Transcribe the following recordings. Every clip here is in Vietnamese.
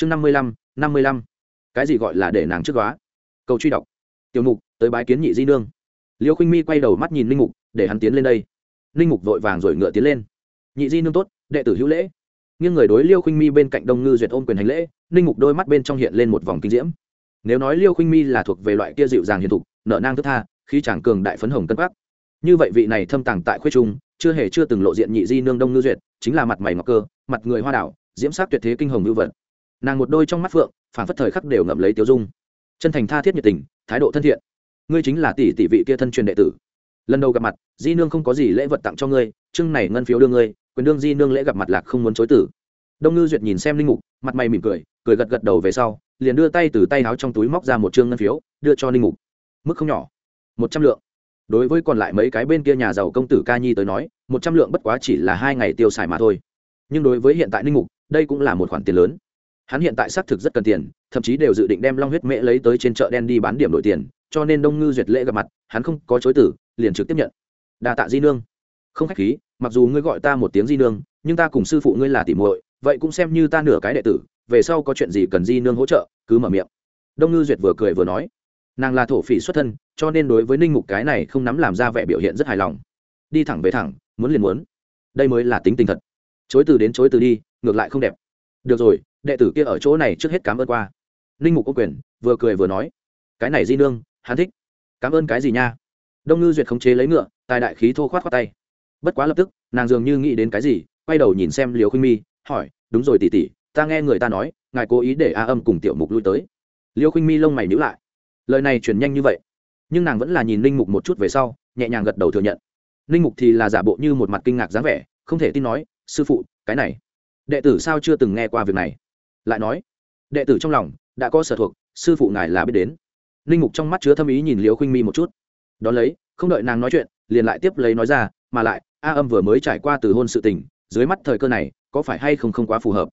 chương năm mươi lăm, năm mươi lăm. Cái gì gọi là để nàng trước góa cầu truy đọc. Tiểu mục, tới bái kiến nhị di nương. Liêu khinh mi quay đầu mắt nhìn linh mục, để hắn tiến lên đây. Linh mục vội vàng rồi ngựa tiến lên. Nhị di nương tốt, đệ tử hữu lễ. Nghiêng người đối liêu khinh mi bên cạnh đông ngư duyệt ôm quyền hành lễ linh mục đôi mắt bên trong hiện lên một vòng kinh diễm. Nếu nói liêu khinh mi là thuộc về loại kia dịu dàng hiền thục, nợ nang thức tha khi chàng cường đại phấn hồng cân bắc như vậy vị này thâm tàng tại khuê trung, chưa hề chưa từng lộ diện nhị di nương đông ngư duyệt, chính là mặt mày ngọc cơ, mặt người hoa đảo, diễm sát tuyệt thế kinh hồng ngư vật nàng một đôi trong mắt phượng phản phất thời khắc đều ngậm lấy tiêu dung. Chân thành tha thiết nhiệt tình, thái độ thân thiện. Ngươi chính là tỷ tỷ vị kia thân truyền đệ tử. Lần đầu gặp mặt, di nương không có gì lễ vật tặng cho ngươi chưng này ngân phiếu đưa ngươi, quyền đương di nương lễ gặp mặt lạc không muốn chối tử. Đông ngư duyệt nhìn xem linh mục, mặt mày mỉm cười cười gật gật đầu về sau, liền đưa tay từ tay áo trong túi móc ra một chương ngân phiếu, đưa cho linh mục. Mức không nhỏ, một trăm lượng. Đối với còn lại mấy cái bên kia nhà giàu công tử ca nhi tới nói, một trăm lượng bất quá chỉ là hai ngày tiêu xài mà thôi. Nhưng đối với hiện tại linh mục, đây cũng là một khoản tiền lớn hắn hiện tại xác thực rất cần tiền, thậm chí đều dự định đem long huyết mễ lấy tới trên chợ đen đi bán điểm đổi tiền, cho nên đông ngư duyệt lễ gặp mặt, hắn không có chối tử liền trực tiếp nhận. Đa tạ di nương. Không khách khí, mặc dù ngươi gọi ta một tiếng di nương, nhưng ta cùng sư phụ ngươi là tỉ muội, vậy cũng xem như ta nửa cái đệ tử, về sau có chuyện gì cần di nương hỗ trợ, cứ mở miệng. Đông ngư duyệt vừa cười vừa nói. Nàng là thổ phỉ xuất thân, cho nên đối với ninh mục cái này không nắm làm ra vẻ biểu hiện rất hài lòng. Đi thẳng về thẳng, muốn liền muốn. Đây mới là tính tình thật. Chối từ đến chối từ đi, ngược lại không đẹp. Được rồi đệ tử kia ở chỗ này trước hết cảm ơn qua. Ninh mục có quyền vừa cười vừa nói, cái này di nương, hắn thích. Cảm ơn cái gì nha? Đông ngư duyệt khống chế lấy ngựa, tài đại khí thô khoát khoát tay. Bất quá lập tức, nàng dường như nghĩ đến cái gì, quay đầu nhìn xem liều khinh mi, hỏi, đúng rồi tỉ tỉ ta nghe người ta nói, ngài cố ý để a âm cùng tiểu mục lui tới. Liêu khinh mi lông mày nhữ lại. Lời này chuyển nhanh như vậy, nhưng nàng vẫn là nhìn linh mục một chút về sau, nhẹ nhàng gật đầu thừa nhận. Linh mục thì là giả bộ như một mặt kinh ngạc dáng vẻ, không thể tin nói, sư phụ, cái này, đệ tử sao chưa từng nghe qua việc này? Lại nói, đệ tử trong lòng đã có sở thuộc, sư phụ ngài là biết đến. Linh mục trong mắt chứa thâm ý nhìn liều khinh mi một chút. Đón lấy, không đợi nàng nói chuyện, liền lại tiếp lấy nói ra, mà lại, a âm vừa mới trải qua từ hôn sự tình, dưới mắt thời cơ này, có phải hay không không quá phù hợp?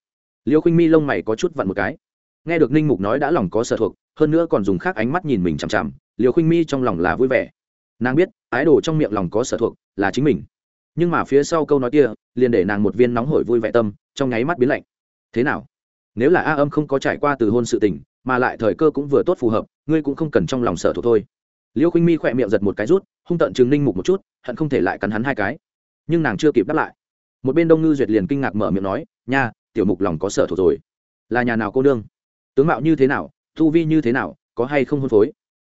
Liễu khinh mi lông mày có chút vặn một cái. Nghe được ninh mục nói đã lòng có sở thuộc, hơn nữa còn dùng khác ánh mắt nhìn mình chằm chằm liều khinh mi trong lòng là vui vẻ. Nàng biết, ái đồ trong miệng lòng có sở thuộc là chính mình. Nhưng mà phía sau câu nói kia, liền để nàng một viên nóng hổi vui vẻ tâm, trong nháy mắt biến lạnh. Thế nào? Nếu là a âm không có trải qua từ hôn sự tình, mà lại thời cơ cũng vừa tốt phù hợp, ngươi cũng không cần trong lòng sợ thuộc thôi. Liêu khinh mi khỏe miệng giật một cái rút, hung tận chừng ninh mục một chút, hận không thể lại cắn hắn hai cái. Nhưng nàng chưa kịp đáp lại. Một bên đông ngư duyệt liền kinh ngạc mở miệng nói, nha, tiểu mục lòng có sở thuộc rồi. Là nhà nào cô nương? Tướng mạo như thế nào thu vi như thế nào, có hay không hôn phối?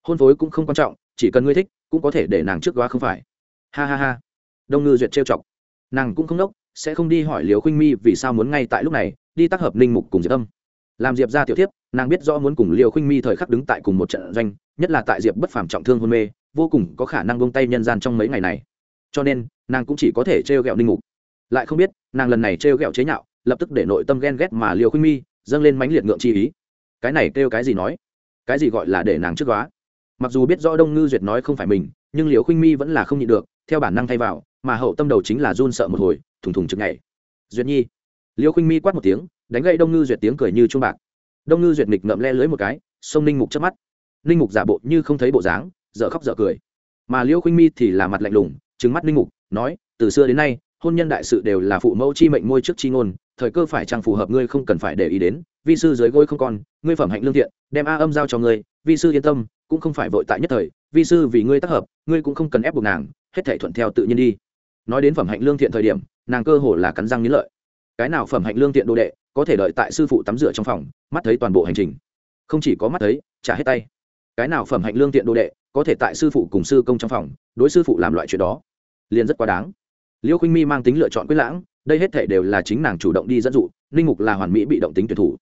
Hôn phối cũng không quan trọng, chỉ cần ngươi thích, cũng có thể để nàng trước góa không phải. Ha ha ha. Đông ngư duyệt trêu chọc. Nàng cũng không đốc, sẽ không đi hỏi liều khinh mi vì sao muốn ngay tại lúc này đi tác hợp ninh mục cùng diệp âm. Làm diệp ra tiểu thiếp, nàng biết rõ muốn cùng liều khinh mi thời khắc đứng tại cùng một trận doanh, nhất là tại diệp bất phàm trọng thương hôn mê, vô cùng có khả năng bông tay nhân gian trong mấy ngày này. Cho nên, nàng cũng chỉ có thể trêu o ninh mục. Lại không biết, nàng lần này trêu o chế nhạo, lập tức để nội tâm ghen ghét mà liều khinh mi dâng lên mãnh liệt ngượng chi ý. Cái này kêu cái gì nói? Cái gì gọi là để nàng trước đó mặc dù biết rõ đông ngư duyệt nói không phải mình, nhưng liều khinh mi vẫn là không nhịn được, theo bản năng thay vào, mà hậu tâm đầu chính là run sợ một hồi, thùng thùng chực ngày duyệt nhi liêu khinh mi quát một tiếng, đánh gậy đông ngư duyệt tiếng cười như chuông bạc. Đông ngư duyệt nghịch ngậm le lưới một cái, sông ninh mục chớp mắt. Ninh mục giả bộ như không thấy bộ dáng, dở khóc dở cười. Mà liêu khinh mi thì là mặt lạnh lùng trứng mắt ninh mục, nói, từ xưa đến nay, hôn nhân đại sự đều là phụ mẫu chi mệnh môi trước chi ngôn, thời cơ phải chăng phù hợp ngươi không cần phải để ý đến, vi sư dưới gối không còn, ngươi phẩm hạnh lương thiện, đem a âm giao cho ngươi, vi sư yên tâm, cũng không phải vội tại nhất thời, vi sư vì ngươi tác hợp, ngươi cũng không cần ép buộc nàng, hết thể thuận theo tự nhiên đi. Nói đến phẩm hạnh lương thiện thời điểm, nàng cơ hồ là cắn răng nghĩ lợi cái nào phẩm hạnh lương thiện đồ đệ, có thể đợi tại sư phụ tắm rửa trong phòng, mắt thấy toàn bộ hành trình. Không chỉ có mắt thấy, trả hết tay. Cái nào phẩm hạnh lương thiện đồ đệ, có thể tại sư phụ cùng sư công trong phòng, đối sư phụ làm loại chuyện đó. Liền rất quá đáng. Liêu khinh mi mang tính lựa chọn quyết lãng, đây hết thể đều là chính nàng chủ động đi dẫn dụ linh mục là hoàn mỹ bị động tính tuyển thủ.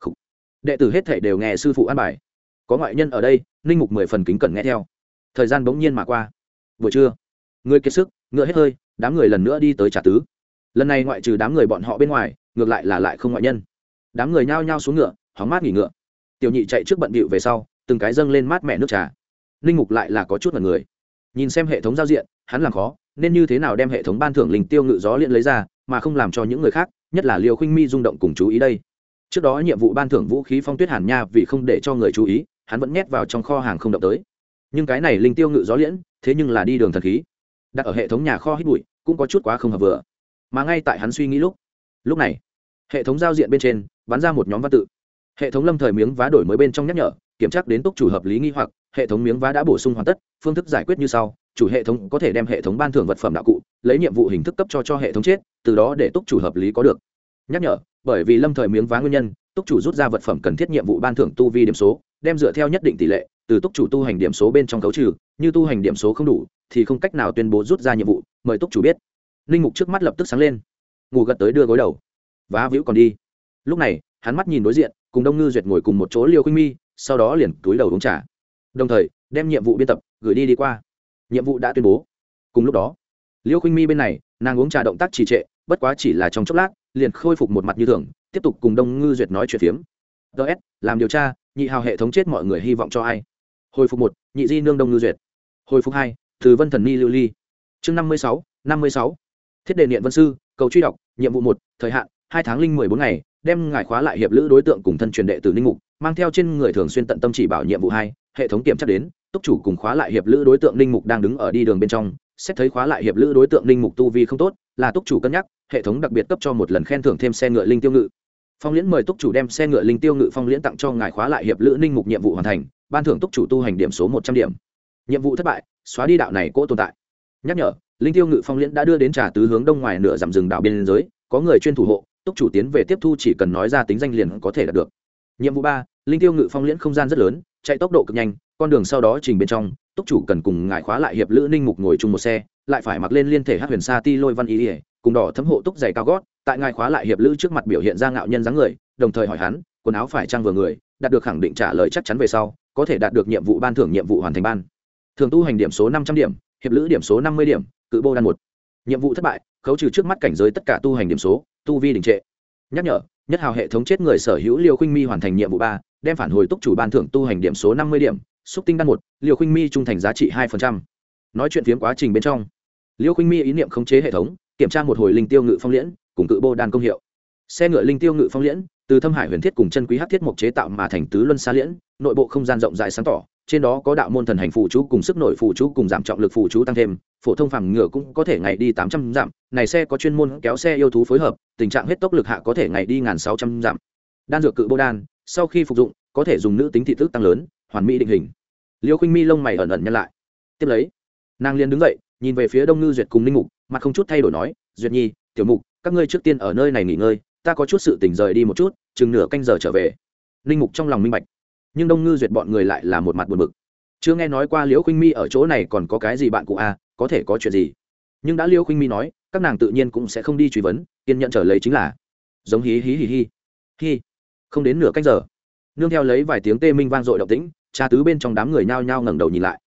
Khủ. đệ tử hết thể đều nghe sư phụ an bài. Có ngoại nhân ở đây linh mục mười phần kính cẩn nghe theo. Thời gian bỗng nhiên mà qua. Vừa trưa. Người kiệt sức, ngựa hết hơi, đám người lần nữa đi tới trà tứ lần này ngoại trừ đám người bọn họ bên ngoài, ngược lại là lại không ngoại nhân. Đám người nhao nhao xuống ngựa, hóng mát nghỉ ngựa. Tiểu nhị chạy trước bận bịu về sau, từng cái dâng lên mát mẹ nước trà. Linh mục lại là có chút mật người. Nhìn xem hệ thống giao diện, hắn làm khó, nên như thế nào đem hệ thống ban thưởng linh tiêu ngự gió liễn lấy ra, mà không làm cho những người khác, nhất là liều khinh mi rung động cùng chú ý đây. Trước đó nhiệm vụ ban thưởng vũ khí phong tuyết hàn nha, vì không để cho người chú ý, hắn vẫn nhét vào trong kho hàng không động tới. Nhưng cái này linh tiêu ngự gió liễn, thế nhưng là đi đường thần khí. Đặt ở hệ thống nhà kho hít bụi, cũng có chút quá không hợp vừa mà ngay tại hắn suy nghĩ lúc lúc này, hệ thống giao diện bên trên bắn ra một nhóm văn tự. Hệ thống lâm thời miếng vá đổi mới bên trong nhắc nhở, kiểm tra đến túc chủ hợp lý nghi hoặc, hệ thống miếng vá đã bổ sung hoàn tất, phương thức giải quyết như sau, chủ hệ thống có thể đem hệ thống ban thưởng vật phẩm đạo cụ, lấy nhiệm vụ hình thức cấp cho cho hệ thống chết, từ đó để túc chủ hợp lý có được. Nhắc nhở, bởi vì lâm thời miếng vá nguyên nhân túc chủ rút ra vật phẩm cần thiết nhiệm vụ ban thưởng tu vi điểm số, đem dựa theo nhất định tỷ lệ, từ túc chủ tu hành điểm số bên trong cấu trừ, như tu hành điểm số không đủ, thì không cách nào tuyên bố rút ra nhiệm vụ, mời túc chủ biết linh mục trước mắt lập tức sáng lên. Ngủ gật tới đưa gối đầu. Vá víu còn đi. Lúc này, hắn mắt nhìn đối diện, cùng đông ngư duyệt ngồi cùng một chỗ liều khuynh mi, sau đó liền túi đầu uống trà. Đồng thời, đem nhiệm vụ biên tập, gửi đi đi qua. Nhiệm vụ đã tuyên bố. Cùng lúc đó, liêu khuynh mi bên này, nàng uống trà động tác trì trệ, bất quá chỉ là trong chốc lát, liền khôi phục một mặt như thường, tiếp tục cùng đông ngư duyệt nói chuyện phiếm. Ts làm điều tra, nhị hào hệ thống chết mọi người hy vọng cho ai? Hồi phục một, nhị di nương đông ngư duyệt. Hồi phục hai, từ vân thần ni lưu ly. Chương năm mươi sáu, năm mươi sáu thiết đề niệm vân sư, cầu truy đọc, nhiệm vụ một, thời hạn, hai tháng linh mười bốn ngày, đem ngài khóa lại hiệp lữ đối tượng cùng thân truyền đệ tử ninh mục, mang theo trên người thường xuyên tận tâm chỉ bảo nhiệm vụ hai, hệ thống kiểm tra đến, túc chủ cùng khóa lại hiệp lữ đối tượng ninh mục đang đứng ở đi đường bên trong, xét thấy khóa lại hiệp lữ đối tượng ninh mục tu vi không tốt, là túc chủ cân nhắc, hệ thống đặc biệt cấp cho một lần khen thưởng thêm xe ngựa linh tiêu ngự. Phong liễn mời túc chủ đem xe ngựa linh tiêu ngự phong liễn tặng cho ngài khóa lại hiệp lữ ninh mục nhiệm vụ hoàn thành, ban thưởng túc chủ tu hành điểm số một trăm điểm. Nhiệm vụ thất bại, xóa đi đạo này cỗ tồn tại. Nhắc nhở linh tiêu ngự phong liễn đã đưa đến trà tứ hướng đông ngoài nửa dặm rừng đảo biên giới có người chuyên thủ hộ, túc chủ tiến về tiếp thu chỉ cần nói ra tính danh liền có thể đạt được. Nhiệm vụ ba, linh tiêu ngự phong liễn không gian rất lớn, chạy tốc độ cực nhanh, con đường sau đó trình bên trong, túc chủ cần cùng ngài khóa lại hiệp lữ ninh mục ngồi chung một xe, lại phải mặc lên liên thể hát huyền sa ti lôi văn ý ỉa cùng đỏ thấm hộ túc dày cao gót, tại ngài khóa lại hiệp lữ trước mặt biểu hiện ra ngạo nhân dáng người, đồng thời hỏi hắn, quần áo phải trang vừa người, đạt được khẳng định trả lời chắc chắn về sau, có thể đạt được nhiệm vụ ban thưởng nhiệm vụ hoàn thành ban. Thường tu hành điểm số năm trăm điểm, hiệp lữ điểm số năm mươi điểm cự bô đan một. Nhiệm vụ thất bại, khấu trừ trước mắt cảnh giới tất cả tu hành điểm số, tu vi đình trệ. Nhắc nhở, nhất hào hệ thống chết người sở hữu liều khinh mi hoàn thành nhiệm vụ ba, đem phản hồi túc chủ ban thưởng tu hành điểm số năm mươi điểm, xúc tinh đan một liều khinh mi trung thành giá trị hai nói chuyện phiếm quá trình bên trong, liêu khinh mi ý niệm khống chế hệ thống, kiểm tra một hồi linh tiêu ngự phong liễn, cùng cự bô đan công hiệu. Xe ngựa linh tiêu ngự phong liễn, từ thâm hải huyền thiết cùng chân quý hát thiết mộc chế tạo mà thành tứ luân xa liễn, nội bộ không gian rộng rãi sáng tỏ trên đó có đạo môn thần hành phụ chú cùng sức nội phụ chú cùng giảm trọng lực phụ chú tăng thêm, phổ thông phẳng ngựa cũng có thể ngày đi tám trăm dặm, này xe có chuyên môn kéo xe yêu thú phối hợp, tình trạng hết tốc lực hạ có thể ngày đi ngàn sáu trăm dặm. Đan dược cự bô đan, sau khi phục dụng, có thể dùng nữ tính thị thức tăng lớn, hoàn mỹ định hình. Liêu khinh mi lông mày ẩn ẩn nhân lại. Tiếp lấy, nàng liền đứng dậy, nhìn về phía đông ngư duyệt cùng ninh mục, mặt không chút thay đổi nói, duyệt nhi, tiểu mục, các ngươi trước tiên ở nơi này nghỉ ngơi, ta có chút sự tỉnh rời đi một chút, chừng nửa canh giờ trở về. Ninh mục trong lòng minh bạch nhưng đông ngư duyệt bọn người lại là một mặt buồn bực. Chưa nghe nói qua liễu khinh mi ở chỗ này còn có cái gì bạn cụ a à, có thể có chuyện gì? Nhưng đã liễu khinh mi nói các nàng tự nhiên cũng sẽ không đi truy vấn kiên nhận trở lấy chính là. Giống hí hí hí hí. Hí không đến nửa canh giờ. Nương theo lấy vài tiếng tê minh vang dội động tĩnh cha tứ bên trong đám người nhao nhao ngẩng đầu nhìn lại.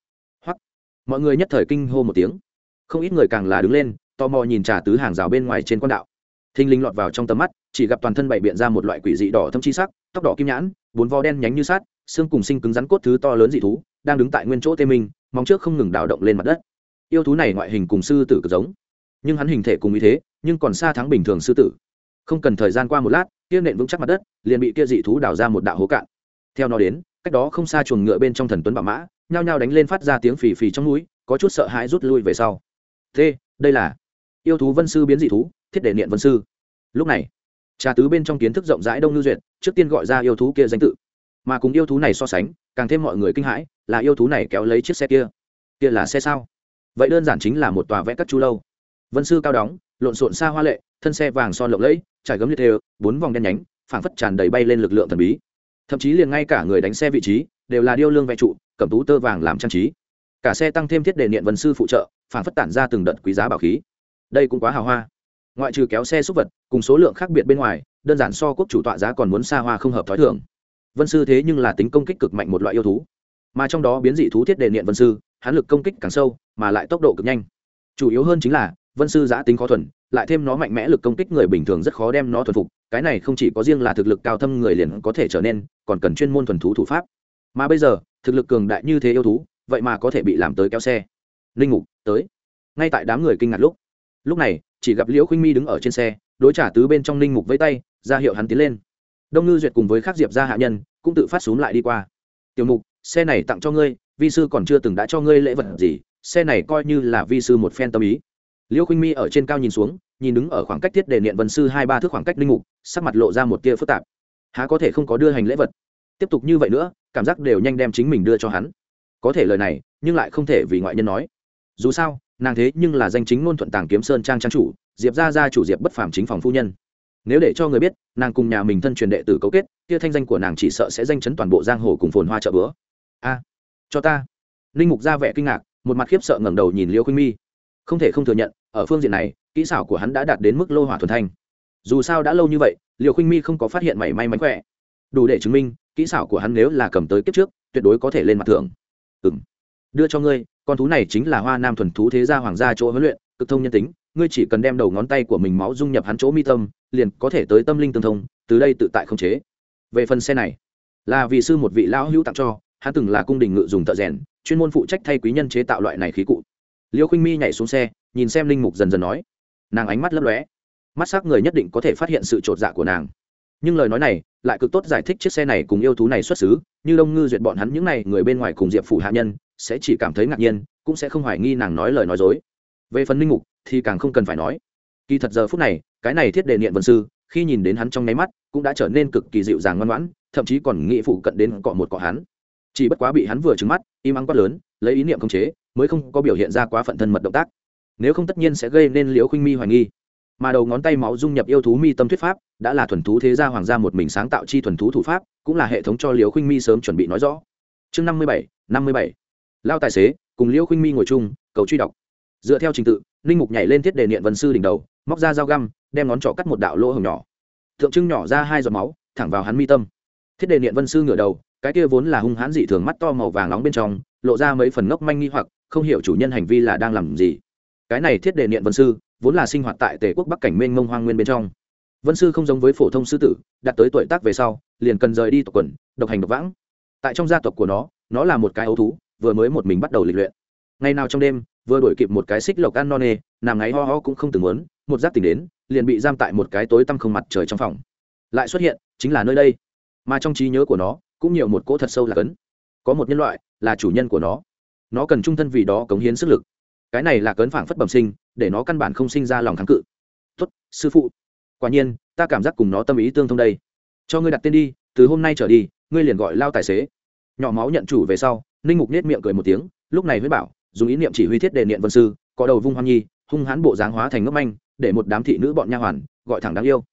Hoặc mọi người nhất thời kinh hô một tiếng. Không ít người càng là đứng lên tò mò nhìn trà tứ hàng rào bên ngoài trên quan đạo. Thinh linh lọt vào trong tầm mắt chỉ gặp toàn thân bày biện ra một loại quỷ dị đỏ thâm chi sắc tóc đỏ kim nhãn bốn vò đen nhánh như sát xương cùng sinh cứng rắn cốt thứ to lớn dị thú, đang đứng tại nguyên chỗ tê minh, móng trước không ngừng đảo động lên mặt đất. Yêu thú này ngoại hình cùng sư tử cực giống, nhưng hắn hình thể cùng ý thế, nhưng còn xa thắng bình thường sư tử. Không cần thời gian qua một lát, kia nện vững chắc mặt đất, liền bị kia dị thú đào ra một đạo hố cạn. Theo nó đến, cách đó không xa chuồng ngựa bên trong thần tuấn bảo mã, nhao nhao đánh lên phát ra tiếng phì phì trong núi, có chút sợ hãi rút lui về sau. Thế, đây là yêu thú vân sư biến dị thú, thiết đệ niệm vân sư. Lúc này trà tứ bên trong kiến thức rộng rãi đông ngư duyệt, trước tiên gọi ra yêu thú kia danh tự. Mà cùng yêu thú này so sánh, càng thêm mọi người kinh hãi, là yêu thú này kéo lấy chiếc xe kia. Kia là xe sao? Vậy đơn giản chính là một tòa vẽ cắt chu lâu. Vân sư cao đóng, lộn xộn xa hoa lệ, thân xe vàng son lộng lẫy, trải gấm liệt đều, bốn vòng đen nhánh, phảng phất tràn đầy bay lên lực lượng thần bí. Thậm chí liền ngay cả người đánh xe vị trí, đều là điêu lương vẽ trụ, cầm tú tơ vàng làm trang trí. Cả xe tăng thêm thiết đề niệm vân sư phụ trợ, phảng phất tản ra từng đợt quý giá bảo khí. Đây cũng quá hào hoa ngoại trừ kéo xe xúc vật, cùng số lượng khác biệt bên ngoài, đơn giản so quốc chủ tọa giá còn muốn xa hoa không hợp t h ó i thường. Vân sư thế nhưng là tính công kích cực mạnh một loại yêu thú. Mà trong đó biến dị thú thiết đề niệm vân sư hán lực công kích càng sâu, mà lại tốc độ cực nhanh. Chủ yếu hơn chính là, vân sư giã tính khó thuần, lại thêm nó mạnh mẽ lực công kích người bình thường rất khó đem nó thuần phục, cái này không chỉ có riêng là thực lực cao thâm người liền có thể trở nên, còn cần chuyên môn thuần thú thủ pháp. Mà bây giờ, thực lực cường đại như thế yêu thú, vậy mà có thể bị làm tới kéo xe. Linh mục, tới. Ngay tại đám người kinh ngạc lúc. Lúc này chỉ gặp liễu khuynh mi đứng ở trên xe, đối trả tứ bên trong ninh mục với tay, ra hiệu hắn tiến lên. Đông ngư duyệt cùng với khắc diệp gia hạ nhân, cũng tự phát x lại đi qua. Tiểu mục, xe này tặng cho ngươi, vi sư còn chưa từng đã cho ngươi lễ vật gì, xe này coi như là vi sư một phen tâm ý. Liễu khuynh mi ở trên cao nhìn xuống, nhìn đứng ở khoảng cách thiết đề niệm vân sư hai ba thước khoảng cách ninh mục, sắc mặt lộ ra một tia phức tạp. Há có thể không có đưa hành lễ vật? Tiếp tục như vậy nữa, cảm giác đều nhanh đem chính mình đưa cho hắn. Có thể lời này, nhưng lại không thể vì ngoại nhân nói. Dù sao nàng thế nhưng là danh chính ngôn thuận tàng kiếm sơn trang trang chủ, diệp ra ra chủ diệp bất phàm chính phòng phu nhân. Nếu để cho người biết, nàng cùng nhà mình thân truyền đệ tử cấu kết, kia thanh danh của nàng chỉ sợ sẽ danh chấn toàn bộ giang hồ cùng phồn hoa chợ bữa. A à, cho ta. Linh mục ra vẻ kinh ngạc, một mặt khiếp sợ ngẩng đầu nhìn liêu khuynh mi. Không thể không thừa nhận, ở phương diện này, kỹ xảo của hắn đã đạt đến mức lô hỏa thuần thanh. Dù sao đã lâu như vậy liều khuynh mi không có phát hiện mảy may mánh khỏe. Đủ để chứng minh, kỹ xảo của hắn nếu là cầm tới kiếp trước, tuyệt đối có thể lên mặt thưởng. Ừ m đưa cho ngươi con thú này chính là hoa nam thuần thú thế gia hoàng gia chỗ huấn luyện, cực thông nhân tính, ngươi chỉ cần đem đầu ngón tay của mình máu dung nhập hắn chỗ mi tâm, liền có thể tới tâm linh tương thông, từ đây tự tại không chế. Về phần xe này, là vì sư một vị lão hữu tặng cho, hắn từng là cung đình ngự dùng thợ rèn, chuyên môn phụ trách thay quý nhân chế tạo loại này khí cụ. Liêu khinh mi nhảy xuống xe, nhìn xem linh mục dần dần nói, nàng ánh mắt lấp lóe, mắt s ắ c người nhất định có thể phát hiện sự t r ộ t dạ của nàng. Nhưng lời nói này, lại cực tốt giải thích chiếc xe này cùng yêu thú này xuất xứ, như đông ngư duyệt bọn hắn những n à y người bên ngoài cùng diệp phủ hạ nhân sẽ chỉ cảm thấy ngạc nhiên, cũng sẽ không hoài nghi nàng nói lời nói dối. Về phần linh mục, thì càng không cần phải nói. Kỳ thật giờ phút này, cái này thiết đề niệm vân sư, khi nhìn đến hắn trong nháy mắt, cũng đã trở nên cực kỳ dịu dàng ngoan ngoãn, thậm chí còn nghĩ phụ cận đến cọ một cọ hắn. Chỉ bất quá bị hắn vừa trứng mắt, im ắng quát lớn, lấy ý niệm khống chế, mới không có biểu hiện ra quá phận thân mật động tác. Nếu không tất nhiên sẽ gây nên liễu khinh mi hoài nghi. Mà đầu ngón tay máu dung nhập yêu thú mi tâm thuyết pháp, đã là thuần thú thế gia hoàng gia một mình sáng tạo chi thuần thú thủ pháp, cũng là hệ thống cho liễu khinh mi sớm chuẩn bị nói rõ. Chương năm mươi bảy, năm mươi bảy lao tài xế, cùng liễu khinh mi ngồi chung, cầu truy đọc. Dựa theo trình tự linh mục nhảy lên thiết đề niệm vân sư đỉnh đầu, móc ra dao găm, đem ngón trỏ cắt một đạo lỗ hồng nhỏ. Tượng trưng nhỏ ra hai giọt máu, thẳng vào hắn mi tâm. Thiết đề niệm vân sư ngửa đầu, cái kia vốn là hung hãn dị thường mắt to màu vàng nóng bên trong, lộ ra mấy phần ngốc manh nghi hoặc, không hiểu chủ nhân hành vi là đang làm gì. Cái này thiết đề niệm vân sư, vốn là sinh hoạt tại tề quốc bắc cảnh mênh mông hoang nguyên bên trong. Vân sư không giống với phổ thông sư tử đạt tới tuổi tác về sau, liền cần rời đi tộc quần, độc hành độc vãng. Tại trong gia tộc của nó nó là một cái ấu thú vừa mới một mình bắt đầu lịch luyện. Ngày nào trong đêm, vừa đổi kịp một cái xích lộc ăn non nê nằm ngáy ho ho cũng không từng muốn, một giáp tỉnh đến, liền bị giam tại một cái tối tăm không mặt trời trong phòng. Lại xuất hiện, chính là nơi đây. Mà trong trí nhớ của nó, cũng nhiều một cỗ thật sâu là cấn. Có một nhân loại, là chủ nhân của nó. Nó cần trung thân vì đó cống hiến sức lực. Cái này là cấn phảng phất bẩm sinh, để nó căn bản không sinh ra lòng kháng cự. Tuất sư phụ. Quả nhiên, ta cảm giác cùng nó tâm ý tương thông đây. Cho ngươi đặt tên đi, từ hôm nay trở đi, ngươi liền gọi lao tài xế. Nhỏ máu nhận chủ về sau ninh mục nết miệng cười một tiếng, lúc này mới bảo, dùng ý niệm chỉ huy thiết đề niệm vân sư, có đầu vung hoan nhi, hung hãn bộ dáng hóa thành ngốc manh, để một đám thị nữ bọn nha hoàn, gọi thẳng đáng yêu.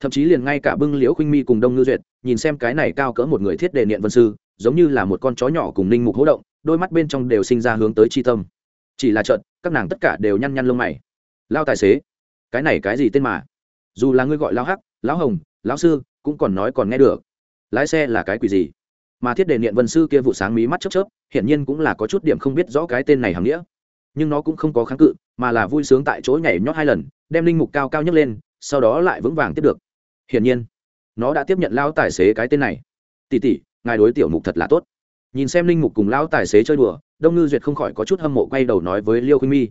Thậm chí liền ngay cả bưng liễu khuynh mi cùng đông ngư duyệt, nhìn xem cái này cao cỡ một người thiết đề niệm vân sư, giống như là một con chó nhỏ cùng ninh mục hỗ động, đôi mắt bên trong đều sinh ra hướng tới tri tâm. Chỉ là trận các nàng tất cả đều nhăn nhăn lông mày. Lao tài xế, cái này cái gì tên mà? Dù là ngươi gọi lao hắc, lão hồng, lão sư, cũng còn nói còn nghe được. Lái xe là cái quỷ gì? Mà thiết đề niệm vân sư kia vụ sáng mí mắt chớp chớp, hiển nhiên cũng là có chút điểm không biết rõ cái tên này hàm nghĩa. Nhưng nó cũng không có kháng cự, mà là vui sướng tại chỗ nhảy nhót hai lần, đem linh mục cao cao nhấc lên, sau đó lại vững vàng tiếp được. Hiển nhiên, nó đã tiếp nhận lao tài xế cái tên này. Tỉ tỉ ngài đối tiểu mục thật là tốt. Nhìn xem linh mục cùng lao tài xế chơi đùa, đông ngư duyệt không khỏi có chút hâm mộ quay đầu nói với liêu khuynh mi.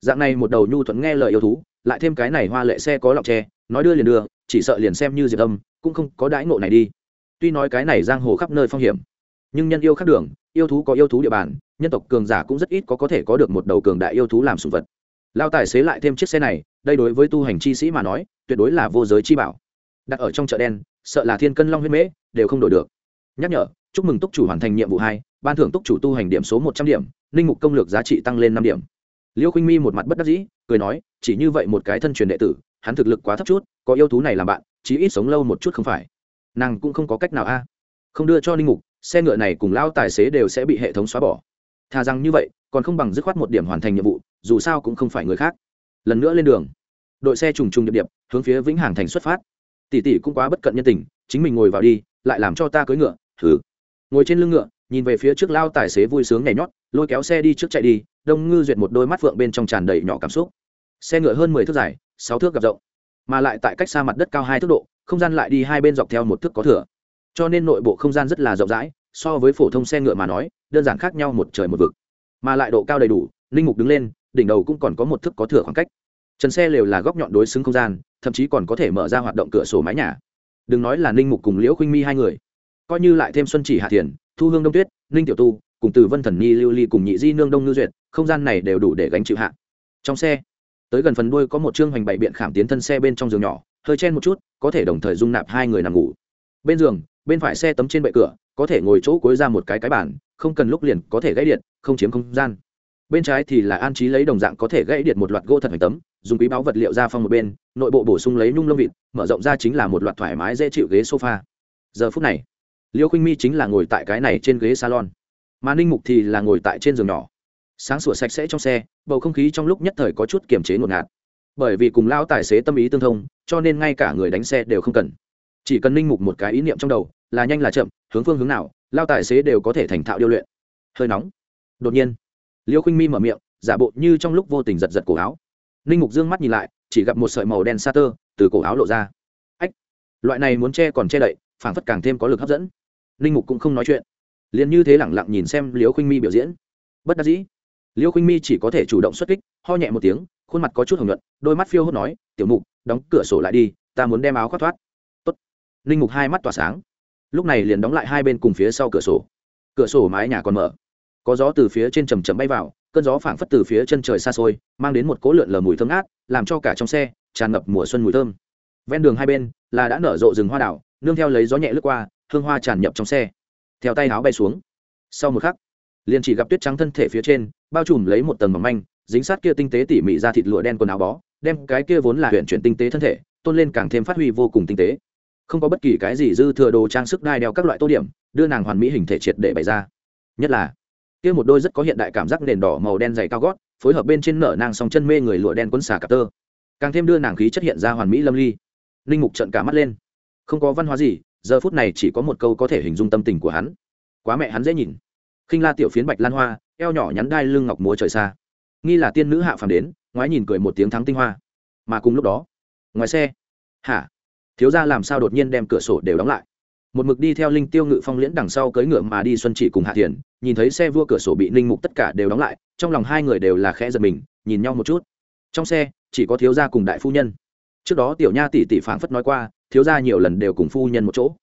Dạng này một đầu nhu thuận nghe lời yêu thú, lại thêm cái này hoa lệ xe có lọc tre, nói đưa liền đưa, chỉ sợ liền xem như diệp âm, cũng không có đãi ngộ này đi tuy nói cái này giang hồ khắp nơi phong hiểm, nhưng nhân yêu khác đường, yêu thú có yêu thú địa bàn, nhân tộc cường giả cũng rất ít có có thể có được một đầu cường đại yêu thú làm sùng vật. Lao tài xế lại thêm chiếc xe này, đây đối với tu hành chi sĩ mà nói, tuyệt đối là vô giới chi bảo. Đặt ở trong chợ đen, sợ là thiên cân long huyết mễ, đều không đổi được. Nhắc nhở, chúc mừng túc chủ hoàn thành nhiệm vụ hai, ban thưởng túc chủ tu hành điểm số một trăm điểm ninh mục công lược giá trị tăng lên năm điểm. Liêu khinh mi một mặt bất đắc dĩ, cười nói, chỉ như vậy một cái thân truyền đệ tử, hắn thực lực quá thấp chút, có yêu thú này làm bạn, chí ít sống lâu một chút không phải nàng cũng không có cách nào a. Không đưa cho ninh mục, xe ngựa này cùng lao tài xế đều sẽ bị hệ thống xóa bỏ. Thà rằng như vậy, còn không bằng dứt khoát một điểm hoàn thành nhiệm vụ, dù sao cũng không phải người khác. Lần nữa lên đường. Đội xe trùng trùng điệp điệp, hướng phía vĩnh hàng thành xuất phát. Tỷ tỷ cũng quá bất cận nhân tình, chính mình ngồi vào đi, lại làm cho ta cưỡi ngựa, thử. Ngồi trên lưng ngựa, nhìn về phía trước lao tài xế vui sướng nhảy nhót, lôi kéo xe đi trước chạy đi, đông ngư duyệt một đôi mắt phượng bên trong tràn đầy nhỏ cảm xúc. Xe ngựa hơn mười thước dài, sáu thước gặp rộng, mà lại tại cách xa mặt đất cao hai thước độ không gian lại đi hai bên dọc theo một thước có thừa. Cho nên nội bộ không gian rất là rộng rãi, so với phổ thông xe ngựa mà nói, đơn giản khác nhau một trời một vực. Mà lại độ cao đầy đủ linh mục đứng lên, đỉnh đầu cũng còn có một thước có thừa khoảng cách. Trần xe lều là góc nhọn đối xứng không gian, thậm chí còn có thể mở ra hoạt động cửa sổ mái nhà. Đừng nói là ninh mục cùng liễu khuynh mi hai người. Coi như lại thêm xuân chỉ hạ thiền, thu hương đông tuyết, ninh tiểu tu, cùng từ vân thần nhi, lưu ly cùng nhị di nương đông ngư duyệt, không gian này đều đủ để gánh chịu hạ. Trong xe, tới gần phần đuôi có một chương hoành bày biện khảm tiến thân xe bên trong giường nhỏ hơi chen một chút, có thể đồng thời dung nạp hai người nằm ngủ. Bên giường, bên phải xe tấm trên bệ cửa, có thể ngồi chỗ cuối ra một cái cái bàn, không cần lúc liền có thể gãy điện, không chiếm không gian. Bên trái thì là an trí lấy đồng dạng có thể gãy điện một loạt gỗ thật hành tấm, dùng quý báo vật liệu ra phong một bên, nội bộ bổ sung lấy nhung lông vịt, mở rộng ra chính là một loạt thoải mái dễ chịu ghế sofa. Giờ phút này, liêu khinh mi chính là ngồi tại cái này trên ghế salon. Mà ninh mục thì là ngồi tại trên giường nhỏ. Sáng sủa sạch sẽ trong xe, bầu không khí trong lúc nhất thời có chút kiềm chế ngột ngạt bởi vì cùng lao tài xế tâm ý tương thông, cho nên ngay cả người đánh xe đều không cần. Chỉ cần ninh mục một cái ý niệm trong đầu, là nhanh là chậm, hướng phương hướng nào lao tài xế đều có thể thành thạo điêu luyện. Hơi nóng. Đột nhiên, liêu khinh mi mở miệng, giả bộ như trong lúc vô tình giật giật cổ áo. Ninh mục dương mắt nhìn lại, chỉ gặp một sợi màu đen sa tơ từ cổ áo lộ ra. Ách! Loại này muốn che còn che đậy, phảng phất càng thêm có lực hấp dẫn. Ninh mục cũng không nói chuyện. Liền như thế lẳng lặng nhìn xem liêu khinh mi biểu diễn. Bất đắc dĩ, liêu khinh mi chỉ có thể chủ động xuất kích, ho nhẹ một tiếng khuôn mặt có chút hồng nhuận, đôi mắt phiêu hốt nói, tiểu mục, đóng cửa sổ lại đi, ta muốn đem áo khoác thoát. Tốt. ninh mục hai mắt tỏa sáng. Lúc này liền đóng lại hai bên cùng phía sau cửa sổ. Cửa sổ mái nhà còn mở. Có gió từ phía trên trầm trầm bay vào, cơn gió phảng phất từ phía chân trời xa xôi, mang đến một cỗ lượn lờ mùi thơm ngát, làm cho cả trong xe tràn ngập mùa xuân mùi thơm. Ven đường hai bên là đã nở rộ rừng hoa đảo nương theo lấy gió nhẹ lướt qua, hương hoa tràn nhập trong xe. Theo tay áo bay xuống. Sau một khắc, liền chỉ gặp tuyết trắng thân thể phía trên, bao trùm lấy một tầng mỏng manh dính sát kia tinh tế tỉ mỉ ra thịt lụa đen quần áo bó, đem cái kia vốn là huyện chuyển tinh tế thân thể, tôn lên càng thêm phát huy vô cùng tinh tế. Không có bất kỳ cái gì dư thừa đồ trang sức đai đeo các loại tô điểm, đưa nàng hoàn mỹ hình thể triệt để bày ra. Nhất là, kia một đôi rất có hiện đại cảm giác nền đỏ màu đen dày cao gót, phối hợp bên trên nở nàng song chân mê người lụa đen quấn xà cặp tơ. Càng thêm đưa nàng khí chất hiện ra hoàn mỹ lâm ly. Linh mục trận cả mắt lên. Không có văn hóa gì, giờ phút này chỉ có một câu có thể hình dung tâm tình của hắn. Quá mẹ hắn dễ nhìn. Khinh la tiểu phiến bạch lan hoa, eo nhỏ nhắn đai lưng ngọc múa trời xa nghi là tiên nữ hạ phàm đến, ngoái nhìn cười một tiếng thắng tinh hoa. Mà cùng lúc đó, ngoài xe, hả? Thiếu gia làm sao đột nhiên đem cửa sổ đều đóng lại? Một mực đi theo linh tiêu ngự phong liễn đằng sau cưỡi ngựa mà đi xuân chỉ cùng hạ thiền, nhìn thấy xe vua cửa sổ bị ninh mục tất cả đều đóng lại, trong lòng hai người đều là khẽ giật mình, nhìn nhau một chút. Trong xe, chỉ có thiếu gia cùng đại phu nhân. Trước đó tiểu nha tỷ tỷ phảng phất nói qua, thiếu gia nhiều lần đều cùng phu nhân một chỗ.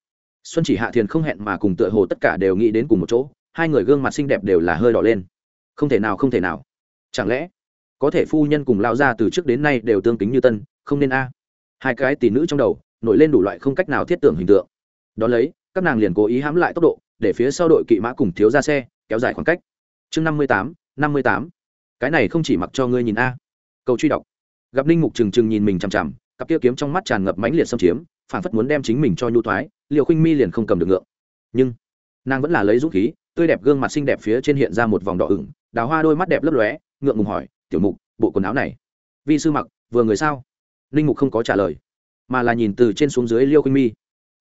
Xuân chỉ hạ thiền không hẹn mà cùng tựa hồ tất cả đều nghĩ đến cùng một chỗ, hai người gương mặt xinh đẹp đều là hơi đỏ lên. Không thể nào, không thể nào chẳng lẽ có thể phu nhân cùng lao ra từ trước đến nay đều tương kính như tân, không nên a? Hai cái tỷ nữ trong đầu nổi lên đủ loại không cách nào thiết tưởng hình tượng. Đón lấy, các nàng liền cố ý hãm lại tốc độ, để phía sau đội kỵ mã cùng thiếu ra xe kéo dài khoảng cách. Chương năm mươi tám, năm mươi tám. Cái này không chỉ mặc cho ngươi nhìn a. Câu truy đọc. Gặp ninh mục trừng trừng nhìn mình chằm chằm, cặp kia kiếm trong mắt tràn ngập mãnh liệt xâm chiếm, phản phất muốn đem chính mình cho nhu thoái liều khinh mi liền không cầm được ngượng. Nhưng, nàng vẫn là lấy dũng khí, tươi đẹp gương mặt xinh đẹp phía trên hiện ra một vòng đỏ ửng, đào hoa đôi mắt đẹp lấp lóe ngượng ngùng hỏi, tiểu mục, bộ quần áo này, vi sư mặc, vừa người sao? Ninh mục không có trả lời, mà là nhìn từ trên xuống dưới liêu khinh mi.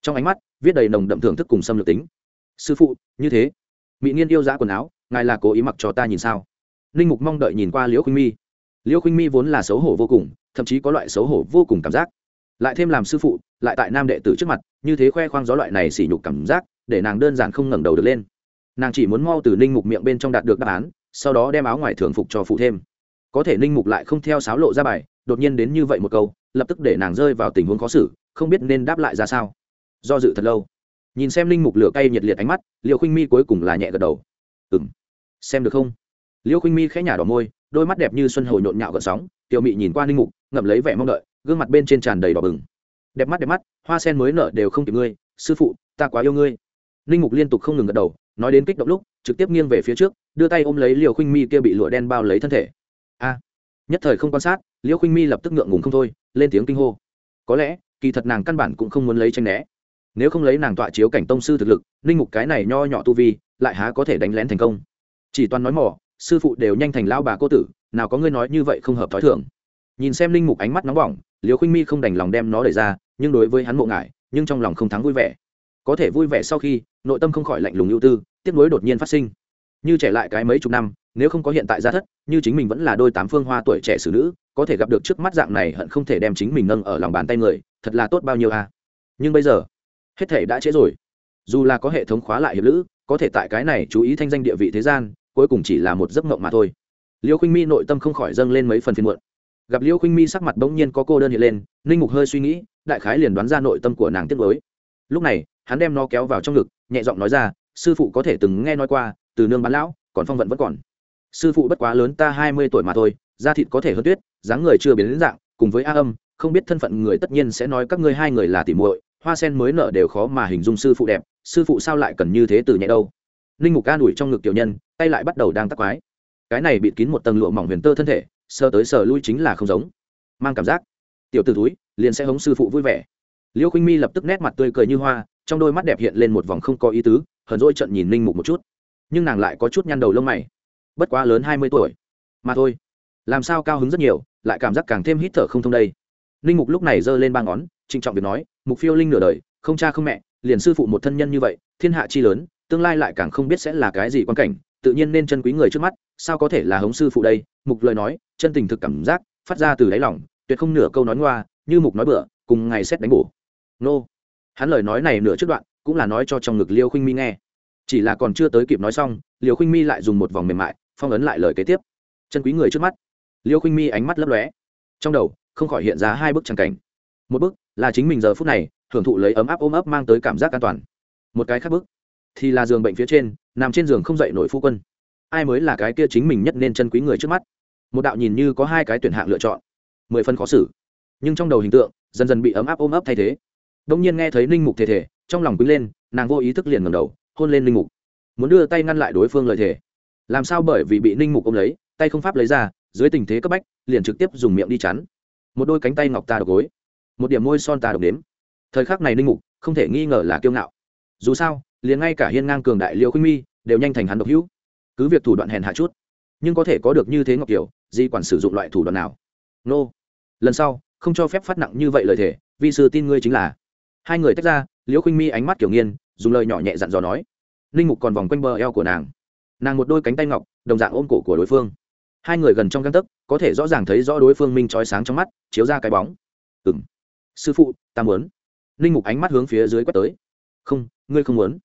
Trong ánh mắt, viết đầy nồng đậm thưởng thức cùng xâm lược tính. Sư phụ, như thế. Mỹ nghiên yêu giá quần áo, ngài là cố ý mặc cho ta nhìn sao? Ninh mục mong đợi nhìn qua liễu khinh mi. Liễu khinh mi vốn là xấu hổ vô cùng, thậm chí có loại xấu hổ vô cùng cảm giác. Lại thêm làm sư phụ, lại tại nam đệ tử trước mặt, như thế khoe khoang gió loại này xỉ nhục cảm giác, để nàng đơn giản không ngẩng đầu được lên. Nàng chỉ muốn mau từ ninh mục miệng bên trong đạt được đáp án sau đó đem áo ngoài thường phục cho phụ thêm. Có thể ninh mục lại không theo sáo lộ ra bài, đột nhiên đến như vậy một câu, lập tức để nàng rơi vào tình huống khó xử, không biết nên đáp lại ra sao. Do dự thật lâu. Nhìn xem ninh mục lửa cay nhiệt liệt ánh mắt liệu khinh mi cuối cùng là nhẹ gật đầu. Ừ m xem được không? Liêu khinh mi khẽ nhả đỏ môi, đôi mắt đẹp như xuân hồi nhộn nhạo gợn sóng, tiểu mị nhìn qua ninh mục, ngậm lấy vẻ mong đợi, gương mặt bên trên tràn đầy đỏ bừng. Đẹp mắt đẹp mắt, hoa sen mới nở đều không kịp ngươi, sư phụ, ta quá yêu ngươi. Ninh mục liên tục không ngừng gật đầu, nói đến kích động lúc, trực tiếp nghiêng về phía trước đưa tay ôm lấy liều khinh mi kia bị lụa đen bao lấy thân thể. A, nhất thời không quan sát Liễu khinh mi lập tức ngượng ngùng không thôi, lên tiếng kinh hô. Có lẽ, kỳ thật nàng căn bản cũng không muốn lấy tranh né. Nếu không lấy nàng tọa chiếu cảnh tông sư thực lực linh mục cái này nho nhỏ tu vi, lại há có thể đánh lén thành công. Chỉ toàn nói mỏ sư phụ đều nhanh thành lao bà cô tử, nào có ngươi nói như vậy không hợp t h ó i thường. Nhìn xem linh mục ánh mắt nóng bỏng liều khinh mi không đành lòng đem nó đẩy ra, nhưng đối với hắn mộ ngại, nhưng trong lòng không thắng vui vẻ. Có thể vui vẻ sau khi, nội tâm không khỏi lạnh lùng ưu tư, tiếc nuối đột nhiên phát sinh như trẻ lại cái mấy chục năm, nếu không có hiện tại gia thất, như chính mình vẫn là đôi tám phương hoa tuổi trẻ xử nữ, có thể gặp được trước mắt dạng này hận không thể đem chính mình nâng ở lòng bàn tay người, thật là tốt bao nhiêu à nhưng bây giờ, hết thể đã trễ rồi. Dù là có hệ thống khóa lại hiệp lữ, có thể tại cái này chú ý thanh danh địa vị thế gian, cuối cùng chỉ là một giấc mộng mà thôi. Liêu khinh mi nội tâm không khỏi dâng lên mấy phần phiên muộn. Gặp liêu khinh mi sắc mặt bỗng nhiên có cô đơn hiện lên, ninh mục hơi suy nghĩ, đại khái liền đoán ra nội tâm của nàng tiếc mới lúc này, hắn đem nó kéo vào trong ngực, nhẹ giọng nói ra, sư phụ có thể từng nghe nói qua từ nương bán lão, còn phong vận vẫn còn. Sư phụ bất quá lớn ta hai mươi tuổi mà thôi, da thịt có thể hơn tuyết, dáng người chưa biến đến dạng, cùng với a âm, không biết thân phận người tất nhiên sẽ nói các ngươi hai người là tỉ muội, hoa sen mới nở đều khó mà hình dung sư phụ đẹp, sư phụ sao lại cần như thế từ nhẹ đâu. Ninh mục ca đuổi trong ngực tiểu nhân, tay lại bắt đầu đang tắc quái. Cái này bịt kín một tầng lụa mỏng huyền tơ thân thể sơ tới sờ lui chính là không giống. Mang cảm giác. Tiểu t ử túi liền sẽ hống sư phụ vui vẻ. Liêu khinh mi lập tức nét mặt tươi cười như hoa, trong đôi mắt đẹp hiện lên một vòng không có ý tứ, hờn dỗi trận nhìn ninh mục một chút nhưng nàng lại có chút nhăn đầu lông mày. Bất quá lớn hai mươi tuổi. Mà thôi. Làm sao cao hứng rất nhiều, lại cảm giác càng thêm hít thở không thông đây. Linh mục lúc này giơ lên ba ngón, trịnh trọng việc nói, mục phiêu linh nửa đời, không cha không mẹ, liền sư phụ một thân nhân như vậy, thiên hạ chi lớn, tương lai lại càng không biết sẽ là cái gì quan cảnh, tự nhiên nên chân quý người trước mắt, sao có thể là hống sư phụ đây? Mục lời nói, chân tình thực cảm giác, phát ra từ đáy lòng, tuyệt không nửa câu nói ngoa, như mục nói bựa cùng ngày xét đánh bổ. Nô. Hắn lời nói này nửa trước đoạn, cũng là nói cho trong ngực liêu khinh mi nghe chỉ là còn chưa tới kịp nói xong liều khinh mi lại dùng một vòng mềm mại, phong ấn lại lời kế tiếp. Chân quý người trước mắt. Liêu khinh mi ánh mắt lấp lóe. Trong đầu, không khỏi hiện ra hai bức tràng cảnh. Một bức là chính mình giờ phút này hưởng thụ lấy ấm áp ôm ấp mang tới cảm giác an toàn. Một cái khác bức thì là giường bệnh phía trên, nằm trên giường không dậy nổi phu quân. Ai mới là cái kia chính mình nhất nên chân quý người trước mắt? Một đạo nhìn như có hai cái tuyển hạng lựa chọn. Mười phân khó xử. Nhưng trong đầu hình tượng, dần dần bị ấm áp ôm ấp thay thế. Đông nhiên nghe thấy ninh mục thể thể trong lòng quý lên, nàng vô ý thức liền ngầm đầu hôn lên linh mục. Muốn đưa tay ngăn lại đối phương lời thể làm sao bởi vì bị ninh mục ôm lấy, tay không pháp lấy ra, dưới tình thế cấp bách, liền trực tiếp dùng miệng đi chắn. Một đôi cánh tay ngọc ta độc gối. Một điểm môi son ta độc đếm thời khắc này ninh mục, không thể nghi ngờ là kiêu ngạo. Dù sao, liền ngay cả hiên ngang cường đại liêu khuynh mi đều nhanh thành hắn độc hữu. Cứ việc thủ đoạn hèn hạ chút, nhưng có thể có được như thế ngọc kiều di quản sử dụng loại thủ đoạn nào? Nô. Lần sau, không cho phép phát nặng như vậy lời thể vì sự tin ngươi chính là. Hai người tách ra liễu khuynh mi ánh mắt kiểu nghiên dùng lời nhỏ nhẹ dặn dò nói ninh mục còn vòng quanh bờ eo của nàng. Nàng một đôi cánh tay ngọc, đồng dạng ôm cổ của đối phương. Hai người gần trong găng tấc, có thể rõ ràng thấy rõ đối phương minh trói sáng trong mắt, chiếu ra cái bóng. Ừng sư phụ, ta muốn. Ninh mục ánh mắt hướng phía dưới quét tới. Không, ngươi không muốn.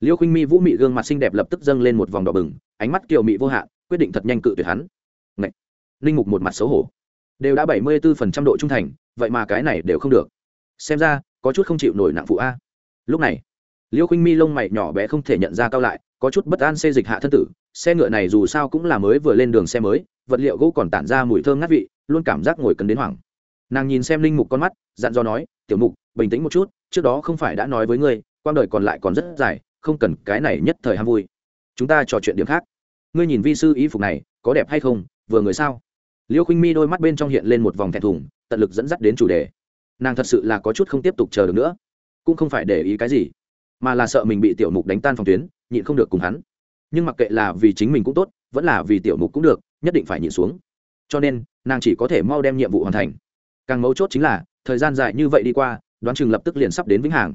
Liêu khinh mi vũ mị gương mặt xinh đẹp lập tức dâng lên một vòng đỏ bừng, ánh mắt kiều mị vô hạn, quyết định thật nhanh cự tuyệt hắn. Ngậy! ninh mục một mặt xấu hổ. Đều đã bảy mươi bốn độ trung thành, vậy mà cái này đều không được. Xem ra, có chút không chịu nổi nặng phụ a. Lúc này liêu khinh mi lông mày nhỏ bé không thể nhận ra cao lại, có chút bất an xê dịch hạ thân tử, xe ngựa này dù sao cũng là mới vừa lên đường xe mới, vật liệu gỗ còn tản ra mùi thơm ngát vị, luôn cảm giác ngồi cần đến hoảng. Nàng nhìn xem linh mục con mắt, dặn dò nói, tiểu mục, bình tĩnh một chút, trước đó không phải đã nói với ngươi quang đời còn lại còn rất dài, không cần cái này nhất thời ham vui. Chúng ta trò chuyện điểm khác. Ngươi nhìn vi sư y phục này, có đẹp hay không, vừa người sao? Liêu khinh mi đôi mắt bên trong hiện lên một vòng thẹn thùng, tận lực dẫn dắt đến chủ đề. Nàng thật sự là có chút không tiếp tục chờ được nữa. Cũng không phải để ý cái gì mà là sợ mình bị tiểu mục đánh tan phòng tuyến, nhịn không được cùng hắn. Nhưng mặc kệ là vì chính mình cũng tốt, vẫn là vì tiểu mục cũng được, nhất định phải nhịn xuống. Cho nên, nàng chỉ có thể mau đem nhiệm vụ hoàn thành. Càng mấu chốt chính là, thời gian dài như vậy đi qua, đoán chừng lập tức liền sắp đến vĩnh hằng.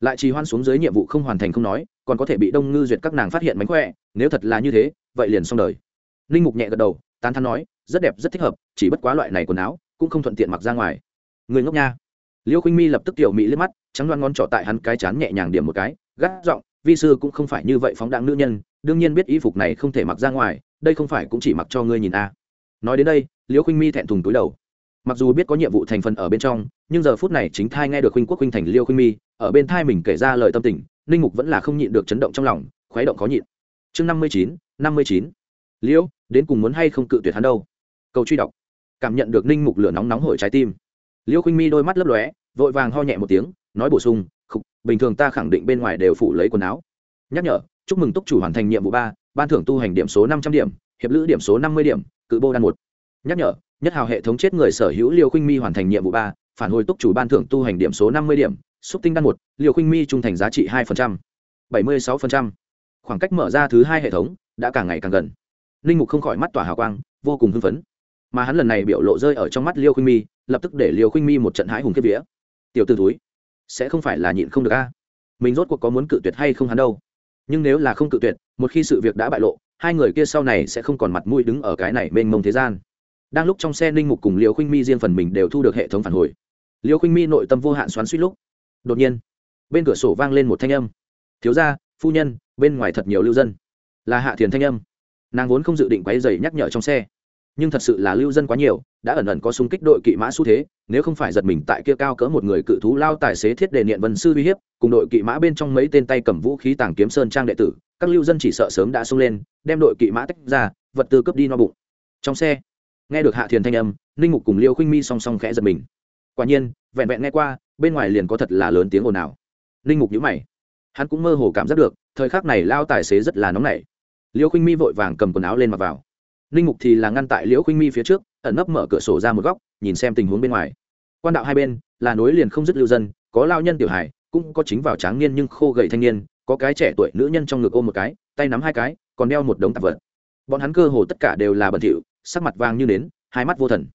Lại trì hoan xuống dưới nhiệm vụ không hoàn thành không nói, còn có thể bị đông ngư duyệt các nàng phát hiện mánh khỏe, nếu thật là như thế, vậy liền xong đời. Linh mục nhẹ gật đầu, tán thắn nói, rất đẹp, rất thích hợp, chỉ bất quá loại này quần áo, cũng không thuận tiện mặc ra ngoài. Người ngốc nha liêu khinh mi lập tức tiểu mỹ liếc mắt, trắng loan ngón trỏ tại hắn cái chán nhẹ nhàng điểm một cái, gắt giọng, vi sư cũng không phải như vậy phóng đáng nữ nhân, đương nhiên biết y phục này không thể mặc ra ngoài, đây không phải cũng chỉ mặc cho ngươi nhìn a. Nói đến đây, Liêu khinh mi thẹn thùng túi đầu. Mặc dù biết có nhiệm vụ thành phần ở bên trong, nhưng giờ phút này chính thai nghe được khuynh quốc khuynh thành liêu khuynh mi, ở bên thai mình kể ra lời tâm tình, ninh mục vẫn là không nhịn được chấn động trong lòng, khuấy động khó nhịn. Chương năm mươi chín, năm mươi chín. Liễu đến cùng muốn hay không cự tuyệt hắn đâu? Câu truy đọc. Cảm nhận được ninh mục lửa nóng nóng hổi trái tim. Liêu khuynh mi đôi mắt lấp lóe vội vàng ho nhẹ một tiếng, nói bổ sung, khục, bình thường ta khẳng định bên ngoài đều phủ lấy quần áo. Nhắc nhở, chúc mừng túc chủ hoàn thành nhiệm vụ ba, ban thưởng tu hành điểm số năm trăm điểm, hiệp lữ điểm số năm mươi điểm, cự bô đan một. Nhắc nhở, nhất hào hệ thống chết người sở hữu liều khinh mi hoàn thành nhiệm vụ ba, phản hồi túc chủ ban thưởng tu hành điểm số năm mươi điểm, xúc tinh đan một liều khinh mi trung thành giá trị hai bảy mươi sáu khoảng cách mở ra thứ hai hệ thống đã càng ngày càng gần. Linh mục không khỏi mắt tỏa hào quang, vô cùng hưng phấn. Mà hắn lần này biểu lộ rơi ở trong mắt liêu khinh mi, lập tức để liều khinh mi một trận hãi hùng kiếp vía tiểu t ử túi. Sẽ không phải là nhịn không được a. Mình rốt cuộc có muốn cự tuyệt hay không hắn đâu. Nhưng nếu là không cự tuyệt, một khi sự việc đã bại lộ, hai người kia sau này sẽ không còn mặt mũi đứng ở cái này mênh mông thế gian. Đang lúc trong xe ninh mục cùng liều khinh mi riêng phần mình đều thu được hệ thống phản hồi. Liều khinh mi nội tâm vô hạn xoắn suýt lúc, đột nhiên, bên cửa sổ vang lên một thanh âm. Thiếu gia, phu nhân, bên ngoài thật nhiều lưu dân. Là hạ thiền thanh âm. Nàng vốn không dự định quấy dày nhắc nhở trong xe nhưng thật sự là lưu dân quá nhiều, đã ẩn ẩn có súng kích đội kỵ mã xu thế, nếu không phải giật mình tại kia cao cỡ một người cự thú lao tài xế thiết đề niệm vân sư uy hiếp, cùng đội kỵ mã bên trong mấy tên tay cầm vũ khí tàng kiếm sơn trang đệ tử, các lưu dân chỉ sợ sớm đã xông lên, đem đội kỵ mã tách ra, vật tư cướp đi no bụng. Trong xe, nghe được hạ thiền thanh âm, ninh mục cùng liêu khinh mi song song khẽ giật mình. Quả nhiên, vẹn vẹn nghe qua, bên ngoài liền có thật là lớn tiếng ồn ào. Ninh mục nhữ mày. Hắn cũng mơ hồ cảm giác được, thời khắc này lao tài xế rất là nóng nảy. Liêu khinh mi vội vàng cầm quần áo lên mặc vào ninh mục thì là ngăn tại liễu khinh mi phía trước, ẩn nấp mở cửa sổ ra một góc, nhìn xem tình huống bên ngoài. Quan đạo hai bên, là nối liền không dứt lưu dân, có lao nhân tiểu hải cũng có chính vào tráng niên nhưng khô gầy thanh niên, có cái trẻ tuổi nữ nhân trong ngực ôm một cái, tay nắm hai cái, còn đeo một đống tạp vật. Bọn hắn cơ hồ tất cả đều là bẩn thỉu, sắc mặt vàng như nến, hai mắt vô thần.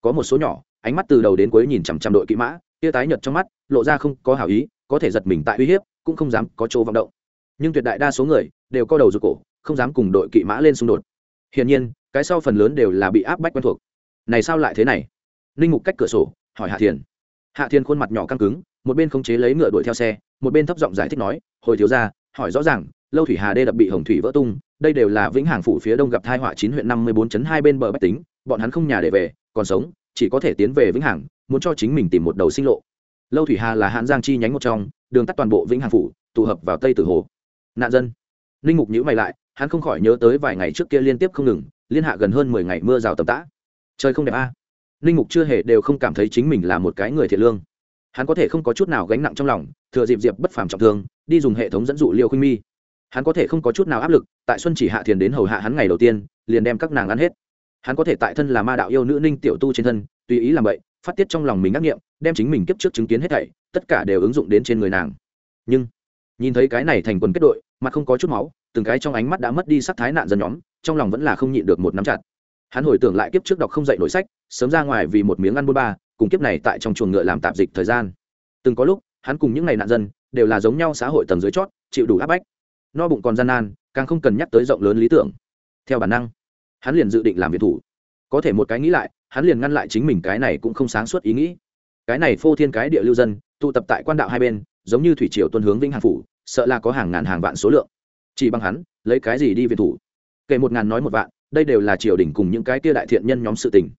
Có một số nhỏ, ánh mắt từ đầu đến cuối nhìn chằm chằm đội kỵ mã, tia tái nhợt trong mắt, lộ ra không có hảo ý, có thể giật mình tại uy hiếp, cũng không dám có chỗ vọng động. Nhưng tuyệt đại đa số người đều co đầu rụt cổ, không dám cùng đội kỵ mã lên xung đột hiển nhiên, cái sau phần lớn đều là bị áp bách quen thuộc. Này sao lại thế này? Linh mục cách cửa sổ, hỏi hạ thiền. Hạ thiền khuôn mặt nhỏ căng cứng, một bên khống chế lấy ngựa đuổi theo xe, một bên thấp giọng giải thích nói, hồi thiếu ra hỏi rõ ràng, lâu thủy hà đê đập bị hồng thủy vỡ tung, đây đều là vĩnh hàng phủ phía đông gặp thai họa chín huyện năm mươi bốn hai bên bờ bách tính, bọn hắn không nhà để về, còn sống, chỉ có thể tiến về vĩnh hằng, muốn cho chính mình tìm một đầu sinh lộ. Lâu thủy hà là hãn giang chi nhánh một trong, đường tắt toàn bộ vĩnh hằng phủ, tụ hợp vào tây tử hồ. Nạn dân. Linh mục nhữ mày lại hắn không khỏi nhớ tới vài ngày trước kia liên tiếp không ngừng, liên hạ gần hơn mười ngày mưa rào tầm tã. Trời không đẹp a. À. linh mục chưa hề đều không cảm thấy chính mình là một cái người thiệt lương. Hắn có thể không có chút nào gánh nặng trong lòng, thừa dịp diệp bất phàm trọng thương, đi dùng hệ thống dẫn dụ liêu khuynh mi. Hắn có thể không có chút nào áp lực, tại xuân chỉ hạ thiền đến hầu hạ hắn ngày đầu tiên, liền đem các nàng ăn hết. Hắn có thể tại thân là ma đạo yêu nữ ninh tiểu tu trên thân, tùy ý làm vậy phát tiết trong lòng mình ác nghiệm, đem chính mình kiếp trước chứng kiến hết thảy, tất cả đều ứng dụng đến trên người nàng. Nhưng, nhìn thấy cái này thành quần kết đội mà không có chút máu từng cái trong ánh mắt đã mất đi sắc thái nạn dân nhóm, trong lòng vẫn là không nhịn được một nắm chặt. Hắn hồi tưởng lại kiếp trước đọc không dạy nổi sách, sớm ra ngoài vì một miếng ăn bôn ba, cùng kiếp này tại trong chuồng ngựa làm tạp dịch thời gian. Từng có lúc, hắn cùng những ngày nạn dân, đều là giống nhau xã hội tầng dưới chót, chịu đủ áp bách. No bụng còn gian nan, càng không cần nhắc tới rộng lớn lý tưởng. Theo bản năng, hắn liền dự định làm việc thủ. Có thể một cái nghĩ lại, hắn liền ngăn lại chính mình cái này cũng không sáng suốt ý nghĩ. Cái này phô thiên cái địa lưu dân, tụ tập tại quan đạo hai bên, giống như thủy triều tuân hướng vĩnh hàng phủ, sợ là có hàng ngàn hàng vạn số lượng chỉ bằng hắn, lấy cái gì đi viện thủ? Kể một ngàn nói một vạn, đây đều là triều đình cùng những cái tia đại thiện nhân nhóm sự tình.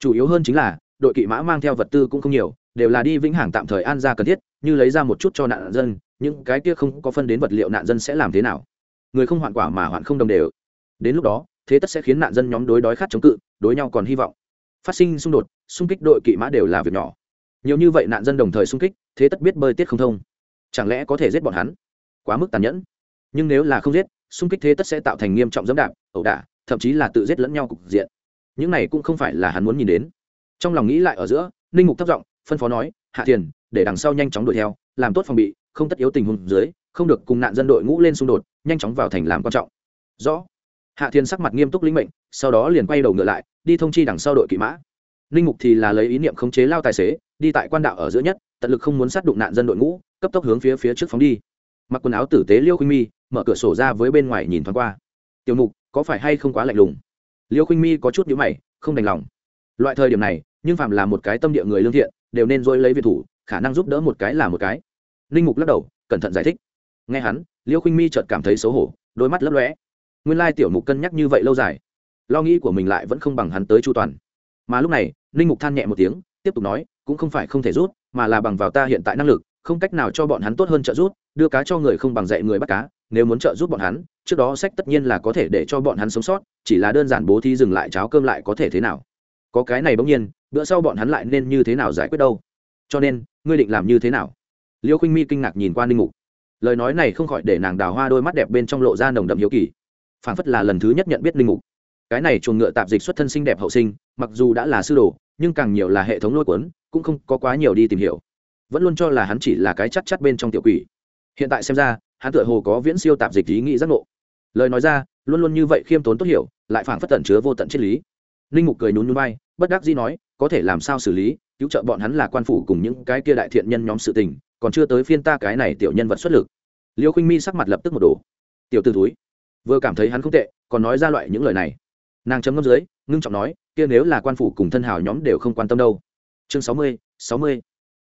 Chủ yếu hơn chính là, đội kỵ mã mang theo vật tư cũng không nhiều, đều là đi vĩnh hằng tạm thời an ra cần thiết, như lấy ra một chút cho nạn dân, những cái kia không có phân đến vật liệu nạn dân sẽ làm thế nào? Người không hoạn quả mà hoạn không đồng đều. Đến lúc đó, thế tất sẽ khiến nạn dân nhóm đối đói khát chống cự, đối nhau còn hy vọng. Phát sinh xung đột, xung kích đội kỵ mã đều là việc nhỏ. Nhiều như vậy nạn dân đồng thời xung kích, thế tất biết bơi tiết không thông. Chẳng lẽ có thể giết bọn hắn? Quá mức tàn nhẫn nhưng nếu là không giết, xung kích thế tất sẽ tạo thành nghiêm trọng dẫm đạp, ẩu đả, thậm chí là tự giết lẫn nhau cục diện. Những này cũng không phải là hắn muốn nhìn đến. Trong lòng nghĩ lại ở giữa, ninh mục thất giọng, phân phó nói, hạ tiền để đằng sau nhanh chóng đuổi theo, làm tốt phòng bị, không tất yếu tình huống dưới, không được cùng nạn dân đội ngũ lên xung đột, nhanh chóng vào thành làm quan trọng. Rõ. Hạ thiên sắc mặt nghiêm túc lĩnh mệnh, sau đó liền quay đầu ngựa lại, đi thông chi đằng sau đội kỵ mã. Ninh mục thì là lấy ý niệm khống chế lao tài xế, đi tại quan đạo ở giữa nhất, tận lực không muốn sát đụng nạn dân đội ngũ, cấp tốc hướng phía phía trước phóng đi. Mặc quần áo tử tế liêu khinh mi mở cửa sổ ra với bên ngoài nhìn thoáng qua. Tiểu mục, có phải hay không quá lạnh lùng? Liêu khinh mi có chút nhữ mày, không đành lòng. Loại thời điểm này, nhưng phạm là một cái tâm địa người lương thiện, đều nên dôi lấy việt thủ, khả năng giúp đỡ một cái là một cái. Ninh mục lắc đầu, cẩn thận giải thích. Nghe hắn, liêu khinh mi chợt cảm thấy xấu hổ, đôi mắt lấp lóe. Nguyên lai tiểu mục cân nhắc như vậy lâu dài, lo nghĩ của mình lại vẫn không bằng hắn tới chu toàn. Mà lúc này, ninh mục than nhẹ một tiếng, tiếp tục nói, cũng không phải không thể rút, mà là bằng vào ta hiện tại năng lực, không cách nào cho bọn hắn tốt hơn trợ rút đưa cá cho người không bằng dạy người bắt cá nếu muốn trợ giúp bọn hắn, trước đó sách tất nhiên là có thể để cho bọn hắn sống sót, chỉ là đơn giản bố thí dừng lại cháo cơm lại có thể thế nào. Có cái này bỗng nhiên, bữa sau bọn hắn lại nên như thế nào giải quyết đâu? Cho nên, ngươi định làm như thế nào? Liêu khinh mi kinh ngạc nhìn qua ninh mục. Lời nói này không khỏi để nàng đào hoa đôi mắt đẹp bên trong lộ ra nồng đậm hiếu kỳ. Phảng phất là lần thứ nhất nhận biết linh mục. Cái này chuồng ngựa tạp dịch xuất thân xinh đẹp hậu sinh, mặc dù đã là sư đồ, nhưng càng nhiều là hệ thống lôi cuốn, cũng không có quá nhiều đi tìm hiểu. Vẫn luôn cho là hắn chỉ là cái chắc chắc bên trong tiểu quỷ hiện tại xem ra, hắn tựa hồ có viễn siêu tạp dịch ý nghĩ giác ngộ. Lời nói ra, luôn luôn như vậy khiêm tốn tốt hiểu, lại phảng phất tận chứa vô tận triết lý. Linh mục cười nhún nhún vai, bất đắc dĩ nói, có thể làm sao xử lý, cứu trợ bọn hắn là quan phủ cùng những cái kia đại thiện nhân nhóm sự tình, còn chưa tới phiên ta cái này tiểu nhân vật xuất lực. Liêu khinh mi sắc mặt lập tức một đồ tiểu t ử túi vừa cảm thấy hắn không tệ, còn nói ra loại những lời này. Nàng chấm ngâm dưới, ngưng trọng nói, kia nếu là quan phủ cùng thân hào nhóm đều không quan tâm đâu. Chương sáu mươi sáu mươi.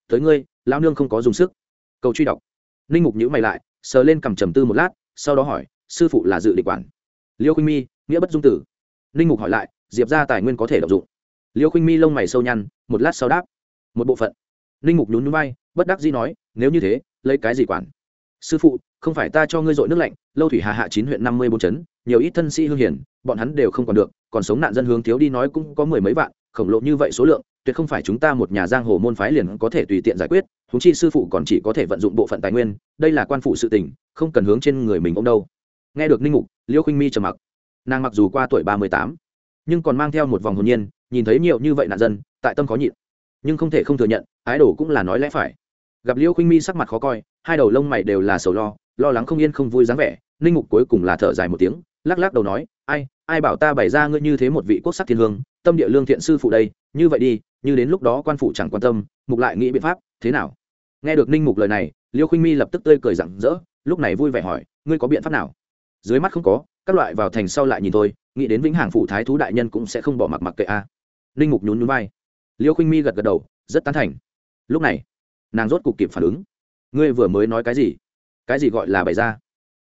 Tới ngươi lao nương không có dùng sức. Cầu truy đọc ninh mục nhữ mày lại, sờ lên cầm trầm tư một lát, sau đó hỏi, sư phụ là dự định quản? Liêu khinh mi, nghĩa bất dung tử. Ninh mục hỏi lại, diệp ra tài nguyên có thể đọc dụng? Liêu khinh mi lông mày sâu nhăn, một lát sau đáp, một bộ phận. Ninh mục nhún núi bay bất đắc dĩ nói, nếu như thế, lấy cái gì quản? Sư phụ, không phải ta cho ngươi dội nước lạnh, lâu thủy hà hạ chín huyện năm mươi bốn chấn, nhiều ít thân sĩ hương hiển bọn hắn đều không còn được, còn sống nạn dân hướng thiếu đi nói cũng có mười mấy vạn, khổng lồ như vậy số lượng tuyệt không phải chúng ta một nhà giang hồ môn phái liền có thể tùy tiện giải quyết húng chi sư phụ còn chỉ có thể vận dụng bộ phận tài nguyên, đây là quan phụ sự tình, không cần hướng trên người mình ông đâu. Nghe được ninh mục, liêu khinh mi trầm mặc. Nàng mặc dù qua tuổi ba mươi tám, nhưng còn mang theo một vòng hồn nhiên, nhìn thấy nhiều như vậy nạn dân, tại tâm khó nhịn. Nhưng không thể không thừa nhận, ái đồ cũng là nói lẽ phải. Gặp liêu khinh mi sắc mặt khó coi, hai đầu lông mày đều là sầu lo lo lắng không yên không vui dáng vẻ, ninh mục cuối cùng là thở dài một tiếng, lắc lắc đầu nói, ai ai bảo ta bày ra ngươi như thế một vị quốc sắc thiên hương, tâm địa lương thiện sư phụ đây như vậy đi, như đến lúc đó quan phụ chẳng quan tâm, mục lại nghĩ biện pháp, thế nào? Nghe được ninh mục lời này, liêu khinh mi lập tức tươi cười rặng rỡ, lúc này vui vẻ hỏi, ngươi có biện pháp nào? Dưới mắt không có, các loại vào thành sau lại nhìn tôi nghĩ đến vĩnh hằng phụ thái thú đại nhân cũng sẽ không bỏ mặc mặc kệ a. Ninh mục nhún nhún vai. Liêu khinh mi gật gật đầu, rất tán thành. Lúc này, nàng rốt cục kịp phản ứng. Ngươi vừa mới nói cái gì? Cái gì gọi là bày ra?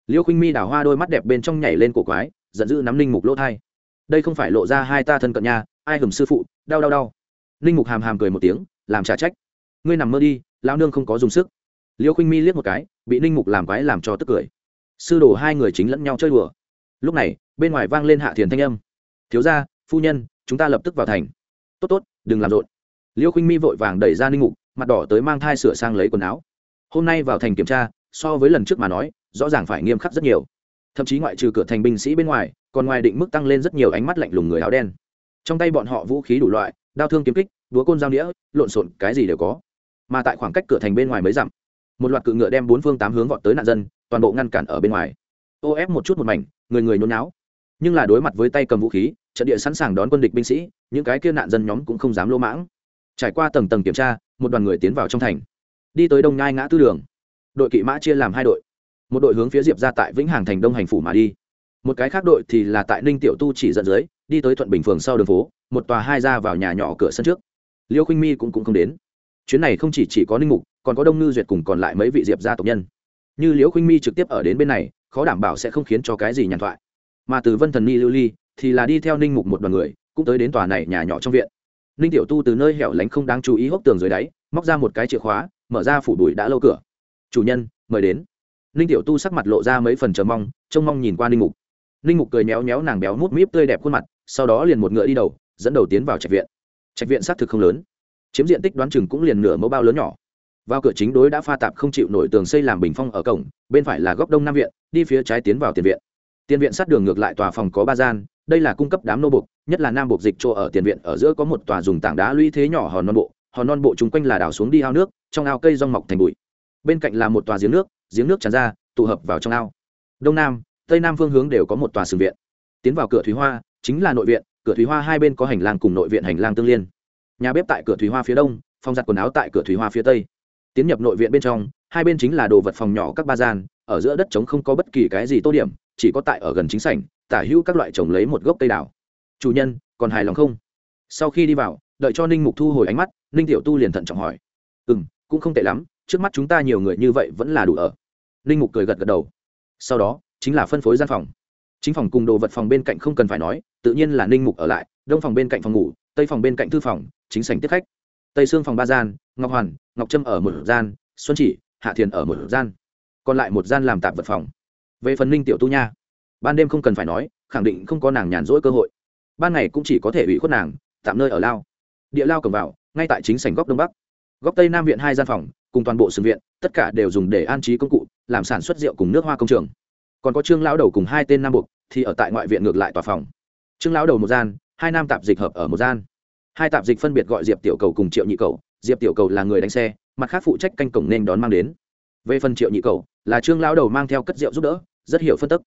Liêu khinh mi đào hoa đôi mắt đẹp bên trong nhảy lên cổ quái, giận dữ nắm ninh mục lỗ thai. Đây không phải lộ ra hai ta thân cận nha ai hầm sư phụ, đau đau đau. Ninh mục hàm hàm cười một tiếng, làm trả trách. Ngươi nằm mơ đi lao nương không có dùng sức. Liêu khinh mi liếc một cái, bị ninh mục làm quái làm cho tức cười. Sư đồ hai người chính lẫn nhau chơi đùa. Lúc này, bên ngoài vang lên hạ thiền thanh âm. Thiếu gia, phu nhân, chúng ta lập tức vào thành. Tốt tốt, đừng làm rộn. Liêu khinh mi vội vàng đẩy ra ninh mục, mặt đỏ tới mang thai sửa sang lấy quần áo. Hôm nay vào thành kiểm tra, so với lần trước mà nói, rõ ràng phải nghiêm khắc rất nhiều. Thậm chí ngoại trừ cửa thành binh sĩ bên ngoài, còn ngoài định mức tăng lên rất nhiều ánh mắt lạnh lùng người áo đen trong tay bọn họ vũ khí đủ loại, đao thương kiếm kích, búa côn dao đĩa, lộn xộn, cái gì đều có. Mà tại khoảng cách cửa thành bên ngoài mới dặm, một loạt cự ngựa đem bốn phương tám hướng vọt tới nạn dân, toàn bộ ngăn cản ở bên ngoài. Ô ép một chút một mảnh, người người nhốn náo nhưng là đối mặt với tay cầm vũ khí, trận địa sẵn sàng đón quân địch binh sĩ, những cái kia nạn dân nhóm cũng không dám lỗ mãng. Trải qua tầng tầng kiểm tra, một đoàn người tiến vào trong thành. Đi tới đông nhai ngã tư đường, đội kỵ mã chia làm hai đội. Một đội hướng phía diệp ra tại vĩnh hàng thành đông hành phủ mà đi một cái khác đội thì là tại ninh tiểu tu chỉ dẫn dưới đi tới thuận bình phường sau đường phố một tòa hai ra vào nhà nhỏ cửa sân trước. Liêu khinh mi cũng, cũng không đến. Chuyến này không chỉ, chỉ có ninh mục còn có đông ngư duyệt cùng còn lại mấy vị diệp gia tộc nhân. Như liễu khinh mi trực tiếp ở đến bên này khó đảm bảo sẽ không khiến cho cái gì nhàn thoại. Mà từ vân thần ni lưu ly thì là đi theo ninh mục một đoàn người cũng tới đến tòa này nhà nhỏ trong viện. Ninh tiểu tu từ nơi hẻo lánh không đáng chú ý hốc tường dưới đáy móc ra một cái chìa khóa mở ra phủ đùi đã lâu cửa. Chủ nhân mời đến. Ninh tiểu tu sắc mặt lộ ra mấy phần chờ mong trông mong nhìn qua ninh mục ninh mục cười méo méo nàng béo mút míp tươi đẹp khuôn mặt, sau đó liền một ngựa đi đầu, dẫn đầu tiến vào trạch viện. Trạch viện xác thực không lớn. Chiếm diện tích đoán chừng cũng liền nửa mẫu bao lớn nhỏ. Vào cửa chính đối đã pha tạp không chịu nổi tường xây làm bình phong ở cổng, bên phải là góc đông nam viện, đi phía trái tiến vào tiền viện. Tiền viện sát đường ngược lại tòa phòng có ba gian, đây là cung cấp đám nô bục nhất là nam bục dịch chỗ ở tiền viện, ở giữa có một tòa dùng tảng đá lũy thế nhỏ hòn non bộ, hòn non bộ chung quanh là đào xuống đi ao nước, trong ao cây rong mọc thành bụi. Bên cạnh là một tòa giếng nước giếng nước tràn ra, tụ hợp vào trong ao. Đông nam tây nam phương hướng đều có một tòa sừng viện. Tiến vào cửa thúy hoa, chính là nội viện, cửa thúy hoa hai bên có hành lang cùng nội viện hành lang tương liên. Nhà bếp tại cửa thúy hoa phía đông, phòng giặt quần áo tại cửa thúy hoa phía tây. Tiến nhập nội viện bên trong, hai bên chính là đồ vật phòng nhỏ các ba gian, ở giữa đất trống không có bất kỳ cái gì tô điểm, chỉ có tại ở gần chính sảnh, tả hữu các loại trồng lấy một gốc cây đào. Chủ nhân, còn hài lòng không? Sau khi đi vào, đợi cho ninh mục thu hồi ánh mắt, ninh tiểu tu liền thận trọng hỏi. Ừ m cũng không tệ lắm, trước mắt chúng ta nhiều người như vậy vẫn là đủ ở. Ninh mục cười gật gật đầu. Sau đó chính là phân phối gian phòng. Chính phòng cùng đồ vật phòng bên cạnh không cần phải nói, tự nhiên là ninh mục ở lại, đông phòng bên cạnh phòng ngủ, tây phòng bên cạnh thư phòng, chính sảnh tiếp khách. Tây xương phòng ba gian, ngọc hoàn, ngọc trâm ở một gian, xuân chỉ, hạ thiền ở một gian. Còn lại một gian làm tạp vật phòng. Về phần ninh tiểu tu nha, ban đêm không cần phải nói, khẳng định không có nàng nhàn rỗi cơ hội. Ban ngày cũng chỉ có thể ủy khuất nàng, tạm nơi ở lao. Địa lao cầm vào, ngay tại chính sảnh góc đông bắc. Góc tây nam viện hai gian phòng, cùng toàn bộ sừng viện, tất cả đều dùng để an trí công cụ, làm sản xuất rượu cùng nước hoa công trường còn có trương lão đầu cùng hai tên nam buộc thì ở tại ngoại viện ngược lại tòa phòng. Trương lão đầu một gian, hai nam tạp dịch hợp ở một gian. Hai tạp dịch phân biệt gọi diệp tiểu cầu cùng triệu nhị cầu. Diệp tiểu cầu là người đánh xe, mặt khác phụ trách canh cổng nên đón mang đến. Về phần triệu nhị cầu, là trương lão đầu mang theo cất rượu giúp đỡ, rất hiểu phân tức.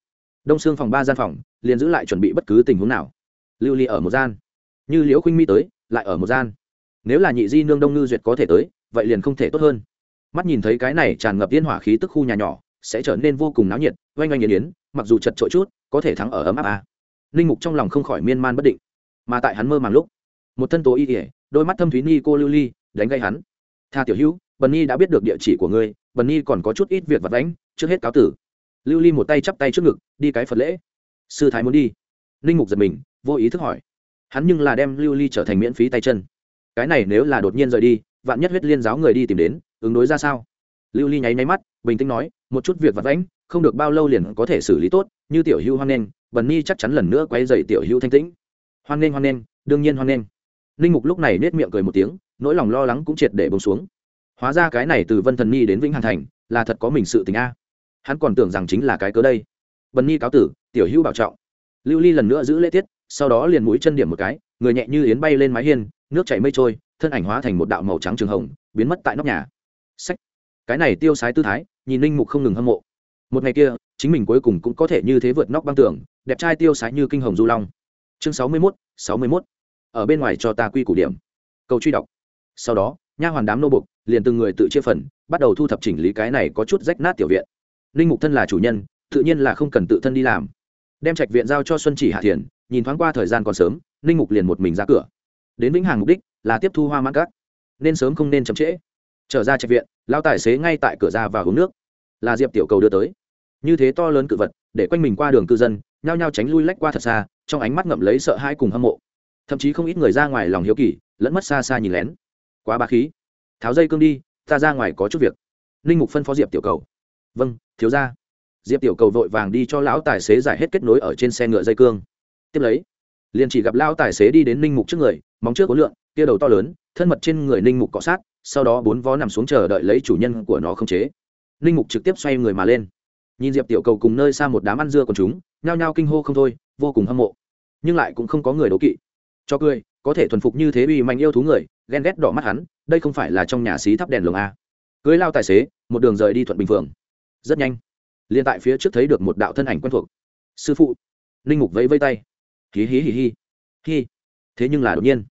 Đông xương phòng ba gian phòng, liền giữ lại chuẩn bị bất cứ tình huống nào. Lưu ly ở một gian. Như liễu khuynh mi tới, lại ở một gian. Nếu là nhị di nương đông ngư duyệt có thể tới, vậy liền không thể tốt hơn. Mắt nhìn thấy cái này tràn ngập yên hỏa khí tức khu nhà nhỏ, sẽ trở nên vô cùng náo nhiệt oanh oanh yến yến, mặc dù chật trội chút, có thể thắng ở ấm áp à. linh mục trong lòng không khỏi miên man bất định. Mà tại hắn mơ màng lúc, một thân tố y ỉa đôi mắt thâm thúy ni cô lưu ly, đánh gây hắn. Tha tiểu hữu, bần ni đã biết được địa chỉ của ngươi, bần ni còn có chút ít việc vật đánh trước hết cáo tử. Lưu ly một tay chắp tay trước ngực, đi cái phật lễ. Sư thái muốn đi. Linh mục giật mình, vô ý thức hỏi. Hắn nhưng là đem lưu ly trở thành miễn phí tay chân. Cái này nếu là đột nhiên rời đi, vạn nhất huyết liên giáo người đi tìm đến, ứng đối ra sao? Lưu ly nháy nháy mắt, bình tĩnh nói, một chút việc vặt vãnh, không được bao lâu liền có thể xử lý tốt, như tiểu hưu hoan nghênh, bần ni chắc chắn lần nữa quay dậy tiểu hưu thanh tĩnh. Hoan nghênh hoan nghênh, đương nhiên hoan nghênh. Ninh mục lúc này nết miệng cười một tiếng, nỗi lòng lo lắng cũng triệt để bông xuống. Hóa ra cái này từ vân thần ni đến vĩnh hàn thành, là thật có mình sự tình a. Hắn còn tưởng rằng chính là cái cớ đây. Bần ni cáo tử, tiểu Hưu bảo trọng. Lưu ly lần nữa giữ lễ tiết, sau đó liền mũi chân điểm một cái, người nhẹ như yến bay lên mái hiên, nước chảy mây trôi, thân ảnh hóa thành một đạo màu trắng trường hồng, biến mất tại nóc nhà. Sách cái này tiêu sái tư thái, nhìn linh mục không ngừng hâm mộ. Một ngày kia, chính mình cuối cùng cũng có thể như thế vượt nóc băng tường, đẹp trai tiêu sái như kinh hồng du long. Chương sáu mươi mốt, sáu mươi mốt. Ở bên ngoài cho ta quy củ điểm. Câu truy đọc. Sau đó, nha hoàn đám nô bục liền từng người tự chia phần, bắt đầu thu thập chỉnh lý cái này có chút rách nát tiểu viện. Linh mục thân là chủ nhân, tự nhiên là không cần tự thân đi làm. Đem trạch viện giao cho xuân chỉ hạ thiền, nhìn thoáng qua thời gian còn sớm linh mục liền một mình ra cửa. Đến vĩnh hằng mục đích là tiếp thu hoa mãn cát nên sớm không nên chậm trễ trở ra trạch viện, lao tài xế ngay tại cửa ra và uống nước. Là diệp tiểu cầu đưa tới. Như thế to lớn cự vật, để quanh mình qua đường cư dân, nhao nhao tránh lui lách qua thật xa, trong ánh mắt ngậm lấy sợ hãi cùng hâm mộ. Thậm chí không ít người ra ngoài lòng hiếu kỳ, lẫn mất xa xa nhìn lén. Quá ba khí. Tháo dây cương đi, ta ra ngoài có chút việc. Linh mục phân phó diệp tiểu cầu. Vâng thiếu ra diệp tiểu cầu vội vàng đi cho lão tài xế giải hết kết nối ở trên xe ngựa dây cương. Tiếp lấy liền chỉ gặp lao tài xế đi đến ninh mục trước người, móng trước có lượn tia đầu to lớn, thân mật trên người ninh mục cọ sát, sau đó bốn vó nằm xuống chờ đợi lấy chủ nhân của nó không chế. Ninh mục trực tiếp xoay người mà lên. Nhìn diệp tiểu cầu cùng nơi xa một đám ăn dưa còn chúng, nhao nhao kinh hô không thôi, vô cùng hâm mộ. Nhưng lại cũng không có người đố kỵ. Cho cười, có thể thuần phục như thế uy mạnh yêu thú người, ghen ghét đỏ mắt hắn, đây không phải là trong nhà xí thắp đèn lồng a cưới lao tài xế, một đường rời đi thuận bình phường rất nhanh, liền tại phía trước thấy được một đạo thân ảnh quen thuộc. Sư phụ. Ninh mục vẫy vây tay hí hí hí hí. Hí. Thế nhưng là đột nhiên.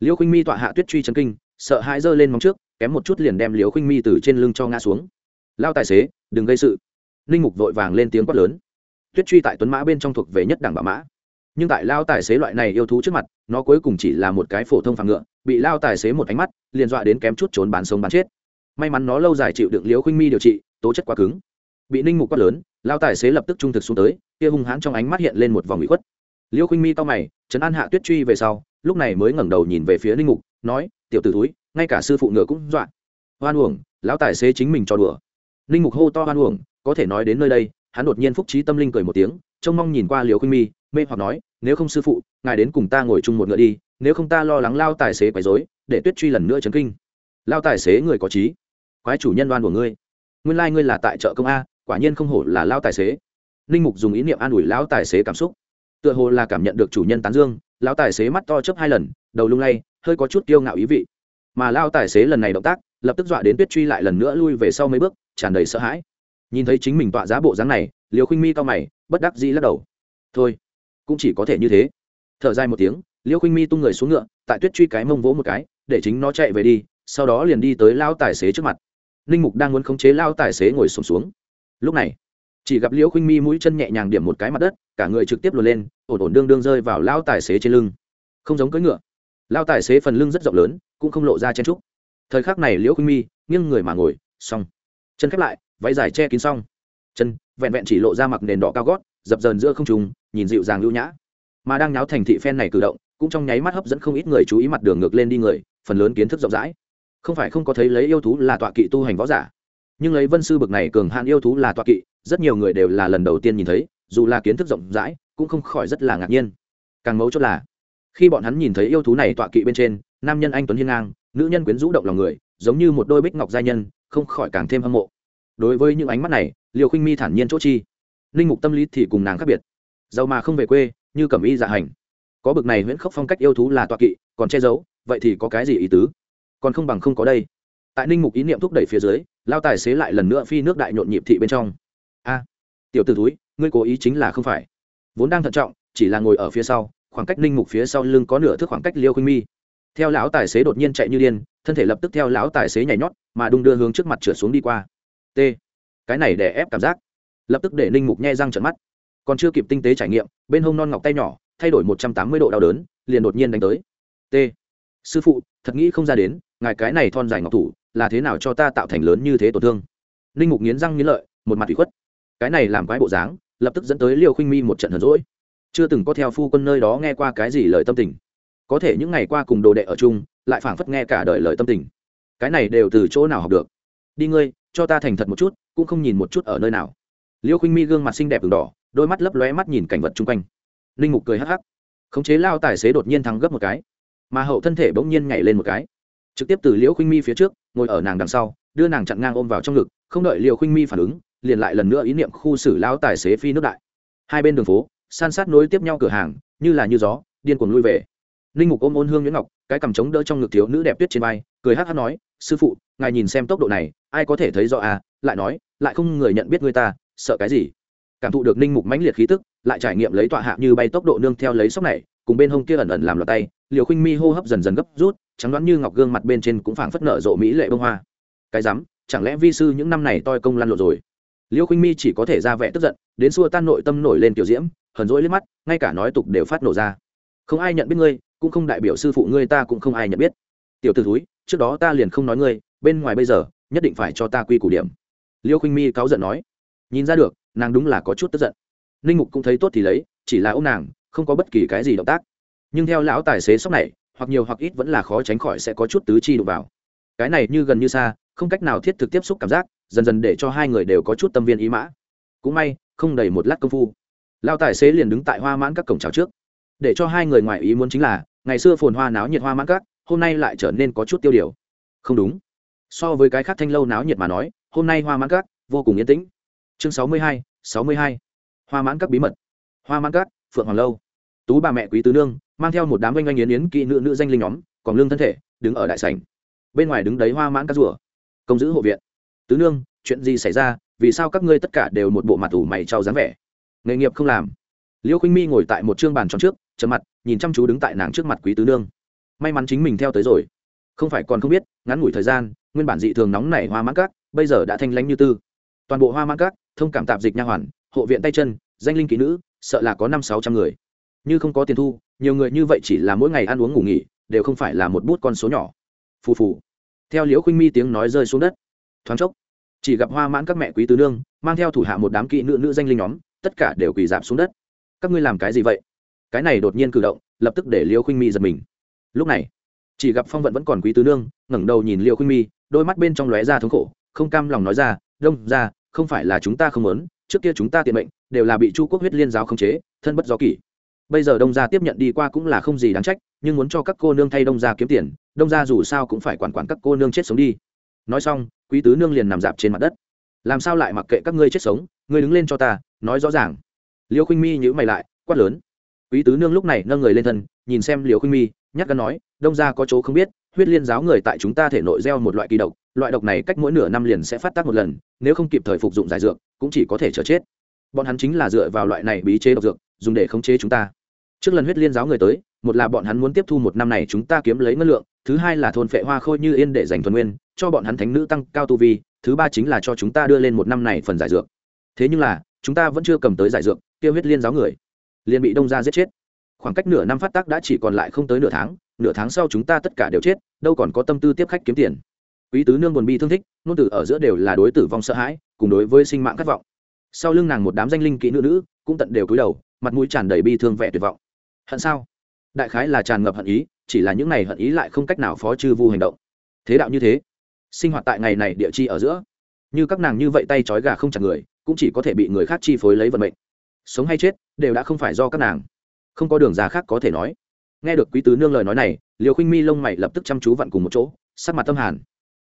Liễu khinh mi tọa hạ tuyết truy chấn kinh, sợ hãi giơ lên móng trước, kém một chút liền đem liễu khinh mi từ trên lưng cho ngã xuống. Lao tài xế, đừng gây sự. Linh mục vội vàng lên tiếng quát lớn. Tuyết truy tại tuấn mã bên trong thuộc về nhất đẳng bạo mã. Nhưng tại lao tài xế loại này yêu thú trước mặt, nó cuối cùng chỉ là một cái phổ thông phản ngựa, bị lao tài xế một ánh mắt, liền dọa đến kém chút trốn bán sống bán chết. May mắn nó lâu dài chịu đựng liễu khinh mi điều trị, tố chất quá cứng. Bị ninh mục quát lớn, lao tài xế lập tức trung thực xuống tới, kia hung hãn trong ánh mắt hiện lên một vòng bị khuất liêu khinh mi to mày trấn an hạ tuyết truy về sau, lúc này mới ngẩng đầu nhìn về phía Linh mục, nói, tiểu t ử túi ngay cả sư phụ ngựa cũng dọa. Hoan uổng, lão tài xế chính mình cho đùa. Linh mục hô to hoan uổng, có thể nói đến nơi đây, hắn đột nhiên phúc trí tâm linh cười một tiếng, trông mong nhìn qua liều khinh mi, mê hoặc nói, nếu không sư phụ, ngài đến cùng ta ngồi chung một ngựa đi, nếu không ta lo lắng lao tài xế quấy dối để tuyết truy lần nữa chấn kinh. Lao tài xế người có trí. Quái chủ nhân đoan của ngươi. Nguyên lai、like、ngươi là tại chợ công a, quả nhiên không hổ là lao tài xế. Ninh mục dùng ý niệm an ủi lão tài xế cảm xúc tựa hồ là cảm nhận được chủ nhân tán dương lão tài xế mắt to chấp hai lần đầu lung lay hơi có chút kiêu ngạo ý vị. Mà lao tài xế lần này động tác lập tức dọa đến tuyết truy lại lần nữa lui về sau mấy bước tràn đầy sợ hãi. Nhìn thấy chính mình tọa giá bộ dáng này liều khinh mi cao mày bất đắc dĩ lắc đầu. Thôi cũng chỉ có thể như thế. Thở dài một tiếng liêu khinh mi tung người xuống ngựa tại tuyết truy cái mông vỗ một cái để chính nó chạy về đi sau đó liền đi tới lao tài xế trước mặt. Ninh mục đang muốn khống chế lao tài xế ngồi sùng xuống, xuống lúc này chỉ gặp liễu khinh mi mũi chân nhẹ nhàng điểm một cái mặt đất cả người trực tiếp luồn lên ổn ổn đương đương rơi vào lao tài xế trên lưng. Không giống cưỡi ngựa. Lao tài xế phần lưng rất rộng lớn, cũng không lộ ra chen trúc. Thời khắc này liễu khinh mi nghiêng người mà ngồi, xong. Chân khép lại, váy dài che kín xong. Chân, vẹn vẹn chỉ lộ ra mặc nền đỏ cao gót, dập dờn giữa không trùng nhìn dịu dàng lưu nhã. Mà đang náo thành thị phen này cử động, cũng trong nháy mắt hấp dẫn không ít người chú ý mặt đường ngược lên đi người, phần lớn kiến thức rộng rãi. Không phải không có thấy lấy yêu thú là tọa kỵ tu hành võ giả, nhưng lấy vân sư bực này cường hạn yêu thú là tọa kỵ, rất nhiều người đều là lần đầu tiên nhìn thấy, dù là kiến thức rộng rãi cũng không khỏi rất là ngạc nhiên. Càng mấu chốt là, khi bọn hắn nhìn thấy yêu thú này tọa kỵ bên trên, nam nhân anh tuấn hiên ngang, nữ nhân quyến rũ động lòng người, giống như một đôi bích ngọc gia nhân, không khỏi càng thêm hâm mộ. Đối với những ánh mắt này liều khinh mi thản nhiên chỗ chi. Linh mục tâm lý thì cùng nàng khác biệt. Giàu mà không về quê, như cẩm y dạ hành. Có bực này huyễn khốc phong cách yêu thú là tọa kỵ, còn che giấu, vậy thì có cái gì ý tứ? Còn không bằng không có đây. Tại ninh mục ý niệm thúc đẩy phía dưới, lao tài xế lại lần nữa phi nước đại nhộn nhịp thị bên trong. A, tiểu t ử túi ngươi cố ý chính là không phải vốn đang thận trọng, chỉ là ngồi ở phía sau, khoảng cách ninh mục phía sau lưng có nửa thước khoảng cách liêu khinh mi. Theo lão tài xế đột nhiên chạy như điên, thân thể lập tức theo lão tài xế nhảy nhót, mà đung đưa hướng trước mặt trượt xuống đi qua. T. Cái này để ép cảm giác. Lập tức để ninh mục nhai răng trận mắt. Còn chưa kịp tinh tế trải nghiệm, bên hông non ngọc tay nhỏ, thay đổi một trăm tám mươi độ đau đớn, liền đột nhiên đánh tới. T. Sư phụ, thật nghĩ không ra đến, ngài cái này thon dài ngọc thủ, là thế nào cho ta tạo thành lớn như thế tổn thương? Ninh mục nghiến răng nghiến lợi, một mặt ủy khuất. Cái này làm quái bộ dáng lập tức dẫn tới liêu khinh mi một trận hờn rỗi chưa từng có theo phu quân nơi đó nghe qua cái gì lời tâm tình. Có thể những ngày qua cùng đồ đệ ở chung, lại phảng phất nghe cả đời lời tâm tình. Cái này đều từ chỗ nào học được? Đi ngươi, cho ta thành thật một chút, cũng không nhìn một chút ở nơi nào. Liêu khinh mi gương mặt xinh đẹp đường đỏ, đôi mắt lấp lóe mắt nhìn cảnh vật chung quanh. Linh mục cười hắc hắc. Khống chế lao tài xế đột nhiên thắng gấp một cái, mà hậu thân thể bỗng nhiên nhảy lên một cái. Trực tiếp từ liễu khinh mi phía trước, ngồi ở nàng đằng sau, đưa nàng chặn ngang ôm vào trong ngực, không đợi liễu khinh mi phản ứng liền lại lần nữa ý niệm khu xử lão tài xế phi nước đại. Hai bên đường phố, san sát nối tiếp nhau cửa hàng, như là như gió, điên cuồng lui về. Ninh mục ôm ôn hương nhuyễn ngọc, cái cầm trống đỡ trong ngực thiếu nữ đẹp tuyết trên vai, cười hát hát nói, sư phụ, ngài nhìn xem tốc độ này, ai có thể thấy rõ à? Lại nói, lại không người nhận biết người ta, sợ cái gì? Cảm thụ được ninh mục mãnh liệt khí tức, lại trải nghiệm lấy tọa hạ như bay tốc độ nương theo lấy sóc này, cùng bên hông kia ẩn ẩn làm loạt tay, liều khinh mi hô hấp dần dần gấp rút, trắng đoán như ngọc gương mặt bên trên cũng phảng phất nở rộ mỹ lệ bông hoa. Cái rắm, chẳng lẽ vi sư những năm này toi công lăn lộn rồi? Liêu khinh mi chỉ có thể ra vẻ tức giận, đến xua tan nội tâm nổi lên tiểu diễm, hờn rỗi lên mắt, ngay cả nói tục đều phát nổ ra. Không ai nhận biết ngươi, cũng không đại biểu sư phụ ngươi ta cũng không ai nhận biết. Tiểu t ử thúi, trước đó ta liền không nói ngươi, bên ngoài bây giờ, nhất định phải cho ta quy củ điểm. Liêu khinh mi cáu giận nói. Nhìn ra được, nàng đúng là có chút tức giận. Ninh mục cũng thấy tốt thì lấy, chỉ là ô m nàng, không có bất kỳ cái gì động tác. Nhưng theo lão tài xế sóc này, hoặc nhiều hoặc ít vẫn là khó tránh khỏi sẽ có chút tứ chi đụng vào. Cái này như gần như xa không cách nào thiết thực tiếp xúc cảm giác, dần dần để cho hai người đều có chút tâm viên ý mã. Cũng may, không đầy một lát công phu, lao tài xế liền đứng tại hoa mãn các cổng chào trước. Để cho hai người ngoài ý muốn chính là, ngày xưa phồn hoa náo nhiệt hoa mãn các, hôm nay lại trở nên có chút tiêu điều. Không đúng. So với cái khác thanh lâu náo nhiệt mà nói, hôm nay hoa mãn các, vô cùng yên tĩnh. Chương sáu mươi hai, sáu mươi hai. Hoa mãn các bí mật. Hoa mãn các, phượng hoàng lâu. Tú bà mẹ quý tứ nương, mang theo một đám oanh oanh yến yến kỹ nữ nữ danh linh nhóm, còn lương thân thể, đứng ở đại sảnh. Bên ngoài đứng đấy hoa mãn các rùa công giữ hộ viện. Tứ nương, chuyện gì xảy ra? Vì sao các ngươi tất cả đều một bộ mặt ủ mày trao dáng vẻ? Nghề nghiệp không làm. Liêu khinh mi ngồi tại một chương bàn tròn trước chấm mặt, nhìn chăm chú đứng tại nàng trước mặt quý tứ nương. May mắn chính mình theo tới rồi. Không phải còn không biết, ngắn ngủi thời gian, nguyên bản dị thường nóng nảy hoa mãn các bây giờ đã thanh lãnh như tư. Toàn bộ hoa mãn các thông cảm tạp dịch nha hoàn, hộ viện tay chân, danh linh kỹ nữ, sợ là có năm sáu trăm người. Như không có tiền thu, nhiều người như vậy chỉ là mỗi ngày ăn uống ngủ nghỉ, đều không phải là một bút con số nhỏ. Phù phù theo liễu khuynh mi tiếng nói rơi xuống đất. Thoáng chốc, chỉ gặp hoa mãn các mẹ quý tứ nương mang theo thủ hạ một đám kỹ nữ nữ danh linh nhóm, tất cả đều quỳ dạp xuống đất. Các ngươi làm cái gì vậy? Cái này đột nhiên cử động, lập tức để liễu khuynh mi giật mình. Lúc này, chỉ gặp phong vận vẫn còn quý tứ nương, ngẩng đầu nhìn liễu khuynh mi, đôi mắt bên trong lóe ra thống khổ, không cam lòng nói ra, đông ra không phải là chúng ta không muốn, trước kia chúng ta tiện mệnh, đều là bị chu quốc huyết liên giáo khống chế, thân bất do kỷ. Bây giờ đông gia tiếp nhận đi qua cũng là không gì đáng trách, nhưng muốn cho các cô nương thay đông gia kiếm tiền đông gia dù sao cũng phải quản quản các cô nương chết sống đi. Nói xong, quý tứ nương liền nằm dạp trên mặt đất. Làm sao lại mặc kệ các ngươi chết sống, ngươi đứng lên cho ta, nói rõ ràng. Liêu khinh mi nhữ mày lại, quát lớn. Quý tứ nương lúc này nâng người lên thân, nhìn xem liều khinh mi, nhắc gắn nói, đông gia có chỗ không biết, huyết liên giáo người tại chúng ta thể nội gieo một loại kỳ độc, loại độc này cách mỗi nửa năm liền sẽ phát tác một lần, nếu không kịp thời phục dụng giải dược, cũng chỉ có thể chờ chết. Bọn hắn chính là dựa vào loại này bí chế độc dược, dùng để khống chế chúng ta trước lần huyết liên giáo người tới, một là bọn hắn muốn tiếp thu một năm này chúng ta kiếm lấy ngân lượng, thứ hai là thôn phệ hoa khôi như yên để giành thuần nguyên, cho bọn hắn thánh nữ tăng cao tu vi, thứ ba chính là cho chúng ta đưa lên một năm này phần giải dược. Thế nhưng là, chúng ta vẫn chưa cầm tới giải dược tiêu huyết liên giáo người liền bị đông ra giết chết. Khoảng cách nửa năm phát tác đã chỉ còn lại không tới nửa tháng nửa tháng sau chúng ta tất cả đều chết, đâu còn có tâm tư tiếp khách kiếm tiền. Quý tứ nương buồn bi thương thích, nôn tử ở giữa đều là đối tử vong sợ hãi, cùng đối với sinh mạng khát vọng. Sau lưng nàng một đám danh linh kỹ nữ nữ, cũng tận đều cúi đầu, mặt mũi tràn đầy bi thương vẻ tuyệt vọng hận sao? Đại khái là tràn ngập hận ý, chỉ là những này hận ý lại không cách nào phó chư vu hành động. Thế đạo như thế, sinh hoạt tại ngày này địa chi ở giữa, như các nàng như vậy tay trói gà không chặt người, cũng chỉ có thể bị người khác chi phối lấy vận mệnh. Sống hay chết, đều đã không phải do các nàng. Không có đường ra khác có thể nói. Nghe được quý tứ nương lời nói này liều khinh mi lông mày lập tức chăm chú vặn cùng một chỗ, sắc mặt tâm hàn.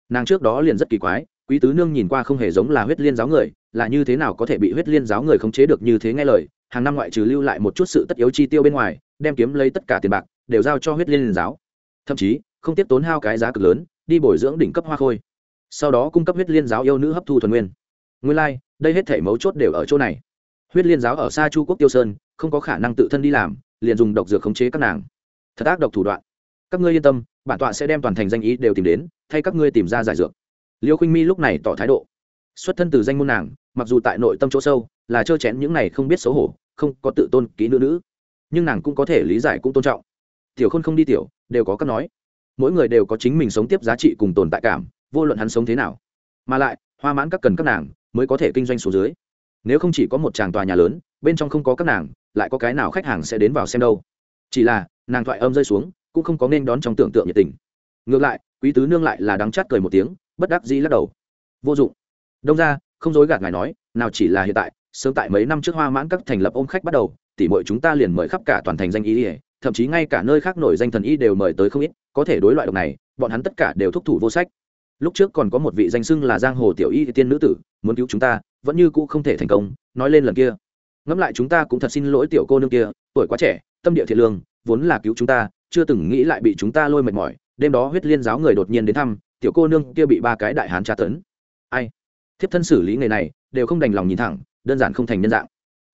Nàng trước đó liền rất kỳ quái, quý tứ nương nhìn qua không hề giống là huyết liên giáo người, là như thế nào có thể bị huyết liên giáo người khống chế được như thế nghe lời, hàng năm ngoại trừ lưu lại một chút sự tất yếu chi tiêu bên ngoài đem kiếm lấy tất cả tiền bạc đều giao cho huyết liên giáo. Thậm chí không tiếp tốn hao cái giá cực lớn đi bồi dưỡng đỉnh cấp hoa khôi. Sau đó cung cấp huyết liên giáo yêu nữ hấp thu thuần nguyên. Nguyên lai、like, đây hết thể mấu chốt đều ở chỗ này. Huyết liên giáo ở xa chu quốc tiêu sơn không có khả năng tự thân đi làm liền dùng độc dược khống chế các nàng. Thật ác độc thủ đoạn. Các ngươi yên tâm bản tọa sẽ đem toàn thành danh ý đều tìm đến thay các ngươi tìm ra giải dược. Liêu khinh mi lúc này tỏ thái độ. Xuất thân từ danh môn nàng mặc dù tại nội tâm chỗ sâu là trơ chén những này không biết xấu hổ không có tự tôn kỹ nữ nữ nhưng nàng cũng có thể lý giải cũng tôn trọng. Tiểu khôn không đi tiểu, đều có cách nói. Mỗi người đều có chính mình sống tiếp giá trị cùng tồn tại cảm, vô luận hắn sống thế nào. Mà lại, hoa mãn các cần các nàng, mới có thể kinh doanh số dưới. Nếu không chỉ có một tràng tòa nhà lớn, bên trong không có các nàng, lại có cái nào khách hàng sẽ đến vào xem đâu? Chỉ là, nàng thoại âm rơi xuống, cũng không có nên đón trong tưởng tượng nhiệt tình. Ngược lại, quý tứ nương lại là đắng chát cười một tiếng, bất đắc dĩ lắc đầu. Vô dụng. Đông ra không dối gạt ngài nói, nào chỉ là hiện tại, sớm tại mấy năm trước hoa mãn các thành lập ôm khách bắt đầu tỉ mọi chúng ta liền mời khắp cả toàn thành danh y ỉa thậm chí ngay cả nơi khác nổi danh thần y đều mời tới không ít, có thể đối loại độc này, bọn hắn tất cả đều thúc thủ vô sách. Lúc trước còn có một vị danh xưng là giang hồ tiểu y tiên nữ tử, muốn cứu chúng ta, vẫn như cũ không thể thành công, nói lên lần kia. Ngẫm lại chúng ta cũng thật xin lỗi tiểu cô nương kia, tuổi quá trẻ, tâm địa thiện lương, vốn là cứu chúng ta, chưa từng nghĩ lại bị chúng ta lôi mệt mỏi, đêm đó huyết liên giáo người đột nhiên đến thăm, tiểu cô nương kia bị ba cái đại hán tra tấn. Ai? Thiếp thân xử lý nghề này, đều không đành lòng nhìn thẳng, đơn giản không thành nhân dạng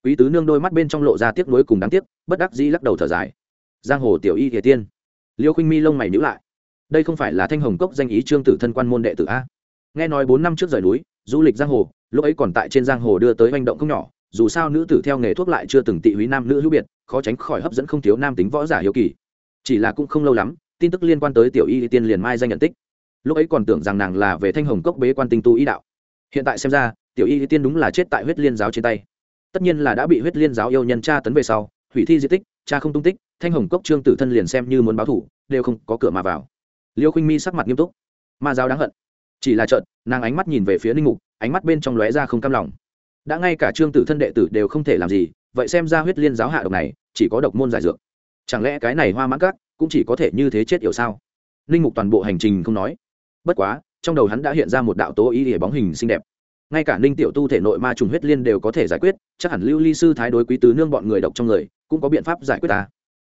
quý tứ nương đôi mắt bên trong lộ ra tiếc nuối cùng đáng tiếc, bất đắc dĩ lắc đầu thở dài. Giang hồ tiểu y kể tiên. Liêu khinh mi lông mày nhữ lại. Đây không phải là thanh hồng cốc danh ý trương tử thân quan môn đệ tử a? Nghe nói bốn năm trước rời núi, du lịch giang hồ, lúc ấy còn tại trên giang hồ đưa tới manh động không nhỏ, dù sao nữ tử theo nghề thuốc lại chưa từng tị húy nam nữ hữu biệt, khó tránh khỏi hấp dẫn không thiếu nam tính võ giả hiếu kỳ. Chỉ là cũng không lâu lắm, tin tức liên quan tới tiểu y tiên liền mai danh nhận tích. Lúc ấy còn tưởng rằng nàng là về thanh hồng cốc bế quan tinh tu ý đạo. Hiện tại xem ra, tiểu y tiên đúng là chết tại huyết liên giáo trên tay tất nhiên là đã bị huyết liên giáo yêu nhân tra tấn về sau, hủy thi di tích cha không tung tích, thanh hồng cốc trương tử thân liền xem như muốn báo thủ, đều không có cửa mà vào. Liêu khinh mi sắc mặt nghiêm túc. Ma giáo đáng hận. Chỉ là trợn nàng ánh mắt nhìn về phía ninh mục, ánh mắt bên trong lóe ra không cam lòng. Đã ngay cả trương tử thân đệ tử đều không thể làm gì, vậy xem ra huyết liên giáo hạ độc này, chỉ có độc môn giải dược. Chẳng lẽ cái này hoa mãn cát cũng chỉ có thể như thế chết yểu sao? Ninh mục toàn bộ hành trình không nói. Bất quá, trong đầu hắn đã hiện ra một đạo tố ý để bóng hình xinh đẹp ngay cả ninh tiểu tu thể nội ma trùng huyết liên đều có thể giải quyết, chắc hẳn lưu ly sư thái đối quý tứ nương bọn người độc trong người, cũng có biện pháp giải quyết ta.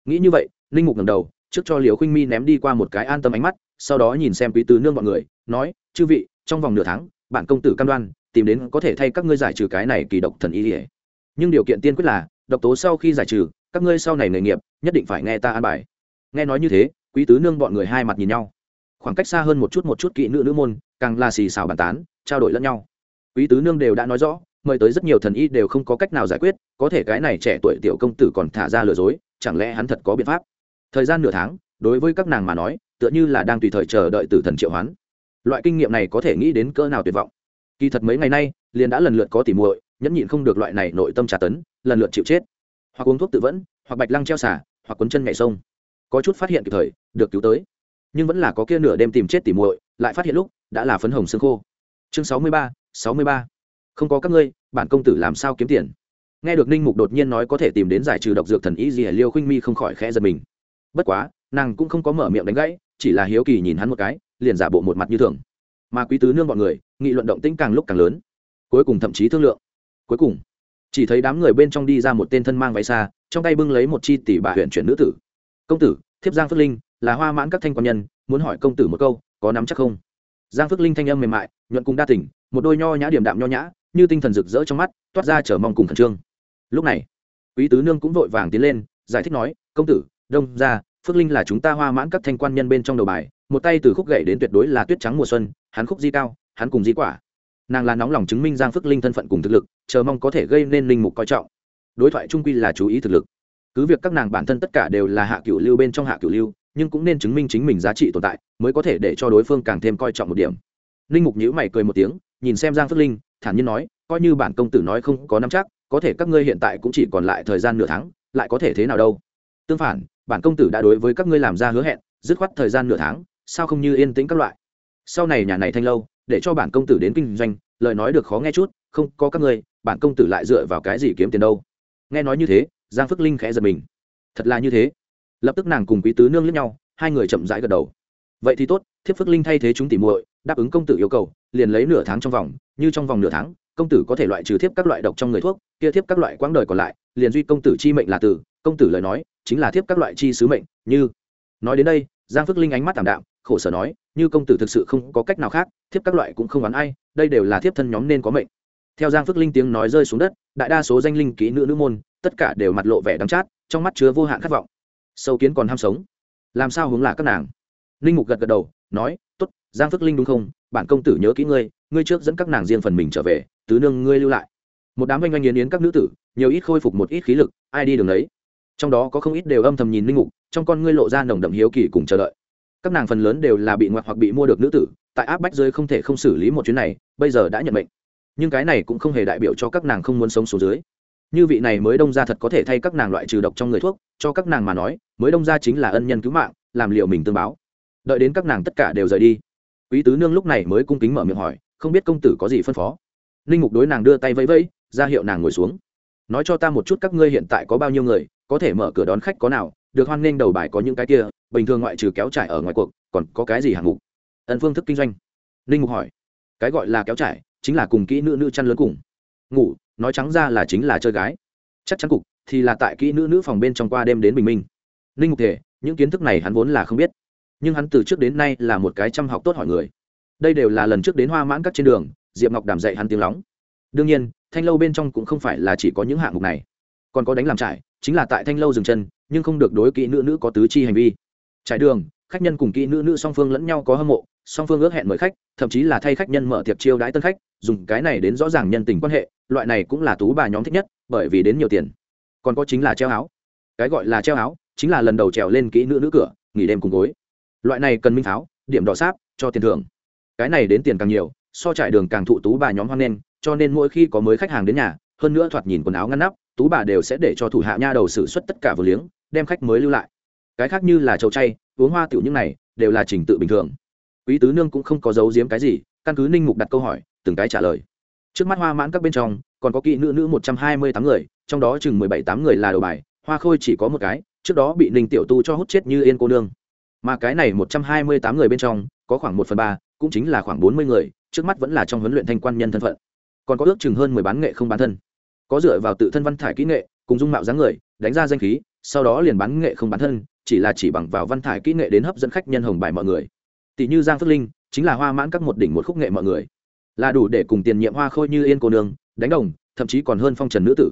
Nghĩ như vậy, ninh mục ngầm đầu, trước cho liều khinh mi ném đi qua một cái an tâm ánh mắt, sau đó nhìn xem quý tứ nương bọn người, nói, chư vị, trong vòng nửa tháng, bản công tử cam đoan, tìm đến có thể thay các ngươi giải trừ cái này kỳ độc thần y ỉa nhưng điều kiện tiên quyết là, độc tố sau khi giải trừ, các ngươi sau này nghề nghiệp, nhất định phải nghe ta an bài. Nghe nói như thế, quý tứ nương bọn người hai mặt nhìn nhau. Khoảng cách xa hơn một chút một chút kỹ nữ nữ môn, càng là xì xào bàn tán, trao đổi lẫn nhau quý tứ nương đều đã nói rõ, mời tới rất nhiều thần y đều không có cách nào giải quyết, có thể cái này trẻ tuổi tiểu công tử còn thả ra lừa dối, chẳng lẽ hắn thật có biện pháp? Thời gian nửa tháng, đối với các nàng mà nói, tựa như là đang tùy thời chờ đợi tử thần triệu hoán. Loại kinh nghiệm này có thể nghĩ đến cỡ nào tuyệt vọng. Kỳ thật mấy ngày nay, liền đã lần lượt có tỉ muội, nhẫn nhịn không được loại này nội tâm trả tấn, lần lượt chịu chết. Hoặc uống thuốc tự vẫn, hoặc bạch lăng treo xả hoặc quấn chân nhảy sông. Có chút phát hiện kịp thời, được cứu tới. Nhưng vẫn là có kia nửa đêm tìm chết tỉ muội, lại phát hiện lúc, đã là phấn hồng xương khô. Chương sáu mươi ba sáu mươi ba. Không có các ngươi, bản công tử làm sao kiếm tiền? Nghe được ninh mục đột nhiên nói có thể tìm đến giải trừ độc dược thần y gì liêu khinh mi không khỏi khẽ giật mình. Bất quá, nàng cũng không có mở miệng đánh gãy, chỉ là hiếu kỳ nhìn hắn một cái, liền giả bộ một mặt như thường. Mà quý tứ nương bọn người, nghị luận động tĩnh càng lúc càng lớn. Cuối cùng thậm chí thương lượng. Cuối cùng, chỉ thấy đám người bên trong đi ra một tên thân mang váy xa trong tay bưng lấy một chi tỷ bà huyện chuyển nữ tử. Công tử, thiếp giang phước linh, là hoa mãn các thanh quan nhân, muốn hỏi công tử một câu, có nắm chắc không? Giang phước linh thanh âm mềm mại, nhuận cùng đa tỉnh một đôi nho nhã điểm đạm nho nhã, như tinh thần rực rỡ trong mắt, toát ra chờ mong cùng khẩn trương. Lúc này, quý tứ nương cũng vội vàng tiến lên, giải thích nói, công tử, đông ra phước linh là chúng ta hoa mãn các thanh quan nhân bên trong đầu bài, một tay từ khúc gậy đến tuyệt đối là tuyết trắng mùa xuân, hắn khúc di cao, hắn cùng di quả. Nàng là nóng lòng chứng minh giang phước linh thân phận cùng thực lực, chờ mong có thể gây nên linh mục coi trọng. Đối thoại trung quy là chú ý thực lực. Cứ việc các nàng bản thân tất cả đều là hạ cửu lưu bên trong hạ cửu lưu, nhưng cũng nên chứng minh chính mình giá trị tồn tại, mới có thể để cho đối phương càng thêm coi trọng một điểm. Linh mục nhữ mày cười một tiếng nhìn xem giang phước linh, thản nhiên nói, coi như bản công tử nói không có nắm chắc, có thể các ngươi hiện tại cũng chỉ còn lại thời gian nửa tháng, lại có thể thế nào đâu? Tương phản, bản công tử đã đối với các ngươi làm ra hứa hẹn, dứt khoát thời gian nửa tháng, sao không như yên tĩnh các loại? Sau này nhà này thanh lâu, để cho bản công tử đến kinh doanh, lời nói được khó nghe chút, không có các ngươi, bản công tử lại dựa vào cái gì kiếm tiền đâu? Nghe nói như thế, giang phước linh khẽ giật mình. Thật là như thế. Lập tức nàng cùng quý tứ nương lẫn nhau, hai người chậm rãi gật đầu vậy thì tốt, thiếp phước linh thay thế chúng tỉ muội, đáp ứng công tử yêu cầu, liền lấy nửa tháng trong vòng, như trong vòng nửa tháng, công tử có thể loại trừ thiếp các loại độc trong người thuốc, kia thiếp các loại quãng đời còn lại, liền duy công tử chi mệnh là tử. Công tử lời nói, chính là thiếp các loại chi sứ mệnh, như. Nói đến đây, giang phước linh ánh mắt t đạm, khổ sở nói, như công tử thực sự không có cách nào khác, thiếp các loại cũng không oán ai, đây đều là thiếp thân nhóm nên có mệnh. Theo giang phước linh tiếng nói rơi xuống đất, đại đa số danh linh kỹ nữ nữ môn, tất cả đều mặt lộ vẻ đắng chát, trong mắt chứa vô hạn khát vọng. Sâu kiến còn ham sống. Làm sao hướng là các nàng? Linh mục gật gật đầu, nói t ố t giang phước linh đúng không? Bản công tử nhớ kỹ ngươi ngươi trước dẫn các nàng riêng phần mình trở về, tứ nương ngươi lưu lại. Một đám oanh oanh yến yến các nữ tử, nhiều ít khôi phục một ít khí lực, ai đi đường đấy trong đó có không ít đều âm thầm nhìn linh mục, trong con ngươi lộ ra nồng đậm hiếu kỳ cùng chờ đợi. Các nàng phần lớn đều là bị ngoặt hoặc bị mua được nữ tử, tại áp bách dưới không thể không xử lý một chuyến này, bây giờ đã nhận mệnh. Nhưng cái này cũng không hề đại biểu cho các nàng không muốn sống số dưới. Như vị này mới đông ra thật có thể thay các nàng loại trừ độc trong người thuốc, cho các nàng mà nói, mới đông ra chính là ân nhân cứu mạng, làm liệu mình tương báo đợi đến các nàng tất cả đều rời đi. Quý tứ nương lúc này mới cung kính mở miệng hỏi, không biết công tử có gì phân phó. Ninh mục đối nàng đưa tay vẫy vẫy, ra hiệu nàng ngồi xuống. Nói cho ta một chút các ngươi hiện tại có bao nhiêu người, có thể mở cửa đón khách có nào, được hoan nghênh đầu bài có những cái kia, bình thường ngoại trừ kéo trải ở ngoài cuộc, còn có cái gì hạng mục? Ẩn phương thức kinh doanh. Ninh mục hỏi. Cái gọi là kéo trải, chính là cùng kỹ nữ nữ chăn lớn cùng. Ngủ, nói trắng ra là chính là chơi gái. Chắc chắn cục, thì là tại kỹ nữ nữ phòng bên trong qua đêm đến bình minh. Ninh mục thể, những kiến thức này hắn vốn là không biết nhưng hắn từ trước đến nay là một cái chăm học tốt hỏi người. Đây đều là lần trước đến hoa mãn các trên đường, diệp ngọc đàm dạy hắn tiếng lóng. Đương nhiên, thanh lâu bên trong cũng không phải là chỉ có những hạng mục này. Còn có đánh làm trải chính là tại thanh lâu dừng chân, nhưng không được đối kỹ nữ nữ có tứ chi hành vi. Trải đường, khách nhân cùng kỹ nữ nữ song phương lẫn nhau có hâm mộ, song phương ước hẹn mời khách, thậm chí là thay khách nhân mở tiệc chiêu đãi tân khách, dùng cái này đến rõ ràng nhân tình quan hệ, loại này cũng là tú bà nhóm thích nhất, bởi vì đến nhiều tiền. Còn có chính là treo áo. Cái gọi là treo áo, chính là lần đầu trèo lên kỹ nữ nữ cửa, nghỉ đêm cùng gối loại này cần minh pháo, điểm đỏ sáp, cho tiền thưởng. Cái này đến tiền càng nhiều, so trải đường càng thụ tú bà nhóm hoan nghênh, cho nên mỗi khi có mới khách hàng đến nhà, hơn nữa thoạt nhìn quần áo ngăn nắp, tú bà đều sẽ để cho thủ hạ nha đầu xử suất tất cả vừa liếng, đem khách mới lưu lại. Cái khác như là trầu chay, uống hoa tiểu những này, đều là trình tự bình thường. Quý tứ nương cũng không có giấu giếm cái gì, căn cứ ninh mục đặt câu hỏi, từng cái trả lời. Trước mắt hoa mãn các bên trong, còn có kỹ nữ nữ một trăm hai mươi tám người, trong đó chừng mười bảy tám người là đầu bài, hoa khôi chỉ có một cái, trước đó bị ninh tiểu tu cho hút chết như yên cô nương mà cái này một trăm hai mươi tám người bên trong, có khoảng một phần ba, cũng chính là khoảng bốn mươi người, trước mắt vẫn là trong huấn luyện thanh quan nhân thân phận. Còn có ước chừng hơn mười bán nghệ không bán thân. Có dựa vào tự thân văn thải kỹ nghệ, cùng dung mạo dáng người, đánh ra danh khí, sau đó liền bán nghệ không bán thân, chỉ là chỉ bằng vào văn thải kỹ nghệ đến hấp dẫn khách nhân hồng bài mọi người. Tỷ như giang phước linh, chính là hoa mãn các một đỉnh một khúc nghệ mọi người. Là đủ để cùng tiền nhiệm hoa khôi như yên cô nương, đánh đồng, thậm chí còn hơn phong trần nữ tử.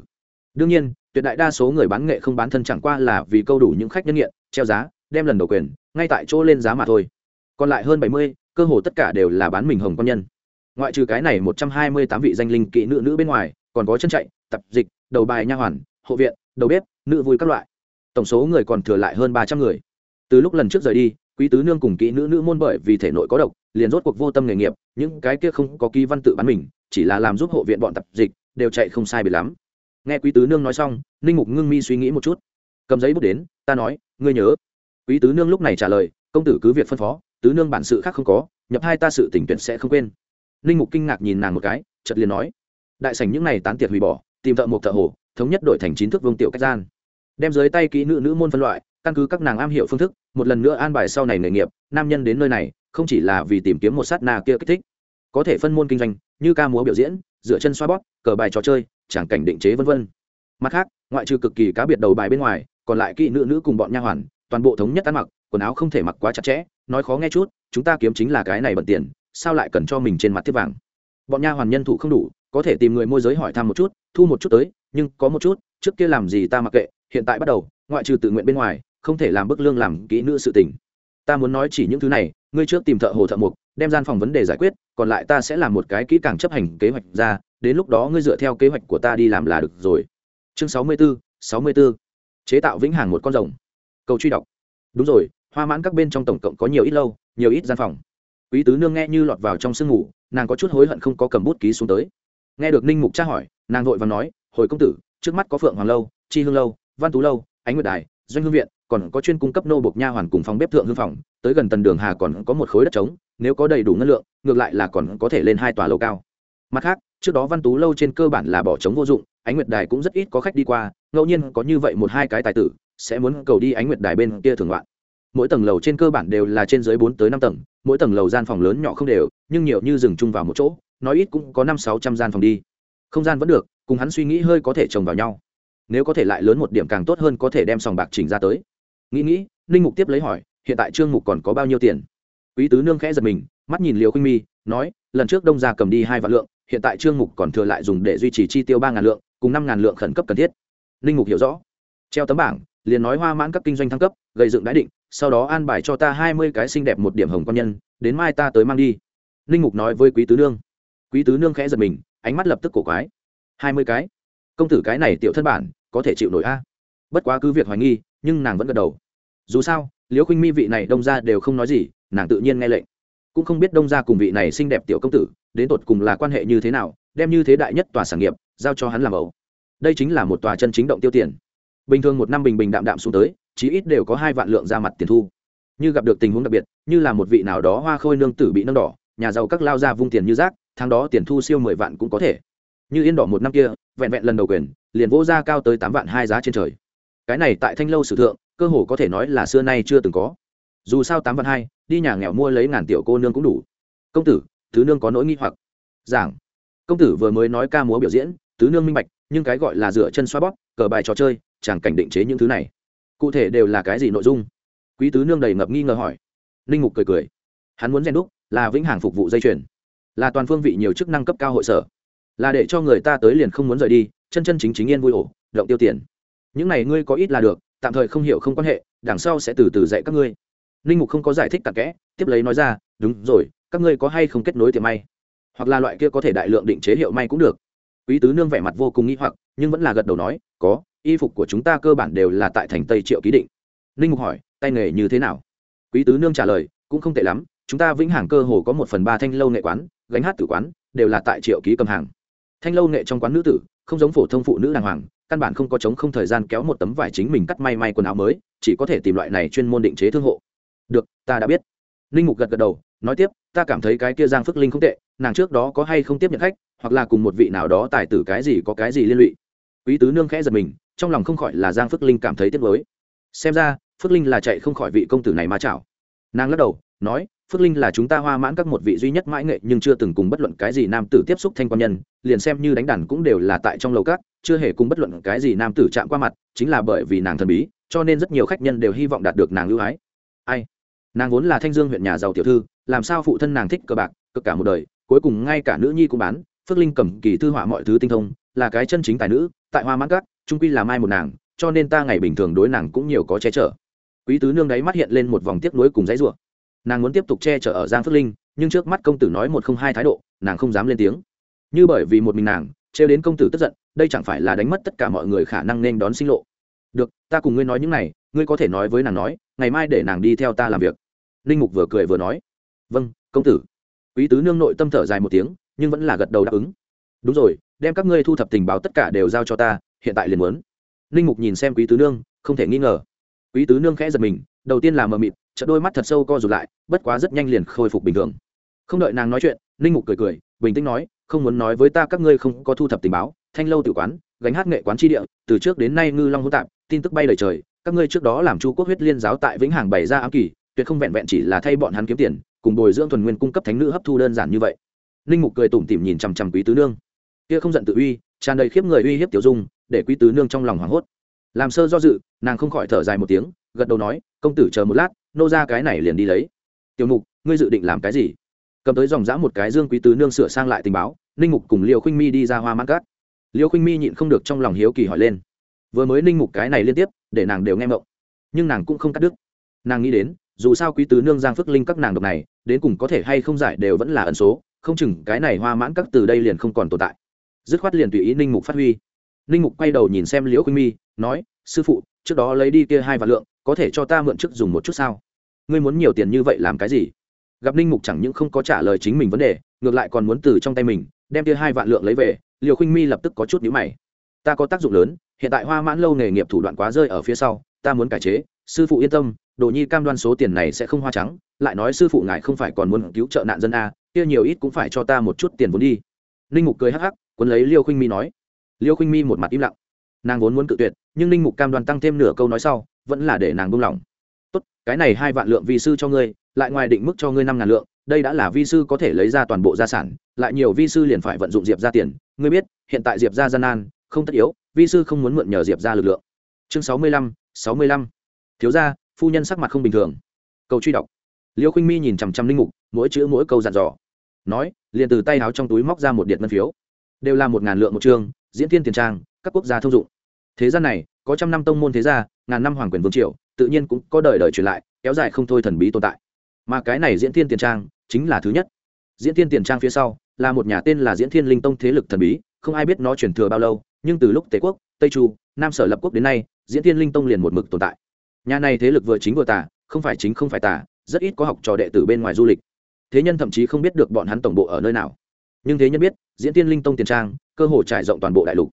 Đương nhiên, tuyệt đại đa số người bán nghệ không bán thân chẳng qua là vì câu đủ những khách nhân nghiện, treo giá đem lần đầu quyền, ngay tại chỗ lên giá mà thôi. Còn lại hơn bảy mươi, cơ hồ tất cả đều là bán mình hồng quan nhân. Ngoại trừ cái này một trăm hai mươi tám vị danh linh kỹ nữ nữ bên ngoài, còn có chân chạy, tập dịch, đầu bài nha hoàn, hộ viện, đầu bếp, nữ vui các loại. Tổng số người còn thừa lại hơn ba trăm người. Từ lúc lần trước rời đi, quý tứ nương cùng kỹ nữ nữ môn bởi vì thể nội có độc, liền rốt cuộc vô tâm nghề nghiệp, những cái kia không có ký văn tự bán mình, chỉ là làm giúp hộ viện bọn tập dịch, đều chạy không sai bị lắm. Nghe quý tứ nương nói xong, ninh mục ngưng mi suy nghĩ một chút. Cầm giấy bút đến, ta nói, ngươi nhớ quý tứ nương lúc này trả lời, công tử cứ việc phân phó, tứ nương bản sự khác không có, nhập hai ta sự tỉnh tuyển sẽ không quên. Ninh mục kinh ngạc nhìn nàng một cái chật liền nói, đại sảnh những này tán tiệc hủy bỏ, tìm thợ một thợ hồ thống nhất đổi thành chín thước vương tiểu cách gian. Đem dưới tay kỹ nữ nữ môn phân loại, căn cứ các nàng am hiểu phương thức, một lần nữa an bài sau này nghề nghiệp, nam nhân đến nơi này, không chỉ là vì tìm kiếm một sát na kia kích thích, có thể phân môn kinh doanh, như ca múa biểu diễn dựa chân xoa bóp, cờ bài trò chơi, tràng cảnh định chế v v mặt khác, ngoại trừ cực kỳ cá biệt đầu bài bên ngoài, còn lại kỹ nữ nữ cùng bọn nha hoàn toàn bộ thống nhất ăn mặc quần áo không thể mặc quá chặt chẽ nói khó nghe chút chúng ta kiếm chính là cái này bận tiền sao lại cần cho mình trên mặt tiếp vàng? Bọn nha hoàn nhân thủ không đủ có thể tìm người môi giới hỏi thăm một chút thu một chút tới nhưng có một chút trước kia làm gì ta mặc kệ hiện tại bắt đầu ngoại trừ tự nguyện bên ngoài không thể làm bức lương làm kỹ nữ sự tình. Ta muốn nói chỉ những thứ này ngươi trước tìm thợ hồ thợ mục đem gian phòng vấn đề giải quyết còn lại ta sẽ làm một cái kỹ càng chấp hành kế hoạch ra đến lúc đó ngươi dựa theo kế hoạch của ta đi làm là được rồi. Chương sáu mươi 64, sáu mươi 64. chế tạo vĩnh hằng một con rồng cầu truy đọc. Đúng rồi, hoa mãn các bên trong tổng cộng có nhiều ít lâu, nhiều ít gian phòng. Quý tứ nương nghe như lọt vào trong sương ngủ, nàng có chút hối hận không có cầm bút ký xuống tới. Nghe được ninh mục tra hỏi, nàng vội và nói, hồi công tử, trước mắt có phượng hoàng lâu, chi hương lâu, văn tú lâu, ánh nguyệt đài, doanh hương viện, còn có chuyên cung cấp nô bộc nha hoàn cùng phòng bếp thượng hương phòng, tới gần tần đường hà còn có một khối đất trống, nếu có đầy đủ ngân lượng, ngược lại là còn có thể lên hai tòa lầu cao. Mặt khác, trước đó văn tú lâu trên cơ bản là bỏ trống vô dụng, ánh nguyệt đài cũng rất ít có khách đi qua, ngẫu nhiên có như vậy một hai cái tài tử sẽ muốn cầu đi ánh nguyệt đài bên kia thường loạn. Mỗi tầng lầu trên cơ bản đều là trên dưới bốn tới năm tầng, mỗi tầng lầu gian phòng lớn nhỏ không đều, nhưng nhiều như dừng chung vào một chỗ, nói ít cũng có năm sáu trăm gian phòng đi. Không gian vẫn được, cùng hắn suy nghĩ hơi có thể chồng vào nhau. Nếu có thể lại lớn một điểm càng tốt hơn có thể đem sòng bạc chỉnh ra tới. Nghĩ nghĩ, ninh mục tiếp lấy hỏi, hiện tại trương mục còn có bao nhiêu tiền? Quý tứ nương khẽ giật mình, mắt nhìn liều khuynh mi, nói, lần trước đông gia cầm đi hai vạn lượng, hiện tại trương mục còn thừa lại dùng để duy trì chi tiêu ba ngàn lượng, cùng năm ngàn lượng khẩn cấp cần thiết. Ninh mục hiểu rõ. Treo tấm bảng liền nói hoa mãn các kinh doanh thăng cấp, gây dựng đái định, sau đó an bài cho ta hai mươi cái xinh đẹp một điểm hồng quan nhân, đến mai ta tới mang đi. Ninh mục nói với quý tứ nương. Quý tứ nương khẽ giật mình, ánh mắt lập tức cổ quái. Hai mươi cái? Công tử cái này tiểu thân bản, có thể chịu nổi a? Bất quá cứ việc hoài nghi, nhưng nàng vẫn gật đầu. Dù sao, liễu khinh mi vị này đông ra đều không nói gì, nàng tự nhiên nghe lệnh. Cũng không biết đông ra cùng vị này xinh đẹp tiểu công tử, đến tột cùng là quan hệ như thế nào, đem như thế đại nhất tòa sản nghiệp, giao cho hắn làm ẩu. Đây chính là một tòa chân chính động tiêu tiền bình thường một năm bình bình đạm đạm xuống tới, chí ít đều có hai vạn lượng ra mặt tiền thu. Như gặp được tình huống đặc biệt, như là một vị nào đó hoa khôi nương tử bị nâng đỏ, nhà giàu các lao ra vung tiền như rác, tháng đó tiền thu siêu mười vạn cũng có thể. Như yên đỏ một năm kia, vẹn vẹn lần đầu quyền, liền vỗ ra cao tới tám vạn hai giá trên trời. Cái này tại thanh lâu sử thượng, cơ hồ có thể nói là xưa nay chưa từng có. Dù sao tám vạn hai, đi nhà nghèo mua lấy ngàn tiểu cô nương cũng đủ. Công tử tứ nương có nỗi nghi hoặc. Giảng. Công tử vừa mới nói ca múa biểu diễn tứ nương minh bạch, nhưng cái gọi là dựa chân xoa bóp, cờ bài trò chơi chàng cảnh định chế những thứ này. Cụ thể đều là cái gì nội dung? Quý tứ nương đầy ngập nghi ngờ hỏi. Linh mục cười cười. Hắn muốn rèn đúc là vĩnh hằng phục vụ dây chuyền. Là toàn phương vị nhiều chức năng cấp cao hội sở. Là để cho người ta tới liền không muốn rời đi, chân chân chính chính yên vui ổ, động tiêu tiền. Những này ngươi có ít là được, tạm thời không hiểu không quan hệ, đằng sau sẽ từ từ dạy các ngươi. Ninh mục không có giải thích tạc kẽ, tiếp lấy nói ra, đúng rồi, các ngươi có hay không kết nối tiệm may? Hoặc là loại kia có thể đại lượng định chế hiệu may cũng được. Quý tứ nương vẻ mặt vô cùng nghĩ hoặc, nhưng vẫn là gật đầu nói, có y phục của chúng ta cơ bản đều là tại thành tây triệu ký định. Ninh mục hỏi, tay nghề như thế nào? Quý tứ nương trả lời, cũng không tệ lắm, chúng ta vĩnh hàng cơ hồ có một phần ba thanh lâu nghệ quán, gánh hát tử quán, đều là tại triệu ký cầm hàng. Thanh lâu nghệ trong quán nữ tử, không giống phổ thông phụ nữ đàng hoàng, căn bản không có chống không thời gian kéo một tấm vải chính mình cắt may may quần áo mới, chỉ có thể tìm loại này chuyên môn định chế thương hộ. Được, ta đã biết. Linh mục gật gật đầu, nói tiếp, ta cảm thấy cái kia giang phước linh không tệ, nàng trước đó có hay không tiếp nhận khách, hoặc là cùng một vị nào đó tài tử cái gì có cái gì liên lụy. Quý tứ nương khẽ giật mình trong lòng không khỏi là giang phước linh cảm thấy tiếc lối xem ra, phước linh là chạy không khỏi vị công tử này mà chảo. Nàng lắc đầu, nói, phước linh là chúng ta hoa mãn các một vị duy nhất mãi nghệ, nhưng chưa từng cùng bất luận cái gì nam tử tiếp xúc thanh quan nhân, liền xem như đánh đàn cũng đều là tại trong lầu các, chưa hề cùng bất luận cái gì nam tử chạm qua mặt, chính là bởi vì nàng thần bí, cho nên rất nhiều khách nhân đều hy vọng đạt được nàng ưu ái. Ai? Nàng vốn là thanh dương huyện nhà giàu tiểu thư, làm sao phụ thân nàng thích cờ bạc cực cả một đời, cuối cùng ngay cả nữ nhi cũng bán, phước linh cầm kỳ thư họa mọi thứ tinh thông, là cái chân chính tài nữ, tại hoa mãn các trung quy là mai một nàng, cho nên ta ngày bình thường đối nàng cũng nhiều có che chở. Quý tứ nương đáy mắt hiện lên một vòng tiếp nối cùng dãy rủa. Nàng muốn tiếp tục che chở ở giang phước linh, nhưng trước mắt công tử nói một không hai thái độ, nàng không dám lên tiếng. Như bởi vì một mình nàng, trêu đến công tử tức giận, đây chẳng phải là đánh mất tất cả mọi người khả năng nên đón sinh lộ. Được, ta cùng ngươi nói những này, ngươi có thể nói với nàng nói, ngày mai để nàng đi theo ta làm việc. Linh mục vừa cười vừa nói. Vâng công tử. Quý tứ nương nội tâm thở dài một tiếng, nhưng vẫn là gật đầu đáp ứng. Đúng rồi, đem các ngươi thu thập tình báo tất cả đều giao cho ta hiện tại liền muốn. Ninh mục nhìn xem quý tứ nương, không thể nghi ngờ. Quý tứ nương khẽ giật mình, đầu tiên là mờ mịt chợ đôi mắt thật sâu co rụt lại, bất quá rất nhanh liền khôi phục bình thường. Không đợi nàng nói chuyện ninh mục cười cười, bình tĩnh nói, không muốn nói với ta các ngươi không có thu thập tình báo, thanh lâu tự quán, gánh hát nghệ quán tri địa, từ trước đến nay ngư long hỗn tạp, tin tức bay lời trời, các ngươi trước đó làm chu quốc huyết liên giáo tại vĩnh hằng bày ra ám kỳ, tuyệt không vẹn vẹn chỉ là thay bọn hắn kiếm tiền, cùng bồi dưỡng thuần nguyên cung cấp thánh nữ hấp thu đơn giản như vậy. Ninh mục cười tủm tỉm nhìn chằm chằm quý tứ nương. Kia không giận tự uy, tràn đầy khiếp người uy hiếp tiểu dung để quý tứ nương trong lòng hoảng hốt. Làm sơ do dự, nàng không khỏi thở dài một tiếng, gật đầu nói, công tử chờ một lát, nô ra cái này liền đi lấy. Tiểu mục, ngươi dự định làm cái gì? Cầm tới dòng dã một cái dương quý tứ nương sửa sang lại tình báo, ninh mục cùng liều khinh mi đi ra hoa mãn cát. Liều khinh mi nhịn không được trong lòng hiếu kỳ hỏi lên. Vừa mới ninh mục cái này liên tiếp, để nàng đều nghe mộng nhưng nàng cũng không cắt đứt. Nàng nghĩ đến, dù sao quý tứ nương giang phước linh các nàng độc này, đến cùng có thể hay không giải đều vẫn là ẩn số, không chừng cái này hoa mãn các từ đây liền không còn tồn tại. Dứt khoát liền tùy ý ninh mục phát huy ninh mục quay đầu nhìn xem liễu khuynh mi, nói, sư phụ, trước đó lấy đi kia hai vạn lượng, có thể cho ta mượn trước dùng một chút sao? Ngươi muốn nhiều tiền như vậy làm cái gì? Gặp ninh mục chẳng những không có trả lời chính mình vấn đề, ngược lại còn muốn từ trong tay mình, đem kia hai vạn lượng lấy về liều khuynh mi lập tức có chút nhữ mày. Ta có tác dụng lớn, hiện tại hoa mãn lâu nghề nghiệp thủ đoạn quá rơi ở phía sau, ta muốn cải chế, sư phụ yên tâm, đồ nhi cam đoan số tiền này sẽ không hoa trắng, lại nói sư phụ ngài không phải còn muốn cứu trợ nạn dân a, kia nhiều ít cũng phải cho ta một chút tiền vốn đi. Ninh mục cười hắc hắc, cuốn lấy liêu khuynh mi nói liêu khinh mi một mặt im lặng. Nàng vốn muốn cự tuyệt, nhưng ninh mục cam đoan tăng thêm nửa câu nói sau, vẫn là để nàng buông lỏng. Tốt, cái này hai vạn lượng vi sư cho ngươi, lại ngoài định mức cho ngươi năm ngàn lượng, đây đã là vi sư có thể lấy ra toàn bộ gia sản, lại nhiều vi sư liền phải vận dụng diệp ra tiền. Ngươi biết, hiện tại diệp ra gian nan, không tất yếu, vi sư không muốn mượn nhờ diệp ra lực lượng. Chương sáu mươi lăm, sáu mươi lăm. Thiếu gia, phu nhân sắc mặt không bình thường. Cầu truy đọc. Liêu khinh mi nhìn chằm chằm linh mục, mỗi chữ mỗi câu dặn dò. Nói, liền từ tay áo trong túi móc ra một điện ngân phiếu. Đều là một ngàn lượng một chương diễn thiên tiền trang, các quốc gia thông dụng. Thế gian này, có trăm năm tông môn thế gia, ngàn năm hoàng quyền vương triều, tự nhiên cũng có đời đời truyền lại, kéo dài không thôi thần bí tồn tại. Mà cái này diễn thiên tiền trang, chính là thứ nhất. Diễn thiên tiền trang phía sau, là một nhà tên là diễn thiên linh tông thế lực thần bí, không ai biết nó truyền thừa bao lâu, nhưng từ lúc tề quốc, tây chu, nam sở lập quốc đến nay, diễn thiên linh tông liền một mực tồn tại. Nhà này thế lực vừa chính vừa tả không phải chính không phải tả rất ít có học trò đệ tử bên ngoài du lịch. Thế nhân thậm chí không biết được bọn hắn tổng bộ ở nơi nào. Nhưng thế nhân biết diễn tiên linh tông tiền trang, cơ hồ trải rộng toàn bộ đại lục.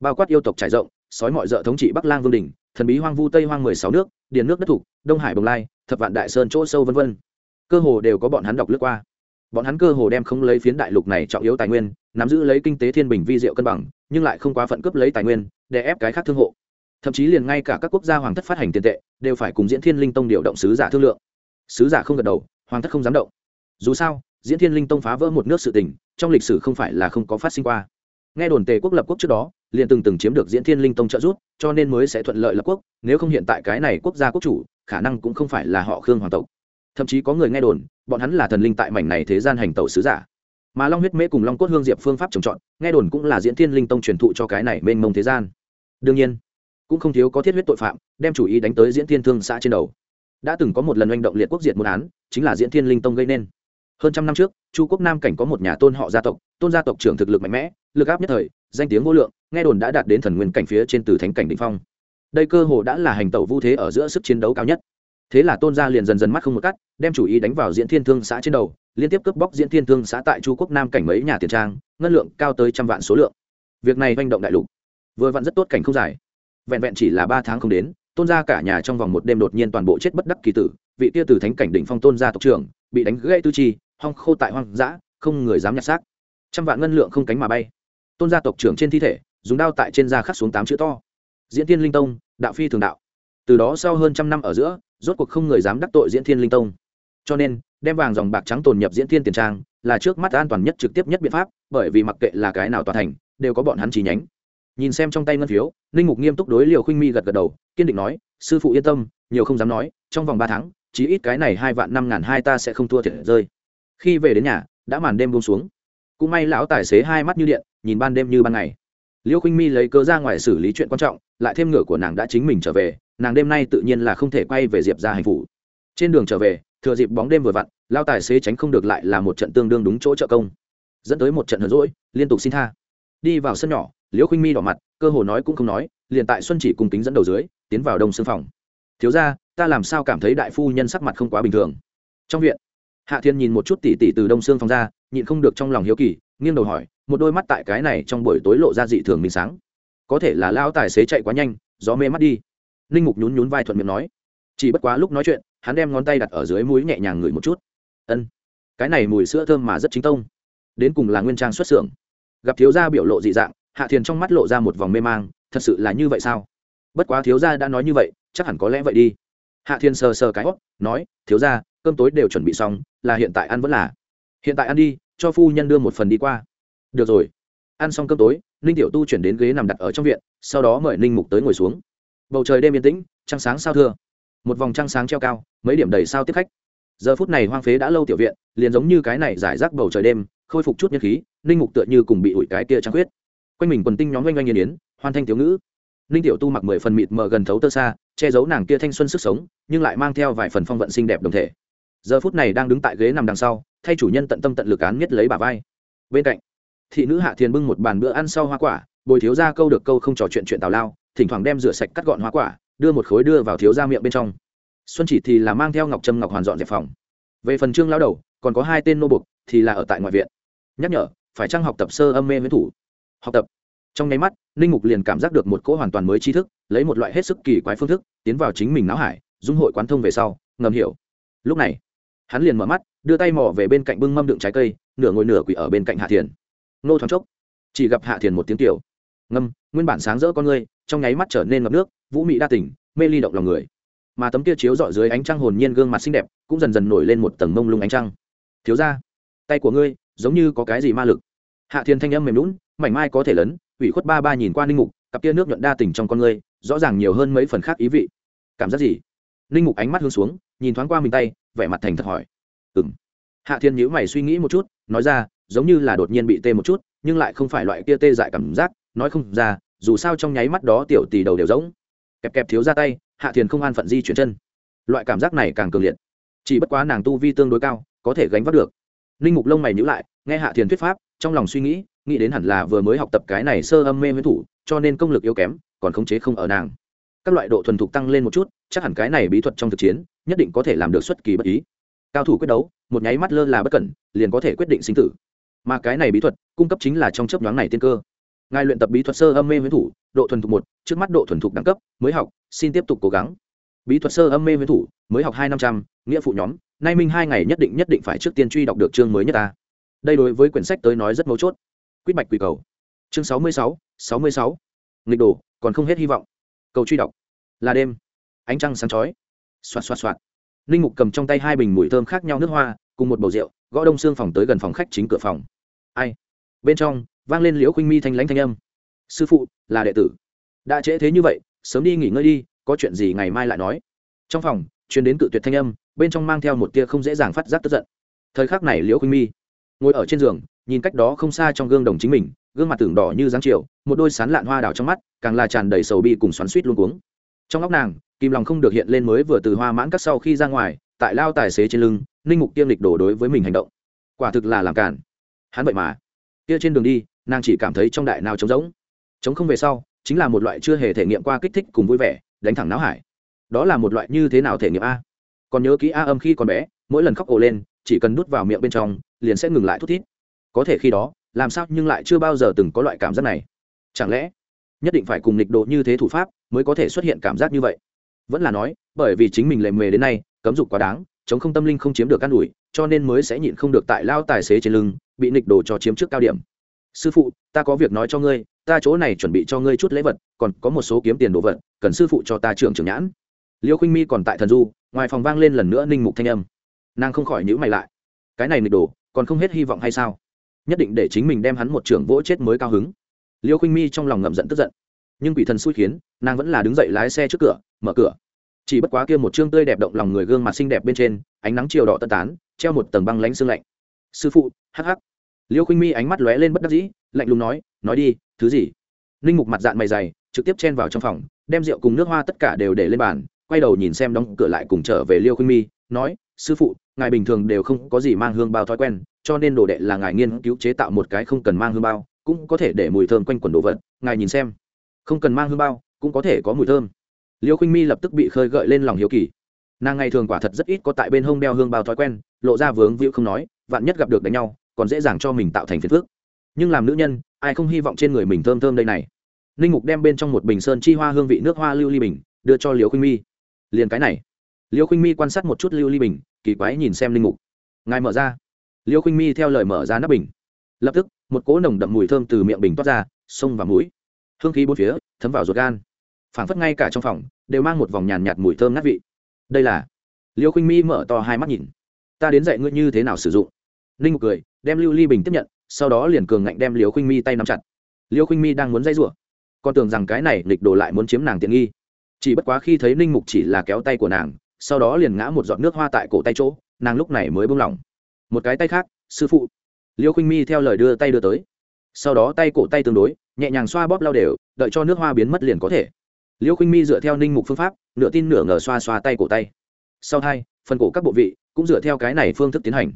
Bao quát yêu tộc trải rộng, sói mọi dợ thống trị bắc lang vương đình, thần bí hoang vu tây hoang mười sáu nước, điền nước đất thục, đông hải bồng lai, thập vạn đại sơn chỗ sâu v v cơ hồ đều có bọn hắn đọc lướt qua. Bọn hắn cơ hồ đem không lấy phiến đại lục này trọng yếu tài nguyên, nắm giữ lấy kinh tế thiên bình vi diệu cân bằng, nhưng lại không quá phận cướp lấy tài nguyên, để ép cái khác thương hộ. Thậm chí liền ngay cả các quốc gia hoàng thất phát hành tiền tệ, đều phải cùng diễn thiên linh tông điều động sứ giả thương lượng. Sứ giả không gật đầu, hoàng thất không dám động. Dù sao diễn thiên linh tông phá vỡ một nước sự tình, trong lịch sử không phải là không có phát sinh qua. Nghe đồn tề quốc lập quốc trước đó, liền từng từng chiếm được diễn thiên linh tông trợ giúp, cho nên mới sẽ thuận lợi lập quốc, nếu không hiện tại cái này quốc gia quốc chủ, khả năng cũng không phải là họ khương hoàng tộc. Thậm chí có người nghe đồn, bọn hắn là thần linh tại mảnh này thế gian hành tẩu sứ giả. Mà long huyết mễ cùng long cốt hương diệp phương pháp trồng trọt, nghe đồn cũng là diễn thiên linh tông truyền thụ cho cái này mênh mông thế gian. Đương nhiên, cũng không thiếu có thiết huyết tội phạm, đem chủ ý đánh tới diễn thiên thương xã trên đầu. Đã từng có một lần manh động liệt quốc diệt một án, chính là diễn thiên linh tông gây nên hơn trăm năm trước, chu quốc nam cảnh có một nhà tôn họ gia tộc, tôn gia tộc trưởng thực lực mạnh mẽ, lực áp nhất thời, danh tiếng vô lượng, nghe đồn đã đạt đến thần nguyên cảnh phía trên từ thánh cảnh đ ỉ n h phong. Đây cơ hồ đã là hành tẩu vu thế ở giữa sức chiến đấu cao nhất. Thế là tôn gia liền dần dần mắt không một cắt, đem chủ ý đánh vào diễn thiên thương xã trên đầu, liên tiếp cướp bóc diễn thiên thương xã tại chu quốc nam cảnh mấy nhà tiền trang, ngân lượng cao tới trăm vạn số lượng. Việc này manh động đại lục. Vừa vặn rất tốt cảnh không dài. Vẹn vẹn chỉ là ba tháng không đến, tôn gia cả nhà trong vòng một đêm đột nhiên toàn bộ chết bất đắc kỳ tử, vị tia từ thánh cảnh đỉnh phong tôn gia tộc trưởng, bị đánh gãy tư chi hong khô tại hoang dã, không người dám nhặt xác. Trăm vạn ngân lượng không cánh mà bay. Tôn gia tộc trưởng trên thi thể, dùng đao tại trên da khắc xuống tám chữ to. Diễn tiên linh tông, đạo phi thường đạo. Từ đó sau hơn trăm năm ở giữa, rốt cuộc không người dám đắc tội diễn thiên linh tông. Cho nên, đem vàng dòng bạc trắng tồn nhập diễn thiên tiền trang, là trước mắt an toàn nhất trực tiếp nhất biện pháp, bởi vì mặc kệ là cái nào toàn thành, đều có bọn hắn chi nhánh. Nhìn xem trong tay ngân phiếu ninh mục nghiêm túc đối liều khuynh mi gật gật đầu, kiên định nói, sư phụ yên tâm, nhiều không dám nói, trong vòng ba tháng, chí ít cái này hai vạn năm ngàn hai ta sẽ không thua thiệt rơi khi về đến nhà, đã màn đêm buông xuống. Cũng may lão tài xế hai mắt như điện, nhìn ban đêm như ban ngày. Liêu khinh mi lấy cớ ra ngoài xử lý chuyện quan trọng, lại thêm ngựa của nàng đã chính mình trở về, nàng đêm nay tự nhiên là không thể quay về diệp ra hành phủ. Trên đường trở về, thừa dịp bóng đêm vừa vặn lao tài xế tránh không được lại là một trận tương đương đúng chỗ trợ công. Dẫn tới một trận hờn rỗi liên tục xin tha. Đi vào sân nhỏ liễu khinh mi đỏ mặt, cơ hồ nói cũng không nói, liền tại xuân chỉ cùng kính dẫn đầu dưới, tiến vào đông xương phòng. Thiếu ra ta làm sao cảm thấy đại phu nhân sắc mặt không quá bình thường? Trong viện hạ thiên nhìn một chút tỉ tỉ từ đông xương phòng ra, nhịn không được trong lòng hiếu kỳ, nghiêng đầu hỏi, một đôi mắt tại cái này trong buổi tối lộ ra dị thường mình sáng. Có thể là lao tài xế chạy quá nhanh, gió mê mắt đi. Ninh mục nhún nhún vai thuận miệng nói. Chỉ bất quá lúc nói chuyện, hắn đem ngón tay đặt ở dưới mũi nhẹ nhàng ngửi một chút. Ân, cái này mùi sữa thơm mà rất chính tông. Đến cùng là nguyên trang xuất xưởng. Gặp thiếu gia biểu lộ dị dạng, hạ thiền trong mắt lộ ra một vòng mê mang, thật sự là như vậy sao? Bất quá thiếu gia đã nói như vậy, chắc hẳn có lẽ vậy đi. Hạ thiên sờ sờ cái hót nói, thiếu gia, cơm tối đều chuẩn bị xong là hiện tại ăn vẫn là. Hiện tại ăn đi, cho phu nhân đưa một phần đi qua. Được rồi. Ăn xong cơm tối, ninh tiểu tu chuyển đến ghế nằm đặt ở trong viện, sau đó mời ninh mục tới ngồi xuống. Bầu trời đêm yên tĩnh, trăng sáng sao thưa. Một vòng trăng sáng treo cao, mấy điểm đầy sao tiếp khách. Giờ phút này hoang phế đã lâu tiểu viện, liền giống như cái này giải rác bầu trời đêm, khôi phục chút nhân khí, ninh mục tựa như cùng bị ủi cái kia trăng khuyết. Quanh mình quần tinh nhóm oanh oanh yên yến hoan thanh thiếu ngữ. Ninh tiểu tu mặc mười phần mịt mờ gần thấu tơ xa, che giấu nàng kia thanh xuân sức sống, nhưng lại mang theo vài phần phong vận xinh đẹp đồng thể giờ phút này đang đứng tại ghế nằm đằng sau, thay chủ nhân tận tâm tận lực án miết lấy bà vai. Bên cạnh, thị nữ hạ thiền bưng một bàn bữa ăn sau hoa quả, bồi thiếu ra câu được câu không trò chuyện chuyện tào lao, thỉnh thoảng đem rửa sạch cắt gọn hoa quả, đưa một khối đưa vào thiếu ra miệng bên trong. Xuân chỉ thì là mang theo ngọc trâm ngọc hoàn dọn dẹp phòng. Về phần trương lao đầu, còn có hai tên nô bục thì là ở tại ngoại viện. Nhắc nhở, phải chăng học tập sơ âm mê với thủ? Học tập. Trong nháy mắt, ninh mục liền cảm giác được một cỗ hoàn toàn mới tri thức, lấy một loại hết sức kỳ quái phương thức, tiến vào chính mình não hải, dung hội quán thông về sau, ngầm hiểu. Lúc này hắn liền mở mắt, đưa tay mò về bên cạnh bưng mâm đựng trái cây, nửa ngồi nửa quỷ ở bên cạnh hạ thiền. Nô thoáng chốc, chỉ gặp hạ thiền một tiếng tiểu ngâm, nguyên bản sáng rỡ con ngươi, trong nháy mắt trở nên ngập nước, vũ mị đa tỉnh mê ly động lòng người. Mà tấm kia chiếu dọi dưới ánh trăng hồn nhiên gương mặt xinh đẹp, cũng dần dần nổi lên một tầng mông lung ánh trăng. Thiếu ra tay của ngươi, giống như có cái gì ma lực. Hạ thiền thanh âm mềm lún mảnh mai có thể lớn, ủy khuất ba ba nhìn qua ninh mục, cặp kia nước nhuận đa tỉnh trong con ngươi, rõ ràng nhiều hơn mấy phần khác ý vị. Cảm giác gì? Ninh mục ánh mắt hướng xuống, nhìn thoáng qua mình tay vẻ mặt thành thật hỏi. Ừng hạ thiên nhữ mày suy nghĩ một chút, nói ra, giống như là đột nhiên bị tê một chút, nhưng lại không phải loại kia tê dại cảm giác, nói không ra, dù sao trong nháy mắt đó tiểu tỷ đầu đều giống kẹp kẹp thiếu ra tay, hạ thiền không an phận di chuyển chân. Loại cảm giác này càng cường liệt. Chỉ bất quá nàng tu vi tương đối cao, có thể gánh vác được. Ninh mục lông mày nhữ lại, nghe hạ thiền thuyết pháp, trong lòng suy nghĩ nghĩ đến hẳn là vừa mới học tập cái này sơ âm mê với thủ, cho nên công lực yếu kém, còn khống chế không ở nàng. Các loại độ thuần thục tăng lên một chút, chắc hẳn cái này bí thuật trong thực chiến nhất định có thể làm được xuất kỳ bất ý. Cao thủ quyết đấu, một nháy mắt lơ là bất cẩn, liền có thể quyết định sinh tử. Mà cái này bí thuật, cung cấp chính là trong chấp nhoáng này tiên cơ. Ngài luyện tập bí thuật sơ âm mê với thủ, độ thuần thục một, trước mắt độ thuần thục đẳng cấp, mới học, xin tiếp tục cố gắng. Bí thuật sơ âm mê với thủ, mới học hai năm trăm, nghĩa phụ nhóm, nay minh hai ngày nhất định nhất định phải trước tiên truy đọc được chương mới nhất ta. Đây đối với quyển sách tới nói rất mấu chốt. Quyết bạch quỳ cầu. Chương sáu mươi sáu sáu mươi sáu. Nghịch đồ, còn không hết hy vọng. Cầu truy đọc. Là đêm. Ánh trăng sáng chói xoạt xoạt xoạt. Ninh mục cầm trong tay hai bình mùi thơm khác nhau nước hoa, cùng một bầu rượu, gõ đông xương phòng tới gần phòng khách chính cửa phòng. Ai? Bên trong, vang lên liễu khuynh mi thanh lãnh thanh âm. Sư phụ, là đệ tử. Đã trễ thế như vậy, sớm đi nghỉ ngơi đi, có chuyện gì ngày mai lại nói. Trong phòng chuyến đến cự tuyệt thanh âm, bên trong mang theo một tia không dễ dàng phát giác tức giận. Thời khắc này liễu khuynh mi ngồi ở trên giường, nhìn cách đó không xa trong gương đồng chính mình, gương mặt tưởng đỏ như dáng chiều, một đôi sán lạn hoa đào trong mắt, càng là tràn đầy sầu bi cùng xoắn suýt luôn cuống. Trong óc nàng kim lòng không được hiện lên mới vừa từ hoa mãn cắt sau khi ra ngoài, tại lao tài xế trên lưng, ninh mục tiêm lịch đổ đối với mình hành động. Quả thực là làm cản. Hắn vậy mà. Kia trên đường đi, nàng chỉ cảm thấy trong đại nào trống rỗng. Trống không về sau, chính là một loại chưa hề thể nghiệm qua kích thích cùng vui vẻ, đánh thẳng não hải. Đó là một loại như thế nào thể nghiệm a? Còn nhớ kỹ a âm khi còn bé, mỗi lần khóc ồ lên, chỉ cần đút vào miệng bên trong, liền sẽ ngừng lại thút thít. Có thể khi đó, làm sao nhưng lại chưa bao giờ từng có loại cảm giác này. Chẳng lẽ, nhất định phải cùng lịch độ như thế thủ pháp mới có thể xuất hiện cảm giác như vậy? Vẫn là nói, bởi vì chính mình lệ mề đến nay, cấm dục quá đáng, chống không tâm linh không chiếm được căn ủi, cho nên mới sẽ nhịn không được tại lao tài xế trên lưng, bị nghịch đồ cho chiếm trước cao điểm. Sư phụ, ta có việc nói cho ngươi, ta chỗ này chuẩn bị cho ngươi chút lễ vật, còn có một số kiếm tiền đồ vật, cần sư phụ cho ta trưởng trưởng nhãn. Liêu khinh mi còn tại thần du, ngoài phòng vang lên lần nữa ninh mục thanh âm. Nàng không khỏi nhữ mày lại. Cái này nghịch đồ, còn không hết hy vọng hay sao? Nhất định để chính mình đem hắn một trưởng vỗ chết mới cao hứng. Liêu khinh mi trong lòng ngậm giận tức giận nhưng quỷ thần xui khiến, nàng vẫn là đứng dậy lái xe trước cửa, mở cửa. Chỉ bất quá kia một chương tươi đẹp động lòng người gương mặt xinh đẹp bên trên, ánh nắng chiều đỏ tân tán, treo một tầng băng lánh xương lạnh. Sư phụ, hắc hắc. Liêu khinh mi ánh mắt lóe lên bất đắc dĩ, lạnh lùng nói nói đi, thứ gì? Ninh mục mặt dạng mày dày, trực tiếp chen vào trong phòng, đem rượu cùng nước hoa tất cả đều để lên bàn, quay đầu nhìn xem đóng cửa lại cùng trở về liêu khinh mi, nói, sư phụ, ngài bình thường đều không có gì mang hương bao thói quen, cho nên đồ đệ là ngài nghiên cứu chế tạo một cái không cần mang hương bao, cũng có thể để mùi thơm quanh quần đồ vật, ngài nhìn xem không cần mang hương bao, cũng có thể có mùi thơm. Liêu khinh mi lập tức bị khơi gợi lên lòng hiếu kỳ. Nàng ngày thường quả thật rất ít có tại bên hông đeo hương bao thói quen, lộ ra vướng víu không nói, vạn nhất gặp được đánh nhau, còn dễ dàng cho mình tạo thành phiền phước nhưng làm nữ nhân, ai không hy vọng trên người mình thơm thơm đây này? Ninh mục đem bên trong một bình sơn chi hoa hương vị nước hoa lưu ly bình, đưa cho liều khinh mi. Liền cái này. Liều khinh mi quan sát một chút lưu ly bình, kỳ quái nhìn xem linh mục. Ngài mở ra. Liều khinh mi theo lời mở ra nắp bình. Lập tức, một cỗ nồng đậm mùi thơm từ miệng bình toát ra, sông và mũi hương khí bốn phía, thấm vào ruột gan. Phảng phất ngay cả trong phòng, đều mang một vòng nhàn nhạt mùi thơm ngát vị. Đây là liêu khinh mi mở to hai mắt nhìn. Ta đến dạy ngươi như thế nào sử dụng. Ninh mục cười, đem lưu ly bình tiếp nhận, sau đó liền cường ngạnh đem liêu khinh mi tay nắm chặt. Liêu khinh mi đang muốn dây rủa còn tưởng rằng cái này lịch đồ lại muốn chiếm nàng tiện nghi. Chỉ bất quá khi thấy ninh mục chỉ là kéo tay của nàng, sau đó liền ngã một giọt nước hoa tại cổ tay chỗ, nàng lúc này mới buông lỏng. Một cái tay khác, sư phụ. Liêu khinh mi theo lời đưa tay đưa tới. Sau đó tay cổ tay tương đối nhẹ nhàng xoa bóp lau đều, đợi cho nước hoa biến mất liền có thể. Liêu khinh mi dựa theo ninh mục phương pháp, nửa tin nửa ngờ xoa xoa tay cổ tay. Sau hai, phần cổ các bộ vị cũng dựa theo cái này phương thức tiến hành.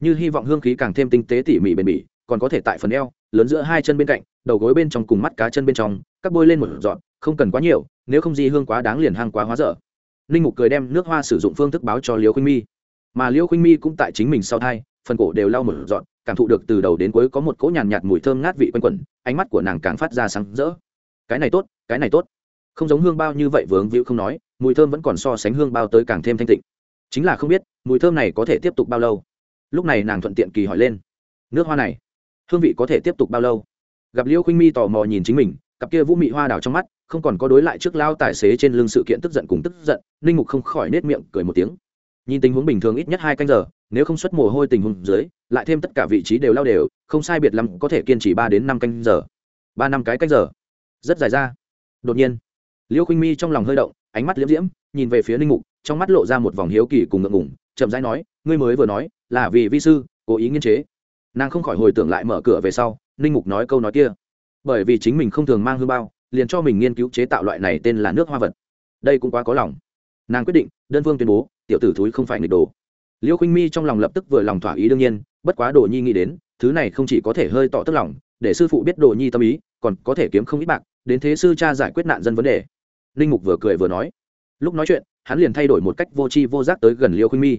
Như hy vọng hương khí càng thêm tinh tế tỉ mỉ bền bỉ, còn có thể tại phần eo, lớn giữa hai chân bên cạnh, đầu gối bên trong cùng mắt cá chân bên trong, các bôi lên một dọn không cần quá nhiều, nếu không di hương quá đáng liền hang quá hóa dở. Ninh mục cười đem nước hoa sử dụng phương thức báo cho liễu khinh mi. Mà liễu khinh mi cũng tại chính mình sau thai phần cổ đều lau một dọn cảm thụ được từ đầu đến cuối có một cỗ nhàn nhạt, mùi thơm ngát vị quanh quẩn ánh mắt của nàng càng phát ra sáng rỡ. Cái này tốt cái này tốt. Không giống hương bao như vậy vướng víu không nói mùi thơm vẫn còn so sánh hương bao tới càng thêm thanh tịnh. Chính là không biết mùi thơm này có thể tiếp tục bao lâu. Lúc này nàng thuận tiện kỳ hỏi lên. Nước hoa này hương vị có thể tiếp tục bao lâu? Gặp liễu khuynh mi tò mò nhìn chính mình cặp kia vũ mị hoa đào trong mắt không còn có đối lại trước lao tài xế trên lưng sự kiện tức giận cùng tức giận ninh mục không khỏi nết miệng cười một tiếng. Nhìn tình huống bình thường ít nhất hai canh giờ nếu không xuất mồ hôi tình huống dưới, lại thêm tất cả vị trí đều lao đều, không sai biệt lắm có thể kiên trì ba đến năm canh giờ. Ba năm cái canh giờ. Rất dài ra. Đột nhiên, liêu khinh mi trong lòng hơi động, ánh mắt liễm diễm, nhìn về phía ninh mục, trong mắt lộ ra một vòng hiếu kỳ cùng ngượng ngủng chậm rãi nói, ngươi mới vừa nói, là vì vi sư, cố ý nghiên chế. Nàng không khỏi hồi tưởng lại mở cửa về sau, ninh mục nói câu nói kia. Bởi vì chính mình không thường mang hư bao, liền cho mình nghiên cứu chế tạo loại này tên là nước hoa vật. Đây cũng quá có lòng. Nàng quyết định, đơn phương tuyên bố, tiểu tử thúi không phải nghịch đồ liêu khinh mi trong lòng lập tức vừa lòng thỏa ý đương nhiên, bất quá đồ nhi nghĩ đến, thứ này không chỉ có thể hơi tỏ tức lòng, để sư phụ biết đồ nhi tâm ý, còn có thể kiếm không ít bạc, đến thế sư cha giải quyết nạn dân vấn đề. Linh mục vừa cười vừa nói. Lúc nói chuyện, hắn liền thay đổi một cách vô tri vô giác tới gần liêu khinh mi.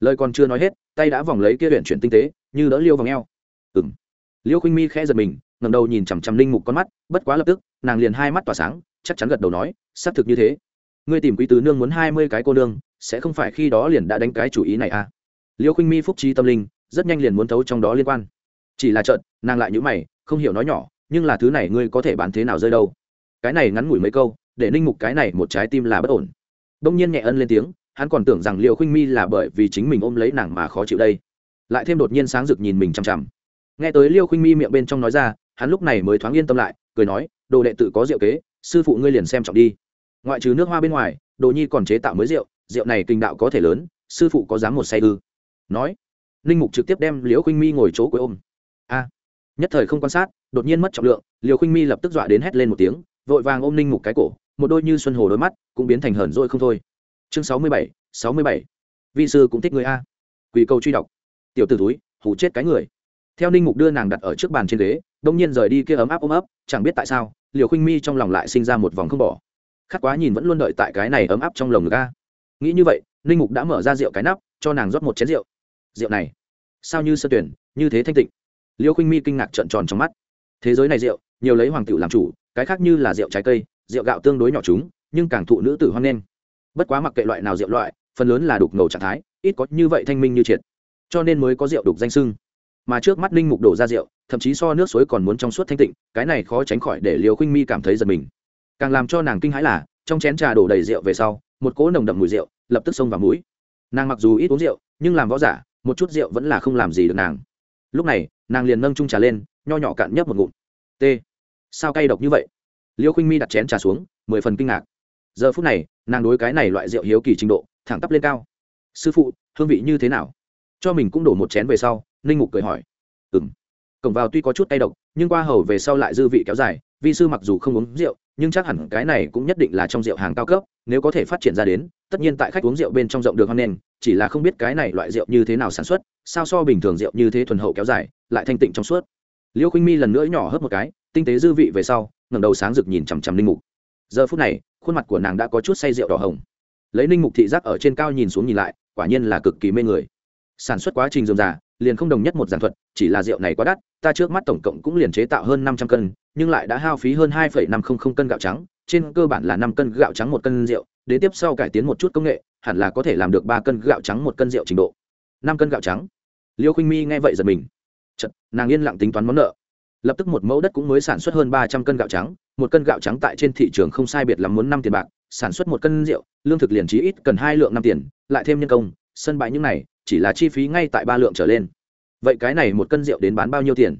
Lời còn chưa nói hết, tay đã vòng lấy kia huyện chuyển tinh tế, như đỡ liêu vòng eo. Ừm. liêu khinh mi khẽ giật mình ngầm đầu nhìn chằm chằm linh mục con mắt, bất quá lập tức, nàng liền hai mắt tỏa sáng, chắc chắn gật đầu nói, xác thực như thế. Ngươi tìm quý tứ nương muốn hai mươi cái cô nương sẽ không phải khi đó liền đã đánh cái chủ ý này à? Liêu khinh mi phúc trí tâm linh, rất nhanh liền muốn thấu trong đó liên quan. Chỉ là trợn nàng lại nhữ mày, không hiểu nói nhỏ, nhưng là thứ này ngươi có thể bán thế nào rơi đâu? Cái này ngắn ngủi mấy câu, để ninh mục cái này một trái tim là bất ổn. Đông nhiên nhẹ ân lên tiếng, hắn còn tưởng rằng liệu khinh mi là bởi vì chính mình ôm lấy nàng mà khó chịu đây. Lại thêm đột nhiên sáng rực nhìn mình chằm chằm. Nghe tới liêu khinh mi miệng bên trong nói ra, hắn lúc này mới thoáng yên tâm lại, cười nói, đồ đệ tự có rượu kế, sư phụ ngươi liền xem trọng đi. Ngoại trừ nước hoa bên ngoài, đồ nhi còn chế tạo mới rượu rượu này kinh đạo có thể lớn, sư phụ có dám một say ư? Nói, ninh mục trực tiếp đem liễu khinh mi ngồi chỗ cuối ôm. A, nhất thời không quan sát, đột nhiên mất trọng lượng liều khinh mi lập tức dọa đến hét lên một tiếng, vội vàng ôm ninh mục cái cổ, một đôi như xuân hồ đôi mắt cũng biến thành hờn rồi không thôi. Chương sáu mươi bảy, sáu mươi bảy. Vi sư cũng thích người a. Quỳ câu truy đọc. Tiểu t ử túi hủ chết cái người. Theo ninh mục đưa nàng đặt ở trước bàn trên ghế, đông nhiên rời đi kia ấm áp ôm ấp, chẳng biết tại sao liều khinh mi trong lòng lại sinh ra một vòng không bỏ. Khát quá nhìn vẫn luôn đợi tại cái này ấm áp trong lồng ngực a nghĩ như vậy, ninh mục đã mở ra rượu cái nắp, cho nàng rót một chén rượu. Rượu này, sao như sơ tuyển, như thế thanh tịnh. Liêu khuynh mi kinh ngạc trợn tròn trong mắt. Thế giới này rượu, nhiều lấy hoàng tử làm chủ, cái khác như là rượu trái cây, rượu gạo tương đối nhỏ chúng, nhưng càng thụ nữ tử hoan nghênh. Bất quá mặc kệ loại nào rượu loại, phần lớn là đục ngầu trạng thái, ít có như vậy thanh minh như triệt. Cho nên mới có rượu đục danh sưng. Mà trước mắt ninh mục đổ ra rượu, thậm chí so nước suối còn muốn trong suốt thanh tịnh, cái này khó tránh khỏi để liều khuynh mi cảm thấy giật mình. Càng làm cho nàng kinh hãi là, trong chén trà đổ đầy rượu về sau một cỗ nồng đậm mùi rượu, lập tức xông vào mũi. Nàng mặc dù ít uống rượu, nhưng làm võ giả, một chút rượu vẫn là không làm gì được nàng. Lúc này, nàng liền nâng trung trà lên, nho nhỏ cạn nhấp một ngụm. T. Sao cay độc như vậy? Liêu khinh mi đặt chén trà xuống, mười phần kinh ngạc. Giờ phút này, nàng đối cái này loại rượu hiếu kỳ trình độ, thẳng tắp lên cao. Sư phụ, hương vị như thế nào? Cho mình cũng đổ một chén về sau, ninh mục cười hỏi. Ừng cổng vào tuy có chút cay độc, nhưng qua hầu về sau lại dư vị kéo dài vi sư mặc dù không uống rượu, nhưng chắc hẳn cái này cũng nhất định là trong rượu hàng cao cấp, nếu có thể phát triển ra đến, tất nhiên tại khách uống rượu bên trong rộng được hoan nghênh chỉ là không biết cái này loại rượu như thế nào sản xuất, sao so bình thường rượu như thế thuần hậu kéo dài, lại thanh tịnh trong suốt. Liêu khinh mi lần nữa nhỏ hớp một cái, tinh tế dư vị về sau, ngẩng đầu sáng rực nhìn chằm chằm linh mục. Giờ phút này, khuôn mặt của nàng đã có chút say rượu đỏ hồng. Lấy linh mục thị giác ở trên cao nhìn xuống nhìn lại, quả nhiên là cực kỳ mê người. Sản xuất quá trình dườm già liền không đồng nhất một giản thuật, chỉ là rượu này quá đắt, ta trước mắt tổng cộng cũng liền chế tạo hơn năm trăm cân nhưng lại đã hao phí hơn hai năm trăm linh cân gạo trắng trên cơ bản là năm cân gạo trắng một cân rượu đến tiếp sau cải tiến một chút công nghệ hẳn là có thể làm được ba cân gạo trắng một cân rượu trình độ. Năm cân gạo trắng. Liêu khinh mi nghe vậy giật mình. Chật, nàng yên lặng tính toán món nợ. Lập tức một mẫu đất cũng mới sản xuất hơn ba trăm cân gạo trắng một cân gạo trắng tại trên thị trường không sai biệt lắm muốn năm tiền bạc sản xuất một cân rượu lương thực liền chí ít cần hai lượng năm tiền lại thêm nhân công sân bãi những này chỉ là chi phí ngay tại ba lượng trở lên. Vậy cái này một cân rượu đến bán bao nhiêu tiền?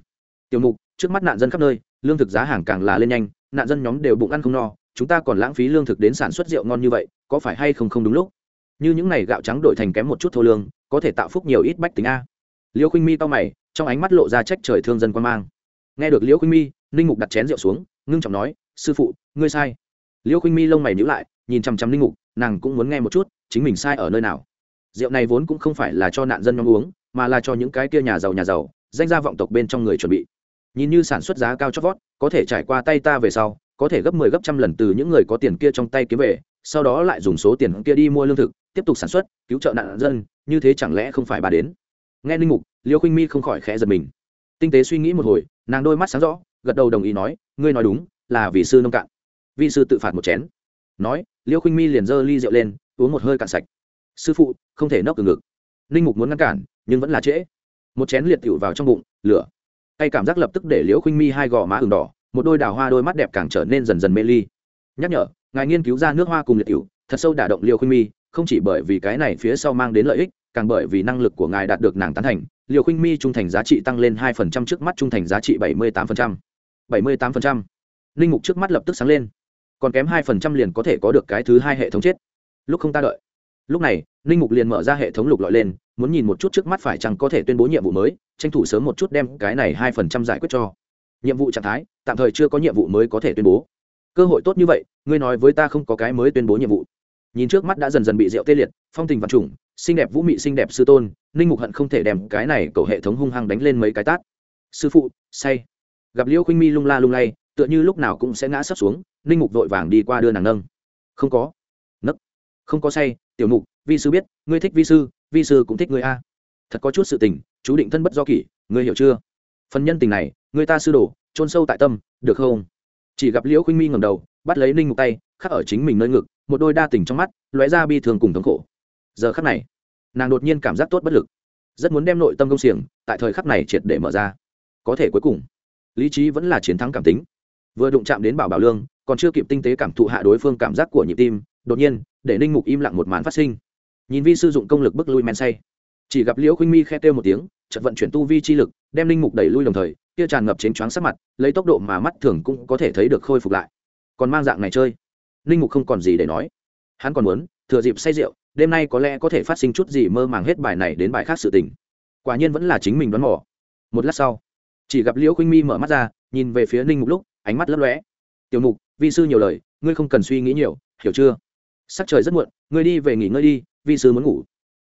Tiểu mục trước mắt nạn dân khắp nơi lương thực giá hàng càng là lên nhanh, nạn dân nhóm đều bụng ăn không no, chúng ta còn lãng phí lương thực đến sản xuất rượu ngon như vậy, có phải hay không không đúng lúc? Như những này gạo trắng đổi thành kém một chút thô lương, có thể tạo phúc nhiều ít bách tính a. Liêu khinh mi to mày, trong ánh mắt lộ ra trách trời thương dân quan mang. Nghe được liêu khinh mi, ninh mục đặt chén rượu xuống, ngưng trọng nói, sư phụ, ngươi sai. Liêu khinh mi lông mày nhữ lại, nhìn chằm chằm ninh mục, nàng cũng muốn nghe một chút, chính mình sai ở nơi nào. Rượu này vốn cũng không phải là cho nạn dân nhóm uống, mà là cho những cái kia nhà giàu nhà giàu, danh gia vọng tộc bên trong người chuẩn bị nhìn như sản xuất giá cao chót vót, có thể trải qua tay ta về sau, có thể gấp mười 10 gấp trăm lần từ những người có tiền kia trong tay kiếm về, sau đó lại dùng số tiền kia đi mua lương thực, tiếp tục sản xuất, cứu trợ nạn dân, như thế chẳng lẽ không phải bà đến? Nghe linh mục, liêu khinh mi không khỏi khẽ giật mình. Tinh tế suy nghĩ một hồi, nàng đôi mắt sáng rõ, gật đầu đồng ý nói, ngươi nói đúng, là vì sư nông cạn. Vi sư tự phạt một chén. Nói, liêu khinh mi liền giơ ly rượu lên, uống một hơi cạn sạch. Sư phụ, không thể nốc từ ngực. Linh mục muốn ngăn cản, nhưng vẫn là trễ. Một chén liệt tiểu vào trong bụng, lửa tay cảm giác lập tức để liễu khinh mi hai gò má ừng đỏ, một đôi đào hoa đôi mắt đẹp càng trở nên dần dần mê ly. Nhắc nhở, ngài nghiên cứu ra nước hoa cùng liệt cựu thật sâu đả động liễu khinh mi, không chỉ bởi vì cái này phía sau mang đến lợi ích, càng bởi vì năng lực của ngài đạt được nàng tán thành liều khinh mi trung thành giá trị tăng lên hai phần trăm trước mắt trung thành giá trị bảy mươi tám phần trăm. bảy mươi tám phần trăm. Linh mục trước mắt lập tức sáng lên, còn kém hai phần trăm liền có thể có được cái thứ hai hệ thống chết. Lúc không ta đợi lúc này linh mục liền mở ra hệ thống lục lọi lên, muốn nhìn một chút trước mắt phải chăng có thể tuyên bố nhiệm vụ mới, tranh thủ sớm một chút đem cái này hai phần trăm giải quyết cho. Nhiệm vụ trạng thái, tạm thời chưa có nhiệm vụ mới có thể tuyên bố. Cơ hội tốt như vậy, ngươi nói với ta không có cái mới tuyên bố nhiệm vụ. Nhìn trước mắt đã dần dần bị rượu tê liệt, phong tình văn trùng, xinh đẹp vũ mị xinh đẹp sư tôn, ninh mục hận không thể đem cái này cầu hệ thống hung hăng đánh lên mấy cái tát. Sư phụ, say. Gặp liễu khinh mi lung la lung lay, tựa như lúc nào cũng sẽ ngã sấp xuống, ninh mục vội vàng đi qua đưa nàng nâng. Không có. Nấc. Không có say tiểu mục, vi sư biết, ngươi thích vi sư vi sư cũng thích ngươi a. Thật có chút sự tình, chú định thân bất do kỷ, ngươi hiểu chưa? Phần nhân tình này người ta sư đổ trôn sâu tại tâm, được không? Chỉ gặp liễu khinh mi ngầm đầu, bắt lấy ninh ngục tay, khắc ở chính mình nơi ngực, một đôi đa tình trong mắt, lóe ra bi thường cùng thống khổ. Giờ khắc này, nàng đột nhiên cảm giác tốt bất lực, rất muốn đem nội tâm công xiềng, tại thời khắc này triệt để mở ra. Có thể cuối cùng, lý trí vẫn là chiến thắng cảm tính. Vừa đụng chạm đến bảo bảo lương, còn chưa kịp tinh tế cảm thụ hạ đối phương cảm giác của nhịp tim, đột nhiên để ninh mục im lặng một màn phát sinh. Nhìn vi sử dụng công lực bức lui men say. Chỉ gặp liễu khuynh mi khe kêu một tiếng, chợt vận chuyển tu vi chi lực, đem ninh mục đẩy lui đồng thời, kia tràn ngập chến choáng sắc mặt, lấy tốc độ mà mắt thường cũng có thể thấy được khôi phục lại. Còn mang dạng này chơi. Ninh mục không còn gì để nói. Hắn còn muốn, thừa dịp say rượu, đêm nay có lẽ có thể phát sinh chút gì mơ màng hết bài này đến bài khác sự tình. Quả nhiên vẫn là chính mình đoán mò. Một lát sau, chỉ gặp liễu khuynh mi mở mắt ra, nhìn về phía ninh mục lúc, ánh mắt lấp lóe. Tiểu mục, vi sư nhiều lời, ngươi không cần suy nghĩ nhiều, hiểu chưa? Sắc trời rất muộn, ngươi đi về nghỉ ngơi đi, vi sư muốn ngủ.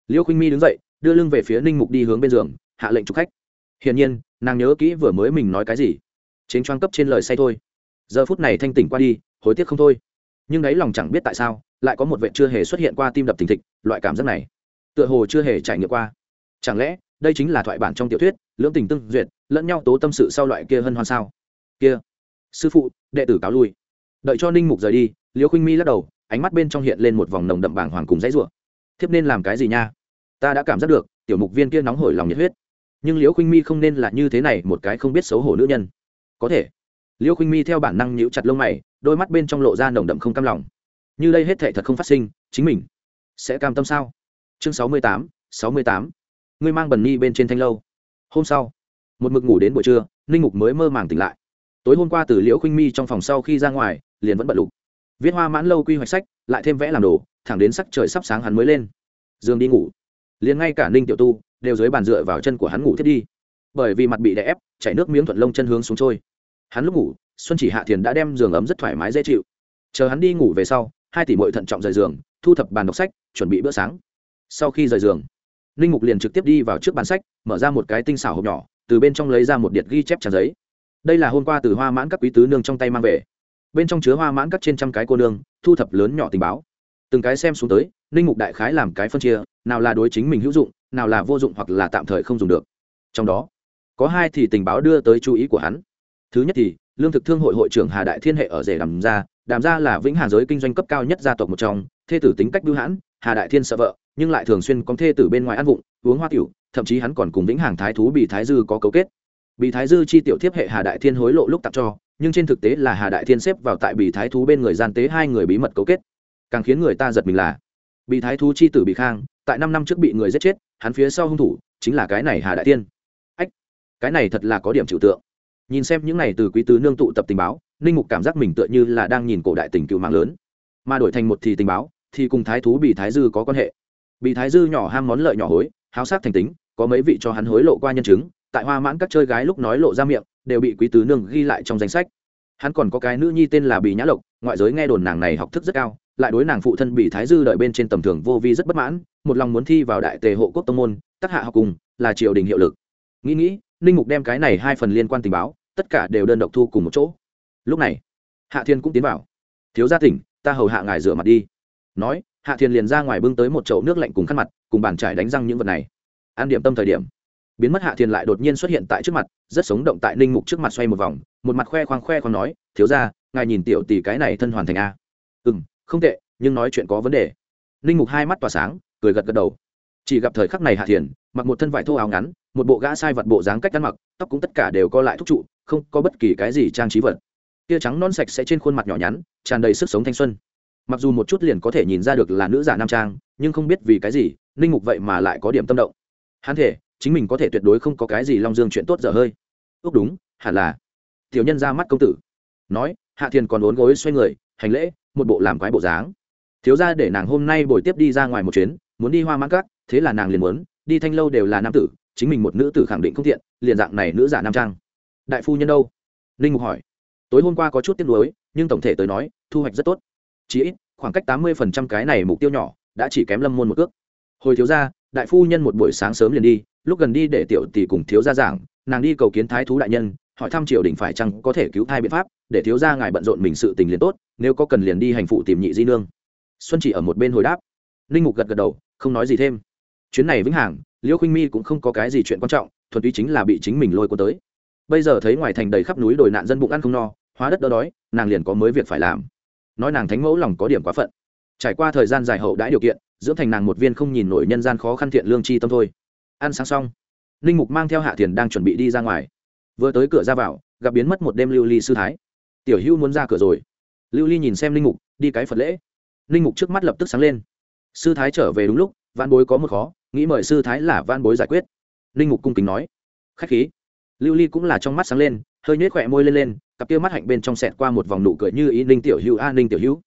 Liễu Khinh mi đứng dậy, đưa lưng về phía ninh mục đi hướng bên giường, hạ lệnh chụp khách. Hiển nhiên, nàng nhớ kỹ vừa mới mình nói cái gì. Chính choáng cấp trên lời say thôi. Giờ phút này thanh tỉnh qua đi, hối tiếc không thôi. Nhưng đấy lòng chẳng biết tại sao, lại có một vệ chưa hề xuất hiện qua tim đập thình thịch, loại cảm giác này, tựa hồ chưa hề trải nghiệm qua. Chẳng lẽ, đây chính là thoại bản trong tiểu thuyết, lưỡng tình tương duyệt, lẫn nhau tố tâm sự sau loại kia hân hoan sao? Kia, sư phụ, đệ tử cáo lui. Đợi cho ninh mục rời đi liễu khinh mi lắc đầu ánh mắt bên trong hiện lên một vòng nồng đậm bảng hoàng cùng dãy rủa. Thiếp nên làm cái gì nha? Ta đã cảm giác được, tiểu mục viên kia nóng hổi lòng nhiệt huyết. Nhưng liễu khuynh mi không nên là như thế này một cái không biết xấu hổ nữ nhân. Có thể. Liễu khuynh mi theo bản năng nhíu chặt lông mày, đôi mắt bên trong lộ ra nồng đậm không cam lòng. Như đây hết thảy thật không phát sinh, chính mình sẽ cam tâm sao? Chương sáu mươi tám, sáu mươi tám. Ngươi mang bần ni bên trên thanh lâu. Hôm sau, một mực ngủ đến buổi trưa, ninh mục mới mơ màng tỉnh lại. Tối hôm qua từ liễu khuynh mi trong phòng sau khi ra ngoài, liền vẫn bận lục viết hoa mãn lâu quy hoạch sách, lại thêm vẽ làm đồ, thẳng đến sắc trời sắp sáng hắn mới lên. Dương đi ngủ. Liền ngay cả ninh tiểu tu đều dưới bàn dựa vào chân của hắn ngủ thiết đi. Bởi vì mặt bị đè ép, chảy nước miếng thuận lông chân hướng xuống trôi. Hắn lúc ngủ, xuân chỉ hạ thiền đã đem giường ấm rất thoải mái dễ chịu. Chờ hắn đi ngủ về sau, hai tỷ mội thận trọng rời giường, thu thập bàn đọc sách, chuẩn bị bữa sáng. Sau khi rời giường, ninh mục liền trực tiếp đi vào trước bàn sách, mở ra một cái tinh xảo hộp nhỏ, từ bên trong lấy ra một điện ghi chép tràn giấy. Đây là hôm qua từ hoa mãn các quý tứ nương trong tay mang về bên trong chứa hoa mãn các trên trăm cái cô nương, thu thập lớn nhỏ tình báo. Từng cái xem xuống tới, ninh mục đại khái làm cái phân chia, nào là đối chính mình hữu dụng, nào là vô dụng hoặc là tạm thời không dùng được. Trong đó, có hai thì tình báo đưa tới chú ý của hắn. Thứ nhất thì, lương thực thương hội hội trưởng hà đại thiên hệ ở rể đàm gia đàm gia là vĩnh hà giới kinh doanh cấp cao nhất gia tộc một trong, thê tử tính cách bưu hãn, hà đại thiên sợ vợ, nhưng lại thường xuyên có thê tử bên ngoài ăn vụng, uống hoa tiểu, thậm chí hắn còn cùng vĩnh hàng thái thú bị thái dư có cấu kết. Bị thái dư chi tiểu thiếp hệ hà đại thiên hối lộ lúc tặng cho nhưng trên thực tế là hà đại thiên xếp vào tại bị thái thú bên người gian tế hai người bí mật cấu kết. Càng khiến người ta giật mình là bị thái thú chi tử bị khang, tại năm năm trước bị người giết chết, hắn phía sau hung thủ chính là cái này hà đại thiên. Ách, cái này thật là có điểm trừu tượng. Nhìn xem những này từ quý tứ nương tụ tập tình báo, ninh mục cảm giác mình tựa như là đang nhìn cổ đại tình cựu mạng lớn. Mà đổi thành một thì tình báo, thì cùng thái thú bị thái dư có quan hệ. Bị thái dư nhỏ ham món lợi nhỏ hối, háo sát thành tính, có mấy vị cho hắn hối lộ qua nhân chứng, tại hoa mãn các chơi gái lúc nói lộ ra miệng đều bị quý tứ nương ghi lại trong danh sách. Hắn còn có cái nữ nhi tên là bì nhã lộc, ngoại giới nghe đồn nàng này học thức rất cao, lại đối nàng phụ thân bị thái dư đợi bên trên tầm thường vô vi rất bất mãn, một lòng muốn thi vào đại tề hộ quốc tông môn, tác hạ học cùng, là triều đình hiệu lực. Nghĩ nghĩ, ninh mục đem cái này hai phần liên quan tình báo, tất cả đều đơn độc thu cùng một chỗ. Lúc này, hạ thiên cũng tiến vào. Thiếu gia tỉnh, ta hầu hạ ngài rửa mặt đi. Nói, hạ thiên liền ra ngoài bưng tới một chậu nước lạnh cùng khăn mặt, cùng bàn trải đánh răng những vật này. Ăn điểm tâm thời điểm biến mất hạ thiền lại đột nhiên xuất hiện tại trước mặt, rất sống động tại ninh mục trước mặt xoay một vòng, một mặt khoe khoang khoe khoang nói, thiếu ra ngài nhìn tiểu tỷ cái này thân hoàn thành a. Ừ m không tệ, nhưng nói chuyện có vấn đề. Ninh mục hai mắt tỏa sáng, cười gật gật đầu. Chỉ gặp thời khắc này hạ thiền, mặc một thân vải thô áo ngắn, một bộ gã sai vật bộ dáng cách ăn mặc, tóc cũng tất cả đều co lại thúc trụ, không có bất kỳ cái gì trang trí vật. Tia trắng non sạch sẽ trên khuôn mặt nhỏ nhắn, tràn đầy sức sống thanh xuân. Mặc dù một chút liền có thể nhìn ra được là nữ giả nam trang, nhưng không biết vì cái gì, ninh mục vậy mà lại có điểm tâm động. Hắn thể chính mình có thể tuyệt đối không có cái gì long dương chuyện tốt dở hơi. Ước đúng, hẳn là. Tiểu nhân ra mắt công tử. Nói, hạ thiền còn ốn gối xoay người, hành lễ, một bộ làm quái bộ dáng. Thiếu ra để nàng hôm nay buổi tiếp đi ra ngoài một chuyến, muốn đi hoa mãn cát thế là nàng liền muốn, đi thanh lâu đều là nam tử, chính mình một nữ tử khẳng định không thiện, liền dạng này nữ giả nam trang. Đại phu nhân đâu? Ninh mục hỏi. Tối hôm qua có chút tiếc nuối, nhưng tổng thể tới nói, thu hoạch rất tốt. Chỉ ít, khoảng cách tám mươi phần trăm cái này mục tiêu nhỏ, đã chỉ kém lâm môn một cước. Hồi thiếu gia, đại phu nhân một buổi sáng sớm liền đi lúc gần đi để tiểu tỷ cùng thiếu gia giảng, nàng đi cầu kiến thái thú đại nhân, hỏi thăm triều đình phải chăng có thể cứu thai biện pháp, để thiếu gia ngài bận rộn mình sự tình liền tốt, nếu có cần liền đi hành phụ tìm nhị di nương. Xuân chỉ ở một bên hồi đáp. Ninh mục gật gật đầu, không nói gì thêm. Chuyến này vĩnh hằng liễu khinh mi cũng không có cái gì chuyện quan trọng, thuần túy chính là bị chính mình lôi cuốn tới. Bây giờ thấy ngoài thành đầy khắp núi đồi nạn dân bụng ăn không no, hóa đất đỡ đói, nàng liền có mới việc phải làm. Nói nàng thánh mẫu lòng có điểm quá phận. Trải qua thời gian dài hậu đãi điều kiện, dưỡng thành nàng một viên không nhìn nổi nhân gian khó khăn thiện lương chi tâm thôi ăn sáng xong, ninh mục mang theo hạ thiền đang chuẩn bị đi ra ngoài. Vừa tới cửa ra vào, gặp biến mất một đêm lưu ly sư thái. Tiểu hữu muốn ra cửa rồi. Lưu ly nhìn xem linh mục, đi cái phật lễ. Linh mục trước mắt lập tức sáng lên. Sư thái trở về đúng lúc văn bối có một khó, nghĩ mời sư thái là văn bối giải quyết. Linh mục cung kính nói, khách khí. Lưu ly cũng là trong mắt sáng lên, hơi nhếch khỏe môi lên lên, cặp kia mắt hạnh bên trong sẹt qua một vòng nụ cười như ý, ninh tiểu hữu a, ninh tiểu hữu.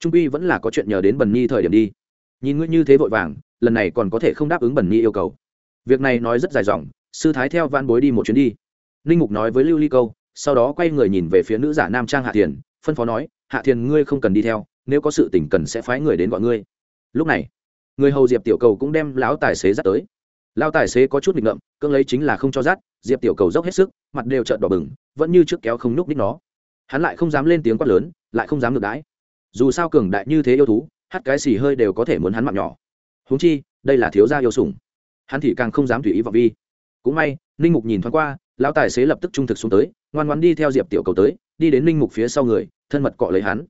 Trung quy vẫn là có chuyện nhờ đến bần nhi thời điểm đi. Nhìn ngươi như thế vội vàng, lần này còn có thể không đáp ứng bần nhi yêu cầu việc này nói rất dài dòng, sư thái theo van bối đi một chuyến đi. Ninh mục nói với lưu ly câu, sau đó quay người nhìn về phía nữ giả nam trang hạ thiền, phân phó nói, hạ thiền, ngươi không cần đi theo, nếu có sự tỉnh cần sẽ phái người đến gọi ngươi. Lúc này, người hầu diệp tiểu cầu cũng đem lão tài xế dắt tới. Lao tài xế có chút nghịch ngợm, cưỡng lấy chính là không cho dắt, diệp tiểu cầu dốc hết sức, mặt đều trợn đỏ bừng, vẫn như trước kéo không núp ních nó. Hắn lại không dám lên tiếng quát lớn, lại không dám ngược đãi. Dù sao cường đại như thế yêu thú, hát cái xì hơi đều có thể muốn hắn mạng nhỏ. Húng chi, đây là thiếu gia yêu sủng hắn thì càng không dám tùy ý vào vi. Cũng may, ninh mục nhìn thoáng qua, lão tài xế lập tức trung thực xuống tới, ngoan ngoan đi theo diệp tiểu cầu tới, đi đến ninh mục phía sau người, thân mật cọ lấy hắn.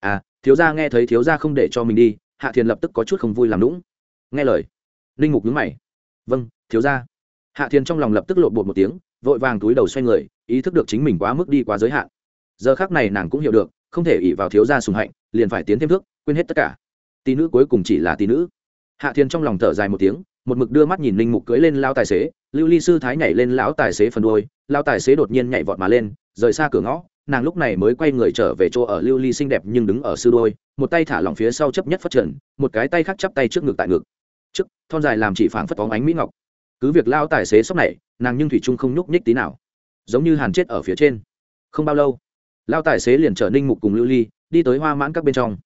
À thiếu gia nghe thấy thiếu gia không để cho mình đi, hạ thiền lập tức có chút không vui làm lũng nghe lời, ninh mục nhúng mày. Vâng thiếu gia. Hạ thiền trong lòng lập tức lộn bột một tiếng, vội vàng túi đầu xoay người, ý thức được chính mình quá mức đi quá giới hạn. Giờ khác này nàng cũng hiểu được, không thể ỉ vào thiếu gia sùng hạnh, liền phải tiến thêm thước, quên hết tất cả. Tỷ nữ cuối cùng chỉ là tỷ nữ. Hạ thiên trong lòng thở dài một tiếng một mực đưa mắt nhìn linh mục cưới lên lao tài xế, lưu ly sư thái nhảy lên lão tài xế phần đôi lao tài xế đột nhiên nhảy vọt mà lên, rời xa cửa ngõ, nàng lúc này mới quay người trở về chỗ ở lưu ly xinh đẹp nhưng đứng ở sư đôi một tay thả lỏng phía sau chấp nhất phát trần, một cái tay khác chắp tay trước ngực tại ngực. Trước, thon dài làm chỉ phảng phất bóng ánh mỹ ngọc. Cứ việc lao tài xế sốc này, nàng nhưng thủy trung không nhúc nhích tí nào. Giống như hàn chết ở phía trên. Không bao lâu lao tài xế liền chở ninh mục cùng lưu ly đi tới hoa mãn các bên trong.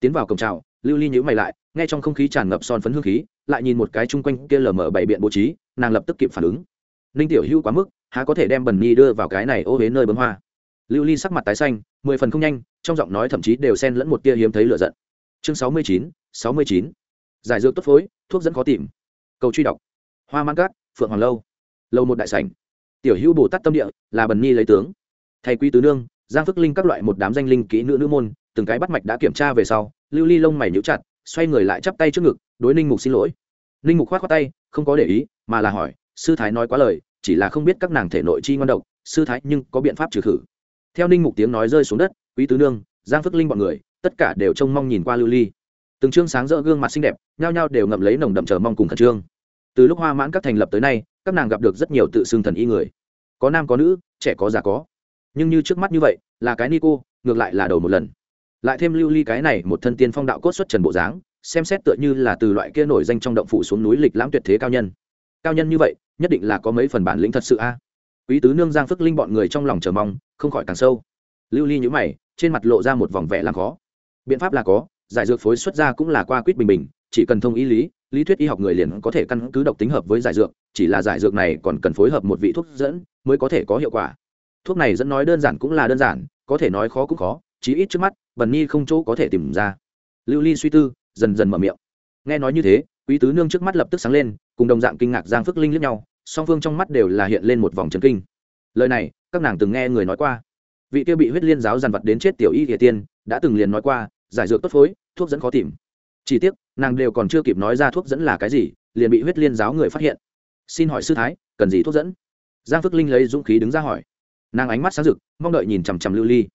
Tiến vào cổng trào lưu ly nhữ mày lại nghe trong không khí tràn ngập son phấn hương khí, lại nhìn một cái chung quanh kia lờ mở bảy biện bố trí, nàng lập tức kịp phản ứng. Ninh tiểu hữu quá mức, há có thể đem bần nhi đưa vào cái này ô huế nơi bấm hoa. Lưu ly sắc mặt tái xanh, mười phần không nhanh, trong giọng nói thậm chí đều xen lẫn một tia hiếm thấy lựa giận. Chương sáu mươi chín, sáu mươi chín. Giải dược tốt phối, thuốc dẫn khó tìm. Cầu truy đọc. Hoa mang cát, phượng hoàng lâu. Lâu một đại sảnh. Tiểu hữu bồ tát tâm địa, là bần nhi lấy tướng. Thầy quý tứ nương, giang phước linh các loại một đám danh linh kỹ nữ nữ môn, từng cái bắt mạch đã kiểm tra về sau, lưu ly lông mày nhíu chặt xoay người lại chắp tay trước ngực, đối ninh mục xin lỗi. Ninh mục khoát á tay, không có để ý, mà là hỏi, sư thái nói quá lời, chỉ là không biết các nàng thể nội chi ngon độc, sư thái nhưng có biện pháp trừ khử. Theo ninh mục tiếng nói rơi xuống đất, quý tứ nương, giang phước linh bọn người, tất cả đều trông mong nhìn qua lưu ly. Từng chương sáng rỡ gương mặt xinh đẹp, nhao nhao đều ngậm lấy nồng đậm chờ mong cùng khẩn trương. Từ lúc hoa mãn các thành lập tới nay, các nàng gặp được rất nhiều tự xưng thần y người. Có nam có nữ, trẻ có già có. Nhưng như trước mắt như vậy, là cái ni cô, ngược lại là đầu một lần lại thêm lưu ly cái này một thân tiên phong đạo cốt xuất trần bộ dáng, xem xét tựa như là từ loại kia nổi danh trong động phủ xuống núi lịch lãm tuyệt thế cao nhân. Cao nhân như vậy, nhất định là có mấy phần bản lĩnh thật sự a. Quý tứ nương giang phước linh bọn người trong lòng chờ mong, không khỏi càng sâu. Lưu ly nhữ mày, trên mặt lộ ra một vòng vẻ làm khó. Biện pháp là có, giải dược phối xuất ra cũng là qua quýt bình bình, chỉ cần thông ý lý lý thuyết y học người liền có thể căn cứ độc tính hợp với giải dược, chỉ là giải dược này còn cần phối hợp một vị thuốc dẫn, mới có thể có hiệu quả. Thuốc này dẫn nói đơn giản cũng là đơn giản, có thể nói khó cũng khó chí ít trước mắt, bần nhi không chỗ có thể tìm ra. Lưu ly suy tư, dần dần mở miệng. Nghe nói như thế, quý tứ nương trước mắt lập tức sáng lên, cùng đồng dạng kinh ngạc giang phước linh lướt nhau, song phương trong mắt đều là hiện lên một vòng trấn kinh. Lời này, các nàng từng nghe người nói qua. Vị kia bị huyết liên giáo dàn vật đến chết tiểu y địa tiên, đã từng liền nói qua, giải dược tốt phối, thuốc dẫn khó tìm. Chỉ tiếc, nàng đều còn chưa kịp nói ra thuốc dẫn là cái gì, liền bị huyết liên giáo người phát hiện. Xin hỏi sư thái, cần gì thuốc dẫn? Giang phước linh lấy dũng khí đứng ra hỏi. Nàng ánh mắt sáng rực, mong đợi nhìn chằm chằm lưu ly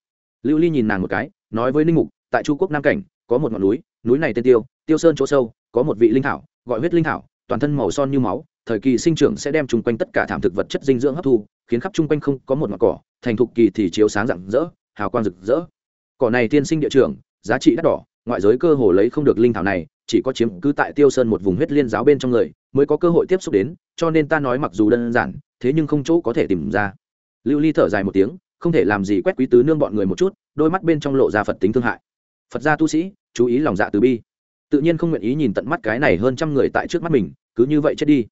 lưu ly nhìn nàng một cái, nói với ninh mục, tại chu quốc nam cảnh, có một ngọn núi núi này tên tiêu tiêu sơn chỗ sâu, có một vị linh thảo, gọi huyết linh thảo, toàn thân màu son như máu, thời kỳ sinh trưởng sẽ đem chung quanh tất cả thảm thực vật chất dinh dưỡng hấp thu, khiến khắp chung quanh không có một ngọn cỏ, thành thục kỳ thì chiếu sáng rạng rỡ, hào quang rực rỡ. Cỏ này tiên sinh địa trường giá trị đắt đỏ, ngoại giới cơ hồ lấy không được linh thảo này, chỉ có chiếm cứ tại tiêu sơn một vùng huyết liên giáo bên trong người, mới có cơ hội tiếp xúc đến, cho nên ta nói mặc dù đơn giản, thế nhưng không chỗ có thể tìm ra. Lưu ly thở dài một tiếng không thể làm gì quét quý tứ nương bọn người một chút, đôi mắt bên trong lộ ra phật tính thương hại. Phật gia tu sĩ, chú ý lòng dạ từ bi. Tự nhiên không nguyện ý nhìn tận mắt cái này hơn trăm người tại trước mắt mình, cứ như vậy chết đi.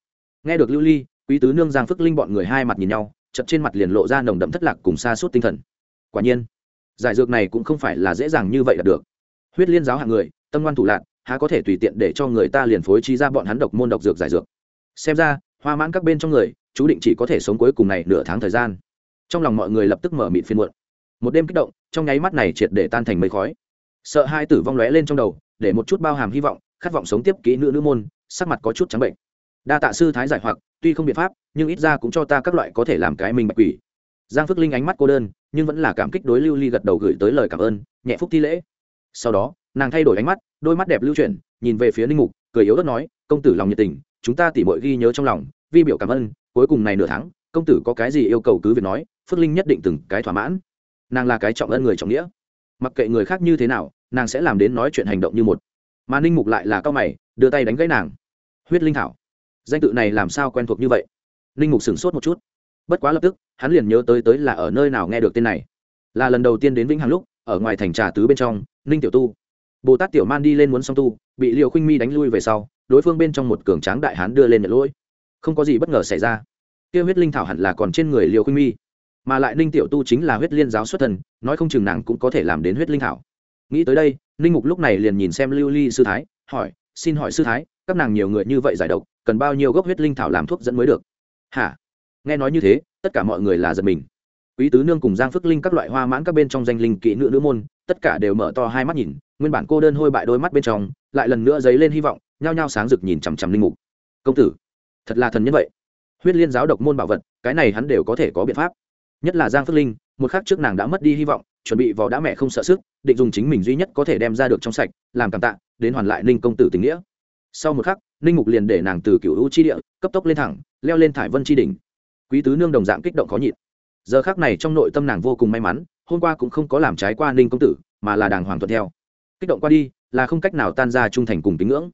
Nghe được lưu ly, quý tứ nương giang phước linh bọn người hai mặt nhìn nhau chật trên mặt liền lộ ra nồng đậm thất lạc cùng xa suốt tinh thần. Quả nhiên, giải dược này cũng không phải là dễ dàng như vậy đạt được. Huyết liên giáo hạng người, tâm ngoan thủ lạc, há có thể tùy tiện để cho người ta liền phối trí ra bọn hắn độc môn độc dược giải dược. Xem ra, hoa mãn các bên trong người, chú định chỉ có thể sống cuối cùng này nửa tháng thời gian trong lòng mọi người lập tức mở mịt phiên muộn. Một đêm kích động, trong nháy mắt này triệt để tan thành mây khói. Sợ hai tử vong lóe lên trong đầu, để một chút bao hàm hy vọng, khát vọng sống tiếp kỹ nữ nữ môn, sắc mặt có chút trắng bệnh. Đa tạ sư thái giải hoặc, tuy không biện pháp, nhưng ít ra cũng cho ta các loại có thể làm cái mình bạch quỷ. Giang phước linh ánh mắt cô đơn, nhưng vẫn là cảm kích đối lưu ly gật đầu gửi tới lời cảm ơn, nhẹ phúc thi lễ. Sau đó, nàng thay đổi ánh mắt, đôi mắt đẹp lưu chuyển, nhìn về phía ninh mục, cười yếu ớt nói, công tử lòng nhiệt tình, chúng ta tỉ mọi ghi nhớ trong lòng, vi biểu cảm ơn, cuối cùng này nửa tháng công tử có cái gì yêu cầu cứ việc nói, phước linh nhất định từng cái thỏa mãn. Nàng là cái trọng ân người trọng nghĩa. Mặc kệ người khác như thế nào, nàng sẽ làm đến nói chuyện hành động như một. Mà ninh mục lại là cao mày, đưa tay đánh gãy nàng. Huyết linh thảo, danh tự này làm sao quen thuộc như vậy? Ninh mục sửng sốt một chút. Bất quá lập tức, hắn liền nhớ tới tới là ở nơi nào nghe được tên này. Là lần đầu tiên đến vĩnh hằng lúc, ở ngoài thành trà tứ bên trong, ninh tiểu tu. Bồ tát tiểu man đi lên muốn song tu, bị liệu khinh mi đánh lui về sau, đối phương bên trong một cường tráng đại hán đưa lên nhận lỗi. Không có gì bất ngờ xảy ra kia huyết linh thảo hẳn là còn trên người liều khuynh mi, mà lại ninh tiểu tu chính là huyết liên giáo xuất thần, nói không chừng nàng cũng có thể làm đến huyết linh thảo. Nghĩ tới đây, ninh mục lúc này liền nhìn xem lưu ly sư thái, hỏi, xin hỏi sư thái, các nàng nhiều người như vậy giải độc, cần bao nhiêu gốc huyết linh thảo làm thuốc dẫn mới được? Hả? Nghe nói như thế, tất cả mọi người là giật mình. Quý tứ nương cùng giang phước linh các loại hoa mãn các bên trong danh linh kỹ nữ nữ môn, tất cả đều mở to hai mắt nhìn, nguyên bản cô đơn hôi bại đôi mắt bên trong, lại lần nữa dấy lên hy vọng, nhao nhao sáng rực nhìn chằm chằm linh mục. Công tử, thật là thần như vậy huyết liên giáo độc môn bảo vật, cái này hắn đều có thể có biện pháp. Nhất là giang phước linh, một khắc trước nàng đã mất đi hy vọng, chuẩn bị vào đã mẹ không sợ sức, định dùng chính mình duy nhất có thể đem ra được trong sạch, làm cảm tạ, đến hoàn lại ninh công tử tình nghĩa. Sau một khắc, ninh mục liền để nàng từ cựu hữu chi địa, cấp tốc lên thẳng, leo lên thải vân chi đỉnh. Quý tứ nương đồng dạng kích động khó nhịn. Giờ khác này trong nội tâm nàng vô cùng may mắn, hôm qua cũng không có làm trái qua ninh công tử, mà là đàng hoàng thuận theo. Kích động qua đi, là không cách nào tan ra trung thành cùng tín ngưỡng.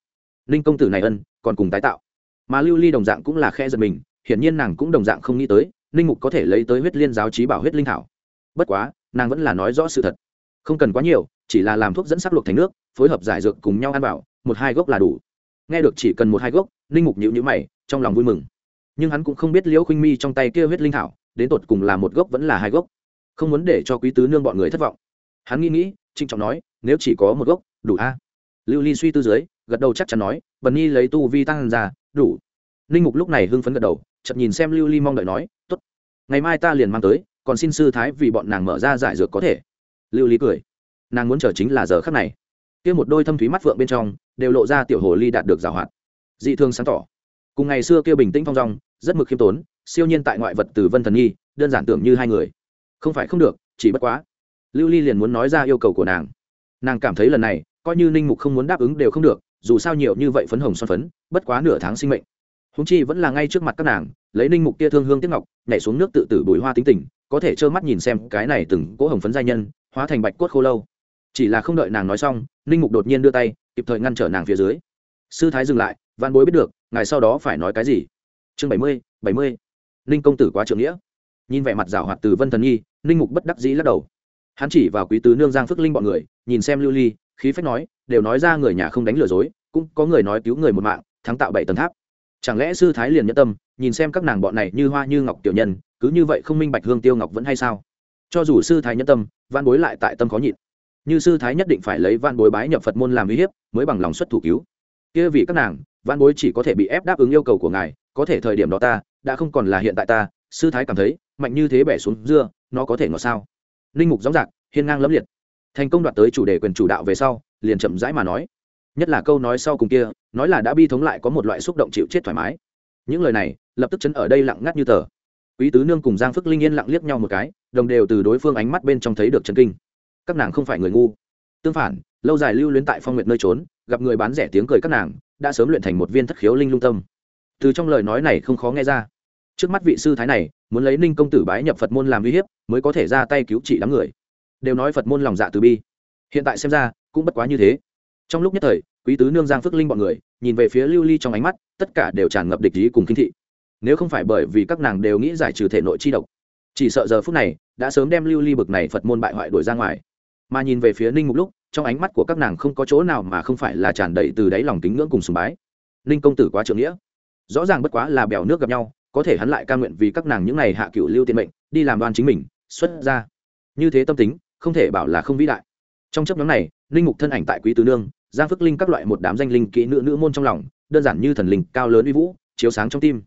Ninh công tử này ân, còn cùng tái tạo. Mà lưu ly đồng dạng cũng là khe giật mình hiển nhiên nàng cũng đồng dạng không nghĩ tới, ninh mục có thể lấy tới huyết liên giáo trí bảo huyết linh thảo. Bất quá, nàng vẫn là nói rõ sự thật. Không cần quá nhiều, chỉ là làm thuốc dẫn sắc luộc thành nước, phối hợp giải dược cùng nhau ăn bảo một hai gốc là đủ. Nghe được chỉ cần một hai gốc, ninh mục nhịu nhữ mày, trong lòng vui mừng. Nhưng hắn cũng không biết liễu khinh mi trong tay kia huyết linh thảo, đến tột cùng là một gốc vẫn là hai gốc. Không muốn để cho quý tứ nương bọn người thất vọng. Hắn nghĩ nghĩ trinh trọng nói, nếu chỉ có một gốc, đủ a. Lưu ly suy tư dưới, gật đầu chắc chắn nói, bần nhi lấy tu vi tăng ra, đủ. Ninh mục lúc này hưng phấn gật đầu chậm nhìn xem lưu ly mong đợi nói t ố t ngày mai ta liền mang tới, còn xin sư thái vì bọn nàng mở ra giải dược có thể. Lưu ly cười, nàng muốn chờ chính là giờ khắc này. Kia một đôi thâm thúy mắt phượng bên trong đều lộ ra tiểu hồ ly đạt được giảo hoạt. Dị thương sáng tỏ. Cùng ngày xưa kia bình tĩnh phong dong, rất mực khiêm tốn, siêu nhiên tại ngoại vật từ vân thần nhi, đơn giản tưởng như hai người. Không phải không được, chỉ bất quá. Lưu ly liền muốn nói ra yêu cầu của nàng. Nàng cảm thấy lần này, coi như ninh mục không muốn đáp ứng đều không được, dù sao nhiều như vậy phấn hồng son phấn, bất quá nửa tháng sinh mệnh húng chi vẫn là ngay trước mặt các nàng, lấy ninh mục kia thương hương tiếc ngọc, nhảy xuống nước tự tử bùi hoa tính tình, có thể trơ mắt nhìn xem cái này từng cỗ hồng phấn giai nhân, hóa thành bạch cốt khô lâu. Chỉ là không đợi nàng nói xong, ninh mục đột nhiên đưa tay, kịp thời ngăn trở nàng phía dưới. Sư thái dừng lại, văn bối biết được, ngài sau đó phải nói cái gì? Chương bảy mươi bảy mươi. Ninh công tử quá trưởng nghĩa. Nhìn vẻ mặt rào hoạt từ vân thần nhi, ninh mục bất đắc dĩ lắc đầu. Hắn chỉ vào quý tứ nương giang phước linh bọn người, nhìn xem lưu ly, khí phách nói, đều nói ra người nhà không đánh lừa dối, cũng có người nói cứu người một mạng, thắng tạo bảy tầng tháp chẳng lẽ sư thái liền nhân tâm, nhìn xem các nàng bọn này như hoa như ngọc tiểu nhân, cứ như vậy không minh bạch hương tiêu ngọc vẫn hay sao? Cho dù sư thái nhân tâm van bối lại tại tâm khó nhịn. Như sư thái nhất định phải lấy văn bối bái nhập phật môn làm uy hiếp, mới bằng lòng xuất thủ cứu. Kia vì các nàng, văn bối chỉ có thể bị ép đáp ứng yêu cầu của ngài, có thể thời điểm đó ta, đã không còn là hiện tại ta, sư thái cảm thấy, mạnh như thế bẻ xuống dưa, nó có thể ngọt sao? Linh mục rõ giạc, hiên ngang lẫm liệt. Thành công đoạt tới chủ đề quyền chủ đạo về sau, liền chậm rãi mà nói nhất là câu nói sau cùng kia, nói là đã bi thống lại có một loại xúc động chịu chết thoải mái. Những lời này, lập tức chấn ở đây lặng ngắt như tờ. Quý tứ nương cùng giang phước linh yên lặng liếc nhau một cái, đồng đều từ đối phương ánh mắt bên trong thấy được chân kinh. Các nàng không phải người ngu. Tương phản, lâu dài lưu luyến tại phong nguyệt nơi trốn, gặp người bán rẻ tiếng cười các nàng, đã sớm luyện thành một viên thất khiếu linh lung tâm. Từ trong lời nói này không khó nghe ra. Trước mắt vị sư thái này, muốn lấy ninh công tử bái nhập phật môn làm uy hiếp, mới có thể ra tay cứu trị đám người. Đều nói phật môn lòng dạ từ bi. Hiện tại xem ra, cũng bất quá như thế trong lúc nhất thời, quý tứ nương giang phước linh bọn người, nhìn về phía lưu ly trong ánh mắt, tất cả đều tràn ngập địch ý cùng kinh thị. Nếu không phải bởi vì các nàng đều nghĩ giải trừ thể nội chi độc, chỉ sợ giờ phút này, đã sớm đem lưu ly bực này phật môn bại hoại đuổi ra ngoài. Mà nhìn về phía ninh mục lúc, trong ánh mắt của các nàng không có chỗ nào mà không phải là tràn đầy từ đáy lòng kính ngưỡng cùng sùng bái. Ninh công tử quá trượng nghĩa. Rõ ràng bất quá là bèo nước gặp nhau, có thể hắn lại ca nguyện vì các nàng những này hạ cựu lưu tiên mệnh, đi làm đoan chính mình, xuất ra như thế tâm tính, không thể bảo là không vĩ đại. Trong chấp nhóm này linh mục thân ảnh tại quý tứ nương, giang phước linh các loại một đám danh linh kỹ nữ nữ môn trong lòng, đơn giản như thần linh, cao lớn uy vũ, chiếu sáng trong tim.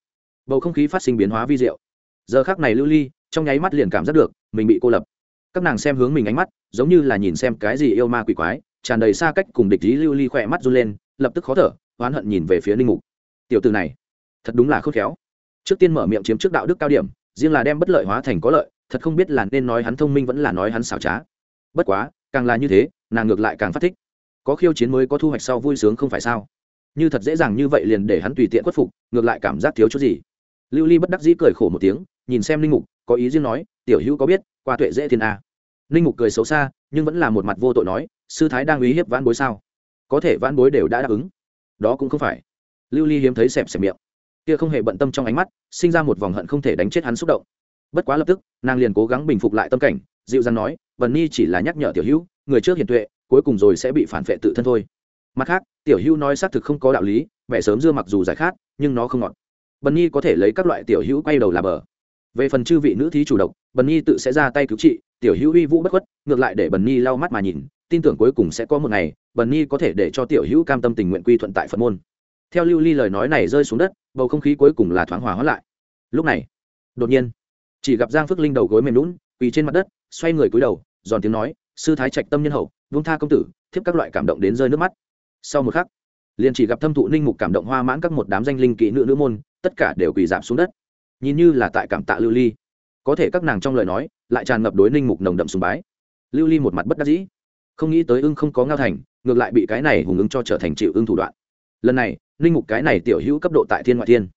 Bầu không khí phát sinh biến hóa vi diệu. Giờ khác này lưu ly, trong nháy mắt liền cảm giác được, mình bị cô lập. Các nàng xem hướng mình ánh mắt, giống như là nhìn xem cái gì yêu ma quỷ quái, tràn đầy xa cách cùng địch ý lưu ly khỏe mắt run lên, lập tức khó thở, oán hận nhìn về phía linh mục. Tiểu từ này, thật đúng là khôn khéo. Trước tiên mở miệng chiếm trước đạo đức cao điểm, riêng là đem bất lợi hóa thành có lợi, thật không biết là nên nói hắn thông minh vẫn là nói hắn xảo trá. Bất quá càng là như thế, nàng ngược lại càng phát thích. Có khiêu chiến mới có thu hoạch sau vui sướng không phải sao? Như thật dễ dàng như vậy liền để hắn tùy tiện khuất phục, ngược lại cảm giác thiếu chút gì. Lưu ly bất đắc dĩ cười khổ một tiếng, nhìn xem linh mục, có ý riêng nói, tiểu hữu có biết, qua tuệ dễ thiên a. Linh mục cười xấu xa, nhưng vẫn là một mặt vô tội nói, sư thái đang uy hiếp vãn bối sao? Có thể vãn bối đều đã đáp ứng. Đó cũng không phải. Lưu ly hiếm thấy xẹp xẹp miệng. Kia không hề bận tâm trong ánh mắt, sinh ra một vòng hận không thể đánh chết hắn xúc động. Bất quá lập tức, nàng liền cố gắng bình phục lại tâm cảnh dịu dàng nói vần ni chỉ là nhắc nhở tiểu hữu, người trước hiền tuệ, cuối cùng rồi sẽ bị phản vệ tự thân thôi. Mặt khác, tiểu hữu nói xác thực không có đạo lý mẹ sớm dưa mặc dù giải khát, nhưng nó không ngọt. Bần nhi có thể lấy các loại tiểu hữu quay đầu là bờ. Về phần chư vị nữ thí chủ động bần nhi tự sẽ ra tay cứu trị, tiểu hữu uy vũ bất khuất, ngược lại để bần nhi lau mắt mà nhìn, tin tưởng cuối cùng sẽ có một ngày bần nhi có thể để cho tiểu hữu cam tâm tình nguyện quy thuận tại phật môn. Theo lưu ly lời nói này rơi xuống đất, bầu không khí cuối cùng là thoáng hòa hóa lại. Lúc này, đột nhiên, chỉ gặp giang phước linh đầu gối mềm lún quỳ trên mặt đất xoay người cúi đầu, giòn tiếng nói, sư thái trạch tâm nhân hậu, vung tha công tử, thiếp các loại cảm động đến rơi nước mắt. Sau một khắc, liền chỉ gặp thâm thụ ninh mục cảm động hoa mãn các một đám danh linh kỹ nữ nữ môn, tất cả đều quỳ giảm xuống đất. Nhìn như là tại cảm tạ lưu ly. Có thể các nàng trong lời nói, lại tràn ngập đối ninh mục nồng đậm sùng bái. Lưu ly một mặt bất đắc dĩ. Không nghĩ tới ưng không có ngao thành, ngược lại bị cái này hùng ứng cho trở thành chịu ưng thủ đoạn. Lần này, ninh mục cái này tiểu hữu cấp độ tại thiên ngoại thiên.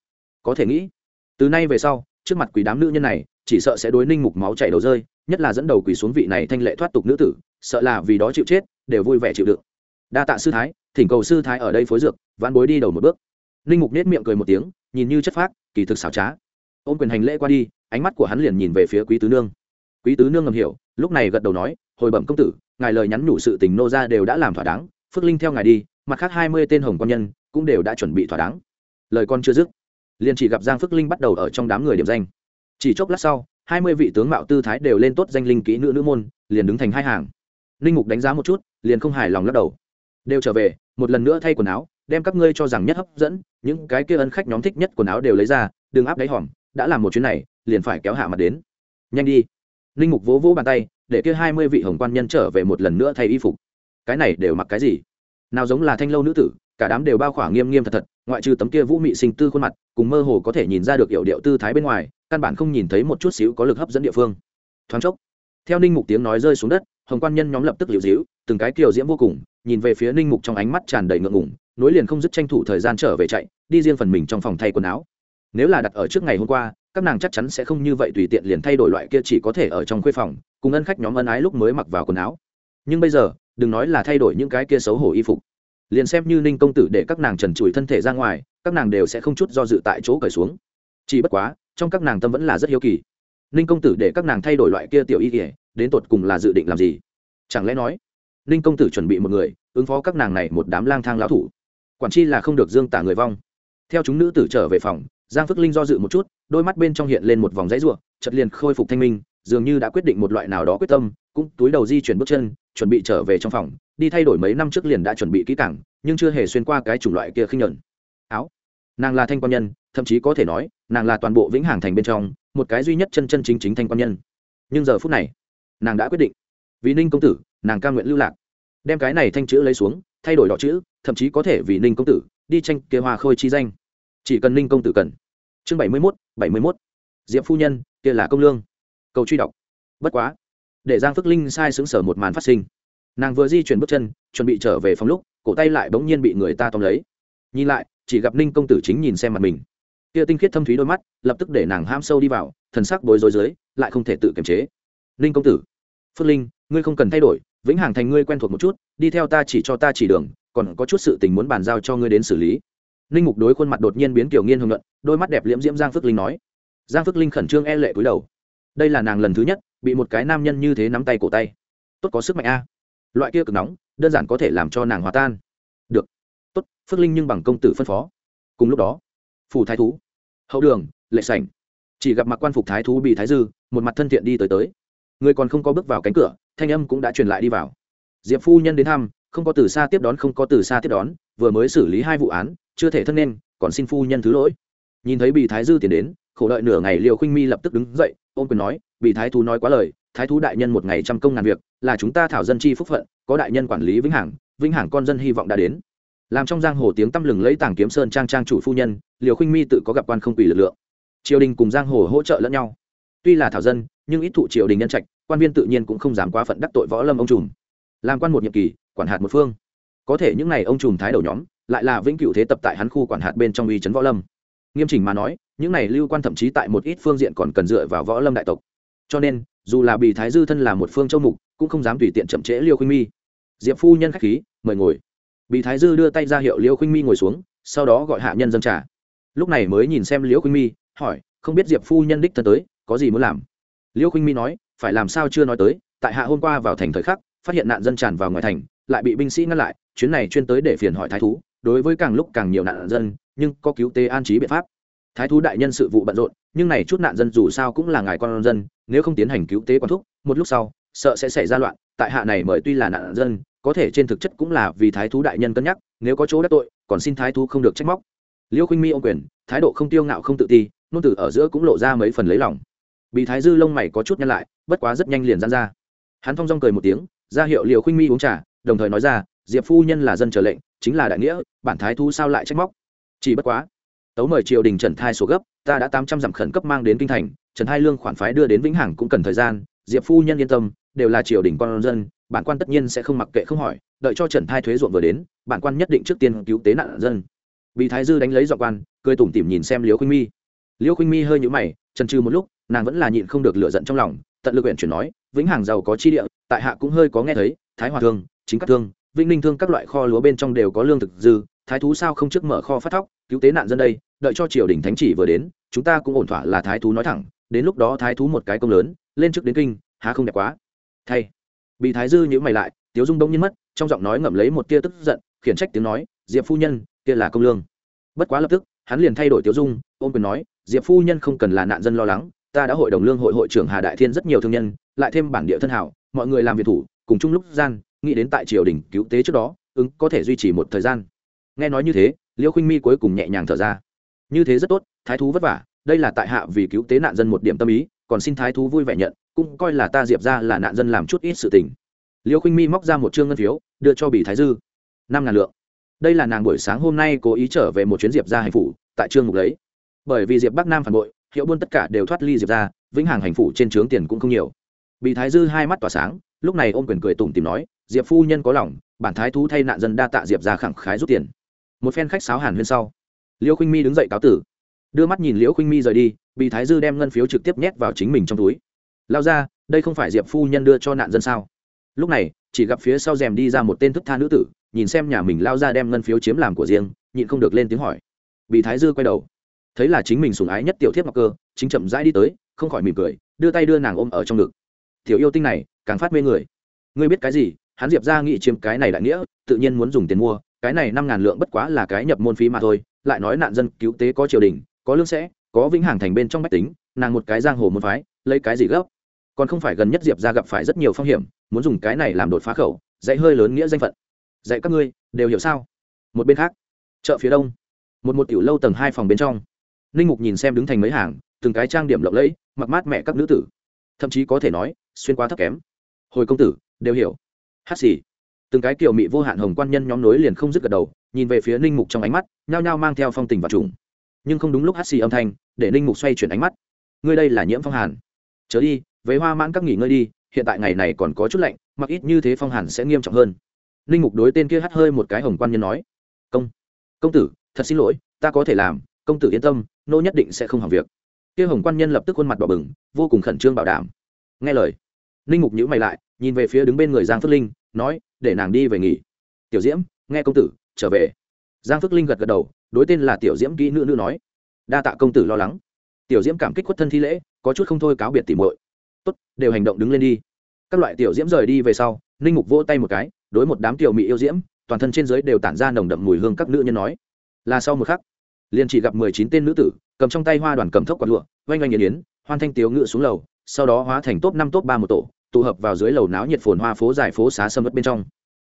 Có thể nghĩ, từ nay về sau, trước mặt quỷ đám nữ nhân này chỉ sợ sẽ đối ninh mục máu chảy đầu rơi, nhất là dẫn đầu quỳ xuống vị này thanh lệ thoát tục nữ tử, sợ là vì đó chịu chết, đều vui vẻ chịu đựng. Đa tạ sư thái, thỉnh cầu sư thái ở đây phối dược, vãn bối đi đầu một bước. Ninh mục nết miệng cười một tiếng, nhìn như chất phác, kỳ thực xảo trá. Ôm quyền hành lễ qua đi, ánh mắt của hắn liền nhìn về phía quý tứ nương. Quý tứ nương ngầm hiểu, lúc này gật đầu nói, hồi bẩm công tử, ngài lời nhắn nhủ sự tình nô ra đều đã làm thỏa đáng, phước linh theo ngài đi, mặt khác hai mươi tên hồng quan nhân cũng đều đã chuẩn bị thỏa đáng. Lời con chưa dứt, liền chỉ gặp giang phước linh bắt đầu ở trong đám người điểm danh chỉ chốc lát sau, hai mươi vị tướng mạo tư thái đều lên tốt danh linh kỹ nữ nữ môn, liền đứng thành hai hàng. Linh mục đánh giá một chút, liền không hài lòng lắc đầu. Đều trở về, một lần nữa thay quần áo, đem các ngươi cho rằng nhất hấp dẫn, những cái kia ân khách nhóm thích nhất quần áo đều lấy ra, đừng áp đáy hòm, đã làm một chuyến này, liền phải kéo hạ mặt đến. Nhanh đi. Linh mục vỗ vỗ bàn tay, để kia hai mươi vị hồng quan nhân trở về một lần nữa thay y phục. Cái này đều mặc cái gì? Nào giống là thanh lâu nữ tử, cả đám đều bao khỏa nghiêm nghiêm thật thật, ngoại trừ tấm kia vũ mị sinh tư khuôn mặt, cùng mơ hồ có thể nhìn ra được hiệu điệu tư thái bên ngoài căn bản không nhìn thấy một chút xíu có lực hấp dẫn địa phương. Thoáng chốc, theo ninh mục tiếng nói rơi xuống đất, hồng quan nhân nhóm lập tức liều dĩu, từng cái kiều diễm vô cùng, nhìn về phía ninh mục trong ánh mắt tràn đầy ngượng ngủng nối liền không dứt tranh thủ thời gian trở về chạy, đi riêng phần mình trong phòng thay quần áo. Nếu là đặt ở trước ngày hôm qua, các nàng chắc chắn sẽ không như vậy tùy tiện liền thay đổi loại kia chỉ có thể ở trong khuê phòng, cùng ân khách nhóm ân ái lúc mới mặc vào quần áo. Nhưng bây giờ, đừng nói là thay đổi những cái kia xấu hổ y phục. Liền xem như ninh công tử để các nàng trần trụi thân thể ra ngoài, các nàng đều sẽ không chút do dự tại chỗ cởi xuống. Chỉ bất quá trong các nàng tâm vẫn là rất hiếu kỳ. Ninh công tử để các nàng thay đổi loại kia tiểu y kỉa đến tột cùng là dự định làm gì? Chẳng lẽ nói, ninh công tử chuẩn bị một người, ứng phó các nàng này một đám lang thang lão thủ? Quản chi là không được dương tả người vong. Theo chúng nữ tử trở về phòng, giang phước linh do dự một chút, đôi mắt bên trong hiện lên một vòng giấy ruộng chật liền khôi phục thanh minh, dường như đã quyết định một loại nào đó quyết tâm, cũng túi đầu di chuyển bước chân, chuẩn bị trở về trong phòng, đi thay đổi mấy năm trước liền đã chuẩn bị kỹ càng, nhưng chưa hề xuyên qua cái chủng loại kia khinh nhuận áo. Nàng là thanh quan nhân thậm chí có thể nói, nàng là toàn bộ vĩnh hàng thành bên trong, một cái duy nhất chân chân chính chính thanh quan nhân. Nhưng giờ phút này, nàng đã quyết định. Vì ninh công tử, nàng ca nguyện lưu lạc. Đem cái này thanh chữ lấy xuống, thay đổi đỏ chữ, thậm chí có thể vì ninh công tử, đi tranh kia hoa khôi chi danh. Chỉ cần ninh công tử cần. Chương bảy mươi mốt, bảy mươi mốt. Diệp phu nhân, kia là công lương. Cầu truy đọc. Bất quá, để giang phước linh sai xứng sở một màn phát sinh. Nàng vừa di chuyển bước chân, chuẩn bị trở về phòng lúc, cổ tay lại bỗng nhiên bị người ta tóm lấy. Nhìn lại, chỉ gặp ninh công tử chính nhìn xem mặt mình kia tinh khiết thâm thúy đôi mắt, lập tức để nàng ham sâu đi vào, thần sắc bối rối dưới, lại không thể tự kiềm chế. Ninh công tử, phước linh, ngươi không cần thay đổi, vĩnh hằng thành ngươi quen thuộc một chút, đi theo ta chỉ cho ta chỉ đường, còn có chút sự tình muốn bàn giao cho ngươi đến xử lý. Ninh mục đối khuôn mặt đột nhiên biến kiểu nghiên hưởng luận đôi mắt đẹp liễm diễm giang phước linh nói. Giang phước linh khẩn trương e lệ cúi đầu. Đây là nàng lần thứ nhất, bị một cái nam nhân như thế nắm tay cổ tay. Tốt có sức mạnh a. Loại kia cực nóng, đơn giản có thể làm cho nàng hòa tan. Được. Tốt, phước linh nhưng bằng công tử phân phó. Cùng lúc đó phủ thái thú, hậu đường, lệ sảnh. Chỉ gặp mặc quan phục thái thú bị thái dư, một mặt thân thiện đi tới tới. Người còn không có bước vào cánh cửa, thanh âm cũng đã truyền lại đi vào. Diệp phu nhân đến thăm, không có từ xa tiếp đón, không có từ xa tiếp đón, vừa mới xử lý hai vụ án, chưa thể thân nên, còn xin phu nhân thứ lỗi. Nhìn thấy bị thái dư tiến đến, khổ đợi nửa ngày liều khinh mi lập tức đứng dậy ôm quyền nói, bị thái thú nói quá lời, thái thú đại nhân một ngày trăm công ngàn việc, là chúng ta thảo dân chi phúc phận, có đại nhân quản lý vĩnh hằng vĩnh hằng con dân hy vọng đã đến làm trong giang hồ tiếng tăm lừng lấy tàng kiếm sơn trang trang chủ phu nhân, liều khinh mi tự có gặp quan không quỷ lực lượng. Triều đình cùng giang hồ hỗ trợ lẫn nhau. Tuy là thảo dân, nhưng ít thụ triều đình nhân trạch, quan viên tự nhiên cũng không dám quá phận đắc tội võ lâm ông trùm. Làm quan một nhiệm kỳ, quản hạt một phương. Có thể những n à y ông trùm thái đầu nhóm, lại là vĩnh cửu thế tập tại hắn khu quản hạt bên trong uy trấn võ lâm. Nghiêm chỉnh mà nói, những này lưu quan thậm chí tại một ít phương diện còn cần dựa vào võ lâm đại tộc. Cho nên, dù là bị thái dư thân là một phương châu mục, cũng không dám tùy tiện chậm trễ liêu khinh mi. Diệp phu nhân k h á c h khí, mời ngồi bị thái dư đưa tay ra hiệu Liễu khuynh mi ngồi xuống, sau đó gọi hạ nhân dân trả lúc này mới nhìn xem Liễu khuynh mi, hỏi, không biết diệp phu nhân đích thân tới, có gì muốn làm? Liễu khuynh mi nói, phải làm sao chưa nói tới, tại hạ hôm qua vào thành thời khắc, phát hiện nạn dân tràn vào ngoài thành, lại bị binh sĩ ngăn lại, chuyến này chuyên tới để phiền hỏi thái thú, đối với càng lúc càng nhiều nạn dân, nhưng có cứu tế an trí biện pháp. Thái thú đại nhân sự vụ bận rộn, nhưng này chút nạn dân dù sao cũng là ngài con dân, nếu không tiến hành cứu tế quan thúc, một lúc sau, sợ sẽ xảy ra loạn, tại hạ này mời tuy là nạn dân có thể trên thực chất cũng là vì thái thú đại nhân cân nhắc, nếu có chỗ đắc tội, còn xin thái thú không được trách móc. Liêu khinh mi ô quyền, thái độ không tiêu ngạo không tự ti, nôn tử ở giữa cũng lộ ra mấy phần lấy lòng. Bị thái dư lông mày có chút nhăn lại, bất quá rất nhanh liền dán ra. Hắn thong dong cười một tiếng, ra hiệu liều khinh mi uống trà, đồng thời nói ra, diệp phu nhân là dân trở lệnh, chính là đại nghĩa, bản thái thu sao lại trách móc? Chỉ bất quá, tấu mời triều đình trần thai số gấp, ta đã tám trăm dặm khẩn cấp mang đến kinh thành, trần thai lương khoản phái đưa đến vĩnh hằng cũng cần thời gian, diệp phu nhân yên tâm, đều là triều đình con dân bản quan tất nhiên sẽ không mặc kệ không hỏi, đợi cho trần thai thuế ruộng vừa đến, bản quan nhất định trước tiên cứu tế nạn dân. Bị thái dư đánh lấy dọn quan, cười tủm tỉm nhìn xem liễu khuynh mi. Liễu khuynh mi hơi nhũ mày, trần trừ một lúc, nàng vẫn là nhịn không được lựa giận trong lòng, tận lực huyện chuyển nói, vĩnh hàng giàu có chi địa, tại hạ cũng hơi có nghe thấy, thái hòa thương, chính các thương, vĩnh ninh thương các loại kho lúa bên trong đều có lương thực dư, thái thú sao không trước mở kho phát thóc, cứu tế nạn dân đây, đợi cho triều đình thánh chỉ vừa đến, chúng ta cũng ổn thỏa là thái thú nói thẳng, đến lúc đó thái thú một cái công lớn, lên trước đến kinh, há không đẹp quá. Thay bị thái dư nhữ mày lại, tiếu dung đông nhiên mất, trong giọng nói ngậm lấy một tia tức giận, khiển trách tiếng nói, diệp phu nhân, kia là công lương. Bất quá lập tức, hắn liền thay đổi tiếu dung, ôm quyền nói, diệp phu nhân không cần là nạn dân lo lắng, ta đã hội đồng lương hội hội trưởng hà đại thiên rất nhiều thương nhân, lại thêm bản địa thân hảo, mọi người làm việc thủ, cùng chung lúc gian, nghĩ đến tại triều đình cứu tế trước đó, ứng có thể duy trì một thời gian. Nghe nói như thế, liêu khinh mi cuối cùng nhẹ nhàng thở ra. Như thế rất tốt, thái thú vất vả đây là tại hạ vì cứu tế nạn dân một điểm tâm ý, còn xin thái thú vui vẻ nhận, cũng coi là ta diệp ra là nạn dân làm chút ít sự tình. Liêu khinh mi móc ra một chương ngân phiếu, đưa cho bỉ thái dư. Năm ngàn lượng. Đây là nàng buổi sáng hôm nay cố ý trở về một chuyến diệp ra hành phủ, tại trương mục lấy bởi vì diệp bắc nam phản bội, hiệu buôn tất cả đều thoát ly diệp ra vĩnh hằng hành phủ trên trướng tiền cũng không nhiều. Bị thái dư hai mắt tỏa sáng, lúc này ôm quyền cười tủm tìm nói, diệp phu nhân có lòng, bản thái thú thay nạn dân đa tạ diệp ra khẳng khái rút tiền. Một phen khách sáo hàn huyên sau, liêu khinh mi đứng dậy cáo tử đưa mắt nhìn liễu khinh mi rời đi, bị thái dư đem ngân phiếu trực tiếp nhét vào chính mình trong túi. Lao ra, đây không phải diệp phu nhân đưa cho nạn dân sao? Lúc này, chỉ gặp phía sau rèm đi ra một tên thức tha nữ tử, nhìn xem nhà mình lao ra đem ngân phiếu chiếm làm của riêng, nhịn không được lên tiếng hỏi. Bị thái dư quay đầu, thấy là chính mình sùng ái nhất tiểu thiếp ngọc cơ, chính chậm rãi đi tới, không khỏi mỉm cười, đưa tay đưa nàng ôm ở trong ngực. Tiểu yêu tinh này, càng phát mê người. Ngươi biết cái gì? Hắn diệp ra nghị chiếm cái này đại nghĩa, tự nhiên muốn dùng tiền mua, cái này năm ngàn lượng bất quá là cái nhập môn phí mà thôi, lại nói nạn dân cứu tế có triều đình có lương sẽ, có vĩnh hàng thành bên trong bách tính, nàng một cái giang hồ một phái, lấy cái gì gấp? Còn không phải gần nhất diệp ra gặp phải rất nhiều phong hiểm, muốn dùng cái này làm đột phá khẩu, dạy hơi lớn nghĩa danh phận. Dạy các ngươi, đều hiểu sao? Một bên khác, chợ phía đông, một một tiểu lâu tầng hai phòng bên trong. Ninh mục nhìn xem đứng thành mấy hàng, từng cái trang điểm lộng lẫy, mặc mát mẹ các nữ tử. Thậm chí có thể nói, xuyên quá thấp kém. Hồi công tử, đều hiểu. Hát xì. Từng cái kiểu mị vô hạn hồng quan nhân nhóm nối liền không dứt gật đầu, nhìn về phía ninh mục trong ánh mắt, nhao nhao mang theo phong tình và trùng nhưng không đúng lúc hát xì âm thanh, để ninh mục xoay chuyển ánh mắt. Ngươi đây là nhiễm phong hàn. Chớ đi với hoa mãn các nghỉ ngơi đi, hiện tại ngày này còn có chút lạnh, mặc ít như thế phong hàn sẽ nghiêm trọng hơn. Ninh mục đối tên kia hắt hơi một cái hồng quan nhân nói. Công công tử, thật xin lỗi, ta có thể làm, công tử yên tâm, nô nhất định sẽ không hỏng việc. Kia hồng quan nhân lập tức khuôn mặt đỏ bừng, vô cùng khẩn trương bảo đảm. Nghe lời, ninh mục nhữ mày lại, nhìn về phía đứng bên người giang phước linh, nói, để nàng đi về nghỉ. Tiểu diễm, nghe công tử, trở về. Giang phước linh gật gật đầu đối tên là tiểu diễm kỹ nữ nữ nói, đa tạ công tử lo lắng. Tiểu diễm cảm kích khuất thân thi lễ, có chút không thôi, cáo biệt tỉ mội tốt, đều hành động đứng lên đi. Các loại tiểu diễm rời đi về sau, ninh mục vỗ tay một cái, đối một đám tiểu mỹ yêu diễm, toàn thân trên giới đều tản ra nồng đậm mùi hương các nữ nhân nói, là sau một khắc, liền chỉ gặp mười chín tên nữ tử, cầm trong tay hoa đoàn cầm thốc quạt lụa, oanh oanh yến yến hoan thanh tiếu ngự xuống lầu, sau đó hóa thành top năm top ba một tổ, tụ hợp vào dưới lầu náo nhiệt phồn hoa phố dài phố xá sâm mất bên trong.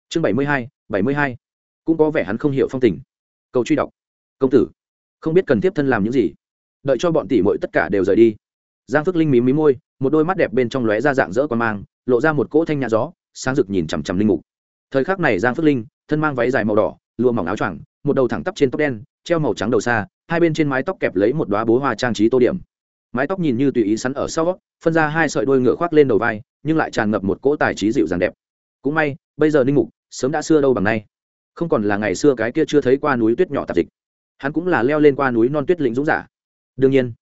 Chương bảy mươi hai, bảy mươi hai. Cũng có vẻ hắn không hiểu phong tình. Câu truy đọc công tử, không biết cần tiếp thân làm những gì. Đợi cho bọn tỷ muội tất cả đều rời đi. Giang phước linh mí mí môi, một đôi mắt đẹp bên trong lóe ra dạng dỡ quan mang, lộ ra một cỗ thanh nhã gió, sáng rực nhìn chằm chằm linh mục. Thời khắc này giang phước linh, thân mang váy dài màu đỏ, lụa mỏng áo choàng, một đầu thẳng tắp trên tóc đen, treo màu trắng đầu xa, hai bên trên mái tóc kẹp lấy một đoá bố hoa trang trí tô điểm. Mái tóc nhìn như tùy ý sắn ở sau, phân ra hai sợi đôi ngựa khoác lên đầu vai, nhưng lại tràn ngập một cỗ tài trí dịu dàng đẹp. Cũng may, bây giờ ninh mục sớm đã xưa đâu bằng nay. Không còn là ngày xưa cái kia chưa thấy qua núi tuyết nhỏ tạp dịch hắn cũng là leo lên qua núi non tuyết lĩnh dũng giả. Đương nhiên,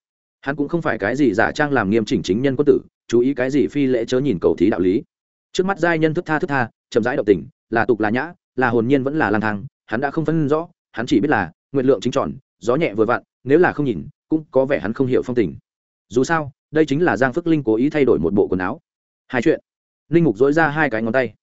hắn cũng không phải cái gì giả trang làm nghiêm chỉnh chính nhân quân tử, chú ý cái gì phi lễ chớ nhìn cầu thí đạo lý. Trước mắt giai nhân thức tha thức tha, chậm rãi động tình, là tục là nhã, là hồn nhiên vẫn là lang thang, hắn đã không phân rõ, hắn chỉ biết là nguyện lượng chính tròn gió nhẹ vừa vặn, nếu là không nhìn, cũng có vẻ hắn không hiểu phong tình. Dù sao, đây chính là giang phước linh cố ý thay đổi một bộ quần áo. Hai chuyện. Linh mục dối ra hai cái ngón tay.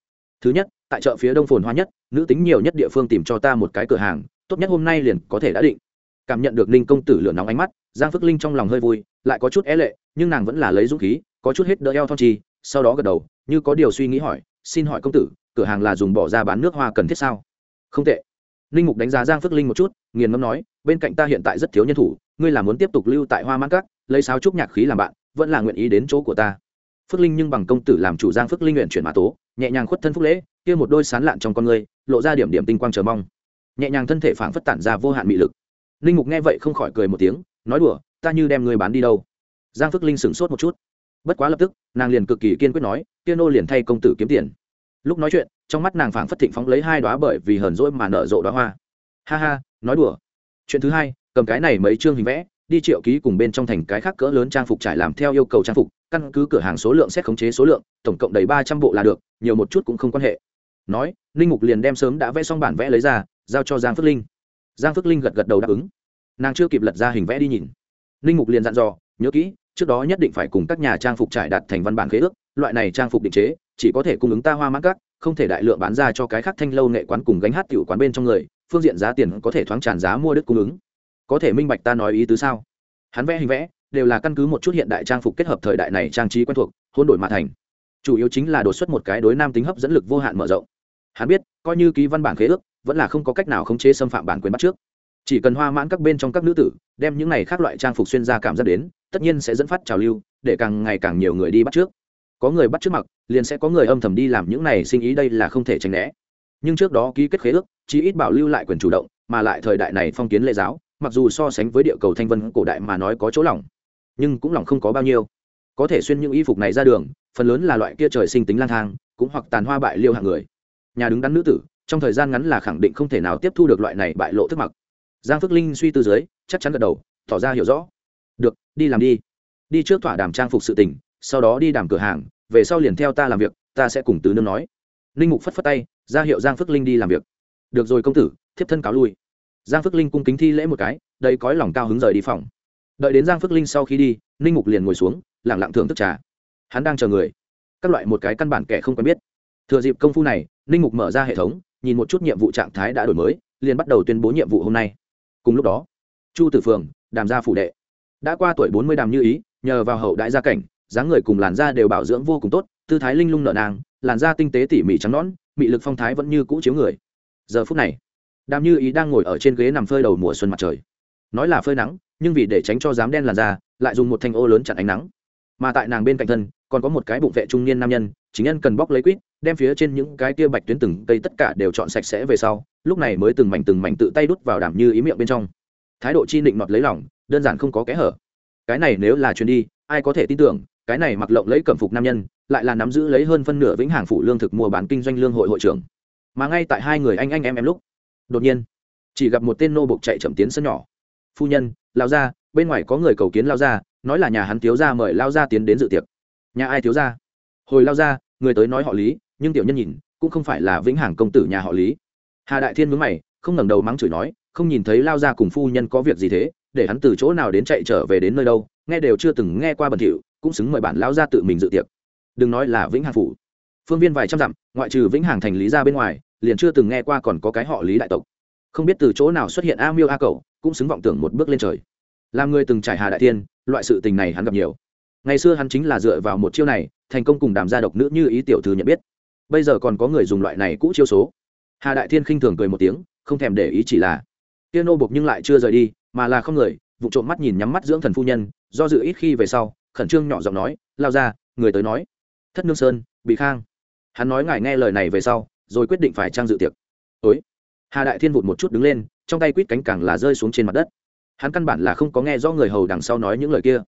Thứ nhất, tại chợ phía đông phồn hoa nhất, nữ tính nhiều nhất địa phương tìm cho ta một cái cửa hàng tốt nhất hôm nay liền có thể đã định. Cảm nhận được ninh công tử lửa nóng ánh mắt, giang phước linh trong lòng hơi vui, lại có chút é lệ, nhưng nàng vẫn là lấy dũng khí, có chút hết đỡ eo thon chi, sau đó gật đầu, như có điều suy nghĩ hỏi, xin hỏi công tử, cửa hàng là dùng bỏ ra bán nước hoa cần thiết sao? Không tệ. Ninh mục đánh giá giang phước linh một chút, nghiền ngâm nói, bên cạnh ta hiện tại rất thiếu nhân thủ, ngươi là muốn tiếp tục lưu tại hoa mãn các, lấy sáo trúc nhạc khí làm bạn, vẫn là nguyện ý đến chỗ của ta. Phước linh nhưng bằng công tử làm chủ giang phước linh nguyện chuyển mã tố, nhẹ nhàng khuất thân phúc lễ, kia một đôi sán lạn trong con người lộ ra điểm điểm tinh quang chờ mong nhẹ nhàng thân thể phảng phất tản ra vô hạn mị lực. Linh mục nghe vậy không khỏi cười một tiếng, nói đùa, ta như đem ngươi bán đi đâu. Giang phước linh sửng sốt một chút. Bất quá lập tức, nàng liền cực kỳ kiên quyết nói kia nô liền thay công tử kiếm tiền. Lúc nói chuyện, trong mắt nàng phảng phất thịnh phóng lấy hai đoá bởi vì hờn dỗi mà nở rộ đoá hoa. Ha ha, nói đùa. Chuyện thứ hai, cầm cái này mấy chương hình vẽ, đi triệu ký cùng bên trong thành cái khác cỡ lớn trang phục trải làm theo yêu cầu trang phục, căn cứ cửa hàng số lượng xét khống chế số lượng, tổng cộng đầy ba trăm bộ là được, nhiều một chút cũng không quan hệ. Nói, linh mục liền đem sớm đã vẽ xong bản vẽ lấy ra giao cho giang phước linh. Giang phước linh gật gật đầu đáp ứng. Nàng chưa kịp lật ra hình vẽ đi nhìn. Linh mục liền dặn dò, nhớ kỹ, trước đó nhất định phải cùng các nhà trang phục trải đặt thành văn bản khế ước, loại này trang phục định chế, chỉ có thể cung ứng ta hoa mãn các không thể đại lượng bán ra cho cái khác thanh lâu nghệ quán cùng gánh hát tiểu quán bên trong người, phương diện giá tiền có thể thoáng tràn giá mua đức cung ứng. Có thể minh bạch ta nói ý tứ sao? Hắn vẽ hình vẽ, đều là căn cứ một chút hiện đại trang phục kết hợp thời đại này trang trí quen thuộc hôn đổi mà thành. Chủ yếu chính là đột xuất một cái đối nam tính hấp dẫn lực vô hạn mở rộng. Hắn biết, coi như ký văn bản khế ước vẫn là không có cách nào khống chế xâm phạm bản quyền bắt trước. Chỉ cần hoa mãn các bên trong các nữ tử, đem những này khác loại trang phục xuyên ra cảm giác đến, tất nhiên sẽ dẫn phát trào lưu, để càng ngày càng nhiều người đi bắt trước. Có người bắt trước mặc, liền sẽ có người âm thầm đi làm những này sinh ý đây là không thể tránh né. Nhưng trước đó ký kết khế ước chí ít bảo lưu lại quyền chủ động, mà lại thời đại này phong kiến lễ giáo, mặc dù so sánh với địa cầu thanh vân cổ đại mà nói có chỗ lỏng nhưng cũng lỏng không có bao nhiêu. Có thể xuyên những y phục này ra đường, phần lớn là loại kia trời sinh tính lang thang, cũng hoặc tàn hoa bại liêu hạng người. Nhà đứng đắn nữ tử trong thời gian ngắn là khẳng định không thể nào tiếp thu được loại này bại lộ thức mặc. Giang phước linh suy tư dưới, chắc chắn gật đầu, tỏ ra hiểu rõ. Được, đi làm đi. Đi trước thỏa đàm trang phục sự tình, sau đó đi đàm cửa hàng, về sau liền theo ta làm việc, ta sẽ cùng tứ nương nói. Linh mục phất phất tay, ra hiệu giang phước linh đi làm việc. Được rồi công tử, thiếp thân cáo lui. Giang phước linh cung kính thi lễ một cái đây cõi lòng cao hứng rời đi phòng. Đợi đến giang phước linh sau khi đi, ninh mục liền ngồi xuống lẳng lặng thưởng thức trà. Hắn đang chờ người. Các loại một cái căn bản kẻ không quen biết. Thừa dịp công phu này, ninh mục mở ra hệ thống nhìn một chút nhiệm vụ trạng thái đã đổi mới, liền bắt đầu tuyên bố nhiệm vụ hôm nay. Cùng lúc đó, chu tử phường đàm gia phủ đệ, đã qua tuổi bốn mươi đàm như ý, nhờ vào hậu đại gia cảnh, dáng người cùng làn da đều bảo dưỡng vô cùng tốt, tư thái linh lung nợ nàng làn da tinh tế tỉ mỉ trắng nõn, mị lực phong thái vẫn như cũ chiếu người. Giờ phút này, đàm như ý đang ngồi ở trên ghế nằm phơi đầu mùa xuân mặt trời. Nói là phơi nắng, nhưng vì để tránh cho dám đen làn da, lại dùng một thanh ô lớn chặn ánh nắng. Mà tại nàng bên cạnh thân, còn có một cái bụng vệ trung niên nam nhân, chính nhân cần bóc lấy quýt đem phía trên những cái tia bạch tuyến từng cây tất cả đều chọn sạch sẽ về sau, lúc này mới từng mảnh từng mảnh tự tay đút vào đảm như ý miệng bên trong. Thái độ chi nịnh mọt lấy lỏng đơn giản không có kẽ hở. Cái này nếu là chuyến đi, ai có thể tin tưởng, cái này mặc lộng lấy cẩm phục nam nhân, lại là nắm giữ lấy hơn phân nửa vĩnh hàng phủ lương thực mua bán kinh doanh lương hội hội trưởng. Mà ngay tại hai người anh anh em em lúc, đột nhiên, chỉ gặp một tên nô bộc chạy chậm tiến sân nhỏ. Phu nhân lao ra bên ngoài có người cầu kiến lao ra nói là nhà hắn thiếu ra mời lao ra tiến đến dự tiệc. Nhà ai thiếu ra hồi lao ra người tới nói họ lý nhưng tiểu nhân nhìn, cũng không phải là vĩnh hằng công tử nhà họ lý. Hà đại thiên mướn mày, không ngẩng đầu mắng chửi nói, không nhìn thấy lao ra cùng phu nhân có việc gì thế, để hắn từ chỗ nào đến chạy trở về đến nơi đâu, nghe đều chưa từng nghe qua bẩn thỉu, cũng xứng mời bản lao ra tự mình dự tiệc. Đừng nói là vĩnh hằng phủ. Phương viên vài trăm dặm, ngoại trừ vĩnh hằng thành lý ra bên ngoài, liền chưa từng nghe qua còn có cái họ lý đại tộc. Không biết từ chỗ nào xuất hiện a miêu a cầu cũng xứng vọng tưởng một bước lên trời. Làm người từng trải hà đại thiên, loại sự tình này hắn gặp nhiều. Ngày xưa hắn chính là dựa vào một chiêu này, thành công cùng đàm gia độc nữ như ý tiểu thư nhận biết bây giờ còn có người dùng loại này cũ chiêu số. Hà đại thiên khinh thường cười một tiếng, không thèm để ý chỉ là, kia nô bục nhưng lại chưa rời đi, mà là không người. Vụ trộm mắt nhìn nhắm mắt dưỡng thần phu nhân, do dự ít khi về sau, khẩn trương nhỏ giọng nói, lao ra, người tới nói. Thất nương sơn, bị khang. Hắn nói ngài nghe lời này về sau, rồi quyết định phải trang dự tiệc. Ối hà đại thiên vụt một chút đứng lên, trong tay quýt cánh càng là rơi xuống trên mặt đất. Hắn căn bản là không có nghe rõ người hầu đằng sau nói những lời kia.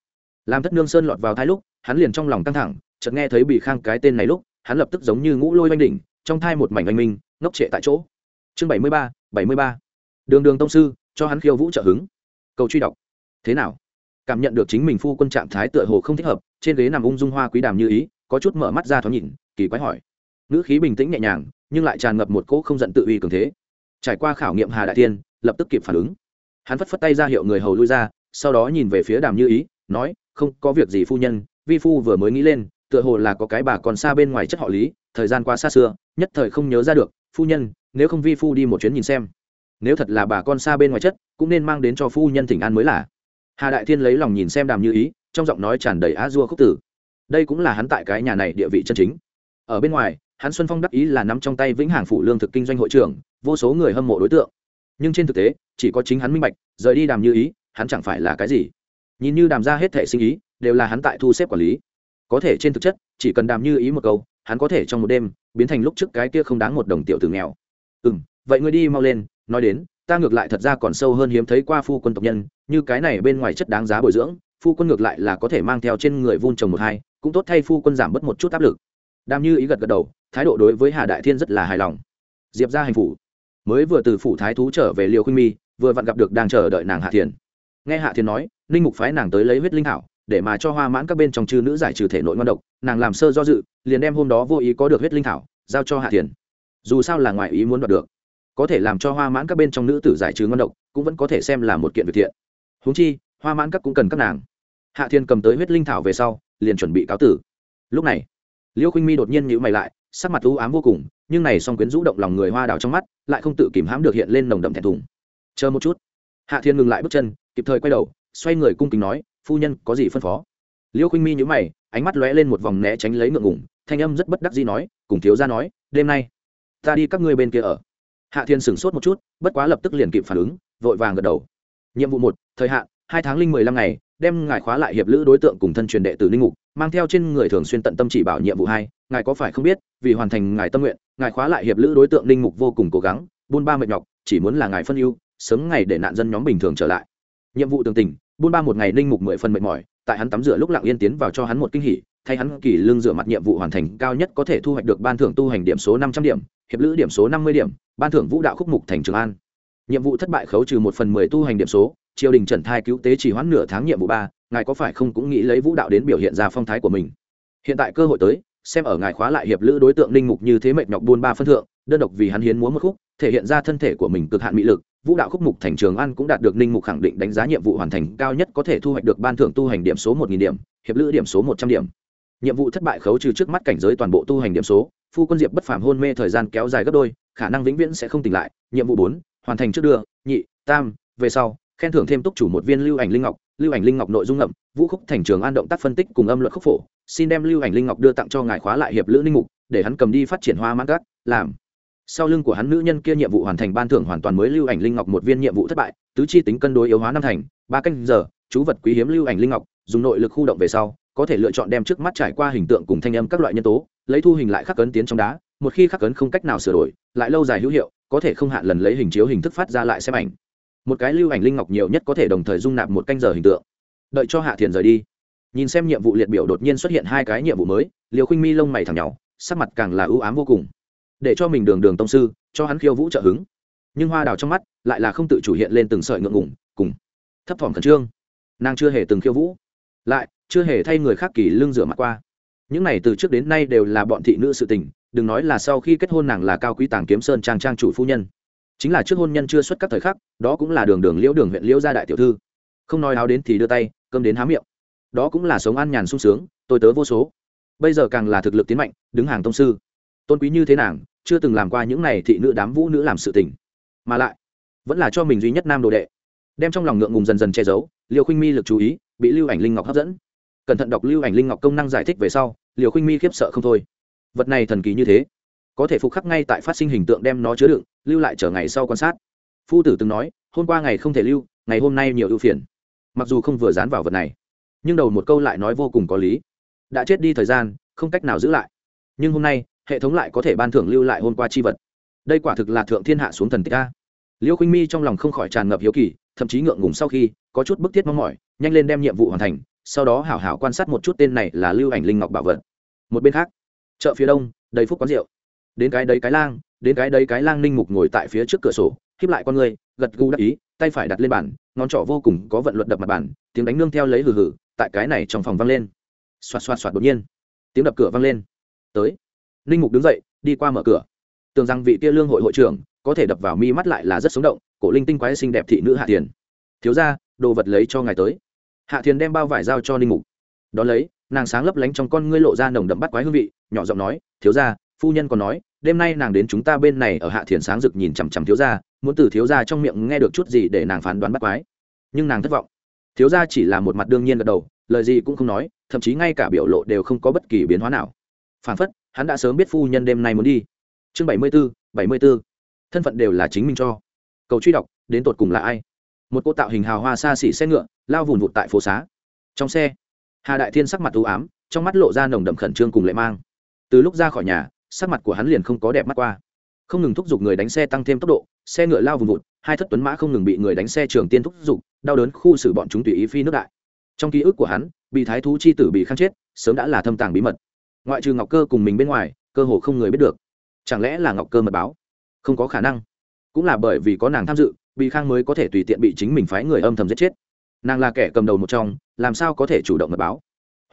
Làm thất nương sơn lọt vào thái lúc, hắn liền trong lòng căng thẳng, chợt nghe thấy bị khang cái tên này lúc hắn lập tức giống như ngũ lôi oanh đỉnh, trong thai một mảnh oanh minh, ngốc trệ tại chỗ. Chương bảy mươi ba, bảy mươi ba. Đường đường tông sư, cho hắn khiêu vũ trợ hứng. Cầu truy đọc. Thế nào? Cảm nhận được chính mình phu quân trạng thái tựa hồ không thích hợp, trên ghế nằm ung dung hoa quý đàm như ý, có chút mở mắt ra thoáng nhìn, kỳ quái hỏi. Ngữ khí bình tĩnh nhẹ nhàng, nhưng lại tràn ngập một cỗ không giận tự uy cường thế. Trải qua khảo nghiệm hà đại tiên lập tức kịp phản ứng. Hắn phất phất tay ra hiệu người hầu lui ra, sau đó nhìn về phía đàm như ý, nói, không có việc gì phu nhân, vi phu vừa mới nghĩ lên tựa hồ là có cái bà còn xa bên ngoài chất họ lý, thời gian qua xa xưa, nhất thời không nhớ ra được, phu nhân, nếu không vi phu đi một chuyến nhìn xem. Nếu thật là bà con xa bên ngoài chất, cũng nên mang đến cho phu nhân thỉnh an mới là. Hà đại thiên lấy lòng nhìn xem đàm như ý, trong giọng nói tràn đầy á dua khúc tử. Đây cũng là hắn tại cái nhà này địa vị chân chính. Ở bên ngoài, hắn xuân phong đắc ý là nắm trong tay vĩnh hàng phủ lương thực kinh doanh hội trưởng, vô số người hâm mộ đối tượng. Nhưng trên thực tế, chỉ có chính hắn minh bạch, rời đi đàm như ý, hắn chẳng phải là cái gì. Nhìn như đàm ra hết thể sinh ý, đều là hắn tại thu xếp quản lý có thể trên thực chất, chỉ cần đàm như ý một câu, hắn có thể trong một đêm biến thành lúc trước cái kia không đáng một đồng tiểu tử nghèo. Ừ m vậy ngươi đi mau lên, nói đến, ta ngược lại thật ra còn sâu hơn hiếm thấy qua phu quân tộc nhân, như cái này bên ngoài chất đáng giá bồi dưỡng, phu quân ngược lại là có thể mang theo trên người vun trồng một hai, cũng tốt thay phu quân giảm bớt một chút áp lực. Đàm như ý gật gật đầu, thái độ đối với hà đại thiên rất là hài lòng. Diệp ra hành phủ. Mới vừa từ phủ thái thú trở về liều khuynh mi, vừa vặn gặp được đang chờ đợi nàng hạ thiền. Nghe hạ thiền nói, ninh mục phái nàng tới lấy huyết linh hảo để mà cho hoa mãn các bên trong chư nữ giải trừ thể nội ngon độc, nàng làm sơ do dự, liền đem hôm đó vô ý có được huyết linh thảo, giao cho hạ thiền. Dù sao là ngoại ý muốn đoạt được, có thể làm cho hoa mãn các bên trong nữ tử giải trừ ngon độc, cũng vẫn có thể xem là một kiện việc thiện. Húng chi, hoa mãn các cũng cần các nàng. Hạ thiên cầm tới huyết linh thảo về sau, liền chuẩn bị cáo tử. Lúc này, liêu khinh mi đột nhiên nhữ mày lại, sắc mặt u ám vô cùng, nhưng này song quyến rũ động lòng người hoa đào trong mắt, lại không tự kìm hãm được hiện lên nồng đậm thẹn thùng. Chờ một chút. Hạ thiên ngừng lại bước chân, kịp thời quay đầu, xoay người cung kính nói phu nhân có gì phân phó? Liêu khinh mi nhữ mày, ánh mắt lóe lên một vòng né tránh lấy ngượng ngủng thanh âm rất bất đắc dĩ nói, cùng thiếu gia nói, đêm nay, ta đi các ngươi bên kia ở. Hạ thiên sửng sốt một chút, bất quá lập tức liền kịp phản ứng, vội vàng gật đầu. Nhiệm vụ một, thời hạn, hai tháng linh mười lăm ngày, đem ngài khóa lại hiệp lữ đối tượng cùng thân truyền đệ tử linh mục, mang theo trên người thường xuyên tận tâm chỉ bảo nhiệm vụ hai, ngài có phải không biết, vì hoàn thành ngài tâm nguyện, ngài khóa lại hiệp lữ đối tượng linh mục vô cùng cố gắng, buôn ba mệt nhọc, chỉ muốn là ngài phân ưu, sớm ngày để nạn dân nhóm bình thường trở lại. Nhiệm vụ tường tình buôn ba một ngày linh mục mười phần mệt mỏi, tại hắn tắm rửa lúc lặng yên tiến vào cho hắn một kinh hỉ, thay hắn kỳ lương rửa mặt nhiệm vụ hoàn thành cao nhất có thể thu hoạch được ban thưởng tu hành điểm số năm trăm điểm, hiệp lữ điểm số năm mươi điểm, ban thưởng vũ đạo khúc mục thành trường an. Nhiệm vụ thất bại khấu trừ một phần mười tu hành điểm số, triều đình trần thai cứu tế chỉ hoãn nửa tháng nhiệm vụ ba, ngài có phải không cũng nghĩ lấy vũ đạo đến biểu hiện ra phong thái của mình. Hiện tại cơ hội tới, xem ở ngài khóa lại hiệp lữ đối tượng linh mục như thế mệt nhọc buôn ba phân thượng, đơn độc vì hắn hiến múa một khúc, thể hiện ra thân thể của mình cực hạn mỹ lực vũ đạo khúc mục thành trường an cũng đạt được ninh mục khẳng định đánh giá nhiệm vụ hoàn thành cao nhất có thể thu hoạch được ban thưởng tu hành điểm số một nghìn điểm, hiệp lữ điểm số một trăm điểm. Nhiệm vụ thất bại khấu trừ trước mắt cảnh giới toàn bộ tu hành điểm số, phu quân diệp bất phàm hôn mê thời gian kéo dài gấp đôi, khả năng vĩnh viễn sẽ không tỉnh lại. Nhiệm vụ bốn, hoàn thành trước đưa, nhị, tam, về sau, khen thưởng thêm túc chủ một viên lưu ảnh linh ngọc. Lưu ảnh linh ngọc nội dung ngậm, vũ khúc thành trường an động tác phân tích cùng âm luật khúc phổ. Xin đem lưu ảnh linh ngọc đưa tặng cho ngài khóa lại hiệp lữ linh mục, để hắn cầm đi phát triển hoa mãn cắt làm sau lưng của hắn nữ nhân kia nhiệm vụ hoàn thành ban thưởng hoàn toàn mới lưu ảnh linh ngọc một viên nhiệm vụ thất bại, tứ chi tính cân đối yếu hóa năm thành, ba canh giờ, chú vật quý hiếm lưu ảnh linh ngọc, dùng nội lực khu động về sau, có thể lựa chọn đem trước mắt trải qua hình tượng cùng thanh âm các loại nhân tố, lấy thu hình lại khắc cấn tiến trong đá, một khi khắc cấn không cách nào sửa đổi, lại lâu dài hữu hiệu, có thể không hạn lần lấy hình chiếu hình thức phát ra lại xem ảnh. Một cái lưu ảnh linh ngọc nhiều nhất có thể đồng thời dung nạp một canh giờ hình tượng. Đợi cho hạ thiền rời đi. Nhìn xem nhiệm vụ liệt biểu đột nhiên xuất hiện hai cái nhiệm vụ mới liều khinh mi lông mày thẳng nhỏ sắc mặt càng là ưu ám vô cùng để cho mình đường đường tông sư, cho hắn khiêu vũ trợ hứng. Nhưng hoa đào trong mắt lại là không tự chủ hiện lên từng sợi ngượng ngủng cùng thấp thỏm khẩn trương. Nàng chưa hề từng khiêu vũ, lại chưa hề thay người khác kỳ lưng rửa mặt qua. Những này từ trước đến nay đều là bọn thị nữ sự tình, đừng nói là sau khi kết hôn nàng là cao quý tàng kiếm sơn trang trang chủ phu nhân. Chính là trước hôn nhân chưa xuất các thời khắc, đó cũng là đường đường liễu đường huyện liễu gia đại tiểu thư. Không nói áo đến thì đưa tay, cơm đến há miệng. Đó cũng là sống an nhàn sung sướng, tôi tớ vô số. Bây giờ càng là thực lực tiến mạnh, đứng hàng tông sư tôn quý như thế nàng, chưa từng làm qua những này thị nữ đám vũ nữ làm sự tình. Mà lại, vẫn là cho mình duy nhất nam đồ đệ. Đem trong lòng ngượng ngùng dần dần che giấu liều khinh mi lực chú ý, bị lưu ảnh linh ngọc hấp dẫn. Cẩn thận đọc lưu ảnh linh ngọc công năng giải thích về sau liều khinh mi khiếp sợ không thôi. Vật này thần kỳ như thế, có thể phục khắc ngay tại phát sinh hình tượng đem nó chứa đựng, lưu lại chờ ngày sau quan sát. Phu tử từng nói, hôm qua ngày không thể lưu, ngày hôm nay nhiều ưu phiền. Mặc dù không vừa dán vào vật này, nhưng đầu một câu lại nói vô cùng có lý. Đã chết đi thời gian, không cách nào giữ lại. Nhưng hôm nay hệ thống lại có thể ban thưởng lưu lại hôm qua chi vật. Đây quả thực là thượng thiên hạ xuống thần tích a. Liêu khinh mi trong lòng không khỏi tràn ngập hiếu kỳ, thậm chí ngượng ngùng sau khi, có chút bức thiết mong mỏi, nhanh lên đem nhiệm vụ hoàn thành, sau đó hảo hảo quan sát một chút tên này là lưu ảnh linh ngọc bảo vật. Một bên khác, chợ phía đông, đầy phúc quán rượu. Đến cái đấy cái lang, đến cái đấy cái lang ninh mục ngồi tại phía trước cửa sổ khiếp lại con người, gật gù đắc ý, tay phải đặt lên bàn, ngón trỏ vô cùng có vận luật đập mặt bàn, tiếng đánh nương theo lấy hừ hừ, tại cái này trong phòng vang lên. Xoạt xoạt xoạt đột nhiên, tiếng đập cửa vang lên. Tới ninh mục đứng dậy, đi qua mở cửa. Tưởng rằng vị kia lương hội hội trưởng có thể đập vào mi mắt lại là rất sống động, cổ linh tinh quái xinh đẹp thị nữ hạ Thiền. thiếu ra đồ vật lấy cho ngài tới. Hạ thiền đem bao vải giao cho ninh mục. Đ ó lấy, nàng sáng lấp lánh trong con ngươi lộ ra nồng đậm bắt quái hương vị, nhỏ giọng nói, thiếu ra phu nhân còn nói, đêm nay nàng đến chúng ta bên này ở hạ thiền sáng rực nhìn chằm chằm thiếu ra muốn từ thiếu ra trong miệng nghe được chút gì để nàng phán đoán bắt quái. Nhưng nàng thất vọng. Thiếu ra chỉ là một mặt đương nhiên gật đầu, lời gì cũng không nói, thậm chí ngay cả biểu lộ đều không có bất kỳ biến hóa nào. Phản phất hắn đã sớm biết phu nhân đêm nay muốn đi. Chương bảy mươi b ố bảy mươi b ố thân phận đều là chính mình cho. Cầu truy đọc, đến tột cùng là ai? Một cô tạo hình hào hoa xa xỉ xe ngựa, lao vùn vụt tại phố xá. Trong xe, hà đại thiên sắc mặt ưu ám, trong mắt lộ ra nồng đậm khẩn trương cùng lệ mang. Từ lúc ra khỏi nhà, sắc mặt của hắn liền không có đẹp mắt qua. Không ngừng thúc giục người đánh xe tăng thêm tốc độ, xe ngựa lao vùn vụt, hai thất tuấn mã không ngừng bị người đánh xe trường tiên thúc giục, đau đớn khu xử bọn chúng tùy ý phi nước đại. Trong ký ức của hắn, bị thái thú chi tử bị khăn chết, sớm đã là thâm tàng bí mật ngoại trừ ngọc cơ cùng mình bên ngoài, cơ hồ không người biết được. Chẳng lẽ là ngọc cơ mật báo? Không có khả năng. Cũng là bởi vì có nàng tham dự bị khang mới có thể tùy tiện bị chính mình phái người âm thầm giết chết. Nàng là kẻ cầm đầu một trong, làm sao có thể chủ động mật báo?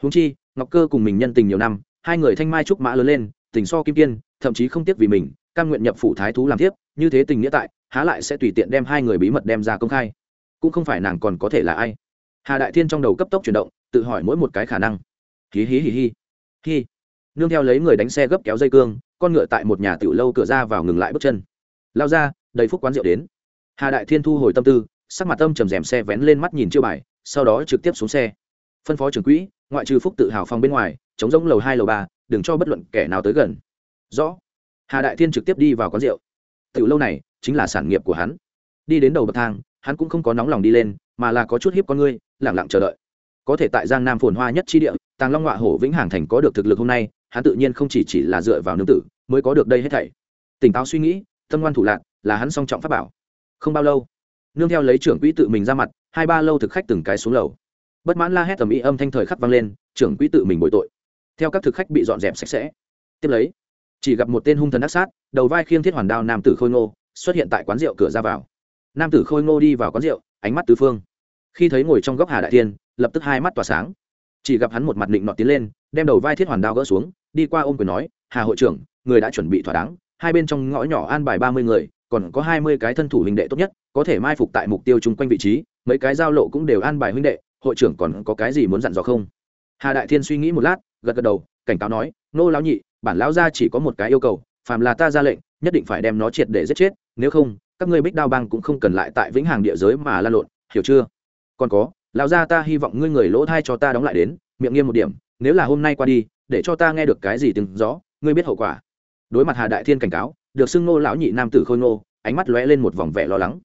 Húng chi, ngọc cơ cùng mình nhân tình nhiều năm, hai người thanh mai trúc mã lớn lên, tình so kim kiên, thậm chí không tiếc vì mình căn nguyện nhập phủ thái thú làm tiếp như thế tình nghĩa tại, há lại sẽ tùy tiện đem hai người bí mật đem ra công khai. Cũng không phải nàng còn có thể là ai. Hà đại thiên trong đầu cấp tốc chuyển động, tự hỏi mỗi một cái khả năng. Hí hí hí hí. Hí nương theo lấy người đánh xe gấp kéo dây cương, con ngựa tại một nhà tiểu lâu cửa ra vào ngừng lại bước chân. Lao ra, đầy phúc quán rượu đến. Hà đại thiên thu hồi tâm tư, sắc mặt tâm trầm rèm xe vén lên mắt nhìn chiêu bài, sau đó trực tiếp xuống xe. Phân phó trưởng quỹ, ngoại trừ phúc tự hào phòng bên ngoài, chống giống lầu hai, lầu ba, đừng cho bất luận kẻ nào tới gần. Rõ. Hà đại thiên trực tiếp đi vào quán rượu. Tiểu lâu này chính là sản nghiệp của hắn. Đi đến đầu bậc thang, hắn cũng không có nóng lòng đi lên, mà là có chút hiếp con ngươi lẳng lặng chờ đợi. Có thể tại giang nam phồn hoa nhất chi địa, tàng long họa hổ vĩnh hàng thành có được thực lực hôm nay hắn tự nhiên không chỉ chỉ là dựa vào nương tử, mới có được đây hết thảy. Tỉnh táo suy nghĩ, tâm ngoan thủ lạc, là hắn song trọng pháp bảo. Không bao lâu, nương theo lấy trưởng quỹ tự mình ra mặt, hai ba lâu thực khách từng cái xuống lầu. Bất mãn la hét tầm ý âm thanh thời khắc vang lên, trưởng quỹ tự mình bồi tội. Theo các thực khách bị dọn dẹp sạch sẽ. Tiếp lấy, chỉ gặp một tên hung thần ác sát, đầu vai khiêng thiết hoàn đao nam tử khôi ngô, xuất hiện tại quán rượu cửa ra vào. Nam tử khôi ngô đi vào quán rượu, ánh mắt tứ phương. Khi thấy ngồi trong góc hà đại tiên lập tức hai mắt tỏa sáng. Chỉ gặp hắn một mặt định nọ tiến lên, đem đầu vai thiết hoàn đao gỡ xuống đi qua ôm quyền nói, hà hội trưởng, người đã chuẩn bị thỏa đáng, hai bên trong ngõ nhỏ an bài ba mươi người, còn có hai mươi cái thân thủ huynh đệ tốt nhất, có thể mai phục tại mục tiêu chung quanh vị trí, mấy cái giao lộ cũng đều an bài huynh đệ, hội trưởng còn có cái gì muốn dặn dò không? Hà đại thiên suy nghĩ một lát, gật gật đầu, cảnh cáo nói, nô lão nhị, bản lão gia chỉ có một cái yêu cầu, phàm là ta ra lệnh, nhất định phải đem nó triệt để giết chết, nếu không, các ngươi bích đao bang cũng không cần lại tại vĩnh hằng địa giới mà la lộn, hiểu chưa? Còn có, lão gia ta hy vọng ngươi người lỗ thai cho ta đóng lại đến, miệng nghiêm một điểm, nếu là hôm nay qua đi để cho ta nghe được cái gì từng rõ ngươi biết hậu quả. Đối mặt hà đại thiên cảnh cáo, được xưng nô lão nhị nam tử khôi ngô, ánh mắt lóe lên một vòng vẻ lo lắng.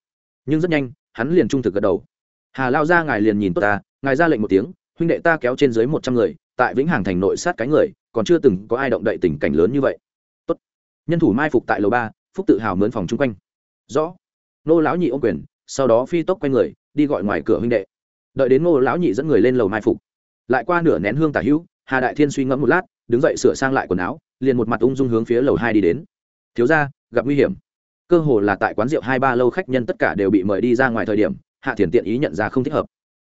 Nhưng rất nhanh, hắn liền trung thực gật đầu. Hà lao ra ngài liền nhìn tốt ta, ngài ra lệnh một tiếng, huynh đệ ta kéo trên dưới một trăm người, tại vĩnh hằng thành nội sát cái người, còn chưa từng có ai động đậy tình cảnh lớn như vậy. Tốt. Nhân thủ mai phục tại lầu ba, phúc tự hào mướn phòng chung quanh. Rõ. Nô lão nhị ô quyền, sau đó phi tốc quay người, đi gọi ngoài cửa huynh đệ. Đợi đến nô lão nhị dẫn người lên lầu mai phục. Lại qua nửa nén hương tả hữu hà đại thiên suy ngẫm một lát, đứng dậy sửa sang lại quần áo, liền một mặt ung dung hướng phía lầu hai đi đến. Thiếu ra gặp nguy hiểm. Cơ hồ là tại quán rượu hai ba lâu khách nhân tất cả đều bị mời đi ra ngoài thời điểm, hạ thiền tiện ý nhận ra không thích hợp.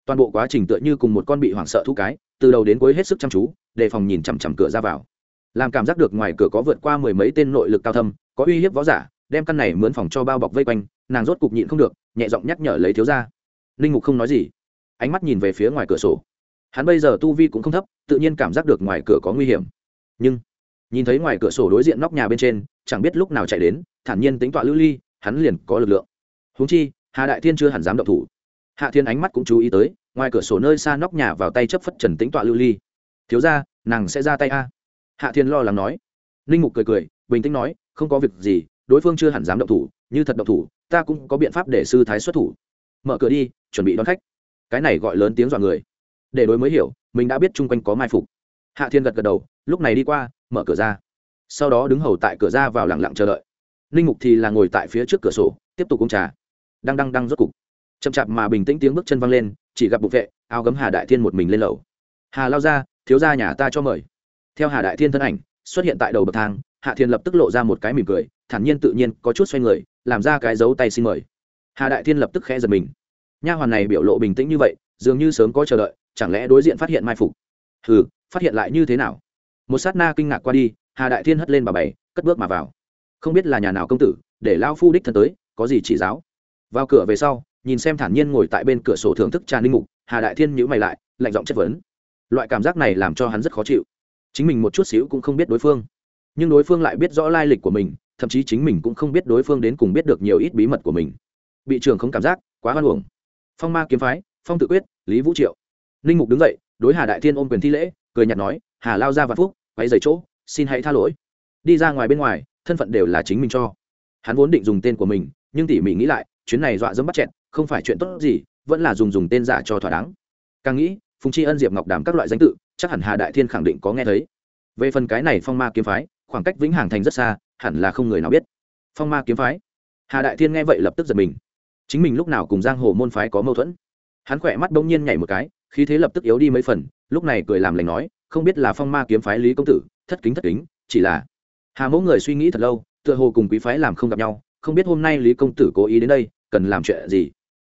Toàn bộ quá trình tựa như cùng một con bị hoảng sợ thú cái, từ đầu đến cuối hết sức chăm chú, đề phòng nhìn chằm chằm cửa ra vào. Làm cảm giác được ngoài cửa có vượt qua mười mấy tên nội lực cao thâm, có uy hiếp võ giả, đem căn này mướn phòng cho bao bọc vây quanh, nàng rốt cục nhịn không được, nhẹ giọng nhắc nhở lấy thiếu ra linh mục không nói gì. Ánh mắt nhìn về phía ngoài cửa sổ hắn bây giờ tu vi cũng không thấp, tự nhiên cảm giác được ngoài cửa có nguy hiểm. Nhưng, nhìn thấy ngoài cửa sổ đối diện nóc nhà bên trên, chẳng biết lúc nào chạy đến, thản nhiên tính tọa lưu ly, hắn liền có lực lượng. Húng chi, hà đại thiên chưa hẳn dám động thủ. Hạ thiên ánh mắt cũng chú ý tới, ngoài cửa sổ nơi xa nóc nhà vào tay chấp phất trần tính tọa lưu ly. Thiếu ra nàng sẽ ra tay a. Hạ thiên lo lắng nói. Ninh mục cười cười, bình tĩnh nói, không có việc gì, đối phương chưa hẳn dám động thủ, như thật động thủ, ta cũng có biện pháp để sư thái xuất thủ. Mở cửa đi, chuẩn bị đón khách. Cái này gọi lớn tiếng dọa người để đối mới hiểu, mình đã biết chung quanh có mai phục. Hạ thiên gật gật đầu, lúc này đi qua, mở cửa ra. Sau đó đứng hầu tại cửa ra vào lặng lặng chờ đợi. Linh mục thì là ngồi tại phía trước cửa sổ, tiếp tục uống trà. Đang đang đang rốt cục, chậm chạp mà bình tĩnh tiếng bước chân văng lên, chỉ gặp bục vệ, áo gấm hà đại thiên một mình lên lầu. Hà lao ra thiếu ra nhà ta cho mời. Theo hà đại thiên thân ảnh, xuất hiện tại đầu bậc thang, hạ thiên lập tức lộ ra một cái mỉm cười, thản nhiên tự nhiên, có chút xoay người, làm ra cái dấu tay xin mời. Hà đại thiên lập tức khẽ giật mình. Nha hoàn này biểu lộ bình tĩnh như vậy, dường như sớm có chờ đợi chẳng lẽ đối diện phát hiện mai phục? Hừ, phát hiện lại như thế nào? Một sát na kinh ngạc qua đi, hà đại thiên hất lên bà bảy, cất bước mà vào. Không biết là nhà nào công tử, để lao phu đích thân tới, có gì chỉ giáo? Vào cửa về sau, nhìn xem thản nhiên ngồi tại bên cửa sổ thưởng thức trà ninh mục, hà đại thiên nhữ mày lại, lạnh giọng chất vấn. Loại cảm giác này làm cho hắn rất khó chịu. Chính mình một chút xíu cũng không biết đối phương. Nhưng đối phương lại biết rõ lai lịch của mình, thậm chí chính mình cũng không biết đối phương đến cùng biết được nhiều ít bí mật của mình. Bị trường không cảm giác, quá hoan hưởng phong ma kiếm phái, phong tự quyết, lý vũ triệu ninh mục đứng dậy, đối hà đại thiên ôm quyền thi lễ, cười nhạt nói, hà lao ra vạn phúc quay dày chỗ, xin hãy tha lỗi. Đi ra ngoài bên ngoài, thân phận đều là chính mình cho. Hắn vốn định dùng tên của mình, nhưng tỉ mỉ nghĩ lại, chuyến này dọa dẫm bắt chẹn không phải chuyện tốt gì, vẫn là dùng dùng tên giả cho thỏa đáng. Càng nghĩ, phùng tri ân, diệp ngọc đàm các loại danh tự, chắc hẳn hà đại thiên khẳng định có nghe thấy. Về phần cái này phong ma kiếm phái, khoảng cách vĩnh hằng thành rất xa, hẳn là không người nào biết. Phong ma kiếm phái? Hà đại thiên nghe vậy lập tức giật mình. Chính mình lúc nào cùng giang hồ môn phái có mâu thuẫn? Hắn khỏe mắt bỗng nhiên nhảy một cái khí thế lập tức yếu đi mấy phần, lúc này cười làm lành nói, không biết là phong ma kiếm phái lý công tử, thất kính thất kính, chỉ là hà mẫu người suy nghĩ thật lâu, tựa hồ cùng quý phái làm không gặp nhau, không biết hôm nay lý công tử cố ý đến đây, cần làm chuyện gì.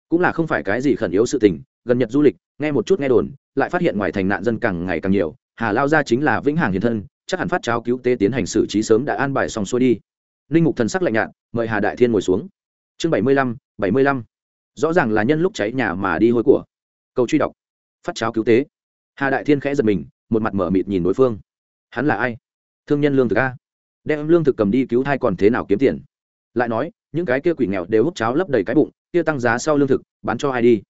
Cũng là không phải cái gì khẩn yếu sự tình, gần nhật du lịch, nghe một chút nghe đồn, lại phát hiện ngoài thành nạn dân càng ngày càng nhiều, hà lao ra chính là vĩnh hằng hiền thân, chắc hẳn phát cháo cứu tế tiến hành xử trí sớm đã an bài xong xuôi đi. Linh mục thần sắc lạnh nhạt, mời hà đại thiên ngồi xuống. Chương bảy mươi lăm, bảy mươi lăm. Rõ ràng là nhân lúc cháy nhà mà đi hôi của. Câu truy đọc phát cháo cứu tế. Hà đại thiên khẽ giật mình, một mặt mở mịt nhìn đối phương. Hắn là ai? Thương nhân lương thực a. Đem lương thực cầm đi cứu thai còn thế nào kiếm tiền? Lại nói, những cái kia quỷ nghèo đều hút cháo lấp đầy cái bụng, kia tăng giá sau lương thực, bán cho ai đi?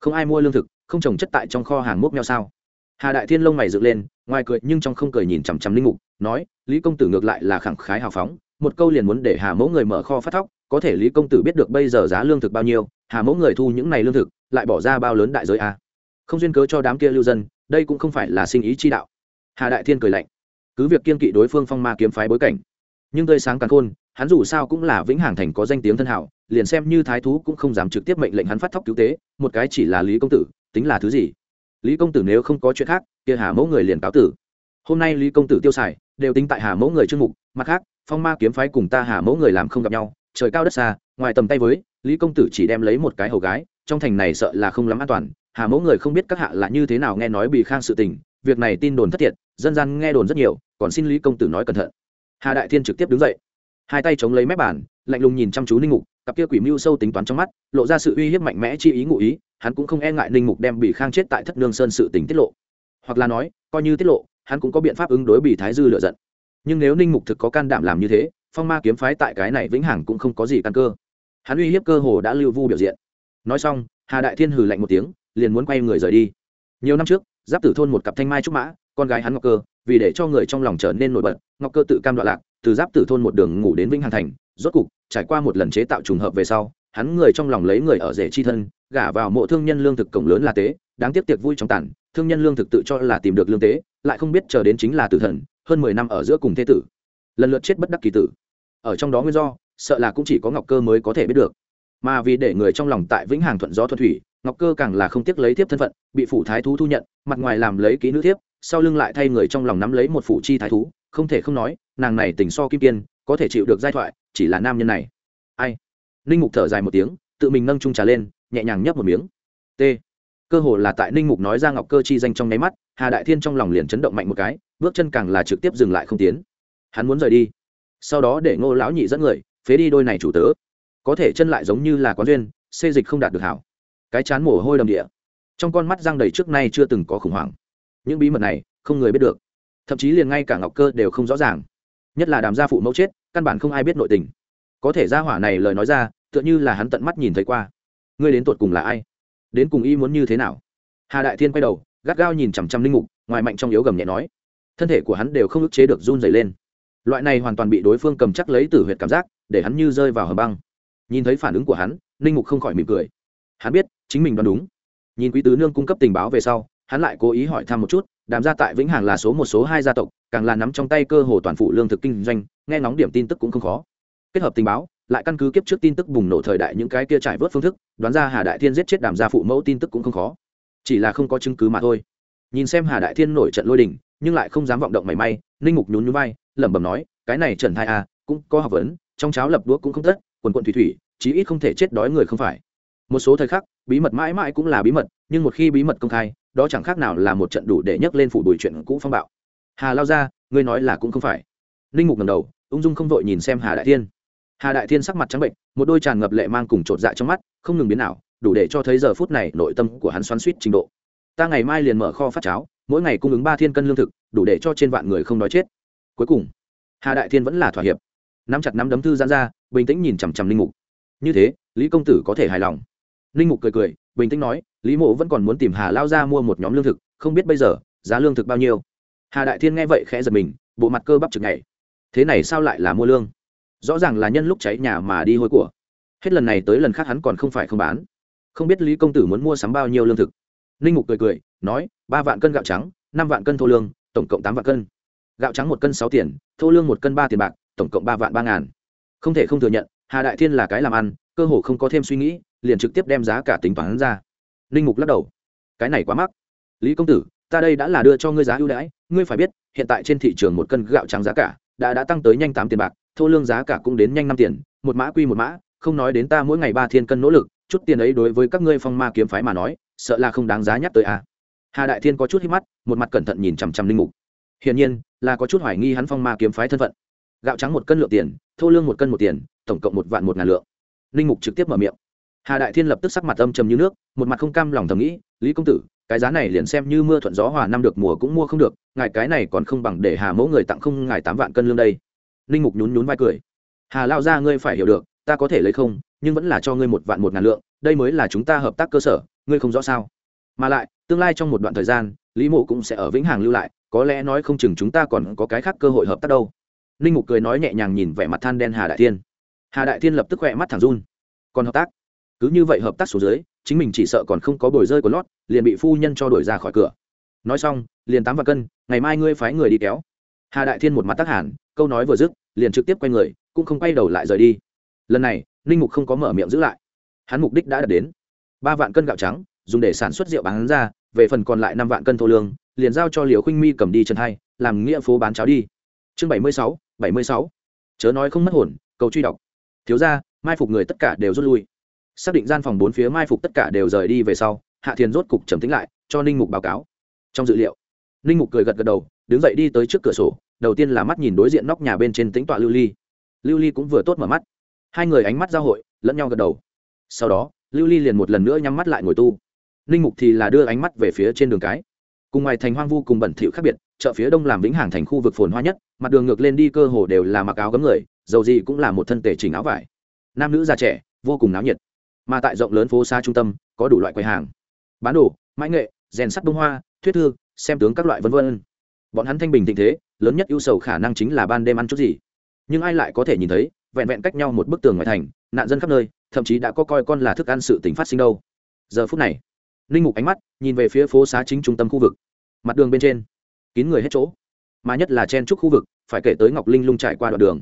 Không ai mua lương thực, không trồng chất tại trong kho hàng mốc nhau sao? Hà đại thiên lông mày dựng lên, ngoài cười nhưng trong không cười nhìn chằm chằm linh mục, nói, lý công tử ngược lại là khẳng khái hào phóng, một câu liền muốn để hà mẫu người mở kho phát thóc, có thể lý công tử biết được bây giờ giá lương thực bao nhiêu, hà mẫu người thu những này lương thực, lại bỏ ra bao lớn đại giới à không duyên cớ cho đám kia lưu dân, đây cũng không phải là sinh ý chi đạo. Hà đại thiên cười lạnh, cứ việc kiên kỵ đối phương phong ma kiếm phái bối cảnh, nhưng tươi sáng càng khôn, hắn dù sao cũng là vĩnh hàng thành có danh tiếng thân hảo, liền xem như thái thú cũng không dám trực tiếp mệnh lệnh hắn phát thóc cứu tế, một cái chỉ là lý công tử, tính là thứ gì? Lý công tử nếu không có chuyện khác, kia hà mẫu người liền cáo tử. Hôm nay lý công tử tiêu xài, đều tính tại hà mẫu người chương mục, mặt khác, phong ma kiếm phái cùng ta hà mẫu người làm không gặp nhau, trời cao đất xa, ngoài tầm tay với, lý công tử chỉ đem lấy một cái hầu gái, trong thành này sợ là không lắm an toàn hà mẫu người không biết các hạ là như thế nào nghe nói bị khang sự tình, việc này tin đồn thất thiệt, dân gian nghe đồn rất nhiều, còn xin lý công tử nói cẩn thận. Hà đại thiên trực tiếp đứng dậy, hai tay chống lấy mép bàn, lạnh lùng nhìn chăm chú ninh mục, cặp kia quỷ mưu sâu tính toán trong mắt, lộ ra sự uy hiếp mạnh mẽ chi ý ngụ ý, hắn cũng không e ngại ninh mục đem bị khang chết tại thất nương sơn sự tình tiết lộ. Hoặc là nói, coi như tiết lộ, hắn cũng có biện pháp ứng đối bị thái dư lựa giận. Nhưng nếu ninh mục thực có can đảm làm như thế, phong ma kiếm phái tại cái này vĩnh hằng cũng không có gì căn cơ. Hắn uy hiếp cơ hồ đã lưu vu biểu diện. Nói xong, hà đại thiên hừ lạnh một tiếng liền muốn quay người rời đi. Nhiều năm trước, giáp tử thôn một cặp thanh mai trúc mã, con gái hắn ngọc cơ, vì để cho người trong lòng trở nên nổi bật, ngọc cơ tự cam đoạn lạc, từ giáp tử thôn một đường ngủ đến vĩnh hằng thành, rốt cục, trải qua một lần chế tạo trùng hợp về sau, hắn người trong lòng lấy người ở rể chi thân, gả vào mộ thương nhân lương thực cổng lớn là tế, đáng tiếc tiệc vui trong tản thương nhân lương thực tự cho là tìm được lương tế, lại không biết chờ đến chính là tử thần, hơn mười năm ở giữa cùng thế tử. Lần lượt chết bất đắc kỳ tử. Ở trong đó nguyên do, sợ là cũng chỉ có ngọc cơ mới có thể biết được. Mà vì để người trong lòng tại vĩnh hằng thuận gió thuận thủy ngọc cơ càng là không tiếc lấy tiếp thân phận, bị phủ thái thú thu nhận, mặt ngoài làm lấy ký nữ thiếp, sau lưng lại thay người trong lòng nắm lấy một phủ chi thái thú, không thể không nói, nàng này tình so kim kiên, có thể chịu được giai thoại, chỉ là nam nhân này. Ai? Ninh mục thở dài một tiếng, tự mình nâng trung trà lên, nhẹ nhàng nhấp một miếng. T. Cơ hồ là tại ninh mục nói ra ngọc cơ chi danh trong nháy mắt, hà đại thiên trong lòng liền chấn động mạnh một cái, bước chân càng là trực tiếp dừng lại không tiến. Hắn muốn rời đi. Sau đó để ngô lão nhị dẫn người, phế đi đôi này chủ tớ. Có thể chân lại giống như là quán duyên, xê dịch không đạt được hảo cái chán mồ hôi đầm địa. Trong con mắt giang đầy trước nay chưa từng có khủng hoảng. Những bí mật này, không người biết được. Thậm chí liền ngay cả ngọc cơ đều không rõ ràng. Nhất là đàm gia phụ mẫu chết, căn bản không ai biết nội tình. Có thể gia hỏa này lời nói ra, tựa như là hắn tận mắt nhìn thấy qua. Ngươi đến tột cùng là ai? Đến cùng y muốn như thế nào? Hà đại thiên quay đầu, gắt gao nhìn chằm chằm linh mục, ngoài mạnh trong yếu gầm nhẹ nói. Thân thể của hắn đều không ức chế được run dày lên. Loại này hoàn toàn bị đối phương cầm chắc lấy từ huyệt cảm giác, để hắn như rơi vào hầm băng. Nhìn thấy phản ứng của hắn, linh mục không khỏi mỉm cười. Hắn biết chính mình đoán đúng. Nhìn quý tứ nương cung cấp tình báo về sau, hắn lại cố ý hỏi thăm một chút, đàm gia tại vĩnh hằng là số một, số hai gia tộc, càng là nắm trong tay cơ hồ toàn phủ lương thực kinh doanh, nghe ngóng điểm tin tức cũng không khó. Kết hợp tình báo, lại căn cứ kiếp trước tin tức bùng nổ thời đại những cái kia trải vớt phương thức, đoán ra hà đại thiên giết chết đàm gia phụ mẫu tin tức cũng không khó. Chỉ là không có chứng cứ mà thôi. Nhìn xem hà đại thiên nổi trận lôi đình, nhưng lại không dám vọng động mảy may, ninh mục nhún nhún vai, lẩm bẩm nói, cái này trần thai à cũng có học vấn, trong cháo lập đũa cũng không tất, quần quận thủy thủy, chí ít không thể chết đói người không phải một số thời khắc, bí mật mãi mãi cũng là bí mật, nhưng một khi bí mật công khai, đó chẳng khác nào là một trận đủ để nhấc lên phủ đuổi chuyện cũ phong bạo. Hà lao ra ngươi nói là cũng không phải. Ninh mục ngầm đầu, ung dung không vội nhìn xem hà đại thiên. Hà đại thiên sắc mặt trắng bệnh một đôi tràn ngập lệ mang cùng chột dạ trong mắt, không ngừng biến nào đủ để cho thấy giờ phút này nội tâm của hắn xoắn suýt trình độ. Ta ngày mai liền mở kho phát cháo, mỗi ngày cung ứng ba thiên cân lương thực, đủ để cho trên vạn người không đói chết. Cuối cùng, hà đại thiên vẫn là thỏa hiệp. Nắm chặt nắm đấm thư giãn ra, bình tĩnh nhìn chằm chằm linh mục. Như thế, lý công tử có thể hài lòng linh mục cười cười, bình tĩnh nói, lý mộ vẫn còn muốn tìm hà lao ra mua một nhóm lương thực, không biết bây giờ, giá lương thực bao nhiêu. Hà đại thiên nghe vậy khẽ giật mình, bộ mặt cơ bắp chực ngày thế này sao lại là mua lương? Rõ ràng là nhân lúc cháy nhà mà đi hôi của. Hết lần này tới lần khác hắn còn không phải không bán. Không biết lý công tử muốn mua sắm bao nhiêu lương thực. Ninh mục cười cười, nói, ba vạn cân gạo trắng, năm vạn cân thô lương, tổng cộng tám vạn cân. Gạo trắng một cân sáu tiền, thô lương một cân ba tiền bạc, tổng cộng ba vạn ba ngàn. Không thể không thừa nhận, hà đại thiên là cái làm ăn, cơ hồ không có thêm suy nghĩ liền trực tiếp đem giá cả tính toán ra. Ninh mục lắc đầu. Cái này quá mắc. Lý công tử, ta đây đã là đưa cho ngươi giá ưu đãi, ngươi phải biết, hiện tại trên thị trường một cân gạo trắng giá cả đã đã tăng tới nhanh tám tiền bạc, thô lương giá cả cũng đến nhanh năm tiền, một mã quy một mã, không nói đến ta mỗi ngày ba thiên cân nỗ lực, chút tiền ấy đối với các ngươi phong ma kiếm phái mà nói, sợ là không đáng giá nhắc tới a. À. hà đại thiên có chút hít mắt, một mặt cẩn thận nhìn chằm chằm linh mục. Hiển nhiên, là có chút hoài nghi hắn phong ma kiếm phái thân phận. Gạo trắng một cân lượng tiền, thô lương một cân một tiền, tổng cộng một vạn một ngàn lượng. Linh mục trực tiếp mở miệng hà đại thiên lập tức sắc mặt âm trầm như nước, một mặt không cam lòng thầm nghĩ, lý công tử, cái giá này liền xem như mưa thuận gió hòa năm được, mùa cũng mua không được, ngài cái này còn không bằng để hà mẫu người tặng không ngài tám vạn cân lương đây. Linh mục nhún nhún vai cười. Hà lao ra ngươi phải hiểu được, ta có thể lấy không, nhưng vẫn là cho ngươi một vạn một ngàn lượng, đây mới là chúng ta hợp tác cơ sở, ngươi không rõ sao? Mà lại, tương lai trong một đoạn thời gian, lý mộ cũng sẽ ở vĩnh hằng lưu lại, có lẽ nói không chừng chúng ta còn có cái khác cơ hội hợp tác đâu. Ninh mục cười nói nhẹ nhàng nhìn vẻ mặt than đen hà đại thiên. Hà đại thiên lập tức khỏe mắt thẳng run. Còn hợp tác? Cứ như vậy hợp tác số dưới, chính mình chỉ sợ còn không có bồi rơi của lót, liền bị phu nhân cho đuổi ra khỏi cửa. Nói xong, liền tám vạn cân, ngày mai ngươi phái người đi kéo. Hà đại thiên một mặt tắc hẳn câu nói vừa dứt, liền trực tiếp quay người, cũng không quay đầu lại rời đi. Lần này, ninh mục không có mở miệng giữ lại. Hắn mục đích đã đạt đến. Ba vạn cân gạo trắng, dùng để sản xuất rượu bán ra, về phần còn lại năm vạn cân thô lương, liền giao cho liều khinh mi cầm đi chân hai, làm nghĩa phố bán cháo đi. Chương bảy mươi sáu, bảy mươi sáu. Chớ nói không mất hồn, cầu truy đọc. Thiếu ra mai phục người tất cả đều rút lui xác định gian phòng bốn phía mai phục tất cả đều rời đi về sau, hạ thiền rốt cục trầm tính lại, cho ninh mục báo cáo. Trong dự liệu, ninh mục cười gật gật đầu, đứng dậy đi tới trước cửa sổ, đầu tiên là mắt nhìn đối diện nóc nhà bên trên tính tọa lưu ly. Lưu ly cũng vừa tốt mở mắt. Hai người ánh mắt giao hội, lẫn nhau gật đầu. Sau đó, lưu ly liền một lần nữa nhắm mắt lại ngồi tu. Ninh mục thì là đưa ánh mắt về phía trên đường cái. Cùng ngoài thành hoang vu cùng bẩn thỉu khác biệt, chợ phía đông làm vĩnh hàng thành khu vực phồn hoa nhất, mặt đường ngược lên đi cơ hồ đều là mặc áo gấm người, dầu gì cũng là một thân tể chỉnh áo vải. Nam nữ già trẻ, vô cùng náo nhiệt mà tại rộng lớn phố xa trung tâm, có đủ loại quầy hàng. Bán đồ, mãi nghệ, rèn sắt bông hoa, thuyết thư, xem tướng các loại vân vân. Bọn hắn thanh bình tình thế, lớn nhất ưu sầu khả năng chính là ban đêm ăn chút gì. Nhưng ai lại có thể nhìn thấy, vẹn vẹn cách nhau một bức tường ngoài thành, nạn dân khắp nơi, thậm chí đã có coi con là thức ăn sự tỉnh phát sinh đâu. Giờ phút này linh mục ánh mắt nhìn về phía phố xá chính trung tâm khu vực. Mặt đường bên trên, kín người hết chỗ. Mà nhất là chen trúc khu vực, phải kể tới ngọc linh lung trải qua đoạn đường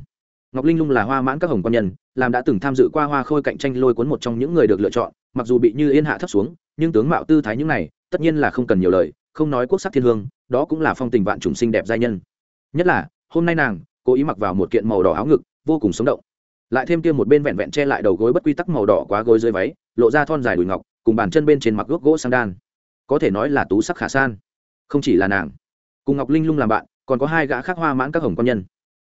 ngọc linh lung là hoa mãn các hồng quan nhân, làm đã từng tham dự qua hoa khôi cạnh tranh lôi cuốn một trong những người được lựa chọn, mặc dù bị như yên hạ thấp xuống, nhưng tướng mạo tư thái những này, tất nhiên là không cần nhiều lời, không nói quốc sắc thiên hương, đó cũng là phong tình vạn trùng sinh đẹp giai nhân. Nhất là, hôm nay nàng, cố ý mặc vào một kiện màu đỏ áo ngực, vô cùng sống động. Lại thêm kia một bên vẹn vẹn che lại đầu gối bất quy tắc màu đỏ quá gối dưới váy, lộ ra thon dài đùi ngọc, cùng bàn chân bên trên mặc gốc gỗ sang đan. Có thể nói là tú sắc khả san. Không chỉ là nàng, cùng ngọc linh lung làm bạn, còn có hai gã khác hoa mãn các hồng quan nhân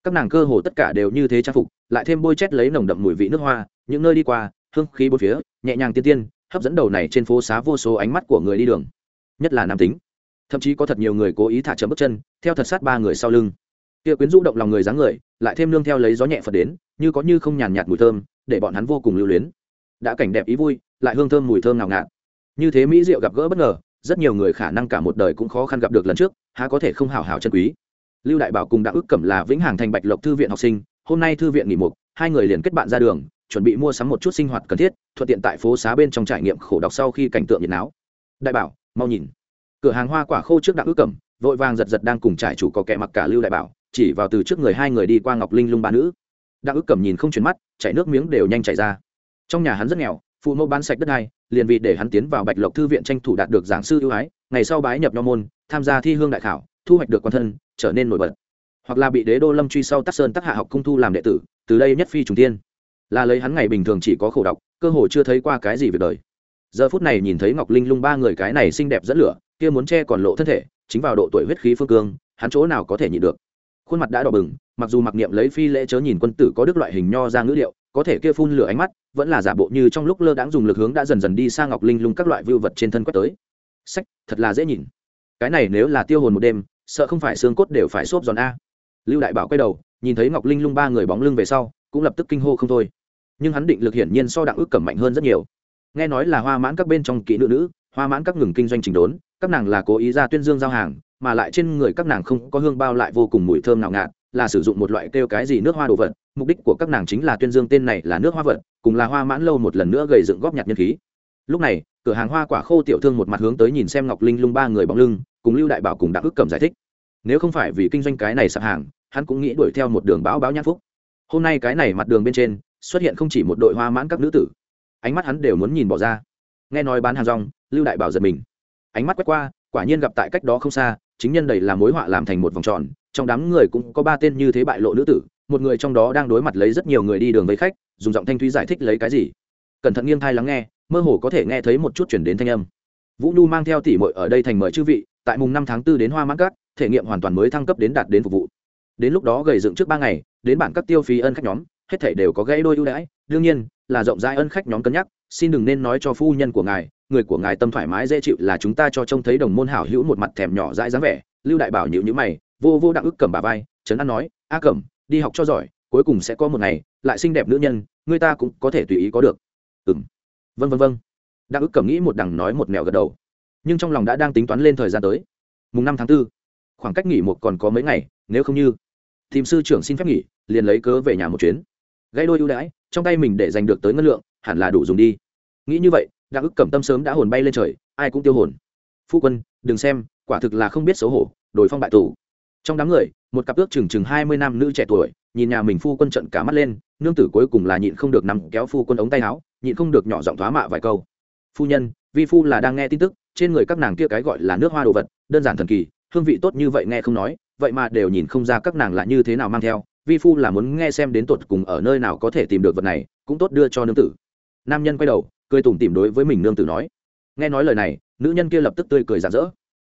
các nàng cơ hồ tất cả đều như thế trang phục, lại thêm bôi chét lấy nồng đậm mùi vị nước hoa, những nơi đi qua, hương khí bốn phía, nhẹ nhàng tiên tiên, hấp dẫn đầu này trên phố xá vô số ánh mắt của người đi đường, nhất là nam tính. Thậm chí có thật nhiều người cố ý thả chậm bước chân, theo thật sát ba người sau lưng. Kia quyến rũ động lòng người dáng người, lại thêm nương theo lấy gió nhẹ phật đến, như có như không nhàn nhạt mùi thơm, để bọn hắn vô cùng lưu luyến. Đã cảnh đẹp ý vui, lại hương thơm mùi thơm nào ngạt. Như thế mỹ diệu gặp gỡ bất ngờ, rất nhiều người khả năng cả một đời cũng khó khăn gặp được lần trước, há có thể không hào hào chân quý lưu đại bảo cùng Đặng ước cẩm là vĩnh hằng thành bạch lộc thư viện học sinh, hôm nay thư viện nghỉ mục, hai người liền kết bạn ra đường, chuẩn bị mua sắm một chút sinh hoạt cần thiết, thuận tiện tại phố xá bên trong trải nghiệm khổ đọc sau khi cảnh tượng nhiệt náo. Đại bảo, mau nhìn. Cửa hàng hoa quả khô trước đặng ước cẩm, vội vàng giật giật đang cùng trải chủ có kẻ mặc cả lưu đại bảo, chỉ vào từ trước người hai người đi qua ngọc linh lung ba nữ. Đặng ước cẩm nhìn không chuyển mắt, chảy nước miếng đều nhanh chảy ra. Trong nhà hắn rất nghèo, phụ mẫu bán sạch đất này liền vì để hắn tiến vào bạch lộc thư viện tranh thủ đạt được giảng sư ưu ái, ngày sau bái nhập nho môn, tham gia thi hương đại khảo thu hoạch được quan thân, trở nên nổi bật. Hoặc là bị đế đô lâm truy sau tắc sơn tắc hạ học cung thu làm đệ tử, từ đây nhất phi trùng tiên là lấy hắn ngày bình thường chỉ có khổ đọc, cơ hồ chưa thấy qua cái gì việc đời. Giờ phút này nhìn thấy ngọc linh lung ba người cái này xinh đẹp dẫn lửa, kia muốn che còn lộ thân thể, chính vào độ tuổi huyết khí phương cương, hắn chỗ nào có thể nhịn được. Khuôn mặt đã đỏ bừng, mặc dù mặc niệm lấy phi lễ chớ nhìn quân tử có đức loại hình nho ra ngữ điệu, có thể kia phun lửa ánh mắt, vẫn là giả bộ như trong lúc lơ đãng dùng lực hướng đã dần dần đi sang ngọc linh lung các loại vưu vật trên thân quét tới. Sách, thật là dễ nhìn. Cái này nếu là tiêu hồn một đêm sợ không phải xương cốt đều phải xốp giòn a. Lưu đại bảo quay đầu, nhìn thấy ngọc linh lung ba người bóng lưng về sau, cũng lập tức kinh hô không thôi. Nhưng hắn định lực hiển nhiên so đặng ước cẩm mạnh hơn rất nhiều. Nghe nói là hoa mãn các bên trong kỹ nữ nữ, hoa mãn các ngừng kinh doanh trình đốn, các nàng là cố ý ra tuyên dương giao hàng, mà lại trên người các nàng không có hương bao lại vô cùng mùi thơm nào ngạt, là sử dụng một loại kêu cái gì nước hoa đồ vật, mục đích của các nàng chính là tuyên dương tên này là nước hoa vật, cùng là hoa mãn lâu một lần nữa gầy dựng góp nhặt nhân khí. Lúc này, cửa hàng hoa quả khô tiểu thương một mặt hướng tới nhìn xem ngọc linh lung ba người bóng lưng, cùng lưu đại bảo cùng đặng ức cầm giải thích nếu không phải vì kinh doanh cái này sạp hàng, hắn cũng nghĩ đuổi theo một đường bão báo nhãn phúc. Hôm nay cái này mặt đường bên trên, xuất hiện không chỉ một đội hoa mãn các nữ tử. Ánh mắt hắn đều muốn nhìn bỏ ra. Nghe nói bán hàng rong, lưu đại bảo giật mình. Ánh mắt quét qua, quả nhiên gặp tại cách đó không xa, chính nhân đầy là mối họa làm thành một vòng tròn, trong đám người cũng có ba tên như thế bại lộ nữ tử, một người trong đó đang đối mặt lấy rất nhiều người đi đường với khách, dùng giọng thanh thúy giải thích lấy cái gì. Cẩn thận nghiêng thai lắng nghe, mơ hồ có thể nghe thấy một chút chuyển đến thanh âm. Vũ nhu mang theo tỷ mội ở đây thành mời chư vị, tại mùng năm tháng 4 đến hoa mãn cát thể nghiệm hoàn toàn mới thăng cấp đến đạt đến phục vụ. Đến lúc đó gầy dựng trước ba ngày, đến bản các tiêu phí ân khách nhóm, hết thể đều có gãy đôi ưu đãi. Đương nhiên, là rộng rãi ân khách nhóm cân nhắc, xin đừng nên nói cho phu nhân của ngài, người của ngài tâm thoải mái dễ chịu là chúng ta cho trông thấy đồng môn hảo hữu một mặt thèm nhỏ dãi dáng vẻ. Lưu đại bảo nhịu nhữ mày, vô vô đặng ức cầm bà vai, trấn an nói, a cẩm, đi học cho giỏi, cuối cùng sẽ có một ngày, lại xinh đẹp nữ nhân, người ta cũng có thể tùy ý có được. Ừ m vân vân vân đặng ức cẩm nghĩ một đằng nói một mèo gật đầu. Nhưng trong lòng đã đang tính toán lên thời gian tới. Mùng năm tháng b ố khoảng cách nghỉ một còn có mấy ngày, nếu không như, tìm sư trưởng xin phép nghỉ, liền lấy cớ về nhà một chuyến. Gây đôi ưu đãi, trong tay mình để giành được tới ngân lượng, hẳn là đủ dùng đi. Nghĩ như vậy, đặng ức cẩm tâm sớm đã hồn bay lên trời, ai cũng tiêu hồn. Phu quân, đừng xem, quả thực là không biết xấu hổ, đổi phong bại tù. Trong đám người, một cặp ước chừng chừng hai mươi năm nữ trẻ tuổi, nhìn nhà mình phu quân trận cả mắt lên, nương tử cuối cùng là nhịn không được nằm kéo phu quân ống tay áo, nhịn không được nhỏ giọng thoá mạ vài câu. Phu nhân, vi phu là đang nghe tin tức, trên người các nàng kia cái gọi là nước hoa đồ vật, đơn giản thần kỳ hương vị tốt như vậy nghe không nói, vậy mà đều nhìn không ra các nàng là như thế nào mang theo, vi phu là muốn nghe xem đến tột cùng ở nơi nào có thể tìm được vật này, cũng tốt đưa cho nương tử. Nam nhân quay đầu, cười tủm tỉm đối với mình nương tử nói. Nghe nói lời này, nữ nhân kia lập tức tươi cười rạng rỡ.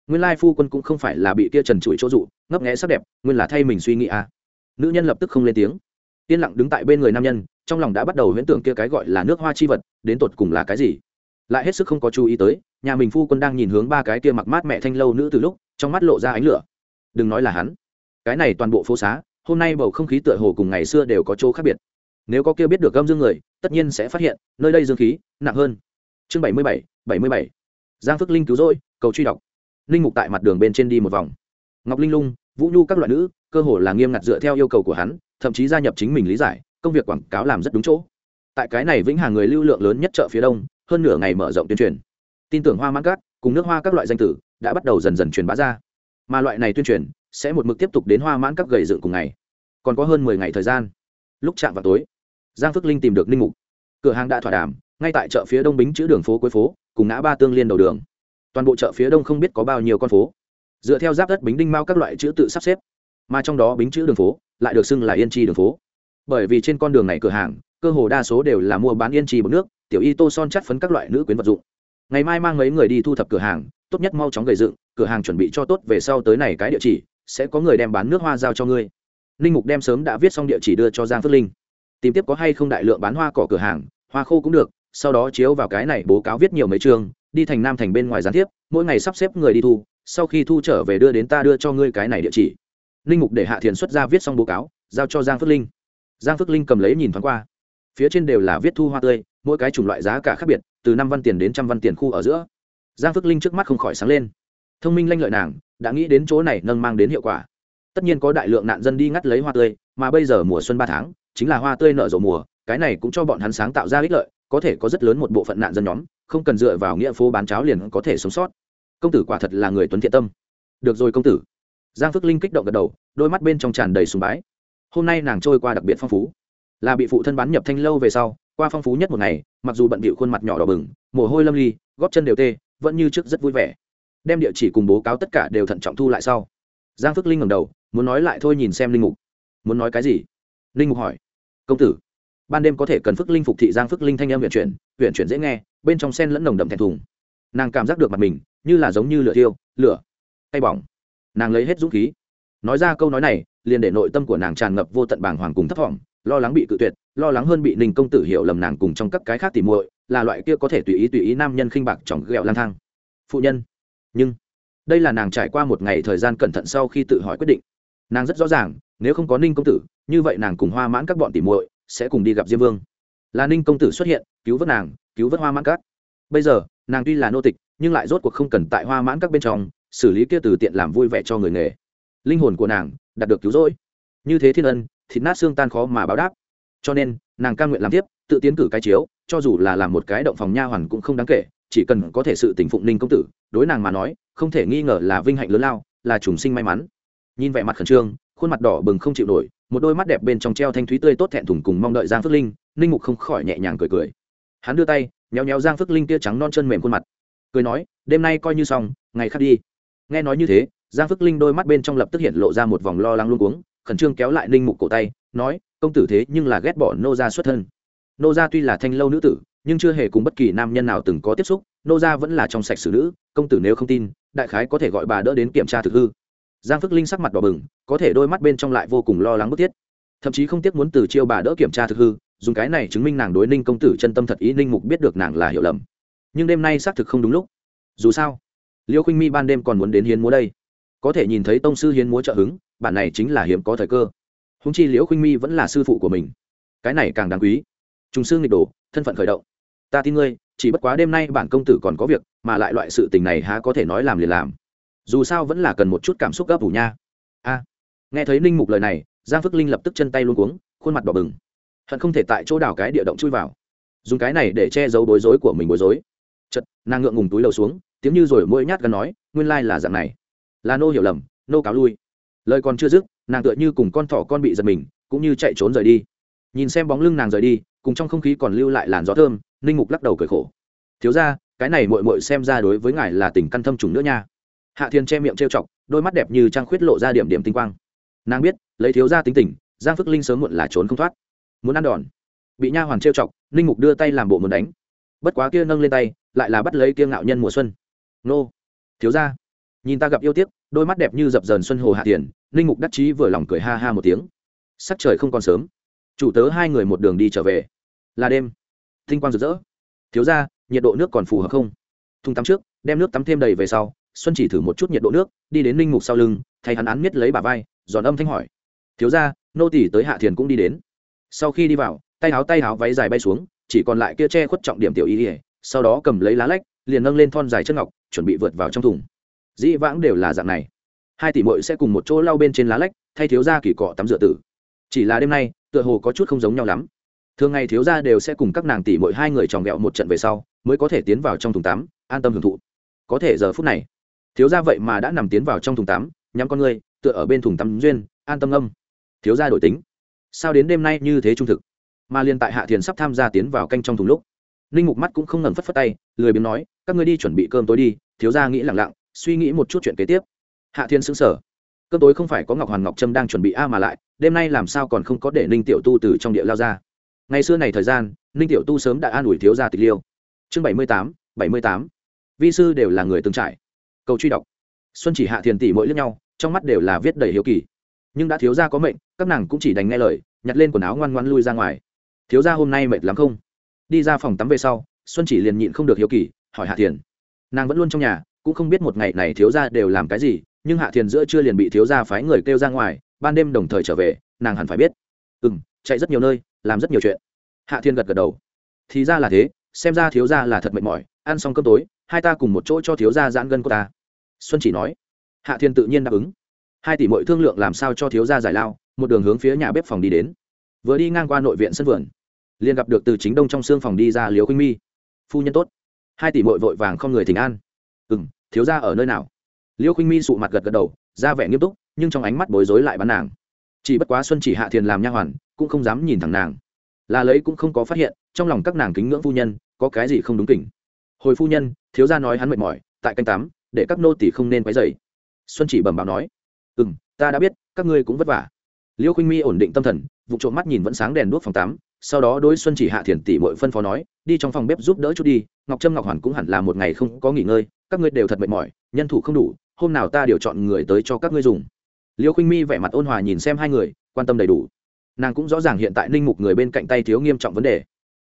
Nguyên lai phu quân cũng không phải là bị kia trần trụi chỗ dụ, ngấp nghẽ sắc đẹp, nguyên là thay mình suy nghĩ à. Nữ nhân lập tức không lên tiếng. Yên lặng đứng tại bên người nam nhân, trong lòng đã bắt đầu huyễn tưởng kia cái gọi là nước hoa chi vật, đến tột cùng là cái gì. Lại hết sức không có chú ý tới, nhà mình phu quân đang nhìn hướng ba cái kia mặc mát mẹ thanh lâu nữ từ lúc trong mắt lộ ra ánh lửa. Đừng nói là hắn. Cái này toàn bộ phố xá, hôm nay bầu không khí tựa hồ cùng ngày xưa đều có chỗ khác biệt. Nếu có kia biết được gâm dương người, tất nhiên sẽ phát hiện, nơi đây dương khí, nặng hơn. Chương bảy mươi bảy bảy mươi bảy. Giang phước linh cứu rỗi, cầu truy đọc. Linh mục tại mặt đường bên trên đi một vòng. Ngọc linh lung, vũ nhu các loại nữ, cơ hồ là nghiêm ngặt dựa theo yêu cầu của hắn, thậm chí gia nhập chính mình lý giải, công việc quảng cáo làm rất đúng chỗ. Tại cái này vĩnh hà người lưu lượng lớn nhất chợ phía đông, hơn nửa ngày mở rộng tuyên truyền. Tin tưởng hoa mãn cát, cùng nước hoa các loại danh tử đã bắt đầu dần dần truyền bá ra. Mà loại này tuyên truyền sẽ một mực tiếp tục đến hoa mãn các gầy dựng cùng ngày. Còn có hơn mười ngày thời gian. Lúc chạm vào tối, giang phước linh tìm được ninh mục. Cửa hàng đã thỏa đàm, ngay tại chợ phía đông bính chữ đường phố cuối phố, cùng ngã ba tương liên đầu đường. Toàn bộ chợ phía đông không biết có bao nhiêu con phố. Dựa theo giáp đất bính đinh mao các loại chữ tự sắp xếp, mà trong đó bính chữ đường phố lại được xưng là yên chi đường phố. Bởi vì trên con đường này cửa hàng, cơ hồ đa số đều là mua bán yên trì bột nước, tiểu y tô son chắt phấn các loại nữ quyến vật dụng. Ngày mai mang mấy người đi thu thập cửa hàng tốt nhất mau chóng gầy dựng cửa hàng chuẩn bị cho tốt về sau tới này cái địa chỉ sẽ có người đem bán nước hoa giao cho ngươi. Ninh mục đem sớm đã viết xong địa chỉ đưa cho giang phước linh. Tìm tiếp có hay không đại lượng bán hoa cỏ cửa hàng hoa khô cũng được sau đó chiếu vào cái này bố cáo viết nhiều mấy trường, đi thành nam thành bên ngoài gián tiếp mỗi ngày sắp xếp người đi thu sau khi thu trở về đưa đến ta đưa cho ngươi cái này địa chỉ. Linh mục để hạ thiền xuất ra viết xong bố cáo giao cho giang phước linh. Giang phước linh cầm lấy nhìn thoáng qua. Phía trên đều là viết thu hoa tươi mỗi cái chủng loại giá cả khác biệt từ năm văn tiền đến trăm văn tiền khu ở giữa giang phước linh trước mắt không khỏi sáng lên. Thông minh lanh lợi nàng, đã nghĩ đến chỗ này nâng mang đến hiệu quả. Tất nhiên có đại lượng nạn dân đi ngắt lấy hoa tươi, mà bây giờ mùa xuân ba tháng, chính là hoa tươi nở rộ mùa, cái này cũng cho bọn hắn sáng tạo ra ích lợi, có thể có rất lớn một bộ phận nạn dân nhóm, không cần dựa vào nghĩa phố bán cháo liền có thể sống sót. Công tử quả thật là người tuấn thiện tâm. Được rồi công tử. Giang phước linh kích động gật đầu, đôi mắt bên trong tràn đầy sùng bái. Hôm nay nàng trôi qua đặc biệt phong phú. Là bị phụ thân bán nhập thanh lâu về sau, qua phong phú nhất một ngày, mặc dù bận bịu khuôn mặt nhỏ đỏ bừng, mồ hôi lâm ly, góp chân đều tê vẫn như trước rất vui vẻ. Đem địa chỉ cùng bố cáo tất cả đều thận trọng thu lại sau, giang phước linh ngầm đầu, muốn nói lại thôi nhìn xem linh mục. Muốn nói cái gì? Linh mục hỏi. Công tử, ban đêm có thể cần phước linh phục thị giang phước linh thanh em huyện chuyển huyện chuyển dễ nghe, bên trong sen lẫn nồng đậm thẹn thùng. Nàng cảm giác được mặt mình như là giống như lửa tiêu lửa tay bỏng. Nàng lấy hết dũng khí. Nói ra câu nói này, liền để nội tâm của nàng tràn ngập vô tận bàng hoàng cùng thấp thỏm lo lắng bị cự tuyệt, lo lắng hơn bị ninh công tử hiểu lầm nàng cùng trong các cái khác tỉ muội là loại kia có thể tùy ý tùy ý nam nhân khinh bạc chỏng ghẹo lang thang. Phụ nhân. Nhưng, đây là nàng trải qua một ngày thời gian cẩn thận sau khi tự hỏi quyết định. Nàng rất rõ ràng, nếu không có ninh công tử, như vậy nàng cùng hoa mãn các bọn tỉ muội sẽ cùng đi gặp diêm vương. Là ninh công tử xuất hiện, cứu vớt nàng, cứu vớt hoa mãn các. Bây giờ, nàng tuy là nô tịch, nhưng lại rốt cuộc không cần tại hoa mãn các bên trong, xử lý kia từ tiện làm vui vẻ cho người nghề. Linh hồn của nàng, đạt được cứu rỗi. Như thế thiên ân, thịt nát xương tan khó mà báo đáp. Cho nên, nàng ca nguyện làm tiếp tự tiến cử cái chiếu, cho dù là làm một cái động phòng nha hoàn cũng không đáng kể, chỉ cần có thể sự tình phụng ninh công tử, đối nàng mà nói, không thể nghi ngờ là vinh hạnh lớn lao, là trùng sinh may mắn. Nhìn vẻ mặt khẩn trương, khuôn mặt đỏ bừng không chịu nổi, một đôi mắt đẹp bên trong treo thanh thúy tươi tốt thẹn thùng cùng mong đợi giang phước linh, ninh mục không khỏi nhẹ nhàng cười cười. Hắn đưa tay, nhéo nhéo giang phước linh tia trắng non chân mềm khuôn mặt. Cười nói, đêm nay coi như xong, ngày khác đi. Nghe nói như thế, giang phước linh đôi mắt bên trong lập tức hiện lộ ra một vòng lo lắng luôn cuống, khẩn trương kéo lại ninh mục cổ tay, nói, công tử thế nhưng là ghét bỏ nô gia xuất thân nô gia tuy là thanh lâu nữ tử, nhưng chưa hề cùng bất kỳ nam nhân nào từng có tiếp xúc, nô gia vẫn là trong sạch xử nữ, công tử nếu không tin, đại khái có thể gọi bà đỡ đến kiểm tra thực hư. Giang phước linh sắc mặt đỏ bừng, có thể đôi mắt bên trong lại vô cùng lo lắng bức thiết. Thậm chí không tiếc muốn từ chiêu bà đỡ kiểm tra thực hư, dùng cái này chứng minh nàng đối ninh công tử chân tâm thật ý ninh mục biết được nàng là hiểu lầm. Nhưng đêm nay xác thực không đúng lúc. Dù sao, liêu khinh mi ban đêm còn muốn đến hiến múa đây. Có thể nhìn thấy tông sư hiến múa trợ hứng, bản này chính là hiếm có thời cơ. Húng chi liễu khinh mi vẫn là sư phụ của mình. Cái này càng đáng quý trùng sư nghịch đồ, thân phận khởi động. Ta tin ngươi, chỉ bất quá đêm nay bản công tử còn có việc, mà lại loại sự tình này há có thể nói làm liền làm. Dù sao vẫn là cần một chút cảm xúc gấp ủ nha. A. Nghe thấy ninh mục lời này, giang phước linh lập tức chân tay luôn cuống, khuôn mặt đỏ bừng. Hận không thể tại chỗ đào cái địa động chui vào. Dùng cái này để che giấu bối rối của mình bối rối. Chật nàng ngượng ngùng túi lầu xuống, tiếng như rồi mỗi nhát gần nói, nguyên lai là dạng này. Là nô hiểu lầm, nô cáo lui. Lời còn chưa dứt, nàng tựa như cùng con thỏ con bị giật mình, cũng như chạy trốn rời đi. Nhìn xem bóng lưng nàng rời đi cùng trong không khí còn lưu lại làn gió thơm, ninh mục lắc đầu cười khổ. Thiếu ra cái này mội mội xem ra đối với ngài là tình căn thâm trùng nữa nha. Hạ thiên che miệng trêu chọc, đôi mắt đẹp như trang khuyết lộ ra điểm điểm tinh quang. Nàng biết, lấy thiếu ra tính tình, giang phước linh sớm muộn là trốn không thoát. Muốn ăn đòn. Bị nha hoàn trêu chọc, ninh mục đưa tay làm bộ muốn đánh. Bất quá kia nâng lên tay, lại là bắt lấy kia ngạo nhân mùa xuân. Nô, thiếu ra nhìn ta gặp yêu tiếc, đôi mắt đẹp như dập dờn xuân hồ hạ tiền ninh mục đắc chí vừa lòng cười ha ha một tiếng. Sắc trời không còn sớm. Chủ tớ hai người một đường đi trở về là đêm. Tinh quang rực rỡ. Thiếu ra nhiệt độ nước còn phù hợp không? Thùng tắm trước, đem nước tắm thêm đầy về sau, xuân chỉ thử một chút nhiệt độ nước, đi đến ninh mục sau lưng, thay hắn án miết lấy bà vai, giòn âm thanh hỏi. Thiếu ra nô tỷ tới hạ thiền cũng đi đến. Sau khi đi vào, tay áo tay áo váy dài bay xuống, chỉ còn lại kia che khuất trọng điểm tiểu y ỉa sau đó cầm lấy lá lách, liền nâng lên thon dài chân ngọc, chuẩn bị vượt vào trong thùng. Dĩ vãng đều là dạng này. Hai tỷ mội sẽ cùng một chỗ lau bên trên lá lách, thay thiếu ra kỳ cọ tắm rửa tử. Chỉ là đêm nay, tựa hồ có chút không giống nhau lắm thường ngày thiếu gia đều sẽ cùng các nàng tỷ mỗi hai người tròn ghẹo một trận về sau, mới có thể tiến vào trong thùng tắm, an tâm hưởng thụ. Có thể giờ phút này, thiếu gia vậy mà đã nằm tiến vào trong thùng tắm, nhắm con người tựa ở bên thùng tắm duyên, an tâm âm thiếu gia đổi tính. Sao đến đêm nay như thế trung thực? Mà liên tại hạ thiền sắp tham gia tiến vào canh trong thùng lúc, ninh mục mắt cũng không ngần phất phất tay, lười biếng nói, các ngươi đi chuẩn bị cơm tối đi. Thiếu gia nghĩ lặng lặng, suy nghĩ một chút chuyện kế tiếp. Hạ thiên xứng sở cơm tối không phải có ngọc hoàn ngọc trâm đang chuẩn bị a mà lại, đêm nay làm sao còn không có để ninh tiểu tu từ trong địa lao ra? Ngày xưa này thời gian, ninh tiểu tu sớm đã an ủi thiếu gia tịch liêu. Chương bảy mươi tám, bảy mươi tám. Vi sư đều là người từng trải. Cầu truy đọc. Xuân chỉ hạ thiền tỷ mỗi lẫn nhau, trong mắt đều là viết đầy hiếu kỳ. Nhưng đã thiếu gia có mệnh, các nàng cũng chỉ đành nghe lời, nhặt lên quần áo ngoan ngoan lui ra ngoài. Thiếu gia hôm nay mệt lắm không? Đi ra phòng tắm về sau, xuân chỉ liền nhịn không được hiếu kỳ, hỏi hạ thiền. Nàng vẫn luôn trong nhà, cũng không biết một ngày này thiếu gia đều làm cái gì, nhưng hạ thiền giữa chưa liền bị thiếu gia phái người kêu ra ngoài, ban đêm đồng thời trở về, nàng hẳn phải biết. Ừ m chạy rất nhiều nơi làm rất nhiều chuyện. Hạ thiên gật gật đầu. Thì ra là thế, xem ra thiếu gia là thật mệt mỏi, ăn xong cơm tối, hai ta cùng một chỗ cho thiếu gia giãn gân cô ta. Xuân chỉ nói. Hạ thiên tự nhiên đáp ứng. Hai tỷ mọi thương lượng làm sao cho thiếu gia giải lao, một đường hướng phía nhà bếp phòng đi đến. Vừa đi ngang qua nội viện sân vườn, liền gặp được từ chính đông trong xương phòng đi ra liều khinh mi. Phu nhân tốt. Hai tỷ mội vội vàng không người thỉnh an. Ừ m thiếu gia ở nơi nào? Liêu khinh mi sụ mặt gật gật đầu, ra vẻ nghiêm túc, nhưng trong ánh mắt bối rối lại bắn nàng. Chỉ bất quá xuân chỉ hạ thiền làm nha hoàn cũng không dám nhìn thẳng nàng. Là lấy cũng không có phát hiện, trong lòng các nàng kính ngưỡng phu nhân, có cái gì không đúng kỉnh hồi phu nhân, thiếu gia nói hắn mệt mỏi, tại canh tắm để các nô tỷ không nên quấy dày xuân chỉ bẩm báo nói ừ m ta đã biết, các ngươi cũng vất vả. Liêu khinh mi ổn định tâm thần, vụ trộm mắt nhìn vẫn sáng đèn đuốc phòng tắm sau đó đôi xuân chỉ hạ thiền tỷ bội phân phó nói, đi trong phòng bếp giúp đỡ chút đi, ngọc trâm, ngọc hoàn cũng hẳn là một ngày không có nghỉ ngơi, các ngươi đều thật mệt mỏi, nhân thủ không đủ, hôm nào ta điều chọn người tới cho các ngươi dùng. Liêu khinh mi vẻ mặt ôn hòa nhìn xem hai người, quan tâm đầy đủ nàng cũng rõ ràng hiện tại ninh mục người bên cạnh tay thiếu nghiêm trọng vấn đề.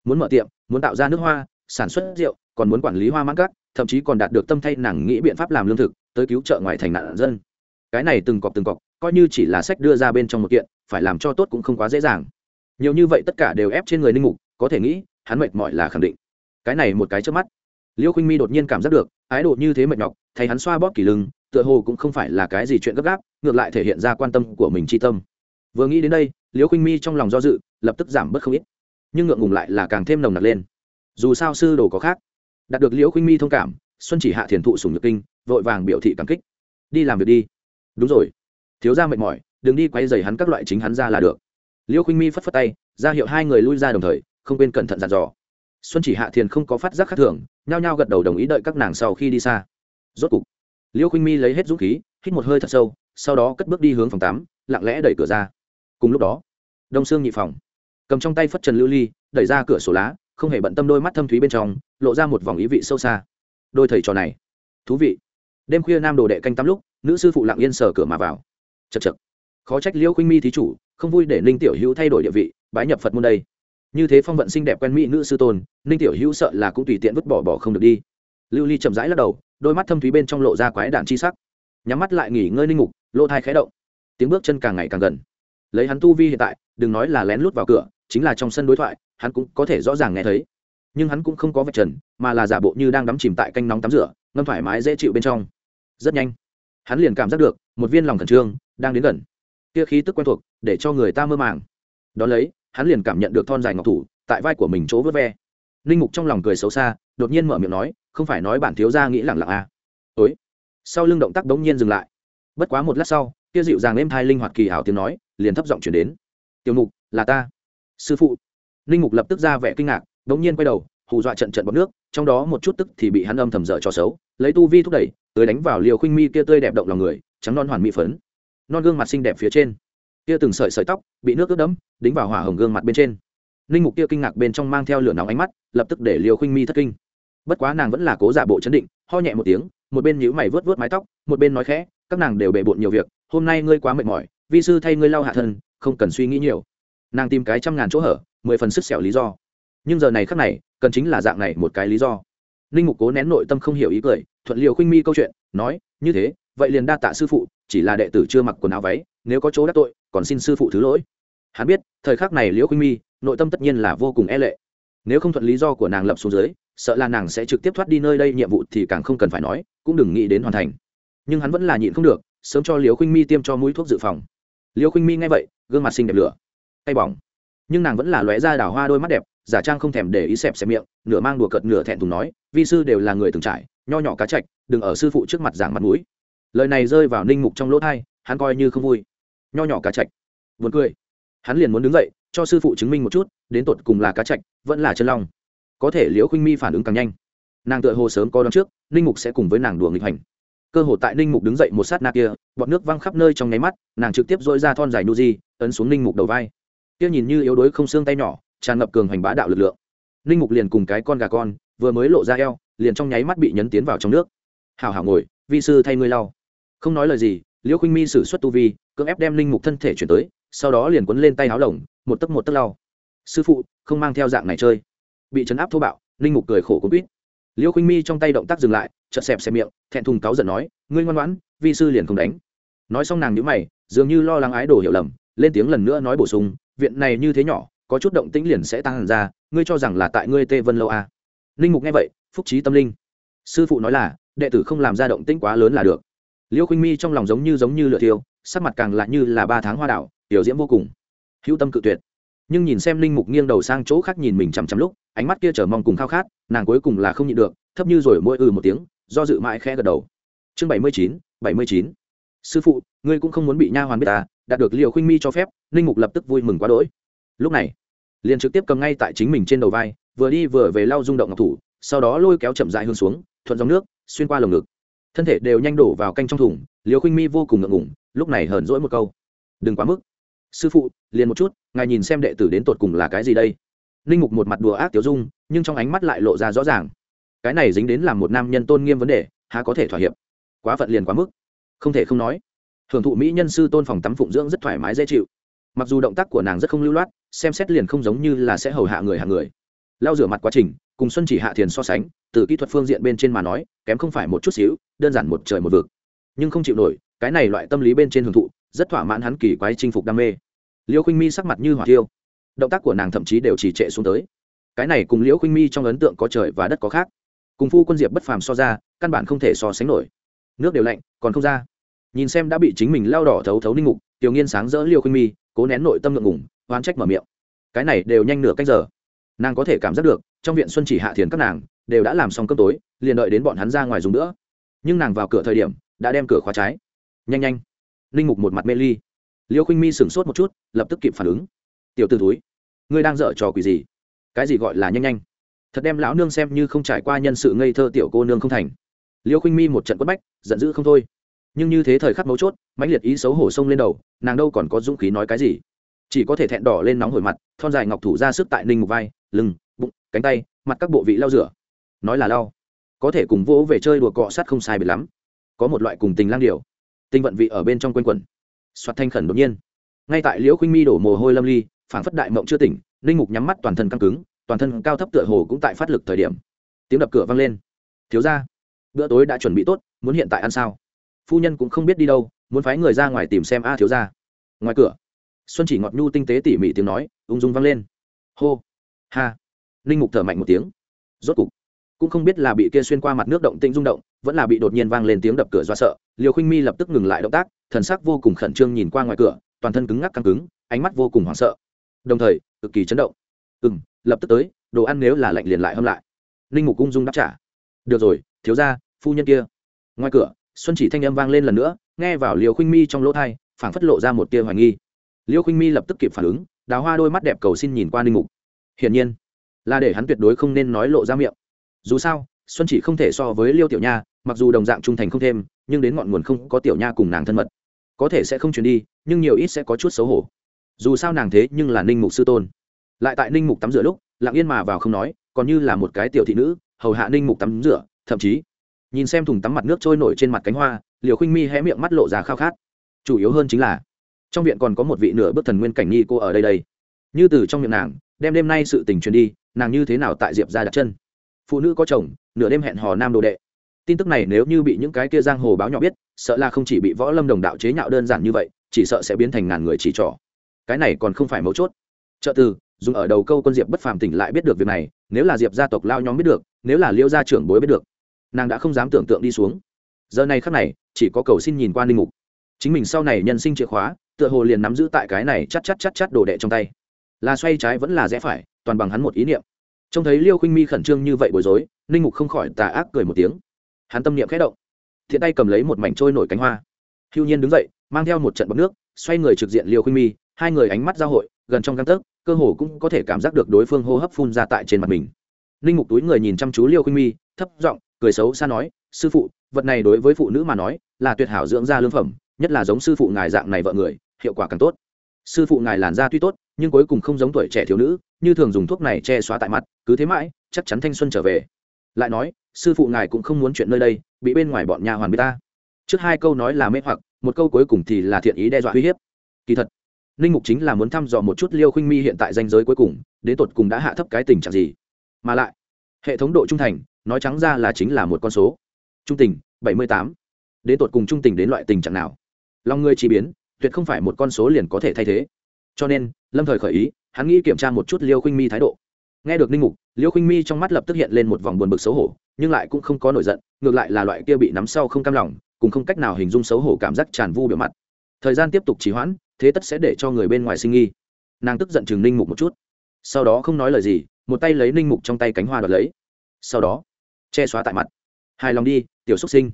Muốn mở tiệm, muốn tạo ra nước hoa, sản xuất rượu, còn muốn quản lý hoa mãn cắt thậm chí còn đạt được tâm thay nàng nghĩ biện pháp làm lương thực, tới cứu trợ ngoài thành nạn dân. Cái này từng cọc từng cọc, coi như chỉ là sách đưa ra bên trong một kiện, phải làm cho tốt cũng không quá dễ dàng. Nhiều như vậy tất cả đều ép trên người ninh mục, có thể nghĩ, hắn mệt mỏi là khẳng định. Cái này một cái trước mắt, liêu khinh mi đột nhiên cảm giác được, ái độ như thế mệt nhọc thấy hắn xoa bóp kỳ lưng, tựa hồ cũng không phải là cái gì chuyện gấp gáp, ngược lại thể hiện ra quan tâm của mình tri tâm. Vừa nghĩ đến đây Liễu khinh mi trong lòng do dự, lập tức giảm bớt không ít. Nhưng ngượng ngùng lại là càng thêm nồng nặc lên. Dù sao sư đồ có khác. Đạt được liễu khinh mi thông cảm, xuân chỉ hạ thiền thụ sùng nhược kinh, vội vàng biểu thị cảm kích. Đi làm việc đi. Đúng rồi. Thiếu ra mệt mỏi, đừng đi quay dày hắn các loại chính hắn ra là được. Liễu khinh mi phất phất tay, ra hiệu hai người lui ra đồng thời, không quên cẩn thận dặn dò. Xuân chỉ hạ thiền không có phát giác khác thường, nhao nhao gật đầu đồng ý đợi các nàng sau khi đi xa. Rốt cục, liễu khinh mi lấy hết dũng khí, hít một hơi thật sâu, sau đó cất bước đi hướng phòng tắm, lặng lẽ đẩy cửa ra. Cùng lúc đó đông sương nhị phòng. Cầm trong tay phất trần lưu ly, đẩy ra cửa sổ lá, không hề bận tâm đôi mắt thâm thúy bên trong, lộ ra một vòng ý vị sâu xa. Đôi thầy trò này, thú vị. Đêm khuya nam đồ đệ canh tắm lúc, nữ sư phụ lặng yên sờ cửa mà vào. Chật chật khó trách liễu khuynh mi thí chủ, không vui để ninh tiểu hữu thay đổi địa vị, bái nhập phật môn đây. Như thế phong vận xinh đẹp quen mỹ nữ sư tôn, ninh tiểu hữu sợ là cũng tùy tiện vứt bỏ bỏ không được đi. Lưu ly chậm rãi lắc đầu, đôi mắt thâm thúy bên trong lộ ra quái đạn chi sắc. Nhắm mắt lại nghỉ ngơi ninh ngục lỗ thai khé động. Tiếng bước chân càng ngày càng gần lấy hắn tu vi hiện tại, đừng nói là lén lút vào cửa, chính là trong sân đối thoại, hắn cũng có thể rõ ràng nghe thấy. Nhưng hắn cũng không có vạch trần, mà là giả bộ như đang đắm chìm tại canh nóng tắm rửa, ngâm thoải mái dễ chịu bên trong. Rất nhanh, hắn liền cảm giác được, một viên lòng khẩn trương đang đến gần. Kia khí tức quen thuộc, để cho người ta mơ màng. Đ ó lấy, hắn liền cảm nhận được thon dài ngọc thủ, tại vai của mình chỗ vớt ve. Linh mục trong lòng cười xấu xa, đột nhiên mở miệng nói, không phải nói bản thiếu gia nghĩ lẳng lặng à. ối sau lưng động tác đống nhiên dừng lại. Bất quá một lát sau kia dịu dàng êm thai linh hoạt kỳ hảo tiếng nói, liền thấp giọng chuyển đến. Tiểu mục, là ta. Sư phụ. Linh mục lập tức ra vẻ kinh ngạc đ ỗ n g nhiên quay đầu, hù dọa trận trận bọc nước, trong đó một chút tức thì bị hắn âm thầm dở cho xấu, lấy tu vi thúc đẩy, tới đánh vào liều khinh mi kia tươi đẹp động lòng người, trắng non hoàn mỹ phấn, non gương mặt xinh đẹp phía trên. Kia từng sợi sợi tóc bị nước ướt đẫm, đính vào hỏa hồng gương mặt bên trên. Linh mục kia kinh ngạc bên trong mang theo lửa nóng ánh mắt, lập tức để liều khinh mi thất kinh. Bất quá nàng vẫn là cố giả bộ chấn định, ho nhẹ một tiếng, một bên nhíu mày vớt vớt mái tóc, một bên nói khẽ, các nàng đều bề bộn nhiều việc hôm nay ngươi quá mệt mỏi, vi sư thay ngươi lau hạ thân, không cần suy nghĩ nhiều. Nàng tìm cái trăm ngàn chỗ hở, mười phần sức xẻo lý do. Nhưng giờ này khác này, cần chính là dạng này một cái lý do. Ninh mục cố nén nội tâm không hiểu ý cười, thuận liều khuynh mi câu chuyện, nói, như thế, vậy liền đa tạ sư phụ, chỉ là đệ tử chưa mặc quần áo váy, nếu có chỗ đắc tội, còn xin sư phụ thứ lỗi. Hắn biết, thời khắc này liễu khuynh mi, nội tâm tất nhiên là vô cùng e lệ. Nếu không thuận lý do của nàng lập xuống dưới, sợ là nàng sẽ trực tiếp thoát đi nơi đây, nhiệm vụ thì càng không cần phải nói, cũng đừng nghĩ đến hoàn thành. Nhưng hắn vẫn là nhịn không được sớm cho liễu khuynh mi tiêm cho mũi thuốc dự phòng. Liễu khuynh mi nghe vậy, gương mặt xinh đẹp lửa. Tay bỏng. Nhưng nàng vẫn là lóe ra đào hoa đôi mắt đẹp, giả trang không thèm để ý xẹp xẹp miệng, nửa mang đùa cợt nửa thẹn thùng nói, vi sư đều là người từng trải, nho nhỏ cá chạch, đừng ở sư phụ trước mặt giảng mặt mũi. Lời này rơi vào ninh mục trong lỗ thai, hắn coi như không vui. Nho nhỏ cá chạch. Vượt cười. Hắn liền muốn đứng dậy, cho sư phụ chứng minh một chút, đến tột cùng là cá chạch, vẫn là chân long. Có thể liễu khinh mi phản ứng càng nhanh. Nàng tựa hồ sớm có đón trước, ninh mục sẽ cùng với nàng đùa nghịch hành cơ hồ tại ninh mục đứng dậy một sát na kia, bọt nước văng khắp nơi trong nháy mắt, nàng trực tiếp dội ra thon dài nu di, ấn xuống ninh mục đầu vai. Kia nhìn như yếu đuối không xương tay nhỏ, tràn ngập cường hành bá đạo lực lượng. Ninh mục liền cùng cái con gà con, vừa mới lộ ra eo, liền trong nháy mắt bị nhấn tiến vào trong nước. Hào hào ngồi, vi sư thay ngươi lau. Không nói lời gì, liễu khinh mi xử suất tu vi, cưỡng ép đem ninh mục thân thể chuyển tới, sau đó liền quấn lên tay áo lồng, một tấc một tấc lau. Sư phụ, không mang theo dạng này chơi. Bị chấn áp thô bạo, ninh mục cười khổ cũng biết Liêu khinh mi trong tay động tác dừng lại, chợt xẹp xẹp miệng, thẹn thùng cáu giận nói, ngươi ngoan ngoãn, vi sư liền không đánh. Nói xong nàng nhíu mày, dường như lo lắng ái đồ hiểu lầm, lên tiếng lần nữa nói bổ sung, viện này như thế nhỏ, có chút động tĩnh liền sẽ tăng hẳn ra, ngươi cho rằng là tại ngươi tê vân lâu à. linh mục nghe vậy, phúc trí tâm linh. Sư phụ nói là, đệ tử không làm ra động tĩnh quá lớn là được. Liêu khinh mi trong lòng giống như giống như lửa thiêu, sắc mặt càng lạ như là ba tháng hoa đảo, tiểu diễm vô cùng. Hữu tâm cự tuyệt nhưng nhìn xem linh mục nghiêng đầu sang chỗ khác nhìn mình chằm chằm lúc, ánh mắt kia chờ mong cùng khao khát, nàng cuối cùng là không nhịn được, thấp như rồi mỗi ừ một tiếng, do dự mãi khẽ gật đầu. Chương bảy mươi chín, bảy mươi chín. Sư phụ, ngươi cũng không muốn bị nha hoàn biết ta, đạt được liều khinh mi cho phép, linh mục lập tức vui mừng quá đỗi. Lúc này, liền trực tiếp cầm ngay tại chính mình trên đầu vai, vừa đi vừa về lau rung động ngọc thủ, sau đó lôi kéo chậm dại hướng xuống, thuận dòng nước, xuyên qua lồng ngực. Thân thể đều nhanh đổ vào canh trong thùng, liều khinh mi vô cùng ngượng ngủng lúc này hờn dỗi một câu. Đừng quá mức sư phụ, liền một chút, ngài nhìn xem đệ tử đến tột cùng là cái gì đây? Ninh mục một mặt đùa ác tiểu dung, nhưng trong ánh mắt lại lộ ra rõ ràng. Cái này dính đến làm một nam nhân tôn nghiêm vấn đề, há có thể thỏa hiệp? Quá phận liền quá mức. Không thể không nói, hưởng thụ mỹ nhân sư tôn phòng tắm phụng dưỡng rất thoải mái dễ chịu. Mặc dù động tác của nàng rất không lưu loát, xem xét liền không giống như là sẽ hầu hạ người hạ người. Lau rửa mặt quá trình, cùng xuân chỉ hạ thiền so sánh, từ kỹ thuật phương diện bên trên mà nói, kém không phải một chút xíu, đơn giản một trời một vực. Nhưng không chịu nổi, cái này loại tâm lý bên trên hưởng thụ rất thỏa mãn hắn kỳ quái chinh phục đam mê. Liêu khinh mi sắc mặt như hỏa tiêu động tác của nàng thậm chí đều chỉ trệ xuống tới. Cái này cùng liễu khinh mi trong ấn tượng có trời và đất có khác. Cùng phu quân diệp bất phàm so ra căn bản không thể so sánh nổi. Nước đều lạnh còn không ra. Nhìn xem đã bị chính mình lao đỏ thấu thấu ninh ngục, tiểu nghiên sáng rỡ liêu khinh mi cố nén nội tâm ngượng ngủng oán trách mở miệng. Cái này đều nhanh nửa cách giờ. Nàng có thể cảm giác được trong viện xuân chỉ hạ thiền các nàng đều đã làm xong cơm tối liền đợi đến bọn hắn ra ngoài dùng nữa. Nhưng nàng vào cửa thời điểm đã đem cửa khóa trái. Nhanh nhanh ninh mục một mặt mê ly. Liêu khinh mi sửng sốt một chút, lập tức kịp phản ứng. Tiểu t ử túi ngươi đang dở trò quỷ gì? Cái gì gọi là nhanh nhanh? Thật đem lão nương xem như không trải qua nhân sự ngây thơ tiểu cô nương không thành. Liêu khinh mi một trận quất bách, giận dữ không thôi. Nhưng như thế thời khắc mấu chốt, mãnh liệt ý xấu hổ sông lên đầu, nàng đâu còn có dũng khí nói cái gì? Chỉ có thể thẹn đỏ lên nóng hổi mặt, thon dài ngọc thủ ra sức tại ninh mục vai, lưng, bụng, cánh tay, mặt các bộ vị lau rửa. Nói là lau. Có thể cùng vỗ về chơi đùa cọ sát không sai biệt lắm. Có một loại cùng tình lang điều tinh vận vị ở bên trong quanh quẩn. Soạt thanh khẩn đột nhiên. Ngay tại liễu khinh mi đổ mồ hôi lâm ly phản phất đại mộng chưa tỉnh, ninh mục nhắm mắt toàn thân căng cứng, toàn thân cao thấp tựa hồ cũng tại phát lực thời điểm. Tiếng đập cửa vang lên. Thiếu ra bữa tối đã chuẩn bị tốt, muốn hiện tại ăn sao? Phu nhân cũng không biết đi đâu, muốn phái người ra ngoài tìm xem a thiếu ra ngoài cửa, xuân chỉ ngọt nhu tinh tế tỉ mỉ tiếng nói, ung dung vang lên. Hô. Ha. Ninh mục thở mạnh một tiếng. Rốt cục cũng không biết là bị kia xuyên qua mặt nước động tĩnh rung động, vẫn là bị đột nhiên vang lên tiếng đập cửa do sợ liều khinh mi lập tức ngừng lại động tác, thần sắc vô cùng khẩn trương nhìn qua ngoài cửa, toàn thân cứng ngắc căng cứng, ánh mắt vô cùng hoảng sợ. Đồng thời, cực kỳ chấn động. Ừ m lập tức tới, đồ ăn nếu là lạnh liền lại hâm lại. Ninh mục cung dung đáp trả. Được rồi, thiếu ra phu nhân kia. Ngoài cửa, xuân chỉ thanh âm vang lên lần nữa, nghe vào liều khinh mi trong lỗ thai phảng phất lộ ra một tia hoài nghi. Liêu khinh mi lập tức kịp phản ứng, đào hoa đôi mắt đẹp cầu xin nhìn qua ninh mục. Hiển nhiên, là để hắn tuyệt đối không nên nói lộ ra miệng dù sao, xuân chỉ không thể so với liêu tiểu nha, mặc dù đồng dạng trung thành không thêm, nhưng đến ngọn nguồn không có tiểu nha cùng nàng thân mật. Có thể sẽ không chuyển đi, nhưng nhiều ít sẽ có chút xấu hổ. Dù sao nàng thế nhưng là ninh mục sư tôn. Lại tại ninh mục tắm rửa lúc, lặng yên mà vào không nói, còn như là một cái tiểu thị nữ, hầu hạ ninh mục tắm rửa, thậm chí, nhìn xem thùng tắm mặt nước trôi nổi trên mặt cánh hoa, liều khinh mi hé miệng mắt lộ ra khao khát. Chủ yếu hơn chính là, trong viện còn có một vị nửa bước thần nguyên cảnh nghi cô ở đây đây. Như từ trong miệng nàng, đem đêm nay sự tình truyền đi, nàng như thế nào tại diệp ra đặt chân? Phụ nữ có chồng, nửa đêm hẹn hò nam đồ đệ. Tin tức này nếu như bị những cái kia giang hồ báo nhỏ biết, sợ là không chỉ bị võ lâm đồng đạo chế nhạo đơn giản như vậy, chỉ sợ sẽ biến thành ngàn người chỉ trỏ. Cái này còn không phải mấu chốt. Trợ từ, dùng ở đầu câu quân diệp bất phàm tỉnh lại biết được việc này, nếu là diệp gia tộc lao nhóm biết được, nếu là liêu gia trưởng bối biết được, nàng đã không dám tưởng tượng đi xuống. Giờ này khắc này, chỉ có cầu xin nhìn qua linh mục. Chính mình sau này nhân sinh chìa khóa, tựa hồ liền nắm giữ tại cái này chắc chắc chắc chắc đồ đệ trong tay. Là xoay trái vẫn là rẽ phải, toàn bằng hắn một ý niệm trông thấy liêu khinh mi khẩn trương như vậy bối rối, ninh mục không khỏi tà ác cười một tiếng. Hắn tâm niệm khẽ động, thiện tay cầm lấy một mảnh trôi nổi cánh hoa. Hưu nhiên đứng dậy, mang theo một trận bọc nước, xoay người trực diện liêu khinh mi, hai người ánh mắt giao hội, gần trong găng tấc, cơ hồ cũng có thể cảm giác được đối phương hô hấp phun ra tại trên mặt mình. Ninh mục túi người nhìn chăm chú liêu khinh mi, thấp giọng, cười xấu xa nói, sư phụ, vật này đối với phụ nữ mà nói là tuyệt hảo dưỡng da lương phẩm, nhất là giống sư phụ ngài dạng này vợ người, hiệu quả càng tốt sư phụ ngài làn da tuy tốt, nhưng cuối cùng không giống tuổi trẻ thiếu nữ, như thường dùng thuốc này che xóa tại mặt, cứ thế mãi, chắc chắn thanh xuân trở về. Lại nói, sư phụ ngài cũng không muốn chuyện nơi đây, bị bên ngoài bọn nhà hoàn biết ta. Trước hai câu nói là mê hoặc, một câu cuối cùng thì là thiện ý đe dọa uy hiếp. Kỳ thật, ninh mục chính là muốn thăm dò một chút liêu khinh mi hiện tại danh giới cuối cùng, đến tột cùng đã hạ thấp cái tình trạng gì. Mà lại, hệ thống độ trung thành, nói trắng ra là chính là một con số. Trung tình, bảy mươi tám. Đến tột cùng trung tình đến loại tình trạng nào? Lòng người chỉ biến tuyệt không phải một con số liền có thể thay thế. Cho nên, lâm thời khởi ý, hắn nghĩ kiểm tra một chút liêu khinh mi thái độ. Nghe được ninh mục, liêu khinh mi trong mắt lập tức hiện lên một vòng buồn bực xấu hổ, nhưng lại cũng không có nổi giận, ngược lại là loại kia bị nắm sau không cam lòng, cùng không cách nào hình dung xấu hổ cảm giác tràn vu biểu mặt. Thời gian tiếp tục trì hoãn, thế tất sẽ để cho người bên ngoài sinh nghi. Nàng tức giận chừng ninh mục một chút. Sau đó không nói lời gì, một tay lấy ninh mục trong tay cánh hoa đoạt lấy. Sau đó, che xóa tại mặt. Hài lòng đi, tiểu xúc sinh.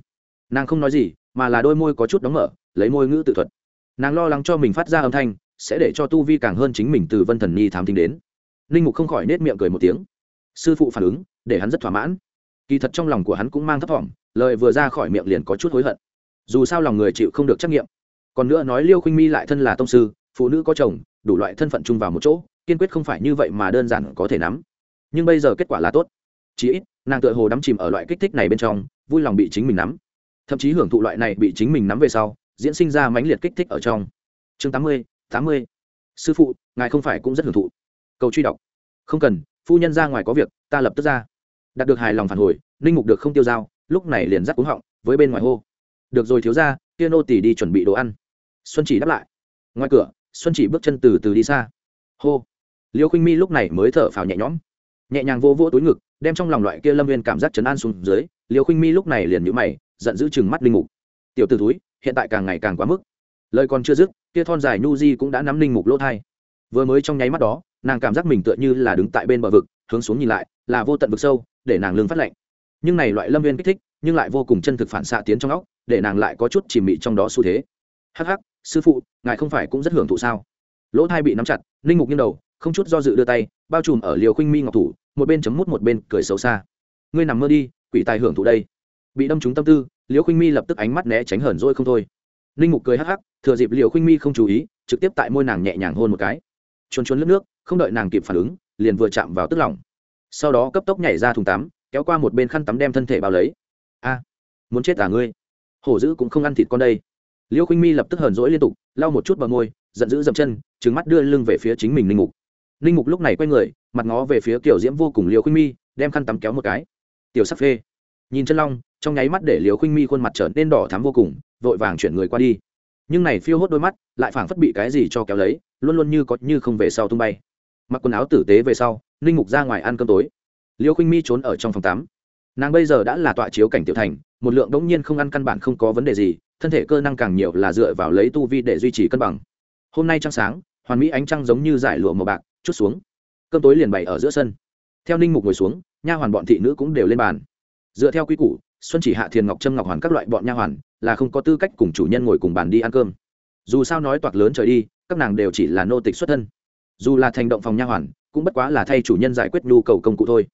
Nàng không nói gì, mà là đôi môi có chút đóng mở, lấy môi ngữ tự thuật nàng lo lắng cho mình phát ra âm thanh, sẽ để cho tu vi càng hơn chính mình từ vân thần nhi thám tính đến. Ninh mục không khỏi nết miệng cười một tiếng. Sư phụ phản ứng, để hắn rất thỏa mãn. Kỳ thật trong lòng của hắn cũng mang thấp thỏm lời vừa ra khỏi miệng liền có chút hối hận. Dù sao lòng người chịu không được trắc nghiệm còn nữa nói liêu khinh mi lại thân là tông sư, phụ nữ có chồng, đủ loại thân phận chung vào một chỗ, kiên quyết không phải như vậy mà đơn giản có thể nắm. Nhưng bây giờ kết quả là tốt. Chí ít, nàng tựa hồ đắm chìm ở loại kích thích này bên trong, vui lòng bị chính mình nắm. Thậm chí hưởng thụ loại này bị chính mình nắm về sau diễn sinh ra mãnh liệt kích thích ở trong. Chương tám mươi tám mươi. Sư phụ, ngài không phải cũng rất hưởng thụ. Cầu truy đọc. Không cần, phu nhân ra ngoài có việc, ta lập tức ra. Đạt được hài lòng phản hồi, ninh mục được không tiêu dao, lúc này liền dắt cuống họng, với bên ngoài hô. Được rồi thiếu ra kia nô tỉ đi chuẩn bị đồ ăn. Xuân chỉ đáp lại. Ngoài cửa, xuân chỉ bước chân từ từ đi xa. Hô. Liêu khinh mi lúc này mới thở phào nhẹ nhõm. Nhẹ nhàng vô vỗ túi ngực, đem trong lòng loại kia lâm viên cảm giác chấn an xuống dưới, liêu khinh mi lúc này liền nhũ mày, giận dữ chừng mắt linh mục. Tiểu t ử túi hiện tại càng ngày càng quá mức. Lời còn chưa dứt, kia thon dài nhu di cũng đã nắm linh mục lỗ thai. Vừa mới trong nháy mắt đó, nàng cảm giác mình tựa như là đứng tại bên bờ vực, hướng xuống nhìn lại, là vô tận vực sâu, để nàng lương phát lạnh. Nhưng này loại lâm viên kích thích, nhưng lại vô cùng chân thực phản xạ tiến trong óc, để nàng lại có chút chìm mị trong đó xu thế. Hắc hắc, sư phụ, ngài không phải cũng rất hưởng thụ sao? Lỗ thai bị nắm chặt, ninh mục nghiêng đầu, không chút do dự đưa tay, bao trùm ở liều khinh mi ngọc thủ, một bên chấm mút một bên cười xấu xa. Ngươi nằm mơ đi, quỷ tài hưởng thụ đây. Bị đâm trúng tâm tư Liễu khinh mi lập tức ánh mắt né tránh hờn rồi không thôi. Ninh mục cười hắc hắc, thừa dịp Liễu khinh mi không chú ý, trực tiếp tại môi nàng nhẹ nhàng hôn một cái. Chuồn chuồn lướt nước, không đợi nàng kịp phản ứng, liền vừa chạm vào tức lỏng. Sau đó cấp tốc nhảy ra thùng tắm, kéo qua một bên khăn tắm đem thân thể bao lấy. A, muốn chết à ngươi? Hổ dữ cũng không ăn thịt con đây. Liễu khinh mi lập tức hờn rỗi liên tục, lau một chút bờ môi, giận dữ dậm chân trứng mắt đưa lưng về phía chính mình ninh mục. Ninh mục lúc này quay người, mặt ngó về phía kiểu diễm vô cùng liều khinh mi, đem khăn tắm kéo một cái. Tiểu sắc phê nhìn chân long, trong nháy mắt để liều khinh mi khuôn mặt trở nên đỏ thắm vô cùng, vội vàng chuyển người qua đi. Nhưng này phiêu hốt đôi mắt, lại phảng phất bị cái gì cho kéo lấy, luôn luôn như có như không về sau tung bay. Mặc quần áo tử tế về sau, ninh mục ra ngoài ăn cơm tối. Liêu khinh mi trốn ở trong phòng tắm. Nàng bây giờ đã là tọa chiếu cảnh tiểu thành, một lượng đống nhiên không ăn căn bản không có vấn đề gì, thân thể cơ năng càng nhiều là dựa vào lấy tu vi để duy trì cân bằng. Hôm nay trăng sáng, hoàn mỹ ánh trăng giống như giải lụa màu bạc, chút xuống. Cơm tối liền bày ở giữa sân. Theo ninh mục ngồi xuống, nha hoàn bọn thị nữ cũng đều lên bàn dựa theo quy củ, xuân chỉ hạ thiền ngọc trâm ngọc hoàn các loại bọn nha hoàn là không có tư cách cùng chủ nhân ngồi cùng bàn đi ăn cơm. Dù sao nói toạc lớn trời đi, các nàng đều chỉ là nô tịch xuất thân. Dù là thành động phòng nha hoàn, cũng bất quá là thay chủ nhân giải quyết nhu cầu công cụ thôi.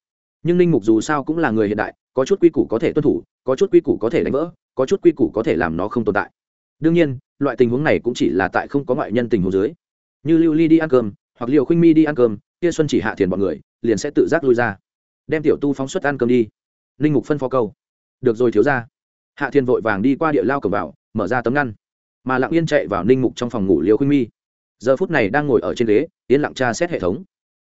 Nhưng ninh mục dù sao cũng là người hiện đại, có chút quy củ có thể tuân thủ, có chút quy củ có thể đánh vỡ, có chút quy củ có thể làm nó không tồn tại. Đương nhiên, loại tình huống này cũng chỉ là tại không có ngoại nhân tình huống dưới. Như lưu ly đi ăn cơm, hoặc liệu khinh mi đi ăn cơm, kia xuân chỉ hạ thiền bọn người, liền sẽ tự giác lui ra. Đem tiểu tu phóng xuất ăn cơm đi linh mục phân phó câu. Được rồi thiếu ra hạ Thiên vội vàng đi qua địa lao cầm vào, mở ra tấm ngăn. Mà lặng yên chạy vào ninh mục trong phòng ngủ liều khinh mi. Giờ phút này đang ngồi ở trên ghế, yên lặng tra xét hệ thống.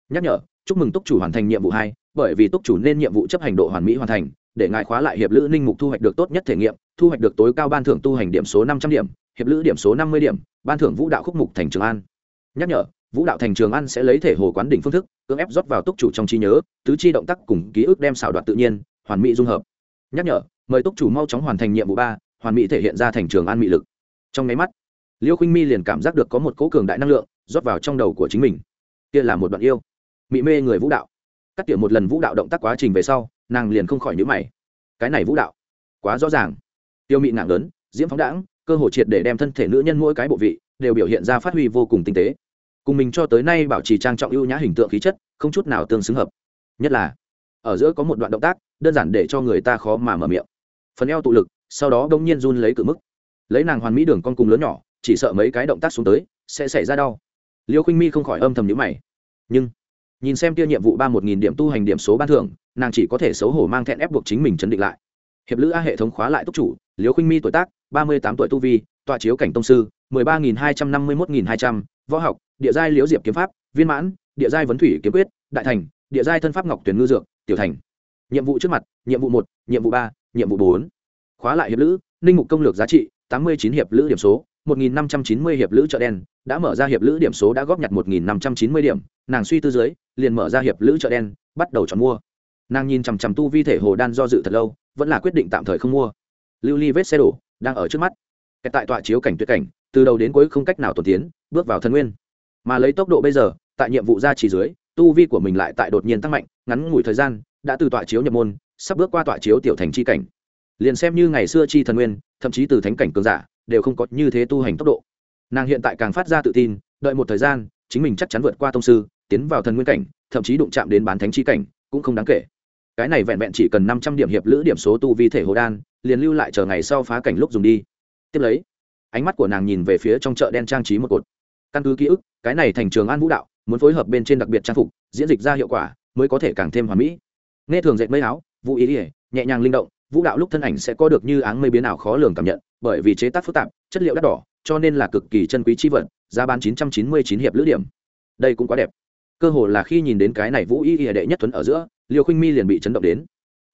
Nhắc nhở, chúc mừng túc chủ hoàn thành nhiệm vụ hai, bởi vì túc chủ nên nhiệm vụ chấp hành độ hoàn mỹ hoàn thành, để ngài khóa lại hiệp lữ ninh mục thu hoạch được tốt nhất thể nghiệm, thu hoạch được tối cao ban thưởng tu hành điểm số năm trăm điểm, hiệp lữ điểm số năm mươi điểm, ban thưởng vũ đạo khúc mục thành trường an. Nhắc nhở, vũ đạo thành trường an sẽ lấy thể hồ quán đỉnh phương thức, cưỡng ép rót vào túc chủ trong trí nhớ, tứ chi động tác cùng ký ức đem xảo đoạt tự nhiên hoàn mỹ dung hợp. Nhắc nhở, mời túc chủ mau chóng hoàn thành nhiệm vụ ba, hoàn mỹ thể hiện ra thành trường an mỹ lực. Trong máy mắt, liêu khinh mi liền cảm giác được có một cỗ cường đại năng lượng rót vào trong đầu của chính mình. Kia là một đoạn yêu. Mị mê người vũ đạo. Cắt tiệm một lần vũ đạo động tác quá trình về sau, nàng liền không khỏi nhữ mày. Cái này vũ đạo, quá rõ ràng. Tiêu mị nặng lớn, diễm phóng đãng, cơ hội triệt để đem thân thể nữ nhân mỗi cái bộ vị đều biểu hiện ra phát huy vô cùng tinh tế. Cùng mình cho tới nay bảo trì trang trọng ưu nhã hình tượng khí chất, không chút nào tương xứng hợp. Nhất là ở giữa có một đoạn động tác, đơn giản để cho người ta khó mà mở miệng. Phần eo tụ lực, sau đó đông nhiên run lấy cự mức. Lấy nàng hoàn mỹ đường con cùng lớn nhỏ, chỉ sợ mấy cái động tác xuống tới, sẽ xảy ra đau. Liêu khinh mi không khỏi âm thầm nhữ mày. Nhưng, nhìn xem kia nhiệm vụ ba một nghìn điểm tu hành điểm số ban thưởng, nàng chỉ có thể xấu hổ mang thẹn ép buộc chính mình chấn định lại. Hiệp lữ a hệ thống khóa lại túc chủ, liêu khinh mi tuổi tác, ba mươi tám tuổi tu vi, tọa chiếu cảnh tông sư, mười ba nghìn hai trăm năm mươi một nghìn hai trăm, võ học, địa giai liễu diệp kiếm pháp, viên mãn, địa giai vấn thủy kiếm quyết, đại thành, địa giai thân pháp ngọc tuyển ngư dược tiểu thành. Nhiệm vụ trước mặt, nhiệm vụ một, nhiệm vụ ba, nhiệm vụ bốn. Khóa lại hiệp lữ, ninh mục công lược giá trị, tám mươi chín hiệp lữ điểm số, một nghìn năm trăm chín mươi hiệp lữ chợ đen, đã mở ra hiệp lữ điểm số đã góp nhặt một nghìn năm trăm chín mươi điểm. Nàng suy tư dưới, liền mở ra hiệp lữ chợ đen, bắt đầu chọn mua. Nàng nhìn chằm chằm tu vi thể hồ đan do dự thật lâu, vẫn là quyết định tạm thời không mua. Lưu ly vết xe đổ, đang ở trước mắt. Cái tại tọa chiếu cảnh tuyệt cảnh, từ đầu đến cuối không cách nào tồn tiến, bước vào thần nguyên. Mà lấy tốc độ bây giờ, tại nhiệm vụ ra chỉ dưới tu vi của mình lại tại đột nhiên tăng mạnh, ngắn ngủi thời gian, đã từ tọa chiếu nhập môn, sắp bước qua tọa chiếu tiểu thành chi cảnh. Liền xem như ngày xưa chi thần nguyên, thậm chí từ thánh cảnh cường giả, đều không có như thế tu hành tốc độ. Nàng hiện tại càng phát ra tự tin, đợi một thời gian, chính mình chắc chắn vượt qua tông sư, tiến vào thần nguyên cảnh, thậm chí đụng chạm đến bán thánh chi cảnh, cũng không đáng kể. Cái này vẹn vẹn chỉ cần năm trăm điểm hiệp lữ điểm số tu vi thể hồ đan, liền lưu lại chờ ngày sau phá cảnh lúc dùng đi. Tiếp lấy, ánh mắt của nàng nhìn về phía trong chợ đen trang trí một cột. Căn cứ ký ức, cái này thành trường an vũ đạo muốn phối hợp bên trên đặc biệt trang phục, diễn dịch ra hiệu quả, mới có thể càng thêm hoàn mỹ. Nghe thường dệt mây áo, vũ ý ỉa nhẹ nhàng linh động, vũ đạo lúc thân ảnh sẽ có được như áng mây biến ảo khó lường cảm nhận, bởi vì chế tác phức tạp, chất liệu đắt đỏ, cho nên là cực kỳ chân quý chi vật, giá bán chín trăm chín mươi chín hiệp lữ điểm. Đây cũng quá đẹp. Cơ hồ là khi nhìn đến cái này vũ y y đệ nhất tuấn ở giữa liều khinh mi liền bị chấn động đến.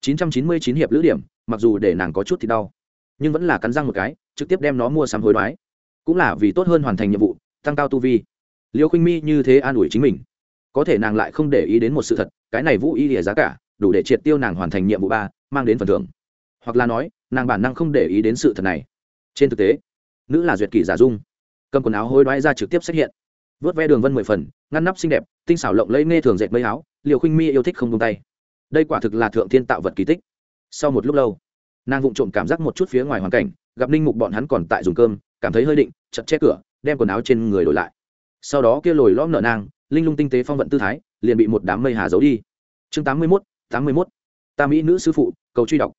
chín trăm chín mươi chín hiệp lữ điểm, mặc dù để nàng có chút thì đau, nhưng vẫn là cắn răng một cái, trực tiếp đem nó mua sắm hối đoái. Cũng là vì tốt hơn hoàn thành nhiệm vụ, tăng cao tu vi liêu khinh mi như thế an ủi chính mình. Có thể nàng lại không để ý đến một sự thật, cái này vũ y lìa giá cả, đủ để triệt tiêu nàng hoàn thành nhiệm vụ ba, mang đến phần thưởng. Hoặc là nói, nàng bản năng không để ý đến sự thật này. Trên thực tế, nữ là duyệt kỷ giả dung. Cầm quần áo hối đoái ra trực tiếp xuất hiện. Vớt ve đường vân mười phần, ngăn nắp xinh đẹp, tinh xảo lộng lấy nghe thường dệt mấy áo liều khinh mi yêu thích không tung tay. Đây quả thực là thượng thiên tạo vật kỳ tích. Sau một lúc lâu, nàng vụng trộm cảm giác một chút phía ngoài hoàn cảnh, gặp ninh mục bọn hắn còn tại dùng cơm, cảm thấy hơi định chật che cửa, đem quần áo trên người đổi lại sau đó kia lồi lõm nở nang, linh lung tinh tế phong vận tư thái, liền bị một đám mây hà giấu đi. Chương tám mươi mốt, tám mươi mốt. Ta mỹ nữ sư phụ, cầu truy đọc.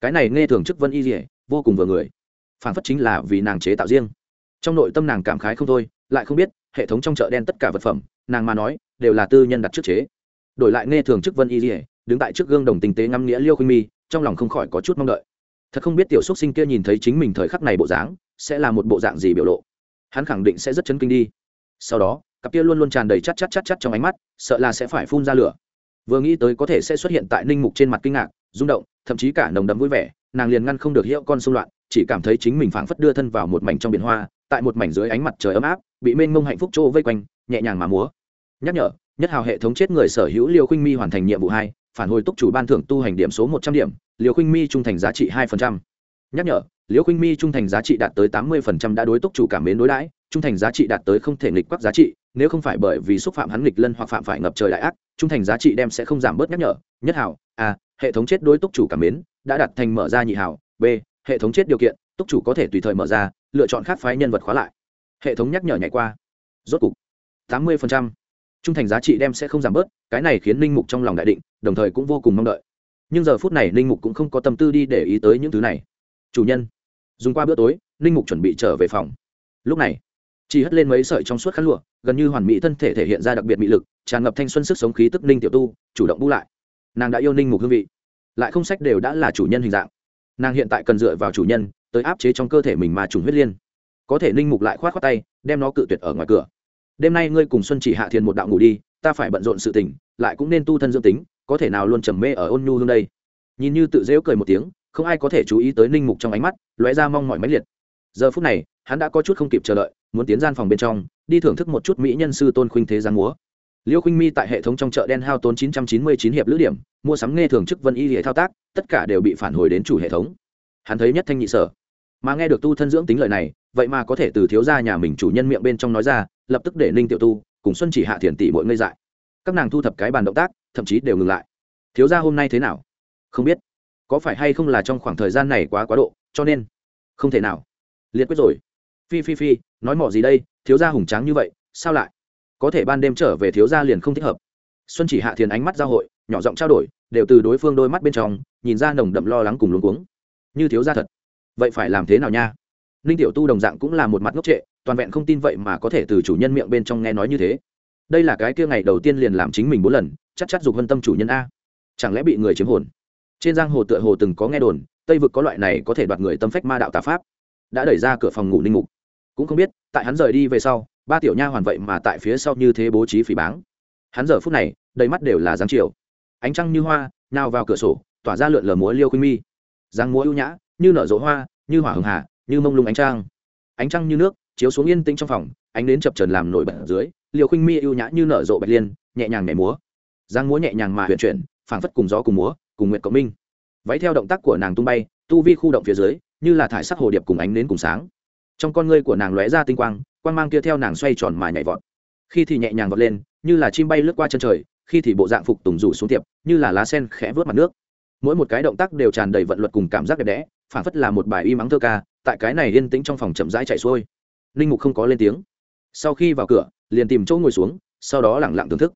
Cái này nghe thường chức vân y dỉa vô cùng vừa người. Phản phất chính là vì nàng chế tạo riêng. Trong nội tâm nàng cảm khái không thôi, lại không biết, hệ thống trong chợ đen tất cả vật phẩm, nàng mà nói, đều là tư nhân đặt trước chế. Đổi lại nghe thường chức vân y dỉa đứng tại trước gương đồng tinh tế ngắm nghĩa liêu khuynh mi, trong lòng không khỏi có chút mong đợi. Thật không biết tiểu xúc sinh kia nhìn thấy chính mình thời khắc này bộ dáng, sẽ là một bộ dạng gì biểu lộ. Hắn khẳng định sẽ rất chấn kinh đi sau đó, cặp kia luôn luôn tràn đầy chắt chắt chắt chắt trong ánh mắt, sợ là sẽ phải phun ra lửa. Vừa nghĩ tới có thể sẽ xuất hiện tại ninh mục trên mặt kinh ngạc, rung động, thậm chí cả nồng đấm vui vẻ, nàng liền ngăn không được hiệu con xung loạn, chỉ cảm thấy chính mình phảng phất đưa thân vào một mảnh trong biển hoa, tại một mảnh dưới ánh mặt trời ấm áp, bị mênh mông hạnh phúc trô vây quanh, nhẹ nhàng mà múa. Nhắc nhở, nhất hào hệ thống chết người sở hữu liều khinh mi hoàn thành nhiệm vụ hai, phản hồi túc chủ ban thưởng tu hành điểm số một trăm điểm liều khinh mi trung thành giá trị hai nhắc nhở liều khinh mi trung thành giá trị đạt tới tám mươi đã đối túc chủ cảm mến đối đãi trung thành giá trị đạt tới không thể nghịch quắc giá trị, nếu không phải bởi vì xúc phạm hắn nghịch lân hoặc phạm phải ngập trời đại ác, trung thành giá trị đem sẽ không giảm bớt nhắc nhở. Nhất hảo, a, hệ thống chết đối túc chủ cảm mến, đã đặt thành mở ra nhị hảo. B, hệ thống chết điều kiện, túc chủ có thể tùy thời mở ra, lựa chọn khác phái nhân vật khóa lại. Hệ thống nhắc nhở nhảy qua. Rốt cục, tám mươi trung thành giá trị đem sẽ không giảm bớt, cái này khiến ninh mục trong lòng đại định, đồng thời cũng vô cùng mong đợi. Nhưng giờ phút này ninh mục cũng không có tâm tư đi để ý tới những thứ này. Chủ nhân, dùng qua bữa tối, ninh mục chuẩn bị trở về phòng. Lúc này chỉ hất lên mấy sợi trong suốt khăn lụa, gần như hoàn mỹ thân thể thể hiện ra đặc biệt mỹ lực, tràn ngập thanh xuân sức sống khí tức ninh tiểu tu, chủ động bu lại. Nàng đã yêu ninh mục hương vị, lại không sách đều đã là chủ nhân hình dạng. Nàng hiện tại cần dựa vào chủ nhân tới áp chế trong cơ thể mình mà trùng huyết liên. Có thể ninh mục lại khoát khoát tay, đem nó cự tuyệt ở ngoài cửa. Đêm nay ngươi cùng xuân chỉ hạ thiền một đạo ngủ đi, ta phải bận rộn sự tình, lại cũng nên tu thân dương tính, có thể nào luôn trầm mê ở ôn nhu hương đây. Nhìn như tự dễu cười một tiếng, không ai có thể chú ý tới ninh mục trong ánh mắt, lóe ra mong mỏi máy liệt. Giờ phút này, hắn đã có chút không kịp chờ đợi muốn tiến gian phòng bên trong, đi thưởng thức một chút mỹ nhân sư tôn khuynh thế giang múa. Liêu khuynh mi tại hệ thống trong chợ đen hao tốn 999 hiệp lữ điểm, mua sắm nghe thường chức vân y hệ thao tác, tất cả đều bị phản hồi đến chủ hệ thống. Hắn thấy nhất thanh nhị sở. Mà nghe được tu thân dưỡng tính lời này, vậy mà có thể từ thiếu gia nhà mình chủ nhân miệng bên trong nói ra, lập tức để ninh tiểu tu cùng xuân chỉ hạ thiền tỷ mỗi ngây dại. Các nàng thu thập cái bàn động tác, thậm chí đều ngừng lại. Thiếu gia hôm nay thế nào? Không biết. Có phải hay không là trong khoảng thời gian này quá quá độ, cho nên không thể nào. Liệt quyết rồi. Phi phi phi nói mỏ gì đây, thiếu gia hùng tráng như vậy, sao lại? Có thể ban đêm trở về thiếu gia liền không thích hợp. Xuân chỉ hạ thiền ánh mắt giao hội, nhỏ giọng trao đổi, đều từ đối phương đôi mắt bên trong, nhìn ra nồng đậm lo lắng cùng luống cuống. Như thiếu gia thật, vậy phải làm thế nào nha? Ninh tiểu tu đồng dạng cũng là một mặt ngốc trệ, toàn vẹn không tin vậy mà có thể từ chủ nhân miệng bên trong nghe nói như thế. Đây là cái kia ngày đầu tiên liền làm chính mình bốn lần, chắc chắc dục vân tâm chủ nhân a. Chẳng lẽ bị người chiếm hồn? Trên giang hồ tựa hồ từng có nghe đồn, tây vực có loại này có thể đoạt người tâm phách ma đạo tà pháp, đã đẩy ra cửa phòng ngủ ninh mục cũng không biết, tại hắn rời đi về sau, ba tiểu nha hoàn vậy mà tại phía sau như thế bố trí phỉ báng. Hắn giờ phút này, đầy mắt đều là dáng chiều. Ánh trăng như hoa nào vào cửa sổ, tỏa ra lượn lờ múa liêu khuynh mi. Giang múa ưu nhã, như nở rộ hoa, như hỏa hường hà, như mông lung ánh trăng. Ánh trăng như nước, chiếu xuống yên tĩnh trong phòng, ánh đến chập trần làm nổi bật ở dưới liều khuynh mi ưu nhã như nở rộ bạch liên, nhẹ nhàng nhảy múa. Giang múa nhẹ nhàng mà huyền chuyển, phảng phất cùng gió cùng múa, cùng nguyện cộng minh. Váy theo động tác của nàng tung bay, tu vi khu động phía dưới, như là thải sắc hồ điệp cùng ánh đến cùng sáng trong con ngươi của nàng lóe ra tinh quang quang mang kia theo nàng xoay tròn mà nhảy vọt. Khi thì nhẹ nhàng vọt lên, như là chim bay lướt qua chân trời, khi thì bộ dạng phục tùng rủ xuống tiệp, như là lá sen khẽ vớt mặt nước. Mỗi một cái động tác đều tràn đầy vận luật cùng cảm giác đẹp đẽ phảng phất là một bài y mắng thơ ca, tại cái này yên tĩnh trong phòng chậm rãi chạy xuôi. Ninh mục không có lên tiếng. Sau khi vào cửa, liền tìm chỗ ngồi xuống, sau đó lẳng lặng thưởng thức.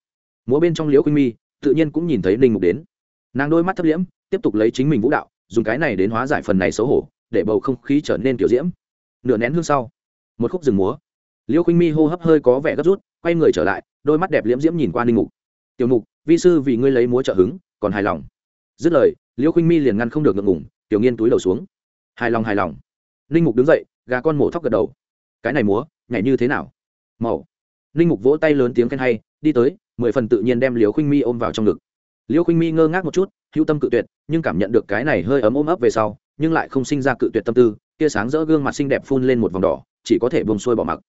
Múa bên trong liễu khuynh mi, tự nhiên cũng nhìn thấy ninh mục đến. Nàng đôi mắt thấp liễm, tiếp tục lấy chính mình vũ đạo, dùng cái này đến hóa giải phần này xấu hổ, để bầu không khí trở nên kiểu diễm nửa nén hương sau, một khúc rừng múa. Liễu Khinh mi hô hấp hơi có vẻ gấp rút, quay người trở lại, đôi mắt đẹp liễm diễm nhìn qua ninh mục. Tiểu mục, vi sư vì ngươi lấy múa trợ hứng, còn hài lòng. Dứt lời liễu Khinh mi liền ngăn không được ngượng ngủng tiểu nghiên túi đầu xuống. Hài lòng hài lòng. Ninh mục đứng dậy, gà con mổ thóc gật đầu. Cái này múa, nhảy như thế nào? Màu. Ninh mục vỗ tay lớn tiếng khen hay, đi tới, mười phần tự nhiên đem liễu Khinh mi ôm vào trong ngực. Liễu Khinh mi ngơ ngác một chút, hữu tâm cự tuyệt, nhưng cảm nhận được cái này hơi ấm ôm ấp về sau, nhưng lại không sinh ra cự tuyệt tâm tư kia sáng rỡ gương mặt xinh đẹp phun lên một vòng đỏ, chỉ có thể buông xuôi bỏ mặc.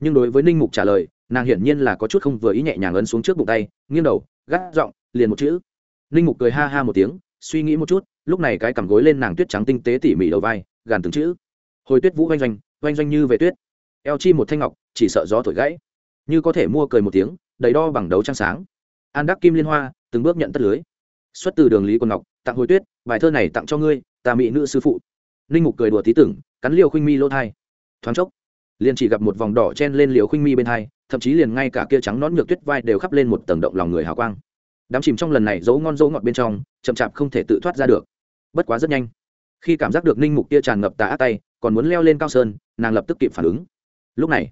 Nhưng đối với ninh mục trả lời, nàng hiển nhiên là có chút không vừa ý nhẹ nhàng ấn xuống trước bụng tay, nghiêng đầu, gắt giọng, liền một chữ. Ninh mục cười ha ha một tiếng, suy nghĩ một chút, lúc này cái cằm gối lên nàng tuyết trắng tinh tế tỉ mỉ đầu vai, gàn từng chữ. Hồi tuyết vũ oanh doanh oanh doanh như về tuyết. Eo chi một thanh ngọc, chỉ sợ gió thổi gãy. Như có thể mua cười một tiếng, đầy đo bằng đấu trăng sáng. An đắc kim liên hoa, từng bước nhận tất lưới. Xuất từ đường lý quân ngọc, tặng hồi tuyết, bài thơ này tặng cho ngươi, ta mỹ nữ sư phụ ninh mục cười đùa tí tưởng, cắn liều khuynh mi lỗ thai. Thoáng chốc, liền chỉ gặp một vòng đỏ chen lên liều khuynh mi bên hai, thậm chí liền ngay cả kia trắng nón nhược tuyết vai đều khắp lên một tầng động lòng người hào quang. Đám chìm trong lần này dấu ngon dấu ngọt bên trong, chậm chạp không thể tự thoát ra được. Bất quá rất nhanh, khi cảm giác được ninh mục kia tràn ngập tà ác tay, còn muốn leo lên cao sơn, nàng lập tức kịp phản ứng. Lúc này,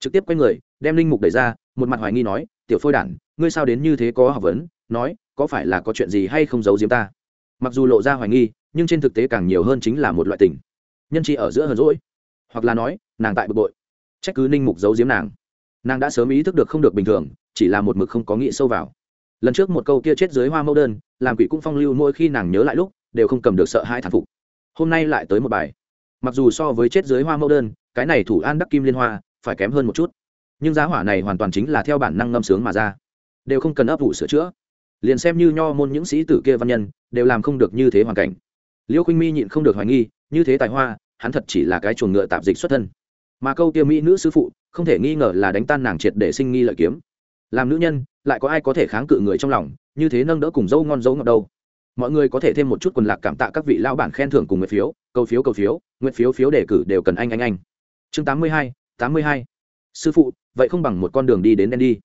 trực tiếp quay người, đem ninh mục đẩy ra, một mặt hoài nghi nói, tiểu phôi đản, ngươi sao đến như thế có học vấn? Nói, có phải là có chuyện gì hay không giấu giếm ta? Mặc dù lộ ra hoài nghi nhưng trên thực tế càng nhiều hơn chính là một loại tình. Nhân chi ở giữa hờn rỗi hoặc là nói, nàng tại bực bội. Trách cứ ninh mục giấu giếm nàng. Nàng đã sớm ý thức được không được bình thường, chỉ là một mực không có nghĩ sâu vào. Lần trước một câu kia chết dưới hoa mẫu đơn, làm quỷ cũng phong lưu mỗi khi nàng nhớ lại lúc, đều không cầm được sợ hai thản phục. Hôm nay lại tới một bài. Mặc dù so với chết dưới hoa mẫu đơn, cái này thủ an đắc kim liên hoa, phải kém hơn một chút. Nhưng giá hỏa này hoàn toàn chính là theo bản năng ngâm sướng mà ra. Đều không cần ấp vụ sửa chữa. Liền xem như nho môn những sĩ tử kia văn nhân, đều làm không được như thế hoàn cảnh liêu khinh mi nhịn không được hoài nghi, như thế tài hoa, hắn thật chỉ là cái chuồng ngựa tạp dịch xuất thân. Mà câu kia mỹ nữ sư phụ, không thể nghi ngờ là đánh tan nàng triệt để sinh nghi lợi kiếm. Làm nữ nhân, lại có ai có thể kháng cự người trong lòng, như thế nâng đỡ cùng dâu ngon dấu ngọt đâu? Mọi người có thể thêm một chút quần lạc cảm tạ các vị lao bản khen thưởng cùng nguyện phiếu, câu phiếu câu phiếu, nguyện phiếu phiếu đề cử đều cần anh anh anh. Chương tám mươi hai, tám mươi hai. Sư phụ, vậy không bằng một con đường đi đến đen đi.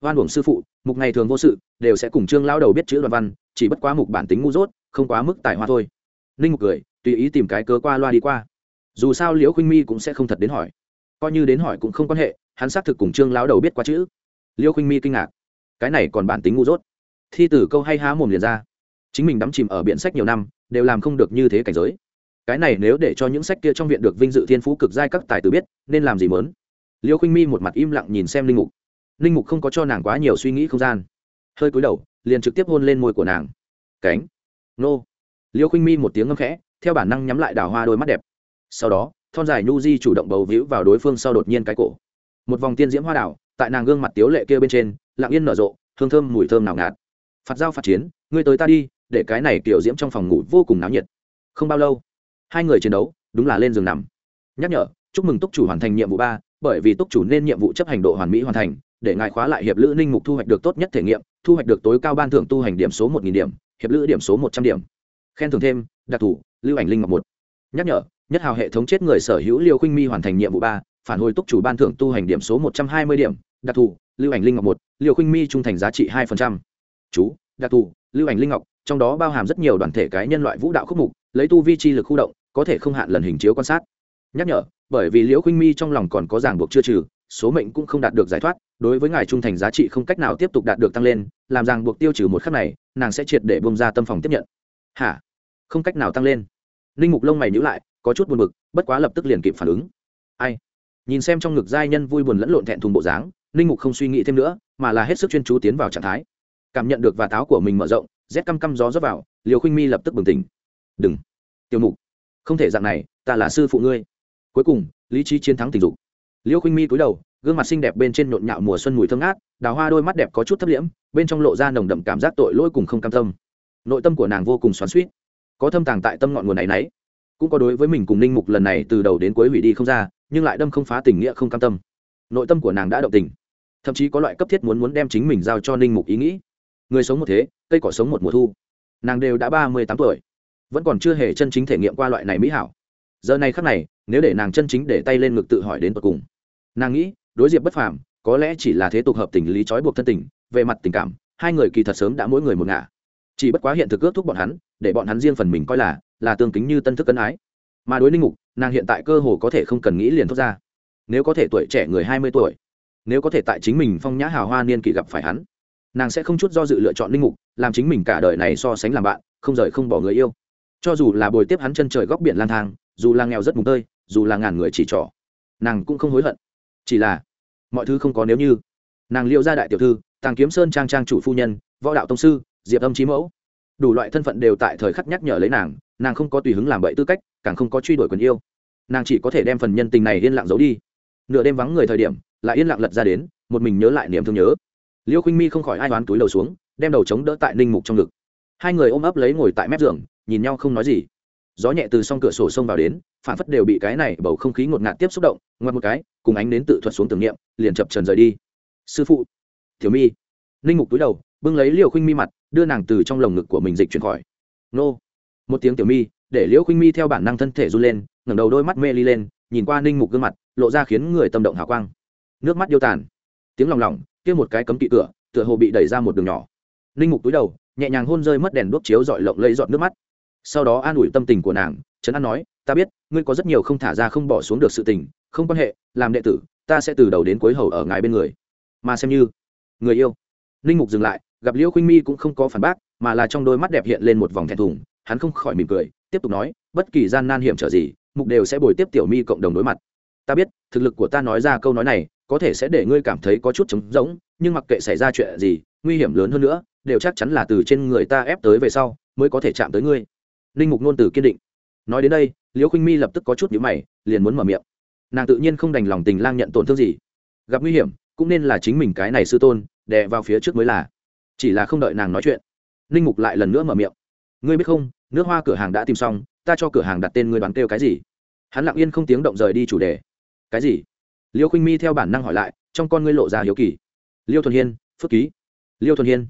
Oan uổng sư phụ, mục ngày thường vô sự, đều sẽ cùng trương lao đầu biết chữ đoàn văn, chỉ bất quá mục bản tính ngu dốt, không quá mức tài hoa thôi ninh mục cười, tùy ý tìm cái cớ qua loa đi qua. Dù sao liễu khuynh mi cũng sẽ không thật đến hỏi. Coi như đến hỏi cũng không quan hệ, hắn xác thực cùng trương lao đầu biết qua chữ. Liễu khuynh mi kinh ngạc. Cái này còn bản tính ngu dốt. Thi tử câu hay há mồm liền ra. Chính mình đắm chìm ở biện sách nhiều năm, đều làm không được như thế cảnh giới. Cái này nếu để cho những sách kia trong viện được vinh dự thiên phú cực giai các tài tử biết, nên làm gì mớn? Liêu khinh mi một mặt im lặng nhìn xem linh mục. Linh mục không có cho nàng quá nhiều suy nghĩ không gian. Hơi cúi đầu, liền trực tiếp hôn lên môi của nàng. Cánh. Nô liêu khinh mi một tiếng ngâm khẽ, theo bản năng nhắm lại đào hoa đôi mắt đẹp. Sau đó, thon dài nhu di chủ động bầu víu vào đối phương sau đột nhiên cái cổ. Một vòng tiên diễm hoa đảo, tại nàng gương mặt tiếu lệ kia bên trên, lặng yên nở rộ, hương thơm mùi thơm nào ngạt. Phạt giao phạt chiến, ngươi tới ta đi, để cái này kiểu diễm trong phòng ngủ vô cùng náo nhiệt. Không bao lâu, hai người chiến đấu, đúng là lên giường nằm. Nhắc nhở, chúc mừng túc chủ hoàn thành nhiệm vụ ba, bởi vì túc chủ nên nhiệm vụ chấp hành độ hoàn mỹ hoàn thành, để ngài khóa lại hiệp lữ ninh mục thu hoạch được tốt nhất thể nghiệm, thu hoạch được tối cao ban thưởng tu hành điểm số một nghìn điểm, hiệp lữ điểm số một trăm điểm khen thưởng thêm, đặc thù lưu ảnh linh ngọc một. Nhắc nhở, nhất hào hệ thống chết người sở hữu liêu khinh mi hoàn thành nhiệm vụ ba, phản hồi túc chủ ban thưởng tu hành điểm số một trăm hai mươi điểm, đặc thù lưu ảnh linh ngọc một liều khinh mi trung thành giá trị hai chú, đặc thù lưu ảnh linh ngọc, trong đó bao hàm rất nhiều đoàn thể cái nhân loại vũ đạo khúc mục, lấy tu vi chi lực khu động, có thể không hạn lần hình chiếu quan sát. Nhắc nhở, bởi vì liễu khinh mi trong lòng còn có ràng buộc chưa trừ, số mệnh cũng không đạt được giải thoát, đối với ngài trung thành giá trị không cách nào tiếp tục đạt được tăng lên, làm ràng buộc tiêu trừ một khắc này, nàng sẽ triệt để bông ra tâm phòng tiếp nhận. Hả? Không cách nào tăng lên. Linh mục lông mày nhữ lại, có chút buồn bực, bất quá lập tức liền kịp phản ứng. Ai? Nhìn xem trong ngực giai nhân vui buồn lẫn lộn thẹn thùng bộ dáng, ninh mục không suy nghĩ thêm nữa, mà là hết sức chuyên chú tiến vào trạng thái. Cảm nhận được và táo của mình mở rộng, rét căm căm gió rớt vào, liều khinh mi lập tức bừng tỉnh. Đừng, Tiểu mục, không thể dạng này, ta là sư phụ ngươi. Cuối cùng, lý trí chiến thắng tình dục. Liêu khinh mi cúi đầu, gương mặt xinh đẹp bên trên nhộn nhạo mùa xuân mùi thơm ngát, đào hoa đôi mắt đẹp có chút thấp liễm, bên trong lộ ra nồng đậm cảm giác tội lỗi cùng không cam tâm. Nội tâm của nàng vô cùng xoắn suýt có thâm tàng tại tâm ngọn nguồn này nấy. Cũng có đối với mình cùng ninh mục lần này từ đầu đến cuối hủy đi không ra, nhưng lại đâm không phá tình nghĩa không cam tâm. Nội tâm của nàng đã động tình. Thậm chí có loại cấp thiết muốn muốn đem chính mình giao cho ninh mục ý nghĩ. Người sống một thế, cây cỏ sống một mùa thu. Nàng đều đã ba mươi tám tuổi, vẫn còn chưa hề chân chính thể nghiệm qua loại này mỹ hảo. Giờ này khắc này, nếu để nàng chân chính để tay lên ngực tự hỏi đến tột cùng. Nàng nghĩ, đối diệp bất phàm, có lẽ chỉ là thế tục hợp tình lý trói buộc thân tình, về mặt tình cảm, hai người kỳ thật sớm đã mỗi người một ngả chỉ bất quá hiện thực ước thúc bọn hắn, để bọn hắn riêng phần mình coi là là tương kính như tân thức cân ái. Mà đối linh mục, nàng hiện tại cơ hồ có thể không cần nghĩ liền thốt ra. Nếu có thể tuổi trẻ người hai mươi tuổi, nếu có thể tại chính mình phong nhã hào hoa niên kỷ gặp phải hắn, nàng sẽ không chút do dự lựa chọn linh mục, làm chính mình cả đời này so sánh làm bạn, không rời không bỏ người yêu. Cho dù là bồi tiếp hắn chân trời góc biển lang thang, dù là nghèo rất mùng tơi, dù là ngàn người chỉ trỏ, nàng cũng không hối hận. Chỉ là, mọi thứ không có nếu như. Nàng liệu ra đại tiểu thư, tàng kiếm sơn trang trang chủ phu nhân, võ đạo tông sư diệp âm trí mẫu. Đủ loại thân phận đều tại thời khắc nhắc nhở lấy nàng nàng không có tùy hứng làm bậy tư cách, càng không có truy đuổi quyền yêu. Nàng chỉ có thể đem phần nhân tình này yên lặng giấu đi. Nửa đêm vắng người thời điểm, lại yên lặng lật ra đến, một mình nhớ lại niềm thương nhớ. Liêu khinh mi không khỏi ai đoán túi đầu xuống, đem đầu chống đỡ tại ninh mục trong ngực. Hai người ôm ấp lấy ngồi tại mép giường, nhìn nhau không nói gì. Gió nhẹ từ s cửa sổ xông vào đến, phản phất đều bị cái này bầu không khí ngột ngạt tiếp xúc động, ngoặt một cái, cùng ánh đến tự thuật xuống tưởng niệm, liền chập trần rời đi. Sư phụ. Thiếu mi. Ninh mục túi đầu, bưng lấy liều khinh mi mặt đưa nàng từ trong lồng ngực của mình dịch chuyển khỏi. Nô. Một tiếng tiểu mi, để liễu khinh mi theo bản năng thân thể run lên, ngẩng đầu đôi mắt mê ly lên, nhìn qua ninh mục gương mặt, lộ ra khiến người tâm động hào quang. Nước mắt điêu tàn. Tiếng lòng lòng kia một cái cấm kỵ cửa, tựa hồ bị đẩy ra một đường nhỏ. Ninh mục túi đầu, nhẹ nhàng hôn rơi mất đèn đuốc chiếu dọi lộng lấy dọn nước mắt. Sau đó an ủi tâm tình của nàng, trấn an nói, ta biết, ngươi có rất nhiều không thả ra không bỏ xuống được sự tình, không quan hệ, làm đệ tử, ta sẽ từ đầu đến cuối hầu ở ngài bên người. Mà xem như, người yêu. Ninh mục dừng lại gặp liễu khuynh mi cũng không có phản bác, mà là trong đôi mắt đẹp hiện lên một vòng thẹn thùng, hắn không khỏi mỉm cười, tiếp tục nói, bất kỳ gian nan hiểm trở gì, mục đều sẽ bồi tiếp tiểu mi cộng đồng đối mặt. Ta biết, thực lực của ta nói ra câu nói này, có thể sẽ để ngươi cảm thấy có chút trống rỗng, nhưng mặc kệ xảy ra chuyện gì, nguy hiểm lớn hơn nữa, đều chắc chắn là từ trên người ta ép tới về sau, mới có thể chạm tới ngươi. Linh mục nôn từ kiên định. Nói đến đây, liễu khuynh mi lập tức có chút nhữ mày, liền muốn mở miệng. Nàng tự nhiên không đành lòng tình lang nhận tổn thương gì. Gặp nguy hiểm, cũng nên là chính mình cái này sư tôn, đè vào phía trước mới là chỉ là không đợi nàng nói chuyện ninh mục lại lần nữa mở miệng. Ngươi biết không nước hoa cửa hàng đã tìm xong ta cho cửa hàng đặt tên ngươi đoán kêu cái gì? Hắn lặng yên không tiếng động rời đi chủ đề. Cái gì? Liêu khinh mi theo bản năng hỏi lại trong con ngươi lộ ra hiếu kỳ. Liêu thuần hiên phước ký. Liêu thuần hiên.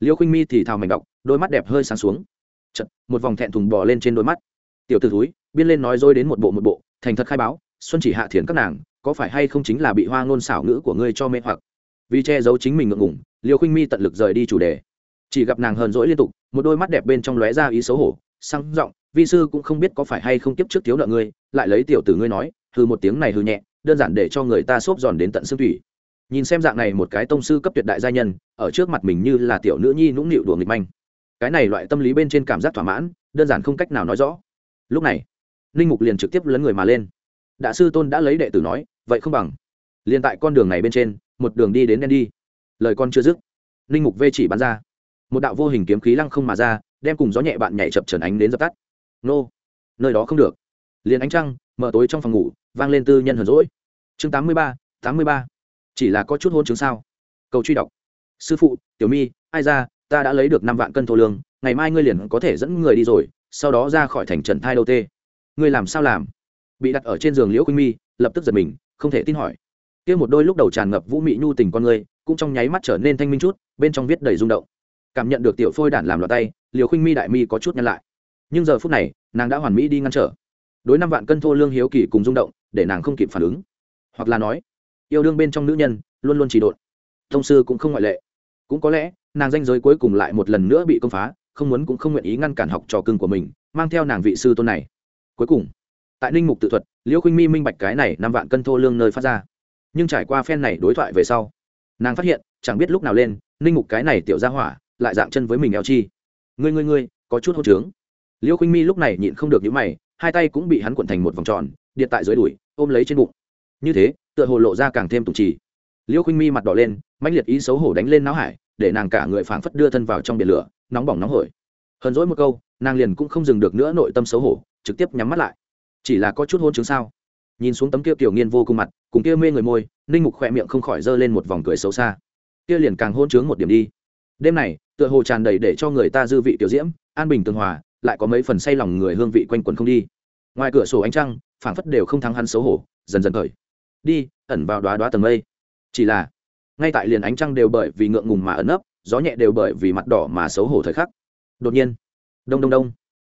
Liêu khinh mi thì thào mảnh đọc đôi mắt đẹp hơi sáng xuống. Chật, một vòng thẹn thùng bò lên trên đôi mắt. Tiểu t ử túi biên lên nói dối đến một bộ một bộ thành thật khai báo xuân chỉ hạ thiền các nàng có phải hay không chính là bị hoa ngôn xảo ngữ của ngươi cho mê hoặc? Vì che giấu chính mình ngượng ngủng liêu khinh mi tận lực rời đi chủ đề. Chỉ gặp nàng hờn rỗi liên tục, một đôi mắt đẹp bên trong lóe ra ý xấu hổ, sang giọng, vi sư cũng không biết có phải hay không tiếp trước thiếu nợ ngươi, lại lấy tiểu tử ngươi nói, hừ một tiếng này hừ nhẹ, đơn giản để cho người ta xốp giòn đến tận xương thủy. Nhìn xem dạng này một cái tông sư cấp tuyệt đại gia nhân, ở trước mặt mình như là tiểu nữ nhi nũng nịu đùa nghịch manh. Cái này loại tâm lý bên trên cảm giác thỏa mãn, đơn giản không cách nào nói rõ. Lúc này, ninh mục liền trực tiếp lấn người mà lên. Đại sư tôn đã lấy đệ tử nói, vậy không bằng. Liền tại con đường này bên trên một đường đi đến đen đi. Lời con chưa dứt linh mục v chỉ bắn ra. Một đạo vô hình kiếm khí lăng không mà ra, đem cùng gió nhẹ bạn nhảy chập trần ánh đến dập tắt. Nô, nơi đó không được. Liền ánh trăng, mở tối trong phòng ngủ, vang lên tư nhân hờn rỗi chương tám mươi ba, tám mươi ba. Chỉ là có chút hôn chứng sao? Cầu truy đọc. Sư phụ, tiểu mi, ai ra, ta đã lấy được năm vạn cân thô lương, ngày mai ngươi liền có thể dẫn người đi rồi, sau đó ra khỏi thành trần thai đô tê. Ngươi làm sao làm? Bị đặt ở trên giường liễu khuynh mi, lập tức giật mình, không thể tin hỏi kia một đôi lúc đầu tràn ngập vũ mị nhu tình con người, cũng trong nháy mắt trở nên thanh minh chút, bên trong viết đầy rung động. Cảm nhận được tiểu phôi đản làm loạt tay, liều khinh mi đại mi có chút nhăn lại. Nhưng giờ phút này, nàng đã hoàn mỹ đi ngăn trở. Đối năm vạn cân thô lương hiếu kỳ cùng rung động, để nàng không kịp phản ứng. Hoặc là nói, yêu đương bên trong nữ nhân, luôn luôn chỉ độn. Thông sư cũng không ngoại lệ. Cũng có lẽ, nàng danh giới cuối cùng lại một lần nữa bị công phá, không muốn cũng không nguyện ý ngăn cản học trò cưng của mình, mang theo nàng vị sư tôn này. Cuối cùng, tại ninh mục tự thuật liễu khuynh mi minh bạch cái này năm vạn cân thô lương nơi phát ra nhưng trải qua phen này đối thoại về sau, nàng phát hiện, chẳng biết lúc nào lên, ninh mục cái này tiểu ra hỏa, lại dạng chân với mình eo chi. Ngươi ngươi ngươi, có chút hô trướng. Liễu khinh mi lúc này nhịn không được những mày, hai tay cũng bị hắn cuộn thành một vòng tròn, điện tại dưới đùi, ôm lấy trên bụng. Như thế, tựa hồ lộ ra càng thêm tụng trì. Liễu khinh mi mặt đỏ lên, mãnh liệt ý xấu hổ đánh lên não hải, để nàng cả người phảng phất đưa thân vào trong biển lửa, nóng bỏng nóng hổi. Hờn dỗi một câu, nàng liền cũng không dừng được nữa nội tâm xấu hổ, trực tiếp nhắm mắt lại. Chỉ là có chút hôn chứng sao? Nhìn xuống tấm kia tiểu nghiên vô cùng mặt, cùng kia mê người môi, ninh mục khỏe miệng không khỏi giơ lên một vòng cười xấu xa. Kia liền càng hôn chướng một điểm đi. Đêm này, tựa hồ tràn đầy để cho người ta dư vị tiểu diễm, an bình tường hòa, lại có mấy phần say lòng người hương vị quanh quẩn không đi. Ngoài cửa sổ ánh trăng, phảng phất đều không thắng hắn xấu hổ, dần dần khởi. Đi, ẩn vào đoá đoá tầng mây. Chỉ là, ngay tại liền ánh trăng đều bởi vì ngượng ngùng mà ẩn ấp gió nhẹ đều bởi vì mặt đỏ mà xấu hổ thời khắc. Đột nhiên, đông đông đông,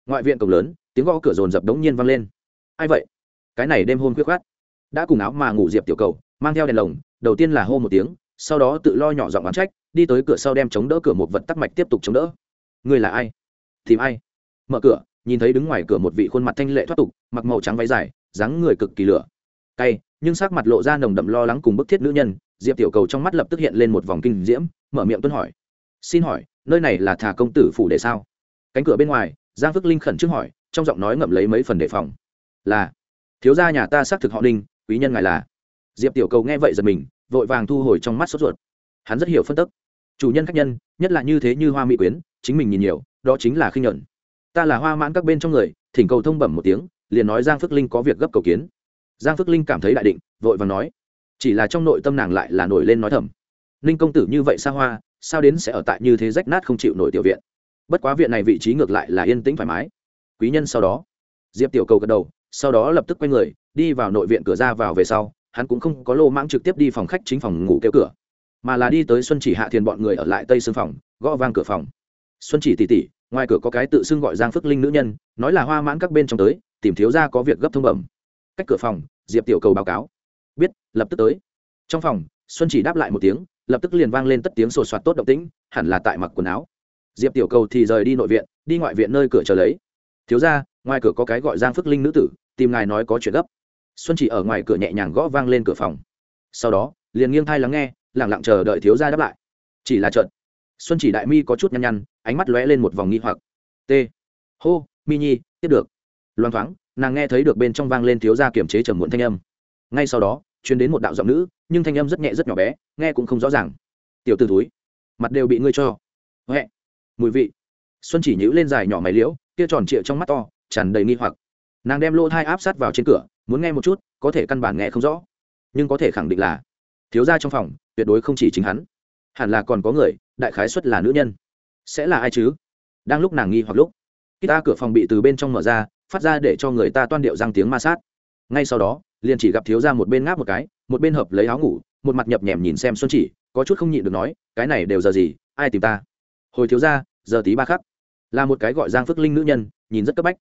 ngoại viện cổng lớn, tiếng gõ cửa rồn rập đống nhiên vang lên. Ai vậy? Cái này đêm hôn khuyết khát. Đã cùng áo mà ngủ diệp tiểu cầu, mang theo đèn lồng, đầu tiên là hô một tiếng, sau đó tự lo nhỏ giọng oán trách, đi tới cửa sau đem chống đỡ cửa một vật tắc mạch tiếp tục chống đỡ. Người là ai? Tìm ai? Mở cửa, nhìn thấy đứng ngoài cửa một vị khuôn mặt thanh lệ thoát tục, mặc màu trắng váy dài, dáng người cực kỳ lửa. Cay, nhưng sắc mặt lộ ra nồng đậm lo lắng cùng bức thiết nữ nhân, diệp tiểu cầu trong mắt lập tức hiện lên một vòng kinh diễm, mở miệng tuân hỏi. Xin hỏi, nơi này là thà công tử phủ để sao? Cánh cửa bên ngoài, giang phước linh khẩn trước hỏi, trong giọng nói ngậm lấy mấy phần đề phòng. Là thiếu gia nhà ta xác thực họ đinh quý nhân ngài là. Diệp tiểu cầu nghe vậy giật mình, vội vàng thu hồi trong mắt sốt ruột. Hắn rất hiểu phân tức. Chủ nhân khách nhân, nhất là như thế như hoa mỹ quyến, chính mình nhìn nhiều, đó chính là khinh nhuận. Ta là hoa mãn các bên trong người, thỉnh cầu thông bẩm một tiếng, liền nói giang phước linh có việc gấp cầu kiến. Giang phước linh cảm thấy đại định, vội vàng nói. Chỉ là trong nội tâm nàng lại là nổi lên nói thầm. Ninh công tử như vậy xa hoa, sao đến sẽ ở tại như thế rách nát không chịu nổi tiểu viện? Bất quá viện này vị trí ngược lại là yên tĩnh thoải mái. Quý nhân sau đó. Diệp tiểu cầu gật đầu sau đó lập tức quay người, đi vào nội viện cửa ra vào về sau, hắn cũng không có lô mãng trực tiếp đi phòng khách chính phòng ngủ kêu cửa, mà là đi tới xuân chỉ hạ thiền bọn người ở lại tây xương phòng, gõ vang cửa phòng. Xuân chỉ tỉ tỉ ngoài cửa có cái tự xưng gọi giang phước linh nữ nhân, nói là hoa mãn các bên trong tới, tìm thiếu ra có việc gấp thông bẩm. Cách cửa phòng, diệp tiểu cầu báo cáo. Biết, lập tức tới. Trong phòng, xuân chỉ đáp lại một tiếng, lập tức liền vang lên tất tiếng sột soạt tốt động tĩnh, hẳn là tại mặc quần áo. Diệp tiểu cầu thì rời đi nội viện, đi ngoại viện nơi cửa chờ lấy. Thiếu ra ngoài cửa có cái gọi giang phước linh nữ tử tìm ngài nói có chuyện gấp. Xuân chỉ ở ngoài cửa nhẹ nhàng gõ vang lên cửa phòng. Sau đó, liền nghiêng thai lắng nghe lẳng lặng chờ đợi thiếu gia đáp lại. Chỉ là trận xuân chỉ đại mi có chút nhăn nhăn, ánh mắt lóe lên một vòng nghi hoặc. T. Hô, mi nhi, tiếp được. Loan thoáng, nàng nghe thấy được bên trong vang lên thiếu gia kiểm chế trầm muộn thanh âm. Ngay sau đó chuyến đến một đạo giọng nữ, nhưng thanh âm rất nhẹ rất nhỏ bé, nghe cũng không rõ ràng. Tiểu t túi mặt đều bị ngươi cho. Huệ, mùi vị. Xuân chỉ nhữ lên dài nhỏ mày liễu, kia tròn trịa trong mắt to, tràn đầy nghi hoặc nàng đem lỗ thai áp sát vào trên cửa, muốn nghe một chút, có thể căn bản nghe không rõ. Nhưng có thể khẳng định là, thiếu gia trong phòng, tuyệt đối không chỉ chính hắn. Hẳn là còn có người, đại khái xuất là nữ nhân. Sẽ là ai chứ? Đang lúc nàng nghi hoặc lúc, khi ta cửa phòng bị từ bên trong mở ra, phát ra để cho người ta toan điệu răng tiếng ma sát. Ngay sau đó, liền chỉ gặp thiếu gia một bên ngáp một cái, một bên hợp lấy áo ngủ, một mặt nhập nhèm nhìn xem xuân chỉ, có chút không nhịn được nói, cái này đều giờ gì, ai tìm ta? Hồi thiếu gia, giờ tí ba khắc. Là một cái gọi giang phước linh nữ nhân, nhìn rất cấp bách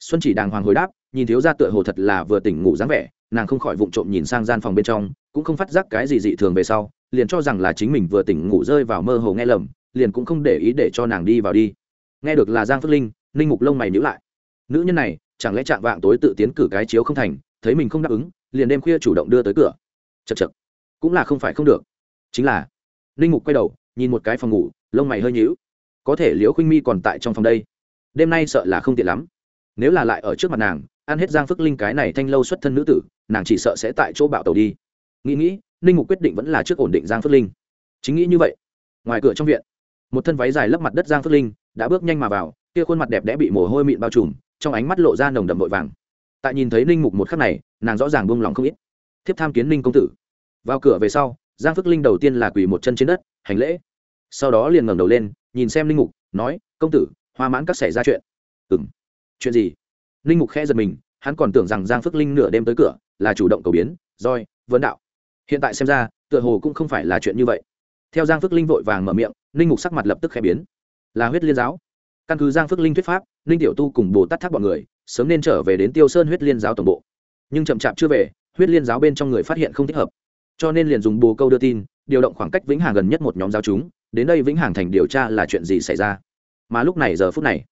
xuân chỉ đàng hoàng hồi đáp, nhìn thiếu gia tựa hồ thật là vừa tỉnh ngủ dáng vẻ, nàng không khỏi vụng trộm nhìn sang gian phòng bên trong, cũng không phát giác cái gì dị thường về sau, liền cho rằng là chính mình vừa tỉnh ngủ rơi vào mơ hồ nghe lầm, liền cũng không để ý để cho nàng đi vào đi. Nghe được là giang phước linh, ninh mục lông mày nhữ lại. Nữ nhân này, chẳng lẽ chạm vạng tối tự tiến cử cái chiếu không thành, thấy mình không đáp ứng, liền đêm khuya chủ động đưa tới cửa. Chật chật cũng là không phải không được. Chính là, ninh mục quay đầu, nhìn một cái phòng ngủ, lông mày hơi nhíu. Có thể liễu khuynh mi còn tại trong phòng đây. Đêm nay sợ là không tiện lắm nếu là lại ở trước mặt nàng, ăn hết giang phước linh cái này thanh lâu xuất thân nữ tử, nàng chỉ sợ sẽ tại chỗ bạo tàu đi. Nghĩ nghĩ, ninh mục quyết định vẫn là trước ổn định giang phước linh. Chính nghĩ như vậy, ngoài cửa trong viện, một thân váy dài lấp mặt đất giang phước linh đã bước nhanh mà vào, kia khuôn mặt đẹp đẽ bị mồ hôi mịn bao trùm, trong ánh mắt lộ ra nồng đậm vội vàng. Tại nhìn thấy ninh mục một khắc này, nàng rõ ràng buông lòng không ít. Thiếp tham kiến ninh công tử. Vào cửa về sau, giang phước linh đầu tiên là quỳ một chân trên đất, hành lễ. Sau đó liền ngẩng đầu lên, nhìn xem ninh mục, nói, công tử, hoa mãn các xảy ra chuyện. Ừ chuyện gì? Ninh mục khẽ giật mình, hắn còn tưởng rằng giang phước linh nửa đêm tới cửa là chủ động cầu biến, roi, vấn đạo. Hiện tại xem ra, tựa hồ cũng không phải là chuyện như vậy. Theo giang phước linh vội vàng mở miệng ninh mục sắc mặt lập tức khẽ biến. Là huyết liên giáo. Căn cứ giang phước linh thuyết pháp ninh tiểu tu cùng bồ tát thác bọn người sớm nên trở về đến tiêu sơn huyết liên giáo tổng bộ. Nhưng chậm chạp chưa về, huyết liên giáo bên trong người phát hiện không thích hợp. Cho nên liền dùng bồ câu đưa tin, điều động khoảng cách vĩnh hằng gần nhất một nhóm giáo chúng, đến đây vĩnh hằng thành điều tra là chuyện gì xảy ra. Mà lúc này giờ phút này,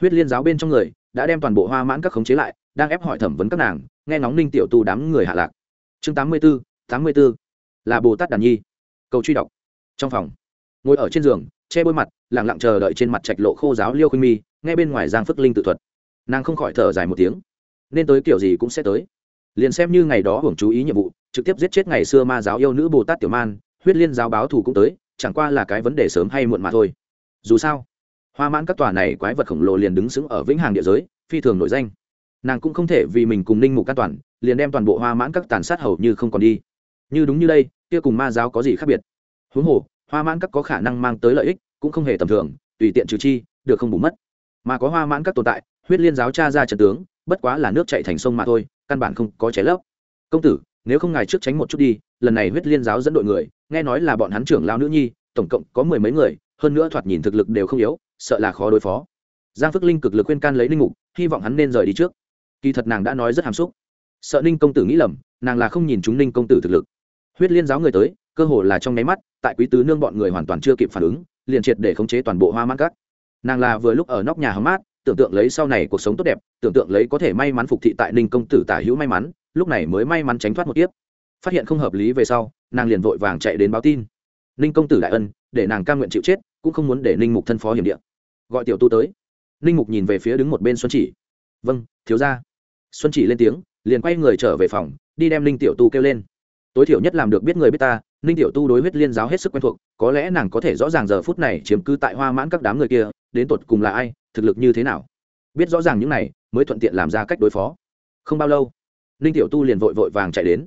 huyết liên giáo bên trong người đã đem toàn bộ hoa mãn các khống chế lại, đang ép hỏi thẩm vấn các nàng, nghe ngóng ninh tiểu tu đám người hạ lạc. Chương tám mươi b ố tám mươi b ố là bồ tát đàn nhi. Cầu truy đọc. Trong phòng, ngồi ở trên giường, che bôi mặt lẳng lặng chờ đợi trên mặt trạch lộ khô giáo liêu khuynh mi, nghe bên ngoài giang phức linh tự thuật. Nàng không khỏi thở dài một tiếng. Nên tới kiểu gì cũng sẽ tới. Liền xem như ngày đó hưởng chú ý nhiệm vụ, trực tiếp giết chết ngày xưa ma giáo yêu nữ bồ tát tiểu man, huyết liên giáo báo thù cũng tới, chẳng qua là cái vấn đề sớm hay muộn mà thôi. Dù sao hoa mãn các tòa này quái vật khổng lồ liền đứng sững ở vĩnh hàng địa giới, phi thường nổi danh. Nàng cũng không thể vì mình cùng ninh mục an toàn, liền đem toàn bộ hoa mãn các tàn sát hầu như không còn đi. Như đúng như đây, kia cùng ma giáo có gì khác biệt? Huống hồ, hoa mãn các có khả năng mang tới lợi ích, cũng không hề tầm thường, tùy tiện trừ chi, được không bù mất. Mà có hoa mãn các tồn tại, huyết liên giáo cha ra trận tướng, bất quá là nước chạy thành sông mà thôi, căn bản không có cháy lớp công tử, nếu không ngài trước tránh một chút đi, lần này huyết liên giáo dẫn đội người, nghe nói là bọn hắn trưởng lao nữ nhi, tổng cộng có mười mấy người hơn nữa thoạt nhìn thực lực đều không yếu, sợ là khó đối phó. Giang phước linh cực lực khuyên can lấy linh mục, hy vọng hắn nên rời đi trước. Kỳ thật nàng đã nói rất hàm xúc. Sợ ninh công tử nghĩ lầm, nàng là không nhìn chúng ninh công tử thực lực. Huyết liên giáo người tới, cơ hồ là trong nháy mắt, tại quý tứ nương bọn người hoàn toàn chưa kịp phản ứng, liền triệt để khống chế toàn bộ hoa mãn cắt nàng là vừa lúc ở nóc nhà hóng mát, tưởng tượng lấy sau này cuộc sống tốt đẹp, tưởng tượng lấy có thể may mắn phục thị tại ninh công tử tả hữu may mắn, lúc này mới may mắn tránh thoát một tiếp phát hiện không hợp lý về sau, nàng liền vội vàng chạy đến báo tin ninh công tử đại ân, để nàng ca nguyện chịu chết, cũng không muốn để ninh mục thân phó hiểm địa. Gọi tiểu tu tới. Ninh mục nhìn về phía đứng một bên xuân chỉ. Vâng thiếu ra xuân chỉ lên tiếng, liền quay người trở về phòng, đi đem ninh tiểu tu kêu lên. Tối thiểu nhất làm được biết người biết ta, ninh tiểu tu đối huyết liên giáo hết sức quen thuộc, có lẽ nàng có thể rõ ràng giờ phút này chiếm cư tại hoa mãn các đám người kia, đến tột cùng là ai, thực lực như thế nào? Biết rõ ràng những này, mới thuận tiện làm ra cách đối phó. Không bao lâu, ninh tiểu tu liền vội vội vàng chạy đến.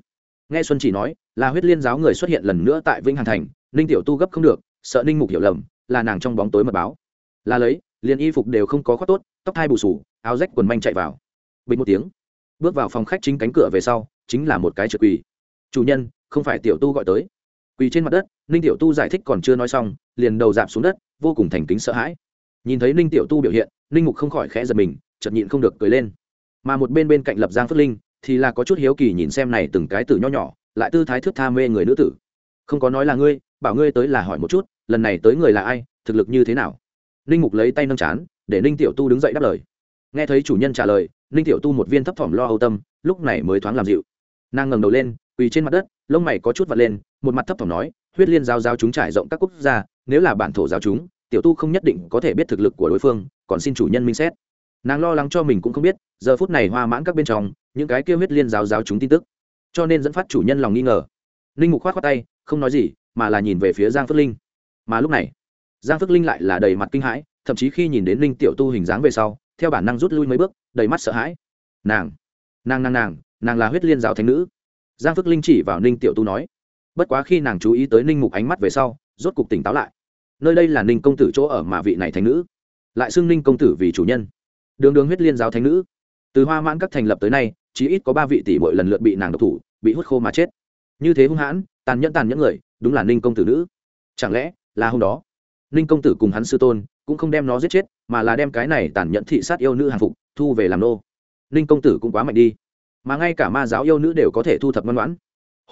Nghe xuân chỉ nói, là huyết liên giáo người xuất hiện lần nữa tại vĩnh hàn thành ninh tiểu tu gấp không được, sợ ninh mục hiểu lầm, là nàng trong bóng tối mật báo. Là lấy, liền y phục đều không có khoác tốt, tóc thai bù sù áo rách quần manh chạy vào. Bình một tiếng, bước vào phòng khách chính cánh cửa về sau, chính là một cái trượt quỳ. Chủ nhân, không phải tiểu tu gọi tới. Quỳ trên mặt đất, ninh tiểu tu giải thích còn chưa nói xong, liền đầu dạp xuống đất, vô cùng thành kính sợ hãi. Nhìn thấy ninh tiểu tu biểu hiện, ninh mục không khỏi khẽ giật mình, chợt nhịn không được cười lên. Mà một bên bên cạnh lập giang phước linh, thì là có chút hiếu kỳ nhìn xem này từng cái tử nho nhỏ, lại tư thái thước tha mê người nữ tử. Không có nói là ngươi bảo ngươi tới là hỏi một chút, lần này tới người là ai, thực lực như thế nào? Ninh mục lấy tay nâng chán, để ninh tiểu tu đứng dậy đáp lời. Nghe thấy chủ nhân trả lời, ninh tiểu tu một viên thấp thỏm lo âu tâm, lúc này mới thoáng làm dịu. Nàng ngẩng đầu lên, quỳ trên mặt đất, lông mày có chút vật lên, một mặt thấp thỏm nói, huyết liên giao giao chúng trải rộng các quốc gia, nếu là bản thổ giao chúng, tiểu tu không nhất định có thể biết thực lực của đối phương, còn xin chủ nhân minh xét. Nàng lo lắng cho mình cũng không biết, giờ phút này hoa mãn các bên trong, những cái kêu huyết liên giáo giáo chúng tin tức. Cho nên dẫn phát chủ nhân lòng nghi ngờ. Ninh mục khoát khoát tay, không nói gì mà là nhìn về phía giang phước linh. Mà lúc này, giang phước linh lại là đầy mặt kinh hãi, thậm chí khi nhìn đến Linh tiểu tu hình dáng về sau, theo bản năng rút lui mấy bước, đầy mắt sợ hãi. Nàng nàng nàng nàng nàng là huyết liên giáo thánh nữ. Giang phước linh chỉ vào ninh tiểu tu nói. Bất quá khi nàng chú ý tới ninh mục ánh mắt về sau, rốt cục tỉnh táo lại. Nơi đây là ninh công tử chỗ ở mà vị này thánh nữ. Lại xưng ninh công tử vì chủ nhân. Đường đường huyết liên giáo thánh nữ. Từ hoa mãn các thành lập tới nay, chỉ ít có ba vị tỷ mỗi lần lượt bị nàng độc thủ, bị hút khô mà chết. Như thế hung hãn tàn nhẫn tàn nhẫn người, đúng là ninh công tử nữ. Chẳng lẽ là hôm đó, ninh công tử cùng hắn sư tôn cũng không đem nó giết chết, mà là đem cái này tàn nhẫn thị sát yêu nữ hàng phục, thu về làm nô? Ninh công tử cũng quá mạnh đi. Mà ngay cả ma giáo yêu nữ đều có thể thu thập ngoan ngoãn.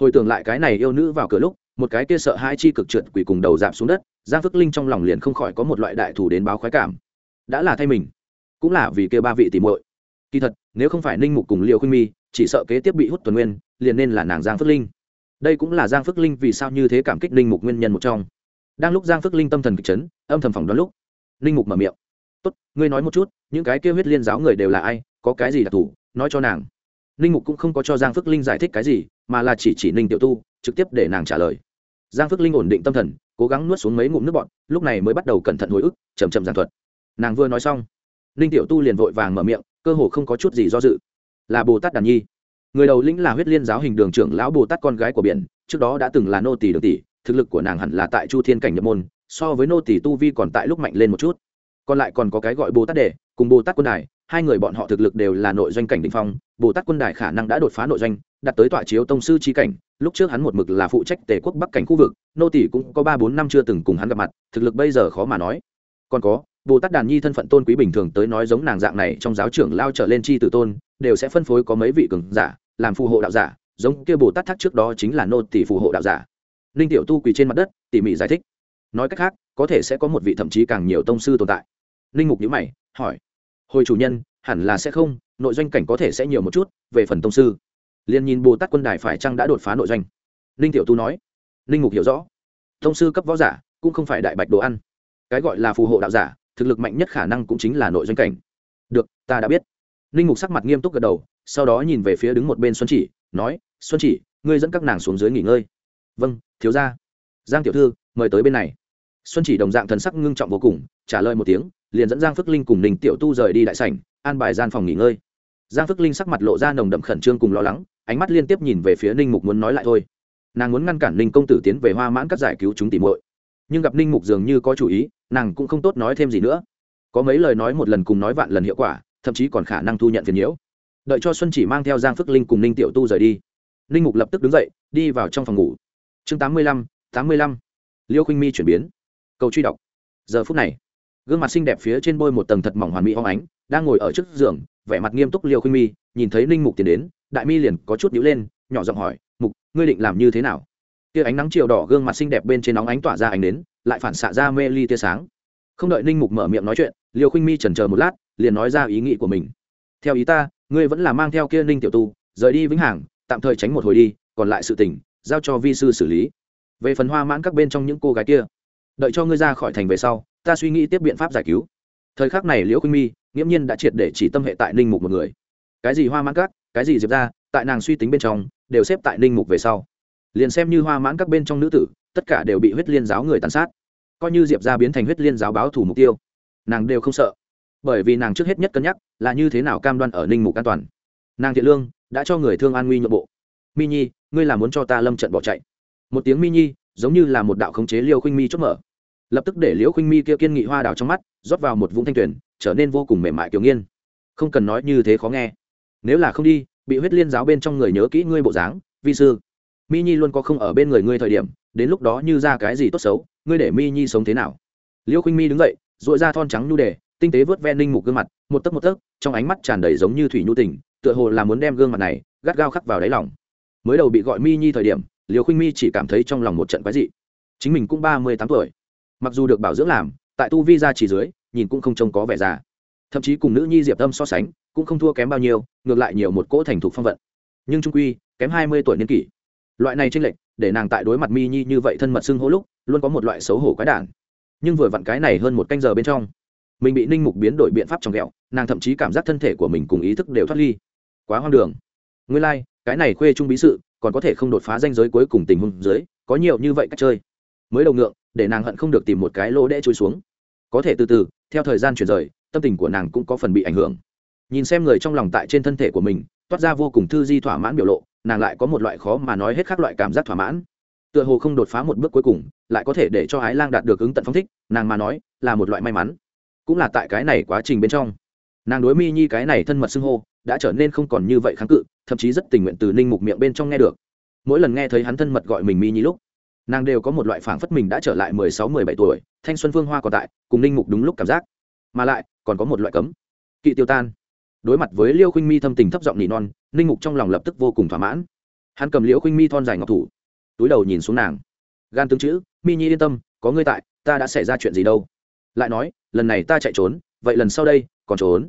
Hồi tưởng lại cái này yêu nữ vào cửa lúc, một cái kia sợ hai chi cực trượt quỷ cùng đầu giảm xuống đất, giang phước linh trong lòng liền không khỏi có một loại đại thủ đến báo khoái cảm. Đã là thay mình, cũng là vì kia ba vị tìm muội. Kỳ thật, nếu không phải ninh mục cùng liều khuynh mi, chỉ sợ kế tiếp bị hút tuần nguyên, liền nên là nàng giang phước linh đây cũng là giang phước linh vì sao như thế cảm kích Linh mục nguyên nhân một trong. Đang lúc giang phước linh tâm thần kịch chấn, âm thầm phỏng đoán lúc Linh mục mở miệng. Tốt, ngươi nói một chút, những cái kêu huyết liên giáo người đều là ai, có cái gì đặc thù, nói cho nàng. Linh mục cũng không có cho giang phước linh giải thích cái gì, mà là chỉ chỉ ninh tiểu tu, trực tiếp để nàng trả lời. Giang phước linh ổn định tâm thần, cố gắng nuốt xuống mấy ngụm nước bọn lúc này mới bắt đầu cẩn thận hồi ức chầm chậm giàn thuật. Nàng vừa nói xong, ninh tiểu tu liền vội vàng mở miệng, cơ hồ không có chút gì do dự. Là bồ tát đàn nhi người đầu lĩnh là huyết liên giáo hình đường trưởng lão bồ tát con gái của biển, trước đó đã từng là nô tỷ đường tỷ, thực lực của nàng hẳn là tại chu thiên cảnh nhập môn, so với nô tỷ tu vi còn tại lúc mạnh lên một chút. Còn lại còn có cái gọi bồ tát đề cùng bồ tát quân đài, hai người bọn họ thực lực đều là nội doanh cảnh đình phong, bồ tát quân đài khả năng đã đột phá nội doanh đặt tới tọa chiếu tông sư trí cảnh, lúc trước hắn một mực là phụ trách tề quốc bắc cảnh khu vực, nô tỷ cũng có ba bốn năm chưa từng cùng hắn gặp mặt, thực lực bây giờ khó mà nói. Còn có bồ tát đàn nhi thân phận tôn quý bình thường tới nói giống nàng dạng này trong giáo trưởng lao trở lên chi tử tôn, đều sẽ phân phối có mấy vị cường giả, làm phù hộ đạo giả, giống kia bồ tát thác trước đó chính là nô tỷ phù hộ đạo giả. Linh tiểu tu quỳ trên mặt đất, tỉ mỉ giải thích. Nói cách khác, có thể sẽ có một vị thậm chí càng nhiều tông sư tồn tại. Linh mục nhữ mày, hỏi. Hồi chủ nhân, hẳn là sẽ không, nội doanh cảnh có thể sẽ nhiều một chút, về phần tông sư. Liền nhìn bồ tát quân đài phải chăng đã đột phá nội doanh? Linh tiểu tu nói. Linh mục hiểu rõ. Tông sư cấp võ giả, cũng không phải đại bạch đồ ăn. Cái gọi là phù hộ đạo giả thực lực mạnh nhất khả năng cũng chính là nội doanh cảnh. Được, ta đã biết. Ninh mục sắc mặt nghiêm túc gật đầu, sau đó nhìn về phía đứng một bên xuân chỉ, nói, xuân chỉ, ngươi dẫn các nàng xuống dưới nghỉ ngơi. Vâng thiếu ra giang tiểu thư, mời tới bên này. Xuân chỉ đồng dạng thần sắc ngưng trọng vô cùng, trả lời một tiếng, liền dẫn giang phước linh cùng ninh tiểu tu rời đi đại sảnh, an bài gian phòng nghỉ ngơi. Giang phước linh sắc mặt lộ ra nồng đậm khẩn trương cùng lo lắng, ánh mắt liên tiếp nhìn về phía ninh mục muốn nói lại thôi. Nàng muốn ngăn cản ninh công tử tiến về hoa mãn các giải cứu chúng tìm muội nhưng gặp ninh mục dường như có chủ ý, nàng cũng không tốt nói thêm gì nữa. Có mấy lời nói một lần cùng nói vạn lần hiệu quả, thậm chí còn khả năng thu nhận phiền nhiễu. Đợi cho xuân chỉ mang theo giang phước linh cùng ninh tiểu tu rời đi. Ninh mục lập tức đứng dậy, đi vào trong phòng ngủ. Chương tám mươi lăm, tám mươi lăm. Liêu khinh mi chuyển biến. Cầu truy đọc. Giờ phút này, gương mặt xinh đẹp phía trên bôi một tầng thật mỏng hoàn mỹ hóng ánh, đang ngồi ở trước giường, vẻ mặt nghiêm túc liêu khinh mi, nhìn thấy ninh mục tiến đến, đại mi liền có chút nhíu lên, nhỏ giọng hỏi, mục, ngươi định làm như thế nào? Tia ánh nắng chiều đỏ gương mặt xinh đẹp bên trên nóng ánh tỏa ra ánh đến lại phản xạ ra mê ly tia sáng. Không đợi ninh mục mở miệng nói chuyện liều khinh mi chần chờ một lát, liền nói ra ý nghĩ của mình. Theo ý ta, ngươi vẫn là mang theo kia ninh tiểu tu, rời đi vĩnh hằng, tạm thời tránh một hồi đi, còn lại sự tình, giao cho vi sư xử lý. Về phần hoa mãn các bên trong những cô gái kia, đợi cho ngươi ra khỏi thành về sau, ta suy nghĩ tiếp biện pháp giải cứu. Thời khắc này liễu khinh mi nghiễm nhiên đã triệt để chỉ tâm hệ tại ninh mục một người. Cái gì hoa mãn các, cái gì diệp ra tại nàng suy tính bên trong, đều xếp tại ninh mục về sau liền xem như hoa mãn các bên trong nữ tử, tất cả đều bị huyết liên giáo người tàn sát. Coi như diệp ra biến thành huyết liên giáo báo thủ mục tiêu, nàng đều không sợ. Bởi vì nàng trước hết nhất cân nhắc là như thế nào cam đoan ở ninh mục an toàn. Nàng thiện lương đã cho người thương an nguy nhượng bộ. Mi nhi, ngươi là muốn cho ta lâm trận bỏ chạy. Một tiếng mi nhi, giống như là một đạo khống chế liêu khinh mi chốt mở. Lập tức để liễu khinh mi kia kiên nghị hoa đào trong mắt, rót vào một vũng thanh tuyển trở nên vô cùng mềm mại kiểu nghiên không cần nói như thế khó nghe. Nếu là không đi, bị huyết liên giáo bên trong người nhớ kỹ ngươi bộ dáng, vi sư mi nhi luôn có không ở bên người ngươi thời điểm, đến lúc đó như ra cái gì tốt xấu, ngươi để mi nhi sống thế nào? Liêu khinh mi đứng dậy dội ra thon trắng nhu đề, tinh tế vớt ven ninh mục gương mặt, một tấc một tấc, trong ánh mắt tràn đầy giống như thủy nhu tình, tựa hồ là muốn đem gương mặt này gắt gao khắc vào đáy lòng. Mới đầu bị gọi mi nhi thời điểm liều khinh mi chỉ cảm thấy trong lòng một trận quái dị. Chính mình cũng ba mươi tám tuổi. Mặc dù được bảo dưỡng làm, tại tu vi ra chỉ dưới, nhìn cũng không trông có vẻ già. Thậm chí cùng nữ nhi diệp tâm so sánh, cũng không thua kém bao nhiêu, ngược lại nhiều một cỗ thành thục phong vận. Nhưng trung quy, kém hai mươi tuổi niên kỷ loại này tranh lệch để nàng tại đối mặt mi nhi như vậy thân mật xưng hô lúc luôn có một loại xấu hổ quái đản. Nhưng vừa vặn cái này hơn một canh giờ bên trong mình bị ninh mục biến đổi biện pháp trong ghẹo nàng thậm chí cảm giác thân thể của mình cùng ý thức đều thoát ly. Quá hoang đường. Nguyên lai、like, cái này khuê trung bí sự còn có thể không đột phá danh giới cuối cùng tình huống dưới có nhiều như vậy cách chơi. Mới đầu ngượng để nàng hận không được tìm một cái lỗ đẽ trôi xuống. Có thể từ từ theo thời gian chuyển rời tâm tình của nàng cũng có phần bị ảnh hưởng. Nhìn xem người trong lòng tại trên thân thể của mình toát ra vô cùng thư di thỏa mãn biểu lộ nàng lại có một loại khó mà nói hết các loại cảm giác thỏa mãn. Tựa hồ không đột phá một bước cuối cùng, lại có thể để cho ái lang đạt được ứng tận phong thích, nàng mà nói, là một loại may mắn. Cũng là tại cái này quá trình bên trong, nàng đối mi nhi cái này thân mật xưng hô, đã trở nên không còn như vậy kháng cự, thậm chí rất tình nguyện từ ninh mục miệng bên trong nghe được. Mỗi lần nghe thấy hắn thân mật gọi mình mi nhi lúc, nàng đều có một loại phảng phất mình đã trở lại mười sáu mười bảy tuổi, thanh xuân phương hoa còn tại, cùng ninh mục đúng lúc cảm giác. Mà lại, còn có một loại cấm. Kỵ tiêu tan đối mặt với liêu khinh mi thâm tình thấp giọng nỉ non, ninh mục trong lòng lập tức vô cùng thỏa mãn. Hắn cầm liễu khinh mi thon dài ngọc thủ, túi đầu nhìn xuống nàng. Gan tương chữ, mi nhi yên tâm, có ngươi tại, ta đã xảy ra chuyện gì đâu. Lại nói, lần này ta chạy trốn, vậy lần sau đây, còn trốn.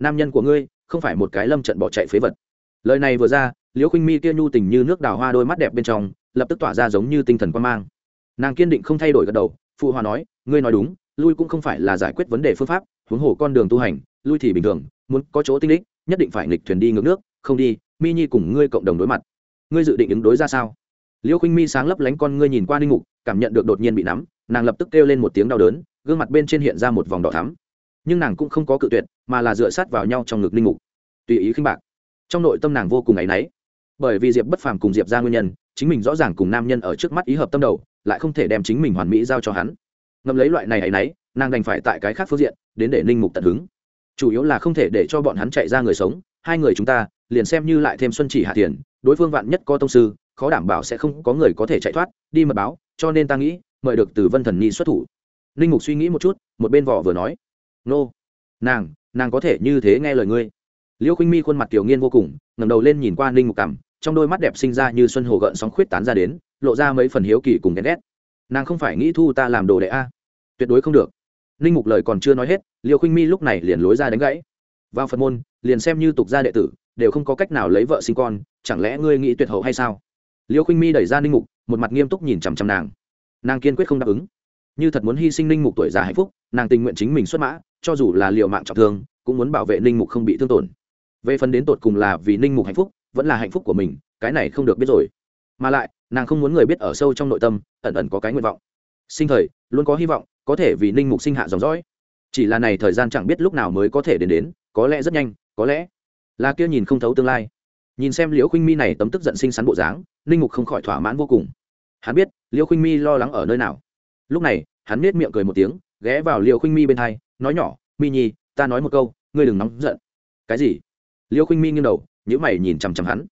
Nam nhân của ngươi, không phải một cái lâm trận bỏ chạy phế vật. Lời này vừa ra liễu khinh mi kia nhu tình như nước đào hoa đôi mắt đẹp bên trong, lập tức tỏa ra giống như tinh thần quan mang. Nàng kiên định không thay đổi gật đầu, phụ hòa nói, ngươi nói đúng, lui cũng không phải là giải quyết vấn đề phương pháp, huống hồ con đường tu hành lui thì bình thường, muốn có chỗ tinh đích nhất định phải nghịch thuyền đi ngược nước, không đi, mi nhi cùng ngươi cộng đồng đối mặt. Ngươi dự định ứng đối ra sao? Liêu khinh mi sáng lấp lánh con ngươi nhìn qua ninh mục, cảm nhận được đột nhiên bị nắm, nàng lập tức kêu lên một tiếng đau đớn, gương mặt bên trên hiện ra một vòng đỏ thắm. Nhưng nàng cũng không có cự tuyệt, mà là dựa sát vào nhau trong ngực ninh mục. Tùy ý khinh bạc. Trong nội tâm nàng vô cùng áy náy. Bởi vì diệp bất phàm cùng diệp ra nguyên nhân, chính mình rõ ràng cùng nam nhân ở trước mắt ý hợp tâm đầu, lại không thể đem chính mình hoàn mỹ giao cho hắn. Ngầm lấy loại này áy náy, nàng đành phải tại cái khác phương diện, đến để ninh mục tận hứng chủ yếu là không thể để cho bọn hắn chạy ra người sống, hai người chúng ta, liền xem như lại thêm xuân chỉ hạ tiền đối phương vạn nhất có tông sư, khó đảm bảo sẽ không có người có thể chạy thoát, đi mật báo, cho nên ta nghĩ, mời được từ vân thần nhi xuất thủ. Ninh mục suy nghĩ một chút, một bên vỏ vừa nói, nô, nàng nàng có thể như thế nghe lời ngươi. Liêu khinh mi khuôn mặt tiểu nghiên vô cùng, ngẩng đầu lên nhìn qua ninh mục cảm trong đôi mắt đẹp sinh ra như xuân hồ gợn sóng khuyết tán ra đến, lộ ra mấy phần hiếu kỳ cùng ghen ghét. Nàng không phải nghĩ thu ta làm đồ đệ a? Tuyệt đối không được. Ninh mục lời còn chưa nói hết liêu khinh mi lúc này liền lối ra đánh gãy. Vào phật môn, liền xem như tục gia đệ tử, đều không có cách nào lấy vợ sinh con, chẳng lẽ ngươi nghĩ tuyệt hậu hay sao? Liêu khinh mi đẩy ra ninh mục, một mặt nghiêm túc nhìn chằm chằm nàng. Nàng kiên quyết không đáp ứng. Như thật muốn hy sinh ninh mục tuổi già hạnh phúc, nàng tình nguyện chính mình xuất mã, cho dù là liệu mạng trọng thương, cũng muốn bảo vệ ninh mục không bị thương tổn. Về phần đến tột cùng là vì ninh mục hạnh phúc, vẫn là hạnh phúc của mình, cái này không được biết rồi. Mà lại, nàng không muốn người biết ở sâu trong nội tâm, ẩn ẩn có cái nguyện vọng. Sinh thời, luôn có hy vọng, có thể vì ninh mục sinh hạ dòng dõi chỉ là này thời gian chẳng biết lúc nào mới có thể đến đến, có lẽ rất nhanh, có lẽ là kia nhìn không thấu tương lai. Nhìn xem liễu khinh mi này tấm tức giận sinh sắn bộ dáng, ninh mục không khỏi thỏa mãn vô cùng. Hắn biết liễu khinh mi lo lắng ở nơi nào. Lúc này, hắn nết miệng cười một tiếng, ghé vào liễu khinh mi bên thai nói nhỏ, mi nhi, ta nói một câu, ngươi đừng nóng giận. Cái gì? Liễu khinh mi nghiêng đầu nhữ mày nhìn chằm chằm hắn.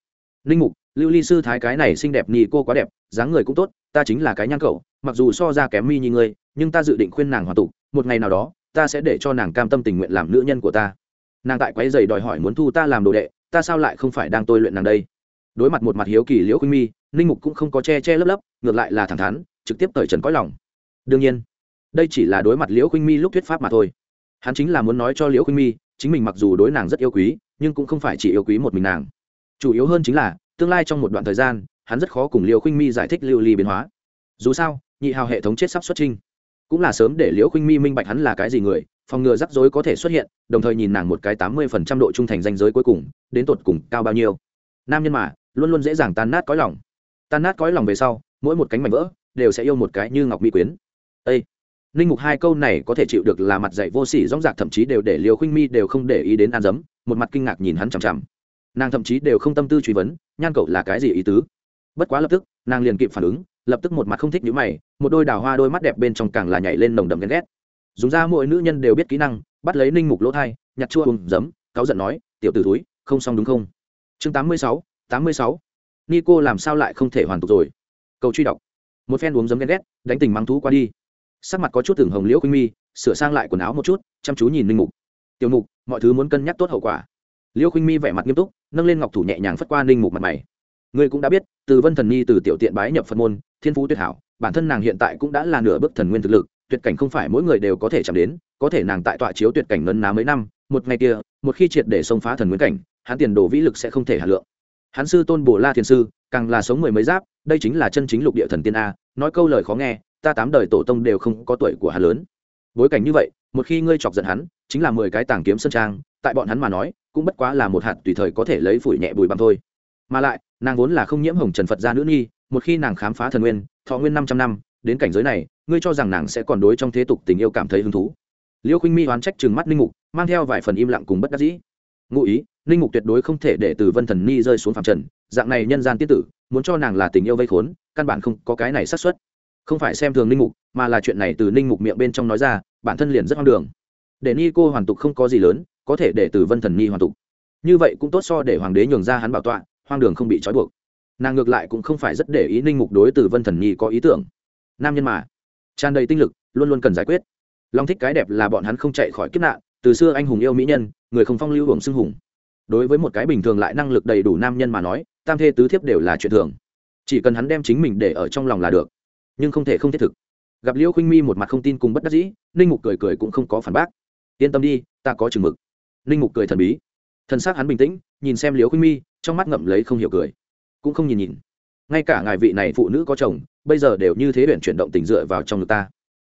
Ninh mục, lưu ly sư thái cái này xinh đẹp nhì cô quá đẹp, dáng người cũng tốt, ta chính là cái nhan cậu, mặc dù so ra kém mi nhi ngươi, nhưng ta dự định khuyên nàng hòa tục, một ngày nào đó ta sẽ để cho nàng cam tâm tình nguyện làm nữ nhân của ta. Nàng tại quái dày đòi hỏi muốn thu ta làm đồ đệ, ta sao lại không phải đang tôi luyện nàng đây? Đối mặt một mặt hiếu kỳ liễu khuynh mi, ninh mục cũng không có che che lấp lấp, ngược lại là thẳng thắn, trực tiếp cởi trần cõi lòng. Đương nhiên, đây chỉ là đối mặt liễu khuynh mi lúc thuyết pháp mà thôi. Hắn chính là muốn nói cho liễu khuynh mi, chính mình mặc dù đối nàng rất yêu quý, nhưng cũng không phải chỉ yêu quý một mình nàng. Chủ yếu hơn chính là, tương lai trong một đoạn thời gian, hắn rất khó cùng liễu khuynh mi giải thích lưu ly biến hóa. Dù sao, nhị hào hệ thống chết sắp xuất trình cũng là sớm để liễu khuynh mi minh bạch hắn là cái gì người, phòng ngừa rắc rối có thể xuất hiện, đồng thời nhìn nàng một cái tám mươi phần trăm độ trung thành danh giới cuối cùng, đến tột cùng cao bao nhiêu. Nam nhân mà, luôn luôn dễ dàng tan nát cõi lòng. Tan nát cõi lòng về sau, mỗi một cánh mảnh vỡ, đều sẽ yêu một cái như ngọc mỹ quyến. Ây ninh mục hai câu này có thể chịu được là mặt dạy vô sỉ rong rạc thậm chí đều để liều khinh mi đều không để ý đến an dấm, một mặt kinh ngạc nhìn hắn chằm chằm. Nàng thậm chí đều không tâm tư truy vấn, nhan cậu là cái gì ý tứ? Bất quá lập tức, nàng liền kịp phản ứng lập tức một mặt không thích nhíu mày, một đôi đào hoa đôi mắt đẹp bên trong càng là nhảy lên nồng đậm ghen ghét. Dùng ra mỗi nữ nhân đều biết kỹ năng, bắt lấy ninh mục lỗ thai, nhặt chua cùng giấm cáo giận nói, tiểu tử ử túi không xong đúng không? Chương tám mươi sáu, tám mươi sáu. Nico làm sao lại không thể hoàn tục rồi? Cầu truy đọc. Một phen uống giấm ghen ghét, đánh tình mắng thú qua đi. Sắc mặt có chút tưởng hồng liễu khuynh mi, sửa sang lại quần áo một chút, chăm chú nhìn ninh mục. Tiểu mục, mọi thứ muốn cân nhắc tốt hậu quả. Liễu khuynh mi vẻ mặt nghiêm túc, nâng lên ngọc thủ nhẹ nhàng phất qua ninh mục mặt mày ngươi cũng đã biết, từ vân thần nhi từ tiểu tiện bái nhập phật môn, thiên phú tuyệt hảo, bản thân nàng hiện tại cũng đã là nửa bước thần nguyên thực lực, tuyệt cảnh không phải mỗi người đều có thể chạm đến, có thể nàng tại tọa chiếu tuyệt cảnh ngấn ná mấy năm, một ngày kia, một khi triệt để xông phá thần nguyên cảnh, hắn tiền đồ vĩ lực sẽ không thể hà lượng. Hắn sư tôn bồ la thiền sư, càng là sống mười mấy giáp, đây chính là chân chính lục địa thần tiên a, nói câu lời khó nghe, ta tám đời tổ tông đều không có tuổi của hắn lớn. Bối cảnh như vậy, một khi ngươi chọc giận hắn, chính là mười cái tàng kiếm sân trang, tại bọn hắn mà nói, cũng bất quá là một hạt tùy thời có thể lấy phủi nhẹ bùi bằng thôi. Mà lại nàng vốn là không nhiễm hồng trần phật gia nữ nhi, một khi nàng khám phá thần nguyên, thọ nguyên năm trăm năm, đến cảnh giới này, ngươi cho rằng nàng sẽ còn đối trong thế tục tình yêu cảm thấy hứng thú. Liêu khinh mi oán trách trừng mắt ninh mục, mang theo vài phần im lặng cùng bất đắc dĩ. Ngụ ý, ninh mục tuyệt đối không thể để từ vân thần ni rơi xuống phạm trần, dạng này nhân gian tiết tử, muốn cho nàng là tình yêu vây khốn, căn bản không có cái này xác suất. Không phải xem thường ninh mục, mà là chuyện này từ ninh mục miệng bên trong nói ra, bản thân liền rất hoang đường. Để ni cô hoàn tục không có gì lớn, có thể để từ vân thần ni hoàn tục. Như vậy cũng tốt so để hoàng đế nhường ra hắn bảo tọa hoang đường không bị trói buộc. Nàng ngược lại cũng không phải rất để ý ninh mục đối từ vân thần nhi có ý tưởng. Nam nhân mà, tràn đầy tinh lực, luôn luôn cần giải quyết. Long thích cái đẹp là bọn hắn không chạy khỏi kiếp nạn, từ xưa anh hùng yêu mỹ nhân, người không phong lưu hưởng xưng hùng. Đối với một cái bình thường lại năng lực đầy đủ nam nhân mà nói, tam thê tứ thiếp đều là chuyện thường. Chỉ cần hắn đem chính mình để ở trong lòng là được, nhưng không thể không thiết thực. Gặp liễu khinh mi một mặt không tin cùng bất đắc dĩ, ninh mục cười cười cũng không có phản bác. Yên tâm đi, ta có chừng mực. Ninh mục cười thần bí. Thân xác hắn bình tĩnh, nhìn xem liễu khinh mi trong mắt ngậm lấy không hiểu cười. Cũng không nhìn nhìn. Ngay cả ngài vị này phụ nữ có chồng, bây giờ đều như thế huyện chuyển động tình dựa vào trong người ta.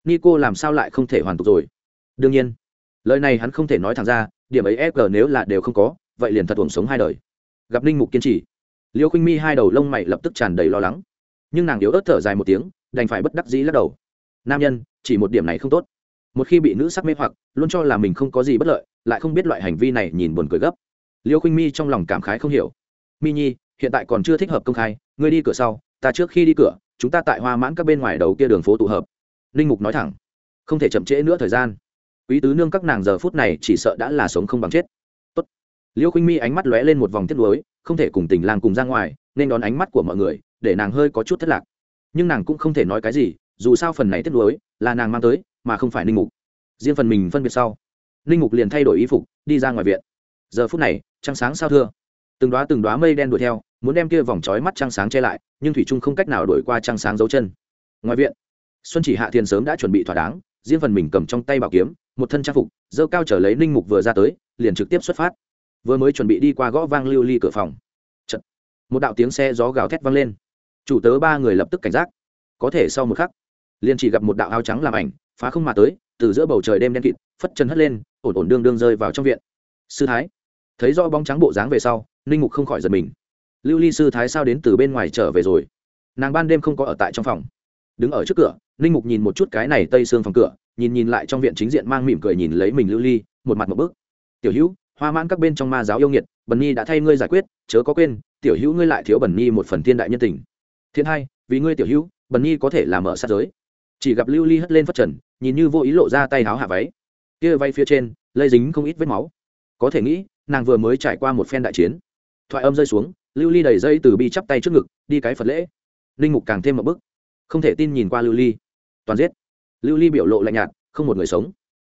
Nico làm sao lại không thể hoàn tục rồi? Đương nhiên. Lời này hắn không thể nói thẳng ra, điểm ấy fg nếu là đều không có, vậy liền thật uổng sống hai đời. Gặp ninh mục kiên trì. Liêu khinh mi hai đầu lông mày lập tức tràn đầy lo lắng. Nhưng nàng yếu ớt thở dài một tiếng, đành phải bất đắc dĩ lắc đầu. Nam nhân, chỉ một điểm này không tốt. Một khi bị nữ sắc mê hoặc, luôn cho là mình không có gì bất lợi, lại không biết loại hành vi này nhìn buồn cười gấp. Liêu khinh mi trong lòng cảm khái không hiểu mi nhi, hiện tại còn chưa thích hợp công khai, ngươi đi cửa sau, ta trước khi đi cửa, chúng ta tại hoa mãn các bên ngoài đầu kia đường phố tụ hợp. Linh mục nói thẳng. Không thể chậm trễ nữa thời gian. Quý tứ nương các nàng giờ phút này chỉ sợ đã là sống không bằng chết. Tốt. liêu khinh mi ánh mắt lóe lên một vòng tiếc nuối, không thể cùng tình lang cùng ra ngoài, nên đón ánh mắt của mọi người, để nàng hơi có chút thất lạc. Nhưng nàng cũng không thể nói cái gì, dù sao phần này tiếc nuối là nàng mang tới, mà không phải ninh mục. Riêng phần mình phân biệt sau ninh mục liền thay đổi y phục, đi ra ngoài viện. Giờ phút này, trăng sáng sao thưa từng đoá từng đoá mây đen đuổi theo, muốn đem kia vòng trói mắt trăng sáng che lại, nhưng thủy trung không cách nào đuổi qua trăng sáng dấu chân. Ngoài viện, xuân chỉ hạ thiền sớm đã chuẩn bị thỏa đáng, riêng phần mình cầm trong tay bảo kiếm, một thân trang phục dơ cao trở lấy ninh mục vừa ra tới, liền trực tiếp xuất phát. Vừa mới chuẩn bị đi qua gõ vang lưu ly cửa phòng. Chật. một đạo tiếng xe gió gào thét vang lên. Chủ tớ ba người lập tức cảnh giác. Có thể sau một khắc, liền chỉ gặp một đạo áo trắng làm ảnh, phá không mà tới, từ giữa bầu trời đêm đen kịt, phất chân hất lên, ổn ổn đương đương rơi vào trong viện. Sư thái, thấy do bóng trắng bộ dáng về sau ninh mục không khỏi giật mình. Lưu ly sư thái sao đến từ bên ngoài trở về rồi? Nàng ban đêm không có ở tại trong phòng. Đứng ở trước cửa, ninh mục nhìn một chút cái này tây xương phòng cửa, nhìn nhìn lại trong viện chính diện mang mỉm cười nhìn lấy mình lưu ly, một mặt một bước. Tiểu hữu, hoa mãn các bên trong ma giáo yêu nghiệt, bần nhi đã thay ngươi giải quyết, chớ có quên, tiểu hữu ngươi lại thiếu bần nhi một phần thiên đại nhân tình. Thiên hai, vì ngươi tiểu hữu, bần nhi có thể làm ở sát giới. Chỉ gặp lưu ly hất lên phát trần, nhìn như vô ý lộ ra tay háo hạ váy. Kia vay phía trên, lây dính không ít vết máu. Có thể nghĩ, nàng vừa mới trải qua một phen đại chiến thoại âm rơi xuống, lưu ly đầy dây từ bi chắp tay trước ngực, đi cái phật lễ. Linh mục càng thêm một bức không thể tin nhìn qua lưu ly. Toàn giết. Lưu ly biểu lộ lạnh nhạt, không một người sống.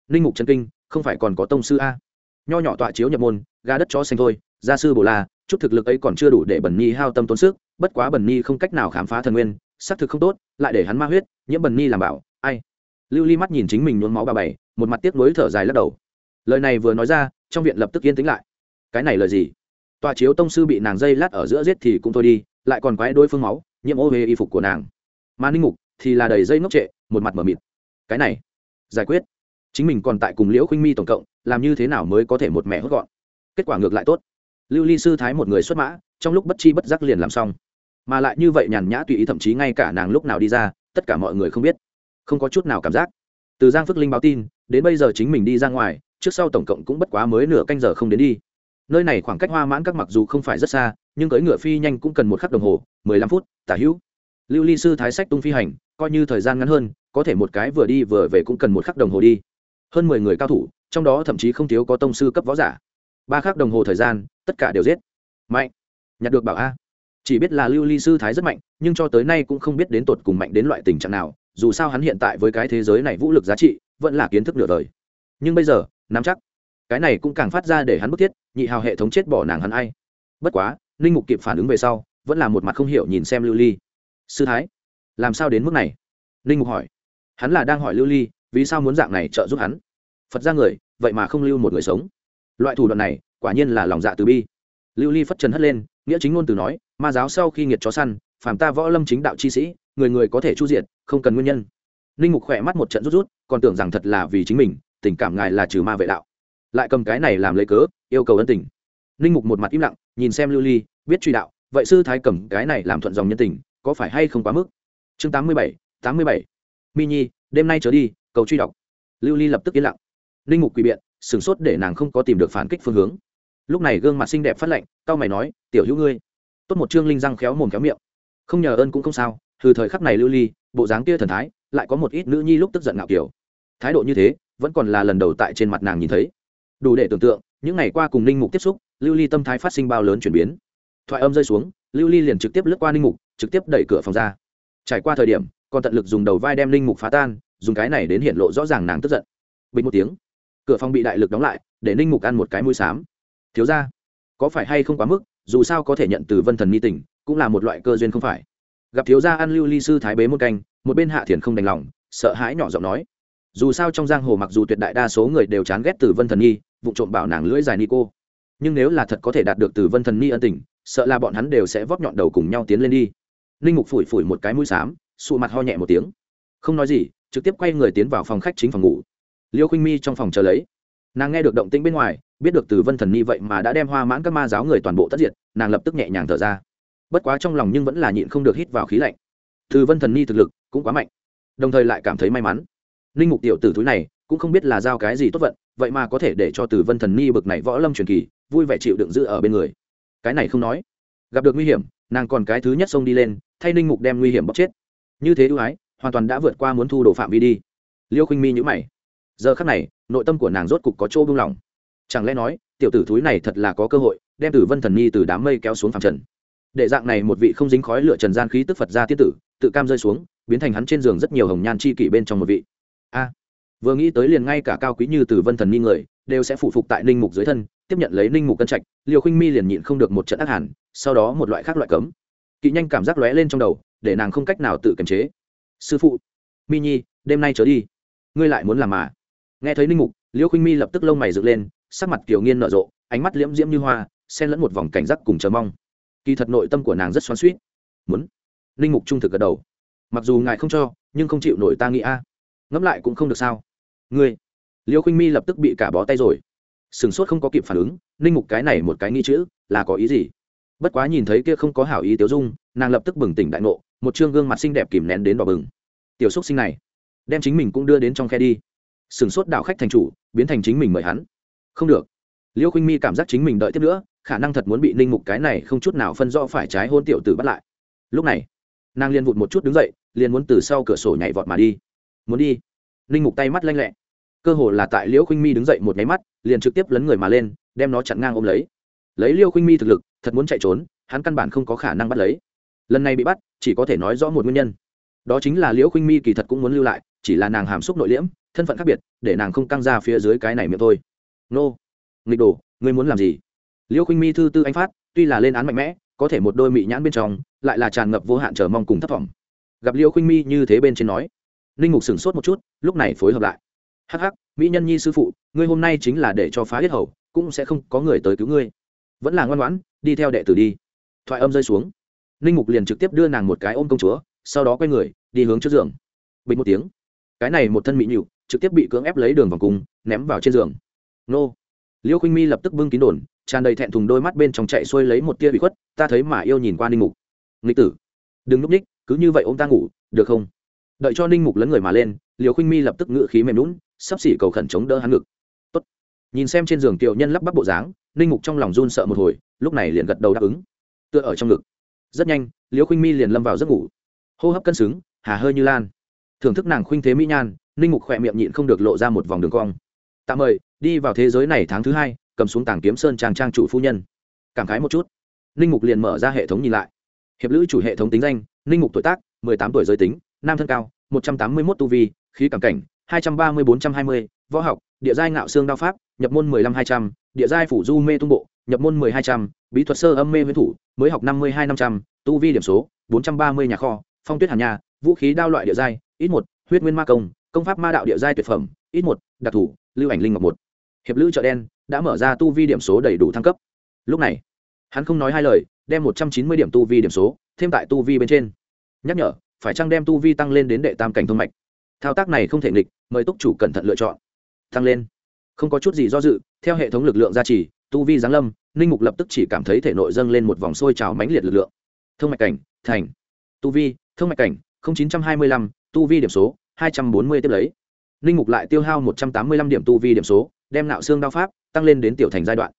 Linh mục chân kinh, không phải còn có tông sư a. Nho nhỏ tọa chiếu nhập môn ga đất chó xanh thôi, gia sư bồ la, chút thực lực ấy còn chưa đủ để bẩn nhi hao tâm tốn sức, bất quá bẩn nhi không cách nào khám phá thần nguyên, xác thực không tốt, lại để hắn ma huyết, nhiễm bẩn ni làm bảo, ai? Lưu ly mắt nhìn chính mình nhuốm máu bà bảy, một mặt tiếc nuối thở dài lắc đầu. Lời này vừa nói ra, trong viện lập tức yên tĩnh lại. Cái này lời gì? Tòa chiếu tông sư bị nàng dây lát ở giữa giết thì cũng thôi đi, lại còn quái đôi phương máu, nhiễm ô về y phục của nàng. Mà ninh mục thì là đầy dây ngốc trệ, một mặt m ở mịt. Cái này, giải quyết. Chính mình còn tại cùng liễu khinh mi tổng cộng, làm như thế nào mới có thể một mẹ hốt gọn? Kết quả ngược lại tốt. Lưu ly sư thái một người xuất mã, trong lúc bất chi bất giác liền làm xong. Mà lại như vậy nhàn nhã tùy ý thậm chí ngay cả nàng lúc nào đi ra, tất cả mọi người không biết. Không có chút nào cảm giác. Từ giang phước linh báo tin, đến bây giờ chính mình đi ra ngoài, trước sau tổng cộng cũng bất quá mới nửa canh giờ không đến đi nơi này khoảng cách hoa mãn các mặc dù không phải rất xa, nhưng cưỡi ngựa phi nhanh cũng cần một khắc đồng hồ, mười lăm phút, tả hữu. Lưu ly sư thái sách tung phi hành, coi như thời gian ngắn hơn, có thể một cái vừa đi vừa về cũng cần một khắc đồng hồ đi. Hơn mười người cao thủ, trong đó thậm chí không thiếu có tông sư cấp võ giả. Ba khắc đồng hồ thời gian, tất cả đều giết. Mạnh. Nhặt được bảo a. Chỉ biết là lưu ly sư thái rất mạnh, nhưng cho tới nay cũng không biết đến tột cùng mạnh đến loại tình trạng nào, dù sao hắn hiện tại với cái thế giới này vũ lực giá trị, vẫn là kiến thức nửa đời. Nhưng bây giờ, nắm chắc cái này cũng càng phát ra để hắn bức thiết nhị hào hệ thống chết bỏ nàng hắn ai. Bất quá ninh mục kịp phản ứng về sau vẫn là một mặt không hiểu nhìn xem lưu ly. Sư thái làm sao đến mức này? Ninh mục hỏi. Hắn là đang hỏi lưu ly vì sao muốn dạng này trợ giúp hắn? Phật ra người vậy mà không lưu một người sống. Loại thủ đoạn này quả nhiên là lòng dạ từ bi. Lưu ly phất trần hất lên nghĩa chính ngôn từ nói ma giáo sau khi nghiệt chó săn phàm ta võ lâm chính đạo chi sĩ người người có thể chu diện, không cần nguyên nhân. Ninh mục khỏe mắt một trận rút rút còn tưởng rằng thật là vì chính mình tình cảm ngài là trừ ma vệ đạo lại cầm cái này làm lấy cớ, yêu cầu ân tình. Ninh mục một mặt im lặng, nhìn xem lưu ly, biết truy đạo, vậy sư thái cầm cái này làm thuận dòng nhân tình, có phải hay không quá mức? Chương tám mươi bảy, tám mươi bảy. Mi nhi, đêm nay trở đi, cầu truy đọc. Lưu ly lập tức yên lặng. Ninh mục quỳ biện, sửng sốt để nàng không có tìm được phản kích phương hướng. Lúc này gương mặt xinh đẹp phát lạnh tao mày nói, tiểu hữu ngươi. Tốt một chương linh răng khéo mồm khéo miệng. Không nhờ ơn cũng không sao từ thời khắc này lưu ly, bộ dáng kia thần thái, lại có một ít nữ nhi lúc tức giận ngạo kiểu. Thái độ như thế, vẫn còn là lần đầu tại trên mặt nàng nhìn thấy đủ để tưởng tượng, những ngày qua cùng ninh mục tiếp xúc, lưu ly tâm thái phát sinh bao lớn chuyển biến. Thoại âm rơi xuống, lưu ly liền trực tiếp lướt qua ninh mục, trực tiếp đẩy cửa phòng ra. Trải qua thời điểm, còn tận lực dùng đầu vai đem ninh mục phá tan, dùng cái này đến hiện lộ rõ ràng nàng tức giận. Bình một tiếng, cửa phòng bị đại lực đóng lại, để ninh mục ăn một cái mũi xám. Thiếu ra có phải hay không quá mức, dù sao có thể nhận từ vân thần mi tình, cũng là một loại cơ duyên không phải. Gặp thiếu gia ăn lưu ly sư thái bế một canh, một bên hạ thiền không đành lòng, sợ hãi nhỏ giọng nói, dù sao trong giang hồ mặc dù tuyệt đại đa số người đều chán ghét từ vân thần nhi vụ trộm bảo nàng lưỡi dài ni cô nhưng nếu là thật có thể đạt được từ vân thần ni ân tình, sợ là bọn hắn đều sẽ vóp nhọn đầu cùng nhau tiến lên đi. Ninh mục phủi phủi một cái mũi xám, sụ mặt ho nhẹ một tiếng. Không nói gì, trực tiếp quay người tiến vào phòng khách chính phòng ngủ. Liêu khinh mi trong phòng chờ lấy. Nàng nghe được động tĩnh bên ngoài, biết được từ vân thần ni vậy mà đã đem hoa mãn các ma giáo người toàn bộ tất diệt, nàng lập tức nhẹ nhàng thở ra. Bất quá trong lòng nhưng vẫn là nhịn không được hít vào khí lạnh. Từ vân thần ni thực lực cũng quá mạnh, đồng thời lại cảm thấy may mắn. Ninh mục tiểu tử thúi này cũng không biết là giao cái gì tốt vận, vậy mà có thể để cho từ vân thần nhi bực này võ lâm truyền kỳ, vui vẻ chịu đựng giữ ở bên người. Cái này không nói. Gặp được nguy hiểm, nàng còn cái thứ nhất xông đi lên, thay ninh mục đem nguy hiểm bóc chết. Như thế ưu ái, hoàn toàn đã vượt qua muốn thu đồ phạm vi đi. Liêu khinh mi nhữ mày. Giờ khắc này, nội tâm của nàng rốt cục có chỗ buông lỏng. Chẳng lẽ nói, tiểu tử thúi này thật là có cơ hội, đem từ vân thần nhi từ đám mây kéo xuống phàm trần. Để dạng này một vị không dính khói lửa trần gian khí tức phật ra tiết tử, tự cam rơi xuống, biến thành hắn trên giường rất nhiều hồng nhan chi kỷ bên trong một vị. A vừa nghĩ tới liền ngay cả cao quý như từ vân thần nghi người, đều sẽ phụ phục tại ninh mục dưới thân, tiếp nhận lấy ninh mục cân trạch liều khinh mi liền nhịn không được một trận ác hẳn, sau đó một loại khác loại cấm. Kỵ nhanh cảm giác lóe lên trong đầu, để nàng không cách nào tự kiềm chế. Sư phụ, mi nhi, đêm nay trở đi. Ngươi lại muốn làm mà. Nghe thấy ninh mục, liêu khinh mi lập tức lông mày dựng lên, sắc mặt kiều nghiên nở rộ, ánh mắt liễm diễm như hoa, xen lẫn một vòng cảnh giác cùng chờ mong. Kỳ thật nội tâm của nàng rất xoắn suýt muốn. Ninh mục trung thực gật đầu. Mặc dù ngài không cho, nhưng không chịu nổi ta nghĩ a. Ngẫm lại cũng không được sao ngươi. Liêu khinh mi lập tức bị cả bó tay rồi. Sửng sốt không có kịp phản ứng, ninh mục cái này một cái nghi chữ, là có ý gì? Bất quá nhìn thấy kia không có hảo ý tiêu dung, nàng lập tức bừng tỉnh đại ngộ, một chương gương mặt xinh đẹp kìm nén đến đỏ bừng. Tiểu xúc sinh này, đem chính mình cũng đưa đến trong khe đi. Sửng sốt đạo khách thành chủ, biến thành chính mình mời hắn. Không được. Liêu khinh mi cảm giác chính mình đợi tiếp nữa, khả năng thật muốn bị ninh mục cái này không chút nào phân rõ phải trái hôn tiểu tử bắt lại. Lúc này, nàng liền vụt một chút đứng dậy, liền muốn từ sau cửa sổ nhảy vọt mà đi. Muốn đi ninh mục tay mắt lanh lẹ. Cơ hồ là tại liễu khinh mi đứng dậy một nháy mắt, liền trực tiếp lấn người mà lên, đem nó chặn ngang ôm lấy. Lấy Liễu khinh mi thực lực, thật muốn chạy trốn, hắn căn bản không có khả năng bắt lấy. Lần này bị bắt, chỉ có thể nói rõ một nguyên nhân. Đó chính là liễu khinh mi kỳ thật cũng muốn lưu lại, chỉ là nàng hàm xúc nội liễm, thân phận khác biệt, để nàng không căng ra phía dưới cái này miệng thôi. Nô, nghịch đồ, ngươi muốn làm gì? Liễu khinh mi thư tư anh phát, tuy là lên án mạnh mẽ, có thể một đôi mị nhãn bên trong, lại là tràn ngập vô hạn chờ mong cùng thất vọng. Gặp Liễu khuynh mi như thế bên trên nói ninh mục sửng sốt một chút, lúc này phối hợp lại. Hắc hắc, mỹ nhân nhi sư phụ, ngươi hôm nay chính là để cho phá hết hầu, cũng sẽ không có người tới cứu ngươi. Vẫn là ngoan ngoãn, đi theo đệ tử đi. Thoại âm rơi xuống. Ninh mục liền trực tiếp đưa nàng một cái ôm công chúa, sau đó quay người, đi hướng trước giường. Bình một tiếng. Cái này một thân mỹ nhịu trực tiếp bị cưỡng ép lấy đường vòng cung, ném vào trên giường. Nô. Liêu khinh mi lập tức bưng kín đồn, tràn đầy thẹn thùng đôi mắt bên trong chạy xuôi lấy một tia bị khuất, ta thấy mà yêu nhìn qua ninh mục. Nghịch tử, đừng núp ních, cứ như vậy ô m ta ngủ, được không? Đợi cho ninh mục lấn người mà lên, liều khinh mi lập tức ngự khí mềm lún sắp xỉ cầu khẩn chống đỡ hắn ngực. Tốt. nhìn xem trên giường tiểu nhân lắp bắp bộ dáng, ninh mục trong lòng run sợ một hồi, lúc này liền gật đầu đáp ứng. Tựa ở trong ngực. Rất nhanh, liều khinh mi liền lâm vào giấc ngủ. Hô hấp cân xứng, hà hơi như lan. Thưởng thức nàng khuynh thế mỹ nhan, ninh mục khỏe miệng nhịn không được lộ ra một vòng đường cong. Tạm mời, đi vào thế giới này tháng thứ hai, cầm xuống tàng kiếm sơn trang trang chủ phu nhân. Cảm khái một chút. Ninh mục liền mở ra hệ thống nhìn lại. Hiệp lữ chủ hệ thống tính danh, ninh mục tuổi tác, mười tám tuổi giới tính nam thân cao, một trăm tám mươi mốt tu vi, khí cảm cảnh, hai trăm ba mươi bốn trăm hai mươi, võ học, địa giai ngạo xương đao pháp, nhập môn mười lăm hai trăm, địa giai phủ du mê tung bộ, nhập môn mười hai trăm, bí thuật sơ âm mê huyễn thủ, mới học năm mươi hai năm trăm, tu vi điểm số, bốn trăm ba mươi nhà kho, phong tuyết hàn nhà, vũ khí đao loại địa giai, ít một, huyết nguyên ma công công pháp ma đạo địa giai tuyệt phẩm, ít một, đặc thủ lưu ảnh linh ngọc một. Hiệp lữ chợ đen đã mở ra tu vi điểm số đầy đủ thăng cấp. Lúc này, hắn không nói hai lời, đem một trăm chín mươi điểm tu vi điểm số thêm tại tu vi bên trên. Nhắc nhở phải chăng đem tu vi tăng lên đến đệ tam cảnh thông mạch? Thao tác này không thể nghịch, mời túc chủ cẩn thận lựa chọn. Tăng lên. Không có chút gì do dự, theo hệ thống lực lượng gia trì, tu vi giáng lâm, ninh mục lập tức chỉ cảm thấy thể nội dâng lên một vòng sôi trào mãnh liệt lực lượng. Thông mạch cảnh, thành. Tu vi, thông mạch cảnh chín trăm hai mươi lăm, tu vi điểm số, hai trăm bốn mươi tiếp lấy. Ninh mục lại tiêu hao một trăm tám mươi lăm điểm tu vi điểm số, đem nạo xương đao pháp tăng lên đến tiểu thành giai đoạn.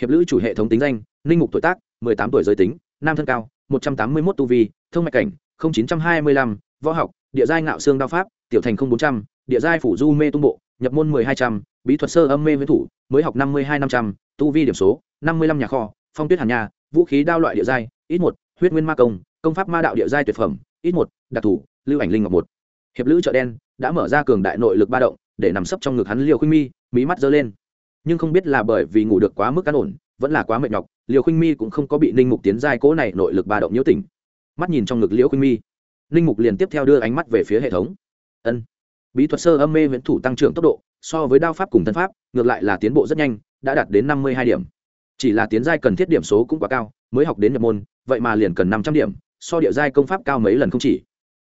Hiệp lữ chủ hệ thống tính danh, ninh mục tuổi tác, mười tám tuổi giới tính, nam thân cao, một trăm tám mươi mốt tu vi, thông mạch cảnh chín trăm hai mươi lăm, võ học, địa giai ngạo xương đao pháp, tiểu thành bốn trăm, địa giai phủ du mê tung bộ, nhập môn mười hai trăm, bí thuật sơ âm mê với thủ, mới học năm mươi hai năm trăm, tu vi điểm số, năm mươi lăm nhà kho, phong tuyết hàn nhà, vũ khí đao loại địa giai, ít một, huyết nguyên ma công công pháp ma đạo địa giai tuyệt phẩm, ít một, đặc thủ, lưu ảnh linh ngọc một. Hiệp lữ chợ đen đã mở ra cường đại nội lực ba động, để nằm sấp trong ngực hắn liều khuynh mi, mí mắt giơ lên. Nhưng không biết là bởi vì ngủ được quá mức an ổn, vẫn là quá mệt nhọc liều khuynh mi cũng không có bị ninh mục tiến giai cố này nội lực ba động nhiễu tỉnh mắt nhìn trong ngực liễu khuynh mi. Ninh mục liền tiếp theo đưa ánh mắt về phía hệ thống. Ân. Bí thuật sơ âm mê viễn thủ tăng trưởng tốc độ, so với đao pháp cùng thân pháp, ngược lại là tiến bộ rất nhanh, đã đạt đến năm mươi hai điểm. Chỉ là tiến giai cần thiết điểm số cũng quá cao, mới học đến nhập môn, vậy mà liền cần năm trăm điểm, so địa giai công pháp cao mấy lần không chỉ.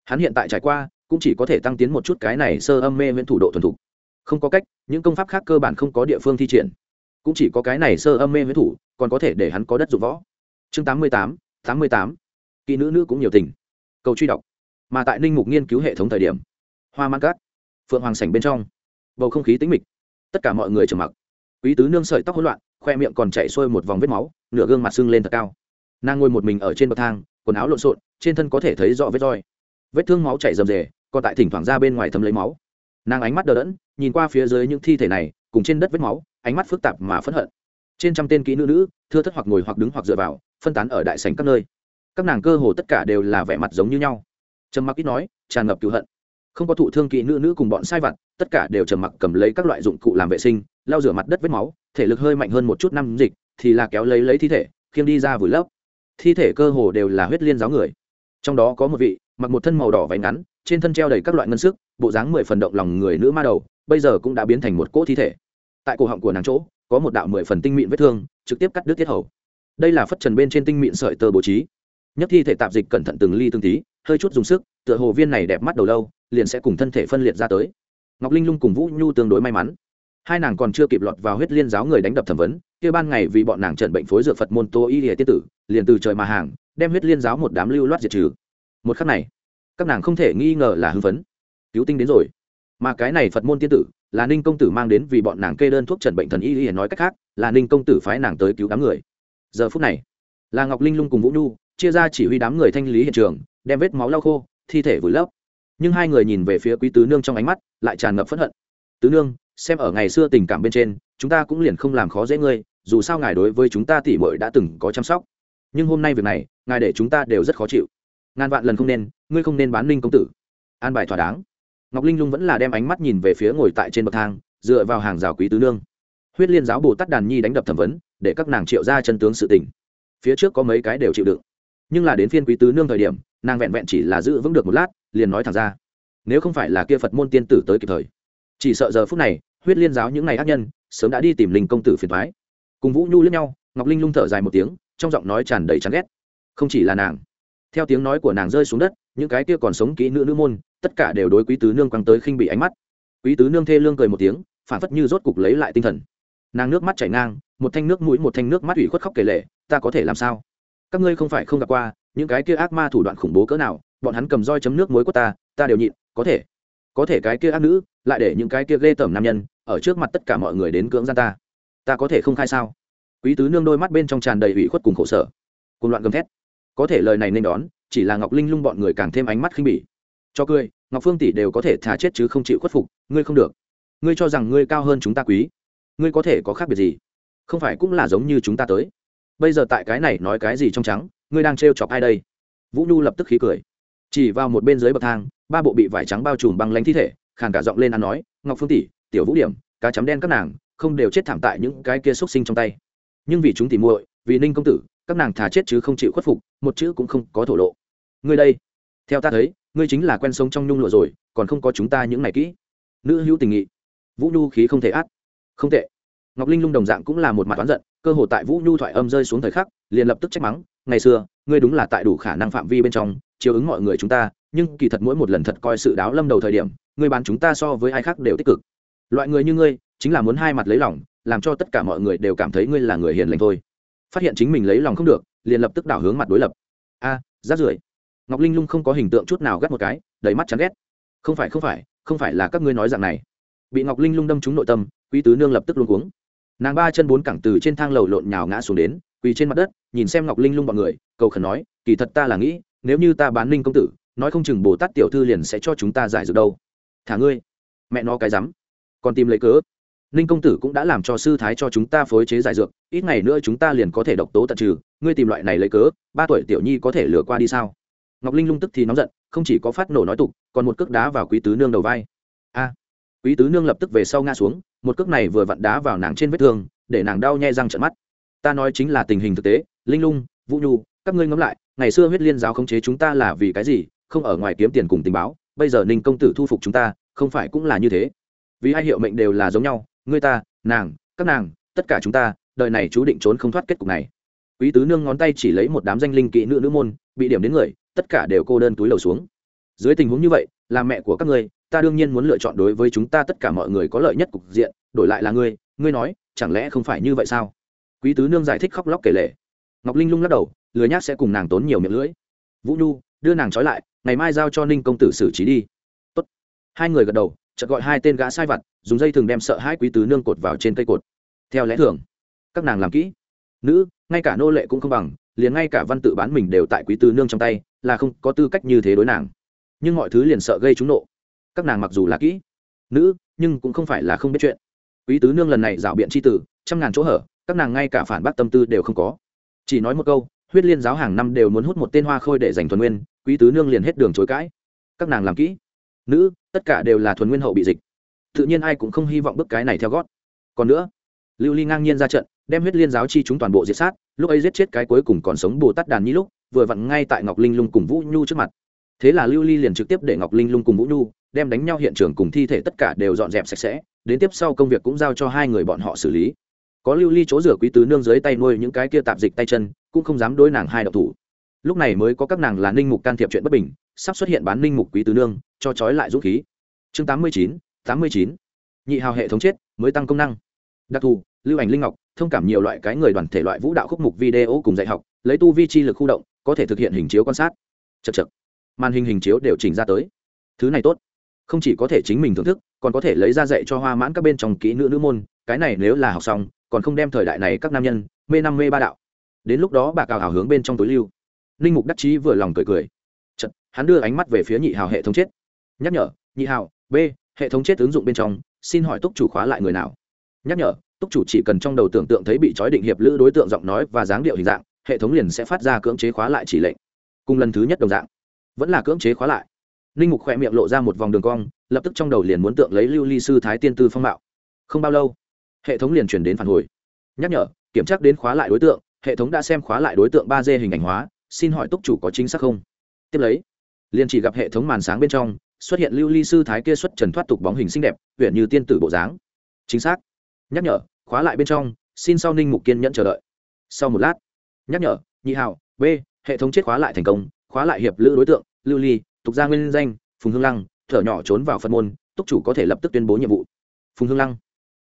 Hắn hiện tại trải qua, cũng chỉ có thể tăng tiến một chút cái này sơ âm mê viễn thủ độ thuần thục. Không có cách, những công pháp khác cơ bản không có địa phương thi triển. Cũng chỉ có cái này sơ âm mê viễn thủ, còn có thể để hắn có đất dụng võ. Chương tám mươi tám tám mươi tám kỹ nữ nữ cũng nhiều tình. Cầu truy đọc. Mà tại ninh mục nghiên cứu hệ thống thời điểm, hoa mang cát, phượng hoàng sảnh bên trong, bầu không khí tính mịch. Tất cả mọi người trầm mặc. Quý tứ nương sợi tóc hỗn loạn, khoe miệng còn chảy xuôi một vòng vết máu, nửa gương mặt sưng lên thật cao. Nàng ngồi một mình ở trên bậc thang, quần áo lộn xộn, trên thân có thể thấy rõ vết roi. Vết thương máu chảy rầm rề, còn tại thỉnh thoảng ra bên ngoài thấm lấy máu. Nàng ánh mắt đờ đẫn, nhìn qua phía dưới những thi thể này, cùng trên đất vết máu, ánh mắt phức tạp mà phẫn hận. Trên trăm tên kỹ nữ nữ, thưa thất hoặc ngồi hoặc đứng hoặc dựa vào, phân tán ở đại sảnh các nơi các nàng cơ hồ tất cả đều là vẻ mặt giống như nhau. Trầm mặc ít nói, tràn ngập cựu hận. Không có thụ thương kỵ nữ nữ cùng bọn sai vặt, tất cả đều trầm mặc cầm lấy các loại dụng cụ làm vệ sinh, lau rửa mặt đất vết máu, thể lực hơi mạnh hơn một chút năm dịch, thì là kéo lấy lấy thi thể, khiêng đi ra vùi lấp. Thi thể cơ hồ đều là huyết liên giáo người. Trong đó có một vị, mặc một thân màu đỏ váy ngắn, trên thân treo đầy các loại ngân sức, bộ dáng mười phần động lòng người nữ ma đầu, bây giờ cũng đã biến thành một cỗ thi thể. Tại cổ họng của nàng chỗ, có một đạo mười phần tinh mịn vết thương, trực tiếp cắt đứt tiết hầu. Đây là phất trần bên trên tinh mịn sợi tơ bố trí nhất thi thể tạp dịch cẩn thận từng ly từng tí, hơi chút dùng sức, tựa hồ viên này đẹp mắt đầu lâu, liền sẽ cùng thân thể phân liệt ra tới. Ngọc linh lung cùng vũ nhu tương đối may mắn. Hai nàng còn chưa kịp lọt vào huyết liên giáo người đánh đập thẩm vấn, kia ban ngày vì bọn nàng trận bệnh phối dược phật môn tô y hệ tiết tử, liền từ trời mà hàng, đem huyết liên giáo một đám lưu loát diệt trừ. Một khắc này, các nàng không thể nghi ngờ là hưng phấn. Cứu tinh đến rồi. Mà cái này phật môn tiên tử, là ninh công tử mang đến vì bọn nàng kê đơn thuốc trần bệnh thần y y nói cách khác, là ninh công tử phái nàng tới cứu đám người. Giờ phút này, là ngọc linh lung cùng vũ nhu chia ra chỉ huy đám người thanh lý hiện trường, đem vết máu lau khô, thi thể vùi lấp. Nhưng hai người nhìn về phía quý tứ nương trong ánh mắt, lại tràn ngập phẫn hận. Tứ nương, xem ở ngày xưa tình cảm bên trên, chúng ta cũng liền không làm khó dễ ngươi, dù sao ngài đối với chúng ta tỉ mội đã từng có chăm sóc. Nhưng hôm nay việc này, ngài để chúng ta đều rất khó chịu. Ngàn vạn lần không nên, ngươi không nên bán linh công tử. An bài thỏa đáng. Ngọc linh lung vẫn là đem ánh mắt nhìn về phía ngồi tại trên bậc thang, dựa vào hàng rào quý tứ nương. Huyết liên giáo bồ tát đàn nhi đánh đập thẩm vấn, để các nàng triệu ra chân tướng sự tình. Phía trước có mấy cái đều chịu đựng nhưng là đến phiên quý tứ nương thời điểm, nàng vẹn vẹn chỉ là giữ vững được một lát, liền nói thẳng ra, nếu không phải là kia phật môn tiên tử tới kịp thời, chỉ sợ giờ phút này, huyết liên giáo những ngày ác nhân, sớm đã đi tìm linh công tử phiền thoái cùng vũ nhu lẫn nhau, ngọc linh lung thở dài một tiếng, trong giọng nói tràn đầy chán ghét. Không chỉ là nàng, theo tiếng nói của nàng rơi xuống đất, những cái kia còn sống kỹ nữ nữ môn, tất cả đều đối quý tứ nương quăng tới khinh bị ánh mắt. Quý tứ nương thê lương cười một tiếng, phản phất như rốt cục lấy lại tinh thần. Nàng nước mắt chảy ngang, một thanh nước mũi, một thanh nước mắt ủy khuất khóc kể lệ, ta có thể làm sao? Các ngươi không phải không gặp qua, những cái kia ác ma thủ đoạn khủng bố cỡ nào, bọn hắn cầm roi chấm nước muối của ta ta đều nhịn, có thể. Có thể cái kia ác nữ, lại để những cái kia ghê tởm nam nhân, ở trước mặt tất cả mọi người đến cưỡng gian ta. Ta có thể không khai sao? Quý tứ nương đôi mắt bên trong tràn đầy ủy khuất cùng khổ sở. Cùng loạn gầm thét. Có thể lời này nên đón, chỉ là ngọc linh lung bọn người càng thêm ánh mắt khinh bỉ. Cho cười, ngọc phương tỷ đều có thể thả chết chứ không chịu khuất phục, ngươi không được. Ngươi cho rằng ngươi cao hơn chúng ta quý. Ngươi có thể có khác biệt gì? Không phải cũng là giống như chúng ta tới bây giờ tại cái này nói cái gì trong trắng, ngươi đang trêu chọc ai đây? Vũ nhu lập tức khí cười. Chỉ vào một bên dưới bậc thang, ba bộ bị vải trắng bao trùm băng lanh thi thể, khàn cả giọng lên ăn nói, ngọc phương tỷ, tiểu vũ điểm, cá chấm đen các nàng, không đều chết thảm tại những cái kia xúc sinh trong tay. Nhưng vì chúng tỉ muội, vì ninh công tử, các nàng thà chết chứ không chịu khuất phục, một chữ cũng không có thổ lộ. Ngươi đây, theo ta thấy, ngươi chính là quen sống trong nhung lụa rồi, còn không có chúng ta những này kỹ. Nữ hữu tình nghị. Vũ nhu khí không thể át. Không tệ. Ngọc linh lung đồng dạng cũng là một mặt oán giận cơ hồ tại vũ nhu thoại âm rơi xuống thời khắc liền lập tức trách mắng ngày xưa ngươi đúng là tại đủ khả năng phạm vi bên trong chiếu ứng mọi người chúng ta nhưng kỳ thật mỗi một lần thật coi sự đáo lâm đầu thời điểm ngươi bán chúng ta so với ai khác đều tích cực. Loại người như ngươi chính là muốn hai mặt lấy lòng làm cho tất cả mọi người đều cảm thấy ngươi là người hiền lành thôi. Phát hiện chính mình lấy lòng không được liền lập tức đảo hướng mặt đối lập. A à, rát rưởi. Ngọc linh lung không có hình tượng chút nào gắt một cái đầy mắt chán ghét. Không phải không phải không phải là các ngươi nói dạng này. Bị ngọc linh lung đâm trúng nội tâm quý tứ nương lập tức luôn cuống nàng ba chân bốn cẳng từ trên thang lầu lộn nhào ngã xuống đến, quỳ trên mặt đất, nhìn xem ngọc linh lung b ọ n người, cầu khẩn nói, kỳ thật ta là nghĩ, nếu như ta bán ninh công tử, nói không chừng bồ tát tiểu thư liền sẽ cho chúng ta giải dược đâu. Thả ngươi. Mẹ nó cái rắm. Còn tìm lấy cớ. Ninh công tử cũng đã làm cho sư thái cho chúng ta phối chế giải dược, ít ngày nữa chúng ta liền có thể độc tố tận trừ, ngươi tìm loại này lấy cớ, ba tuổi tiểu nhi có thể lừa qua đi sao? Ngọc linh lung tức thì nóng giận, không chỉ có phát nổ nói tục, còn một cước đá vào quý tứ nương đầu vai. A quý tứ nương lập tức về sau ngã xuống, một cước này vừa vặn đá vào nàng trên vết thương, để nàng đau nhai răng trận mắt. Ta nói chính là tình hình thực tế, linh lung, vũ nhu, các ngươi ngẫm lại, ngày xưa huyết liên giáo khống chế chúng ta là vì cái gì, không ở ngoài kiếm tiền cùng tình báo, bây giờ ninh công tử thu phục chúng ta, không phải cũng là như thế? Vì hai hiệu mệnh đều là giống nhau, ngươi ta, nàng, các nàng, tất cả chúng ta, đời này chú định trốn không thoát kết cục này. Quý tứ nương ngón tay chỉ lấy một đám danh linh kỹ nữ nữ môn, bị điểm đến người, tất cả đều cô đơn túi lầu xuống. Dưới tình huống như vậy là mẹ của các ngươi, ta đương nhiên muốn lựa chọn đối với chúng ta tất cả mọi người có lợi nhất cục diện, đổi lại là ngươi ngươi nói, chẳng lẽ không phải như vậy sao? Quý tứ nương giải thích khóc lóc kể lể. Ngọc linh lung lắc đầu, lười nhác sẽ cùng nàng tốn nhiều miệng lưỡi. Vũ nhu, đưa nàng trói lại, ngày mai giao cho ninh công tử xử trí đi. Tốt. hai người gật đầu, chợt gọi hai tên gã sai vặt, dùng dây thường đem sợ hai quý tứ nương cột vào trên cây cột. Theo lẽ thường, các nàng làm kỹ. Nữ, ngay cả nô lệ cũng không bằng, liền ngay cả văn tự bán mình đều tại quý tứ nương trong tay, là không có tư cách như thế đối nàng nhưng mọi thứ liền sợ gây trúng nộ. Các nàng mặc dù là kỹ, nữ, nhưng cũng không phải là không biết chuyện. Quý tứ nương lần này rảo biện c h i tử, trăm ngàn chỗ hở, các nàng ngay cả phản bác tâm tư đều không có. Chỉ nói một câu, huyết liên giáo hàng năm đều muốn hút một tên hoa khôi để giành thuần nguyên, quý tứ nương liền hết đường chối cãi. Các nàng làm kỹ, nữ, tất cả đều là thuần nguyên hậu bị dịch. Tự nhiên ai cũng không hy vọng bức cái này theo gót. Còn nữa, lưu ly ngang nhiên ra trận, đem huyết liên giáo chi chúng toàn bộ diệt sát, lúc ấy giết chết cái cuối cùng còn sống bồ tát đàn nhi lúc, vừa vặn ngay tại ngọc linh lung cùng vũ nhu trước mặt thế là lưu ly liền trực tiếp để ngọc linh lung cùng vũ nhu đem đánh nhau hiện trường cùng thi thể tất cả đều dọn dẹp sạch sẽ, đến tiếp sau công việc cũng giao cho hai người bọn họ xử lý. Có lưu ly chỗ rửa quý tứ nương dưới tay nuôi những cái kia tạp dịch tay chân, cũng không dám đối nàng hai độc thủ. Lúc này mới có các nàng là ninh mục can thiệp chuyện bất bình, sắp xuất hiện bán ninh mục quý tứ nương, cho trói lại dũng khí. Chương tám mươi chín, tám mươi chín. Nhị hào hệ thống chết, mới tăng công năng. Đặc thù, lưu ảnh linh ngọc, thông cảm nhiều loại cái người đoàn thể loại vũ đạo khúc mục video cùng dạy học, lấy tu vi chi lực khu động, có thể thực hiện hình chiếu quan sát. Chật chật màn hình hình chiếu đều chỉnh ra tới. Thứ này tốt. Không chỉ có thể chính mình thưởng thức còn có thể lấy ra dạy cho hoa mãn các bên trong kỹ nữ nữ môn cái này nếu là học xong còn không đem thời đại này các nam nhân mê năm mê ba đạo. Đến lúc đó bà cào hào hướng bên trong túi lưu. Linh mục đắc chí vừa lòng cười cười. Chật, hắn đưa ánh mắt về phía nhị hào hệ thống chết. Nhắc nhở nhị hào b hệ thống chết ứng dụng bên trong xin hỏi túc chủ khóa lại người nào? Nhắc nhở túc chủ chỉ cần trong đầu tưởng tượng thấy bị trói định hiệp lữ đối tượng giọng nói và dáng điệu hình dạng hệ thống liền sẽ phát ra cưỡng chế khóa lại chỉ lệnh. Cùng lần thứ nhất đồng dạng vẫn là cưỡng chế khóa lại. Ninh mục khỏe miệng lộ ra một vòng đường cong, lập tức trong đầu liền muốn tượng lấy lưu ly sư thái tiên tư phong mạo. Không bao lâu, hệ thống liền chuyển đến phản hồi. Nhắc nhở, kiểm tra đến khóa lại đối tượng, hệ thống đã xem khóa lại đối tượng ba d hình ảnh hóa, xin hỏi túc chủ có chính xác không? Tiếp lấy, liền chỉ gặp hệ thống màn sáng bên trong, xuất hiện lưu ly sư thái kia xuất trần thoát tục bóng hình xinh đẹp huyện như tiên tử bộ dáng. Chính xác. Nhắc nhở, khóa lại bên trong, xin sau ninh mục kiên nhẫn chờ đợi. Sau một lát, nhắc nhở, nhị hào, b, hệ thống chết khóa lại thành công, khóa lại hiệp lữ đối tượng lưu ly, tục gia nguyên danh, phùng hương lăng, thở nhỏ trốn vào phân môn, túc chủ có thể lập tức tuyên bố nhiệm vụ. Phùng hương lăng,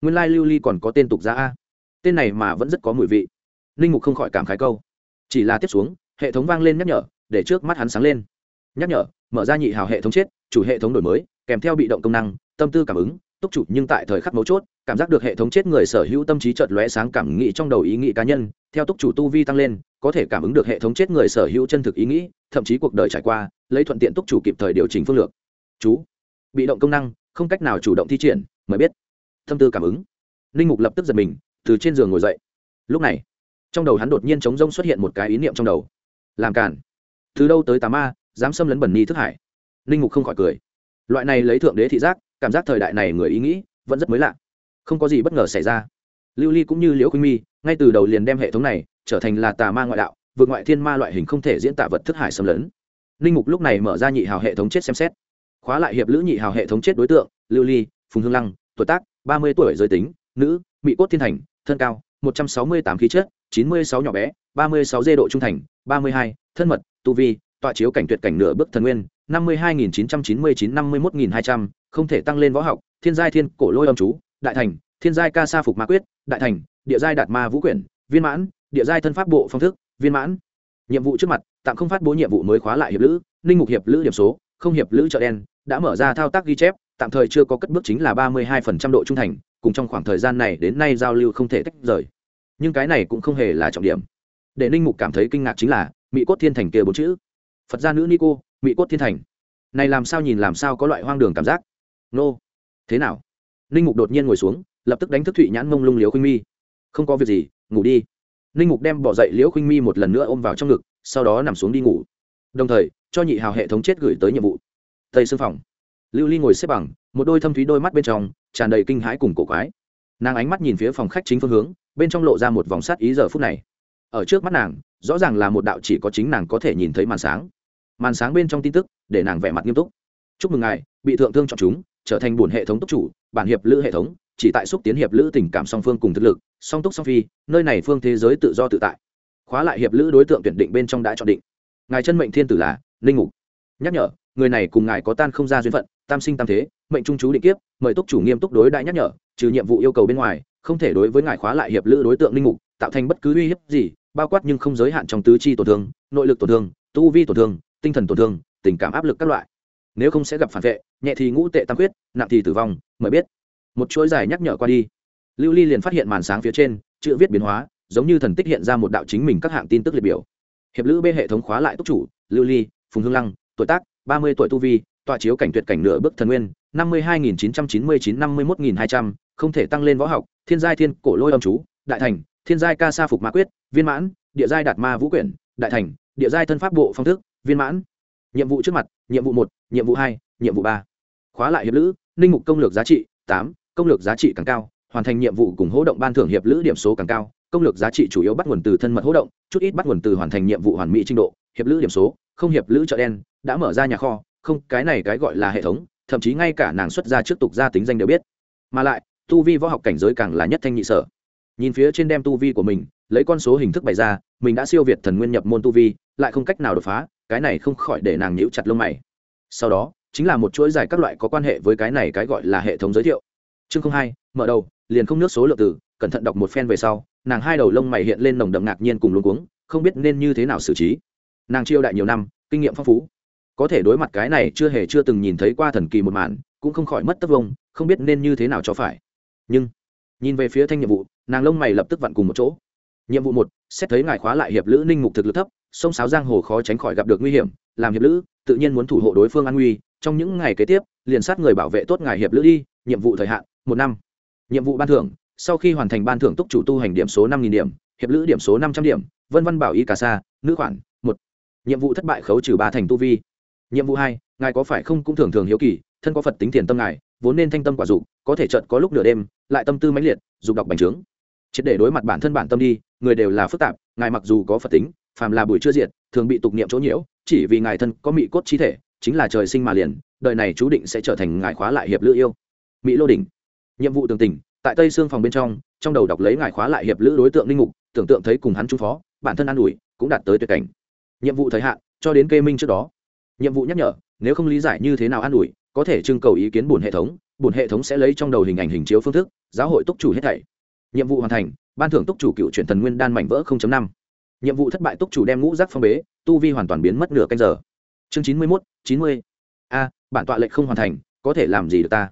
nguyên lai lưu ly còn có tên tục gia a. Tên này mà vẫn rất có mùi vị. Linh mục không khỏi cảm khái câu. Chỉ là tiếp xuống, hệ thống vang lên nhắc nhở, để trước mắt hắn sáng lên. Nhắc nhở, mở ra nhị hào hệ thống chết, chủ hệ thống đổi mới, kèm theo bị động công năng, tâm tư cảm ứng túc chủ nhưng tại thời khắc mấu chốt, cảm giác được hệ thống chết người sở hữu tâm trí chợt lóe sáng cảm nghĩ trong đầu ý nghĩ cá nhân. Theo túc chủ tu vi tăng lên, có thể cảm ứng được hệ thống chết người sở hữu chân thực ý nghĩ, thậm chí cuộc đời trải qua, lấy thuận tiện túc chủ kịp thời điều chỉnh phương lược. Chú, bị động công năng, không cách nào chủ động thi triển, mới biết. Tâm tư cảm ứng. Linh mục lập tức giật mình, từ trên giường ngồi dậy. Lúc này, trong đầu hắn đột nhiên chống rông xuất hiện một cái ý niệm trong đầu. Làm cản từ đâu tới tà ma, dám xâm lấn bẩn ni thức hải. Linh mục không khỏi cười. Loại này lấy thượng đế thị giác cảm giác thời đại này người ý nghĩ vẫn rất mới lạ. Không có gì bất ngờ xảy ra. Lưu ly cũng như liễu khuynh mi, ngay từ đầu liền đem hệ thống này trở thành là tà ma ngoại đạo, vượt ngoại thiên ma loại hình không thể diễn tả vật thức hải xâm lấn. Linh mục lúc này mở ra nhị hào hệ thống chết xem xét. Khóa lại hiệp lữ nhị hào hệ thống chết đối tượng, lưu ly, phùng hương lăng, tuổi tác, ba mươi tuổi giới tính, nữ, mỹ cốt thiên thành, thân cao, một trăm sáu mươi tám khí chất, chín mươi sáu nhỏ bé, ba mươi sáu dê độ trung thành, ba mươi hai, thân mật, tu vi, tọa chiếu cảnh tuyệt cảnh nửa bước thần nguyên năm mươi hai nghìn chín trăm chín mươi chín năm mươi một nghìn hai trăm, không thể tăng lên võ học, thiên giai thiên cổ lôi âm chú, đại thành, thiên giai ca sa phục ma quyết, đại thành, địa giai đạt ma vũ quyển, viên mãn, địa giai thân pháp bộ phong thức, viên mãn. Nhiệm vụ trước mặt, tạm không phát bố nhiệm vụ mới khóa lại hiệp lữ, ninh mục hiệp lữ điểm số, không hiệp lữ chợ đen, đã mở ra thao tác ghi chép, tạm thời chưa có cất bước chính là ba mươi hai phần trăm độ trung thành, cùng trong khoảng thời gian này đến nay giao lưu không thể tách rời. Nhưng cái này cũng không hề là trọng điểm. Để ninh mục cảm thấy kinh ngạc chính là mỹ cốt thiên thành kia bốn chữ. Phật gia nữ nico mỹ cốt thiên thành. Này làm sao nhìn làm sao có loại hoang đường cảm giác? Nô, thế nào? Ninh mục đột nhiên ngồi xuống, lập tức đánh thức thụy nhãn mông lung liễu khuynh mi. Không có việc gì, ngủ đi. Ninh mục đem bỏ dậy liễu khuynh mi một lần nữa ôm vào trong ngực, sau đó nằm xuống đi ngủ. Đồng thời, cho nhị hào hệ thống chết gửi tới nhiệm vụ. Tây sư phòng. Lưu ly ngồi xếp bằng, một đôi thâm thúy đôi mắt bên trong, tràn đầy kinh hãi cùng cổ quái. Nàng ánh mắt nhìn phía phòng khách chính phương hướng, bên trong lộ ra một vòng sát ý giờ phút này. Ở trước mắt nàng, rõ ràng là một đạo chỉ có chính nàng có thể nhìn thấy màn sáng màn sáng bên trong tin tức, để nàng vẻ mặt nghiêm túc. Chúc mừng ngài, bị thượng thương chọn chúng, trở thành bổn hệ thống túc chủ, bản hiệp lữ hệ thống, chỉ tại xúc tiến hiệp lữ tình cảm song phương cùng thực lực, song túc song phi, nơi này phương thế giới tự do tự tại. Khóa lại hiệp lữ đối tượng tuyển định bên trong đã chọn định. Ngài chân mệnh thiên tử là linh ngục. Nhắc nhở, người này cùng ngài có tan không ra duyên phận, tam sinh tam thế, mệnh trung chú định kiếp, mời túc chủ nghiêm túc đối đại nhắc nhở, trừ nhiệm vụ yêu cầu bên ngoài, không thể đối với ngài khóa lại hiệp lữ đối tượng linh ngục, tạo thành bất cứ uy hiếp gì, bao quát nhưng không giới hạn trong tứ chi tổn thương, nội lực tổn thương, tu vi tổn thương tinh thần tổn thương, tình cảm áp lực các loại. Nếu không sẽ gặp phản vệ, nhẹ thì ngũ tệ tam quyết, nặng thì tử vong mới biết. Một chuỗi dài nhắc nhở qua đi. Lưu ly liền phát hiện màn sáng phía trên, chữ viết biến hóa, giống như thần tích hiện ra một đạo chính mình các hạng tin tức liệt biểu. Hiệp lữ b hệ thống khóa lại túc chủ, lưu ly, phùng hương lăng, tuổi tác, ba mươi tuổi tu vi, tọa chiếu cảnh tuyệt cảnh nửa bước thần nguyên, năm mươi hai nghìn chín trăm chín mươi chín năm mươi một nghìn hai trăm, không thể tăng lên võ học, thiên giai thiên cổ lôi âm chú, đại thành, thiên giai ca sa phục ma quyết, viên mãn, địa giai đạt ma vũ quyển, đại thành, địa giai thân pháp bộ phong thức viên mãn. Nhiệm vụ trước mặt, nhiệm vụ một, nhiệm vụ hai, nhiệm vụ ba. Khóa lại hiệp lữ, ninh mục công lược giá trị tám, công lược giá trị càng cao, hoàn thành nhiệm vụ cùng hỗ động ban thưởng hiệp lữ điểm số càng cao, công lược giá trị chủ yếu bắt nguồn từ thân mật hỗ động, chút ít bắt nguồn từ hoàn thành nhiệm vụ hoàn mỹ trình độ, hiệp lữ điểm số, không hiệp lữ chợ đen, đã mở ra nhà kho, không, cái này cái gọi là hệ thống, thậm chí ngay cả nàng xuất ra trước tục gia tính danh đều biết. Mà lại, tu vi võ học cảnh giới càng là nhất thanh nhị sở. Nhìn phía trên đem tu vi của mình, lấy con số hình thức bày ra, mình đã siêu việt thần nguyên nhập môn tu vi, lại không cách nào đột phá cái này không khỏi để nàng nhíu chặt lông mày. Sau đó, chính là một chuỗi dài các loại có quan hệ với cái này cái gọi là hệ thống giới thiệu. Chương không hai, mở đầu, liền không nước số lượng từ, cẩn thận đọc một phen về sau, nàng hai đầu lông mày hiện lên nồng đậm ngạc nhiên cùng luống cuống, không biết nên như thế nào xử trí. Nàng chiêu đại nhiều năm, kinh nghiệm phong phú. Có thể đối mặt cái này chưa hề chưa từng nhìn thấy qua thần kỳ một màn, cũng không khỏi mất tất vông, không biết nên như thế nào cho phải. Nhưng, nhìn về phía thanh nhiệm vụ, nàng lông mày lập tức vặn cùng một chỗ nhiệm vụ một, xét thấy ngài khóa lại hiệp lữ ninh mục thực lực thấp, sông sáo giang hồ khó tránh khỏi gặp được nguy hiểm, làm hiệp lữ, tự nhiên muốn thủ hộ đối phương an nguy, trong những ngày kế tiếp, liền sát người bảo vệ tốt ngài hiệp lữ đi, nhiệm vụ thời hạn, một năm. Nhiệm vụ ban thưởng, sau khi hoàn thành ban thưởng túc chủ tu hành điểm số năm nghìn điểm, hiệp lữ điểm số năm trăm điểm, vân văn bảo y cà sa, nữ khoản, một. Nhiệm vụ thất bại khấu trừ ba thành tu vi. Nhiệm vụ hai, ngài có phải không cũng thường thường hiếu kỳ, thân có phật tính thiền tâm ngài, vốn nên thanh tâm quả dục, có thể trận có lúc nửa đêm, lại tâm tư mãnh liệt, dục đọc bành trướng triệt để đối mặt bản thân bản tâm đi, người đều là phức tạp, ngài mặc dù có phật tính, phàm là buổi chưa diệt, thường bị tục niệm chỗ nhiễu, chỉ vì ngài thân có mị cốt chi thể, chính là trời sinh mà liền, đời này chú định sẽ trở thành ngài khóa lại hiệp lữ yêu. Mỹ lô đỉnh. Nhiệm vụ tường tình tại tây xương phòng bên trong trong đầu đọc lấy ngài khóa lại hiệp lữ đối tượng linh mục, tưởng tượng thấy cùng hắn trung phó, bản thân an ủi, cũng đạt tới tuyệt cảnh. Nhiệm vụ thời hạn, cho đến kê minh trước đó. Nhiệm vụ nhắc nhở, nếu không lý giải như thế nào an ủi, có thể trưng cầu ý kiến bổn hệ thống, bổn hệ thống sẽ lấy trong đầu hình ảnh hình chiếu phương thức, giáo hội túc chủ hết thảy nhiệm vụ hoàn thành, ban thưởng túc chủ cựu chuyển thần nguyên đan mảnh vỡ 0.5. nhiệm vụ thất bại túc chủ đem ngũ rác phong bế, tu vi hoàn toàn biến mất nửa canh giờ. Chương chín mươi mốt, chín mươi. A, bản tọa lệnh không hoàn thành, có thể làm gì được ta?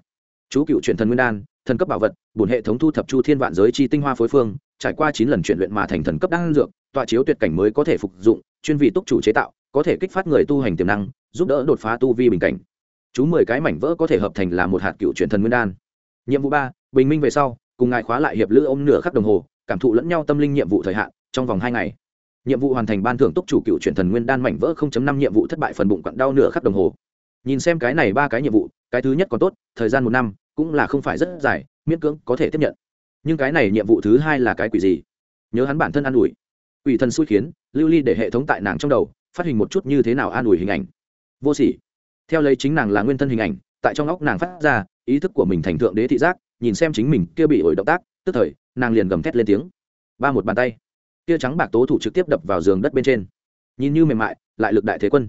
Chú cựu chuyển thần nguyên đan, thần cấp bảo vật, bổn hệ thống thu thập chu thiên vạn giới chi tinh hoa phối phương, trải qua chín lần chuyển luyện mà thành thần cấp đan dược, tọa chiếu tuyệt cảnh mới có thể phục dụng, chuyên vị túc chủ chế tạo, có thể kích phát người tu hành tiềm năng, giúp đỡ đột phá tu vi bình cảnh. Chú mười cái mảnh vỡ có thể hợp thành là một hạt cựu chuyển thần nguyên đan. Nhiệm vụ ba, bình minh về sau cùng ngài khóa lại hiệp lữ ôm nửa khắc đồng hồ, cảm thụ lẫn nhau tâm linh nhiệm vụ thời hạn, trong vòng hai ngày. Nhiệm vụ hoàn thành ban thưởng túc chủ cựu chuyển thần nguyên đan mảnh vỡ 0.5 nhiệm vụ thất bại phần bụng quặn đau nửa khắc đồng hồ. Nhìn xem cái này ba cái nhiệm vụ, cái thứ nhất còn tốt, thời gian một năm, cũng là không phải rất dài, miễn cưỡng có thể tiếp nhận. Nhưng cái này nhiệm vụ thứ hai là cái quỷ gì? Nhớ hắn bản thân an ủi. Ủy thần xui khiến, lưu ly để hệ thống tại nàng trong đầu, phát hình một chút như thế nào an ủi hình ảnh. Vô sỉ. Theo lấy chính nàng là nguyên thân hình ảnh, tại trong óc nàng phát ra, ý thức của mình thành thượng đế thị giác nhìn xem chính mình kia bị ổi động tác, tức thời, nàng liền gầm thét lên tiếng. Ba một bàn tay. Kia trắng bạc tố thủ trực tiếp đập vào giường đất bên trên. Nhìn như mềm mại, lại lực đại thế quân.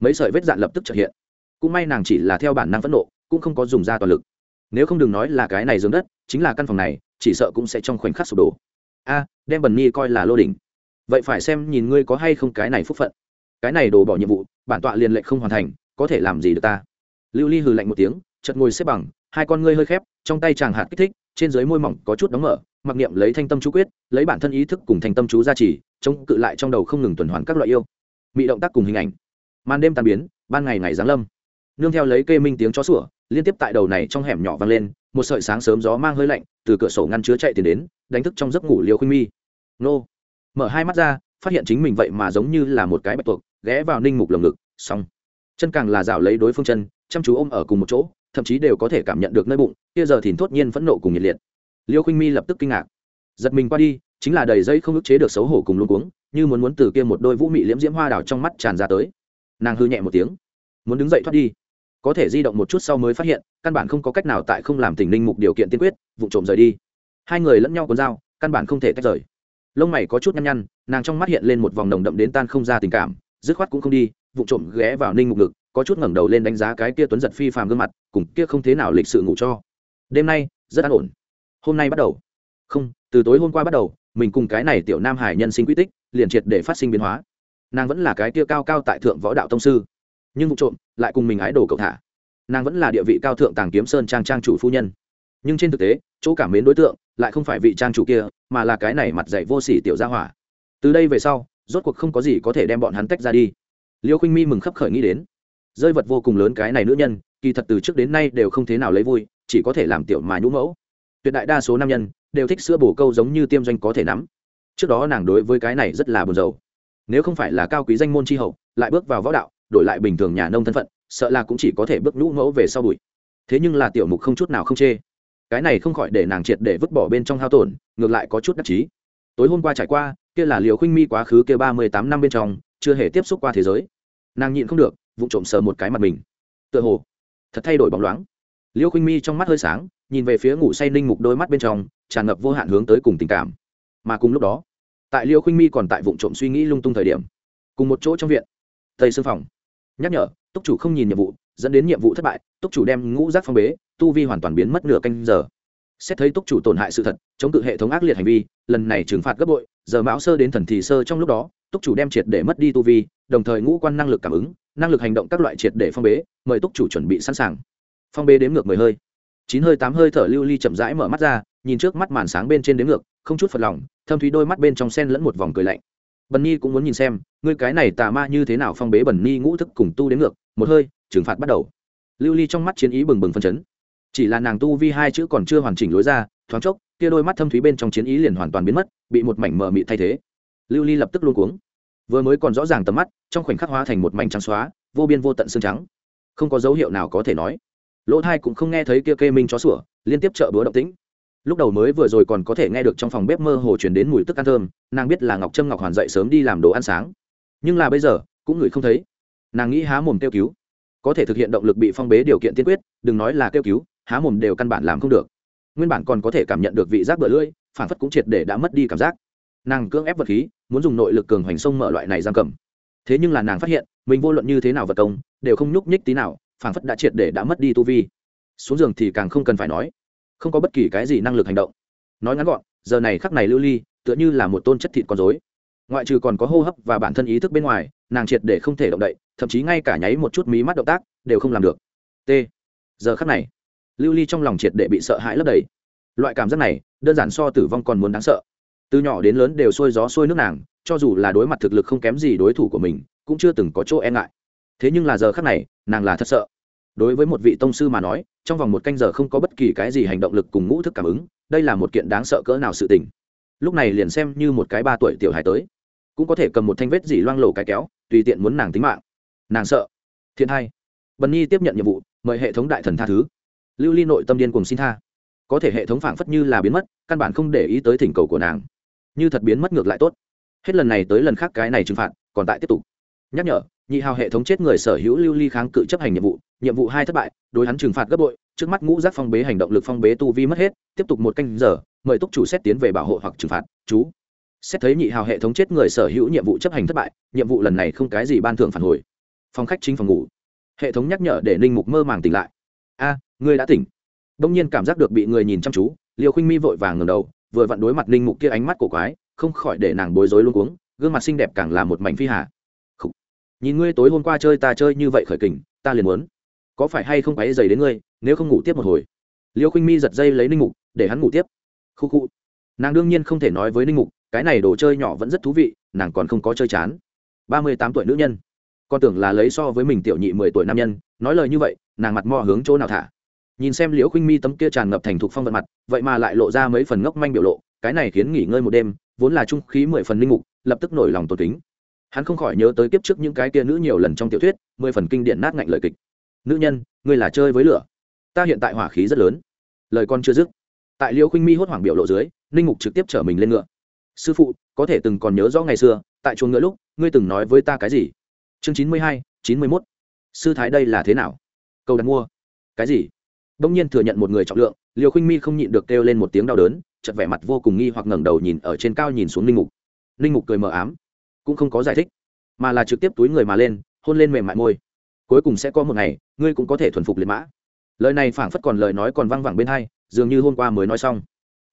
Mấy sợi vết dạn lập tức trợ hiện. Cũng may nàng chỉ là theo bản năng phẫn nộ, cũng không có dùng ra toàn lực. Nếu không đừng nói là cái này giường đất, chính là căn phòng này, chỉ sợ cũng sẽ trong khoảnh khắc sụp đổ. A, đem bần nhi coi là lô đỉnh. Vậy phải xem nhìn ngươi có hay không cái này phúc phận. Cái này đổ bỏ nhiệm vụ, bản tọa liền lệnh không hoàn thành, có thể làm gì được ta? Lưu ly hừ lạnh một tiếng chật ngồi xếp bằng hai con ngươi hơi khép, trong tay chàng hạt kích thích, trên dưới môi mỏng có chút đóng mở, mặc niệm lấy thanh tâm chú quyết, lấy bản thân ý thức cùng thanh tâm chú gia trì, chống cự lại trong đầu không ngừng tuần hoàn các loại yêu. Mị động tác cùng hình ảnh. Màn đêm tàn biến, ban ngày ngày giáng lâm. Nương theo lấy kê minh tiếng chó sủa, liên tiếp tại đầu này trong hẻm nhỏ vang lên, một sợi sáng sớm gió mang hơi lạnh, từ cửa sổ ngăn chứa chạy tiền đến, đánh thức trong giấc ngủ liều khuynh mi. Nô. Mở hai mắt ra, phát hiện chính mình vậy mà giống như là một cái bạch tuộc, ghé vào ninh mục lồng ngực, xong. Chân càng là rảo lấy đối phương chân, chăm chú ôm ở cùng một chỗ thậm chí đều có thể cảm nhận được nơi bụng, kia giờ thìn thốt nhiên phẫn nộ cùng nhiệt liệt. Liêu khinh mi lập tức kinh ngạc. Giật mình qua đi, chính là đầy dây không ức chế được xấu hổ cùng luôn cuống, như muốn muốn từ kia một đôi vũ mị liễm diễm hoa đào trong mắt tràn ra tới. Nàng hư nhẹ một tiếng, muốn đứng dậy thoát đi. Có thể di động một chút sau mới phát hiện, căn bản không có cách nào tại không làm tình linh mục điều kiện tiên quyết, vụ trộm rời đi. Hai người lẫn nhau còn dao, căn bản không thể tách rời. Lông mày có chút nhăn nhăn, nàng trong mắt hiện lên một vòng nồng đậm đến tan không ra tình cảm, dứt khoát cũng không đi, vụ trộm ghé vào ninh mục ngực có chút ngẩng đầu lên đánh giá cái kia tuấn giật phi phàm gương mặt, cùng kia không thế nào lịch sự ngủ cho. Đêm nay, rất an ổn. Hôm nay bắt đầu. Không, từ tối hôm qua bắt đầu, mình cùng cái này tiểu nam hải nhân sinh quy tích, liền triệt để phát sinh biến hóa. Nàng vẫn là cái kia cao cao tại thượng võ đạo tông sư, nhưng vụ trộm, lại cùng mình ái đồ cậu thả. Nàng vẫn là địa vị cao thượng tàng kiếm sơn trang trang chủ phu nhân. Nhưng trên thực tế, chỗ cảm mến đối tượng, lại không phải vị trang chủ kia, mà là cái này mặt dạy vô sỉ tiểu gia hỏa. Từ đây về sau, rốt cuộc không có gì có thể đem bọn hắn tách ra đi. Liêu khinh mi mừng khấp khởi nghĩ đến rơi vật vô cùng lớn cái này nữ nhân, kỳ thật từ trước đến nay đều không thế nào lấy vui, chỉ có thể làm tiểu mà nhũ mẫu. Tuyệt đại đa số nam nhân đều thích sữa bổ câu giống như tiêm doanh có thể nắm. Trước đó nàng đối với cái này rất là buồn rầu. Nếu không phải là cao quý danh môn tri hậu, lại bước vào võ đạo, đổi lại bình thường nhà nông thân phận, sợ là cũng chỉ có thể bước nhũ mẫu về sau bụi thế nhưng là tiểu mục không chút nào không chê. Cái này không khỏi để nàng triệt để vứt bỏ bên trong hao tổn, ngược lại có chút đắc chí. Tối hôm qua trải qua, kia là liều khinh mi quá khứ kia ba mươi tám năm bên trong, chưa hề tiếp xúc qua thế giới. Nàng nhịn không được vụ trộm sờ một cái mặt mình. Tựa hồ, thật thay đổi bóng loáng. Liêu khinh mi trong mắt hơi sáng, nhìn về phía ngủ say ninh mục đôi mắt bên trong, tràn ngập vô hạn hướng tới cùng tình cảm. Mà cùng lúc đó, tại liêu khinh mi còn tại vụ trộm suy nghĩ lung tung thời điểm, cùng một chỗ trong viện, tây sư phòng, nhắc nhở, túc chủ không nhìn nhiệm vụ, dẫn đến nhiệm vụ thất bại, túc chủ đem ngũ rác phong bế, tu vi hoàn toàn biến mất nửa canh giờ. Xét thấy túc chủ tổn hại sự thật, chống cự hệ thống ác liệt hành vi, lần này trừng phạt gấp bội, giờ mão sơ đến thần thì sơ trong lúc đó túc chủ đem triệt để mất đi tu vi, đồng thời ngũ quan năng lực cảm ứng, năng lực hành động các loại triệt để phong bế, mời túc chủ chuẩn bị sẵn sàng. Phong bế đếm ngược mười hơi. Chín hơi tám hơi thở lưu ly chậm rãi mở mắt ra, nhìn trước mắt màn sáng bên trên đếm ngược, không chút phật lòng, thâm thúy đôi mắt bên trong sen lẫn một vòng cười lạnh. Bần nhi cũng muốn nhìn xem, ngươi cái này tà ma như thế nào phong bế bần nhi ngũ thức cùng tu đến ngược, một hơi, trừng phạt bắt đầu. Lưu ly trong mắt chiến ý bừng bừng phân chấn. Chỉ là nàng tu vi hai chữ còn chưa hoàn chỉnh lối ra, thoáng chốc, kia đôi mắt thâm thúy bên trong chiến ý liền hoàn toàn biến mất, bị một mảnh mờ mị thay thế lưu ly lập tức luôn cuống. Vừa mới còn rõ ràng tầm mắt, trong khoảnh khắc hóa thành một mảnh trắng xóa, vô biên vô tận xương trắng. Không có dấu hiệu nào có thể nói. Lỗ thai cũng không nghe thấy kia kê minh chó sủa, liên tiếp trợ búa động tĩnh. Lúc đầu mới vừa rồi còn có thể nghe được trong phòng bếp mơ hồ chuyển đến mùi tức ăn thơm, nàng biết là ngọc trâm ngọc hoàn dậy sớm đi làm đồ ăn sáng. Nhưng là bây giờ, cũng ngửi không thấy. Nàng nghĩ há mồm kêu cứu. Có thể thực hiện động lực bị phong bế điều kiện tiên quyết, đừng nói là kêu cứu, há mồm đều căn bản làm không được. Nguyên bản còn có thể cảm nhận được vị giác bựa lưỡi phản phất cũng triệt để đã mất đi cảm giác nàng cưỡng ép vật khí, muốn dùng nội lực cường hoành sông mở loại này giam cầm. Thế nhưng là nàng phát hiện, mình vô luận như thế nào vật công, đều không nhúc nhích tí nào, phảng phất đã triệt để đã mất đi tu vi. Xuống giường thì càng không cần phải nói. Không có bất kỳ cái gì năng lực hành động. Nói ngắn gọn, giờ này khắc này lưu ly, tựa như là một tôn chất thịt con dối ngoại trừ còn có hô hấp và bản thân ý thức bên ngoài, nàng triệt để không thể động đậy, thậm chí ngay cả nháy một chút mí mắt động tác, đều không làm được. T. Giờ khắc này, lưu ly trong lòng triệt để bị sợ hãi lấp đầy. Loại cảm giác này, đơn giản so tử vong còn muốn đáng sợ từ nhỏ đến lớn đều sôi gió sôi nước nàng, cho dù là đối mặt thực lực không kém gì đối thủ của mình, cũng chưa từng có chỗ e ngại. Thế nhưng là giờ khắc này, nàng là thật sợ. Đối với một vị tông sư mà nói, trong vòng một canh giờ không có bất kỳ cái gì hành động lực cùng ngũ thức cảm ứng, đây là một kiện đáng sợ cỡ nào sự tình. Lúc này liền xem như một cái ba tuổi tiểu hài tới, cũng có thể cầm một thanh vết dỉ loang lổ cái kéo, tùy tiện muốn nàng tính mạng. Nàng sợ. Thiện hai bần nhi tiếp nhận nhiệm vụ, mời hệ thống đại thần tha thứ. Lưu ly nội tâm điên cùng xin tha. Có thể hệ thống phảng phất như là biến mất, căn bản không để ý tới thỉnh cầu của nàng như thật biến mất ngược lại tốt. Hết lần này tới lần khác cái này trừng phạt, còn tại tiếp tục. Nhắc nhở, nhị hào hệ thống chết người sở hữu lưu ly kháng cự chấp hành nhiệm vụ nhiệm vụ hai thất bại, đối hắn trừng phạt gấp bội, trước mắt ngũ giác phong bế hành động lực phong bế tu vi mất hết, tiếp tục một canh giờ, mời túc chủ xét tiến về bảo hộ hoặc trừng phạt, chú. Xét thấy nhị hào hệ thống chết người sở hữu nhiệm vụ chấp hành thất bại, nhiệm vụ lần này không cái gì ban thưởng phản hồi. Phòng khách chính phòng ngủ. Hệ thống nhắc nhở để ninh mục mơ màng tỉnh lại. A, ngươi đã tỉnh. Đông nhiên cảm giác được bị người nhìn chăm chú liều khinh mi vội vàng ngầm đầu vừa vặn đối mặt ninh mục kia ánh mắt cổ quái, không khỏi để nàng bối rối luôn cuống, gương mặt xinh đẹp càng là một mảnh phi hà. Nhìn ngươi tối hôm qua chơi ta chơi như vậy khởi kình, ta liền muốn. Có phải hay không quáy dày đến ngươi, nếu không ngủ tiếp một hồi? Liêu khinh mi giật dây lấy ninh mục, để hắn ngủ tiếp. Khu khu nàng đương nhiên không thể nói với ninh mục, cái này đồ chơi nhỏ vẫn rất thú vị, nàng còn không có chơi chán. Ba mươi tám tuổi nữ nhân. Con tưởng là lấy so với mình tiểu nhị mười tuổi nam nhân, nói lời như vậy, nàng mặt mò hướng chỗ nào thả? Nhìn xem liễu khinh mi tấm kia tràn ngập thành thục phong vận mặt, vậy mà lại lộ ra mấy phần ngốc manh biểu lộ, cái này khiến nghỉ ngơi một đêm, vốn là trung khí mười phần linh mục, lập tức nổi lòng tôn kính. Hắn không khỏi nhớ tới kiếp trước những cái kia nữ nhiều lần trong tiểu thuyết, mười phần kinh điển nát ngạnh lời kịch. Nữ nhân, ngươi là chơi với lửa. Ta hiện tại hỏa khí rất lớn. Lời con chưa dứt, tại liễu khinh mi hốt hoảng biểu lộ dưới, linh mục trực tiếp chở mình lên ngựa. Sư phụ, có thể từng còn nhớ rõ ngày xưa, tại chuồng ngựa lúc, ngươi từng nói với ta cái gì? Chương chín mươi hai, chín mươi mốt. Sư thái đây là thế nào? Câu đặt mua. Cái gì? Đông nhiên thừa nhận một người trọng lượng liều khinh mi không nhịn được kêu lên một tiếng đau đớn chật vẻ mặt vô cùng nghi hoặc ngẩng đầu nhìn ở trên cao nhìn xuống Linh mục. Linh mục cười mờ ám, cũng không có giải thích, mà là trực tiếp túi người mà lên, hôn lên mềm mại môi. Cuối cùng sẽ có một ngày, ngươi cũng có thể thuần phục liệt mã. Lời này phảng phất còn lời nói còn văng vẳng bên hai, dường như hôm qua mới nói xong.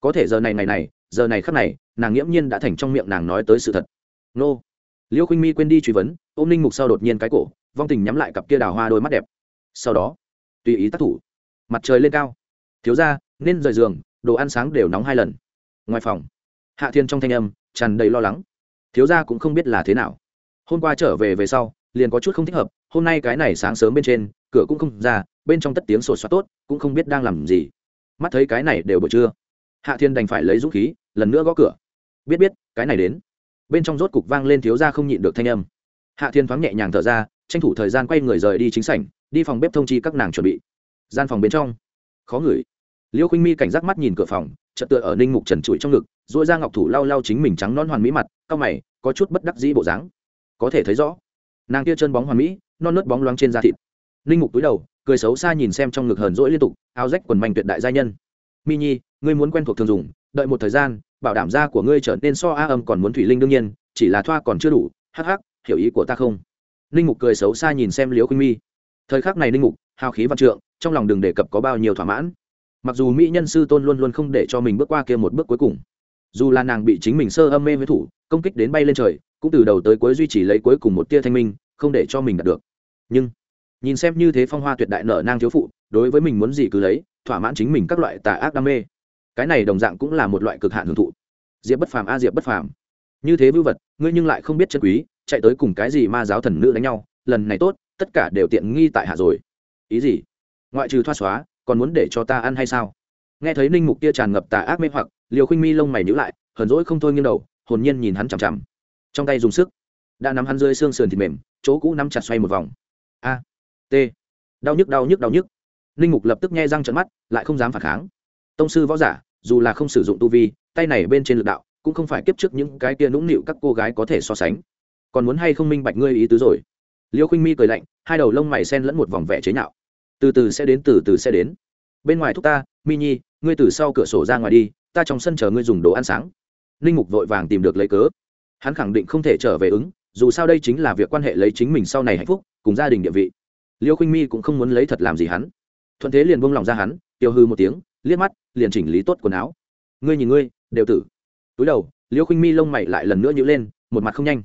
Có thể giờ này ngày này, giờ này khắc này, nàng nghiễm nhiên đã thành trong miệng nàng nói tới sự thật. Nô. Liêu khinh mi quên đi truy vấn, ôm ninh mục sau đột nhiên cái cổ, vong tình nhắm lại cặp kia đào hoa đôi mắt đẹp. Sau đó, tùy ý tác thủ mặt trời lên cao. Thiếu ra nên rời giường, đồ ăn sáng đều nóng hai lần. Ngoài phòng, hạ thiên trong thanh âm tràn đầy lo lắng. Thiếu ra cũng không biết là thế nào. Hôm qua trở về về sau, liền có chút không thích hợp, hôm nay cái này sáng sớm bên trên, cửa cũng không ra, bên trong tất tiếng sổ soát tốt, cũng không biết đang làm gì. Mắt thấy cái này đều buổi trưa. Hạ thiên đành phải lấy dũng khí, lần nữa gõ cửa. Biết biết, cái này đến. Bên trong rốt cục vang lên thiếu ra không nhịn được thanh âm. Hạ thiên thoáng nhẹ nhàng thở ra, tranh thủ thời gian quay người rời đi chính sảnh, đi phòng bếp thông chi các nàng chuẩn bị gian phòng bên trong. Khó ngửi. Liêu khinh mi cảnh giác mắt nhìn cửa phòng, chợt tựa ở ninh mục trần trụi trong ngực dội ra ngọc thủ lau lau chính mình trắng non hoàn mỹ mặt, cao mày, có chút bất đắc dĩ bộ dáng. Có thể thấy rõ, nàng kia chân bóng hoàn mỹ, non nớt bóng loáng trên da thịt. Ninh mục túi đầu, cười xấu xa nhìn xem trong ngực hờn rỗi liên tục, áo rách quần manh tuyệt đại gia nhân. Mi nhi, ngươi muốn quen thuộc thường dùng, đợi một thời gian, bảo đảm da của ngươi trở nên so a âm còn muốn thủy linh đương nhiên, chỉ là thoa còn chưa đủ, hắc hắc, hiểu ý của ta không? Ninh mục cười xấu xa nhìn xem liễu khinh mi. Thời khắc này ninh mục hào khí văn trượng, trong lòng đừng đề cập có bao nhiêu thỏa mãn. Mặc dù mỹ nhân sư tôn luôn luôn không để cho mình bước qua kia một bước cuối cùng. Dù là nàng bị chính mình sơ âm mê với thủ, công kích đến bay lên trời, cũng từ đầu tới cuối duy trì lấy cuối cùng một tia thanh minh, không để cho mình đạt được. Nhưng, nhìn xem như thế phong hoa tuyệt đại nở nang thiếu phụ, đối với mình muốn gì cứ lấy, thỏa mãn chính mình các loại tà ác đam mê. Cái này đồng dạng cũng là một loại cực hạn hưởng thụ. Diệp bất phàm a diệp bất phàm. Như thế vưu vật, ngươi nhưng lại không biết chân quý, chạy tới cùng cái gì ma giáo thần nữ đánh nhau, lần này tốt, tất cả đều tiện nghi tại hạ rồi ý gì? Ngoại trừ thoát xóa, còn muốn để cho ta ăn hay sao? Nghe thấy ninh mục kia tràn ngập tà ác mê hoặc liều khinh mi lông mày nhữ lại, hờn rỗi không thôi nghiêng đầu, hồn nhiên nhìn hắn chằm chằm. Trong tay dùng sức, đã nắm hắn rơi xương sườn thịt mềm, chỗ cũ nắm chặt xoay một vòng. A, t. Đau nhức đau nhức đau nhức. Ninh mục lập tức nghe răng trận mắt, lại không dám phản kháng. Tông sư võ giả, dù là không sử dụng tu vi, tay này bên trên lực đạo, cũng không phải kiếp trước những cái kia nũng nịu các cô gái có thể so sánh. Còn muốn hay không minh bạch ngươi ý tứ rồi? Liêu khinh mi cười lạnh, hai đầu lông mày sen lẫn một vòng vẻ chế nhạo từ từ sẽ đến, từ từ sẽ đến. Bên ngoài thúc ta, mi nhi, ngươi từ sau cửa sổ ra ngoài đi, ta trong sân chờ ngươi dùng đồ ăn sáng. Ninh mục vội vàng tìm được lấy cớ. Hắn khẳng định không thể trở về ứng, dù sao đây chính là việc quan hệ lấy chính mình sau này hạnh phúc, cùng gia đình địa vị. Liêu khinh mi cũng không muốn lấy thật làm gì hắn. Thuận thế liền buông lòng ra hắn tiêu hư một tiếng, liếc mắt, liền chỉnh lý tốt quần áo. Ngươi nhìn ngươi, đều tử. Túi đầu, liêu khinh mi lông mày lại lần nữa nhữ lên, một mặt không nhanh.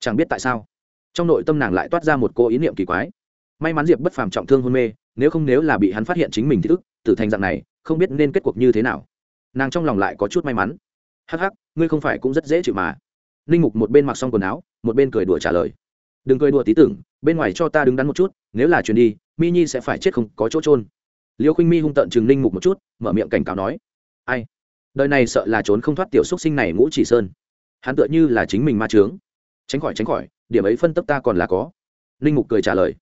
Chẳng biết tại sao, trong nội tâm nàng lại toát ra một cô ý niệm kỳ quái. May mắn diệp bất phàm trọng thương hôn mê nếu không nếu là bị hắn phát hiện chính mình thì tức, tử thành dạng này, không biết nên kết cuộc như thế nào. Nàng trong lòng lại có chút may mắn. Hắc hắc, ngươi không phải cũng rất dễ chịu mà. Ninh mục một bên mặc xong quần áo, một bên cười đùa trả lời. Đừng cười đùa tí tưởng, bên ngoài cho ta đứng đắn một chút, nếu là chuyền đi, mi nhi sẽ phải chết không có chỗ trôn liêu khinh mi hung tận chừng ninh mục một chút, mở miệng cảnh cáo nói. Ai? Đời này sợ là trốn không thoát tiểu xúc sinh này ngũ chỉ sơn. Hắn tựa như là chính mình ma trướng tránh khỏi tránh khỏi, điểm ấy phân tấp ta còn là có. Ninh mục cười trả lời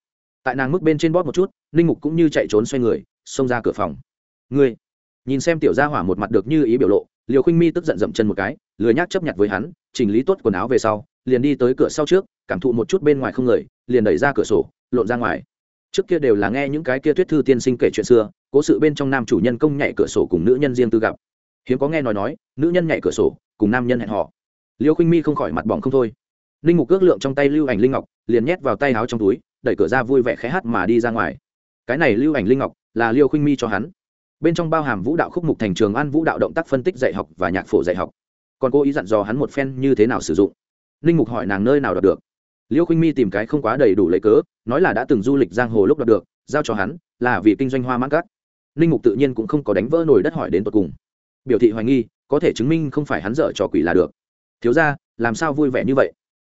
tại nàng mức bên trên bóp một chút, ninh mục cũng như chạy trốn xoay người, xông ra cửa phòng. Ngươi? Nhìn xem tiểu gia hỏa một mặt được như ý biểu lộ, liều khinh mi tức giận dậm chân một cái, lười nhác chấp nhận với hắn, chỉnh lý tốt quần áo về sau, liền đi tới cửa sau trước, cảm thụ một chút bên ngoài không người, liền đẩy ra cửa sổ, lộn ra ngoài. Trước kia đều là nghe những cái kia thuyết thư tiên sinh kể chuyện xưa, cố sự bên trong nam chủ nhân công nhảy cửa sổ cùng nữ nhân riêng tư gặp. Hiếm có nghe nói nói, nữ nhân nhảy cửa sổ, cùng nam nhân hẹn họ liêu khinh mi không khỏi mặt bỏng không thôi. Linh mục ước lượng trong tay lưu ảnh linh ngọc, liền nhét vào tay áo trong túi đẩy cửa ra vui vẻ khẽ hát mà đi ra ngoài. Cái này lưu ảnh linh ngọc là liêu khinh mi cho hắn. Bên trong bao hàm vũ đạo khúc mục thành trường an vũ đạo động tác phân tích dạy học và nhạc phổ dạy học. Còn cô ý dặn dò hắn một phen như thế nào sử dụng. Linh mục hỏi nàng nơi nào đọc được. Liêu khinh mi tìm cái không quá đầy đủ lấy cớ, nói là đã từng du lịch giang hồ lúc đọc được, giao cho hắn là vì kinh doanh hoa mãn cắt linh mục tự nhiên cũng không có đánh vỡ nổi đất hỏi đến tột cùng. Biểu thị hoài nghi, có thể chứng minh không phải hắn dở trò quỷ là được. Thiếu ra làm sao vui vẻ như vậy?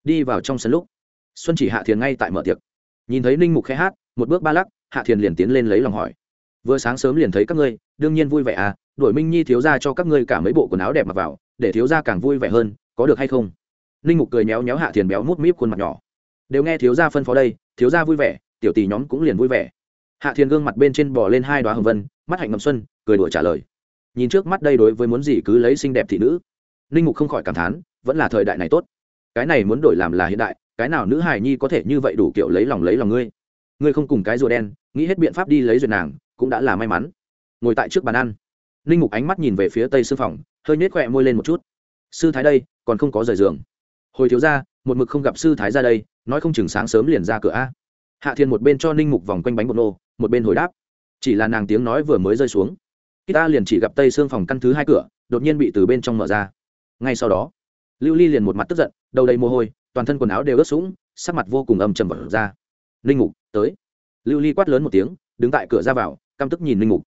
Đi vào trong sân lúc. Xuân chỉ hạ thiền ngay tại mở tiệc nhìn thấy ninh mục khẽ hát, một bước ba lắc, hạ thiền liền tiến lên lấy lòng hỏi. Vừa sáng sớm liền thấy các ngươi, đương nhiên vui vẻ à đổi minh nhi thiếu ra cho các ngươi cả mấy bộ quần áo đẹp mặc vào, để thiếu ra càng vui vẻ hơn, có được hay không? Ninh mục cười nhéo nhéo hạ thiền béo mút míp khuôn mặt nhỏ. Đều nghe thiếu gia phân phó đây, thiếu gia vui vẻ, tiểu tỷ nhóm cũng liền vui vẻ. Hạ thiền gương mặt bên trên bò lên hai đoá hồng vân, mắt hạnh ngầm xuân, cười đùa trả lời. Nhìn trước mắt đây đối với muốn gì cứ lấy xinh đẹp thị nữ. Ninh mục không khỏi cảm thán, vẫn là thời đại này tốt. Cái này muốn đổi làm là hiện đại cái nào nữ hài nhi có thể như vậy đủ kiểu lấy lòng lấy lòng ngươi? Ngươi không cùng cái rùa đen, nghĩ hết biện pháp đi lấy duyệt nàng, cũng đã là may mắn. Ngồi tại trước bàn ăn, ninh mục ánh mắt nhìn về phía tây sư phòng, hơi nhếch khỏe môi lên một chút. Sư thái đây, còn không có rời giường. Hồi thiếu ra một mực không gặp sư thái ra đây, nói không chừng sáng sớm liền ra cửa a. Hạ thiên một bên cho ninh mục vòng quanh bánh bột nô, một bên hồi đáp. Chỉ là nàng tiếng nói vừa mới rơi xuống khi ta liền chỉ gặp tây xương phòng căn thứ hai cửa, đột nhiên bị từ bên trong mở ra. Ngay sau đó, lưu ly liền một mặt tức giận, đầu đầy mồ hôi toàn thân quần áo đều ướt sũng, sắc mặt vô cùng âm trầm vật ra. Linh mục, tới. Lưu ly quát lớn một tiếng, đứng tại cửa ra vào, căm tức nhìn linh mục.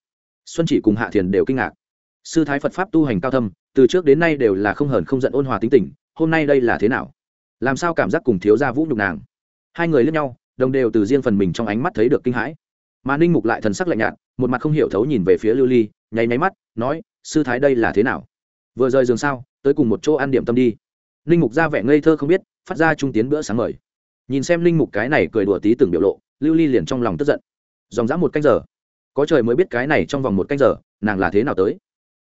Xuân chỉ cùng hạ thiền đều kinh ngạc. Sư thái phật pháp tu hành cao thâm, từ trước đến nay đều là không hờn không giận ôn hòa tính tình, hôm nay đây là thế nào? Làm sao cảm giác cùng thiếu gia vũ nhục nàng? Hai người lướt nhau, đồng đều từ riêng phần mình trong ánh mắt thấy được kinh hãi. Mà ninh mục lại thần sắc lạnh nhạt, một mặt không hiểu thấu nhìn về phía lưu ly, nháy nháy mắt, nói, sư thái đây là thế nào? Vừa rời giường sao? Tới cùng một chỗ ăn điểm tâm đi. Ninh mục ra vẻ ngây thơ không biết phát ra trung tiến bữa sáng mời. Nhìn xem linh mục cái này cười đùa tí từng biểu lộ, lưu ly liền trong lòng tức giận. Dòng dã một canh giờ. Có trời mới biết cái này trong vòng một canh giờ, nàng là thế nào tới.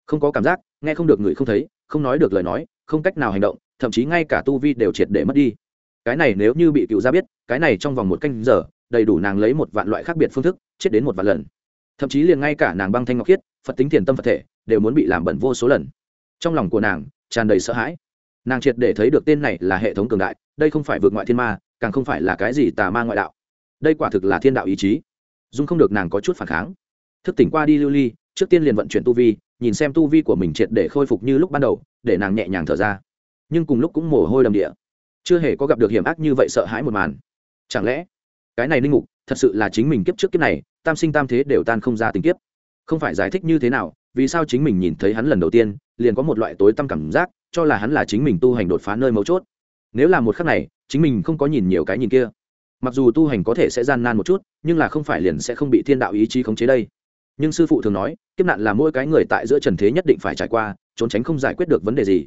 Không có cảm giác, nghe không được người không thấy, không nói được lời nói, không cách nào hành động, thậm chí ngay cả tu vi đều triệt để mất đi. Cái này nếu như bị cựu gia biết, cái này trong vòng một canh giờ, đầy đủ nàng lấy một vạn loại khác biệt phương thức, chết đến một vạn lần. Thậm chí liền ngay cả nàng băng thanh ngọc khiết, phật tính thiền tâm phật thể, đều muốn bị làm bẩn vô số lần. Trong lòng của nàng tràn đầy sợ hãi nàng triệt để thấy được tên này là hệ thống cường đại, đây không phải vượt ngoại thiên ma, càng không phải là cái gì tà ma ngoại đạo. Đây quả thực là thiên đạo ý chí. Dung không được nàng có chút phản kháng. Thức tỉnh qua đi lưu ly, trước tiên liền vận chuyển tu vi, nhìn xem tu vi của mình triệt để khôi phục như lúc ban đầu, để nàng nhẹ nhàng thở ra. Nhưng cùng lúc cũng mồ hôi đầm địa. Chưa hề có gặp được hiểm ác như vậy sợ hãi một màn. Chẳng lẽ, cái này linh mục thật sự là chính mình kiếp trước kiếp này, tam sinh tam thế đều tan không ra tình kiếp? Không phải giải thích như thế nào vì sao chính mình nhìn thấy hắn lần đầu tiên, liền có một loại tối tâm cảm giác, cho là hắn là chính mình tu hành đột phá nơi mấu chốt. Nếu là một khắc này, chính mình không có nhìn nhiều cái nhìn kia. Mặc dù tu hành có thể sẽ gian nan một chút, nhưng là không phải liền sẽ không bị thiên đạo ý chí khống chế đây. Nhưng sư phụ thường nói, kiếp nạn là mỗi cái người tại giữa trần thế nhất định phải trải qua, trốn tránh không giải quyết được vấn đề gì.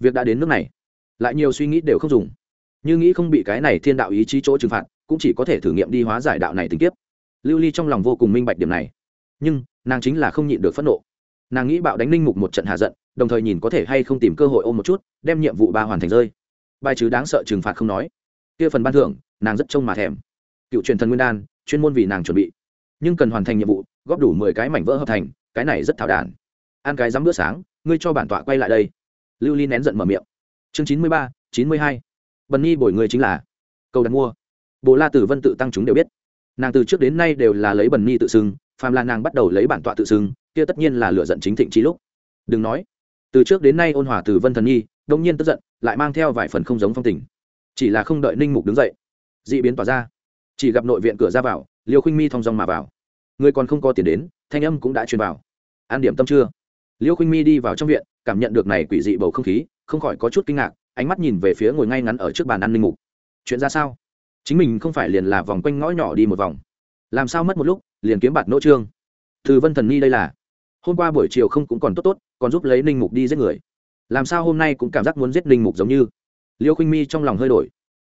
Việc đã đến nước này, lại nhiều suy nghĩ đều không dùng. Như nghĩ không bị cái này thiên đạo ý chí chỗ trừng phạt, cũng chỉ có thể thử nghiệm đi hóa giải đạo này tình kiếp. Lưu ly trong lòng vô cùng minh bạch điểm này. Nhưng, nàng chính là không nhịn được phẫn nộ nàng nghĩ bạo đánh ninh mục một trận hạ giận, đồng thời nhìn có thể hay không tìm cơ hội ôm một chút, đem nhiệm vụ ba hoàn thành rơi. Bài chứ đáng sợ trừng phạt không nói. Kia phần ban thưởng, nàng rất trông mà thèm. Cựu truyền thần nguyên đan, chuyên môn vì nàng chuẩn bị. Nhưng cần hoàn thành nhiệm vụ, góp đủ mười cái mảnh vỡ hợp thành, cái này rất thảo đản ăn cái dám bữa sáng, ngươi cho bản tọa quay lại đây. Lưu ly nén giận mở miệng. Chương chín mươi ba, chín mươi hai. Bần nhi bồi người chính là. Cầu đặt mua. Bồ la tử vân tự tăng chúng đều biết. Nàng từ trước đến nay đều là lấy bần nhi tự xưng phàm là nàng bắt đầu lấy bản tọa tự xưng, kia tất nhiên là lựa giận chính thịnh trí lúc. Đừng nói, từ trước đến nay ôn hòa từ vân thần nhi, đông nhiên tức giận, lại mang theo vài phần không giống phong tình. Chỉ là không đợi ninh mục đứng dậy d ị biến tỏa ra. Chỉ gặp nội viện cửa ra vào liều khinh mi thong dong mà vào. Người còn không có tiền đến, thanh âm cũng đã truyền vào. An điểm tâm chưa? Liêu khinh mi đi vào trong viện, cảm nhận được này quỷ dị bầu không khí, không khỏi có chút kinh ngạc, ánh mắt nhìn về phía ngồi ngay ngắn ở trước bàn ăn ninh mục. Chuyện ra sao? Chính mình không phải liền là vòng quanh ngõ nhỏ đi một vòng làm sao mất một lúc, liền kiếm bạt nỗ trương. Từ vân thần ni đây là, hôm qua buổi chiều không cũng còn tốt tốt, còn giúp lấy ninh mục đi giết người. Làm sao hôm nay cũng cảm giác muốn giết ninh mục giống như? Liêu khinh mi trong lòng hơi đổi.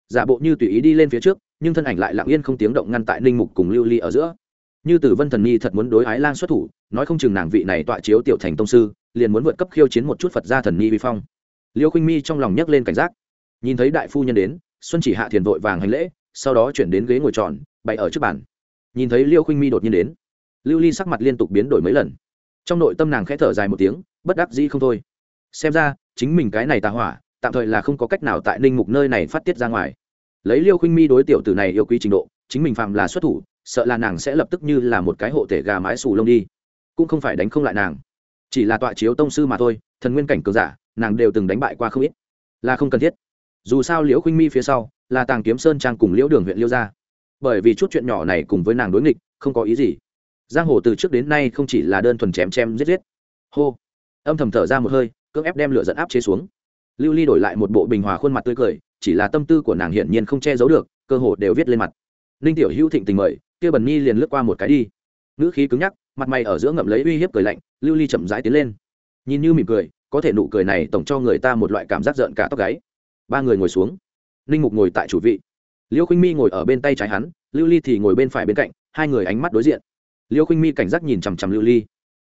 Giả bộ như tùy ý đi lên phía trước, nhưng thân ảnh lại lặng yên không tiếng động ngăn tại ninh mục cùng lưu ly ở giữa. Như từ vân thần nhi thật muốn đối ái lan xuất thủ, nói không chừng nàng vị này tọa chiếu tiểu thành tông sư, liền muốn vượt cấp khiêu chiến một chút phật gia thần nhi vi phong. Liêu khinh mi trong lòng nhấc lên cảnh giác. Nhìn thấy đại phu nhân đến, xuân chỉ hạ thiền vội vàng hành lễ, sau đó chuyển đến ghế ngồi tròn, bày ở trước bàn nhìn thấy liêu khinh mi đột nhiên đến lưu ly sắc mặt liên tục biến đổi mấy lần trong nội tâm nàng khẽ thở dài một tiếng bất đắc dĩ không thôi xem ra chính mình cái này tà hỏa tạm thời là không có cách nào tại ninh mục nơi này phát tiết ra ngoài lấy liêu khinh mi đối tiểu tử này yêu quý trình độ chính mình phạm là xuất thủ sợ là nàng sẽ lập tức như là một cái hộ thể gà mái xù lông đi cũng không phải đánh không lại nàng chỉ là tọa chiếu tông sư mà thôi thần nguyên cảnh cường giả nàng đều từng đánh bại qua không ít là không cần thiết dù sao liễu khinh mi phía sau là tàng kiếm sơn trang cùng liễu đường huyện liêu gia bởi vì chút chuyện nhỏ này cùng với nàng đối nghịch, không có ý gì. Giang hồ từ trước đến nay không chỉ là đơn thuần chém chém giết giết. Hô. Âm thầm thở ra một hơi, cưỡng ép đem lửa dẫn áp chế xuống. Lưu ly đổi lại một bộ bình hòa khuôn mặt tươi cười, chỉ là tâm tư của nàng hiển nhiên không che giấu được, cơ hồ đều viết lên mặt. Ninh tiểu hữu thịnh tình mời, kia bần nhi liền lướt qua một cái đi. Ngữ khí cứng nhắc, mặt mày ở giữa ngậm lấy uy hiếp cười lạnh, lưu ly chậm rãi tiến lên. Nhìn như mỉm cười, có thể nụ cười này tổng cho người ta một loại cảm giác giận cả tóc gáy. Ba người ngồi xuống. Ninh mục ngồi tại chủ vị liêu khinh mi ngồi ở bên tay trái hắn, lưu ly thì ngồi bên phải bên cạnh, hai người ánh mắt đối diện. Liêu khinh mi cảnh giác nhìn chằm chằm lưu ly.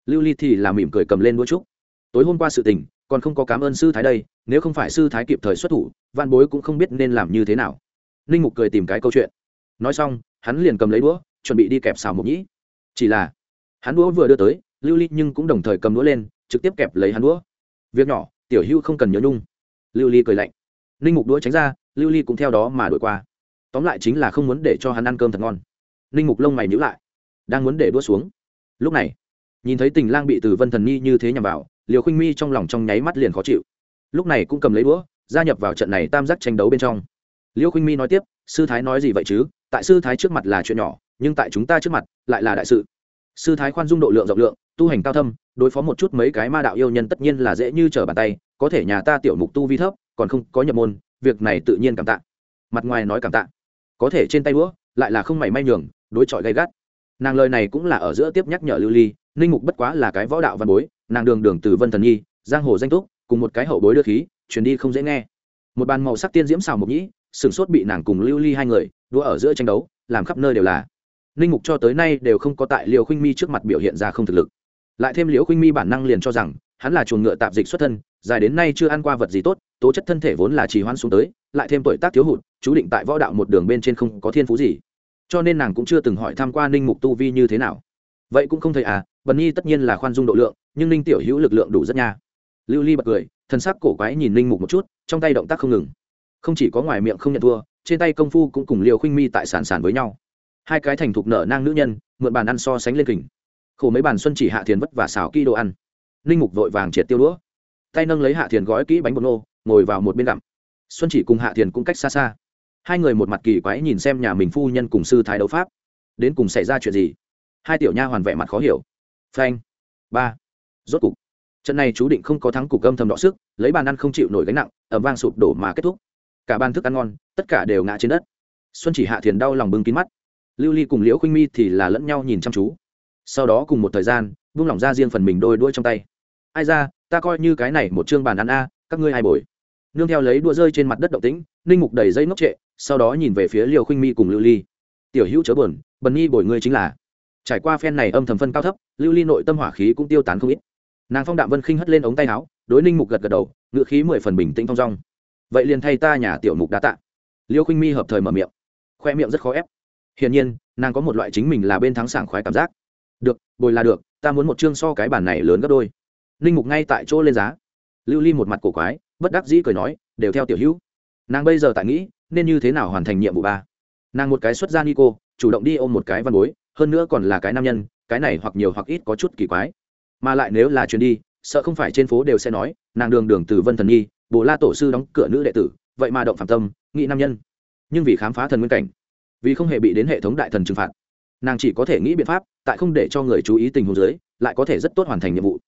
Lưu ly thì là mỉm cười cầm lên đũa trúc. Tối hôm qua sự tình, còn không có cảm ơn sư thái đây, nếu không phải sư thái kịp thời xuất thủ văn bối cũng không biết nên làm như thế nào. Ninh mục cười tìm cái câu chuyện. Nói xong, hắn liền cầm lấy đũa, chuẩn bị đi kẹp xào mộc nhĩ. Chỉ là, hắn đũa vừa đưa tới, lưu ly nhưng cũng đồng thời cầm đũa lên, trực tiếp kẹp lấy hắn đũa. Việc nhỏ, tiểu hưu không cần nhớ nhung. Lưu ly cười lạnh. Ninh mục đũa tránh ra, lưu ly cũng theo đó mà đổi qua tóm lại chính là không muốn để cho hắn ăn cơm thật ngon. Ninh mục lông mày nhữ lại, đang muốn để đũa xuống. Lúc này, nhìn thấy tình lang bị từ vân thần nhi như thế nhằm vào, liều khinh mi trong lòng trong nháy mắt liền khó chịu. Lúc này cũng cầm lấy đũa, gia nhập vào trận này tam giác tranh đấu bên trong. Liêu khinh mi nói tiếp, sư thái nói gì vậy chứ? Tại sư thái trước mặt là chuyện nhỏ, nhưng tại chúng ta trước mặt lại là đại sự. Sư thái khoan dung độ lượng rộng lượng, tu hành cao thâm, đối phó một chút mấy cái ma đạo yêu nhân tất nhiên là dễ như trở bàn tay, có thể nhà ta tiểu mục tu vi thấp, còn không có nhập môn, việc này tự nhiên cảm tạ. Mặt ngoài nói cảm tạ có thể trên tay đũa, lại là không mảy may nhường, đối chọi gay gắt. Nàng lời này cũng là ở giữa tiếp nhắc nhở lưu ly, ninh mục bất quá là cái võ đạo văn bối, nàng đường đường từ vân thần nhi, giang hồ danh túc, cùng một cái hậu bối đưa khí chuyển đi không dễ nghe. Một bàn màu sắc tiên diễm xào mục nhĩ, sửng sốt bị nàng cùng lưu ly hai người đua ở giữa tranh đấu, làm khắp nơi đều là. Ninh mục cho tới nay đều không có tại liều khinh mi trước mặt biểu hiện ra không thực lực. Lại thêm liễu khinh mi bản năng liền cho rằng, hắn là chuồng ngựa tạp dịch xuất thân, dài đến nay chưa ăn qua vật gì tốt, tố chất thân thể vốn là trì hoãn xuống tới, lại thêm tuổi tác thiếu hụt chú định tại võ đạo một đường bên trên không có thiên phú gì. Cho nên nàng cũng chưa từng hỏi tham q u a ninh mục tu vi như thế nào. Vậy cũng không thấy à bần nhi tất nhiên là khoan dung độ lượng, nhưng ninh tiểu hữu lực lượng đủ rất nha. Lưu ly bật cười thân sắc cổ quái nhìn ninh mục một chút, trong tay động tác không ngừng. Không chỉ có ngoài miệng không nhận thua, trên tay công phu cũng cùng liều khinh mi tại sản sản với nhau. Hai cái thành thục nở nang nữ nhân, mượn bàn ăn so sánh lên kình. Khổ mấy bàn xuân chỉ hạ thiền vất và xào kỹ đồ ăn. Ninh mục vội vàng triệt tiêu đũa. Tay nâng lấy hạ thiền gói kỹ bánh bột nô, ngồi vào một bên gặm. Xuân chỉ cùng hạ thiền cũng cách xa xa hai người một mặt kỳ quái nhìn xem nhà mình phu nhân cùng sư thái đấu pháp. Đến cùng xảy ra chuyện gì? Hai tiểu nha hoàn vẻ mặt khó hiểu. Phanh. Ba. Rốt cục. Trận này chú định không có thắng cục âm thầm đọ sức, lấy bàn ăn không chịu nổi gánh nặng ẩm vang sụp đổ mà kết thúc. Cả ban thức ăn ngon, tất cả đều ngã trên đất. Xuân chỉ hạ thiền đau lòng bưng kín mắt. Lưu ly cùng liễu khuynh mi thì là lẫn nhau nhìn chăm chú. Sau đó cùng một thời gian vung lỏng ra riêng phần mình đôi đuôi trong tay. Ai ra, ta coi như cái này một chương bàn ăn a, các ngươi ai bồi? Nương theo lấy đua rơi trên mặt đất động tĩnh, ninh mục đầy dây ngốc trệ sau đó nhìn về phía liều khinh mi cùng lưu ly. Tiểu hữu chớ buồn, bần nhi bồi ngươi chính là. Trải qua phen này âm thầm phân cao thấp, lưu ly nội tâm hỏa khí cũng tiêu tán không ít. Nàng phong đạm vân khinh hất lên ống tay áo, đối ninh mục gật gật đầu ngự khí mười phần bình tĩnh thong dong. Vậy liền thay ta nhà tiểu mục đã tạ. Liêu khinh mi hợp thời mở miệng. Khoe miệng rất khó ép. Hiển nhiên, nàng có một loại chính mình là bên thắng sảng khoái cảm giác. Được, bồi là được, ta muốn một chương so cái bản này lớn gấp đôi. Ninh mục ngay tại chỗ lên giá. Lưu ly một mặt cổ quái, bất đắc dĩ cười nói, đều theo tiểu hữu. Nàng bây giờ tại nghĩ nên như thế nào hoàn thành nhiệm vụ ba? Nàng một cái xuất gia ni cô chủ động đi ôm một cái văn bối, hơn nữa còn là cái nam nhân, cái này hoặc nhiều hoặc ít có chút kỳ quái. Mà lại nếu là chuyến đi, sợ không phải trên phố đều sẽ nói, nàng đường đường từ vân thần nhi, bồ la tổ sư đóng cửa nữ đệ tử, vậy mà động phạm tâm, nghĩ nam nhân. Nhưng vì khám phá thần nguyên cảnh, vì không hề bị đến hệ thống đại thần trừng phạt, nàng chỉ có thể nghĩ biện pháp, tại không để cho người chú ý tình huống dưới, lại có thể rất tốt hoàn thành nhiệm vụ.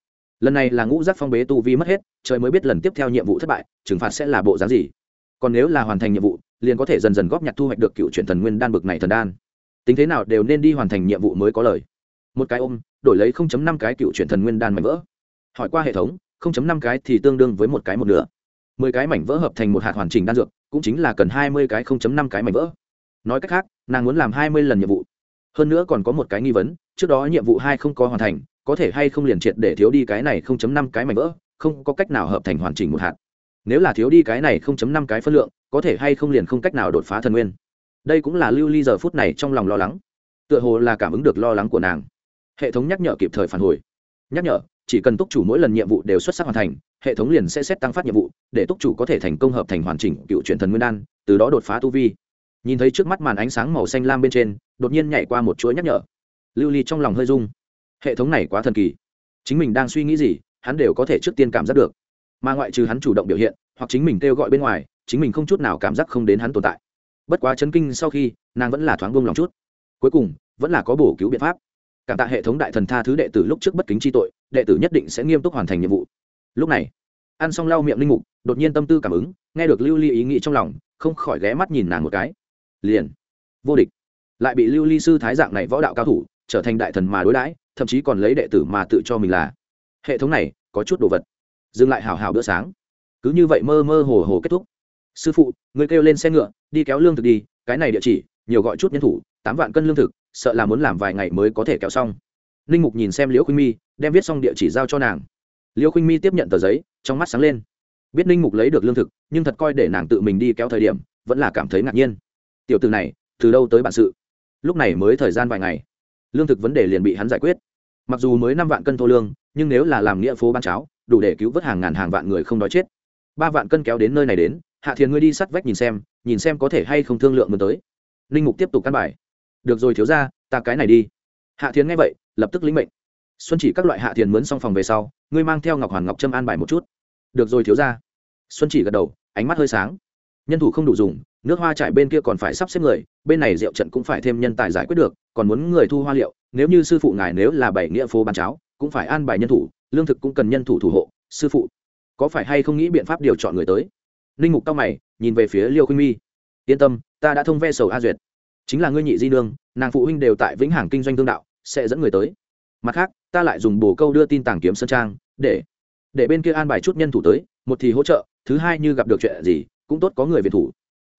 Lần này là ngũ giác phong bế tu vi mất hết, trời mới biết lần tiếp theo nhiệm vụ thất bại, trừng phạt sẽ là bộ dáng gì. Còn nếu là hoàn thành nhiệm vụ liền có thể dần dần góp nhặt thu hoạch được cựu truyền thần nguyên đan bực này thần đan. Tính thế nào đều nên đi hoàn thành nhiệm vụ mới có lời. Một cái ôm, đổi lấy 0.5 cái cựu truyền thần nguyên đan mảnh vỡ. Hỏi qua hệ thống 0.5 cái thì tương đương với một cái một nửa. Mười cái mảnh vỡ hợp thành một hạt hoàn chỉnh đan dược, cũng chính là cần hai mươi cái 0.5 cái mảnh vỡ. Nói cách khác, nàng muốn làm hai mươi lần nhiệm vụ. Hơn nữa còn có một cái nghi vấn, trước đó nhiệm vụ hai không có hoàn thành, có thể hay không liền triệt để thiếu đi cái này 0.5 cái mảnh vỡ, không có cách nào hợp thành hoàn chỉnh một hạt nếu là thiếu đi cái này 0.5 cái phân lượng, có thể hay không liền không cách nào đột phá thần nguyên. Đây cũng là lưu ly giờ phút này trong lòng lo lắng. Tựa hồ là cảm ứng được lo lắng của nàng. Hệ thống nhắc nhở kịp thời phản hồi. Nhắc nhở, chỉ cần túc chủ mỗi lần nhiệm vụ đều xuất sắc hoàn thành, hệ thống liền sẽ xét tăng phát nhiệm vụ, để túc chủ có thể thành công hợp thành hoàn chỉnh cựu truyền thần nguyên đan, từ đó đột phá tu vi. Nhìn thấy trước mắt màn ánh sáng màu xanh lam bên trên, đột nhiên nhảy qua một chuỗi nhắc nhở. Lưu ly trong lòng hơi rung. Hệ thống này quá thần kỳ. Chính mình đang suy nghĩ gì, hắn đều có thể trước tiên cảm giác được mà ngoại trừ hắn chủ động biểu hiện, hoặc chính mình kêu gọi bên ngoài, chính mình không chút nào cảm giác không đến hắn tồn tại. Bất quá chấn kinh sau khi, nàng vẫn là thoáng buông lòng chút. Cuối cùng, vẫn là có bổ cứu biện pháp. Cảm tạ hệ thống đại thần tha thứ đệ tử lúc trước bất kính chi tội, đệ tử nhất định sẽ nghiêm túc hoàn thành nhiệm vụ. Lúc này, ăn xong lau miệng linh mục, đột nhiên tâm tư cảm ứng, nghe được lưu ly ý nghĩ trong lòng, không khỏi ghé mắt nhìn nàng một cái. Liền, vô địch. Lại bị lưu ly sư thái dạng này võ đạo cao thủ, trở thành đại thần mà đối đãi, thậm chí còn lấy đệ tử mà tự cho mình là. Hệ thống này, có chút đồ vật dừng lại hào hào bữa sáng. Cứ như vậy mơ mơ hồ hồ kết thúc. Sư phụ, người kêu lên xe ngựa, đi kéo lương thực đi, cái này địa chỉ, nhiều gọi chút nhân thủ, tám vạn cân lương thực, sợ là muốn làm vài ngày mới có thể kéo xong. Ninh mục nhìn xem liễu khuynh mi, đem viết xong địa chỉ giao cho nàng. Liễu khuynh mi tiếp nhận tờ giấy, trong mắt sáng lên. Biết ninh mục lấy được lương thực, nhưng thật coi để nàng tự mình đi kéo thời điểm, vẫn là cảm thấy ngạc nhiên. Tiểu từ này, từ đâu tới bản sự? Lúc này mới thời gian vài ngày. Lương thực vấn đề liền bị hắn giải quyết. Mặc dù mới năm vạn cân thô lương, nhưng nếu là làm nghĩa phố ban cháo đủ để cứu vớt hàng ngàn hàng vạn người không đói chết. Ba vạn cân kéo đến nơi này đến, hạ thiền ngươi đi sắt vách nhìn xem nhìn xem có thể hay không thương lượng mượn tới. Linh mục tiếp tục căn bài. Được rồi thiếu ra ta cái này đi. Hạ thiền nghe vậy, lập tức lĩnh mệnh. Xuân chỉ các loại hạ thiền mướn xong phòng về sau, ngươi mang theo ngọc hoàn ngọc trâm an bài một chút. Được rồi thiếu ra xuân chỉ gật đầu, ánh mắt hơi sáng. Nhân thủ không đủ dùng, nước hoa trại bên kia còn phải sắp xếp người, bên này rượu trận cũng phải thêm nhân tài giải quyết được, còn muốn người thu hoa liệu, nếu như sư phụ ngài nếu là bảy nghĩa phố bán cháo, cũng phải an bài nhân thủ lương thực cũng cần nhân thủ thủ hộ, sư phụ. Có phải hay không nghĩ biện pháp điều chọn người tới? Ninh mục cao mày, nhìn về phía liêu khuynh mi. Yên tâm, ta đã thông ve sầu a duyệt. Chính là ngươi nhị di nương, nàng phụ huynh đều tại vĩnh hằng kinh doanh thương đạo, sẽ dẫn người tới. Mặt khác, ta lại dùng bồ câu đưa tin tàng kiếm sơn trang, để để bên kia an bài chút nhân thủ tới, một thì hỗ trợ, thứ hai như gặp được chuyện gì, cũng tốt có người về thủ.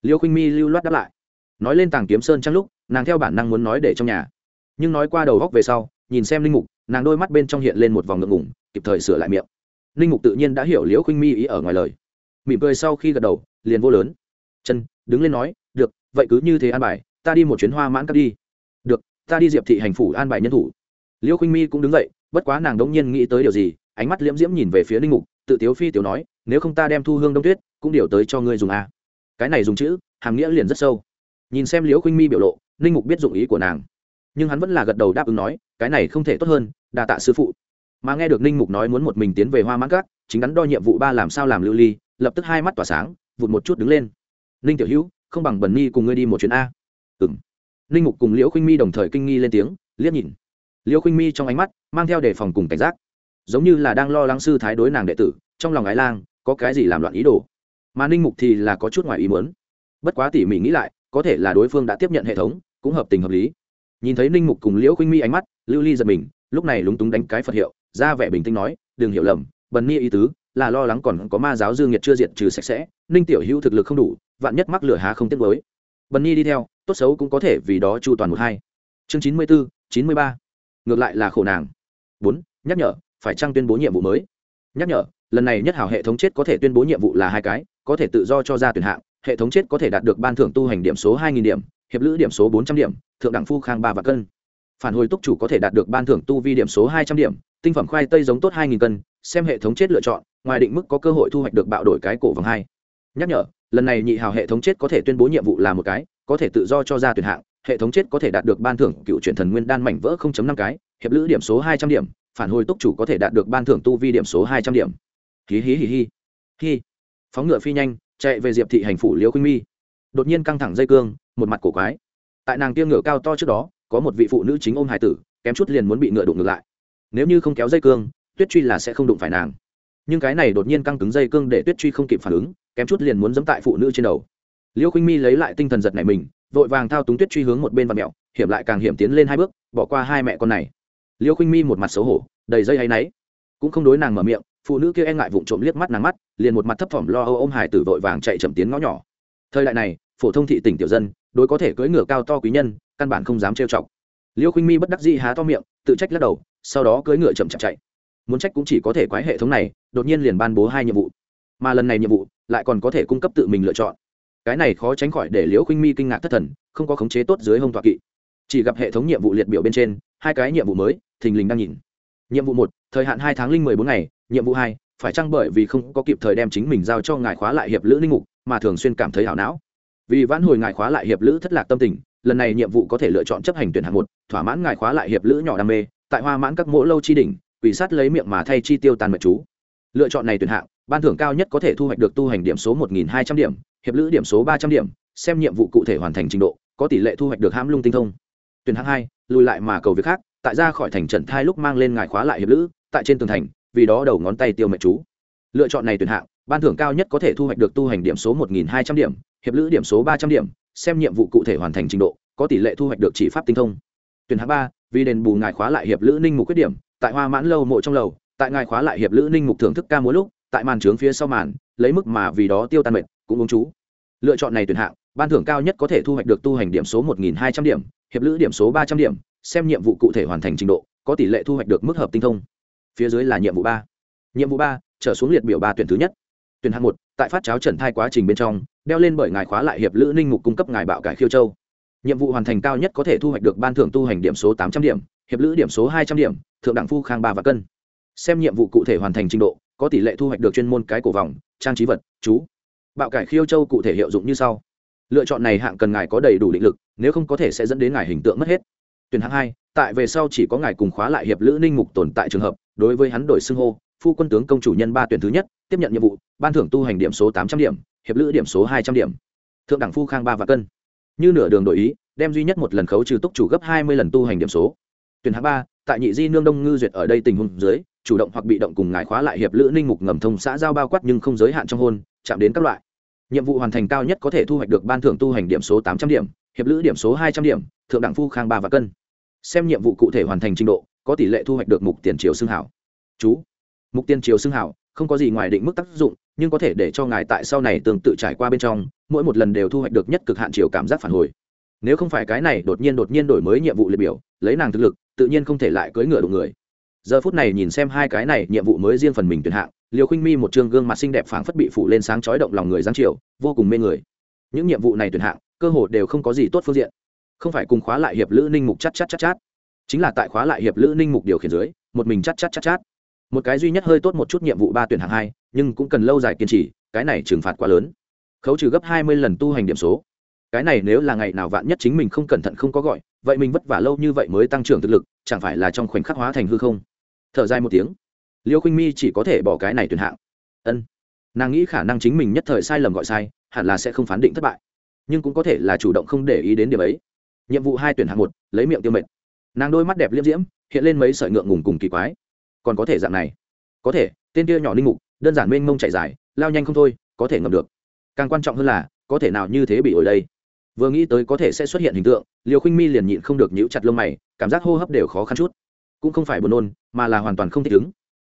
Liêu khinh mi lưu loát đáp lại. Nói lên tàng kiếm sơn trang lúc, nàng theo bản năng muốn nói để trong nhà. Nhưng nói qua đầu góc về sau, nhìn xem linh mục, nàng đôi mắt bên trong hiện lên một vòng ngượng ngủng kịp thời sửa lại miệng. Linh mục tự nhiên đã hiểu liễu khinh mi ý ở ngoài lời. Mỉm cười sau khi gật đầu, liền vô lớn. Chân, đứng lên nói, được, vậy cứ như thế an bài, ta đi một chuyến hoa mãn cắt đi. Được, ta đi diệp thị hành phủ an bài nhân thủ. Liễu khinh mi cũng đứng dậy, bất quá nàng đống nhiên nghĩ tới điều gì, ánh mắt liễm diễm nhìn về phía linh mục, tự tiếu phi tiểu nói, nếu không ta đem thu hương đông tuyết, cũng điều tới cho ngươi dùng a cái này dùng chữ, hàm nghĩa liền rất sâu. Nhìn xem liễu khinh mi biểu lộ, ninh mục biết dụng ý của nàng. Nhưng hắn vẫn là gật đầu đáp ứng nói, cái này không thể tốt hơn, đa tạ sư phụ mà nghe được ninh mục nói muốn một mình tiến về hoa mãn cát chính đắn đo nhiệm vụ ba làm sao làm lưu ly, lập tức hai mắt tỏa sáng, vụt một chút đứng lên. Ninh tiểu hữu, không bằng bần ni cùng ngươi đi một chuyến a. Ừng ninh mục cùng liễu khinh mi đồng thời kinh nghi lên tiếng, liếc nhìn. Liễu khinh mi trong ánh mắt mang theo đề phòng cùng cảnh giác. Giống như là đang lo lắng sư thái đối nàng đệ tử, trong lòng ái lang, có cái gì làm loạn ý đồ. Mà ninh mục thì là có chút ngoài ý muốn. Bất quá tỉ mỉ nghĩ lại, có thể là đối phương đã tiếp nhận hệ thống, cũng hợp tình hợp lý. Nhìn thấy ninh mục cùng liễu khinh mi ánh mắt, lưu ly giật mình, lúc này lúng túng đánh cái phật hiệu ra vẻ bình tĩnh nói, đừng hiểu lầm, bần ni ý tứ là lo lắng còn có ma giáo dương nhiệt chưa diệt trừ sạch sẽ, ninh tiểu hữu thực lực không đủ, vạn nhất mắc lửa há không tiếc với bần ni đi theo, tốt xấu cũng có thể vì đó chu toàn một hai. Chương chín mươi bốn chín mươi ba. Ngược lại là khổ nàng. Bốn, nhắc nhở, phải trăng tuyên bố nhiệm vụ mới? Nhắc nhở, lần này nhất hảo hệ thống chết có thể tuyên bố nhiệm vụ là hai cái, có thể tự do cho ra tuyển hạng, hệ thống chết có thể đạt được ban thưởng tu hành điểm số hai nghìn điểm, hiệp lữ điểm số bốn trăm điểm, thượng đẳng phu khang ba và cân phản hồi túc chủ có thể đạt được ban thưởng tu vi điểm số hai trăm điểm, tinh phẩm khoai tây giống tốt hai nghìn cân, xem hệ thống chết lựa chọn, ngoài định mức có cơ hội thu hoạch được bạo đổi cái cổ vòng hai. Nhắc nhở, lần này nhị hào hệ thống chết có thể tuyên bố nhiệm vụ là một cái, có thể tự do cho ra tuyển hạng, hệ thống chết có thể đạt được ban thưởng cựu truyền thần nguyên đan mảnh vỡ 0.5 cái, hiệp lữ điểm số hai trăm điểm, phản hồi túc chủ có thể đạt được ban thưởng tu vi điểm số hai trăm điểm. Hí hí hí hí. Hí. Phóng ngựa phi nhanh, chạy về diệp thị hành phủ liễu khuynh mi. Đột nhiên căng thẳng dây cương, một mặt cổ quái. Tại nàng kia ngựa cao to trước đó có một vị phụ nữ chính ôm hải tử, kém chút liền muốn bị ngựa đụng ngược lại. Nếu như không kéo dây cương, tuyết truy là sẽ không đụng phải nàng. Nhưng cái này đột nhiên căng cứng dây cương để tuyết truy không kịp phản ứng, kém chút liền muốn dẫm tại phụ nữ trên đầu. Liêu khinh mi lấy lại tinh thần giật này mình, vội vàng thao túng tuyết truy hướng một bên và mẹo, hiểm lại càng hiểm tiến lên hai bước, bỏ qua hai mẹ con này. Liêu khinh mi một mặt xấu hổ, đầy dây hay náy. Cũng không đối nàng mở miệng, phụ nữ kia e ngại vụng trộm liếc mắt nàng mắt, liền một mặt thấp thỏm lo âu ôm hải tử vội vàng chạy chậm tiến ngõ nhỏ. Thời đại này, phổ thông thị tỉnh tiểu dân đối có thể cưỡi ngựa cao to quý nhân, căn bản không dám trêu chọc. Liêu khinh mi bất đắc dĩ há to miệng, tự trách lắc đầu, sau đó cưỡi ngựa chậm chậm chạy. Muốn trách cũng chỉ có thể quái hệ thống này, đột nhiên liền ban bố hai nhiệm vụ. Mà lần này nhiệm vụ, lại còn có thể cung cấp tự mình lựa chọn. Cái này khó tránh khỏi để liễu khinh mi kinh ngạc thất thần, không có khống chế tốt dưới hông tọa kỵ. Chỉ gặp hệ thống nhiệm vụ liệt biểu bên trên, hai cái nhiệm vụ mới, thình lình đang nhìn. Nhiệm vụ một, thời hạn hai tháng linh mười bốn ngày, nhiệm vụ hai, phải chăng bởi vì không có kịp thời đem chính mình giao cho ngài khóa lại hiệp lữ linh mục, mà thường xuyên cảm thấy hảo não? Vì vãn hồi ngài khóa lại hiệp lữ thất lạc tâm tình, lần này nhiệm vụ có thể lựa chọn chấp hành tuyển hạng một, thỏa mãn ngài khóa lại hiệp lữ nhỏ đam mê, tại hoa mãn các mỗ lâu chi đỉnh quỷ sát lấy miệng mà thay chi tiêu tàn mật chú. Lựa chọn này tuyển hạng, ban thưởng cao nhất có thể thu hoạch được tu hành điểm số một nghìn hai trăm điểm, hiệp lữ điểm số ba trăm điểm, xem nhiệm vụ cụ thể hoàn thành trình độ, có tỷ lệ thu hoạch được hãm lung tinh thông. Tuyển hạng hai, lùi lại mà cầu việc khác, tại ra khỏi thành trận thai lúc mang lên ngài khóa lại hiệp lữ, tại trên tường thành, vì đó đầu ngón tay tiêu mệnh chú. Lựa chọn này tuyển hạng, ban thưởng cao nhất có thể thu hoạch được tu hành điểm số một nghìn hai trăm điểm hiệp lữ điểm số ba trăm điểm, xem nhiệm vụ cụ thể hoàn thành trình độ, có tỷ lệ thu hoạch được chỉ pháp tinh thông. Tuyển hạng ba, vì đền bù ngài khóa lại hiệp lữ ninh mục quyết điểm, tại hoa mãn lâu mộ trong lầu, tại ngài khóa lại hiệp lữ ninh mục thưởng thức ca múa lúc, tại màn trướng phía sau màn, lấy mức mà vì đó tiêu tan mệt, cũng uống chú. Lựa chọn này tuyển hạng, ban thưởng cao nhất có thể thu hoạch được tu hành điểm số một nghìn hai trăm điểm, hiệp lữ điểm số ba trăm điểm, xem nhiệm vụ cụ thể hoàn thành trình độ, có tỷ lệ thu hoạch được mức hợp tinh thông. Phía dưới là nhiệm vụ ba. Nhiệm vụ ba, trở xuống liệt biểu ba tuyển thứ nhất. Tuyển hạng một, tại phát cháo trần thai quá trình bên trong đeo lên bởi ngài khóa lại hiệp lữ ninh mục cung cấp ngài bạo cải khiêu châu. Nhiệm vụ hoàn thành cao nhất có thể thu hoạch được ban thưởng tu hành điểm số tám trăm điểm, hiệp lữ điểm số hai trăm điểm, thượng đẳng phu khang ba và cân. Xem nhiệm vụ cụ thể hoàn thành trình độ, có tỷ lệ thu hoạch được chuyên môn cái cổ vòng, trang trí vật, chú. Bạo cải khiêu châu cụ thể hiệu dụng như sau. Lựa chọn này hạng cần ngài có đầy đủ định lực, nếu không có thể sẽ dẫn đến ngài hình tượng mất hết. Tuyển hạng hai, tại về sau chỉ có ngài cùng khóa lại hiệp lữ ninh mục tồn tại trường hợp, đối với hắn đổi xưng hô, phu quân tướng công chủ nhân ba tuyển thứ nhất, tiếp nhận nhiệm vụ, ban thưởng tu hành điểm số tám trăm điểm hiệp lữ điểm số hai trăm điểm. Thượng đẳng phu khang ba và cân. Như nửa đường đổi ý, đem duy nhất một lần khấu trừ túc chủ gấp hai mươi lần tu hành điểm số. Tuyển hạng ba, tại nhị di nương đông ngư duyệt ở đây tình huống dưới, chủ động hoặc bị động cùng ngài khóa lại hiệp lữ ninh mục ngầm thông xã giao bao quát nhưng không giới hạn trong hôn, chạm đến các loại. Nhiệm vụ hoàn thành cao nhất có thể thu hoạch được ban thưởng tu hành điểm số tám trăm điểm, hiệp lữ điểm số hai trăm điểm, thượng đẳng phu khang ba và cân. Xem nhiệm vụ cụ thể hoàn thành trình độ, có tỷ lệ thu hoạch được mục tiền triều xương hảo. Chú. Mục tiền triều xương hảo không có gì ngoài định mức tác dụng, nhưng có thể để cho ngài tại sau này tương tự trải qua bên trong, mỗi một lần đều thu hoạch được nhất cực hạn chiều cảm giác phản hồi. Nếu không phải cái này đột nhiên đột nhiên đổi mới nhiệm vụ liệt biểu, lấy nàng thực lực, tự nhiên không thể lại cưỡi ngựa đụng người. Giờ phút này nhìn xem hai cái này, nhiệm vụ mới riêng phần mình tuyệt hạng liều khinh mi một chương gương mặt xinh đẹp phảng phất bị phủ lên sáng chói động lòng người giáng triều vô cùng mê người. Những nhiệm vụ này tuyệt hạng, cơ hội đều không có gì tốt phương diện. Không phải cùng khóa lại hiệp lữ ninh mục chát chát chát chát. Chính là tại khóa lại hiệp lữ ninh mục điều khiển dưới, một mình chát chát chát chát một cái duy nhất hơi tốt một chút nhiệm vụ ba tuyển hạng hai, nhưng cũng cần lâu dài kiên trì, cái này trừng phạt quá lớn. Khấu trừ gấp hai mươi lần tu hành điểm số. Cái này nếu là ngày nào vạn nhất chính mình không cẩn thận không có gọi, vậy mình vất vả lâu như vậy mới tăng trưởng thực lực, chẳng phải là trong khoảnh khắc hóa thành hư không? Thở dài một tiếng. Liêu khinh mi chỉ có thể bỏ cái này tuyển hạng. Ân. Nàng nghĩ khả năng chính mình nhất thời sai lầm gọi sai, hẳn là sẽ không phán định thất bại. Nhưng cũng có thể là chủ động không để ý đến điểm ấy. Nhiệm vụ hai tuyển hạng một, lấy miệng tiêu mệt. Nàng đôi mắt đẹp liêm diễm, hiện lên mấy sợi ngượng ngùng cùng kỳ quái còn có thể dạng này. Có thể, tên kia nhỏ linh mục, đơn giản mênh mông chạy dài, lao nhanh không thôi, có thể ngầm được. Càng quan trọng hơn là, có thể nào như thế bị ổi đây? Vừa nghĩ tới có thể sẽ xuất hiện hình tượng liều khinh mi liền nhịn không được nhíu chặt lông mày, cảm giác hô hấp đều khó khăn chút. Cũng không phải buồn nôn, mà là hoàn toàn không thích ứng.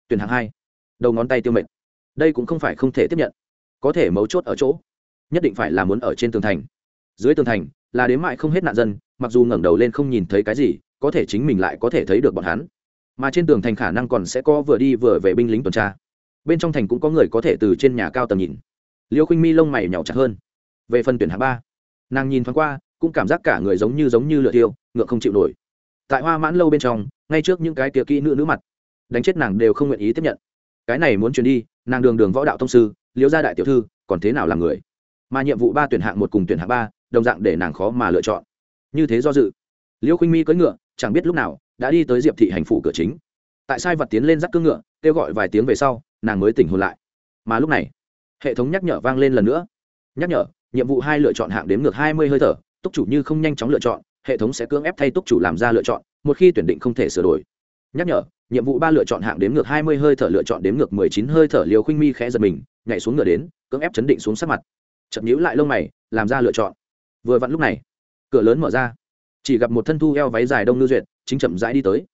Tuyển hạng hai, đầu ngón tay tiêu mệt. Đây cũng không phải không thể tiếp nhận. Có thể mấu chốt ở chỗ, nhất định phải là muốn ở trên tường thành. Dưới tường thành, là đến mại không hết nạn dân, mặc dù ngẩng đầu lên không nhìn thấy cái gì, có thể chính mình lại có thể thấy được bọn hắn mà trên tường thành khả năng còn sẽ có vừa đi vừa về binh lính tuần tra. Bên trong thành cũng có người có thể từ trên nhà cao tầm nhìn. Liêu khinh mi lông mày nhỏ chặt hơn. Về phần tuyển hạng ba, nàng nhìn thoáng qua, cũng cảm giác cả người giống như giống như lửa tiêu ngựa không chịu nổi. Tại hoa mãn lâu bên trong, ngay trước những cái kia kỹ nữ nữ mặt, đánh chết nàng đều không nguyện ý tiếp nhận. Cái này muốn chuyển đi, nàng đường đường võ đạo thông sư liễu gia đại tiểu thư, còn thế nào là người? Mà nhiệm vụ ba tuyển hạng một cùng tuyển hạng ba, đồng dạng để nàng khó mà lựa chọn. Như thế do dự liễu khinh mi cưỡi ngựa, chẳng biết lúc nào đã đi tới diệp thị hành phủ cửa chính. Tại sai vật tiến lên dắt cương ngựa, kêu gọi vài tiếng về sau, nàng mới tỉnh hồn lại. Mà lúc này, hệ thống nhắc nhở vang lên lần nữa. Nhắc nhở, nhiệm vụ hai lựa chọn hạng đếm ngược hai mươi hơi thở, túc chủ như không nhanh chóng lựa chọn, hệ thống sẽ cưỡng ép thay túc chủ làm ra lựa chọn, một khi tuyển định không thể sửa đổi. Nhắc nhở, nhiệm vụ ba lựa chọn hạng đếm ngược hai mươi hơi thở lựa chọn đếm ngược mười chín hơi thở liều khinh mi khẽ giật mình, nhảy xuống ngựa đến, cưỡng ép chấn định xuống sát mặt. Chậm nhíu lại lông mày, làm ra lựa chọn. Vừa vặn lúc này, cửa lớn mở ra. Chỉ gặp một thân thu eo váy dài đông ngư duyệt chính chậm rãi đi tới.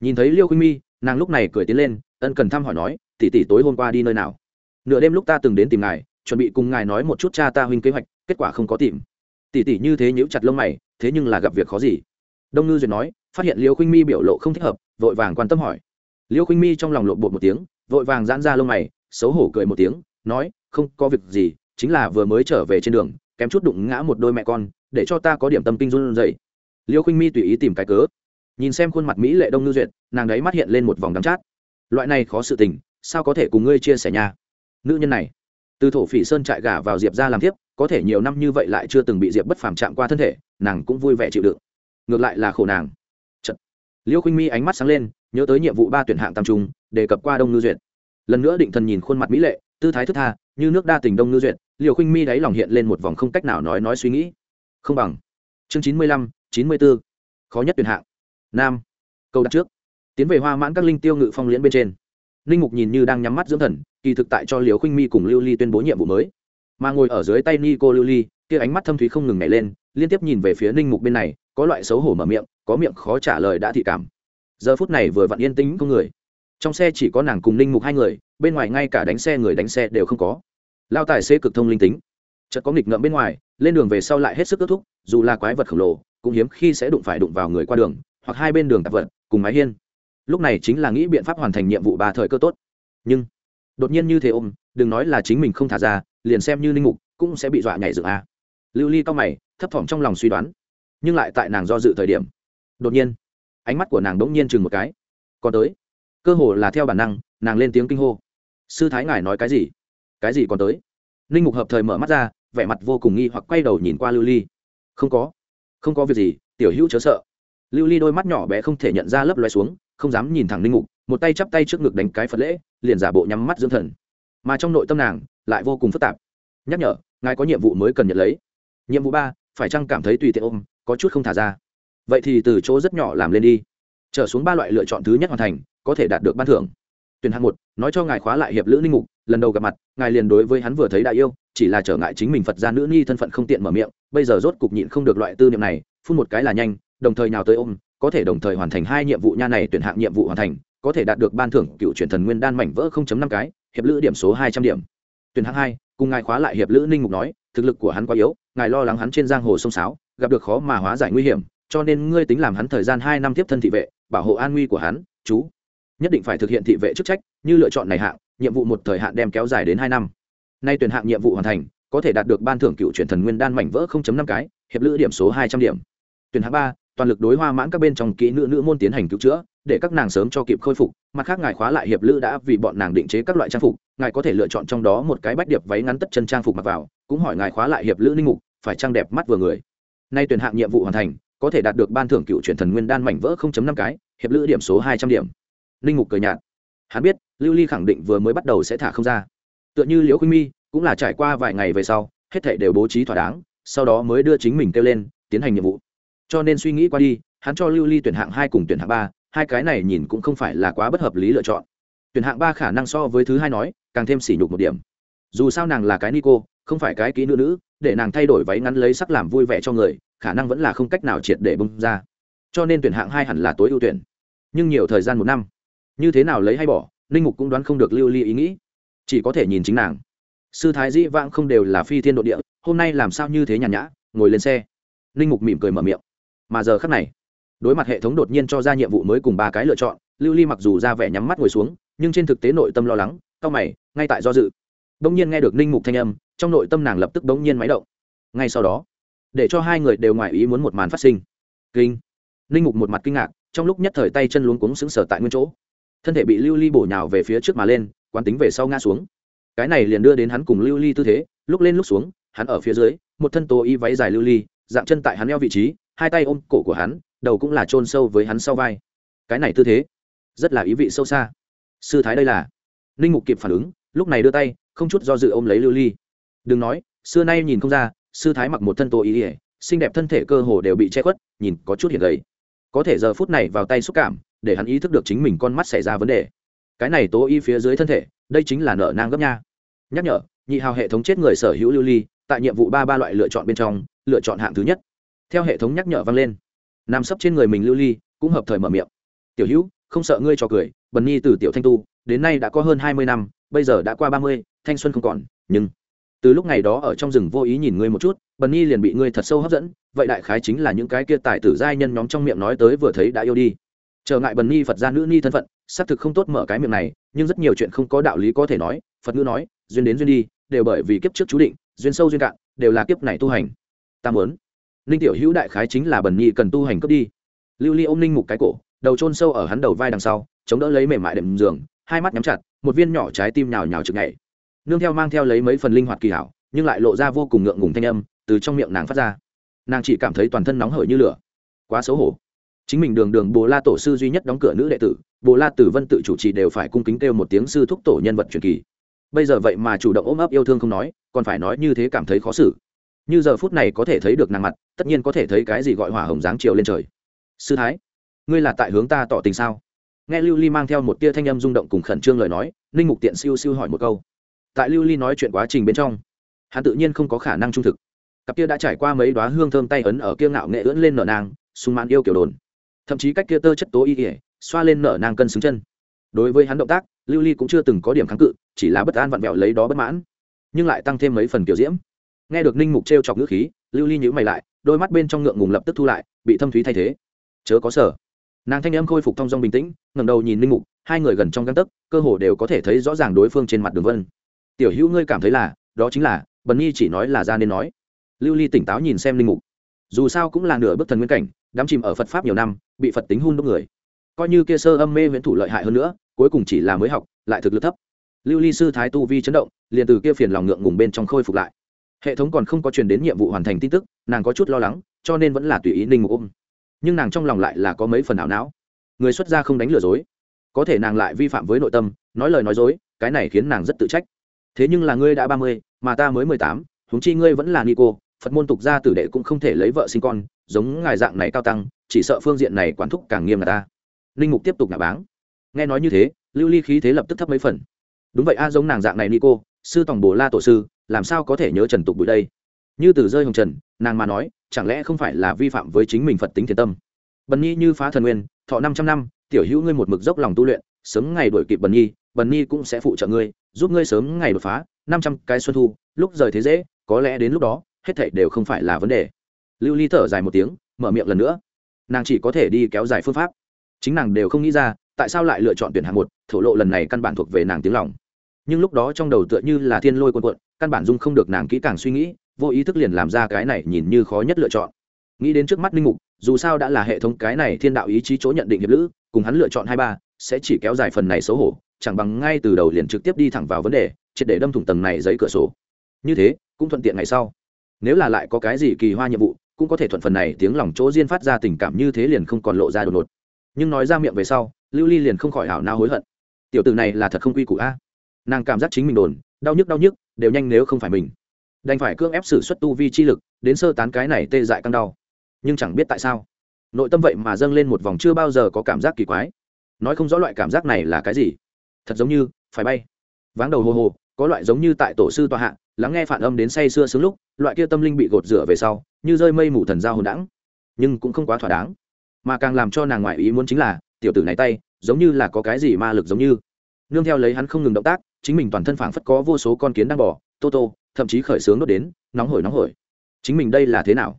Nhìn thấy liêu khinh mi, nàng lúc này cười tiến lên, ân cần thăm hỏi nói, tỷ tỷ tối hôm qua đi nơi nào? Nửa đêm lúc ta từng đến tìm ngài, chuẩn bị cùng ngài nói một chút cha ta huynh kế hoạch, kết quả không có tìm. Tỷ tỷ như thế nhíu chặt lông mày, thế nhưng là gặp việc khó gì. Đông ngư duyệt nói, phát hiện liêu khinh mi biểu lộ không thích hợp, vội vàng quan tâm hỏi. Liêu khinh mi trong lòng lộn bột một tiếng, vội vàng giãn ra lông mày, xấu hổ cười một tiếng, nói, không, có việc gì, chính là vừa mới trở về trên đường, kém chút đụng ngã một đôi mẹ con, để cho ta có điểm tâm kinh run dậy liêu khinh mi tùy ý tìm cái cớ nhìn xem khuôn mặt mỹ lệ đông ngư duyệt, nàng đấy mắt hiện lên một vòng đắm chát. Loại này khó sự tình, sao có thể cùng ngươi chia sẻ nha? Nữ nhân này, từ thổ phỉ sơn trại gả vào diệp ra làm tiếp có thể nhiều năm như vậy lại chưa từng bị diệp bất phàm chạm qua thân thể, nàng cũng vui vẻ chịu đựng. Ngược lại là khổ nàng. Chật. liêu khinh mi ánh mắt sáng lên, nhớ tới nhiệm vụ ba tuyển hạng tam trung, đề cập qua đông ngư duyệt. Lần nữa định thần nhìn khuôn mặt mỹ lệ, tư thái thức tha, như nước đa tình đông ngư duyệt liều khinh mi đáy lòng hiện lên một vòng không cách nào nói nói suy nghĩ. Không bằng. Chương chín mươi lăm, chín mươi b ố khó nhất tuyển hạng nam câu đặt trước tiến về hoa mãn các linh tiêu ngự phong liễn bên trên linh mục nhìn như đang nhắm mắt dưỡng thần kỳ thực tại cho liều khinh mi cùng lưu ly tuyên bố nhiệm vụ mới mà ngồi ở dưới tay ni cô lưu ly kia ánh mắt thâm thúy không ngừng nhảy lên liên tiếp nhìn về phía ninh mục bên này có loại xấu hổ mở miệng có miệng khó trả lời đã thị cảm giờ phút này vừa vặn yên tĩnh không người trong xe chỉ có nàng cùng ninh mục hai người bên ngoài ngay cả đánh xe người đánh xe đều không có lao tài xế cực thông linh tính chợt có nghịch ngợm bên ngoài lên đường về sau lại hết sức kết thúc dù là quái vật khổng lồ cũng hiếm khi sẽ đụng phải đụng vào người qua đường hoặc hai bên đường tạp vật, cùng mái hiên. Lúc này chính là nghĩ biện pháp hoàn thành nhiệm vụ ba thời cơ tốt. Nhưng, đột nhiên như thế ôm, đừng nói là chính mình không thả ra, liền xem như linh mục, cũng sẽ bị dọa nhảy dựng a. Lưu ly cao mày, thấp thỏm trong lòng suy đoán, nhưng lại tại nàng do dự thời điểm. Đột nhiên, ánh mắt của nàng đ ỗ n g nhiên chừng một cái. Còn tới. Cơ hồ là theo bản năng, nàng lên tiếng kinh hô. Sư thái ngài nói cái gì? Cái gì còn tới? Ninh mục hợp thời mở mắt ra, vẻ mặt vô cùng nghi hoặc quay đầu nhìn qua lưu ly. Không có. Không có việc gì, tiểu hữu chớ sợ lưu ly đôi mắt nhỏ bé không thể nhận ra lấp loe xuống, không dám nhìn thẳng Linh mục, một tay chắp tay trước ngực đánh cái phật lễ, liền giả bộ nhắm mắt dưỡng thần. Mà trong nội tâm nàng, lại vô cùng phức tạp. Nhắc nhở, ngài có nhiệm vụ mới cần nhận lấy. Nhiệm vụ ba, phải chăng cảm thấy tùy tiện ôm, có chút không thả ra. Vậy thì từ chỗ rất nhỏ làm lên đi. Trở xuống ba loại lựa chọn thứ nhất hoàn thành, có thể đạt được ban thưởng. Tuyển hạng một, nói cho ngài khóa lại hiệp lữ ninh mục, lần đầu gặp mặt, ngài liền đối với hắn vừa thấy đại yêu, chỉ là trở ngại chính mình phật gia nữ nhi thân phận không tiện mở miệng, bây giờ rốt cục nhịn không được loại tư niệm này, phun một cái là nhanh đồng thời nào tới ôm, có thể đồng thời hoàn thành hai nhiệm vụ nha này tuyển hạng nhiệm vụ hoàn thành, có thể đạt được ban thưởng cựu truyền thần nguyên đan mảnh vỡ 0.5 cái, hiệp lữ điểm số hai trăm điểm. Tuyển hạng hai, cùng ngài khóa lại hiệp lữ ninh mục nói, thực lực của hắn quá yếu, ngài lo lắng hắn trên giang hồ sông sáo, gặp được khó mà hóa giải nguy hiểm, cho nên ngươi tính làm hắn thời gian hai năm tiếp thân thị vệ, bảo hộ an nguy của hắn, chú. Nhất định phải thực hiện thị vệ chức trách, như lựa chọn này hạng, nhiệm vụ một thời hạn đem kéo dài đến hai năm. Nay tuyển hạng nhiệm vụ hoàn thành, có thể đạt được ban thưởng cựu truyền thần nguyên đan mảnh vỡ 0.5 cái, hiệp lữ điểm số hai trăm điểm. Tuyển hạng ba toàn lực đối hoa mãn các bên trong kỹ nữ nữ môn tiến hành cứu chữa, để các nàng sớm cho kịp khôi phục, mặt khác ngài khóa lại hiệp lữ đã vì bọn nàng định chế các loại trang phục, ngài có thể lựa chọn trong đó một cái bách điệp váy ngắn tất chân trang phục mặc vào, cũng hỏi ngài khóa lại hiệp lữ linh mục, phải trang đẹp mắt vừa người. Nay tuyển hạng nhiệm vụ hoàn thành, có thể đạt được ban thưởng cựu truyền thần nguyên đan mảnh vỡ 0.5 cái, hiệp lữ điểm số hai trăm điểm. Linh mục cười nhạt. Hắn biết, lưu ly khẳng định vừa mới bắt đầu sẽ thả không ra. Tựa như liễu khuynh mi, cũng là trải qua vài ngày về sau, hết thảy đều bố trí thỏa đáng, sau đó mới đưa chính mình kêu lên, tiến hành nhiệm vụ cho nên suy nghĩ qua đi, hắn cho lưu ly tuyển hạng hai cùng tuyển hạng ba, hai cái này nhìn cũng không phải là quá bất hợp lý lựa chọn. Tuyển hạng ba khả năng so với thứ hai nói, càng thêm sỉ nhục một điểm. Dù sao nàng là cái ni cô, không phải cái kỹ nữ nữ, để nàng thay đổi váy ngắn lấy sắc làm vui vẻ cho người, khả năng vẫn là không cách nào triệt để bung ra. Cho nên tuyển hạng hai hẳn là tối ưu tuyển. Nhưng nhiều thời gian một năm. Như thế nào lấy hay bỏ, ninh mục cũng đoán không được lưu ly ý nghĩ. Chỉ có thể nhìn chính nàng. Sư thái dĩ vãng không đều là phi thiên độ địa, hôm nay làm sao như thế nhàn nhã, ngồi lên xe. Ninh mục mỉm cười mở miệng mà giờ khắc này, đối mặt hệ thống đột nhiên cho ra nhiệm vụ mới cùng ba cái lựa chọn, lưu ly mặc dù ra vẻ nhắm mắt ngồi xuống, nhưng trên thực tế nội tâm lo lắng, cau mày, ngay tại do dự. Đông nhiên nghe được ninh mục thanh âm, trong nội tâm nàng lập tức đống nhiên máy động. Ngay sau đó, để cho hai người đều ngoài ý muốn một màn phát sinh. Kinh. Ninh mục một mặt kinh ngạc, trong lúc nhất thời tay chân luống cuống xứng sở tại nguyên chỗ. Thân thể bị lưu ly bổ nhào về phía trước mà lên, quán tính về sau ngã xuống. Cái này liền đưa đến hắn cùng lưu ly tư thế, lúc lên lúc xuống, hắn ở phía dưới, một thân tố y váy dài lưu ly dạng chân tại hắn eo vị trí, hai tay ôm cổ của hắn, đầu cũng là chôn sâu với hắn sau vai. Cái này tư thế, rất là ý vị sâu xa. Sư thái đây là. Ninh mục kịp phản ứng, lúc này đưa tay, không chút do dự ôm lấy lưu ly. Đừng nói, xưa nay nhìn không ra, sư thái mặc một thân tô ý ỉa xinh đẹp thân thể cơ hồ đều bị che khuất, nhìn có chút hiện gầy. Có thể giờ phút này vào tay xúc cảm, để hắn ý thức được chính mình con mắt xảy ra vấn đề. Cái này tố y phía dưới thân thể, đây chính là nợ nang gấp nha. Nhắc nhở, nhị hào hệ thống chết người sở hữu lưu ly, tại nhiệm vụ ba ba loại lựa chọn bên trong lựa chọn hạng thứ nhất. Theo hệ thống nhắc nhở vang lên, nằm sấp trên người mình lưu ly cũng hợp thời mở miệng. Tiểu hữu, không sợ ngươi cho cười, bần nhi từ tiểu thanh tu, đến nay đã có hơn hai mươi năm, bây giờ đã qua ba mươi, thanh xuân không còn, nhưng từ lúc ngày đó ở trong rừng vô ý nhìn ngươi một chút, bần nhi liền bị ngươi thật sâu hấp dẫn, vậy đại khái chính là những cái kia tài tử giai nhân nhóm trong miệng nói tới vừa thấy đã yêu đi. Trở ngại bần nhi phật gia nữ ni thân phận, xác thực không tốt mở cái miệng này, nhưng rất nhiều chuyện không có đạo lý có thể nói, phật ngữ nói, duyên đến duyên đi, đều bởi vì kiếp trước chú định, duyên sâu duyên cạn, đều là kiếp này tu hành ta muốn. Ninh tiểu hữu đại khái chính là bần nhi cần tu hành cướp đi. Lưu ly ôm ninh mục cái cổ, đầu chôn sâu ở hắn đầu vai đằng sau, chống đỡ lấy mềm mại đệm giường, hai mắt nhắm chặt, một viên nhỏ trái tim nhào nhào chực nhảy. Nương theo mang theo lấy mấy phần linh hoạt kỳ hảo, nhưng lại lộ ra vô cùng ngượng ngùng thanh âm, từ trong miệng nàng phát ra. Nàng chỉ cảm thấy toàn thân nóng hởi như lửa. Quá xấu hổ. Chính mình đường đường bồ la tổ sư duy nhất đóng cửa nữ đệ tử, bồ la tử vân tự chủ trì đều phải cung kính kêu một tiếng sư thúc tổ nhân vật truyền kỳ. Bây giờ vậy mà chủ động ôm ấp yêu thương không nói, còn phải nói như thế cảm thấy khó xử như giờ phút này có thể thấy được nàng mặt, tất nhiên có thể thấy cái gì gọi hỏa hồng dáng chiều lên trời. Sư thái, ngươi là tại hướng ta tỏ tình sao? Nghe lưu ly mang theo một tia thanh âm rung động cùng khẩn trương lời nói, ninh mục tiện siêu siêu hỏi một câu. Tại lưu ly nói chuyện quá trình bên trong, hắn tự nhiên không có khả năng trung thực. Cặp kia đã trải qua mấy đoá hương thơm tay ấn ở kia ngạo nghệ ưỡn lên nở nang sung mãn yêu kiểu đồn. Thậm chí cách kia tơ chất tố y kỉa xoa lên nở nang cân xứng chân. Đối với hắn động tác, lưu ly cũng chưa từng có điểm kháng cự, chỉ là bất an vặn vẹo lấy đó bất mãn, nhưng lại tăng thêm mấy phần kiểu diễm nghe được ninh mục t r e o chọc ngữ khí, lưu ly nhữ mày lại, đôi mắt bên trong ngượng ngùng lập tức thu lại, bị thâm thúy thay thế. Chớ có sở nàng thanh em khôi phục thong dong bình tĩnh ngầm đầu nhìn ninh mục, hai người gần trong găng tấc, cơ hồ đều có thể thấy rõ ràng đối phương trên mặt đường vân. Tiểu hữu ngươi cảm thấy là, đó chính là, bần nhi chỉ nói là ra nên nói. Lưu ly tỉnh táo nhìn xem ninh mục. Dù sao cũng là nửa bước thần nguyên cảnh, đắm chìm ở phật pháp nhiều năm, bị phật tính hun đúc người. Coi như kia sơ âm mê viễn thủ lợi hại hơn nữa, cuối cùng chỉ là mới học, lại thực lực thấp. Lưu ly sư thái tu vi chấn động, liền từ kia phiền lòng ngượng ngùng bên trong khôi phục lại hệ thống còn không có truyền đến nhiệm vụ hoàn thành tin tức, nàng có chút lo lắng, cho nên vẫn là tùy ý ninh mục ôm. Nhưng nàng trong lòng lại là có mấy phần ảo não. Người xuất gia không đánh lừa dối. Có thể nàng lại vi phạm với nội tâm, nói lời nói dối, cái này khiến nàng rất tự trách. Thế nhưng là ngươi đã ba mươi, mà ta mới mười tám, huống chi ngươi vẫn là ni cô, phật môn tục gia tử đệ cũng không thể lấy vợ sinh con, giống ngài dạng này cao tăng, chỉ sợ phương diện này quản thúc càng nghiêm là ta. Ninh mục tiếp tục nạ báng. Nghe nói như thế, lưu ly khí thế lập tức thấp mấy phần. Đúng vậy a, giống nàng dạng này ni cô, sư tòng bồ la tổ sư làm sao có thể nhớ trần tục bụi đây? Như từ rơi hồng trần, nàng mà nói, chẳng lẽ không phải là vi phạm với chính mình phật tính thiền tâm? Bần nhi như phá thần nguyên, thọ năm trăm năm, tiểu hữu ngươi một mực dốc lòng tu luyện, sớm ngày đuổi kịp bần nhi bần nhi cũng sẽ phụ trợ ngươi, giúp ngươi sớm ngày đột phá, năm trăm cái xuân thu, lúc rời thế dễ, có lẽ đến lúc đó, hết thảy đều không phải là vấn đề. Lưu ly thở dài một tiếng, mở miệng lần nữa. Nàng chỉ có thể đi kéo dài phương pháp. Chính nàng đều không nghĩ ra, tại sao lại lựa chọn tuyển hạng một, thổ lộ lần này căn bản thuộc về nàng tiếng lòng. Nhưng lúc đó trong đầu tựa như là thiên lôi quân quận căn bản dung không được nàng kỹ càng suy nghĩ, vô ý thức liền làm ra cái này nhìn như khó nhất lựa chọn. Nghĩ đến trước mắt linh mục, dù sao đã là hệ thống cái này thiên đạo ý chí chỗ nhận định hiệp lữ, cùng hắn lựa chọn hai ba, sẽ chỉ kéo dài phần này xấu hổ, chẳng bằng ngay từ đầu liền trực tiếp đi thẳng vào vấn đề, triệt để đâm thủng tầng này giấy cửa sổ. Như thế, cũng thuận tiện ngày sau. Nếu là lại có cái gì kỳ hoa nhiệm vụ, cũng có thể thuận phần này tiếng lòng chỗ diên phát ra tình cảm như thế liền không còn lộ ra đột ngột. Nhưng nói ra miệng về sau, lưu ly liền không khỏi hảo nao hối hận. Tiểu tử này là thật không quy củ a nàng cảm giác chính mình đồn, đau nhức đau nhức, đều nhanh nếu không phải mình. Đành phải cưỡng ép xử suất tu vi chi lực, đến sơ tán cái này tê dại căng đau. Nhưng chẳng biết tại sao, nội tâm vậy mà dâng lên một vòng chưa bao giờ có cảm giác kỳ quái. Nói không rõ loại cảm giác này là cái gì. Thật giống như, phải bay. Váng đầu hồ hồ có loại giống như tại tổ sư tòa hạ, lắng nghe phản âm đến say sưa sướng lúc, loại kia tâm linh bị gột rửa về sau, như rơi mây mù thần giao hồn đẳng nhưng cũng không quá thỏa đáng. Mà càng làm cho nàng ngoại ý muốn chính là, tiểu tử này tay, giống như là có cái gì ma lực giống như. Nương theo lấy hắn không ngừng động tác chính mình toàn thân phảng phất có vô số con kiến đang bỏ tô tô, thậm chí khởi sướng đốt đến, nóng hổi nóng hổi. Chính mình đây là thế nào?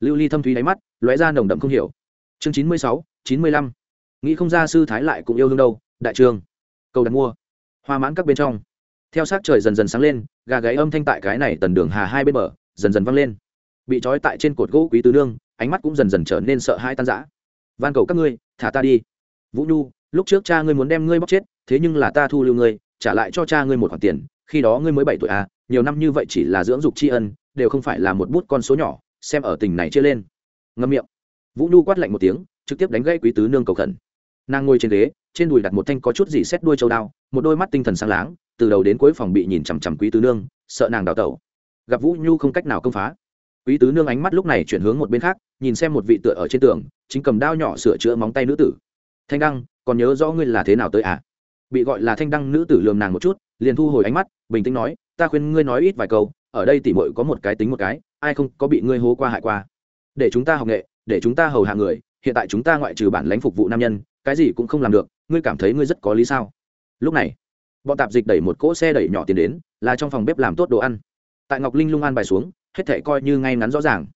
Lưu ly thâm thúy đáy mắt, lóe ra nồng đậm không hiểu. Chương chín mươi sáu, chín mươi lăm. Nghĩ không ra sư thái lại cũng yêu hương đâu, đại trường. Cầu đặt mua. Hoa mãn các bên trong. Theo sát trời dần dần sáng lên, gà gáy âm thanh tại cái này tần đường hà hai bên bờ, dần dần văng lên. Bị trói tại trên cột gỗ quý tứ nương, ánh mắt cũng dần dần trở nên sợ hãi tan rã. Van cầu các ngươi, thả ta đi. Vũ nhu, lúc trước cha ngươi muốn đem ngươi bóc chết, thế nhưng là ta thu lưu ngươi trả lại cho cha ngươi một khoản tiền, khi đó ngươi mới bảy tuổi à nhiều năm như vậy chỉ là dưỡng dục tri ân, đều không phải là một bút con số nhỏ, xem ở tình này chia lên. Ngâm miệng. Vũ nhu quát lạnh một tiếng, trực tiếp đánh gãy quý tứ nương cầu khẩn. Nàng ngồi trên ghế, trên đùi đặt một thanh có chút gì xét đuôi châu đao, một đôi mắt tinh thần sáng láng, từ đầu đến cuối phòng bị nhìn chằm chằm quý tứ nương, sợ nàng đào tẩu. Gặp vũ nhu không cách nào công phá. Quý tứ nương ánh mắt lúc này chuyển hướng một bên khác, nhìn xem một vị tựa ở trên tường, chính cầm đao nhỏ sửa chữa móng tay nữ tử. Thanh đăng, còn nhớ rõ ngươi là thế nào tới à? Bị gọi là thanh đăng nữ tử lườm nàng một chút, liền thu hồi ánh mắt, bình tĩnh nói, ta khuyên ngươi nói ít vài câu, ở đây tỉ mội có một cái tính một cái, ai không có bị ngươi hố qua hại qua. Để chúng ta học nghệ, để chúng ta hầu hạ người, hiện tại chúng ta ngoại trừ bản lãnh phục vụ nam nhân, cái gì cũng không làm được, ngươi cảm thấy ngươi rất có lý sao? Lúc này, bọn tạp dịch đẩy một cỗ xe đẩy nhỏ tiền đến, là trong phòng bếp làm tốt đồ ăn. Tại ngọc linh lung an bài xuống, hết thể coi như ngay ngắn rõ ràng.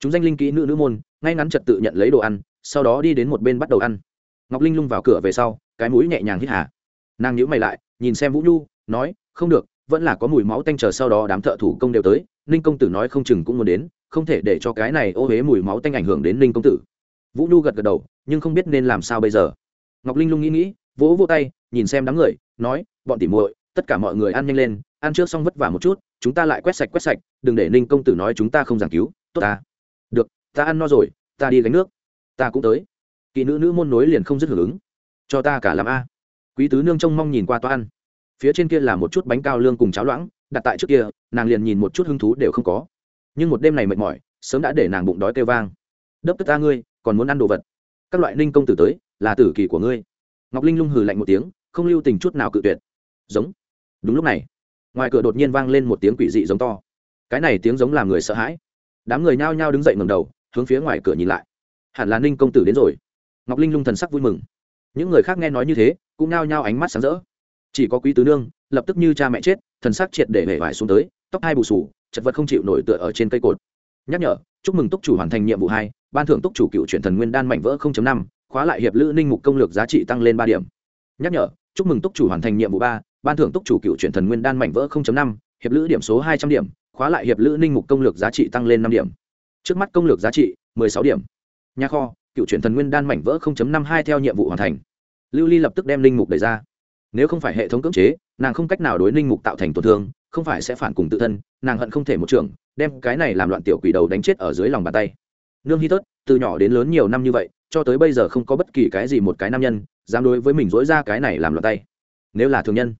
Chúng danh linh kỹ nữ nữ môn, ngay ngắn trật tự nhận lấy đồ ăn, sau đó đi đến một bên bắt đầu ăn. Ngọc linh lung vào cửa về sau, cái mũi nhẹ nhàng hít hà nàng nhữ mày lại, nhìn xem vũ nhu, nói, không được, vẫn là có mùi máu tanh chờ sau đó đám thợ thủ công đều tới, ninh công tử nói không chừng cũng muốn đến, không thể để cho cái này ô huế mùi máu tanh ảnh hưởng đến ninh công tử. Vũ nhu gật gật đầu, nhưng không biết nên làm sao bây giờ. Ngọc linh lung nghĩ nghĩ, vỗ vỗ tay, nhìn xem đám người, nói, bọn tỉ muội, tất cả mọi người ăn nhanh lên, ăn trước xong vất vả một chút, chúng ta lại quét sạch quét sạch, đừng để ninh công tử nói chúng ta không giảng cứu, tốt ta. Được, ta ăn no rồi, ta đi gánh nước, ta cũng tới. Kỹ nữ nữ môn nối liền không dứt hưởng ứng. Cho ta cả làm a quý tứ nương trông mong nhìn qua toa ăn. Phía trên kia là một chút bánh cao lương cùng cháo loãng, đặt tại trước kia, nàng liền nhìn một chút hứng thú đều không có. Nhưng một đêm này mệt mỏi, sớm đã để nàng bụng đói kêu vang. Đớp tức ta ngươi, còn muốn ăn đồ vật? Các loại ninh công tử tới, là tử kỳ của ngươi. Ngọc linh lung hừ lạnh một tiếng, không lưu tình chút nào cự tuyệt. Giống. Đúng lúc này, ngoài cửa đột nhiên vang lên một tiếng quỷ dị giống to. Cái này tiếng giống làm người sợ hãi. Đám người nhao nhao đứng dậy ngầm đầu, hướng phía ngoài cửa nhìn lại. Hẳn là ninh công tử đến rồi. Ngọc linh lung thần sắc vui mừng những người khác nghe nói như thế, cũng nao nhao ánh mắt sáng rỡ. Chỉ có quý tứ nương, lập tức như cha mẹ chết, thần sắc triệt để hể vải xuống tới, tóc hai bù sù chật vật không chịu nổi tựa ở trên cây cột. Nhắc nhở, chúc mừng túc chủ hoàn thành nhiệm vụ hai, ban thưởng túc chủ cựu chuyển thần nguyên đan mảnh vỡ năm, khóa lại hiệp lữ ninh mục công lược giá trị tăng lên ba điểm. Nhắc nhở, chúc mừng túc chủ hoàn thành nhiệm vụ ba, ban thưởng túc chủ cựu chuyển thần nguyên đan mảnh vỡ năm, hiệp lữ điểm số hai trăm điểm, khóa lại hiệp lữ ninh mục công lược giá trị tăng lên năm điểm. Trước mắt công lược giá trị sáu điểm. Nhà kho cựu chuyển thần nguyên đan mảnh vỡ năm hai theo nhiệm vụ hoàn thành. Lưu ly lập tức đem linh mục đẩy ra. Nếu không phải hệ thống cưỡng chế, nàng không cách nào đối linh mục tạo thành tổn thương, không phải sẽ phản cùng tự thân, nàng hận không thể một trường, đem cái này làm loạn tiểu quỷ đầu đánh chết ở dưới lòng bàn tay. Nương hy tớt từ nhỏ đến lớn nhiều năm như vậy, cho tới bây giờ không có bất kỳ cái gì một cái nam nhân dám đối với mình dối ra cái này làm loạn tay. Nếu là thường nhân,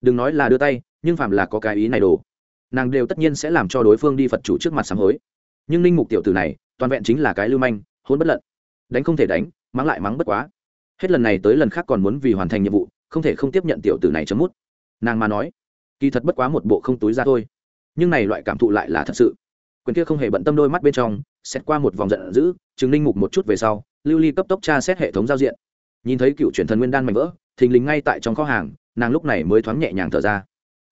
đừng nói là đưa tay, nhưng phạm là có cái ý này đồ, nàng đều tất nhiên sẽ làm cho đối phương đi phật chủ trước mặt sám hối. Nhưng ninh mục tiểu tử này, toàn vẹn chính là cái lưu manh, hôn bất lận đánh không thể đánh, mắng lại mắng bất quá. Hết lần này tới lần khác còn muốn vì hoàn thành nhiệm vụ, không thể không tiếp nhận tiểu tử này chấm mút. Nàng mà nói, kỳ thật bất quá một bộ không túi ra thôi. Nhưng này loại cảm thụ lại là thật sự. Quyền kia không hề bận tâm đôi mắt bên trong, xét qua một vòng giận dữ chứng Linh mục một chút về sau, lưu ly cấp tốc tra xét hệ thống giao diện. Nhìn thấy cựu truyền thần nguyên đan mạnh vỡ, thình lình ngay tại trong kho hàng, nàng lúc này mới thoáng nhẹ nhàng thở ra.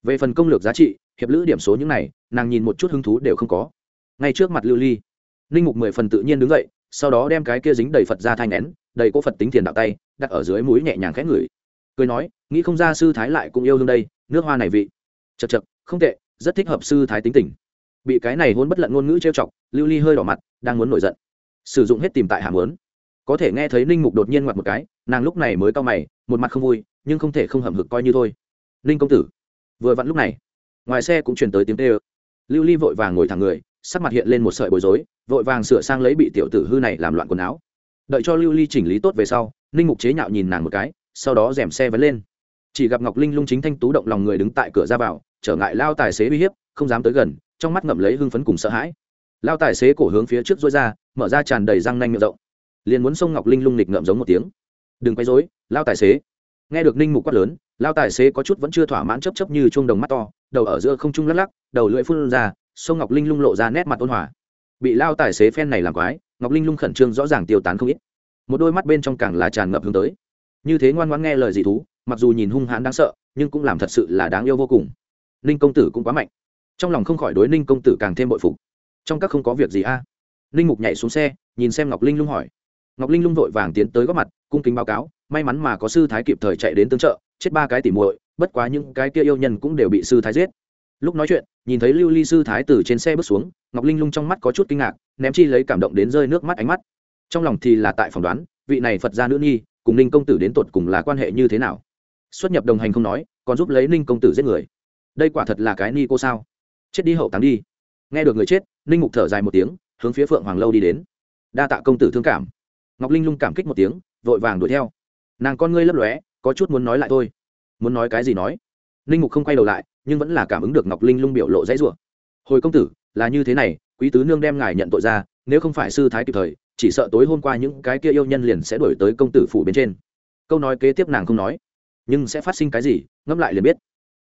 Về phần công lược giá trị, hiệp lữ điểm số những này, nàng nhìn một chút hứng thú đều không có. Ngay trước mặt lưu ly Linh mục mười phần tự nhiên đứng dậy sau đó đem cái kia dính đầy phật ra thai nén, đầy cỗ phật tính tiền đạo tay, đặt ở dưới mũi nhẹ nhàng khét ngửi. Cười nói, nghĩ không ra sư thái lại cũng yêu hương đây, nước hoa này vị. Chật chật không tệ, rất thích hợp sư thái tính tình. Bị cái này hôn bất lận ngôn ngữ trêu chọc, lưu ly hơi đỏ mặt, đang muốn nổi giận. Sử dụng hết tìm tại hàm lớn có thể nghe thấy ninh mục đột nhiên ngoặt một cái, nàng lúc này mới cau mày, một mặt không vui, nhưng không thể không hầm hực coi như thôi. Ninh công tử, vừa vặn lúc này, ngoài xe cũng truyền tới tiếng tê ơ lưu ly vội vàng ngồi thẳng người sắc mặt hiện lên một sợi bối rối, vội vàng sửa sang lấy bị tiểu tử hư này làm loạn quần áo. Đợi cho lưu ly chỉnh lý tốt về sau, ninh mục chế nhạo nhìn nàng một cái, sau đó rèm xe vấn lên. Chỉ gặp ngọc linh lung chính thanh tú động lòng người đứng tại cửa ra vào, trở ngại lao tài xế uy hiếp, không dám tới gần, trong mắt ngậm lấy hưng phấn cùng sợ hãi. Lao tài xế cổ hướng phía trước dối ra, mở ra tràn đầy răng nanh miệng rộng. Liền muốn xông ngọc linh lung nịch ngậm giống một tiếng. Đừng quay dối lao tài xế. Nghe được ninh mục quát lớn, lao tài xế có chút vẫn chưa thỏa mãn chấp chấp như chuông đồng mắt to, đầu ở giữa không trung lắc lắc, đầu lưỡi phun ra sông ngọc linh lung lộ ra nét mặt ôn hòa. Bị lao tài xế phen này làm quái, ngọc linh lung khẩn trương rõ ràng tiêu tán không ít. Một đôi mắt bên trong càng là tràn ngập hướng tới. Như thế ngoan ngoãn nghe lời dị thú, mặc dù nhìn hung hãn đáng sợ, nhưng cũng làm thật sự là đáng yêu vô cùng. Ninh công tử cũng quá mạnh. Trong lòng không khỏi đối ninh công tử càng thêm bội phục. Trong các không có việc gì a? Ninh mục nhảy xuống xe, nhìn xem ngọc linh lung hỏi. Ngọc linh lung vội vàng tiến tới góp mặt, cung kính báo cáo, may mắn mà có sư thái kịp thời chạy đến tương trợ, chết ba cái tỉ muội, bất quá những cái kia yêu nhân cũng đều bị sư thái giết lúc nói chuyện, nhìn thấy lưu ly sư thái từ trên xe bước xuống, ngọc linh lung trong mắt có chút kinh ngạc, ném chi lấy cảm động đến rơi nước mắt ánh mắt. Trong lòng thì là tại phỏng đoán, vị này phật gia nữ nhi cùng ninh công tử đến tột cùng là quan hệ như thế nào? Xuất nhập đồng hành không nói, còn giúp lấy ninh công tử giết người. Đây quả thật là cái ni cô sao? Chết đi hậu táng đi. Nghe được người chết, ninh mục thở dài một tiếng, hướng phía phượng hoàng lâu đi đến. Đa tạ công tử thương cảm. Ngọc linh lung cảm kích một tiếng, vội vàng đuổi theo. Nàng con ngươi lấp lóe, có chút muốn nói lại thôi. Muốn nói cái gì nói? Ninh mục không quay đầu lại nhưng vẫn là cảm ứng được ngọc linh lung biểu lộ dãy rủa. Hồi công tử, là như thế này, quý tứ nương đem ngài nhận tội ra, nếu không phải sư thái kịp thời, chỉ sợ tối hôm qua những cái kia yêu nhân liền sẽ đổi tới công tử phủ bên trên. Câu nói kế tiếp nàng không nói, nhưng sẽ phát sinh cái gì, ngẫm lại liền biết.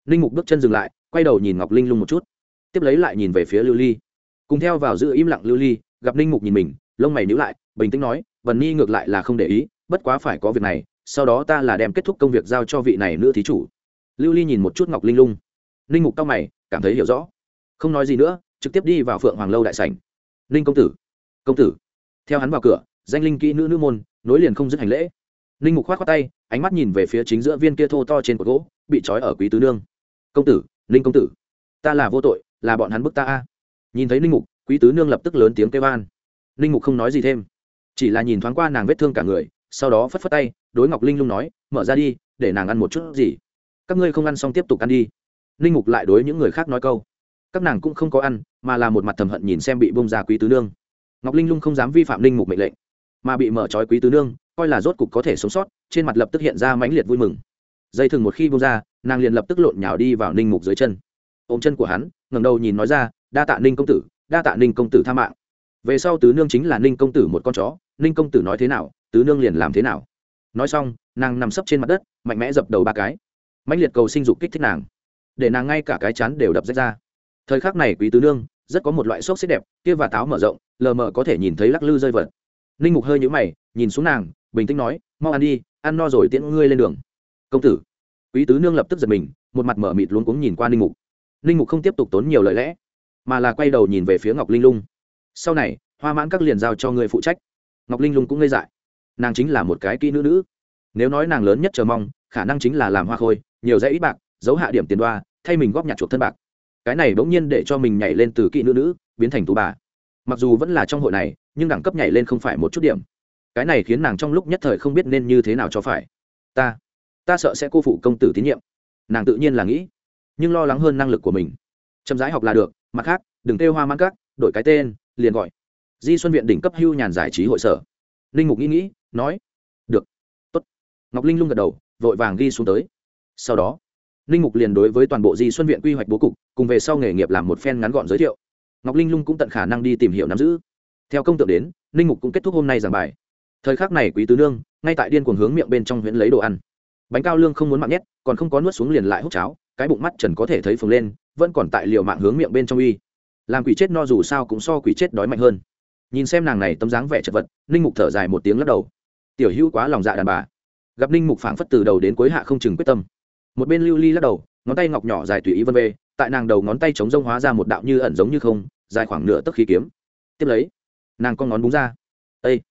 Ninh mục bước chân dừng lại, quay đầu nhìn ngọc linh lung một chút, tiếp lấy lại nhìn về phía lưu ly. Cùng theo vào giữ im lặng lưu ly, gặp ninh mục nhìn mình, lông mày nhíu lại, bình tĩnh nói vần ni ngược lại là không để ý, bất quá phải có việc này, sau đó ta là đem kết thúc công việc giao cho vị này nữ thí chủ. Lưu ly nhìn một chút ngọc linh lung ninh mục cao mày, cảm thấy hiểu rõ. Không nói gì nữa, trực tiếp đi vào phượng hoàng lâu đại sảnh. Ninh công tử công tử. Theo hắn vào cửa, danh linh kỹ nữ nữ môn, nối liền không dứt hành lễ. Ninh mục khoát khoát tay, ánh mắt nhìn về phía chính giữa viên kia thô to trên cột gỗ, bị trói ở quý tứ nương. Công tử ninh công tử, ta là vô tội, là bọn hắn bức ta a. Nhìn thấy ninh mục, quý tứ nương lập tức lớn tiếng kêu van ninh mục không nói gì thêm. Chỉ là nhìn thoáng qua nàng vết thương cả người, sau đó phất phất tay, đối ngọc linh lung nói, mở ra đi, để nàng ăn một chút gì. Các ngươi không ăn xong tiếp tục ăn đi ninh mục lại đối những người khác nói câu. Các nàng cũng không có ăn, mà là một mặt thầm hận nhìn xem bị bông ra quý tứ nương. Ngọc linh lung không dám vi phạm ninh mục mệnh lệnh, mà bị mở trói quý tứ nương, coi là rốt cục có thể sống sót, trên mặt lập tức hiện ra mãnh liệt vui mừng. Dây thừng một khi bông ra, nàng liền lập tức lộn nhào đi vào ninh mục dưới chân. Ôm chân của hắn, ngẩng đầu nhìn nói ra, đa tạ ninh công tử, đa tạ ninh công tử tha mạng. Về sau tứ nương chính là ninh công tử một con chó ninh công tử nói thế nào, tứ nương liền làm thế nào. Nói xong, nàng nằm sấp trên mặt đất, mạnh mẽ dập đầu ba cái. Mãnh liệt cầu sinh dục kích thích nàng để nàng ngay cả cái chán đều đập rách ra. Thời khắc này quý tứ nương, rất có một loại xốc xếp đẹp, kia và táo mở rộng, lờ mờ có thể nhìn thấy lắc lư rơi vật. Ninh mục hơi nhũ mày, nhìn xuống nàng, bình tĩnh nói, mau ăn đi, ăn no rồi tiễn ngươi lên đường. Công tử. Quý tứ nương lập tức giật mình, một mặt mở mịt luống cuống nhìn qua ninh mục. Ninh mục không tiếp tục tốn nhiều lời lẽ, mà là quay đầu nhìn về phía ngọc linh lung. Sau này, hoa mãn các liền giao cho người phụ trách. Ngọc linh lung cũng ngây dại. Nàng chính là một cái kỹ nữ nữ. Nếu nói nàng lớn nhất chờ mong, khả năng chính là làm hoa khôi, nhiều dễ ít bạc, giấu hạ điểm tiền đoa thay mình góp nhặt chuộc thân bạc. Cái này bỗng nhiên để cho mình nhảy lên từ kỹ nữ nữ, biến thành tú bà. Mặc dù vẫn là trong hội này, nhưng đẳng cấp nhảy lên không phải một chút điểm. Cái này khiến nàng trong lúc nhất thời không biết nên như thế nào cho phải. Ta ta sợ sẽ cô phụ công tử tín nhiệm. Nàng tự nhiên là nghĩ, nhưng lo lắng hơn năng lực của mình. Chậm rãi học là được, mặt khác, đừng kêu hoa mãn các, đổi cái tên, liền gọi. Di xuân viện đỉnh cấp hưu nhàn giải trí hội sở. Linh mục nghĩ nghĩ, nói, được, tốt. Ngọc linh lung gật đầu, vội vàng ghi xuống tới. Sau đó linh mục liền đối với toàn bộ di xuân viện quy hoạch bố cục, cùng về sau nghề nghiệp làm một phen ngắn gọn giới thiệu. Ngọc linh lung cũng tận khả năng đi tìm hiểu nắm giữ. Theo công tượng đến, linh mục cũng kết thúc hôm nay giảng bài. Thời khắc này quý tứ nương, ngay tại điên cuồng hướng miệng bên trong huyện lấy đồ ăn. Bánh cao lương không muốn mạng nhét, còn không có nuốt xuống liền lại hút cháo, cái bụng mắt trần có thể thấy phồng lên, vẫn còn tại liều mạng hướng miệng bên trong uy. Làm quỷ chết no dù sao cũng so quỷ chết đói mạnh hơn. Nhìn xem nàng này tấm dáng vẻ chật vật ninh mục thở dài một tiếng lắc đầu. Tiểu hữu quá lòng dạ đàn bà. Gặp ninh mục phảng phất từ đầu đến cuối hạ không chừng quyết tâm một bên lưu ly lắc đầu ngón tay ngọc nhỏ dài tùy ý vân về tại nàng đầu ngón tay chống rông hóa ra một đạo như ẩn giống như không dài khoảng nửa tấc khí kiếm tiếp lấy nàng con ngón búng ra ây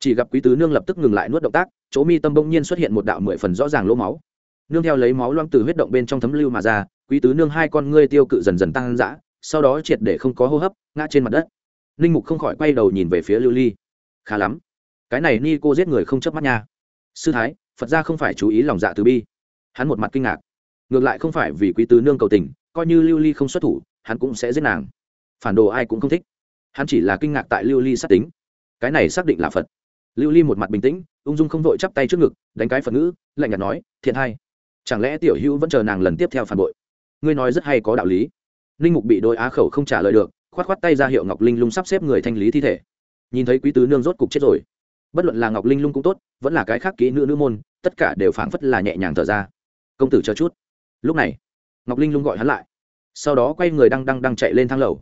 chỉ gặp quý tứ nương lập tức ngừng lại nuốt động tác chỗ mi tâm bỗng nhiên xuất hiện một đạo mười phần rõ ràng lỗ máu nương theo lấy máu loang từ huyết động bên trong thấm lưu mà ra quý tứ nương hai con ngươi tiêu cự dần dần tăng dã, sau đó triệt để không có hô hấp ngã trên mặt đất ninh mục không khỏi quay đầu nhìn về phía lưu ly khá lắm cái này ni cô giết người không chớp mắt nha sư thái phật ra không phải chú ý lòng dạ từ bi hắn một mặt kinh ngạc. Ngược lại không phải vì quý tứ nương cầu tình, coi như lưu ly không xuất thủ, hắn cũng sẽ giết nàng. Phản đồ ai cũng không thích. Hắn chỉ là kinh ngạc tại lưu ly sát tính. Cái này xác định là phật. Lưu ly một mặt bình tĩnh, ung dung không vội chắp tay trước ngực, đánh cái phật ngữ, lạnh nhạt nói, thiện hay chẳng lẽ tiểu hữu vẫn chờ nàng lần tiếp theo phản bội? Ngươi nói rất hay có đạo lý. Linh mục bị đôi á khẩu không trả lời được, khoát khoát tay ra hiệu ngọc linh lung sắp xếp người thanh lý thi thể. Nhìn thấy quý tứ nương rốt cục chết rồi. Bất luận là ngọc linh lung cũng tốt, vẫn là cái khác kỹ nữ nữ môn, tất cả đều phảng phất là nhẹ nhàng thở ra công tử chờ chút. Lúc này, ngọc linh lung gọi hắn lại. Sau đó quay người đang đang đang chạy lên thang lầu.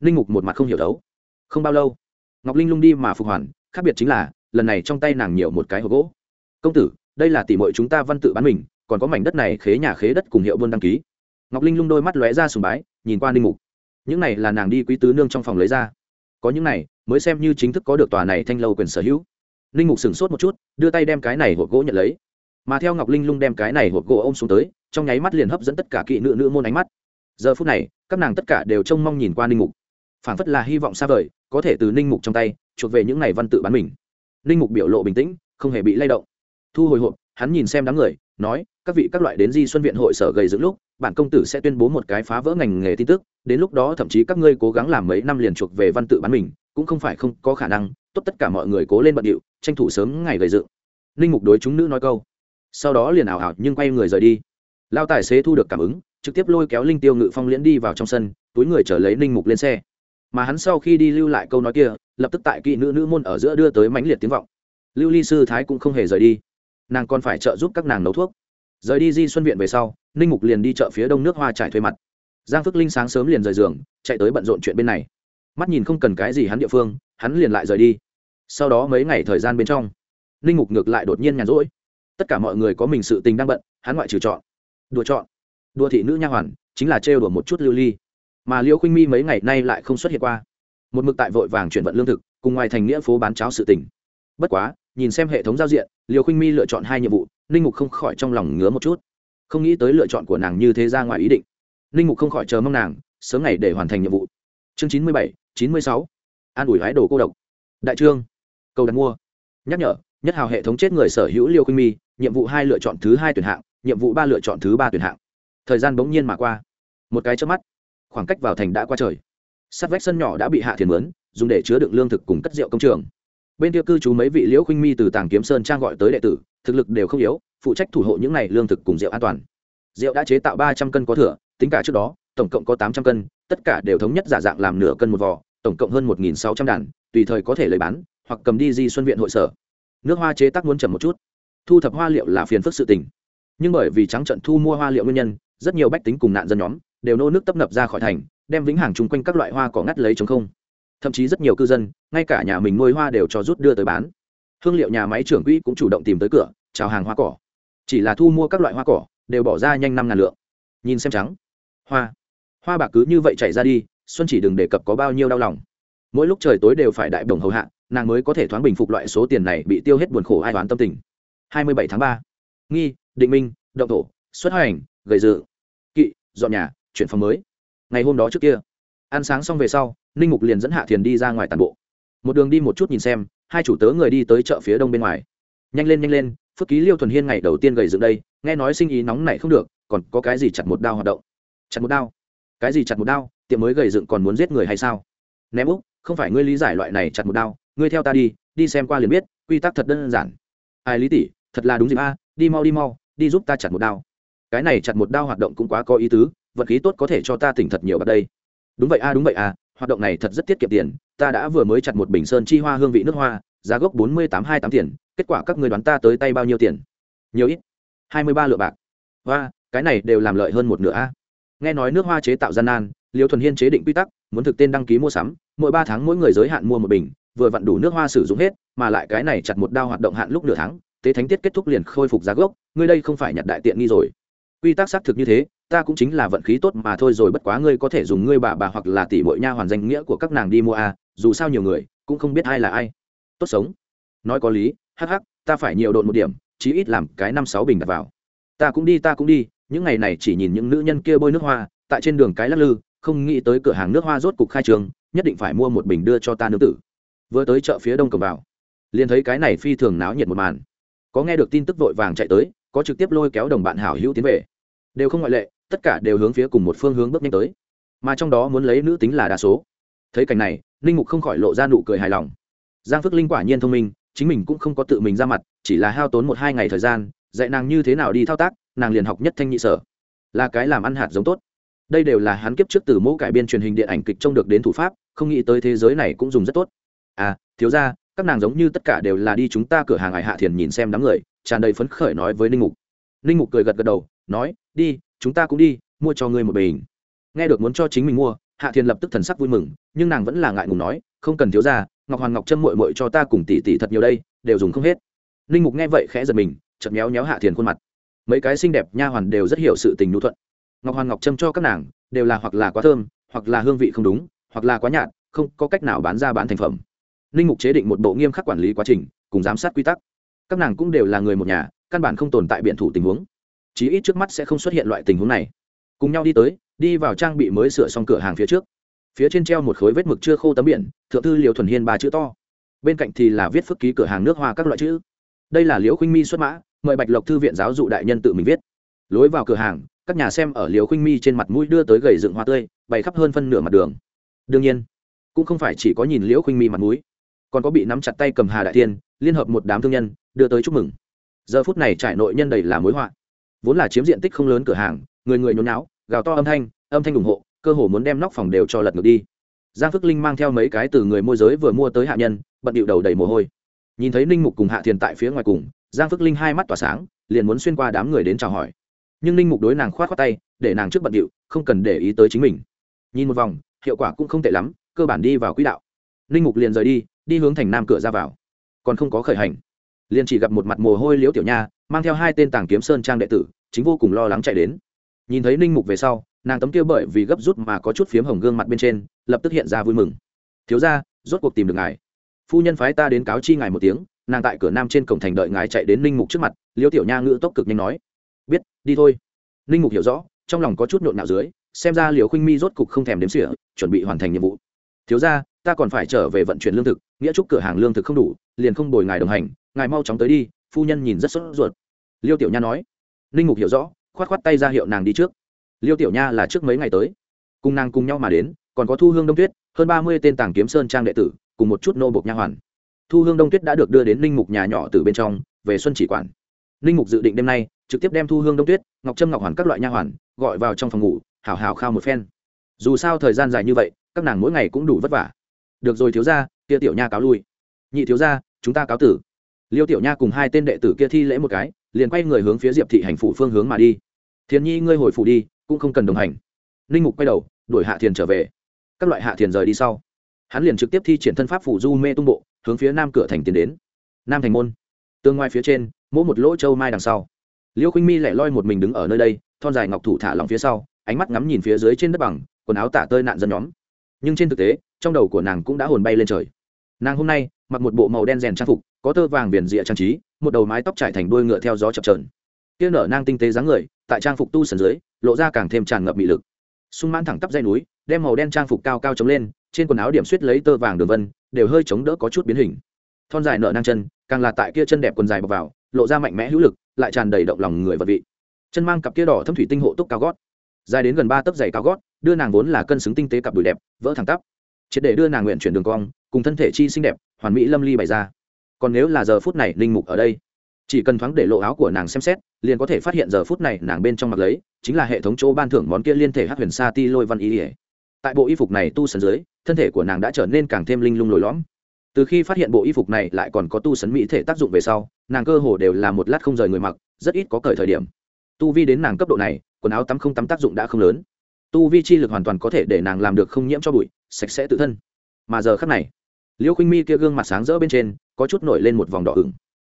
Linh mục một mặt không hiểu đấu. Không bao lâu, ngọc linh lung đi mà phục hoàn, khác biệt chính là, lần này trong tay nàng nhiều một cái hộp gỗ. Công tử, đây là tỷ mội chúng ta văn tự bán mình, còn có mảnh đất này khế nhà khế đất cùng hiệu buôn đăng ký. Ngọc linh lung đôi mắt lóe ra sùng bái, nhìn qua linh mục. Những này là nàng đi quý tứ nương trong phòng lấy ra. Có những này, mới xem như chính thức có được tòa này thanh lâu quyền sở hữu. Linh mục sửng sốt một chút, đưa tay đem cái này hộp gỗ nhận lấy mà theo ngọc linh lung đem cái này hộp gỗ ôm xuống tới, trong nháy mắt liền hấp dẫn tất cả kỵ nữ nữ môn ánh mắt. Giờ phút này, các nàng tất cả đều trông mong nhìn qua ninh mục. Phảng phất là hy vọng xa vời, có thể từ ninh mục trong tay, chuộc về những ngày văn tự bán mình. Ninh mục biểu lộ bình tĩnh, không hề bị lay động. Thu hồi hộp, hắn nhìn xem đám người, nói, các vị các loại đến di xuân viện hội sở gầy dựng lúc, bản công tử sẽ tuyên bố một cái phá vỡ ngành nghề tin tức, đến lúc đó thậm chí các ngươi cố gắng làm mấy năm liền chuộc về văn tự bán mình, cũng không phải không có khả năng, tốt tất cả mọi người cố lên bận điệu, tranh thủ sớm ngày gầy dựng. Ninh mục đối chúng nữ nói câu sau đó liền ảo ảo nhưng quay người rời đi. Lao tài xế thu được cảm ứng, trực tiếp lôi kéo linh tiêu ngự phong liễn đi vào trong sân, túi người trở lấy ninh mục lên xe. Mà hắn sau khi đi lưu lại câu nói kia, lập tức tại kỵ nữ nữ môn ở giữa đưa tới mãnh liệt tiếng vọng. Lưu ly sư thái cũng không hề rời đi. Nàng còn phải trợ giúp các nàng nấu thuốc. Rời đi di xuân viện về sau, ninh mục liền đi chợ phía đông nước hoa trải thuê mặt. Giang phước linh sáng sớm liền rời giường, chạy tới bận rộn chuyện bên này. Mắt nhìn không cần cái gì hắn địa phương, hắn liền lại rời đi. Sau đó mấy ngày thời gian bên trong, ninh mục ngược lại đột nhiên nhàn rỗi tất cả mọi người có mình sự tình đang bận, hắn ngoại trừ chọn. Đùa chọn. Đùa thị nữ nha hoàn, chính là trêu đùa một chút lưu ly. Mà liễu khuynh mi mấy ngày nay lại không xuất hiện qua. Một mực tại vội vàng chuyển vận lương thực, cùng ngoài thành nghĩa phố bán cháo sự tình. Bất quá, nhìn xem hệ thống giao diện liều khuynh mi lựa chọn hai nhiệm vụ, ninh mục không khỏi trong lòng ngứa một chút. Không nghĩ tới lựa chọn của nàng như thế ra ngoài ý định. Ninh mục không khỏi chờ mong nàng, sớm ngày để hoàn thành nhiệm vụ. Chương chín mươi bảy, chín mươi sáu. An ủi hái đồ cô độc. Đại trương. Cầu đặt mua. Nhắc nhở, nhất hào hệ thống chết người sở hữu liêu khuynh mi nhiệm vụ hai lựa chọn thứ hai tuyển hạng, nhiệm vụ ba lựa chọn thứ ba tuyển hạng. Thời gian bỗng nhiên mà qua. Một cái trước mắt, khoảng cách vào thành đã qua trời. Sắt vách sân nhỏ đã bị hạ thiền mướn, dùng để chứa đựng lương thực cùng cất rượu công trường. Bên kia cư trú mấy vị liễu khuynh mi từ tàng kiếm sơn trang gọi tới đệ tử, thực lực đều không yếu, phụ trách thủ hộ những này lương thực cùng rượu an toàn. Rượu đã chế tạo ba trăm cân có thừa, tính cả trước đó, tổng cộng có tám trăm cân, tất cả đều thống nhất giả dạng làm nửa cân một vò, tổng cộng hơn một sáu trăm đàn, tùy thời có thể lấy bán, hoặc cầm đi di xuân viện hội sở. Nước hoa chế tác muốn chậm một chút thu thập hoa liệu là phiền phức sự tình. Nhưng bởi vì trắng trận thu mua hoa liệu nguyên nhân, rất nhiều bách tính cùng nạn dân nhóm đều nô nước tấp nập ra khỏi thành, đem vĩnh hàng chung quanh các loại hoa cỏ ngắt lấy chống không. Thậm chí rất nhiều cư dân, ngay cả nhà mình nuôi hoa đều cho rút đưa tới bán. Hương liệu nhà máy trưởng quỹ cũng chủ động tìm tới cửa, chào hàng hoa cỏ. Chỉ là thu mua các loại hoa cỏ, đều bỏ ra nhanh năm ngàn lượng. Nhìn xem trắng, hoa hoa bạc cứ như vậy chảy ra đi, xuân chỉ đừng đề cập có bao nhiêu đau lòng. Mỗi lúc trời tối đều phải đại đồng hầu hạ, nàng mới có thể thoáng bình phục loại số tiền này bị tiêu hết buồn khổ ai toán tâm tình hai mươi bảy tháng ba. Nghi, định minh, động thổ, xuất hành gầy dự. Kỵ, dọn nhà, chuyển phòng mới. Ngày hôm đó trước kia, ăn sáng xong về sau, ninh mục liền dẫn hạ thiền đi ra ngoài tàn bộ. Một đường đi một chút nhìn xem, hai chủ tớ người đi tới chợ phía đông bên ngoài. Nhanh lên nhanh lên, phước ký liêu thuần hiên ngày đầu tiên gầy dựng đây, nghe nói sinh ý nóng này không được, còn có cái gì chặt một đao hoạt động? Chặt một đao? Cái gì chặt một đao? Tiệm mới gầy dựng còn muốn giết người hay sao? Ném úc không phải ngươi lý giải loại này chặt một đao, ngươi theo ta đi đi xem qua liền biết, quy tắc thật đơn giản. Ai lý tỷ thật là đúng dịp a, đi mau đi mau, đi giúp ta chặt một đao. Cái này chặt một đao hoạt động cũng quá có ý tứ vật khí tốt có thể cho ta tỉnh thật nhiều bắt đây. Đúng vậy a, đúng vậy a, hoạt động này thật rất tiết kiệm tiền, ta đã vừa mới chặt một bình sơn chi hoa hương vị nước hoa, giá gốc bốn mươi tám hai tám tiền, kết quả các người đoán ta tới tay bao nhiêu tiền? Nhiều ít, hai mươi ba lượng bạc. Hoa, cái này đều làm lợi hơn một nửa a. Nghe nói nước hoa chế tạo gian nan, liêu thuần hiên chế định quy tắc, muốn thực tên đăng ký mua sắm, mỗi ba tháng mỗi người giới hạn mua một bình, vừa vặn đủ nước hoa sử dụng hết, mà lại cái này chặt một đao hoạt động hạn lúc nửa tháng tế thánh tiết kết thúc liền khôi phục giá gốc, ngươi đây không phải nhặt đại tiện nghi rồi. Quy tắc xác thực như thế, ta cũng chính là vận khí tốt mà thôi rồi, bất quá ngươi có thể dùng ngươi bà bà hoặc là tỷ bội nha hoàn danh nghĩa của các nàng đi mua a dù sao nhiều người cũng không biết ai là ai. Tốt sống. Nói có lý, hắc hắc, ta phải nhiều độn một điểm, chí ít làm cái năm sáu bình đặt vào. Ta cũng đi, ta cũng đi, những ngày này chỉ nhìn những nữ nhân kia bôi nước hoa, tại trên đường cái lắc lư, không nghĩ tới cửa hàng nước hoa rốt cục khai trường nhất định phải mua một bình đưa cho ta nữ tử. Vừa tới chợ phía đông cầm vào, liền thấy cái này phi thường náo nhiệt một màn có nghe được tin tức vội vàng chạy tới, có trực tiếp lôi kéo đồng bạn hảo hữu tiến về. Đều không ngoại lệ, tất cả đều hướng phía cùng một phương hướng bước nhanh tới. Mà trong đó muốn lấy nữ tính là đa số. Thấy cảnh này, ninh mục không khỏi lộ ra nụ cười hài lòng. Giang phước linh quả nhiên thông minh, chính mình cũng không có tự mình ra mặt, chỉ là hao tốn một hai ngày thời gian, dạy nàng như thế nào đi thao tác, nàng liền học nhất thanh nhị sở. Là cái làm ăn hạt giống tốt. Đây đều là hắn kiếp trước từ mẫu cải biên truyền hình điện ảnh kịch trông được đến thủ pháp, không nghĩ tới thế giới này cũng dùng rất tốt. À thiếu ra các nàng giống như tất cả đều là đi chúng ta cửa hàng ải hạ thiền nhìn xem đám người, tràn đầy phấn khởi nói với ninh mục. Ninh mục cười gật gật đầu, nói, đi, chúng ta cũng đi, mua cho ngươi một bình. Nghe được muốn cho chính mình mua, hạ thiền lập tức thần sắc vui mừng, nhưng nàng vẫn là ngại ngùng nói, không cần thiếu ra ngọc hoàn ngọc trâm mội mội cho ta cùng tỷ tỷ thật nhiều đây, đều dùng không hết. Ninh mục nghe vậy khẽ giật mình chật méo méo hạ thiền khuôn mặt. Mấy cái xinh đẹp nha hoàn đều rất hiểu sự tình nhu thuận. Ngọc hoàn ngọc trâm cho các nàng, đều là hoặc là quá thơm, hoặc là hương vị không đúng, hoặc là quá nhạt, không có cách nào bán ra bán thành phẩm ninh mục chế định một bộ nghiêm khắc quản lý quá trình, cùng giám sát quy tắc. Các nàng cũng đều là người một nhà, căn bản không tồn tại biện thủ tình huống. Chí ít trước mắt sẽ không xuất hiện loại tình huống này. Cùng nhau đi tới, đi vào trang bị mới sửa xong cửa hàng phía trước. Phía trên treo một khối vết mực chưa khô tấm biển, thượng thư liều thuần hiên ba chữ to. Bên cạnh thì là viết phức ký cửa hàng nước hoa các loại chữ. Đây là liễu khuynh mi xuất mã, mời bạch lộc thư viện giáo dụ đại nhân tự mình viết. Lối vào cửa hàng, các nhà xem ở liều khuynh mi trên mặt mũi đưa tới gầy dựng hoa tươi, bày khắp hơn phân nửa mặt đường. Đương nhiên, cũng không phải chỉ có nhìn liễu khuynh mi mặt mũi còn có bị nắm chặt tay cầm hà đại thiên, liên hợp một đám thương nhân, đưa tới chúc mừng. Giờ phút này trải nội nhân đầy là mối họa. Vốn là chiếm diện tích không lớn cửa hàng, người người nhốn náo gào to âm thanh âm thanh ủng hộ, cơ hồ muốn đem nóc phòng đều cho lật ngược đi. Giang phước linh mang theo mấy cái từ người môi giới vừa mua tới hạ nhân, bận điệu đầu đầy mồ hôi. Nhìn thấy ninh mục cùng hạ thiền tại phía ngoài cùng, giang phước linh hai mắt tỏa sáng, liền muốn xuyên qua đám người đến chào hỏi. Nhưng ninh mục đối nàng khoát khoát tay, để nàng trước bận điệu, không cần để ý tới chính mình. Nhìn một vòng, hiệu quả cũng không tệ lắm, cơ bản đi vào quỹ đạo. Ninh mục liền rời đi đi hướng thành nam cửa ra vào. Còn không có khởi hành, liền chỉ gặp một mặt mồ hôi liễu tiểu nha, mang theo hai tên tàng kiếm sơn trang đệ tử, chính vô cùng lo lắng chạy đến. Nhìn thấy ninh mục về sau, nàng tấm kia bởi vì gấp rút mà có chút phiếm hồng gương mặt bên trên, lập tức hiện ra vui mừng. Thiếu ra rốt cuộc tìm được ngài. Phu nhân phái ta đến cáo chi ngài một tiếng. Nàng tại cửa nam trên cổng thành đợi ngài chạy đến ninh mục trước mặt liêu tiểu nha ngữ tốc cực nhanh nói. Biết, đi thôi. Ninh mục hiểu rõ, trong lòng có chút nhộn nạo dưới, xem ra liều khinh mi rốt cục không thèm đếm xỉa, chuẩn bị hoàn thành nhiệm vụ. Thiếu ra ta còn phải trở về vận chuyển lương thực, nghĩa chúc cửa hàng lương thực không đủ, liền không bồi ngài đồng hành, ngài mau chóng tới đi, phu nhân nhìn rất sốt ruột. Liêu tiểu nha nói. Ninh mục hiểu rõ, khoát khoát tay ra hiệu nàng đi trước. Liêu tiểu nha là trước mấy ngày tới. Cùng nàng cùng nhau mà đến, còn có thu hương đông tuyết, hơn ba mươi tên tàng kiếm sơn trang đệ tử, cùng một chút nô bộc nha hoàn. Thu hương đông tuyết đã được đưa đến ninh mục nhà nhỏ từ bên trong, về xuân chỉ quản. Ninh mục dự định đêm nay, trực tiếp đem thu hương đông tuyết, ngọc trâm ngọc hoàn các loại nha hoàn, gọi vào trong phòng ngủ, hào hào khao một phen. Dù sao thời gian dài như vậy, các nàng mỗi ngày cũng đủ vất vả được rồi thiếu gia, kia tiểu nha cáo lui. Nhị thiếu gia, chúng ta cáo tử. Liêu tiểu nha cùng hai tên đệ tử kia thi lễ một cái liền quay người hướng phía diệp thị hành phủ phương hướng mà đi. Thiền nhi ngươi hồi phủ đi cũng không cần đồng hành. Ninh mục quay đầu đuổi hạ thiền trở về. Các loại hạ thiền rời đi sau hắn liền trực tiếp thi triển thân pháp phủ du mê tung bộ hướng phía nam cửa thành tiến đến. Nam thành môn. Tương ngoài phía trên mỗi một lỗ châu mai đằng sau. Liêu khinh mi lại loi một mình đứng ở nơi đây thon dài ngọc thủ thả lòng phía sau ánh mắt ngắm nhìn phía dưới trên đất bằng quần áo tả tơi nạn dân nhóm. Nhưng trên thực tế trong đầu của nàng cũng đã hồn bay lên trời. Nàng hôm nay, mặc một bộ màu đen rèn trang phục, có tơ vàng viền rịa trang trí, một đầu mái tóc trải thành đuôi ngựa theo gió chập trờn kia nở nang tinh tế dáng người, tại trang phục tu sần dưới, lộ ra càng thêm tràn ngập mị lực. Sung mãn thẳng tắp dây núi, đem màu đen trang phục cao cao chống lên, trên quần áo điểm suýt lấy tơ vàng đường vân, đều hơi chống đỡ có chút biến hình. Thon dài nở nang chân, càng là tại kia chân đẹp quần dài bọc vào, lộ ra mạnh mẽ hữu lực, lại tràn đầy động lòng người vật vị. Chân mang cặp kia đỏ thâm thủy tinh hộ túc cao gót. Dài đến gần ba tấc giày cao gót, đưa nàng vốn là cân xứng tinh tế cặp đùi đẹp, vỡ thẳng tắp triệt để đưa nàng nguyện chuyển đường cong, cùng thân thể chi xinh đẹp, hoàn mỹ lâm ly bày ra. Còn nếu là giờ phút này linh mục ở đây, chỉ cần thoáng để lộ áo của nàng xem xét, liền có thể phát hiện giờ phút này nàng bên trong mặc lấy, chính là hệ thống chỗ ban thưởng món kia liên thể hát huyền sa ti lôi văn ý ỉa tại bộ y phục này tu sấn dưới, thân thể của nàng đã trở nên càng thêm linh lung lồi lõm. Từ khi phát hiện bộ y phục này lại còn có tu sấn mỹ thể tác dụng về sau, nàng cơ hồ đều là một lát không rời người mặc, rất ít có cởi thời điểm. Tu vi đến nàng cấp độ này, quần áo tắm không tắm tác dụng đã không lớn tu vi chi lực hoàn toàn có thể để nàng làm được không nhiễm cho bụi, sạch sẽ tự thân. Mà giờ khắc này, liễu khinh mi kia gương mặt sáng rỡ bên trên, có chút nổi lên một vòng đỏ ửng.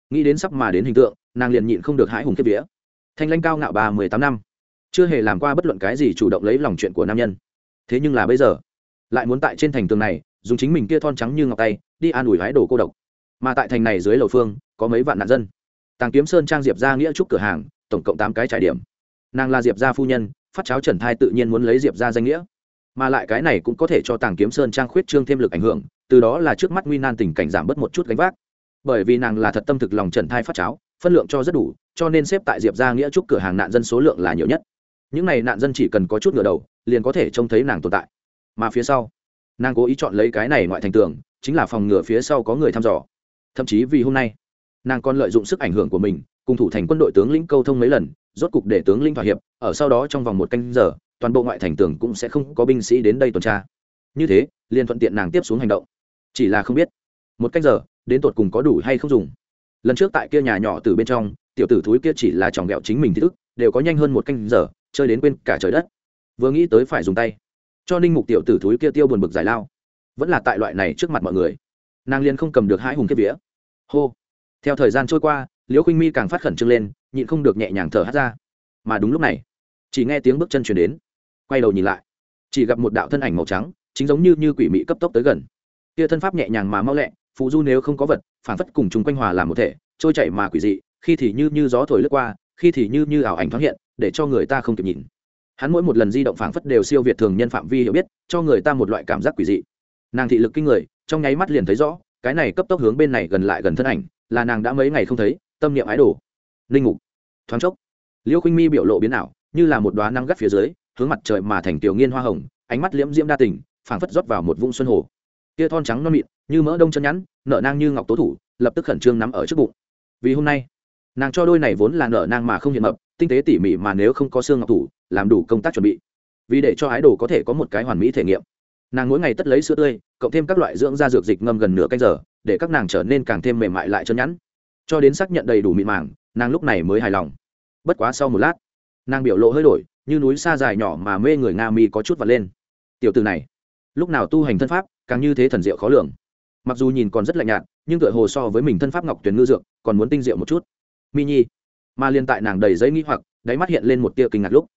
Nghĩ đến sắp mà đến hình tượng, nàng liền nhịn không được hãi hùng kiếp vía. Thanh lanh cao ngạo bà mười tám năm. Chưa hề làm qua bất luận cái gì chủ động lấy lòng chuyện của nam nhân. Thế nhưng là bây giờ, lại muốn tại trên thành tường này, dùng chính mình kia thon trắng như ngọc tay, đi an ủi hái đồ cô độc. Mà tại thành này dưới lầu phương, có mấy vạn nạn dân. Tàng kiếm sơn trang diệp ra nghĩa trúc cửa hàng, tổng cộng tám cái trải điểm. Nàng là diệp gia phu nhân phát cháo trần thai tự nhiên muốn lấy diệp ra danh nghĩa. Mà lại cái này cũng có thể cho tàng kiếm sơn trang khuyết trương thêm lực ảnh hưởng, từ đó là trước mắt nguy nan tình cảnh giảm bớt một chút gánh vác. Bởi vì nàng là thật tâm thực lòng trần thai phát cháo, phân lượng cho rất đủ, cho nên xếp tại diệp ra nghĩa trúc cửa hàng nạn dân số lượng là nhiều nhất. Những n à y nạn dân chỉ cần có chút ngựa đầu, liền có thể trông thấy nàng tồn tại. Mà phía sau, nàng cố ý chọn lấy cái này ngoại thành tường, chính là phòng ngừa phía sau có người thăm dò. Thậm chí vì hôm nay, nàng còn lợi dụng sức ảnh hưởng của mình, cùng thủ thành quân đội tướng lĩnh câu thông mấy lần rốt cục để tướng lĩnh thỏa hiệp, ở sau đó trong vòng một canh giờ, toàn bộ ngoại thành tường cũng sẽ không có binh sĩ đến đây tuần tra. Như thế, liền thuận tiện nàng tiếp xuống hành động. Chỉ là không biết, một canh giờ, đến tột cùng có đủ hay không dùng. Lần trước tại kia nhà nhỏ từ bên trong, tiểu tử thúi kia chỉ là tròng ghẹo chính mình thì thức, đều có nhanh hơn một canh giờ, chơi đến quên cả trời đất. Vừa nghĩ tới phải dùng tay. Cho ninh mục tiểu tử thúi kia tiêu buồn bực giải lao. Vẫn là tại loại này trước mặt mọi người. Nàng liền không cầm được hai hùng kiếp vía. Hô. Theo thời gian trôi qua, liễu khinh mi càng phát khẩn trương lên nhịn không được nhẹ nhàng thở hát ra. Mà đúng lúc này, chỉ nghe tiếng bước chân chuyển đến. Quay đầu nhìn lại, chỉ gặp một đạo thân ảnh màu trắng, chính giống như như quỷ mị cấp tốc tới gần. Kia thân pháp nhẹ nhàng mà mau lẹ phụ du nếu không có vật, phản phất cùng chúng quanh hòa làm một thể, trôi chảy mà quỷ dị, khi thì như như gió thổi lướt qua, khi thì như như ảo ảnh thoáng hiện, để cho người ta không kịp nhìn. Hắn mỗi một lần di động phảng phất đều siêu việt thường nhân phạm vi hiểu biết, cho người ta một loại cảm giác quỷ dị. Nàng thị lực kinh người, trong nháy mắt liền thấy rõ, cái này cấp tốc hướng bên này gần lại gần thân ảnh, là nàng đã mấy ngày không thấy, tâm niệm ái đồ. Linh ngục thoáng chốc, liêu khinh mi biểu lộ biến ảo, như là một đoá năng gắt phía dưới, hướng mặt trời mà thành tiểu nghiên hoa hồng, ánh mắt liễm diễm đa tình, phảng phất rót vào một vũng xuân hồ. Tia thon trắng non mịn, như mỡ đông chân nhắn nở nang như ngọc tố thủ, lập tức khẩn trương nắm ở trước bụng. Vì hôm nay, nàng cho đôi này vốn là nở nang mà không hiện mập, tinh tế tỉ mỉ mà nếu không có xương ngọc thủ, làm đủ công tác chuẩn bị. Vì để cho ái đồ có thể có một cái hoàn mỹ thể nghiệm. Nàng mỗi ngày tất lấy sữa tươi, cộng thêm các loại dưỡng da dược dịch ngâm gần nửa canh giờ, để các nàng trở nên càng thêm mềm mại lại chân nhẵn. Cho đến xác nhận đầy đủ mịn màng nàng lúc này mới hài lòng. Bất quá sau một lát, nàng biểu lộ hơi đổi, như núi xa dài nhỏ mà mê người nga mi có chút vật lên. Tiểu từ này, lúc nào tu hành thân pháp, càng như thế thần diệu khó lường. Mặc dù nhìn còn rất lạnh nhạt, nhưng tựa hồ so với mình thân pháp ngọc tuyền ngư dược, còn muốn tinh diệu một chút. Mi nhi, mà liên tại nàng đầy giấy nghĩ hoặc, đáy mắt hiện lên một tia kinh ngạc lúc.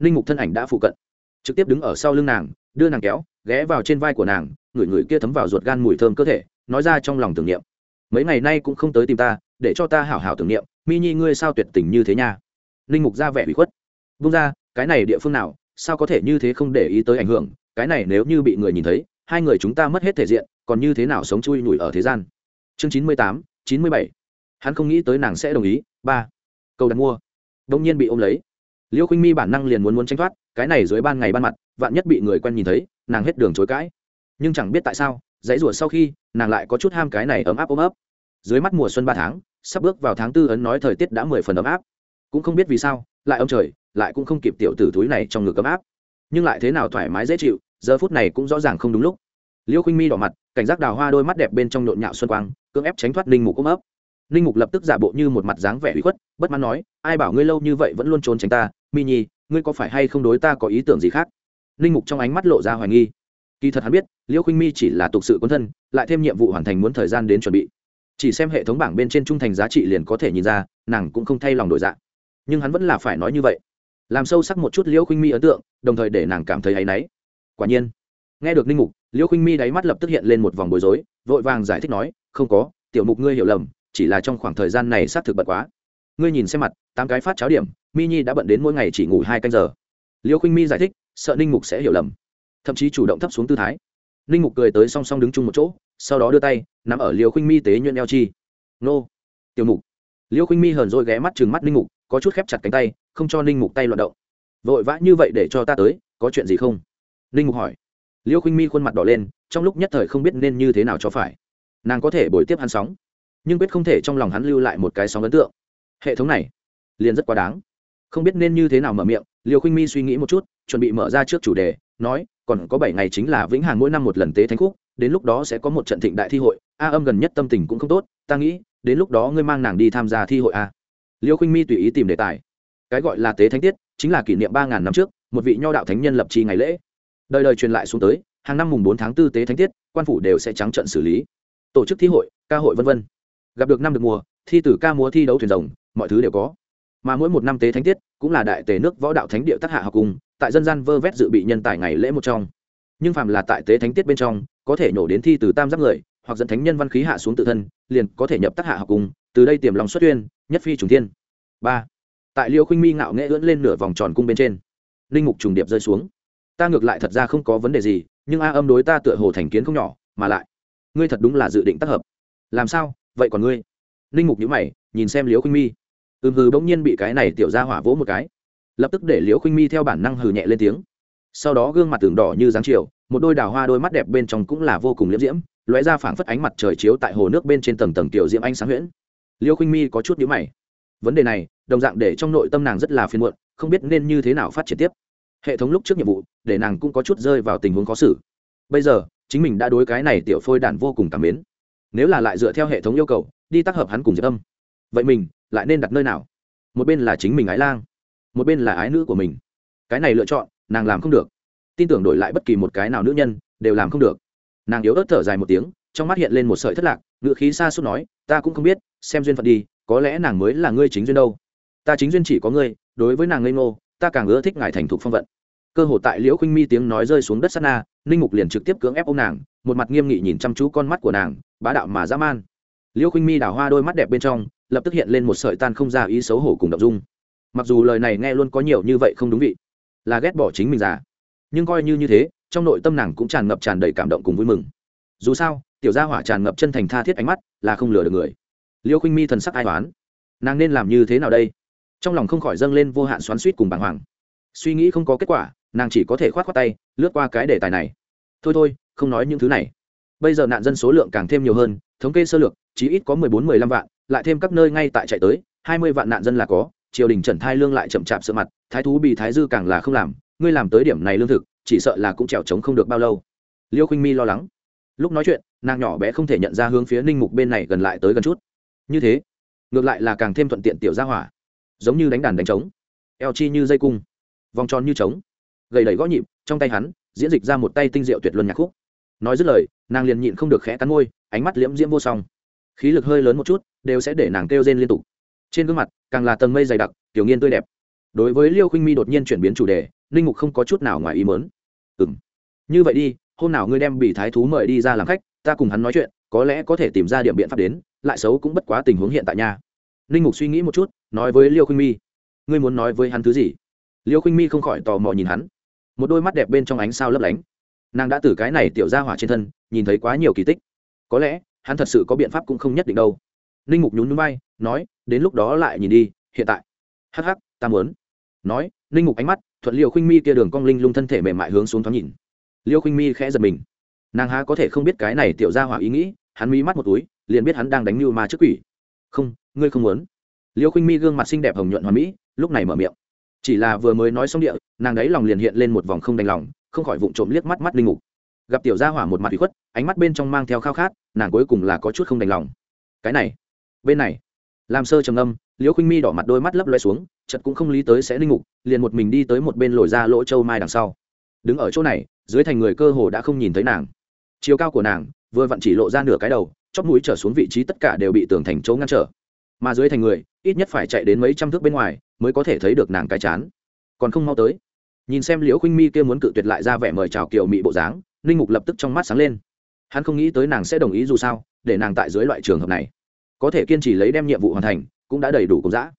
Ninh mục thân ảnh đã phụ cận, trực tiếp đứng ở sau lưng nàng, đưa nàng kéo, ghé vào trên vai của nàng, người người kia thấm vào ruột gan mùi thơm cơ thể, nói ra trong lòng tưởng niệm. Mấy ngày nay cũng không tới tìm ta, để cho ta hảo hảo tưởng niệm mi nhi ngươi sao tuyệt tình như thế nha? Linh mục ra vẻ bị khuất. Vung ra, cái này địa phương nào, sao có thể như thế không để ý tới ảnh hưởng? Cái này nếu như bị người nhìn thấy, hai người chúng ta mất hết thể diện, còn như thế nào sống chui nhủi ở thế gian? Chương chín mươi tám, chín mươi bảy. Hắn không nghĩ tới nàng sẽ đồng ý. Ba. Câu đặt mua. Đông nhiên bị ôm lấy. Liêu khinh mi bản năng liền muốn muốn tranh thoát, cái này dưới ban ngày ban mặt, vạn nhất bị người quen nhìn thấy, nàng hết đường chối cãi. Nhưng chẳng biết tại sao, dãy rủa sau khi, nàng lại có chút ham cái này ấm áp ôm ấp. Dưới mắt mùa xuân ba tháng sắp bước vào tháng tư ấn nói thời tiết đã mười phần ấm áp. Cũng không biết vì sao, lại ông trời, lại cũng không kịp tiểu tử túi này trong ngực ấm áp. Nhưng lại thế nào thoải mái dễ chịu, giờ phút này cũng rõ ràng không đúng lúc. Liêu khinh mi đỏ mặt, cảnh giác đào hoa đôi mắt đẹp bên trong nhộn nhạo xuân quang, cưỡng ép tránh thoát ninh mục ôm ấp. Ninh mục lập tức giả bộ như một mặt dáng vẻ uy khuất, bất mãn nói, ai bảo ngươi lâu như vậy vẫn luôn trốn tránh ta, mi nhi, ngươi có phải hay không đối ta có ý tưởng gì khác? Ninh mục trong ánh mắt lộ ra hoài nghi. Kỳ thật hắn biết, liêu khinh mi chỉ là tục sự quân thân, lại thêm nhiệm vụ hoàn thành muốn thời gian đến chuẩn bị chỉ xem hệ thống bảng bên trên trung thành giá trị liền có thể nhìn ra, nàng cũng không thay lòng đổi dạng nhưng hắn vẫn là phải nói như vậy. Làm sâu sắc một chút liễu khinh mi ấn tượng, đồng thời để nàng cảm thấy áy náy. Quả nhiên, nghe được ninh mục, liễu khinh mi đáy mắt lập tức hiện lên một vòng bối rối, vội vàng giải thích nói, không có, tiểu mục ngươi hiểu lầm, chỉ là trong khoảng thời gian này xác thực bật quá. Ngươi nhìn xem mặt, tám cái phát cháo điểm, mi nhi đã bận đến mỗi ngày chỉ ngủ hai canh giờ. Liễu khinh mi giải thích, sợ ninh mục sẽ hiểu lầm, thậm chí chủ động thấp xuống tư thái. Ninh mục cười tới song song đứng chung một chỗ sau đó đưa tay nằm ở liều khinh mi tế nhuyễn eo chi. Nô. Tiểu mục. Liêu khinh mi hờn rồi ghé mắt chừng mắt ninh mục, có chút khép chặt cánh tay, không cho ninh mục tay loạt động. Vội vã như vậy để cho ta tới, có chuyện gì không? Ninh mục hỏi. Liêu khinh mi khuôn mặt đỏ lên, trong lúc nhất thời không biết nên như thế nào cho phải. Nàng có thể bồi tiếp hắn sóng, nhưng biết không thể trong lòng hắn lưu lại một cái sóng ấn tượng. Hệ thống này, liền rất quá đáng. Không biết nên như thế nào mở miệng, liêu khinh mi suy nghĩ một chút, chuẩn bị mở ra trước chủ đề, nói, còn có bảy ngày chính là vĩnh hằng mỗi năm một lần tế thánh khúc đến lúc đó sẽ có một trận thịnh đại thi hội, a âm gần nhất tâm tình cũng không tốt, ta nghĩ, đến lúc đó ngươi mang nàng đi tham gia thi hội a. Liêu khinh mi tùy ý tìm đề tài. Cái gọi là tế thánh tiết, chính là kỷ niệm ba ngàn năm trước, một vị nho đạo thánh nhân lập trì ngày lễ. Đời đời truyền lại xuống tới, hàng năm mùng bốn tháng tư tế thánh tiết, quan phủ đều sẽ trắng trận xử lý. Tổ chức thi hội, ca hội v v gặp được năm được mùa, thi tử ca múa thi đấu thuyền rồng, mọi thứ đều có. Mà mỗi một năm tế thánh tiết, cũng là đại tề nước võ đạo thánh địa tác hạ học cùng, tại dân gian vơ vét dự bị nhân tài ngày lễ một trong. Nhưng phàm là tại tế thánh tiết bên trong có thể nổ đến thi từ tam giác người, hoặc dẫn thánh nhân văn khí hạ xuống tự thân, liền có thể nhập tác hạ học cùng, từ đây tiềm lòng xuất tuyên nhất phi trùng thiên. Ba. Tại liêu khinh mi ngạo nghễ ưỡn lên nửa vòng tròn cung bên trên, linh mục trùng điệp rơi xuống. Ta ngược lại thật ra không có vấn đề gì, nhưng a âm đối ta tựa hồ thành kiến không nhỏ, mà lại, ngươi thật đúng là dự định tác hợp. Làm sao? Vậy còn ngươi? Linh mục nhíu mày, nhìn xem liêu khinh mi. Ừm hừ, bỗng nhiên bị cái này tiểu ra hỏa vỗ một cái. Lập tức để liễu khinh mi theo bản năng hừ nhẹ lên tiếng. Sau đó gương mặt tường đỏ như dáng chiều một đôi đào hoa đôi mắt đẹp bên trong cũng là vô cùng liễm diễm, lóe ra phảng phất ánh mặt trời chiếu tại hồ nước bên trên tầng tầng tiểu diễm ánh sáng huyễn. Liêu khinh mi có chút nhíu mày. Vấn đề này, đồng dạng để trong nội tâm nàng rất là phiền muộn, không biết nên như thế nào phát triển tiếp. Hệ thống lúc trước nhiệm vụ, để nàng cũng có chút rơi vào tình huống khó xử. Bây giờ, chính mình đã đối cái này tiểu phôi đản vô cùng cảm mến. Nếu là lại dựa theo hệ thống yêu cầu, đi tác hợp hắn cùng diệp âm, vậy mình lại nên đặt nơi nào? Một bên là chính mình ái lang, một bên là ái nữ của mình. Cái này lựa chọn, nàng làm không được tin tưởng đổi lại bất kỳ một cái nào nữ nhân, đều làm không được. Nàng yếu ớt thở dài một tiếng, trong mắt hiện lên một sợi thất lạc ngự khí xa suốt nói, ta cũng không biết, xem duyên phận đi, có lẽ nàng mới là ngươi chính duyên đâu. Ta chính duyên chỉ có ngươi, đối với nàng ngây ngô, ta càng ưa thích ngài thành thục phong vận. Cơ hội tại liễu khinh mi tiếng nói rơi xuống đất sát na, ninh mục liền trực tiếp cưỡng ép ô m nàng, một mặt nghiêm nghị nhìn chăm chú con mắt của nàng, bá đạo mà dã man. Liễu khinh mi đào hoa đôi mắt đẹp bên trong, lập tức hiện lên một sợi tan không ra ý xấu hổ cùng đ ộ n g dung. Mặc dù lời này nghe luôn có nhiều như vậy không đúng vị, là ghét bỏ chính mình già nhưng coi như như thế, trong nội tâm nàng cũng tràn ngập tràn đầy cảm động cùng vui mừng. Dù sao, tiểu gia hỏa tràn ngập chân thành tha thiết ánh mắt là không lừa được người. Liêu khinh mi thần sắc ai toán nàng nên làm như thế nào đây? Trong lòng không khỏi dâng lên vô hạn xoắn suýt cùng bàng hoàng. Suy nghĩ không có kết quả, nàng chỉ có thể k h o á t tay, lướt qua cái đề tài này. Thôi thôi, không nói những thứ này. Bây giờ nạn dân số lượng càng thêm nhiều hơn, thống kê sơ lược, chỉ ít có mười bốn, mười lăm vạn, lại thêm các nơi ngay tại chạy tới, hai mươi vạn nạn dân là có, triều đình trần thai lương lại chậm chạp sợ mặt, thái thú bị thái dư càng là không làm ngươi làm tới điểm này lương thực, chỉ sợ là cũng trèo trống không được bao lâu. Liêu khinh mi lo lắng. Lúc nói chuyện, nàng nhỏ bé không thể nhận ra hướng phía ninh mục bên này gần lại tới gần chút. Như thế, ngược lại là càng thêm thuận tiện tiểu gia hỏa. Giống như đánh đàn đánh trống. Eo chi như dây cung. Vòng tròn như trống. Gầy đẩy gõ nhịp, trong tay hắn, diễn dịch ra một tay tinh diệu tuyệt luân nhạc khúc. Nói dứt lời, nàng liền nhịn không được khẽ cắn môi, ánh mắt liễm diễm vô song. Khí lực hơi lớn một chút, đều sẽ để nàng kêu rên liên tục. Trên gương mặt, càng là tầng mây dày đặc, tiểu nghiên tươi đẹp. Đối với liêu khinh mi đột nhiên chuyển biến chủ đề ninh mục không có chút nào ngoài ý mớn ừ m như vậy đi, hôm nào ngươi đem bị thái thú mời đi ra làm khách, ta cùng hắn nói chuyện, có lẽ có thể tìm ra điểm biện pháp đến, lại xấu cũng bất quá tình huống hiện tại nhà ninh mục suy nghĩ một chút, nói với liêu khinh mi. Ngươi muốn nói với hắn thứ gì? Liêu khinh mi không khỏi tò mò nhìn hắn. Một đôi mắt đẹp bên trong ánh sao lấp lánh. Nàng đã từ cái này tiểu ra hỏa trên thân, nhìn thấy quá nhiều kỳ tích. Có lẽ, hắn thật sự có biện pháp cũng không nhất định đâu. Ninh mục nhún núi bay nói, đến lúc đó lại nhìn đi, hiện tại. Hh ta muốn. Nói ninh mục ánh mắt thuận liệu khinh mi kia đường cong linh lung thân thể mềm mại hướng xuống thoáng nhìn. Liêu khinh mi khẽ giật mình. Nàng há có thể không biết cái này tiểu ra hỏa ý nghĩ, hắn mí mắt một túi, liền biết hắn đang đánh mưu ma trước quỷ. Không, ngươi không muốn. Liêu khinh mi gương mặt xinh đẹp hồng nhuận hoàn mỹ, lúc này mở miệng. Chỉ là vừa mới nói xong địa, nàng đấy lòng liền hiện lên một vòng không đành lòng, không khỏi vụng trộm liếc mắt mắt linh mục. Gặp tiểu gia hỏa một mặt bị khuất, ánh mắt bên trong mang theo khao khát, nàng cuối cùng là có chút không đành lòng. Cái này, bên này làm sơ trầm âm liễu khinh mi đỏ mặt đôi mắt lấp loe xuống chật cũng không lý tới sẽ linh mục, liền một mình đi tới một bên lồi ra lỗ châu mai đằng sau. Đứng ở chỗ này, dưới thành người cơ hồ đã không nhìn thấy nàng. Chiều cao của nàng, vừa vặn chỉ lộ ra nửa cái đầu, chóp mũi trở xuống vị trí tất cả đều bị tường thành chỗ ngăn trở. Mà dưới thành người, ít nhất phải chạy đến mấy trăm thước bên ngoài, mới có thể thấy được nàng cái chán. Còn không mau tới. Nhìn xem liễu khinh mi kia muốn cự tuyệt lại ra vẻ mời chào kiều mị bộ dáng ninh mục lập tức trong mắt sáng lên. Hắn không nghĩ tới nàng sẽ đồng ý dù sao, để nàng tại dưới loại trường hợp này có thể kiên trì lấy đem nhiệm vụ hoàn thành, cũng đã đầy đủ công dã.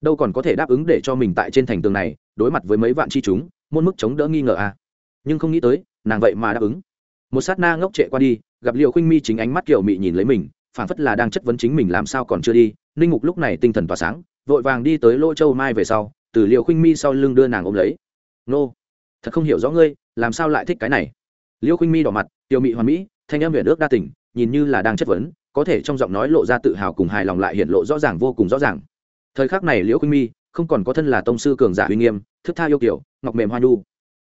Đâu còn có thể đáp ứng để cho mình tại trên thành tường này, đối mặt với mấy vạn chi chúng môn mức chống đỡ nghi ngờ à? Nhưng không nghĩ tới, nàng vậy mà đáp ứng. Một sát na ngốc trệ qua đi, gặp liệu khinh mi chính ánh mắt kiểu mị nhìn lấy mình phản phất là đang chất vấn chính mình làm sao còn chưa đi. Ninh mục lúc này tinh thần tỏa sáng, vội vàng đi tới lỗ châu mai về sau, từ liệu khinh mi sau lưng đưa nàng ôm lấy. Nô, thật không hiểu rõ ngươi, làm sao lại thích cái này? Liêu khinh mi đỏ mặt, tiểu mị hoàn mỹ, thanh em huyện ước đa tỉnh nhìn như là đang chất vấn có thể trong giọng nói lộ ra tự hào cùng hài lòng lại hiện lộ rõ ràng vô cùng rõ ràng. Thời khắc này liễu khuynh mi không còn có thân là tông sư cường giả uy nghiêm, thức tha yêu kiểu ngọc mềm hoa nhu.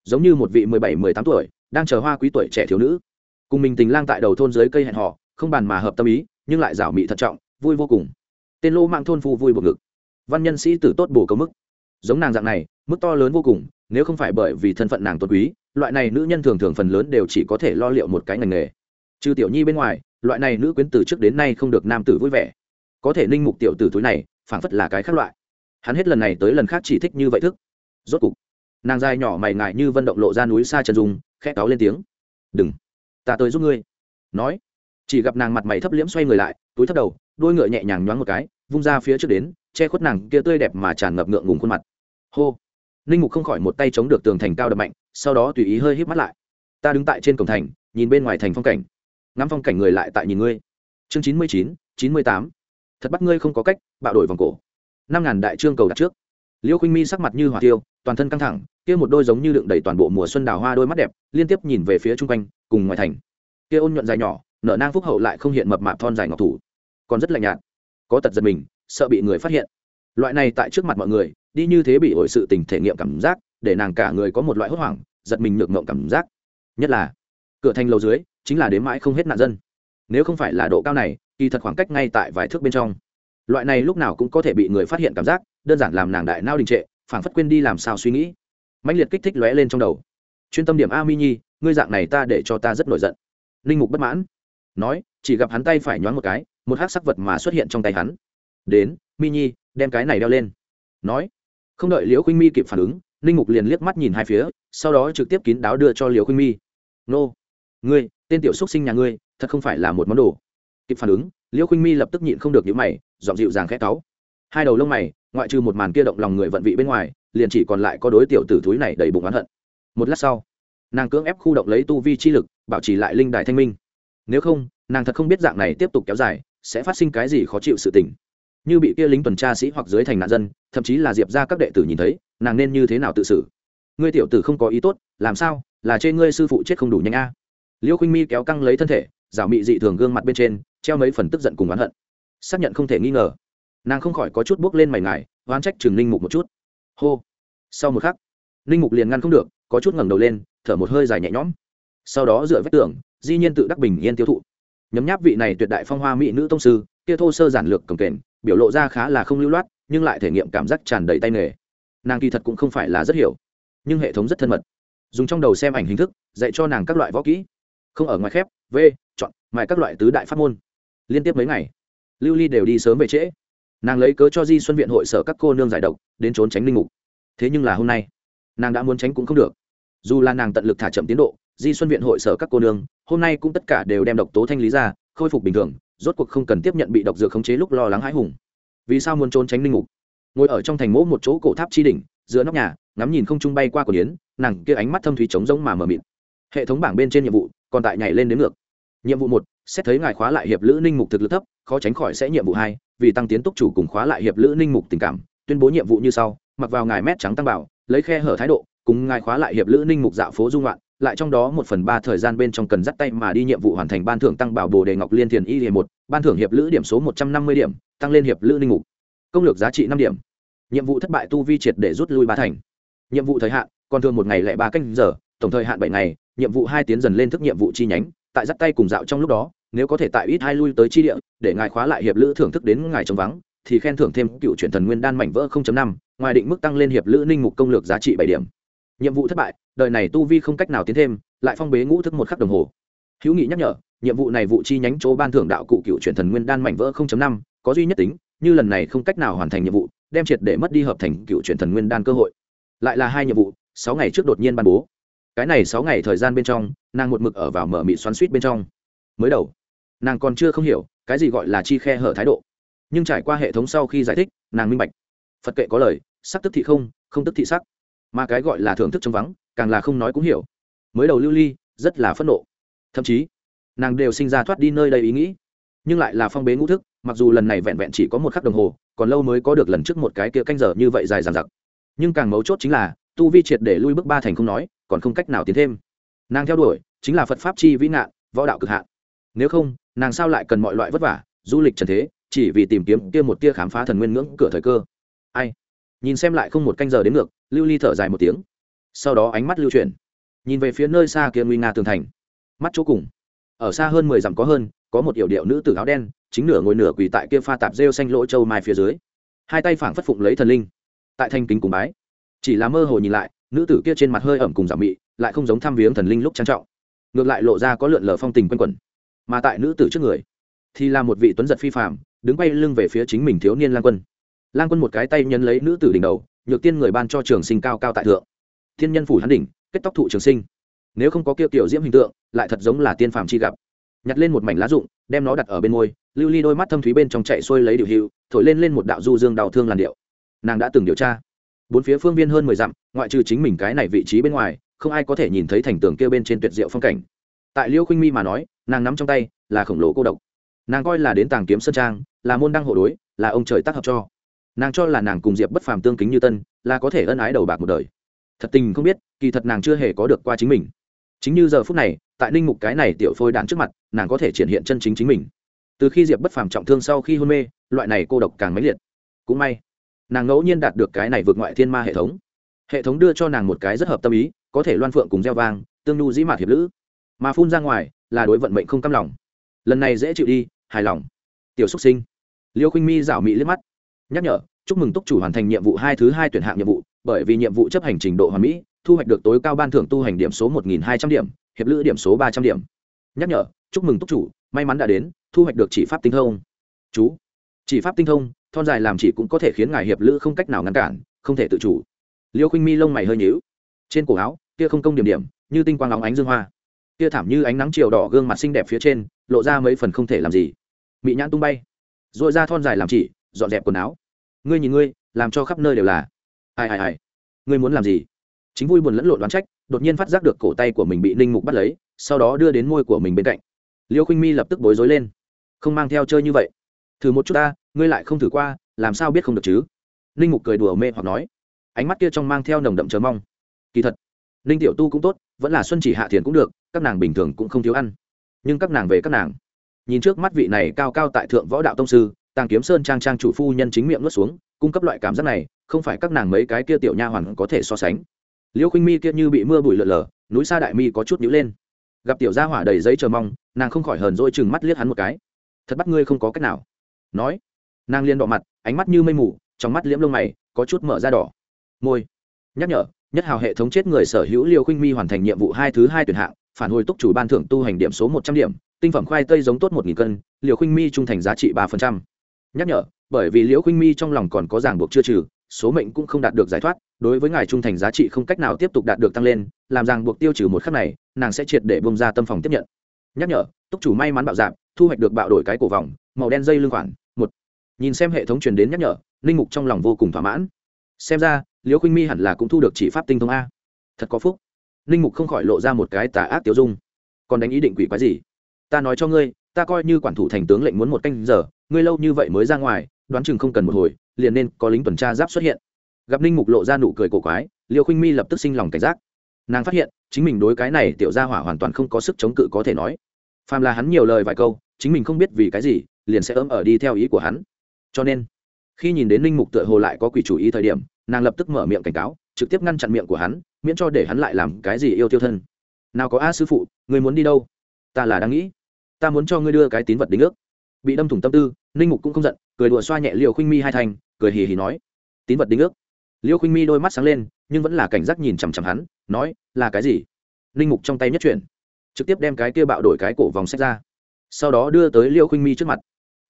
Giống như một vị mười bảy, mười tám tuổi, đang chờ hoa quý tuổi trẻ thiếu nữ. Cùng mình tình lang tại đầu thôn dưới cây hẹn họ không bàn mà hợp tâm ý, nhưng lại rảo mị thận trọng, vui vô cùng. Tên lô mạng thôn phu vui buộc ngực. Văn nhân sĩ tử tốt bổ cấu mức. Giống nàng dạng này, mức to lớn vô cùng, nếu không phải bởi vì thân phận nàng tôn quý, loại này nữ nhân thường thường phần lớn đều chỉ có thể lo liệu một cái ngành nghề. Trừ tiểu nhi bên ngoài loại này nữ quyến từ trước đến nay không được nam tử vui vẻ. Có thể ninh mục tiểu tử túi này, phảng phất là cái khác loại. Hắn hết lần này tới lần khác chỉ thích như vậy thức. Rốt cục, nàng dài nhỏ mày ngại như vận động lộ ra núi xa trần dung, khẽ cáo lên tiếng. Đừng, ta tới giúp ngươi. Nói, chỉ gặp nàng mặt mày thấp liễm xoay người lại, túi thấp đầu đôi ngựa nhẹ nhàng nhoáng một cái, vung ra phía trước đến, che khuất nàng kia tươi đẹp mà tràn ngập ngượng ngùng khuôn mặt. Hô. Ninh mục không khỏi một tay chống được tường thành cao đập mạnh, sau đó tùy ý hơi híp mắt lại. Ta đứng tại trên cổng thành, nhìn bên ngoài thành phong cảnh ngắm phong cảnh người lại tại nhìn ngươi. Chương chín mươi chín chín mươi tám. Thật bắt ngươi không có cách, bạo đổi vòng cổ. Năm ngàn đại trương cầu đặt trước. Liêu khinh mi sắc mặt như hỏa tiêu toàn thân căng thẳng, kia một đôi giống như đựng đầy toàn bộ mùa xuân đào hoa đôi mắt đẹp, liên tiếp nhìn về phía chung quanh, cùng ngoài thành. Kia ôn nhuận dài nhỏ, nở nang phúc hậu lại không hiện mập mạp thon dài ngọc thủ. Còn rất lạnh nhạt. Có tật giật mình, sợ bị người phát hiện. Loại này tại trước mặt mọi người, đi như thế bị ổi sự tình thể nghiệm cảm giác, để nàng cả người có một loại hốt hoảng, giật mình nhược ngộng cảm giác. Nhất là, cửa thành lầu dưới chính là đến mãi không hết nạn dân. Nếu không phải là độ cao này, kỳ thật khoảng cách ngay tại vài thước bên trong. Loại này lúc nào cũng có thể bị người phát hiện cảm giác, đơn giản làm nàng đại nao đình trệ, phảng phất quên đi làm sao suy nghĩ. Mãnh liệt kích thích lóe lên trong đầu. Chuyên tâm điểm a mi nhi, ngươi dạng này ta để cho ta rất nổi giận. Linh mục bất mãn. Nói, chỉ gặp hắn tay phải nhoáng một cái, một hát sắc vật mà xuất hiện trong tay hắn. Đến, mi nhi, đem cái này đeo lên. Nói, không đợi liễu khuynh mi kịp phản ứng, linh mục liền liếc mắt nhìn hai phía, sau đó trực tiếp kín đáo đưa cho liễu khuynh mi. Nô, ngươi tên tiểu xúc sinh nhà ngươi, thật không phải là một món đồ. Kịp phản ứng, liễu khuynh mi lập tức nhịn không được những mày dọn dịu dàng khẽ cáu. Hai đầu lông mày, ngoại trừ một màn kia động lòng người vận vị bên ngoài, liền chỉ còn lại có đối tiểu tử thúi này đầy bụng oán hận. Một lát sau, nàng cưỡng ép khu động lấy tu vi chi lực, bảo trì lại linh đài thanh minh. Nếu không, nàng thật không biết dạng này tiếp tục kéo dài, sẽ phát sinh cái gì khó chịu sự tình. Như bị kia lính tuần tra sĩ hoặc dưới thành nạn dân, thậm chí là diệp ra các đệ tử nhìn thấy, nàng nên như thế nào tự xử? Ngươi tiểu tử không có ý tốt, làm sao? Là trên ngươi sư phụ chết không đủ nhanh a liêu khinh mi kéo căng lấy thân thể, rảo mị dị thường gương mặt bên trên, treo mấy phần tức giận cùng oán hận. Xác nhận không thể nghi ngờ, nàng không khỏi có chút bước lên mày ngài, oán trách chừng Linh mục một chút. Hô. Sau một khắc Linh mục liền ngăn không được, có chút ngẩng đầu lên, thở một hơi dài nhẹ nhõm. Sau đó dựa vách tường, di nhiên tự đắc bình yên tiêu thụ. Nhấm nháp vị này tuyệt đại phong hoa mỹ nữ tông sư, kia thô sơ giản lược cầm kềnh, biểu lộ ra khá là không lưu loát, nhưng lại thể nghiệm cảm giác tràn đầy tay nghề. Nàng kỳ thật cũng không phải là rất hiểu, nhưng hệ thống rất thân mật. Dùng trong đầu xem ảnh hình thức, dạy cho nàng các loại võ kỹ không ở ngoài khép, v, chọn mãi các loại tứ đại pháp môn. Liên tiếp mấy ngày, lưu ly đều đi sớm về trễ. Nàng lấy cớ cho di xuân viện hội sở các cô nương giải độc, đến trốn tránh linh mục. Thế nhưng là hôm nay, nàng đã muốn tránh cũng không được. Dù là nàng tận lực thả chậm tiến độ, di xuân viện hội sở các cô nương, hôm nay cũng tất cả đều đem độc tố thanh lý ra, khôi phục bình thường, rốt cuộc không cần tiếp nhận bị độc dược khống chế lúc lo lắng hãi hùng. Vì sao muốn trốn tránh linh mục? Ngồi ở trong thành mỗ một chỗ cổ tháp chi đỉnh, giữa nóc nhà, ngắm nhìn không trung bay qua của yến nàng kia ánh mắt thâm thúy trống rỗng mà mờ mịt. Hệ thống bảng bên trên nhiệm vụ còn tại nhảy lên đến ngược. Nhiệm vụ một, xét thấy ngài khóa lại hiệp lữ ninh mục thực lực thấp, khó tránh khỏi sẽ nhiệm vụ hai, vì tăng tiến túc chủ cùng khóa lại hiệp lữ ninh mục tình cảm, tuyên bố nhiệm vụ như sau, mặc vào ngài mét trắng tăng bảo, lấy khe hở thái độ, cùng ngài khóa lại hiệp lữ ninh mục dạo phố dung loạn, lại trong đó một phần ba thời gian bên trong cần dắt tay mà đi nhiệm vụ hoàn thành ban thưởng tăng bảo bồ đề ngọc liên thiền y hiệp một, ban thưởng hiệp lữ điểm số một trăm năm mươi điểm, tăng lên hiệp lữ ninh mục. Công lược giá trị năm điểm. Nhiệm vụ thất bại tu vi triệt để rút lui ba thành. Nhiệm vụ thời hạn, còn thường một ngày lẻ ba canh giờ, tổng thời hạn bảy ngày nhiệm vụ hai tiến dần lên thức nhiệm vụ chi nhánh tại dắt tay cùng dạo trong lúc đó nếu có thể tại ít hai lui tới chi địa để ngài khóa lại hiệp lữ thưởng thức đến ngài trống vắng thì khen thưởng thêm cựu truyền thần nguyên đan mảnh vỡ 0.5, ngoài định mức tăng lên hiệp lữ ninh mục công lược giá trị bảy điểm. Nhiệm vụ thất bại đời này tu vi không cách nào tiến thêm lại phong bế ngũ thức một khắc đồng hồ. Hữu nghị nhắc nhở nhiệm vụ này vụ chi nhánh chỗ ban thưởng đạo cụ cựu truyền thần nguyên đan mảnh vỡ 0.5, có duy nhất tính như lần này không cách nào hoàn thành nhiệm vụ đem triệt để mất đi hợp thành cựu truyền thần nguyên đan cơ hội. Lại là hai nhiệm vụ sáu ngày trước đột nhiên ban bố cái này sáu ngày thời gian bên trong, nàng một mực ở vào mở mị xoắn suýt bên trong. Mới đầu, nàng còn chưa không hiểu, cái gì gọi là chi khe hở thái độ. Nhưng trải qua hệ thống sau khi giải thích, nàng minh bạch. Phật kệ có lời, sắc tức thị không không tức thị sắc. Mà cái gọi là thưởng thức trong vắng, càng là không nói cũng hiểu. Mới đầu lưu ly, rất là phẫn nộ. Thậm chí, nàng đều sinh ra thoát đi nơi đây ý nghĩ. Nhưng lại là phong bế ngũ thức, mặc dù lần này vẹn vẹn chỉ có một khắc đồng hồ, còn lâu mới có được lần trước một cái kia canh giờ như vậy dài dằng dặc. Nhưng càng mấu chốt chính là, tu vi triệt để lui bước ba thành không nói còn không cách nào tiến thêm. Nàng theo đuổi chính là phật pháp chi vĩ nạn võ đạo cực hạn. Nếu không, nàng sao lại cần mọi loại vất vả, du lịch trần thế, chỉ vì tìm kiếm kia một tia khám phá thần nguyên ngưỡng cửa thời cơ? Ai? Nhìn xem lại không một canh giờ đến ngược, lưu ly thở dài một tiếng. Sau đó ánh mắt lưu chuyển. Nhìn về phía nơi xa kia nguy nga tường thành. Mắt chỗ cùng. Ở xa hơn mười dặm có hơn, có một yểu điệu nữ tử áo đen, chính nửa ngồi nửa quỳ tại kia pha tạp rêu xanh lỗ châu mai phía dưới. Hai tay phảng phất phụng lấy thần linh. Tại thanh kính cùng bái. Chỉ là mơ hồ nhìn lại nữ tử kia trên mặt hơi ẩm cùng giảm mị, lại không giống thăm viếng thần linh lúc trang trọng. Ngược lại lộ ra có lượn lờ phong tình quanh quẩn. Mà tại nữ tử trước người, thì là một vị tuấn giật phi phạm đứng bay lưng về phía chính mình thiếu niên lang quân. Lang quân một cái tay nhấn lấy nữ tử đỉnh đầu, nhược tiên người ban cho trường sinh cao cao tại thượng. Thiên nhân phủ hắn đỉnh, kết tóc thụ trường sinh. Nếu không có kiệu kiểu diễm hình tượng, lại thật giống là tiên phàm chi gặp. Nhặt lên một mảnh lá rụng, đem nó đặt ở bên môi, lưu ly đôi mắt thâm thúy bên trong chạy xuôi lấy điều hiệu, thổi lên lên một đạo du dương đau thương làn điệu. Nàng đã từng điều tra bốn phía phương viên hơn mười dặm, ngoại trừ chính mình cái này vị trí bên ngoài, không ai có thể nhìn thấy thành tường kia bên trên tuyệt diệu phong cảnh. Tại liêu khinh mi mà nói, nàng nắm trong tay là khổng lồ cô độc. Nàng coi là đến tàng kiếm sơn trang, là môn đăng hộ đối, là ông trời tác hợp cho. Nàng cho là nàng cùng diệp bất phàm tương kính như tân, là có thể ân ái đầu bạc một đời. Thật tình không biết, kỳ thật nàng chưa hề có được qua chính mình. Chính như giờ phút này, tại ninh mục cái này tiểu phôi đạn trước mặt, nàng có thể triển hiện chân chính chính mình. Từ khi diệp bất phàm trọng thương sau khi hôn mê, loại này cô độc càng mãnh liệt. Cũng may nàng ngẫu nhiên đạt được cái này vượt ngoại thiên ma hệ thống. Hệ thống đưa cho nàng một cái rất hợp tâm ý, có thể loan phượng cùng gieo vang, tương nhu dĩ mạt hiệp lữ. Mà phun ra ngoài, là đối vận mệnh không căm lòng. Lần này dễ chịu đi, hài lòng. Tiểu xúc sinh. Liêu khinh mi rảo mị liếc mắt. Nhắc nhở, chúc mừng túc chủ hoàn thành nhiệm vụ hai thứ hai tuyển hạng nhiệm vụ, bởi vì nhiệm vụ chấp hành trình độ hoàn mỹ, thu hoạch được tối cao ban thưởng tu hành điểm số một nghìn hai trăm điểm, hiệp lữ điểm số ba trăm điểm. Nhắc nhở, chúc mừng túc chủ, may mắn đã đến, thu hoạch được chỉ pháp tinh thông. Chú. Chỉ pháp tinh thông thon dài làm chỉ cũng có thể khiến ngài hiệp lữ không cách nào ngăn cản, không thể tự chủ. Liêu khinh mi lông mày hơi nhíu. Trên cổ áo, kia không công điểm điểm, như tinh quang óng ánh dương hoa. Kia thảm như ánh nắng chiều đỏ gương mặt xinh đẹp phía trên, lộ ra mấy phần không thể làm gì. Mị nhãn tung bay. Dội ra thon dài làm chỉ, dọn dẹp quần áo. Ngươi nhìn ngươi, làm cho khắp nơi đều là. Ai ai ai. Ngươi muốn làm gì? Chính vui buồn lẫn lộn đoán trách, đột nhiên phát giác được cổ tay của mình bị ninh mục bắt lấy, sau đó đưa đến môi của mình bên cạnh. Liêu khinh mi lập tức bối rối lên. Không mang theo chơi như vậy thử một chút ta, ngươi lại không thử qua, làm sao biết không được chứ? Ninh mục cười đùa mê hoặc nói. Ánh mắt kia trong mang theo nồng đậm chờ mong. Kỳ thật ninh tiểu tu cũng tốt, vẫn là xuân chỉ hạ thiền cũng được, các nàng bình thường cũng không thiếu ăn. Nhưng các nàng về các nàng. Nhìn trước mắt vị này cao cao tại thượng võ đạo tông sư, tàng kiếm sơn trang trang chủ phu nhân chính miệng nuốt xuống, cung cấp loại cảm giác này, không phải các nàng mấy cái kia tiểu nha hoàn có thể so sánh. Liêu khinh mi kia như bị mưa bụi lợn lờ núi xa đại mi có chút nhữ lên. Gặp tiểu gia hỏa đầy giấy chờ mong, nàng không khỏi hờn dỗi chừng mắt liếc hắn một cái. Thật bắt ngươi không có cách nào nói. Nàng liên đỏ mặt, ánh mắt như mây mù, trong mắt liễm lông mày, có chút mở ra đỏ. Môi. Nhắc nhở, nhất hào hệ thống chết người sở hữu liêu khinh mi hoàn thành nhiệm vụ hai thứ hai tuyển hạng, phản hồi túc chủ ban thưởng tu hành điểm số một trăm điểm, tinh phẩm khoai tây giống tốt một nghìn cân liều khinh mi trung thành giá trị ba phần trăm. Nhắc nhở, bởi vì liễu khinh mi trong lòng còn có ràng buộc chưa trừ, số mệnh cũng không đạt được giải thoát, đối với ngài trung thành giá trị không cách nào tiếp tục đạt được tăng lên, làm ràng buộc tiêu trừ một khắc này, nàng sẽ triệt để bông ra tâm phòng tiếp nhận. Nhắc nhở, túc chủ may mắn bạo dạp thu hoạch được bạo đổi cái cổ vòng, màu đen dây lưng khoản nhìn xem hệ thống truyền đến nhắc nhở linh mục trong lòng vô cùng thỏa mãn. Xem ra, liễu khinh mi hẳn là cũng thu được chỉ pháp tinh thông a. Thật có phúc. Linh mục không khỏi lộ ra một cái tà ác tiêu dung. Còn đánh ý định quỷ quái gì? Ta nói cho ngươi, ta coi như quản thủ thành tướng lệnh muốn một canh giờ, ngươi lâu như vậy mới ra ngoài, đoán chừng không cần một hồi, liền nên có lính tuần tra giáp xuất hiện. Gặp ninh mục lộ ra nụ cười cổ quái liêu khinh mi lập tức sinh lòng cảnh giác. Nàng phát hiện, chính mình đối cái này tiểu gia hỏa hoàn toàn không có sức chống cự có thể nói. Phàm là hắn nhiều lời vài câu, chính mình không biết vì cái gì, liền sẽ ấm ở đi theo ý của hắn cho nên, khi nhìn đến linh mục tựa hồ lại có quỷ chủ ý thời điểm, nàng lập tức mở miệng cảnh cáo, trực tiếp ngăn chặn miệng của hắn, miễn cho để hắn lại làm cái gì yêu tiêu thân. Nào có a sư phụ người muốn đi đâu? Ta là đang nghĩ. Ta muốn cho ngươi đưa cái tín vật đính ước. Bị đâm thủng tâm tư, ninh mục cũng không giận, cười đùa xoa nhẹ liều khinh mi hai thành, cười hì hì nói, tín vật đính ước. Liêu khinh mi đôi mắt sáng lên, nhưng vẫn là cảnh giác nhìn chằm chằm hắn, nói, là cái gì? Ninh mục trong tay nhất chuyển, trực tiếp đem cái kia bạo đổi cái cổ vòng sách ra, sau đó đưa tới liêu khinh mi trước mặt.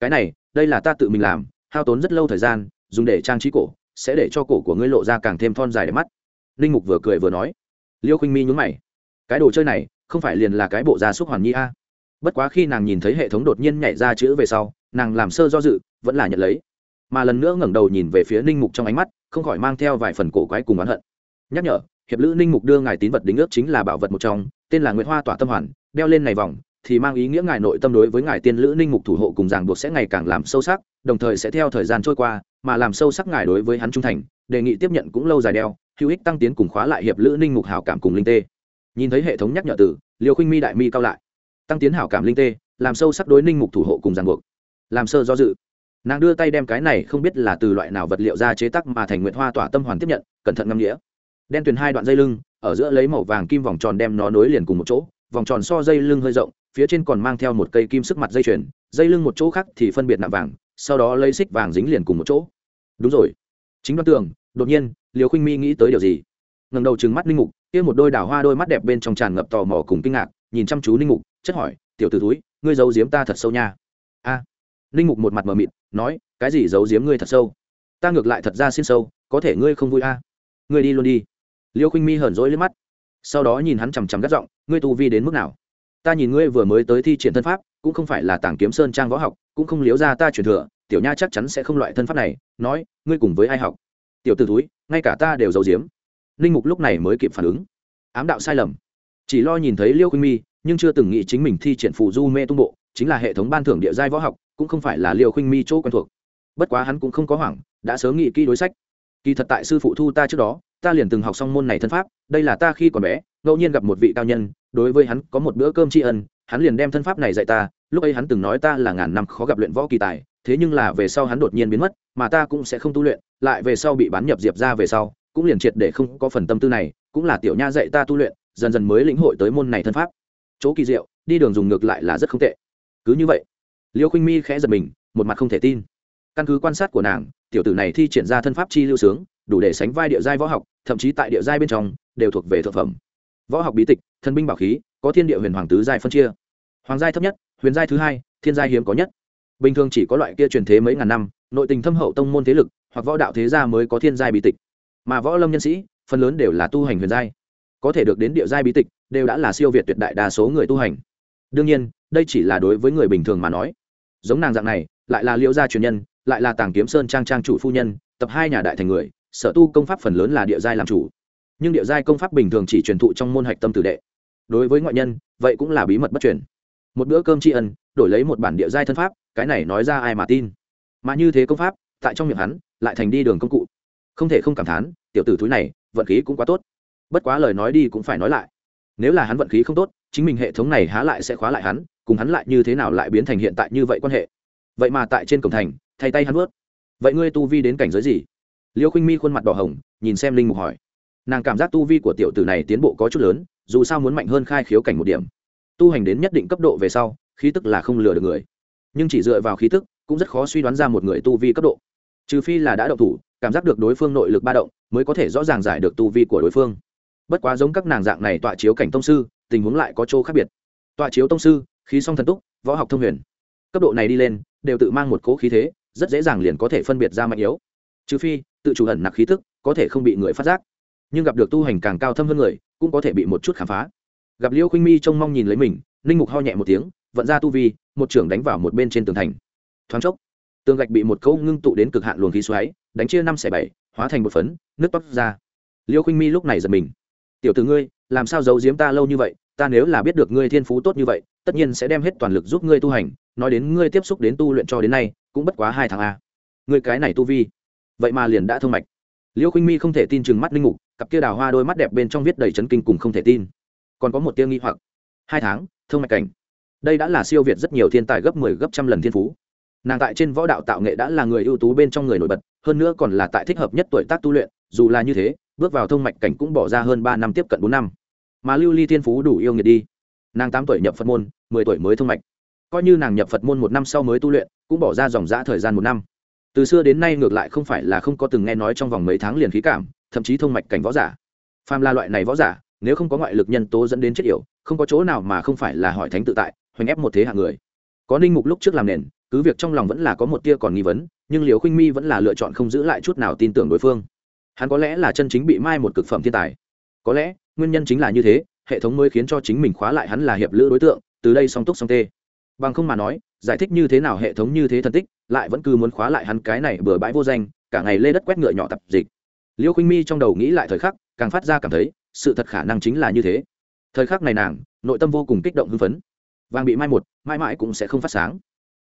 Cái này, đây là ta tự mình làm hao tốn rất lâu thời gian, dùng để trang trí cổ, sẽ để cho cổ của ngươi lộ ra càng thêm thon dài để mắt. Linh mục vừa cười vừa nói. Liêu khinh mi nhún mày. Cái đồ chơi này, không phải liền là cái bộ gia súc hoàn nhi a? Bất quá khi nàng nhìn thấy hệ thống đột nhiên nhảy ra chữ về sau, nàng làm sơ do dự, vẫn là nhận lấy. Mà lần nữa ngẩng đầu nhìn về phía ninh mục trong ánh mắt, không khỏi mang theo vài phần cổ quái cùng oán hận. Nhắc nhở, hiệp lữ ninh mục đưa ngài tín vật đính ước chính là bảo vật một trong, tên là nguyễn hoa tỏa tâm hoàn, đeo lên này vòng thì mang ý nghĩa ngài nội tâm đối với ngài tiên lữ ninh mục thủ hộ cùng ràng buộc sẽ ngày càng làm sâu sắc, đồng thời sẽ theo thời gian trôi qua, mà làm sâu sắc ngài đối với hắn trung thành, đề nghị tiếp nhận cũng lâu dài đeo, hữu ích tăng tiến cùng khóa lại hiệp lữ ninh mục hảo cảm cùng linh tê. Nhìn thấy hệ thống nhắc nhở từ liều khinh mi đại mi cao lại. Tăng tiến hảo cảm linh tê, làm sâu sắc đối ninh mục thủ hộ cùng ràng buộc. Làm sơ do dự. Nàng đưa tay đem cái này không biết là từ loại nào vật liệu ra chế tác mà thành nguyện hoa tỏa tâm hoàn tiếp nhận, cẩn thận ngâm nghĩa. Đen tuyền hai đoạn dây lưng, ở giữa lấy màu vàng kim vòng tròn đem nó nối liền cùng một chỗ, vòng tròn so dây lưng hơi rộng phía trên còn mang theo một cây kim sức mặt dây chuyền, dây lưng một chỗ khác thì phân biệt nạm vàng, sau đó lấy xích vàng dính liền cùng một chỗ. Đúng rồi. Chính đoan tường đột nhiên, liều khinh mi nghĩ tới điều gì? Ngầm đầu trừng mắt ninh mục, kia một đôi đào hoa đôi mắt đẹp bên trong tràn ngập tò mò cùng kinh ngạc, nhìn chăm chú ninh mục, chất hỏi, tiểu t ử túi ngươi giấu giếm ta thật sâu nha. A. Ninh mục một mặt mờ mịt, nói, cái gì giấu giếm ngươi thật sâu? Ta ngược lại thật ra xin sâu, có thể ngươi không vui a? Ngươi đi luôn đi. Liêu khinh mi hờn rỗi lên mắt, sau đó nhìn hắn chằm chằm gắt giọng, ngươi tu vi đến mức nào? Ta nhìn ngươi vừa mới tới thi triển thân pháp, cũng không phải là tảng kiếm sơn trang võ học, cũng không liếu ra ta truyền thừa, tiểu nha chắc chắn sẽ không loại thân pháp này, nói, ngươi cùng với ai học? Tiểu t ử túi ngay cả ta đều giấu giếm. Ninh mục lúc này mới kịp phản ứng. Ám đạo sai lầm. Chỉ lo nhìn thấy liêu khuynh mi, nhưng chưa từng nghĩ chính mình thi triển phù du mê tung bộ, chính là hệ thống ban thưởng địa giai võ học, cũng không phải là liêu khuynh mi chỗ quen thuộc. Bất quá hắn cũng không có hoảng, đã sớm nghĩ kỹ đối sách. Kỳ thật tại sư phụ thu ta trước đó, ta liền từng học xong môn này thân pháp, đây là ta khi còn bé ngẫu nhiên gặp một vị cao nhân, đối với hắn có một bữa cơm tri ân, hắn liền đem thân pháp này dạy ta, lúc ấy hắn từng nói ta là ngàn năm khó gặp luyện võ kỳ tài, thế nhưng là về sau hắn đột nhiên biến mất, mà ta cũng sẽ không tu luyện, lại về sau bị bán nhập diệp ra về sau, cũng liền triệt để không có phần tâm tư này, cũng là tiểu nha dạy ta tu luyện, dần dần mới lĩnh hội tới môn này thân pháp. Chỗ kỳ diệu, đi đường dùng ngược lại là rất không tệ. Cứ như vậy, liêu khinh mi khẽ giật mình, một mặt không thể tin. Căn cứ quan sát của nàng, tiểu tử này thi triển ra thân pháp chi lưu sướng, đủ để sánh vai địa giai võ học, thậm chí tại địa giai bên trong, đều thuộc về thực phẩm võ học bí tịch thân binh bảo khí, có thiên địa huyền hoàng tứ giai phân chia. Hoàng giai thấp nhất, huyền giai thứ hai, thiên giai hiếm có nhất. Bình thường chỉ có loại kia truyền thế mấy ngàn năm, nội tình thâm hậu tông môn thế lực, hoặc võ đạo thế gia mới có thiên giai bí tịch. Mà võ lâm nhân sĩ, phần lớn đều là tu hành huyền giai. Có thể được đến địa giai bí tịch, đều đã là siêu việt tuyệt đại đa số người tu hành. Đương nhiên, đây chỉ là đối với người bình thường mà nói. Giống nàng dạng này, lại là liễu gia truyền nhân, lại là tàng kiếm sơn trang trang chủ phu nhân, tập hai nhà đại thành người, sở tu công pháp phần lớn là địa giai làm chủ nhưng địa giai công pháp bình thường chỉ truyền thụ trong môn hạch tâm tử đệ. Đối với ngoại nhân, vậy cũng là bí mật bất truyền. Một bữa cơm tri ân, đổi lấy một bản địa giai thân pháp, cái này nói ra ai mà tin. Mà như thế công pháp, tại trong miệng hắn, lại thành đi đường công cụ. Không thể không cảm thán, tiểu tử thúi này, vận khí cũng quá tốt. Bất quá lời nói đi cũng phải nói lại. Nếu là hắn vận khí không tốt, chính mình hệ thống này há lại sẽ khóa lại hắn, cùng hắn lại như thế nào lại biến thành hiện tại như vậy quan hệ? Vậy mà tại trên cổng thành, thay tay hắn vớt vậy ngươi tu vi đến cảnh giới gì? Liêu khinh mi khuôn mặt đỏ hồng, nhìn xem linh mục hỏi nàng cảm giác tu vi của tiểu tử này tiến bộ có chút lớn, dù sao muốn mạnh hơn khai khiếu cảnh một điểm. Tu hành đến nhất định cấp độ về sau, khí tức là không lừa được người. Nhưng chỉ dựa vào khí tức, cũng rất khó suy đoán ra một người tu vi cấp độ. Trừ phi là đã động thủ, cảm giác được đối phương nội lực ba động, mới có thể rõ ràng giải được tu vi của đối phương. Bất quá giống các nàng dạng này tọa chiếu cảnh tông sư, tình huống lại có chỗ khác biệt. Tọa chiếu tông sư, khí song thần túc, võ học thông huyền. Cấp độ này đi lên, đều tự mang một cố khí thế, rất dễ dàng liền có thể phân biệt ra mạnh yếu. Trừ phi, tự chủ ẩn nặc khí tức, có thể không bị người phát giác nhưng gặp được tu hành càng cao thâm hơn người, cũng có thể bị một chút khám phá. Gặp liêu khinh mi trông mong nhìn lấy mình, ninh mục ho nhẹ một tiếng, vận ra tu vi, một trưởng đánh vào một bên trên tường thành. Thoáng chốc, tường gạch bị một câu ngưng tụ đến cực hạn luồng khí xoáy, đánh chia năm xẻ bảy, hóa thành một phấn, nước tóc ra. Liêu khinh mi lúc này giật mình. Tiểu t ử ngươi, làm sao giấu giếm ta lâu như vậy? Ta nếu là biết được ngươi thiên phú tốt như vậy, tất nhiên sẽ đem hết toàn lực giúp ngươi tu hành, nói đến ngươi tiếp xúc đến tu luyện cho đến nay, cũng bất quá hai tháng a. Ngươi cái này tu vi, vậy mà liền đã thông mạch. Liêu khinh mi không thể tin chừng mắt linh mục cặp kia đào hoa đôi mắt đẹp bên trong viết đầy chấn kinh cùng không thể tin. Còn có một tia nghi hoặc. Hai tháng, thông mạch cảnh. Đây đã là siêu việt rất nhiều thiên tài gấp mười 10 gấp trăm lần thiên phú. Nàng tại trên võ đạo tạo nghệ đã là người ưu tú bên trong người nổi bật, hơn nữa còn là tại thích hợp nhất tuổi tác tu luyện, dù là như thế, bước vào thông mạch cảnh cũng bỏ ra hơn ba năm tiếp cận bốn năm. Mà lưu ly thiên phú đủ yêu nghiệt đi. Nàng tám tuổi nhập phật môn, mười tuổi mới thông mạch. Coi như nàng nhập phật môn một năm sau mới tu luyện, cũng bỏ ra dòng g thời gian một năm. Từ xưa đến nay ngược lại không phải là không có từng nghe nói trong vòng mấy tháng liền khí cảm thậm chí thông mạch cảnh võ giả. Phàm là loại này võ giả, nếu không có ngoại lực nhân tố dẫn đến chết yểu, không có chỗ nào mà không phải là hỏi thánh tự tại, hoành ép một thế hạng người. Có ninh mục lúc trước làm nền, cứ việc trong lòng vẫn là có một tia còn nghi vấn, nhưng liều khinh mi vẫn là lựa chọn không giữ lại chút nào tin tưởng đối phương. Hắn có lẽ là chân chính bị mai một cực phẩm thiên tài. Có lẽ, nguyên nhân chính là như thế, hệ thống mới khiến cho chính mình khóa lại hắn là hiệp lữ đối tượng, từ đây song túc song tê. Bằng không mà nói, giải thích như thế nào hệ thống như thế thần tích, lại vẫn cứ muốn khóa lại hắn cái này bừa bãi vô danh, cả ngày lê đất quét ngựa nhỏ tập dịch liêu khinh mi trong đầu nghĩ lại thời khắc, càng phát ra cảm thấy, sự thật khả năng chính là như thế. Thời khắc này nàng, nội tâm vô cùng kích động hưng phấn. Vàng bị mai một, mãi mãi cũng sẽ không phát sáng.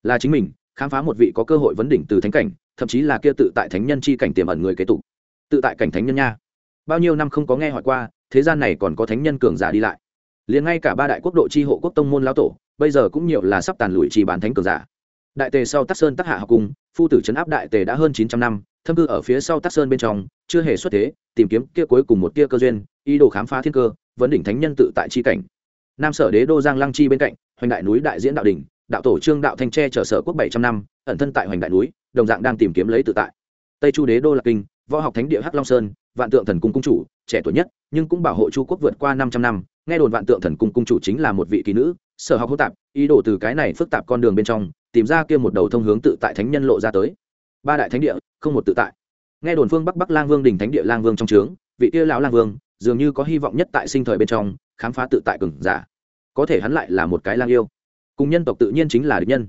Là chính mình, khám phá một vị có cơ hội vấn đỉnh từ thánh cảnh, thậm chí là kia tự tại thánh nhân chi cảnh tiềm ẩn người kế tục. Tự tại cảnh thánh nhân nha. Bao nhiêu năm không có nghe hỏi qua, thế gian này còn có thánh nhân cường giả đi lại. Liền ngay cả ba đại quốc độ chi hộ quốc tông môn lão tổ, bây giờ cũng nhiều là sắp tàn lụi trì bán thánh cường giả. Đại tề sau tắc sơn tắc hạ học cung, phu tử trấn áp đại tề đã hơn chín trăm năm thâm cư ở phía sau Tác sơn bên trong, chưa hề xuất thế, tìm kiếm kia cuối cùng một tia cơ duyên, ý đồ khám phá thiên cơ, vấn đỉnh thánh nhân tự tại chi cảnh. Nam sở đế đô giang lăng chi bên cạnh, hoành đại núi đại diễn đạo đình đạo tổ trương đạo thanh tre trở sở quốc bảy trăm năm, ẩn thân tại hoành đại núi, đồng dạng đang tìm kiếm lấy tự tại. Tây chu đế đô lạc kinh, võ học thánh địa hắc long sơn, vạn tượng thần cung cung chủ, trẻ tuổi nhất, nhưng cũng bảo hộ chu quốc vượt qua năm trăm năm, nghe đồn vạn tượng thần cung cung chủ chính là một vị kỳ nữ, sở học hỗn tạp, ý đồ từ cái này phức tạp con đường bên trong, tìm ra kia một đầu thông hướng tự tại thánh nhân lộ ra tới ba đại thánh địa, không một tự tại. Nghe đồn phương bắc bắc lang vương đình thánh địa lang vương trong trướng, vị kia lão lang vương, dường như có hy vọng nhất tại sinh thời bên trong, khám phá tự tại cường giả. Có thể hắn lại là một cái lang yêu. Cùng nhân tộc tự nhiên chính là địch nhân.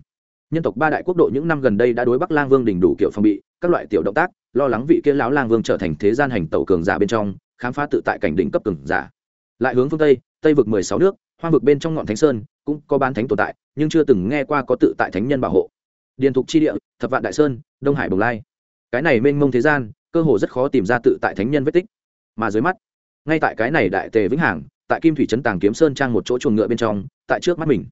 Nhân tộc ba đại quốc độ những năm gần đây đã đối bắc lang vương đỉnh đủ kiểu phòng bị, các loại tiểu động tác, lo lắng vị kia lão lang vương trở thành thế gian hành tẩu cường giả bên trong, khám phá tự tại cảnh đỉnh cấp cường giả. Lại hướng phương tây tây vực mười sáu nước hoa vực bên trong ngọn thánh sơn, cũng có bán thánh tồn tại, nhưng chưa từng nghe qua có tự tại thánh nhân bảo hộ điền thục chi địa, thập vạn đại sơn, đông hải bồng lai. Cái này mênh mông thế gian, cơ hồ rất khó tìm ra tự tại thánh nhân vết tích. Mà dưới mắt, ngay tại cái này đại tề vĩnh hằng, tại kim thủy trấn tàng kiếm sơn trang một chỗ chuồng ngựa bên trong, tại trước mắt mình,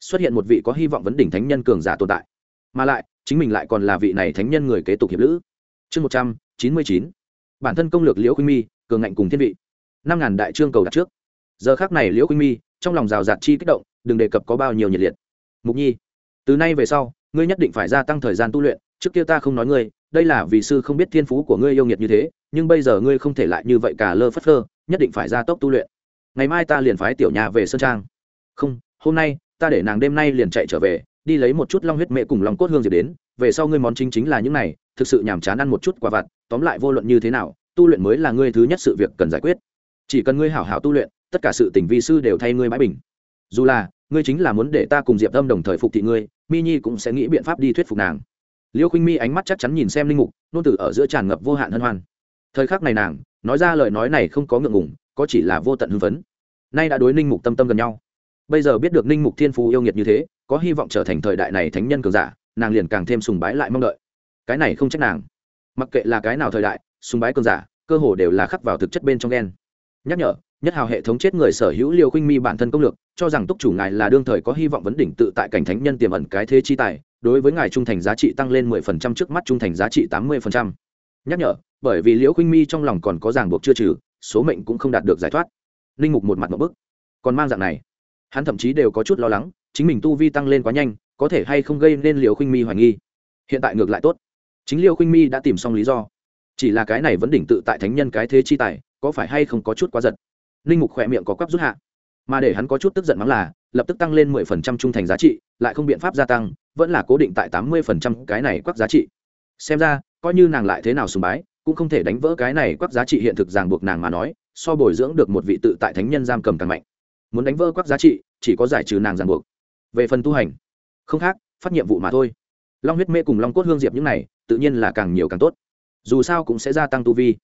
xuất hiện một vị có hy vọng vấn đỉnh thánh nhân cường giả tồn tại. Mà lại, chính mình lại còn là vị này thánh nhân người kế tục hiệp lữ. Chương một trăm chín mươi chín. Bản thân công lược liễu khuynh mi, cường ngạnh cùng thiên vị. Năm ngàn đại trương cầu đặt trước. Giờ khác này liễu khuynh mi, trong lòng rào rạt chi kích động, đừng đề cập có bao nhiêu nhiệt liệt. Mục nhi, từ nay về sau ngươi nhất định phải gia tăng thời gian tu luyện, trước kia ta không nói ngươi, đây là vì sư không biết thiên phú của ngươi yêu nghiệt như thế, nhưng bây giờ ngươi không thể lại như vậy cả lơ phất lơ nhất định phải gia tốc tu luyện. Ngày mai ta liền phái tiểu nhà về sơn trang. Không, hôm nay, ta để nàng đêm nay liền chạy trở về, đi lấy một chút long huyết mẹ cùng lòng cốt hương diệp đến, về sau ngươi món chính chính là những này, thực sự nhàm chán ăn một chút quả vặt, tóm lại vô luận như thế nào, tu luyện mới là ngươi thứ nhất sự việc cần giải quyết. Chỉ cần ngươi hảo hảo tu luyện, tất cả sự tình vi sư đều thay ngươi bãi bình. Dù là, ngươi chính là muốn để ta cùng diệp tâm đồng thời phục thị ngươi mi nhi cũng sẽ nghĩ biện pháp đi thuyết phục nàng. Liêu khinh mi ánh mắt chắc chắn nhìn xem linh mục, nôn tử ở giữa tràn ngập vô hạn hân hoan. Thời khắc này nàng, nói ra lời nói này không có ngượng ngùng, có chỉ là vô tận hưng phấn. Nay đã đối ninh mục tâm tâm gần nhau. Bây giờ biết được ninh mục thiên phú yêu nghiệt như thế, có hy vọng trở thành thời đại này thánh nhân cường giả, nàng liền càng thêm sùng bái lại mong đợi. Cái này không trách nàng. Mặc kệ là cái nào thời đại, sùng bái cường giả, cơ hồ đều là khắc vào thực chất bên trong đen nhắc nhở nhất hào hệ thống chết người sở hữu liều khinh mi bản thân công lược, cho rằng túc chủ ngài là đương thời có hy vọng vấn đỉnh tự tại cảnh thánh nhân tiềm ẩn cái thế chi tài, đối với ngài trung thành giá trị tăng lên mười phần trăm trước mắt trung thành giá trị tám mươi phần trăm. Nhắc nhở, bởi vì liễu khinh mi trong lòng còn có ràng buộc chưa trừ, số mệnh cũng không đạt được giải thoát. Linh mục một mặt một bức. Còn mang dạng này, hắn thậm chí đều có chút lo lắng, chính mình tu vi tăng lên quá nhanh, có thể hay không gây nên liều khinh mi hoài nghi. Hiện tại ngược lại tốt. Chính liều khinh mi đã tìm xong lý do. Chỉ là cái này vẫn đỉnh tự tại thánh nhân cái thế chi tài, có phải hay không có chút quá giật? Ninh mục khỏe miệng có quắp rút hạ. Mà để hắn có chút tức giận mắng là, lập tức tăng lên mười phần trăm trung thành giá trị, lại không biện pháp gia tăng, vẫn là cố định tại tám mươi phần trăm cái này quắc giá trị. Xem ra, coi như nàng lại thế nào sùng bái, cũng không thể đánh vỡ cái này quắc giá trị hiện thực ràng buộc nàng mà nói, so bồi dưỡng được một vị tự tại thánh nhân giam cầm càng mạnh. Muốn đánh vỡ quắc giá trị, chỉ có giải trừ nàng ràng buộc. Về phần tu hành, không khác, phát nhiệm vụ mà thôi. Long huyết mê cùng long cốt hương diệp những này, tự nhiên là càng nhiều càng tốt. Dù sao cũng sẽ gia tăng tu vi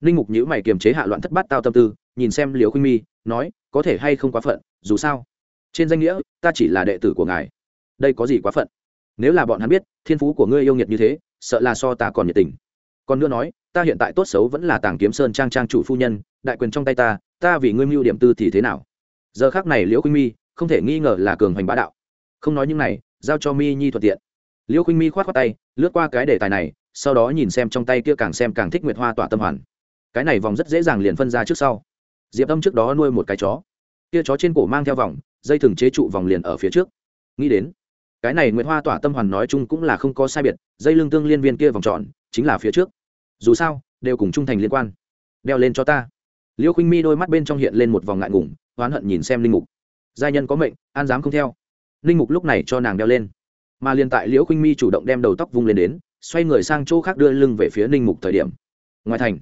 ninh mục nhữ mày kiềm chế hạ loạn thất bát tao tâm tư, nhìn xem liều khuynh mi, nói, có thể hay không quá phận, dù sao, trên danh nghĩa, ta chỉ là đệ tử của ngài. Đây có gì quá phận? Nếu là bọn hắn biết, thiên phú của ngươi yêu nghiệt như thế, sợ là so ta còn nhiệt tình. Còn nữa nói, ta hiện tại tốt xấu vẫn là tàng kiếm sơn trang trang chủ phu nhân, đại quyền trong tay ta ta vì ngươi mưu điểm tư thì thế nào? Giờ khác này liễu khuynh mi không thể nghi ngờ là cường hoành bá đạo. Không nói những này, giao cho mi nhi thuận tiện. Liễu khuynh mi k h o á t khoác tay, lướt qua cái đề tài này, sau đó nhìn xem trong tay kia càng xem càng thích nguyệt hoa tỏa tâm hoàn cái này vòng rất dễ dàng liền phân ra trước sau. Diệp âm trước đó nuôi một cái chó. Kia chó trên cổ mang theo vòng, dây thừng chế trụ vòng liền ở phía trước. Nghĩ đến, cái này nguyệt hoa tỏa tâm hoàn nói chung cũng là không có sai biệt, dây lưng tương liên viên kia vòng tròn, chính là phía trước. Dù sao, đều cùng trung thành liên quan. Đeo lên cho ta. Liễu khinh mi đôi mắt bên trong hiện lên một vòng ngại ngùng, oán hận nhìn xem linh mục. Giai nhân có mệnh, an dám không theo. Linh mục lúc này cho nàng đeo lên. Mà liền tại liễu khinh mi chủ động đem đầu tóc vung lên đến, xoay người sang chỗ khác đưa lưng về phía ninh mục thời điểm. Ngoài thành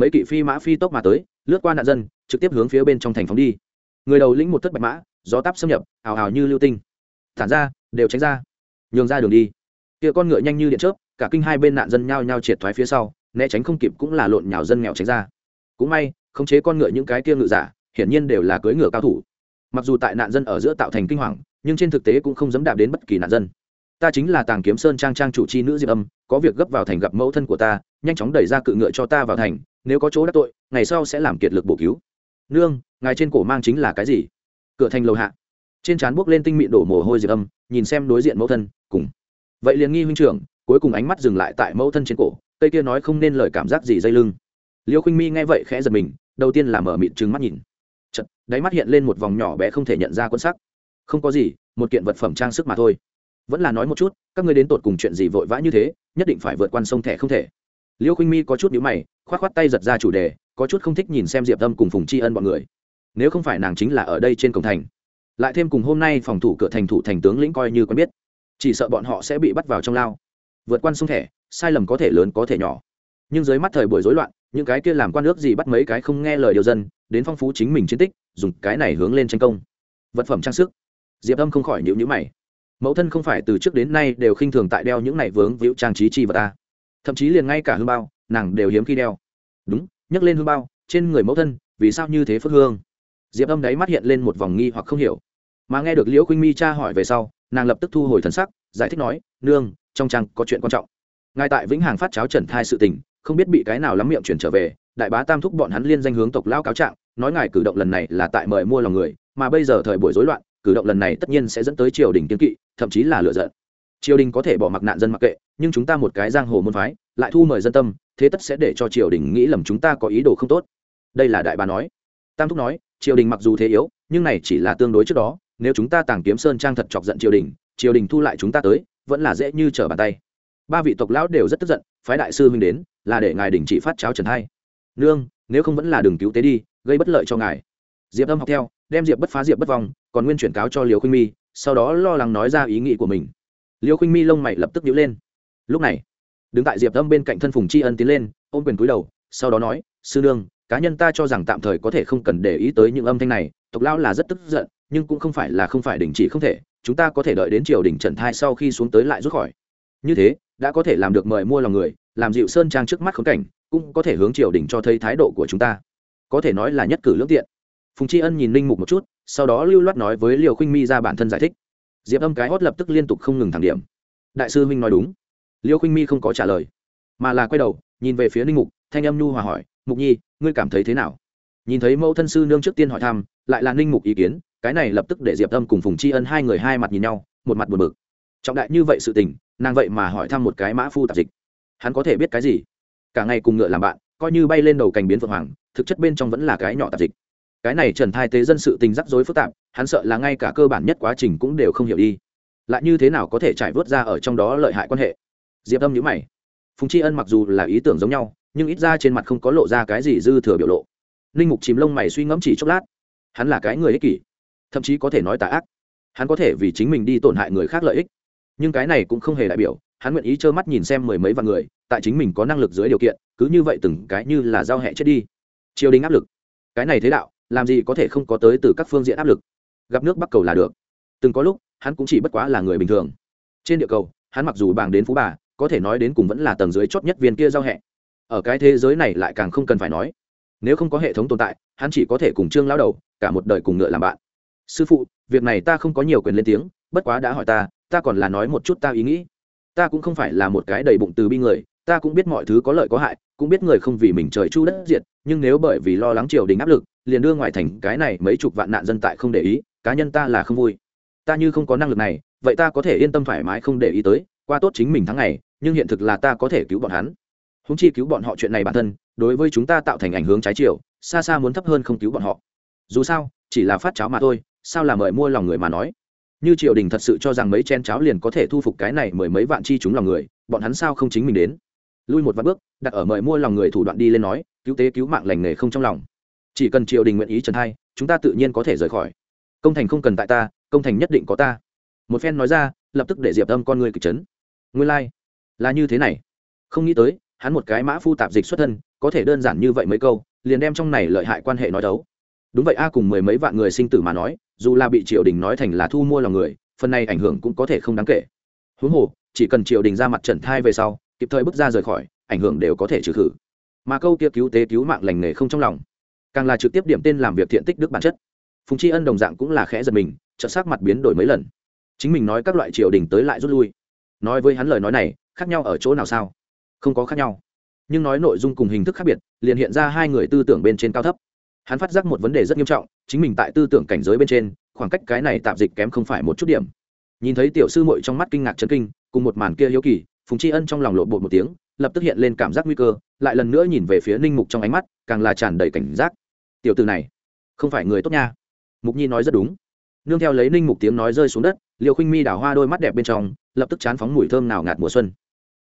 mấy kỵ phi mã phi tốc mà tới, lướt qua nạn dân, trực tiếp hướng phía bên trong thành phóng đi. Người đầu lĩnh một thất bạch mã, gió táp xâm nhập, ào ào như lưu tinh. Thản ra, đều tránh ra. Nhường ra đường đi. Kia con ngựa nhanh như điện chớp, cả kinh hai bên nạn dân nhao nhao triệt thoái phía sau, né tránh không kịp cũng là lộn nhào dân nghèo tránh ra. Cũng may, khống chế con ngựa những cái kia ngựa giả, hiển nhiên đều là cưỡi ngựa cao thủ. Mặc dù tại nạn dân ở giữa tạo thành kinh hoàng, nhưng trên thực tế cũng không dám đạp đến bất kỳ nạn dân ta chính là tàng kiếm sơn trang trang chủ chi nữ diệp âm, có việc gấp vào thành gặp mẫu thân của ta, nhanh chóng đẩy ra cự ngựa cho ta vào thành, nếu có chỗ đắc tội, ngày sau sẽ làm kiệt lực bổ cứu. Nương, ngài trên cổ mang chính là cái gì? Cửa thành lầu hạ. Trên trán buốc lên tinh mịn đổ mồ hôi diệp âm, nhìn xem đối diện mẫu thân, cùng. Vậy liền nghi huynh trưởng, cuối cùng ánh mắt dừng lại tại mẫu thân trên cổ, cây kia nói không nên lời cảm giác gì dây lưng. Liêu khinh mi nghe vậy khẽ giật mình, đầu tiên là mở mịt trừng mắt nhìn. Chật đáy mắt hiện lên một vòng nhỏ bé không thể nhận ra quân sắc. Không có gì, một kiện vật phẩm trang sức mà thôi vẫn là nói một chút, các ngươi đến tột cùng chuyện gì vội vã như thế, nhất định phải vượt qua sông thẻ không thể. Liêu khinh mi có chút nhíu mày, khoát khoát tay giật ra chủ đề, có chút không thích nhìn xem diệp tâm cùng phùng tri ân bọn người. Nếu không phải nàng chính là ở đây trên cổng thành. Lại thêm cùng hôm nay phòng thủ cửa thành thủ thành tướng lĩnh coi như quen biết, chỉ sợ bọn họ sẽ bị bắt vào trong lao. Vượt qua sông thẻ, sai lầm có thể lớn có thể nhỏ. Nhưng dưới mắt thời buổi rối loạn, những cái kia làm quan nước gì bắt mấy cái không nghe lời điều dân, đến phong phú chính mình chiến tích, dùng cái này hướng lên tranh công. Vật phẩm trang sức. Diệp âm không khỏi nhịu nhữ mày mẫu thân không phải từ trước đến nay đều khinh thường tại đeo những này vướng víu trang trí chi vật ta. Thậm chí liền ngay cả hương bao, nàng đều hiếm khi đeo. Đúng nhắc lên hương bao, trên người mẫu thân, vì sao như thế phất hương? Diệp âm đấy mắt hiện lên một vòng nghi hoặc không hiểu. Mà nghe được liễu khuynh mi cha hỏi về sau, nàng lập tức thu hồi thần sắc, giải thích nói, nương, trong trang có chuyện quan trọng. Ngài tại vĩnh hằng phát cháo trần thai sự tình, không biết bị cái nào lắm miệng chuyển trở về, đại bá tam thúc bọn hắn liên danh hướng tộc lao cáo trạng, nói ngài cử động lần này là tại mời mua lòng người, mà bây giờ thời buổi rối loạn cử động lần này tất nhiên sẽ dẫn tới triều đình kiên kỵ, thậm chí là lựa giận. Triều đình có thể bỏ mặc nạn dân mặc kệ, nhưng chúng ta một cái giang hồ môn phái, lại thu mời dân tâm, thế tất sẽ để cho triều đình nghĩ lầm chúng ta có ý đồ không tốt. Đây là đại bà nói. Tam thúc nói, triều đình mặc dù thế yếu, nhưng này chỉ là tương đối trước đó, nếu chúng ta tàng kiếm sơn trang thật chọc giận triều đình triều đình thu lại chúng ta tới, vẫn là dễ như trở bàn tay. Ba vị tộc lão đều rất tức giận, phái đại sư huynh đến, là để ngài đình chỉ phát cháo trần hai. Nương, nếu không vẫn là đường cứu tế đi, gây bất lợi cho ngài. Diệp âm học theo, đem diệp bất phá diệp bất vong còn nguyên chuyển cáo cho liều khuynh mi, sau đó lo lắng nói ra ý nghĩ của mình. Liều khuynh mi lông mày lập tức nhíu lên. Lúc này, đứng tại diệp âm bên cạnh thân phùng tri ân tiến lên, ôm quyền cúi đầu, sau đó nói, sư nương, cá nhân ta cho rằng tạm thời có thể không cần để ý tới những âm thanh này, tộc lão là rất tức giận, nhưng cũng không phải là không phải đình chỉ không thể, chúng ta có thể đợi đến triều đình trần thai sau khi xuống tới lại rút khỏi. Như thế, đã có thể làm được mời mua lòng người, làm dịu sơn trang trước mắt khốn cảnh, cũng có thể hướng triều đình cho thấy thái độ của chúng ta. Có thể nói là nhất cử lưỡng tiện phùng tri ân nhìn ninh mục một chút, sau đó lưu loát nói với liều khinh mi ra bản thân giải thích. Diệp âm cái hót lập tức liên tục không ngừng thẳng điểm. Đại sư huynh nói đúng. Liêu khinh mi không có trả lời, mà là quay đầu, nhìn về phía ninh mục, thanh âm nhu hòa hỏi, mục nhi, ngươi cảm thấy thế nào? Nhìn thấy mẫu thân sư nương trước tiên hỏi thăm, lại là ninh mục ý kiến, cái này lập tức để diệp âm cùng phùng tri ân hai người hai mặt nhìn nhau, một mặt buồn bực. Trọng đại như vậy sự tình, nàng vậy mà hỏi thăm một cái mã phu tạp dịch. Hắn có thể biết cái gì? Cả ngày cùng ngựa làm bạn, coi như bay lên đầu cành biến phượng hoàng, thực chất bên trong vẫn là cái nhỏ tạp dịch cái này trần thai tế dân sự tình rắc rối phức tạp, hắn sợ là ngay cả cơ bản nhất quá trình cũng đều không hiểu đi. Lại như thế nào có thể trải vớt ra ở trong đó lợi hại quan hệ? Diệp âm nhữ mày. Phùng tri ân mặc dù là ý tưởng giống nhau, nhưng ít ra trên mặt không có lộ ra cái gì dư thừa biểu lộ. Ninh mục chìm lông mày suy ngẫm chỉ chốc lát. Hắn là cái người ích kỷ, thậm chí có thể nói tà ác. Hắn có thể vì chính mình đi tổn hại người khác lợi ích. Nhưng cái này cũng không hề đại biểu, hắn nguyện ý trơ mắt nhìn xem mười mấy vạn người, tại chính mình có năng lực dưới điều kiện, cứ như vậy từng cái như là giao hẹ chết đi. Triều đình áp lực. Cái này thế đạo làm gì có thể không có tới từ các phương diện áp lực. Gặp nước bắc cầu là được. Từng có lúc, hắn cũng chỉ bất quá là người bình thường. Trên địa cầu, hắn mặc dù bàng đến phú bà, có thể nói đến cùng vẫn là tầng dưới chót nhất viên kia giao hẹ. Ở cái thế giới này lại càng không cần phải nói. Nếu không có hệ thống tồn tại, hắn chỉ có thể cùng trương lao đầu, cả một đời cùng ngựa làm bạn. Sư phụ, việc này ta không có nhiều quyền lên tiếng, bất quá đã hỏi ta ta còn là nói một chút ta ý nghĩ. Ta cũng không phải là một cái đầy bụng từ bi người, ta cũng biết mọi thứ có lợi có hại, cũng biết người không vì mình trời chu đất diệt, nhưng nếu bởi vì lo lắng triều đình áp lực liền đưa ngoại thành cái này mấy chục vạn nạn dân tại không để ý, cá nhân ta là không vui. Ta như không có năng lực này, vậy ta có thể yên tâm thoải mái không để ý tới, qua tốt chính mình tháng ngày, nhưng hiện thực là ta có thể cứu bọn hắn. Húng chi cứu bọn họ chuyện này bản thân, đối với chúng ta tạo thành ảnh hướng trái chiều, xa xa muốn thấp hơn không cứu bọn họ. Dù sao, chỉ là phát cháo mà thôi, sao là mời mua lòng người mà nói? Như triều đình thật sự cho rằng mấy chen cháo liền có thể thu phục cái này mười mấy vạn chi chúng lòng người, bọn hắn sao không chính mình đến? Lui một vạn bước, đặt ở mời mua lòng người thủ đoạn đi lên nói, cứu tế cứu mạng lành nghề không trong lòng chỉ cần triều đình nguyện ý trần hai chúng ta tự nhiên có thể rời khỏi. Công thành không cần tại ta, công thành nhất định có ta. Một phen nói ra, lập tức để diệp âm con người kịch chấn. Nguyên lai、like. là như thế này. Không nghĩ tới, hắn một cái mã phu tạp dịch xuất thân, có thể đơn giản như vậy mấy câu, liền đem trong này lợi hại quan hệ nói đấu. Đúng vậy a, cùng mười mấy vạn người sinh tử mà nói, dù là bị triều đình nói thành là thu mua lòng người, phần này ảnh hưởng cũng có thể không đáng kể. Huống hồ, chỉ cần triều đình ra mặt trần thai về sau, kịp thời bước ra rời khỏi, ảnh hưởng đều có thể trừ khử. Mà câu kia cứu tế cứu mạng lành nghề không trong lòng càng là trực tiếp điểm tên làm việc thiện tích đức bản chất. Phùng tri ân đồng dạng cũng là khẽ giật mình trợ sắc mặt biến đổi mấy lần. Chính mình nói các loại triều đình tới lại rút lui. Nói với hắn lời nói này, khác nhau ở chỗ nào sao? Không có khác nhau. Nhưng nói nội dung cùng hình thức khác biệt, liền hiện ra hai người tư tưởng bên trên cao thấp. Hắn phát giác một vấn đề rất nghiêm trọng, chính mình tại tư tưởng cảnh giới bên trên, khoảng cách cái này tạm dịch kém không phải một chút điểm. Nhìn thấy tiểu sư mội trong mắt kinh ngạc chấn kinh, cùng một màn kia hiếu kỳ, phùng tri ân trong lòng lộ bột một tiếng, lập tức hiện lên cảm giác nguy cơ, lại lần nữa nhìn về phía ninh mục trong ánh mắt, càng là tràn đầy cảnh giác tiểu từ này không phải người tốt nha. Mục nhi nói rất đúng. Nương theo lấy ninh mục tiếng nói rơi xuống đất liệu khinh mi đào hoa đôi mắt đẹp bên trong, lập tức chán phóng mùi thơm nào ngạt mùa xuân.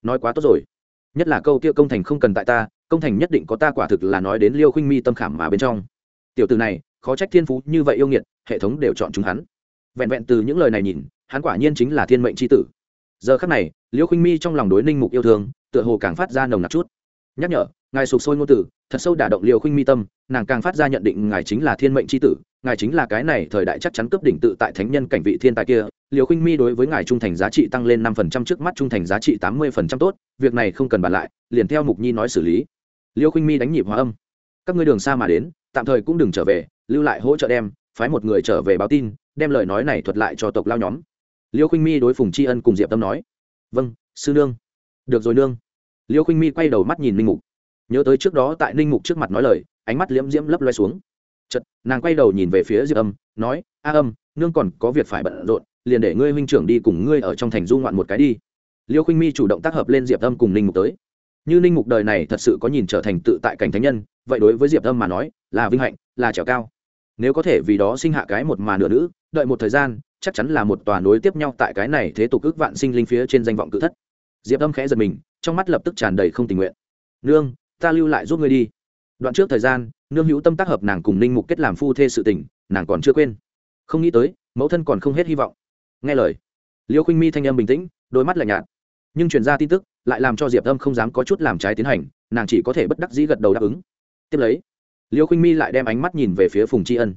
Nói quá tốt rồi. Nhất là câu kia công thành không cần tại ta, công thành nhất định có ta quả thực là nói đến liêu khinh mi tâm khảm mà bên trong. Tiểu từ này, khó trách thiên phú như vậy yêu nghiệt, hệ thống đều chọn chúng hắn. Vẹn vẹn từ những lời này nhìn, hắn quả nhiên chính là thiên mệnh c h i tử. Giờ khắc này, liêu khinh mi trong lòng đối ninh mục yêu thương, tựa hồ càng phát ra nồng nặc chút. Nhắc nhở ngài sụp sôi ngôn tử thật sâu đả động liều khinh mi tâm, nàng càng phát ra nhận định ngài chính là thiên mệnh c h i tử, ngài chính là cái này thời đại chắc chắn cấp đỉnh tự tại thánh nhân cảnh vị thiên tài kia. Liều khinh mi đối với ngài trung thành giá trị tăng lên năm phần trăm trước mắt trung thành giá trị tám mươi phần trăm tốt, việc này không cần bàn lại, liền theo mục nhi nói xử lý. Liều khinh mi đánh nhịp hóa âm. Các ngươi đường xa mà đến, tạm thời cũng đừng trở về, lưu lại hỗ trợ đem, phái một người trở về báo tin, đem lời nói này thuật lại cho tộc lao nhóm. Liêu khinh mi đối phùng tri ân cùng diệp tâm nói. Vâng sư nương. Được rồi nương. Liêu khinh mi quay đầu mắt nhìn linh mục nhớ tới trước đó tại ninh mục trước mặt nói lời, ánh mắt liễm diễm lấp loe xuống. Chật nàng quay đầu nhìn về phía diệp âm, nói, a âm, nương còn có việc phải bận rộn, liền để ngươi huynh trưởng đi cùng ngươi ở trong thành du ngoạn một cái đi. Liêu khinh mi chủ động tác hợp lên diệp âm cùng ninh mục tới. Như ninh mục đời này thật sự có nhìn trở thành tự tại cảnh thánh nhân, vậy đối với diệp âm mà nói, là vinh hạnh, là trèo cao. Nếu có thể vì đó sinh hạ cái một mà nửa nữ, đợi một thời gian, chắc chắn là một tòa nối tiếp nhau tại cái này thế tục ước vạn sinh linh phía trên danh vọng cự thất. Diệp âm khẽ giật mình, trong mắt lập tức tràn đầy không tình nguyện. Nương ta lưu lại giúp ngươi đi. Đoạn trước thời gian, nương hữu tâm tác hợp nàng cùng ninh mục kết làm phu thê sự tình, nàng còn chưa quên. Không nghĩ tới, mẫu thân còn không hết hy vọng. Nghe lời, liêu khinh mi thanh âm bình tĩnh, đôi mắt lạnh nhạt. Nhưng truyền ra tin tức, lại làm cho diệp âm không dám có chút làm trái tiến hành, nàng chỉ có thể bất đắc dĩ gật đầu đáp ứng. Tiếp lấy, liêu khinh mi lại đem ánh mắt nhìn về phía phùng tri ân.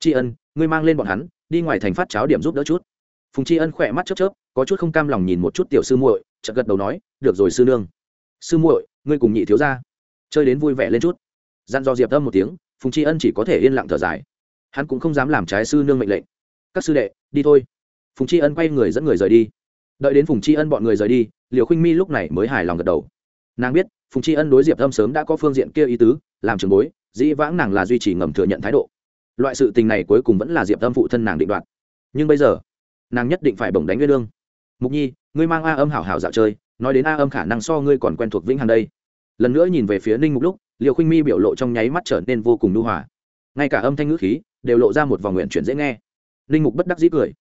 Tri ân, ngươi mang lên bọn hắn, đi ngoài thành phát cháo điểm giúp đỡ chút. Phùng tri ân khỏe mắt chớp chớp, có chút không cam lòng nhìn một chút tiểu sư muội, chợt gật đầu nói, được rồi sư nương. Sư muội, ngươi cùng nhị thiếu gia chơi đến vui vẻ lên chút. Dặn dò diệp âm một tiếng, phùng tri ân chỉ có thể yên lặng thở dài. Hắn cũng không dám làm trái sư nương mệnh lệnh. Các sư đệ, đi thôi. Phùng tri ân quay người dẫn người rời đi. Đợi đến phùng tri ân bọn người rời đi liều khinh mi lúc này mới hài lòng gật đầu. Nàng biết, phùng tri ân đối diệp âm sớm đã có phương diện kia ý tứ, làm trường bối, dĩ vãng nàng là duy trì ngầm thừa nhận thái độ. Loại sự tình này cuối cùng vẫn là diệp âm phụ thân nàng định đoạt. Nhưng bây giờ, nàng nhất định phải bổng đánh nguyên lương. Mục nhi, ngươi mang a âm hảo hảo dạo chơi, nói đến a âm khả năng so ngươi còn quen thuộc vĩnh hằng đây lần nữa nhìn về phía ninh mục lúc liều khinh mi biểu lộ trong nháy mắt trở nên vô cùng nu hòa. Ngay cả âm thanh ngữ khí đều lộ ra một vòng nguyện chuyển dễ nghe. Ninh mục bất đắc dĩ cười.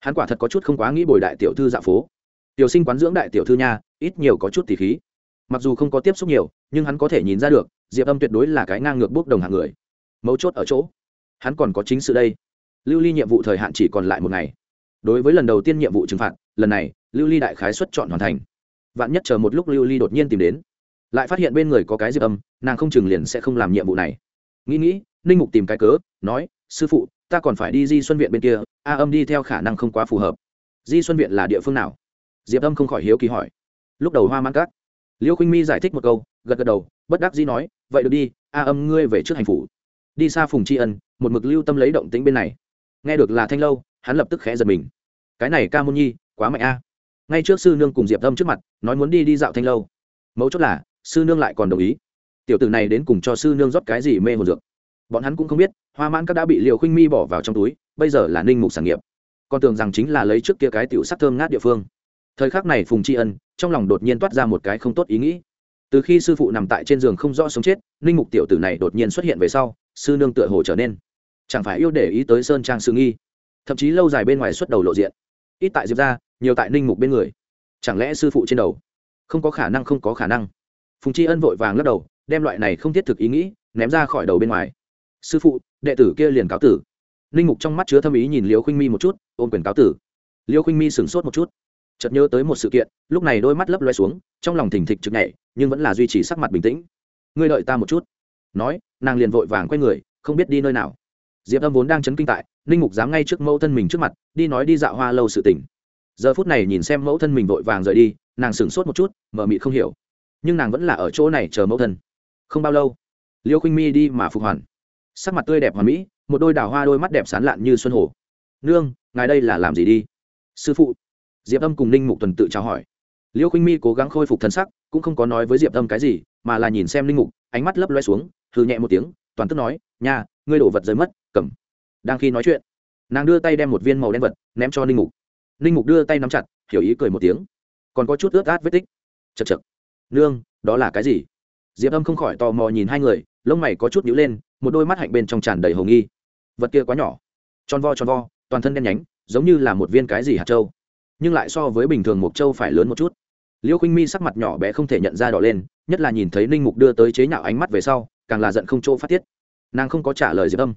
Hắn quả thật có chút không quá nghĩ bồi đại tiểu thư dạ phố. Tiểu sinh quán dưỡng đại tiểu thư nha, ít nhiều có chút tỉ khí. Mặc dù không có tiếp xúc nhiều, nhưng hắn có thể nhìn ra được, diệp âm tuyệt đối là cái ngang ngược bốc đồng hạng người. Mấu chốt ở chỗ, hắn còn có chính sự đây. Lưu ly nhiệm vụ thời hạn chỉ còn lại một ngày. Đối với lần đầu tiên nhiệm vụ trừng phạt, lần này, lưu ly đại khái xuất chọn hoàn thành. Vạn nhất chờ một lúc lưu ly đột nhiên tìm đến lại phát hiện bên người có cái diệp âm, nàng không chừng liền sẽ không làm nhiệm vụ này. Nghĩ nghĩ, ninh mục tìm cái cớ, nói, sư phụ, ta còn phải đi di xuân viện bên kia, a âm đi theo khả năng không quá phù hợp. Di xuân viện là địa phương nào? Diệp âm không khỏi hiếu kỳ hỏi. Lúc đầu hoa mang cát liêu khinh mi giải thích một câu, gật gật đầu, bất đắc dĩ nói, vậy được đi, a âm ngươi về trước hành phủ. Đi xa phùng tri ân, một mực lưu tâm lấy động tính bên này. Nghe được là thanh lâu, hắn lập tức khẽ giật mình. Cái này ca môn nhi, quá mạnh a. Ngay trước sư nương cùng diệp âm trước mặt, nói muốn đi đi dạo thanh lâu. Mấu chốt là sư nương lại còn đồng ý. Tiểu tử này đến cùng cho sư nương rót cái gì mê hồn dược. Bọn hắn cũng không biết, hoa mãn các đã bị liều khinh mi bỏ vào trong túi, bây giờ là ninh mục sản nghiệp. Còn tưởng rằng chính là lấy trước kia cái tiểu sắc thơm ngát địa phương. Thời khắc này phùng tri ân, trong lòng đột nhiên toát ra một cái không tốt ý nghĩ. Từ khi sư phụ nằm tại trên giường không rõ sống chết, ninh mục tiểu tử này đột nhiên xuất hiện về sau, sư nương tựa hồ trở nên chẳng phải yêu để ý tới sơn trang sư nghi, thậm chí lâu dài bên ngoài xuất đầu lộ diện. Ít tại diệp ra nhiều tại ninh mục bên người. Chẳng lẽ sư phụ trên đầu không có khả năng không có khả năng? Phùng tri ân vội vàng lắc đầu, đem loại này không thiết thực ý nghĩ ném ra khỏi đầu bên ngoài. Sư phụ, đệ tử kia liền cáo tử. Linh mục trong mắt chứa thâm ý nhìn liều khinh mi một chút, ôm quyền cáo tử. Liêu khinh mi sửng sốt một chút. Chợt nhớ tới một sự kiện, lúc này đôi mắt lấp loe xuống, trong lòng thình thịch chực nhảy, nhưng vẫn là duy trì sắc mặt bình tĩnh. Ngươi đợi ta một chút. Nói, nàng liền vội vàng quay người, không biết đi nơi nào. Diệp âm vốn đang chấn kinh tại, ninh mục dám ngay trước mẫu thân mình trước mặt, đi nói đi dạo hoa lâu sự tỉnh giờ phút này nhìn xem mẫu thân mình vội vàng rời đi, nàng sửng sốt một chút mờ mị không hiểu nhưng nàng vẫn là ở chỗ này chờ mẫu thân. Không bao lâu, liêu khinh mi đi mà phục hoàn. Sắc mặt tươi đẹp hoàn mỹ, một đôi đào hoa đôi mắt đẹp sán lạn như xuân hồ. Nương, ngài đây là làm gì đi? Sư phụ. Diệp âm cùng ninh mục tuần tự chào hỏi. Liêu khinh mi cố gắng khôi phục thân sắc, cũng không có nói với diệp âm cái gì, mà là nhìn xem ninh mục, ánh mắt lấp loe xuống thử nhẹ một tiếng, toàn tức nói nhà ngươi đổ vật rơi mất, cầm. Đang khi nói chuyện, nàng đưa tay đem một viên màu đen vật ném cho ninh mục. Ninh mục đưa tay nắm chặt, hiểu ý cười một tiếng. Còn có chút ướt át vết tích. Chật chật nương, đó là cái gì? Diệp âm không khỏi tò mò nhìn hai người, lông mày có chút nhữ lên, một đôi mắt hạnh bên trong tràn đầy hồng nghi. Vật kia quá nhỏ, tròn vo tròn vo, toàn thân đen nhánh, giống như là một viên cái gì hạt trâu nhưng lại so với bình thường mộc trâu phải lớn một chút. Liêu khinh mi sắc mặt nhỏ bé không thể nhận ra đỏ lên, nhất là nhìn thấy ninh mục đưa tới chế nhạo ánh mắt về sau, càng là giận không chỗ phát tiết. Nàng không có trả lời diệp âm.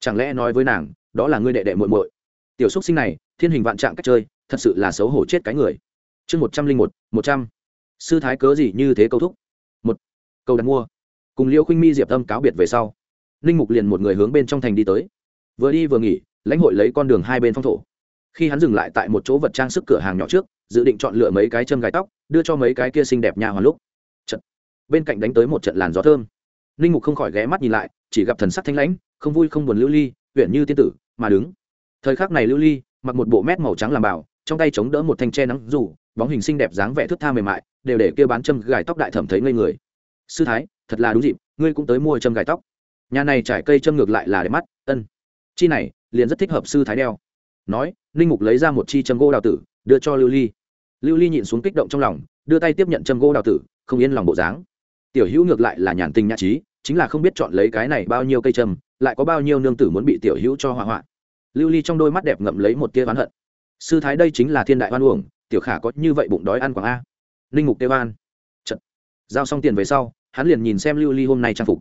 Chẳng lẽ nói với nàng, đó là ngươi đệ đệ muội muội? Tiểu xúc sinh này, thiên hình vạn trạng cách chơi, thật sự là xấu hổ chết cái người. Chương một trăm linh một một trăm sư thái cớ gì như thế câu thúc? Một câu đặt mua. Cùng liêu khinh mi diệp âm cáo biệt về sau, ninh mục liền một người hướng bên trong thành đi tới. Vừa đi vừa nghỉ, lãnh hội lấy con đường hai bên phong thổ. Khi hắn dừng lại tại một chỗ vật trang sức cửa hàng nhỏ trước, dự định chọn lựa mấy cái châm gài tóc, đưa cho mấy cái kia xinh đẹp nhà hoàn lúc. Trận bên cạnh đánh tới một trận làn gió thơm. Ninh mục không khỏi ghé mắt nhìn lại, chỉ gặp thần sắc thanh lãnh, không vui không buồn lưu ly huyện như tiên tử, mà đứng. Thời khắc này lưu ly, mặc một bộ mét màu trắng làm bảo trong tay chống đỡ một thanh tre nắng rủ bóng hình xinh đẹp dáng vẻ thước tha mềm mại, đều để kia bán châm gài tóc đại thẩm thấy ngây người. Sư thái, thật là đúng dịp, ngươi cũng tới mua châm gài tóc. Nhà này trải cây châm ngược lại là đẹp mắt, ân. Chi này, liền rất thích hợp sư thái đeo. Nói, ninh mục lấy ra một chi châm gỗ đào tử, đưa cho lưu ly. Lưu ly nhịn xuống kích động trong lòng, đưa tay tiếp nhận châm gỗ đào tử, không yên lòng bộ dáng. Tiểu hữu ngược lại là nhàn tình nhã trí, chính là không biết chọn lấy cái này bao nhiêu cây châm, lại có bao nhiêu nương tử muốn bị tiểu hữu cho hỏa hoạn lưu ly trong đôi mắt đẹp ngậm lấy một tia oán hận sư thái đây chính là thiên đại oan uổng, tiểu khả có như vậy bụng đói ăn quảng a. Ninh mục tê oan. Trận. giao xong tiền về sau, hắn liền nhìn xem lưu ly hôm nay trang phục.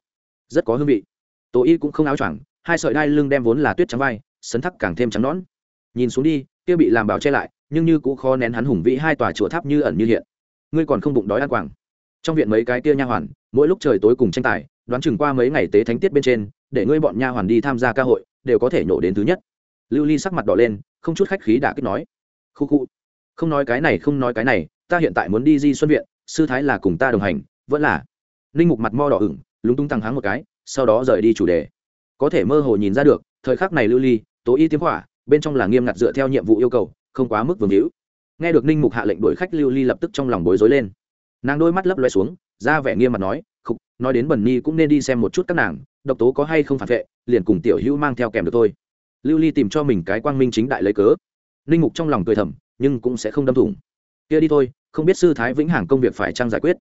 Rất có hương vị. Tố y cũng không áo choàng, hai sợi đai lưng đem vốn là tuyết trắng vai, sấn thắc càng thêm trắng nón nhìn xuống đi, kia bị làm bảo che lại, nhưng như cũng khó nén hắn hùng vĩ hai tòa chùa tháp như ẩn như hiện. Ngươi còn không bụng đói ăn quảng. Trong viện mấy cái tia nha hoàn, mỗi lúc trời tối cùng tranh tài, đoán chừng qua mấy ngày tế thánh tiết bên trên, để ngươi bọn nha hoàn đi tham gia ca hội, đều có thể nhổ đến thứ nhất. Lưu ly sắc mặt đỏ lên không chút khách khí đã kích nói. Khu khu. Không nói cái này, không nói cái này, ta hiện tại muốn đi di xuân viện, sư thái là cùng ta đồng hành, vẫn là. Ninh mục mặt mo đỏ ửng, lúng túng tăng háng một cái, sau đó rời đi chủ đề. Có thể mơ hồ nhìn ra được, thời khắc này lưu ly, tố y tiếm hỏa, bên trong là nghiêm ngặt dựa theo nhiệm vụ yêu cầu, không quá mức vương hữu nghe được ninh mục hạ lệnh đuổi khách, lưu ly lập tức trong lòng bối rối lên. Nàng đôi mắt lấp loe xuống, ra vẻ nghiêm mặt nói, khục, nói đến bần ni cũng nên đi xem một chút các nàng, độc tố có hay không phản vệ, liền cùng tiểu hữu mang theo kèm được thôi lưu ly tìm cho mình cái quang minh chính đại lấy cớ. Ninh mục trong lòng cười thầm, nhưng cũng sẽ không đâm thủng. Kia đi thôi, không biết sư thái vĩnh hằng công việc phải trang giải quyết.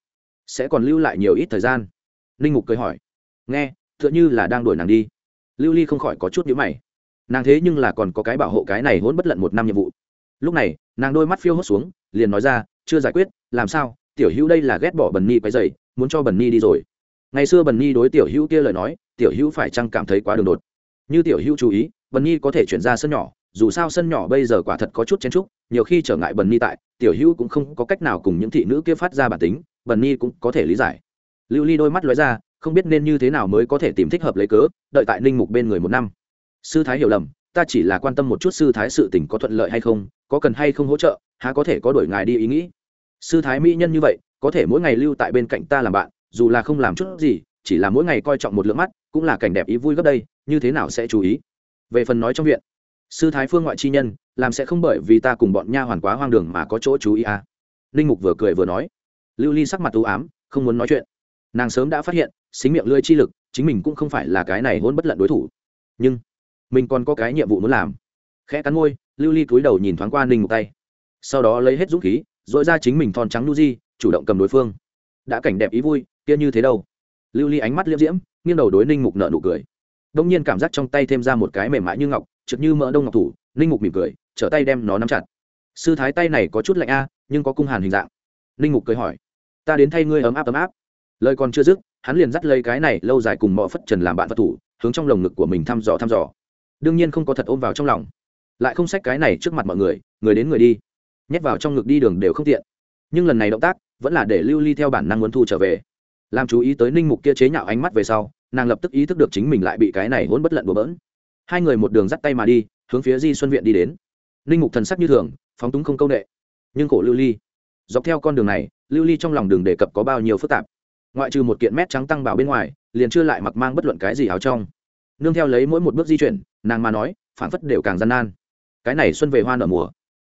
Sẽ còn lưu lại nhiều ít thời gian. Ninh mục cười hỏi. Nghe t h ư ợ n h ư là đang đuổi nàng đi. Lưu ly không khỏi có chút nhữ mày. Nàng thế nhưng là còn có cái bảo hộ cái này hôn bất lận một năm nhiệm vụ. Lúc này, nàng đôi mắt phiêu hốt xuống, liền nói ra, chưa giải quyết, làm sao? Tiểu hữu đây là ghét bỏ bần ni quay dày muốn cho bần ni đi rồi. Ngày xưa bần ni đối tiểu hữu kia lời nói, tiểu hữu phải chăng cảm thấy quá đường đột? Như tiểu hữu chú ý bần Nhi có thể chuyển ra sân nhỏ, dù sao sân nhỏ bây giờ quả thật có chút chen trúc nhiều khi trở ngại bần Nhi tại, tiểu hữu cũng không có cách nào cùng những thị nữ kia phát ra bản tính, bần Nhi cũng có thể lý giải. Lưu ly đôi mắt lóe ra, không biết nên như thế nào mới có thể tìm thích hợp lấy cớ, đợi tại ninh mục bên người một năm. Sư thái hiểu lầm, ta chỉ là quan tâm một chút sư thái sự tình có thuận lợi hay không, có cần hay không hỗ trợ, há có thể có đổi ngài đi ý nghĩ. Sư thái mỹ nhân như vậy, có thể mỗi ngày lưu tại bên cạnh ta làm bạn, dù là không làm chút gì, chỉ là mỗi ngày coi trọng một lượng mắt, cũng là cảnh đẹp ý vui gấp đây, như thế nào sẽ chú ý? Về phần nói trong viện, sư thái phương ngoại chi nhân, làm sẽ không bởi vì ta cùng bọn nha hoàn quá hoang đường mà có chỗ chú ý à. linh mục vừa cười vừa nói. Lưu ly sắc mặt ưu ám, không muốn nói chuyện. Nàng sớm đã phát hiện, xính miệng lưỡi chi lực, chính mình cũng không phải là cái này hôn bất lận đối thủ. Nhưng, mình còn có cái nhiệm vụ muốn làm. Khẽ cắn môi, lưu ly cúi đầu nhìn thoáng qua ninh mục tay. Sau đó lấy hết dũng khí, dội ra chính mình thon trắng nu di, chủ động cầm đối phương. Đã cảnh đẹp ý vui, kia như thế đâu? Lưu ly ánh mắt liễm diễm, nghiêng đầu đối ninh mục nợ nụ cười đông nhiên cảm giác trong tay thêm ra một cái mềm mại như ngọc trực như mỡ đông ngọc thủ, ninh mục mỉm cười, trở tay đem nó nắm chặt. Sư thái tay này có chút lạnh a, nhưng có cung hàn hình dạng. Ninh mục cười hỏi, ta đến thay ngươi ấm áp ấm áp. Lời còn chưa dứt, hắn liền dắt lấy cái này lâu dài cùng mọ phất trần làm bạn vật thủ, hướng trong lồng ngực của mình thăm dò thăm dò. Đương nhiên không có thật ôm vào trong lòng. Lại không xách cái này trước mặt mọi người người đến người đi. Nhét vào trong ngực đi đường đều không tiện. Nhưng lần này động tác, vẫn là để lưu ly theo bản năng muốn thu trở về. Làm chú ý tới ninh mục kia chế nhạo ánh mắt về sau nàng lập tức ý thức được chính mình lại bị cái này hỗn bất lận bừa bỡn. Hai người một đường dắt tay mà đi, hướng phía di xuân viện đi đến. Ninh mục thần sắc như thường, phóng túng không công nghệ nhưng cổ lưu ly, dọc theo con đường này, lưu ly trong lòng đường đề cập có bao nhiêu phức tạp. Ngoại trừ một kiện mét trắng tăng bảo bên ngoài, liền chưa lại mặc mang bất luận cái gì áo trong. Nương theo lấy mỗi một bước di chuyển, nàng mà nói phản phất đều càng gian nan. Cái này xuân về hoa nở mùa,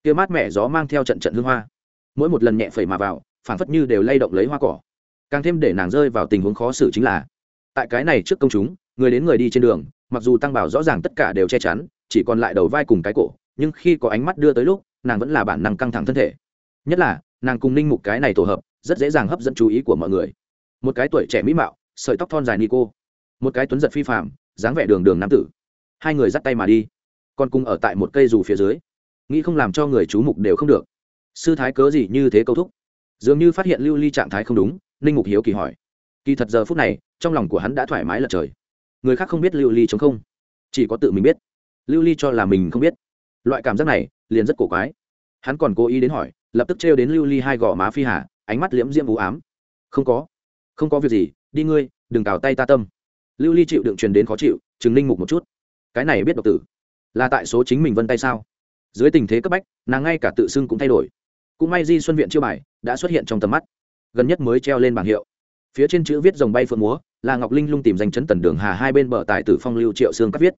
kia mát mẻ gió mang theo trận trận hương hoa. Mỗi một lần nhẹ phẩy mà vào phản phất như đều lay động lấy hoa cỏ. Càng thêm để nàng rơi vào tình huống khó xử chính là tại cái này trước công chúng, người đến người đi trên đường, mặc dù tăng bảo rõ ràng tất cả đều che chắn, chỉ còn lại đầu vai cùng cái cổ, nhưng khi có ánh mắt đưa tới lúc, nàng vẫn là bản năng căng thẳng thân thể. Nhất là, nàng cùng ninh mục cái này tổ hợp, rất dễ dàng hấp dẫn chú ý của mọi người. Một cái tuổi trẻ mỹ mạo, sợi tóc thon dài ni cô một cái tuấn giật phi phạm dáng vẻ đường đường nam tử. Hai người dắt tay mà đi, còn cùng ở tại một cây dù phía dưới. Nghĩ không làm cho người chú mục đều không được. Sư thái cớ gì như thế câu thúc? Dường như phát hiện lưu ly trạng thái không đúng, ninh mục hiếu kỳ hỏi kỳ thật giờ phút này, trong lòng của hắn đã thoải mái lật trời. Người khác không biết lưu ly chống không, chỉ có tự mình biết. Lưu ly cho là mình không biết. Loại cảm giác này liền rất cổ quái. Hắn còn cố ý đến hỏi, lập tức trêu đến lưu ly hai gò má phi hà, ánh mắt liễm diễm vũ ám. Không có không có việc gì, đi ngươi, đừng cào tay ta tâm. Lưu ly chịu đựng truyền đến khó chịu chừng ninh mục một chút. Cái này biết độc tử, là tại số chính mình vân tay sao? Dưới tình thế cấp bách, nàng ngay cả tự xưng cũng thay đổi. Cũng may di xuân viện chiêu bài đã xuất hiện trong tầm mắt, gần nhất mới treo lên bảng hiệu phía trên chữ viết dòng bay phượng múa, là ngọc linh lung tìm danh chấn tần đường hà hai bên bờ tài tử phong lưu triệu xương cắt viết.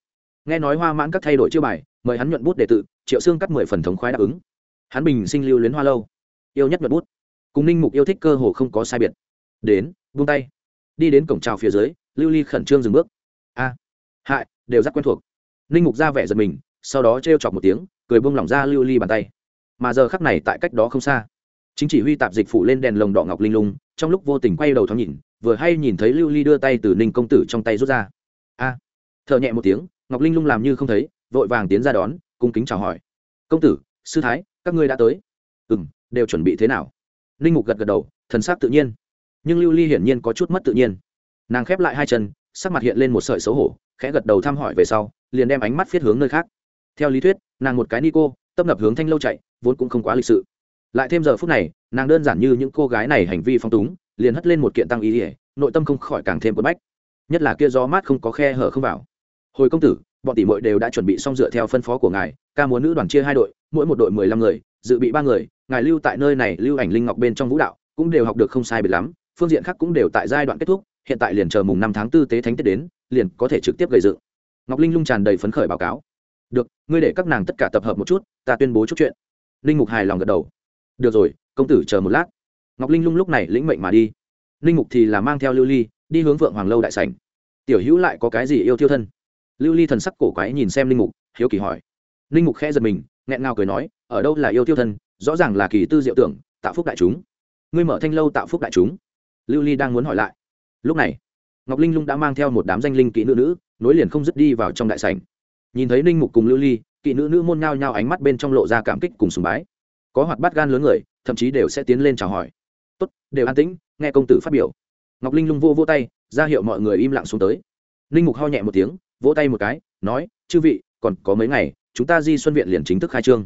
Nghe nói hoa mãn các thay đổi chữ bài, mời hắn nhuận bút để tự, triệu xương cắt mười phần thống khoái đáp ứng. Hắn bình sinh lưu luyến hoa lâu, yêu nhất nhuận bút. Cùng ninh mục yêu thích cơ hồ không có sai biệt. Đến, buông tay. Đi đến cổng trào phía dưới, lưu ly khẩn trương dừng bước. A, hại, đều rất quen thuộc. Ninh mục ra vẻ giật mình, sau đó trêu chọc một tiếng, cười buông lỏng ra lưu ly bàn tay. Mà giờ khắc này tại cách đó không xa, chính chỉ huy tạp dịch phủ lên đèn lồng đỏ ngọc linh lung trong lúc vô tình quay đầu thoáng nhìn vừa hay nhìn thấy lưu ly đưa tay từ ninh công tử trong tay rút ra. A à, thợ nhẹ một tiếng ngọc linh lung làm như không thấy vội vàng tiến ra đón cung kính chào hỏi. Công tử sư thái các ngươi đã tới. Ừ m đều chuẩn bị thế nào? Ninh mục gật gật đầu thần s á c tự nhiên. Nhưng lưu ly hiển nhiên có chút mất tự nhiên. Nàng khép lại hai chân sắc mặt hiện lên một sợi xấu hổ khẽ gật đầu thăm hỏi về sau liền đem ánh mắt viết hướng nơi khác. Theo lý thuyết nàng một cái ni cô tấp nập hướng thanh lâu chạy vốn cũng không quá lịch sự. Lại thêm giờ phút này nàng đơn giản như những cô gái này hành vi phong túng, liền hất lên một kiện tăng ý ỉa nội tâm không khỏi càng thêm quất bách. Nhất là kia gió mát không có khe hở không vào. Hồi công tử, bọn tỷ mội đều đã chuẩn bị xong dựa theo phân phó của ngài, ca múa nữ đoàn chia hai đội, mỗi một đội mười lăm người, dự bị ba người, ngài lưu tại nơi này, lưu ảnh linh ngọc bên trong vũ đạo, cũng đều học được không sai biệt lắm, phương diện khác cũng đều tại giai đoạn kết thúc, hiện tại liền chờ mùng năm tháng tư tế thánh tết đến, liền có thể trực tiếp gây dựng. Ngọc linh lung tràn đầy phấn khởi báo cáo. Được, ngươi để các nàng tất cả tập hợp một chút, ta tuyên bố chút chuyện. Linh mục hài lòng gật đầu được rồi, công tử chờ một lát. Ngọc linh lung lúc này lĩnh mệnh mà đi. Linh mục thì là mang theo lưu ly, đi hướng vượng hoàng lâu đại sảnh. Tiểu hữu lại có cái gì yêu thiêu thân? Lưu ly thần sắc cổ quái nhìn xem linh mục, hiếu kỳ hỏi. Linh mục khẽ giật mình, nghẹn ngào cười nói, ở đâu là yêu thiêu thân? Rõ ràng là kỳ tư diệu tưởng tạo phúc đại chúng. Ngươi mở thanh lâu tạo phúc đại chúng. Lưu ly đang muốn hỏi lại. Lúc này, ngọc linh lung đã mang theo một đám danh linh kỹ nữ nữ, nối liền không dứt đi vào trong đại sảnh. Nhìn thấy ninh mục cùng lưu ly, kỹ nữ nữ môn nhao nhao ánh mắt bên trong lộ ra cảm kích cùng sùng bái có hoạt bát gan lớn người, thậm chí đều sẽ tiến lên chào hỏi. Tốt, đều an tĩnh, nghe công tử phát biểu. Ngọc linh lung vô vô tay, ra hiệu mọi người im lặng xuống tới. Ninh mục ho nhẹ một tiếng, vỗ tay một cái, nói, chư vị, còn có mấy ngày, chúng ta di xuân viện liền chính thức khai trương.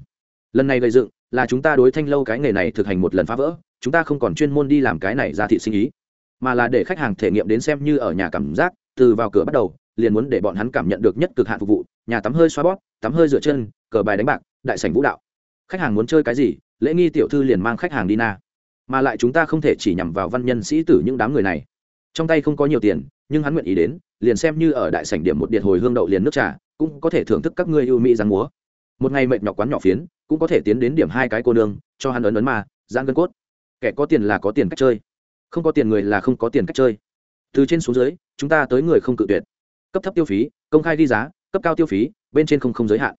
Lần này gây dựng, là chúng ta đối thanh lâu cái nghề này thực hành một lần phá vỡ, chúng ta không còn chuyên môn đi làm cái này ra thị sinh ý, mà là để khách hàng thể nghiệm đến xem như ở nhà cảm giác, từ vào cửa bắt đầu, liền muốn để bọn hắn cảm nhận được nhất cực hạn phục vụ, nhà tắm hơi xoa bóp, tắm hơi rửa chân, cờ bài đánh bạc, đại sảnh vũ đạo khách hàng muốn chơi cái gì, lễ nghi tiểu thư liền mang khách hàng đi na. Mà lại chúng ta không thể chỉ nhằm vào văn nhân sĩ tử những đám người này. Trong tay không có nhiều tiền, nhưng hắn nguyện ý đến, liền xem như ở đại sảnh điểm một điện hồi hương đậu liền nước trà, cũng có thể thưởng thức các ngươi ưu mỹ giáng múa. Một ngày mệt nhọc quán nhỏ phiến, cũng có thể tiến đến điểm hai cái cô nương, cho hắn ấn ấn mà giang gân cốt. Kẻ có tiền là có tiền cách chơi, không có tiền người là không có tiền cách chơi. Từ trên xuống dưới, chúng ta tới người không cự tuyệt. Cấp thấp tiêu phí, công khai ghi giá, cấp cao tiêu phí, bên trên không không giới hạn.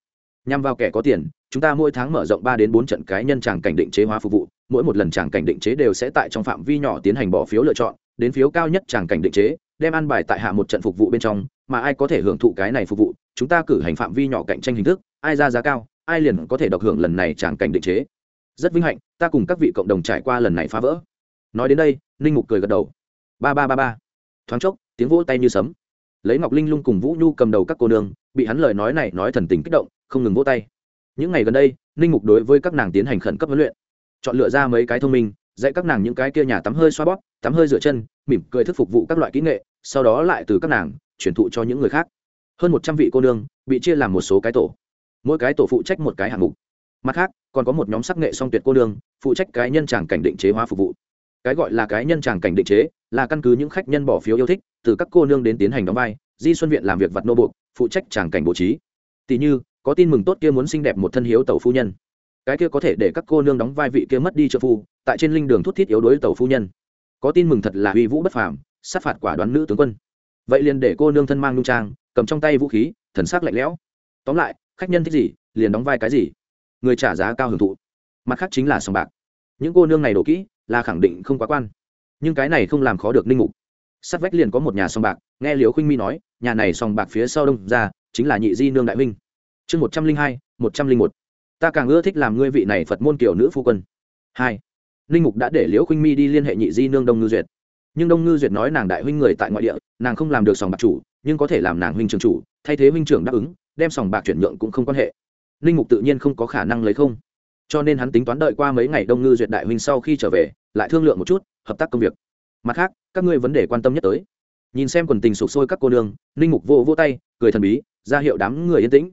Nhằm vào kẻ có tiền chúng ta mỗi tháng mở rộng ba đến bốn trận cái nhân tràng cảnh định chế hóa phục vụ, mỗi một lần tràng cảnh định chế đều sẽ tại trong phạm vi nhỏ tiến hành bỏ phiếu lựa chọn, đến phiếu cao nhất tràng cảnh định chế, đem ăn bài tại hạ một trận phục vụ bên trong, mà ai có thể hưởng thụ cái này phục vụ, chúng ta cử hành phạm vi nhỏ cạnh tranh hình thức, ai ra giá cao, ai liền có thể độc hưởng lần này tràng cảnh định chế. Rất vinh hạnh, ta cùng các vị cộng đồng trải qua lần này phá vỡ. Nói đến đây, ninh mục cười gật đầu. Ba ba ba ba. Thoáng chốc, tiếng vỗ tay như sấm. Lấy ngọc linh lung cùng vũ nhu cầm đầu các cô nương, bị hắn lời nói này nói thần tình kích động, không ngừng vỗ tay những ngày gần đây, ninh mục đối với các nàng tiến hành khẩn cấp huấn luyện. Chọn lựa ra mấy cái thông minh, dạy các nàng những cái kia nhà tắm hơi xoa bóp, tắm hơi rửa chân, mỉm cười thức phục vụ các loại kỹ nghệ, sau đó lại từ các nàng chuyển thụ cho những người khác. Hơn một trăm vị cô nương bị chia làm một số cái tổ. Mỗi cái tổ phụ trách một cái hạng mục. Mặt khác, còn có một nhóm sắc nghệ song tuyệt cô nương, phụ trách cái nhân tràng cảnh định chế hóa phục vụ. Cái gọi là cái nhân tràng cảnh định chế là căn cứ những khách nhân bỏ phiếu yêu thích, từ các cô nương đến tiến hành đóng vai, di xuân viện làm việc vật nô buộc, phụ trách tràng cảnh bố trí. Tỷ như có tin mừng tốt kia muốn xinh đẹp một thân hiếu tẩu phu nhân. Cái kia có thể để các cô nương đóng vai vị kia mất đi trợ phu, tại trên linh đường thút thiết yếu đối tẩu phu nhân. Có tin mừng thật là uy vũ bất phàm, sát phạt quả đoán nữ tướng quân. Vậy liền để cô nương thân mang nhung trang, cầm trong tay vũ khí, thần sắc lạnh lẽo. Tóm lại, khách nhân thích gì, liền đóng vai cái gì. Người trả giá cao hưởng thụ. Mặt khác chính là sòng bạc. Những cô nương này đổ kỹ, là khẳng định không quá quan. Nhưng cái này không làm khó được ninh mục. Sát vách liền có một nhà sòng bạc, nghe liều khinh mi nói, nhà này sòng bạc phía sau đông ra, chính là nhị di nương đại minh chương một trăm linh hai, một trăm linh một. Ta càng ưa thích làm ngươi vị này phật môn kiểu nữ phu quân. Hai. Ninh mục đã để liễu khinh mi đi liên hệ nhị di nương đông ngư duyệt. Nhưng đông ngư duyệt nói nàng đại huynh người tại ngoại địa, nàng không làm được sòng bạc chủ, nhưng có thể làm nàng huynh trưởng chủ, thay thế huynh trưởng đáp ứng, đem sòng bạc chuyển nhượng cũng không quan hệ. Ninh mục tự nhiên không có khả năng lấy không. Cho nên hắn tính toán đợi qua mấy ngày đông ngư duyệt đại huynh sau khi trở về, lại thương lượng một chút, hợp tác công việc. Mặt khác, các ngươi vấn đề quan tâm nhất tới. Nhìn xem quần tình sụp sôi các cô nương ninh mục vô vô tay, cười thần bí, ra hiệu đám người yên tĩnh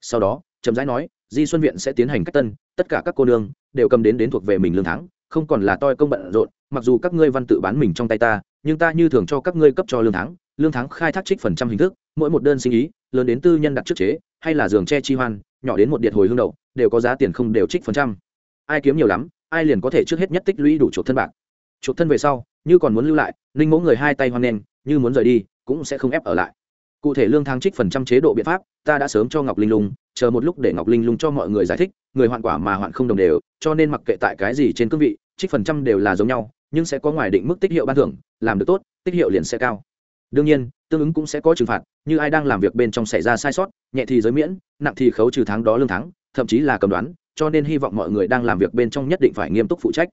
sau đó, chậm rãi nói, di xuân viện sẽ tiến hành cách tân, tất cả các cô nương đều cầm đến đến thuộc về mình lương tháng, không còn là toi công bận rộn, mặc dù các ngươi văn tự bán mình trong tay ta, nhưng ta như thường cho các ngươi cấp cho lương tháng lương tháng khai thác trích phần trăm hình thức, mỗi một đơn sinh ý, lớn đến tư nhân đặt trước chế, hay là giường che chi hoan, nhỏ đến một điện hồi hương đậu, đều có giá tiền không đều trích phần trăm. Ai kiếm nhiều lắm, ai liền có thể trước hết nhất tích lũy đủ chuộc thân bạc. Chuộc thân về sau, như còn muốn lưu lại, ninh mẫu người hai tay hoan nghênh, như muốn rời đi, cũng sẽ không ép ở lại cụ thể lương tháng trích phần trăm chế độ biện pháp, ta đã sớm cho ngọc linh lung, chờ một lúc để ngọc linh lung cho mọi người giải thích, người hoạn quả mà hoạn không đồng đều, cho nên mặc kệ tại cái gì trên cương vị, trích phần trăm đều là giống nhau, nhưng sẽ có ngoài định mức tích hiệu ban thưởng, làm được tốt, tích hiệu liền sẽ cao. Đương nhiên, tương ứng cũng sẽ có trừng phạt, như ai đang làm việc bên trong xảy ra sai sót, nhẹ thì giới miễn, nặng thì khấu trừ tháng đó lương tháng, thậm chí là cầm đoán, cho nên hy vọng mọi người đang làm việc bên trong nhất định phải nghiêm túc phụ trách.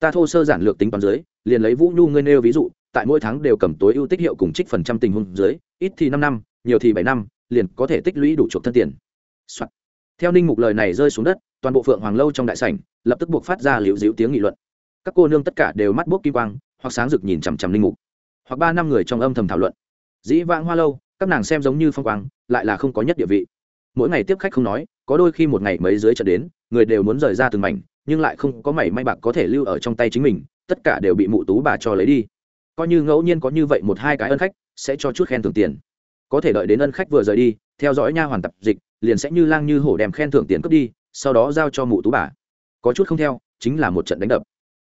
Ta thô sơ giản lược tính toán dưới, liền lấy vũ nhu ngươi nêu ví dụ tại mỗi tháng đều cầm tối ưu tích hiệu cùng trích phần trăm tình huống dưới, ít thì năm năm, nhiều thì bảy năm, liền có thể tích lũy đủ chuộc thân tiền、Soạn. theo ninh mục lời này rơi xuống đất, toàn bộ phượng hoàng lâu trong đại sảnh, lập tức buộc phát ra liễu dĩu tiếng nghị luận. Các cô nương tất cả đều mắt bốc kim quang, hoặc sáng rực nhìn chằm chằm ninh mục. Hoặc ba năm người trong âm thầm thảo luận. Dĩ vãng hoa lâu, các nàng xem giống như phong quang, lại là không có nhất địa vị. Mỗi ngày tiếp khách không nói, có đôi khi một ngày mấy dưới trận đến, người đều muốn rời ra từng mảnh, nhưng lại không có mảy may bạc có thể lưu ở trong tay chính mình, tất cả đều bị mụ tú bà cho lấy đi coi như ngẫu nhiên có như vậy một hai cái ân khách, sẽ cho chút khen thưởng tiền. Có thể đợi đến ân khách vừa rời đi, theo dõi nha hoàn tập dịch, liền sẽ như lang như hổ đem khen thưởng tiền cướp đi, sau đó giao cho mụ tú bà. Có chút không theo, chính là một trận đánh đập.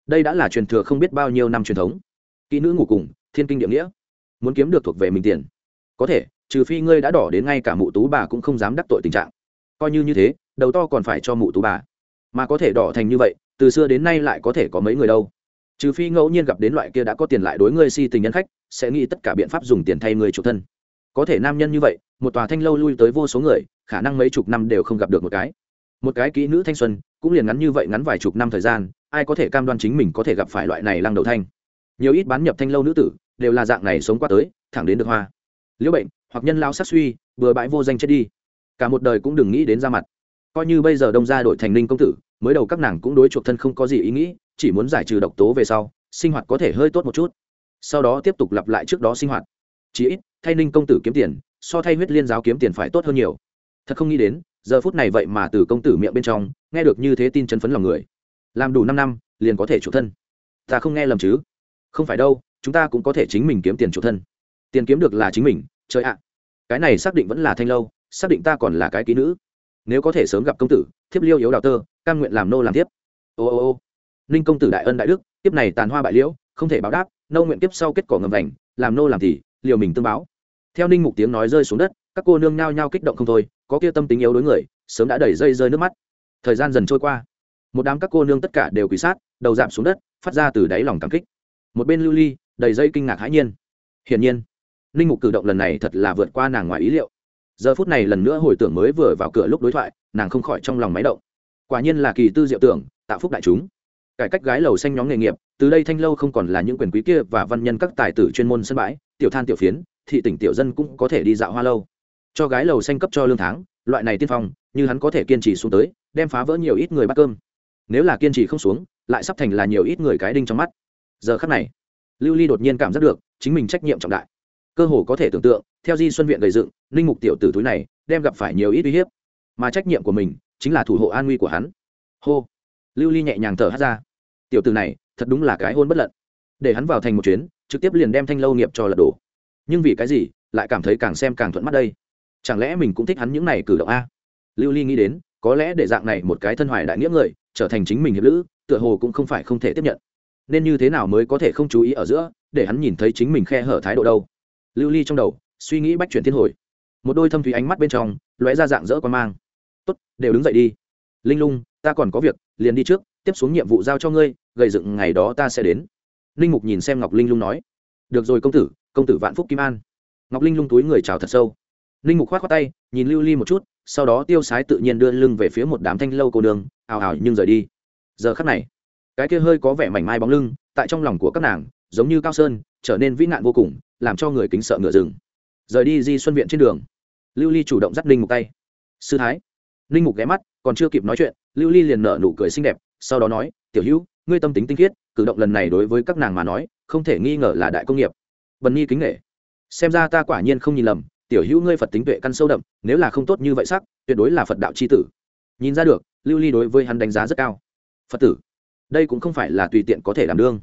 Đây đã là truyền thừa không biết bao nhiêu năm truyền thống. Kỹ nữ ngủ cùng, thiên kinh địa nghĩa. Muốn kiếm được thuộc về mình tiền. Có thể, trừ phi ngươi đã đỏ đến ngay cả mụ tú bà cũng không dám đắc tội tình trạng. Coi như như thế, đầu to còn phải cho mụ tú bà. Mà có thể đỏ thành như vậy, từ xưa đến nay lại có thể có mấy người đâu trừ phi ngẫu nhiên gặp đến loại kia đã có tiền lại đối ngươi si tình nhân khách, sẽ nghĩ tất cả biện pháp dùng tiền thay người chủ thân. Có thể nam nhân như vậy, một tòa thanh lâu lui tới vô số người, khả năng mấy chục năm đều không gặp được một cái. Một cái kỹ nữ thanh xuân, cũng liền ngắn như vậy ngắn vài chục năm thời gian, ai có thể cam đoan chính mình có thể gặp phải loại này lăng đầu thanh? Nhiều ít bán nhập thanh lâu nữ tử, đều là dạng này sống qua tới, thẳng đến được hoa. Liễu bệnh, hoặc nhân lao sát suy vừa bãi vô danh chết đi. Cả một đời cũng đừng nghĩ đến ra mặt. Coi như bây giờ đông ra đổi thành ninh công tử, mới đầu các nàng cũng đối chuộc thân không có gì ý nghĩ chỉ muốn giải trừ độc tố về sau, sinh hoạt có thể hơi tốt một chút. Sau đó tiếp tục lặp lại trước đó sinh hoạt. Chí ít, thay ninh công tử kiếm tiền, so thay huyết liên giáo kiếm tiền phải tốt hơn nhiều. Thật không nghĩ đến, giờ phút này vậy mà từ công tử miệng bên trong, nghe được như thế tin chân phấn lòng người. Làm đủ năm năm, liền có thể chủ thân. Ta không nghe lầm chứ? Không phải đâu, chúng ta cũng có thể chính mình kiếm tiền chủ thân. Tiền kiếm được là chính mình, trời ạ. Cái này xác định vẫn là thanh lâu, xác định ta còn là cái ký nữ. Nếu có thể sớm gặp công tử, thiếp liêu yếu đào tơ, cam nguyện làm nô làm thiếp. ô ô ô ninh công tử đại ân đại đức tiếp này tàn hoa bại liễu, không thể báo đáp, nâu nguyện tiếp sau kết quả ngầm vành, làm nô làm thì, liều mình tương báo. Theo ninh mục tiếng nói rơi xuống đất, các cô nương nhao nhao kích động không thôi, có kia tâm tính yếu đối người, sớm đã đẩy dây rơi nước mắt. Thời gian dần trôi qua, một đám các cô nương tất cả đều quỳ sát, đầu giảm xuống đất, phát ra từ đáy lòng cảm kích. Một bên lưu ly, đầy dây kinh ngạc hãi nhiên. Hiển nhiên, ninh mục cử động lần này thật là vượt qua nàng ngoài ý liệu. Giờ phút này lần nữa hồi tưởng mới vừa vào cửa lúc đối thoại, nàng không khỏi trong lòng máy động. Quả nhiên là kỳ tư diệu tưởng tạo phúc đại chúng cải cách gái lầu xanh nhóm nghề nghiệp, từ đây thanh lâu không còn là những quyền quý kia và văn nhân các tài tử chuyên môn sân bãi, tiểu than tiểu phiến, thị tỉnh tiểu dân cũng có thể đi dạo hoa lâu. Cho gái lầu xanh cấp cho lương tháng, loại này tiên phong, như hắn có thể kiên trì xuống tới, đem phá vỡ nhiều ít người bắt cơm. Nếu là kiên trì không xuống, lại sắp thành là nhiều ít người cái đinh trong mắt. Giờ khắc này, lưu ly đột nhiên cảm giác được, chính mình trách nhiệm trọng đại. Cơ hồ có thể tưởng tượng, theo di xuân viện gầy dựng linh mục tiểu tử túi này, đem gặp phải nhiều ít uy hiếp. Mà trách nhiệm của mình, chính là thủ hộ an nguy của hắn. Hô lưu ly nhẹ nhàng thở hát ra. Tiểu tử này, thật đúng là cái hôn bất lận. Để hắn vào thành một chuyến, trực tiếp liền đem thanh lâu nghiệp cho lật đổ. Nhưng vì cái gì, lại cảm thấy càng xem càng thuận mắt đây? Chẳng lẽ mình cũng thích hắn những này cử động a? Lưu ly nghĩ đến, có lẽ để dạng này một cái thân hoài đại nghĩa người, trở thành chính mình hiệp lữ, tựa hồ cũng không phải không thể tiếp nhận. Nên như thế nào mới có thể không chú ý ở giữa, để hắn nhìn thấy chính mình khe hở thái độ đâu? Lưu ly trong đầu, suy nghĩ bách chuyển thiên hồi. Một đôi thâm thủy ánh mắt bên trong, lóe ra dạng dỡ quan mang. Tốt, đều đứng dậy đi. Linh lung ta còn có việc, liền đi trước, tiếp xuống nhiệm vụ giao cho ngươi gầy dựng ngày đó ta sẽ đến. Linh mục nhìn xem ngọc linh lung nói. Được rồi công tử công tử vạn phúc kim an. Ngọc linh lung túi người chào thật sâu. Linh mục k h o á t khoác tay, nhìn lưu ly một chút, sau đó tiêu sái tự nhiên đưa lưng về phía một đám thanh lâu cô đường ào ào nhưng rời đi. Giờ khắc này, cái kia hơi có vẻ mảnh mai bóng lưng, tại trong lòng của các nàng, giống như cao sơn, trở nên vĩ nạn vô cùng, làm cho người kính sợ ngựa rừng. Rời đi di xuân viện trên đường, lưu ly chủ động dắt linh mục tay. Sư thái. Linh mục ghé mắt, còn chưa kịp nói chuyện lưu ly liền nở nụ cười xinh đẹp, sau đó nói, tiểu hữu, ngươi tâm tính tinh khiết, cử động lần này đối với các nàng mà nói, không thể nghi ngờ là đại công nghiệp. Bần nhi kính nghệ xem ra ta quả nhiên không nhìn lầm, tiểu hữu ngươi phật tính tuệ căn sâu đậm, nếu là không tốt như vậy sắc, tuyệt đối là phật đạo c h i tử. Nhìn ra được, lưu ly đối với hắn đánh giá rất cao. Phật tử, đây cũng không phải là tùy tiện có thể làm đương.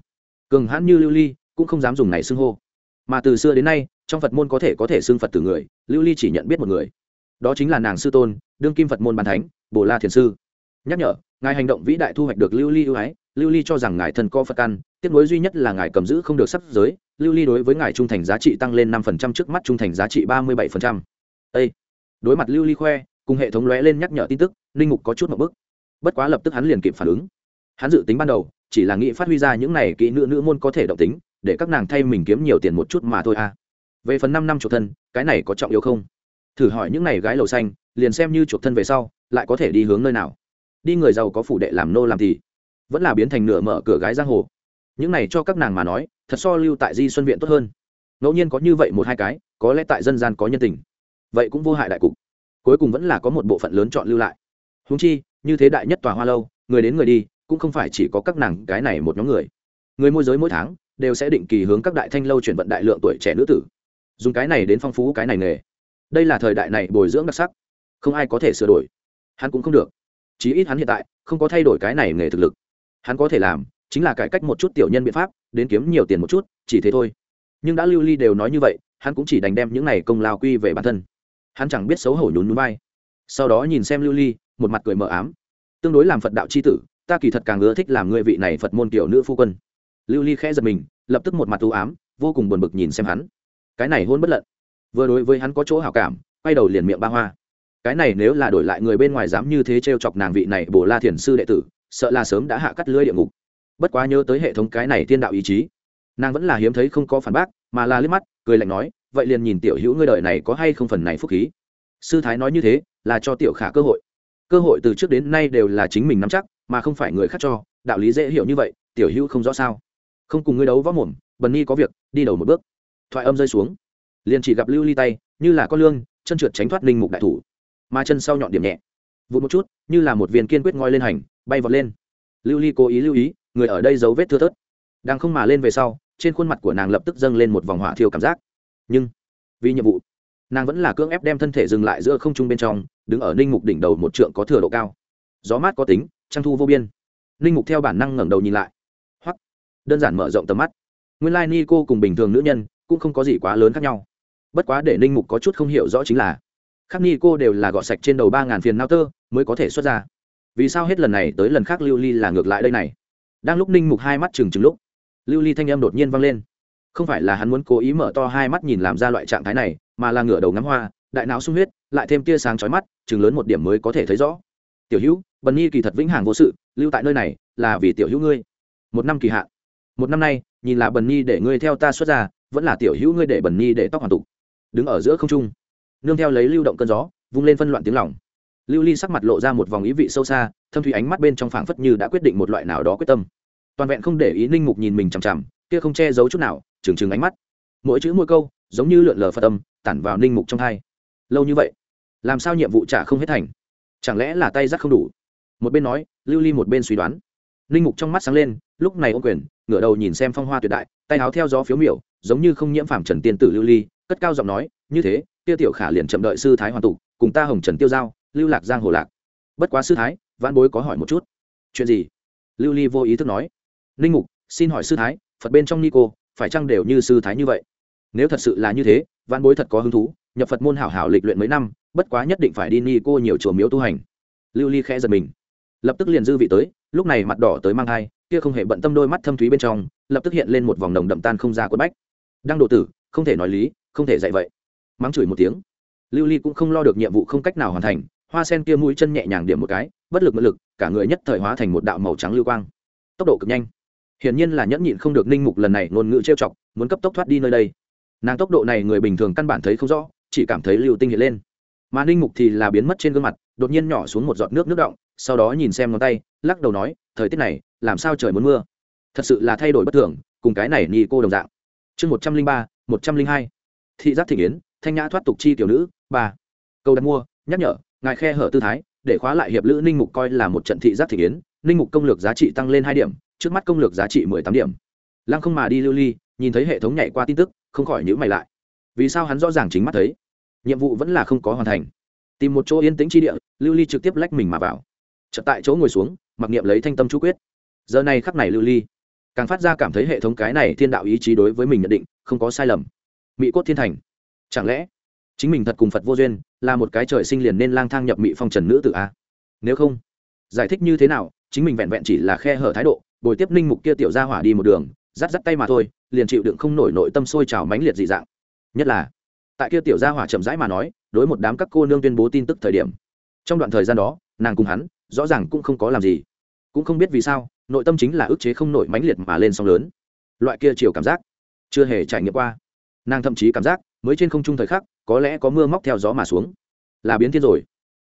Cường hãn như lưu ly cũng không dám dùng này xưng hô. Mà từ xưa đến nay, trong phật môn có thể có thể xưng phật tử người, lưu ly chỉ nhận biết một người. Đó chính là nàng sư tôn, đương kim phật môn bàn thánh, bồ la thiền sư nhắc nhở, ngài hành động vĩ đại thu hoạch được lưu ly ưu ái, lưu ly cho rằng ngài thân co phật căn, tiếc nối duy nhất là ngài cầm giữ không được sắp giới, lưu ly đối với ngài trung thành giá trị tăng lên năm phần trăm trước mắt trung thành giá trị ba mươi bảy phần trăm. Ây đối mặt lưu ly khoe, cùng hệ thống lóe lên nhắc nhở tin tức Linh mục có chút một bức. Bất quá lập tức hắn liền kịp phản ứng. Hắn dự tính ban đầu, chỉ là nghĩ phát huy ra những này kỹ nữ nữ môn có thể động tính, để các nàng thay mình kiếm nhiều tiền một chút mà thôi à. Về phần năm năm chuộc thân, cái này có trọng yếu không? Thử hỏi những này gái lầu xanh, liền xem như chuộc thân về sau, lại có thể đi hướng nơi nào? Đi người giàu có phủ đệ làm nô làm thì vẫn là biến thành nửa mở cửa gái giang hồ. Những này cho các nàng mà nói, thật so lưu tại di xuân viện tốt hơn. Ngẫu nhiên có như vậy một hai cái, có lẽ tại dân gian có nhân tình. Vậy cũng vô hại đại cục. Cuối cùng vẫn là có một bộ phận lớn chọn lưu lại. Húng chi, như thế đại nhất tòa hoa lâu, người đến người đi, cũng không phải chỉ có các nàng cái này một nhóm người. Người môi giới mỗi tháng, đều sẽ định kỳ hướng các đại thanh lâu chuyển vận đại lượng tuổi trẻ nữ tử. Dùng cái này đến phong phú cái này nghề. Đây là thời đại này bồi dưỡng đặc sắc. Không ai có thể sửa đổi. Hắn cũng không được chí ít hắn hiện tại không có thay đổi cái này nghề thực lực. Hắn có thể làm chính là cải cách một chút tiểu nhân biện pháp, đến kiếm nhiều tiền một chút, chỉ thế thôi. Nhưng đã lưu ly đều nói như vậy, hắn cũng chỉ đành đem những này công lao quy về bản thân. Hắn chẳng biết xấu hổ nhún núi vai. Sau đó nhìn xem lưu ly, một mặt cười mờ ám. Tương đối làm phật đạo c h i tử, ta kỳ thật càng ưa thích làm người vị này phật môn kiểu nữ phu quân. Lưu ly khẽ giật mình, lập tức một mặt ưu ám, vô cùng buồn bực nhìn xem hắn. Cái này hôn bất lận. Vừa đối với hắn có chỗ hảo cảm, quay đầu liền miệng ba hoa cái này nếu là đổi lại người bên ngoài dám như thế t r e o chọc nàng vị này bổ la thiền sư đệ tử, sợ là sớm đã hạ cắt lưới địa ngục. Bất quá nhớ tới hệ thống cái này tiên đạo ý chí, nàng vẫn là hiếm thấy không có phản bác, mà là liếc mắt, cười lạnh nói, vậy liền nhìn tiểu hữu ngươi đời này có hay không phần này phúc khí? Sư thái nói như thế, là cho tiểu khả cơ hội. Cơ hội từ trước đến nay đều là chính mình nắm chắc, mà không phải người khác cho, đạo lý dễ hiểu như vậy, tiểu hữu không rõ sao. Không cùng ngươi đấu võ mồm, bần nhi có việc, đi đầu một bước. Thoại âm rơi xuống. Liền chỉ gặp lưu ly tay, như là con lương, chân trượt tránh thoát linh mục đại thủ mà chân sau nhọn điểm nhẹ. Vụt một chút, như là một viên kiên quyết ngoi lên hành, bay vọt lên. Lưu ly cố ý lưu ý, người ở đây dấu vết thưa thớt. Đang không mà lên về sau, trên khuôn mặt của nàng lập tức dâng lên một vòng hỏa thiêu cảm giác. Nhưng, vì nhiệm vụ, nàng vẫn là cưỡng ép đem thân thể dừng lại giữa không trung bên trong, đứng ở ninh mục đỉnh đầu một trượng có thừa độ cao. Gió mát có tính, trăng thu vô biên. Ninh mục theo bản năng ngẩng đầu nhìn lại. Hoặc đơn giản mở rộng tầm mắt. Nguyên lai ni cô cùng bình thường nữ nhân cũng không có gì quá lớn khác nhau. Bất quá để ninh mục có chút không hiểu rõ chính là khác ni cô đều là gọt sạch trên đầu ba ngàn phiền nao tơ, mới có thể xuất ra. Vì sao hết lần này tới lần khác lưu ly là ngược lại đây này? Đang lúc ninh mục hai mắt trừng trừng lúc, lưu ly thanh âm đột nhiên vang lên. Không phải là hắn muốn cố ý mở to hai mắt nhìn làm ra loại trạng thái này, mà là ngửa đầu ngắm hoa, đại não sung huyết, lại thêm tia sáng chói mắt, chừng lớn một điểm mới có thể thấy rõ. Tiểu hữu bần nhi kỳ thật vĩnh hằng vô sự, lưu tại nơi này là vì tiểu hữu ngươi. Một năm kỳ hạn. Một năm nay, nhìn là bần nhi để ngươi theo ta xuất ra, vẫn là tiểu hữu ngươi để bần nhi để tóc hoàn tục. Đứng ở giữa không trung nương theo lấy lưu động cơn gió, vung lên phân loạn tiếng lòng. Lưu ly sắc mặt lộ ra một vòng ý vị sâu xa, thâm thủy ánh mắt bên trong phảng phất như đã quyết định một loại nào đó quyết tâm. Toàn vẹn không để ý ninh mục nhìn mình chằm chằm, kia không che giấu chút nào, trừng trừng ánh mắt. Mỗi chữ mỗi câu, giống như lượn lờ phật âm, tản vào ninh mục trong thai lâu như vậy, làm sao nhiệm vụ trả không hết thành? Chẳng lẽ là tay rắc không đủ? Một bên nói, lưu ly một bên suy đoán. Ninh mục trong mắt sáng lên, lúc này ô quyền, ngửa đầu nhìn xem phong hoa tuyệt đại, tay áo theo gió phiếu miểu, giống như không nhiễm phảm trần tiên tử lưu ly, cất cao giọng nói, như thế tiêu tiểu khả liền chậm đợi sư thái hoàn tục, cùng ta hồng trần tiêu giao, lưu lạc giang hồ lạc. Bất quá sư thái, vãn bối có hỏi một chút. Chuyện gì? Lưu ly vô ý thức nói. Ninh mục, xin hỏi sư thái, phật bên trong ni cô, phải chăng đều như sư thái như vậy? Nếu thật sự là như thế, vãn bối thật có hứng thú, nhập phật môn hảo hảo lịch luyện mấy năm, bất quá nhất định phải đi ni cô nhiều chùa miếu tu hành. Lưu ly khẽ giật mình. Lập tức liền dư vị tới, lúc này mặt đỏ tới mang thai, kia không hề bận tâm đôi mắt thâm thúy bên trong, lập tức hiện lên một vòng đồng đậm tan không ra quất bách. Đang độ tử, không thể nói lý, không thể dạy vậy mắng chửi một tiếng. Lưu ly cũng không lo được nhiệm vụ không cách nào hoàn thành, hoa sen kia mũi chân nhẹ nhàng điểm một cái, bất lực bất lực, cả người nhất thời hóa thành một đạo màu trắng lưu quang. Tốc độ cực nhanh. Hiển nhiên là nhẫn nhịn không được ninh mục lần này ngôn ngữ trêu chọc, muốn cấp tốc thoát đi nơi đây. Nàng tốc độ này người bình thường căn bản thấy không rõ, chỉ cảm thấy lưu tinh hiện lên. Mà ninh mục thì là biến mất trên gương mặt, đột nhiên nhỏ xuống một giọt nước nước động sau đó nhìn xem ngón tay, lắc đầu nói, thời tiết này, làm sao trời muốn mưa? Thật sự là thay đổi bất thường, cùng cái này ni cô đồng dạng. Chương một trăm linh ba, một trăm linh hai. Thị giác thị yến thanh nhã thoát tục chi tiểu nữ, ba. Câu đặt mua, nhắc nhở, ngài khe hở tư thái, để khóa lại hiệp lữ ninh mục coi là một trận thị giác thị kiến. Ninh mục công lược giá trị tăng lên hai điểm, trước mắt công lược giá trị mười tám điểm. Lăng không mà đi lưu ly, nhìn thấy hệ thống nhảy qua tin tức, không khỏi nhữ mày lại. Vì sao hắn rõ ràng chính mắt thấy? Nhiệm vụ vẫn là không có hoàn thành. Tìm một chỗ yên tĩnh chi địa, lưu ly trực tiếp lách mình mà vào. Chợt tại chỗ ngồi xuống, mặc niệm lấy thanh tâm chú quyết. Giờ này khắc này lưu ly, càng phát ra cảm thấy hệ thống cái này thiên đạo ý chí đối với mình nhận định, không có sai lầm. Mỹ cốt thiên thành chẳng lẽ chính mình thật cùng phật vô duyên, là một cái trời sinh liền nên lang thang nhập mỹ phong trần nữ tự a à? nếu không, giải thích như thế nào, chính mình vẹn vẹn chỉ là khe hở thái độ, bồi tiếp ninh mục kia tiểu ra hỏa đi một đường, rắt rắt tay mà thôi, liền chịu đựng không nổi nội tâm sôi trào mãnh liệt dị dạng. Nhất là, tại kia tiểu gia hỏa chậm rãi mà nói, đối một đám các cô nương tuyên bố tin tức thời điểm, trong đoạn thời gian đó, nàng cùng hắn, rõ ràng cũng không có làm gì. Cũng không biết vì sao, nội tâm chính là ức chế không nổi mãnh liệt mà lên sóng lớn. Loại kia chiều cảm giác, chưa hề trải nghiệm qua. Nàng thậm chí cảm giác mới trên không trung thời khắc, có lẽ có mưa móc theo gió mà xuống. Là biến thiên rồi.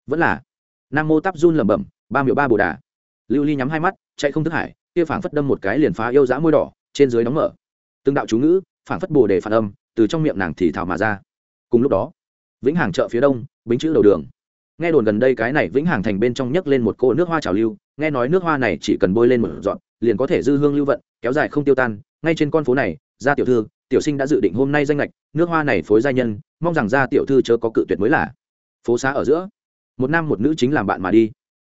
Vẫn là. Nam mô tắp run lẩm bẩm, ba miệu ba bồ đà. Lưu ly nhắm hai mắt, chạy không thức hải, kia phảng phất đâm một cái liền phá yêu dã môi đỏ, trên dưới đóng mở. Từng đạo chú ngữ, phảng phất bồ đề phản âm, từ trong miệng nàng thì thảo mà ra. Cùng lúc đó, vĩnh hàng chợ phía đông, bính chữ đầu đường. Nghe đồn gần đây cái này vĩnh hàng thành bên trong nhấc lên một cô nước hoa trào lưu, nghe nói nước hoa này chỉ cần bôi lên một dọn liền có thể dư hương lưu vận, kéo dài không tiêu tan, ngay trên con phố này gia tiểu thư tiểu sinh đã dự định hôm nay danh lệch nước hoa này phối gia nhân, mong rằng gia tiểu thư chớ có cự tuyệt mới là. Phố xá ở giữa. Một nam một nữ chính làm bạn mà đi.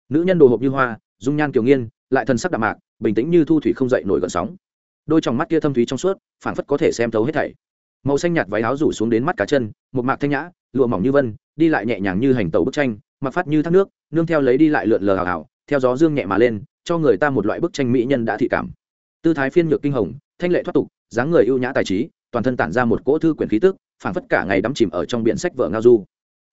Nữ nhân đồ hộp như hoa, dung nhan kiều nghiên, lại thân sắc đạm mạc, bình tĩnh như thu thủy không dậy nổi gợn sóng. Đôi tròng mắt kia thâm thúy trong suốt, phảng phất có thể xem thấu hết thảy. Màu xanh nhạt váy áo rủ xuống đến mắt cá chân, một mạc thanh nhã, lụa mỏng như vân, đi lại nhẹ nhàng như hành tàu bức tranh, mặc phát như thác nước, nương theo lấy đi lại lượn lờ hào hào, theo gió dương nhẹ mà lên, cho người ta một loại bức tranh mỹ nhân đã thị cảm. Tư thái phiên nhược kinh hồng, thanh lệ thoát tục dáng người ưu nhã tài trí, toàn thân tản ra một cỗ thư quyển khí tức, phảng phất cả ngày đắm chìm ở trong biển sách vở ngao du.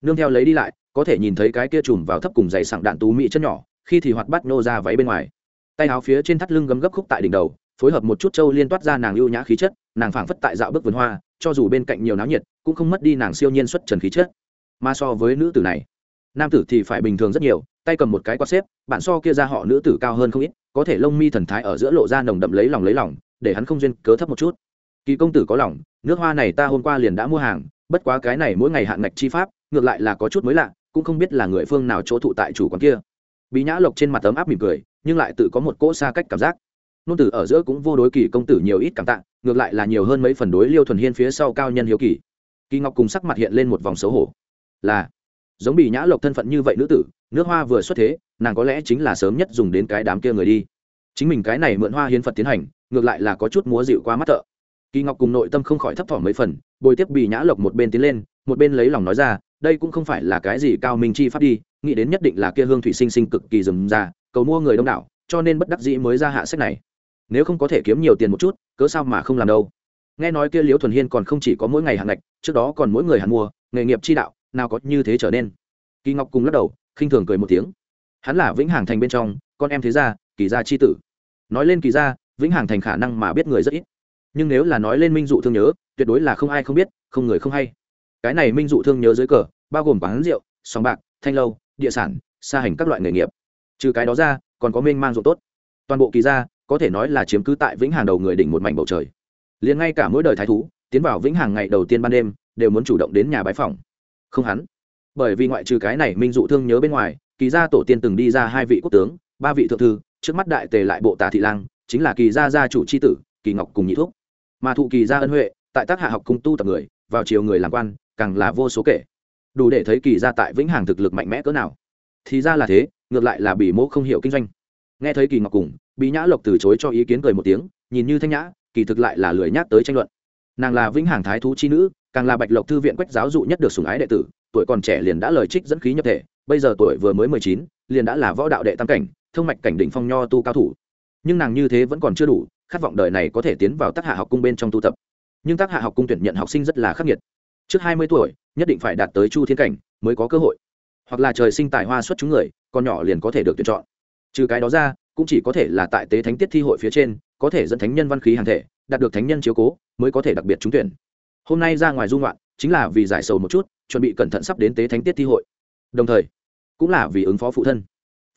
Nương theo lấy đi lại, có thể nhìn thấy cái kia chùm vào thấp cùng dày sặng đạn tú mỹ chân nhỏ, khi thì hoạt bắt nô ra váy bên ngoài. Tay áo phía trên thắt lưng gấm gấp khúc tại đỉnh đầu, phối hợp một chút trâu liên toát ra nàng ưu nhã khí chất, nàng phảng phất tại dạo bước vườn hoa, cho dù bên cạnh nhiều náo nhiệt, cũng không mất đi nàng siêu nhiên xuất trần khí chất. Mà so với nữ tử này, nam tử thì phải bình thường rất nhiều, tay cầm một cái quạt xếp bản so kia ra họ nữ tử cao hơn không ít, có thể lông mi thần thái ở giữa lộ ra nồng đậm lấy lòng lấy lòng để hắn không duyên cớ thấp một chút. Kỳ công tử có lòng, nước hoa này ta hôm qua liền đã mua hàng, bất quá cái này mỗi ngày hạn ngạch chi pháp, ngược lại là có chút mới lạ, cũng không biết là người phương nào chỗ thụ tại chủ quán kia. Bị nhã lộc trên mặt tấm áp mỉm cười, nhưng lại tự có một cỗ xa cách cảm giác. Nôn tử ở giữa cũng vô đối kỳ công tử nhiều ít cảm tạ, ngược lại là nhiều hơn mấy phần đối liêu thuần hiên phía sau cao nhân hiếu kỳ. Kỳ ngọc cùng sắc mặt hiện lên một vòng xấu hổ. Là, giống bị nhã lộc thân phận như vậy nữ tử, nước hoa vừa xuất thế, nàng có lẽ chính là sớm nhất dùng đến cái đám kia người đi. Chính mình cái này mượn hoa hiến phật tiến hành ngược lại là có chút múa dịu qua mắt thợ. Kỳ ngọc cùng nội tâm không khỏi thấp thỏm mấy phần, bồi tiếp bị nhã lộc một bên tiến lên, một bên lấy lòng nói ra, đây cũng không phải là cái gì cao minh chi pháp đi, nghĩ đến nhất định là kia hương thủy sinh sinh cực kỳ rườm ra cầu mua người đông đảo, cho nên bất đắc dĩ mới ra hạ sách này. Nếu không có thể kiếm nhiều tiền một chút, cớ sao mà không làm đâu? Nghe nói kia liễu thuần hiên còn không chỉ có mỗi ngày hàng ngạch, trước đó còn mỗi người hàn mua, nghề nghiệp chi đạo, nào có như thế trở nên. Kỳ ngọc cùng lắc đầu, khinh thường cười một tiếng. Hắn là vĩnh hàng thành bên trong, con em thế gia, kỳ gia chi tử. Nói lên kỳ gia vĩnh hằng thành khả năng mà biết người rất ít. Nhưng nếu là nói lên minh dụ thương nhớ, tuyệt đối là không ai không biết, không người không hay. Cái này minh dụ thương nhớ dưới cờ, bao gồm quán rượu, sòng bạc, thanh lâu, địa sản xa hành các loại nghề nghiệp. Trừ cái đó ra, còn có mênh mang ruộng tốt. Toàn bộ kỳ gia, có thể nói là chiếm cứ tại vĩnh hằng đầu người đỉnh một mảnh bầu trời. Liền ngay cả mỗi đời thái thú, tiến vào vĩnh hằng ngày đầu tiên ban đêm, đều muốn chủ động đến nhà bái phòng không hắn. Bởi vì ngoại trừ cái này minh dụ thương nhớ bên ngoài, kỳ gia tổ tiên từng đi ra hai vị quốc tướng, ba vị thượng thư, trước mắt đại tề lại bộ tả thị lang chính là kỳ gia gia chủ c h i tử, kỳ ngọc cùng nhị thuốc. Mà thụ kỳ gia ân huệ, tại tác hạ học cung tu tập người, vào chiều người làm quan, càng là vô số kể. Đủ để thấy kỳ gia tại vĩnh hằng thực lực mạnh mẽ cỡ nào. Thì ra là thế, ngược lại là bị mỗ không hiểu kinh doanh. Nghe thấy kỳ ngọc cùng bị nhã lộc từ chối cho ý kiến cười một tiếng, nhìn như thanh nhã, kỳ thực lại là lười nhác tới tranh luận. Nàng là vĩnh hằng thái thú chi nữ, càng là bạch lộc thư viện quách giáo dụ nhất được sùng ái đệ tử, tuổi còn trẻ liền đã lời trích dẫn khí nhập thể, bây giờ tuổi vừa mới mười chín, liền đã là võ đạo đệ tam cảnh, thông mạch cảnh đỉnh phong nho tu cao thủ nhưng nàng như thế vẫn còn chưa đủ, khát vọng đời này có thể tiến vào tác hạ học cung bên trong tu tập. Nhưng tác hạ học cung tuyển nhận học sinh rất là khắc nghiệt. Trước hai mươi tuổi, nhất định phải đạt tới chu thiên cảnh mới có cơ hội. Hoặc là trời sinh tài hoa xuất chúng người, con nhỏ liền có thể được tuyển chọn. Trừ cái đó ra, cũng chỉ có thể là tại tế thánh tiết thi hội phía trên, có thể dẫn thánh nhân văn khí hàng thể, đạt được thánh nhân chiếu cố, mới có thể đặc biệt trúng tuyển. Hôm nay ra ngoài dung loạn chính là vì giải sầu một chút, chuẩn bị cẩn thận sắp đến tế thánh tiết thi hội. Đồng thời, cũng là vì ứng phó phụ thân.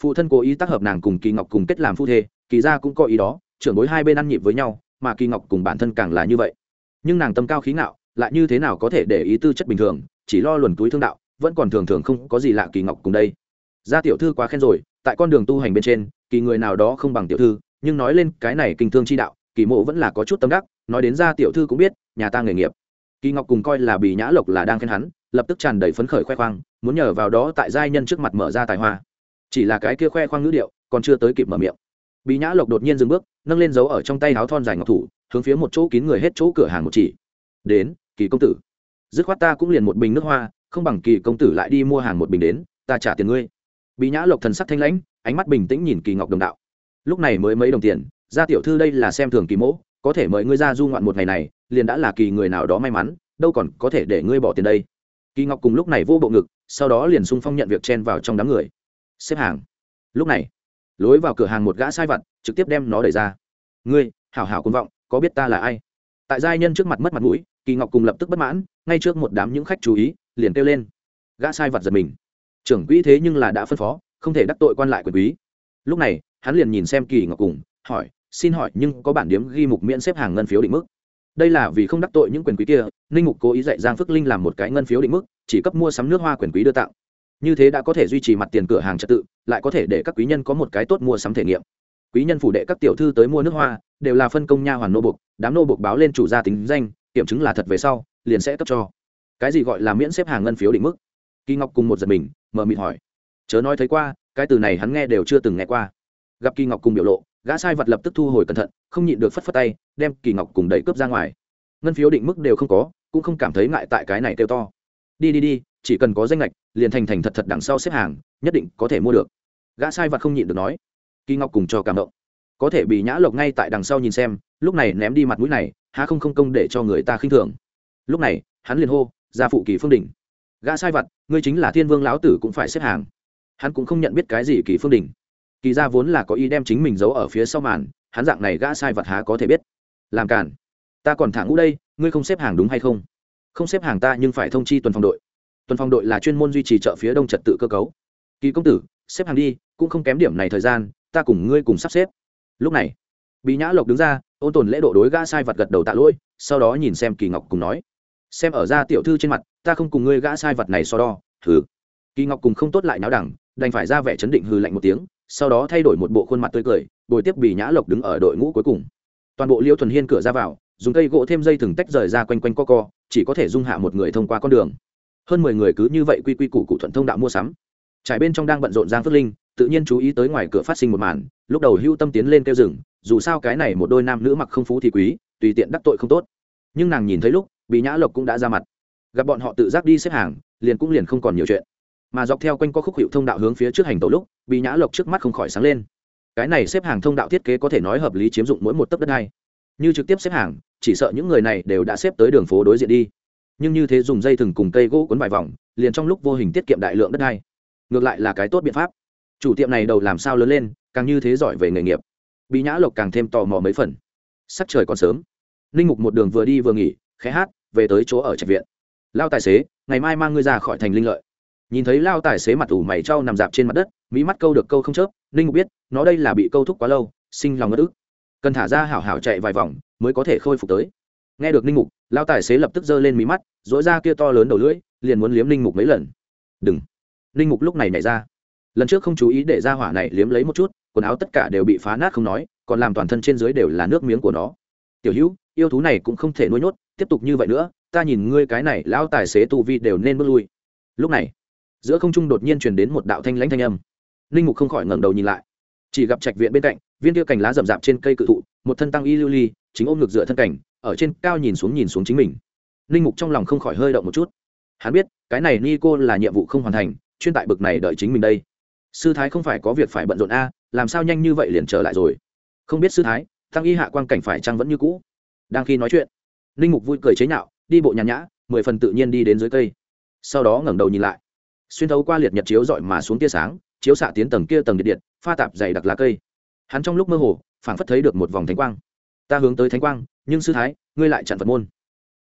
Phụ thân cố ý tác hợp nàng cùng kỳ ngọc cùng kết làm phu thê kỳ ra cũng có ý đó, trưởng bối hai bên ăn nhịp với nhau, mà kỳ ngọc cùng bản thân càng là như vậy. Nhưng nàng tâm cao khí ngạo, lại như thế nào có thể để ý tư chất bình thường, chỉ lo luồn túi thương đạo, vẫn còn thường thường không có gì lạ kỳ ngọc cùng đây. Gia tiểu thư quá khen rồi, tại con đường tu hành bên trên, kỳ người nào đó không bằng tiểu thư, nhưng nói lên cái này kinh thương chi đạo, kỳ mộ vẫn là có chút tâm đắc, nói đến gia tiểu thư cũng biết, nhà ta nghề nghiệp. Kỳ ngọc cùng coi là bì nhã lộc là đang khen hắn, lập tức tràn đầy phấn khởi khoe khoang, muốn nhờ vào đó tại giai nhân trước mặt mở ra tài hoa. Chỉ là cái kia khoe khoang ngữ điệu, còn chưa tới kịp mở miệng. Bí nhã lộc đột nhiên dừng bước, nâng lên dấu ở trong tay áo thon dài ngọc thủ, hướng phía một chỗ kín người hết chỗ cửa hàng một chỉ. Đến, kỳ công tử. Dứt khoát ta cũng liền một bình nước hoa, không bằng kỳ công tử lại đi mua hàng một bình đến, ta trả tiền ngươi. Bị nhã lộc thần sắc thanh lãnh, ánh mắt bình tĩnh nhìn kỳ ngọc đồng đạo. Lúc này mới mấy đồng tiền gia tiểu thư đây là xem thường kỳ mỗ, có thể mời ngươi ra du ngoạn một ngày này, liền đã là kỳ người nào đó may mắn, đâu còn có thể để ngươi bỏ tiền đây. Kỳ ngọc cùng lúc này vô bộ ngực, sau đó liền sung phong nhận việc chen vào trong đám người. Xếp hàng. Lúc này lối vào cửa hàng một gã sai vặt, trực tiếp đem nó đẩy ra. Ngươi, hảo hảo côn vọng, có biết ta là ai? Tại giai nhân trước mặt mất mặt mũi, kỳ ngọc cùng lập tức bất mãn, ngay trước một đám những khách chú ý, liền kêu lên. Gã sai vặt giật mình. Trưởng quỹ thế nhưng là đã phân phó, không thể đắc tội quan lại quyền quý. Lúc này, hắn liền nhìn xem kỳ ngọc cùng, hỏi, xin hỏi, nhưng có bản điếm ghi mục miễn xếp hàng ngân phiếu định mức? Đây là vì không đắc tội những quyền quý kia, ninh mục cố ý dạy giang phước linh làm một cái ngân phiếu định mức, chỉ cấp mua sắm nước hoa quyền quý đưa tặng như thế đã có thể duy trì mặt tiền cửa hàng trật tự, lại có thể để các quý nhân có một cái tốt mua sắm thể nghiệm. Quý nhân phủ đệ các tiểu thư tới mua nước hoa, đều là phân công nha hoàn nô bục đám nô bục báo lên chủ gia tính danh, kiểm chứng là thật về sau, liền sẽ cấp cho. Cái gì gọi là miễn xếp hàng ngân phiếu định mức? Kỳ ngọc cùng một giật mình mờ mịt hỏi. Chớ nói thấy qua, cái từ này hắn nghe đều chưa từng nghe qua. Gặp kỳ ngọc cùng biểu lộ, gã sai vật lập tức thu hồi cẩn thận, không nhịn được phất phất tay, đem kỳ ngọc cùng đẩy cướp ra ngoài. Ngân phiếu định mức đều không có, cũng không cảm thấy ngại tại cái này kêu to. Đi đi đi chỉ cần có danh lệch liền thành thành thật thật đằng sau xếp hàng, nhất định có thể mua được. Gã sai vật không nhịn được nói. Kỳ ngọc cùng cho cảm động. Có thể bị nhã lộc ngay tại đằng sau nhìn xem, lúc này ném đi mặt mũi này, há không không công để cho người ta khinh thường. Lúc này, hắn liền hô ra phụ kỳ phương đình. Gã sai vật, ngươi chính là thiên vương lão tử cũng phải xếp hàng. Hắn cũng không nhận biết cái gì kỳ phương đình. Kỳ ra vốn là có ý đem chính mình giấu ở phía sau màn, hắn dạng này gã sai vật há có thể biết. Làm cản ta còn thả ngũ đây, ngươi không xếp hàng đúng hay không? Không xếp hàng ta nhưng phải thông chi tuần phòng đội tuần phòng đội là chuyên môn duy trì chợ phía đông trật tự cơ cấu. Kỳ công tử, xếp hàng đi, cũng không kém điểm này thời gian, ta cùng ngươi cùng sắp xếp. Lúc này bị nhã lộc đứng ra, ôn tồn lễ độ đối gã sai vật gật đầu tạ lỗi, sau đó nhìn xem kỳ ngọc cùng nói, xem ở ra tiểu thư trên mặt, ta không cùng ngươi gã sai vật này so đo, thử. Kỳ ngọc cùng không tốt lại náo đẳng, đành phải ra vẻ chấn định hư lạnh một tiếng, sau đó thay đổi một bộ khuôn mặt tươi cười, bồi tiếp bị nhã lộc đứng ở đội ngũ cuối cùng. Toàn bộ liêu thuần hiên cửa ra vào, dùng cây gỗ thêm dây thừng tách rời ra quanh quanh co co, chỉ có thể dung hạ một người thông qua con đường hơn mười người cứ như vậy quy quy củ cụ thuận thông đạo mua sắm. Trải bên trong đang bận rộn giang phước linh, tự nhiên chú ý tới ngoài cửa phát sinh một màn, lúc đầu hưu tâm tiến lên kêu rừng dù sao cái này một đôi nam nữ mặc không phú thì quý, tùy tiện đắc tội không tốt. Nhưng nàng nhìn thấy lúc bị nhã lộc cũng đã ra mặt. Gặp bọn họ tự giác đi xếp hàng, liền cũng liền không còn nhiều chuyện. Mà dọc theo quanh co khúc hiệu thông đạo hướng phía trước hành tàu lúc bị nhã lộc trước mắt không khỏi sáng lên. Cái này xếp hàng thông đạo thiết kế có thể nói hợp lý chiếm dụng mỗi một tấc đất này như trực tiếp xếp hàng, chỉ sợ những người này đều đã xếp tới đường phố đối diện đi nhưng như thế dùng dây thừng cùng cây gỗ cuốn vài vòng, liền trong lúc vô hình tiết kiệm đại lượng đất đai. Ngược lại là cái tốt biện pháp. Chủ tiệm này đầu làm sao lớn lên, càng như thế giỏi về nghề nghiệp. Bị nhã lộc càng thêm tò mò mấy phần. Sắc trời còn sớm. Ninh mục một đường vừa đi vừa nghỉ, khẽ hát, về tới chỗ ở trạch viện. Lao tài xế, ngày mai mang ngươi ra khỏi thành linh lợi. Nhìn thấy lao tài xế mặt ủ mày trau nằm dạp trên mặt đất mỹ mắt câu được câu không chớp, ninh mục biết, nó đây là bị câu thúc quá lâu, sinh lòng ngất ức. Cần thả ra hảo hảo chạy vài vòng, mới có thể khôi phục tới nghe được ninh mục lao tài xế lập tức giơ lên mí mắt dỗi ra kia to lớn đầu lưỡi, liền muốn liếm ninh mục mấy lần. Đừng. Ninh mục lúc này nhảy ra. Lần trước không chú ý để ra hỏa này liếm lấy một chút, quần áo tất cả đều bị phá nát không nói, còn làm toàn thân trên dưới đều là nước miếng của nó. Tiểu hữu, yêu thú này cũng không thể nuôi nhốt, tiếp tục như vậy nữa, ta nhìn ngươi cái này, lão tài xế tu vi đều nên bước lui. Lúc này, giữa không trung đột nhiên truyền đến một đạo thanh lãnh thanh âm. Ninh mục không khỏi ngẩng đầu nhìn lại. Chỉ gặp trạch viện bên cạnh, viên tiêu cành lá rậm rạp trên cây cự thụ, một thân tăng y lưu ly, chính ôm ngực dựa thân cảnh ở trên cao nhìn xuống nhìn xuống chính mình. Ninh mục trong lòng không khỏi hơi động một chút. Hắn biết, cái này ni cô là nhiệm vụ không hoàn thành, chuyên tại bực này đợi chính mình đây. Sư thái không phải có việc phải bận rộn a, làm sao nhanh như vậy liền trở lại rồi? Không biết sư thái, tăng y hạ quan cảnh phải chăng vẫn như cũ? Đang khi nói chuyện ninh mục vui cười chế nhạo, đi bộ nhàn nhã, mười phần tự nhiên đi đến dưới cây. Sau đó ngẩng đầu nhìn lại. Xuyên thấu qua liệt nhật chiếu dọi mà xuống tia sáng, chiếu xạ tiến tầng kia tầng điện điện, pha tạp dày đặc lá cây. Hắn trong lúc mơ hồ, phảng phất thấy được một vòng thánh quang. Ta hướng tới thánh quang nhưng sư thái ngươi lại chặn phật môn.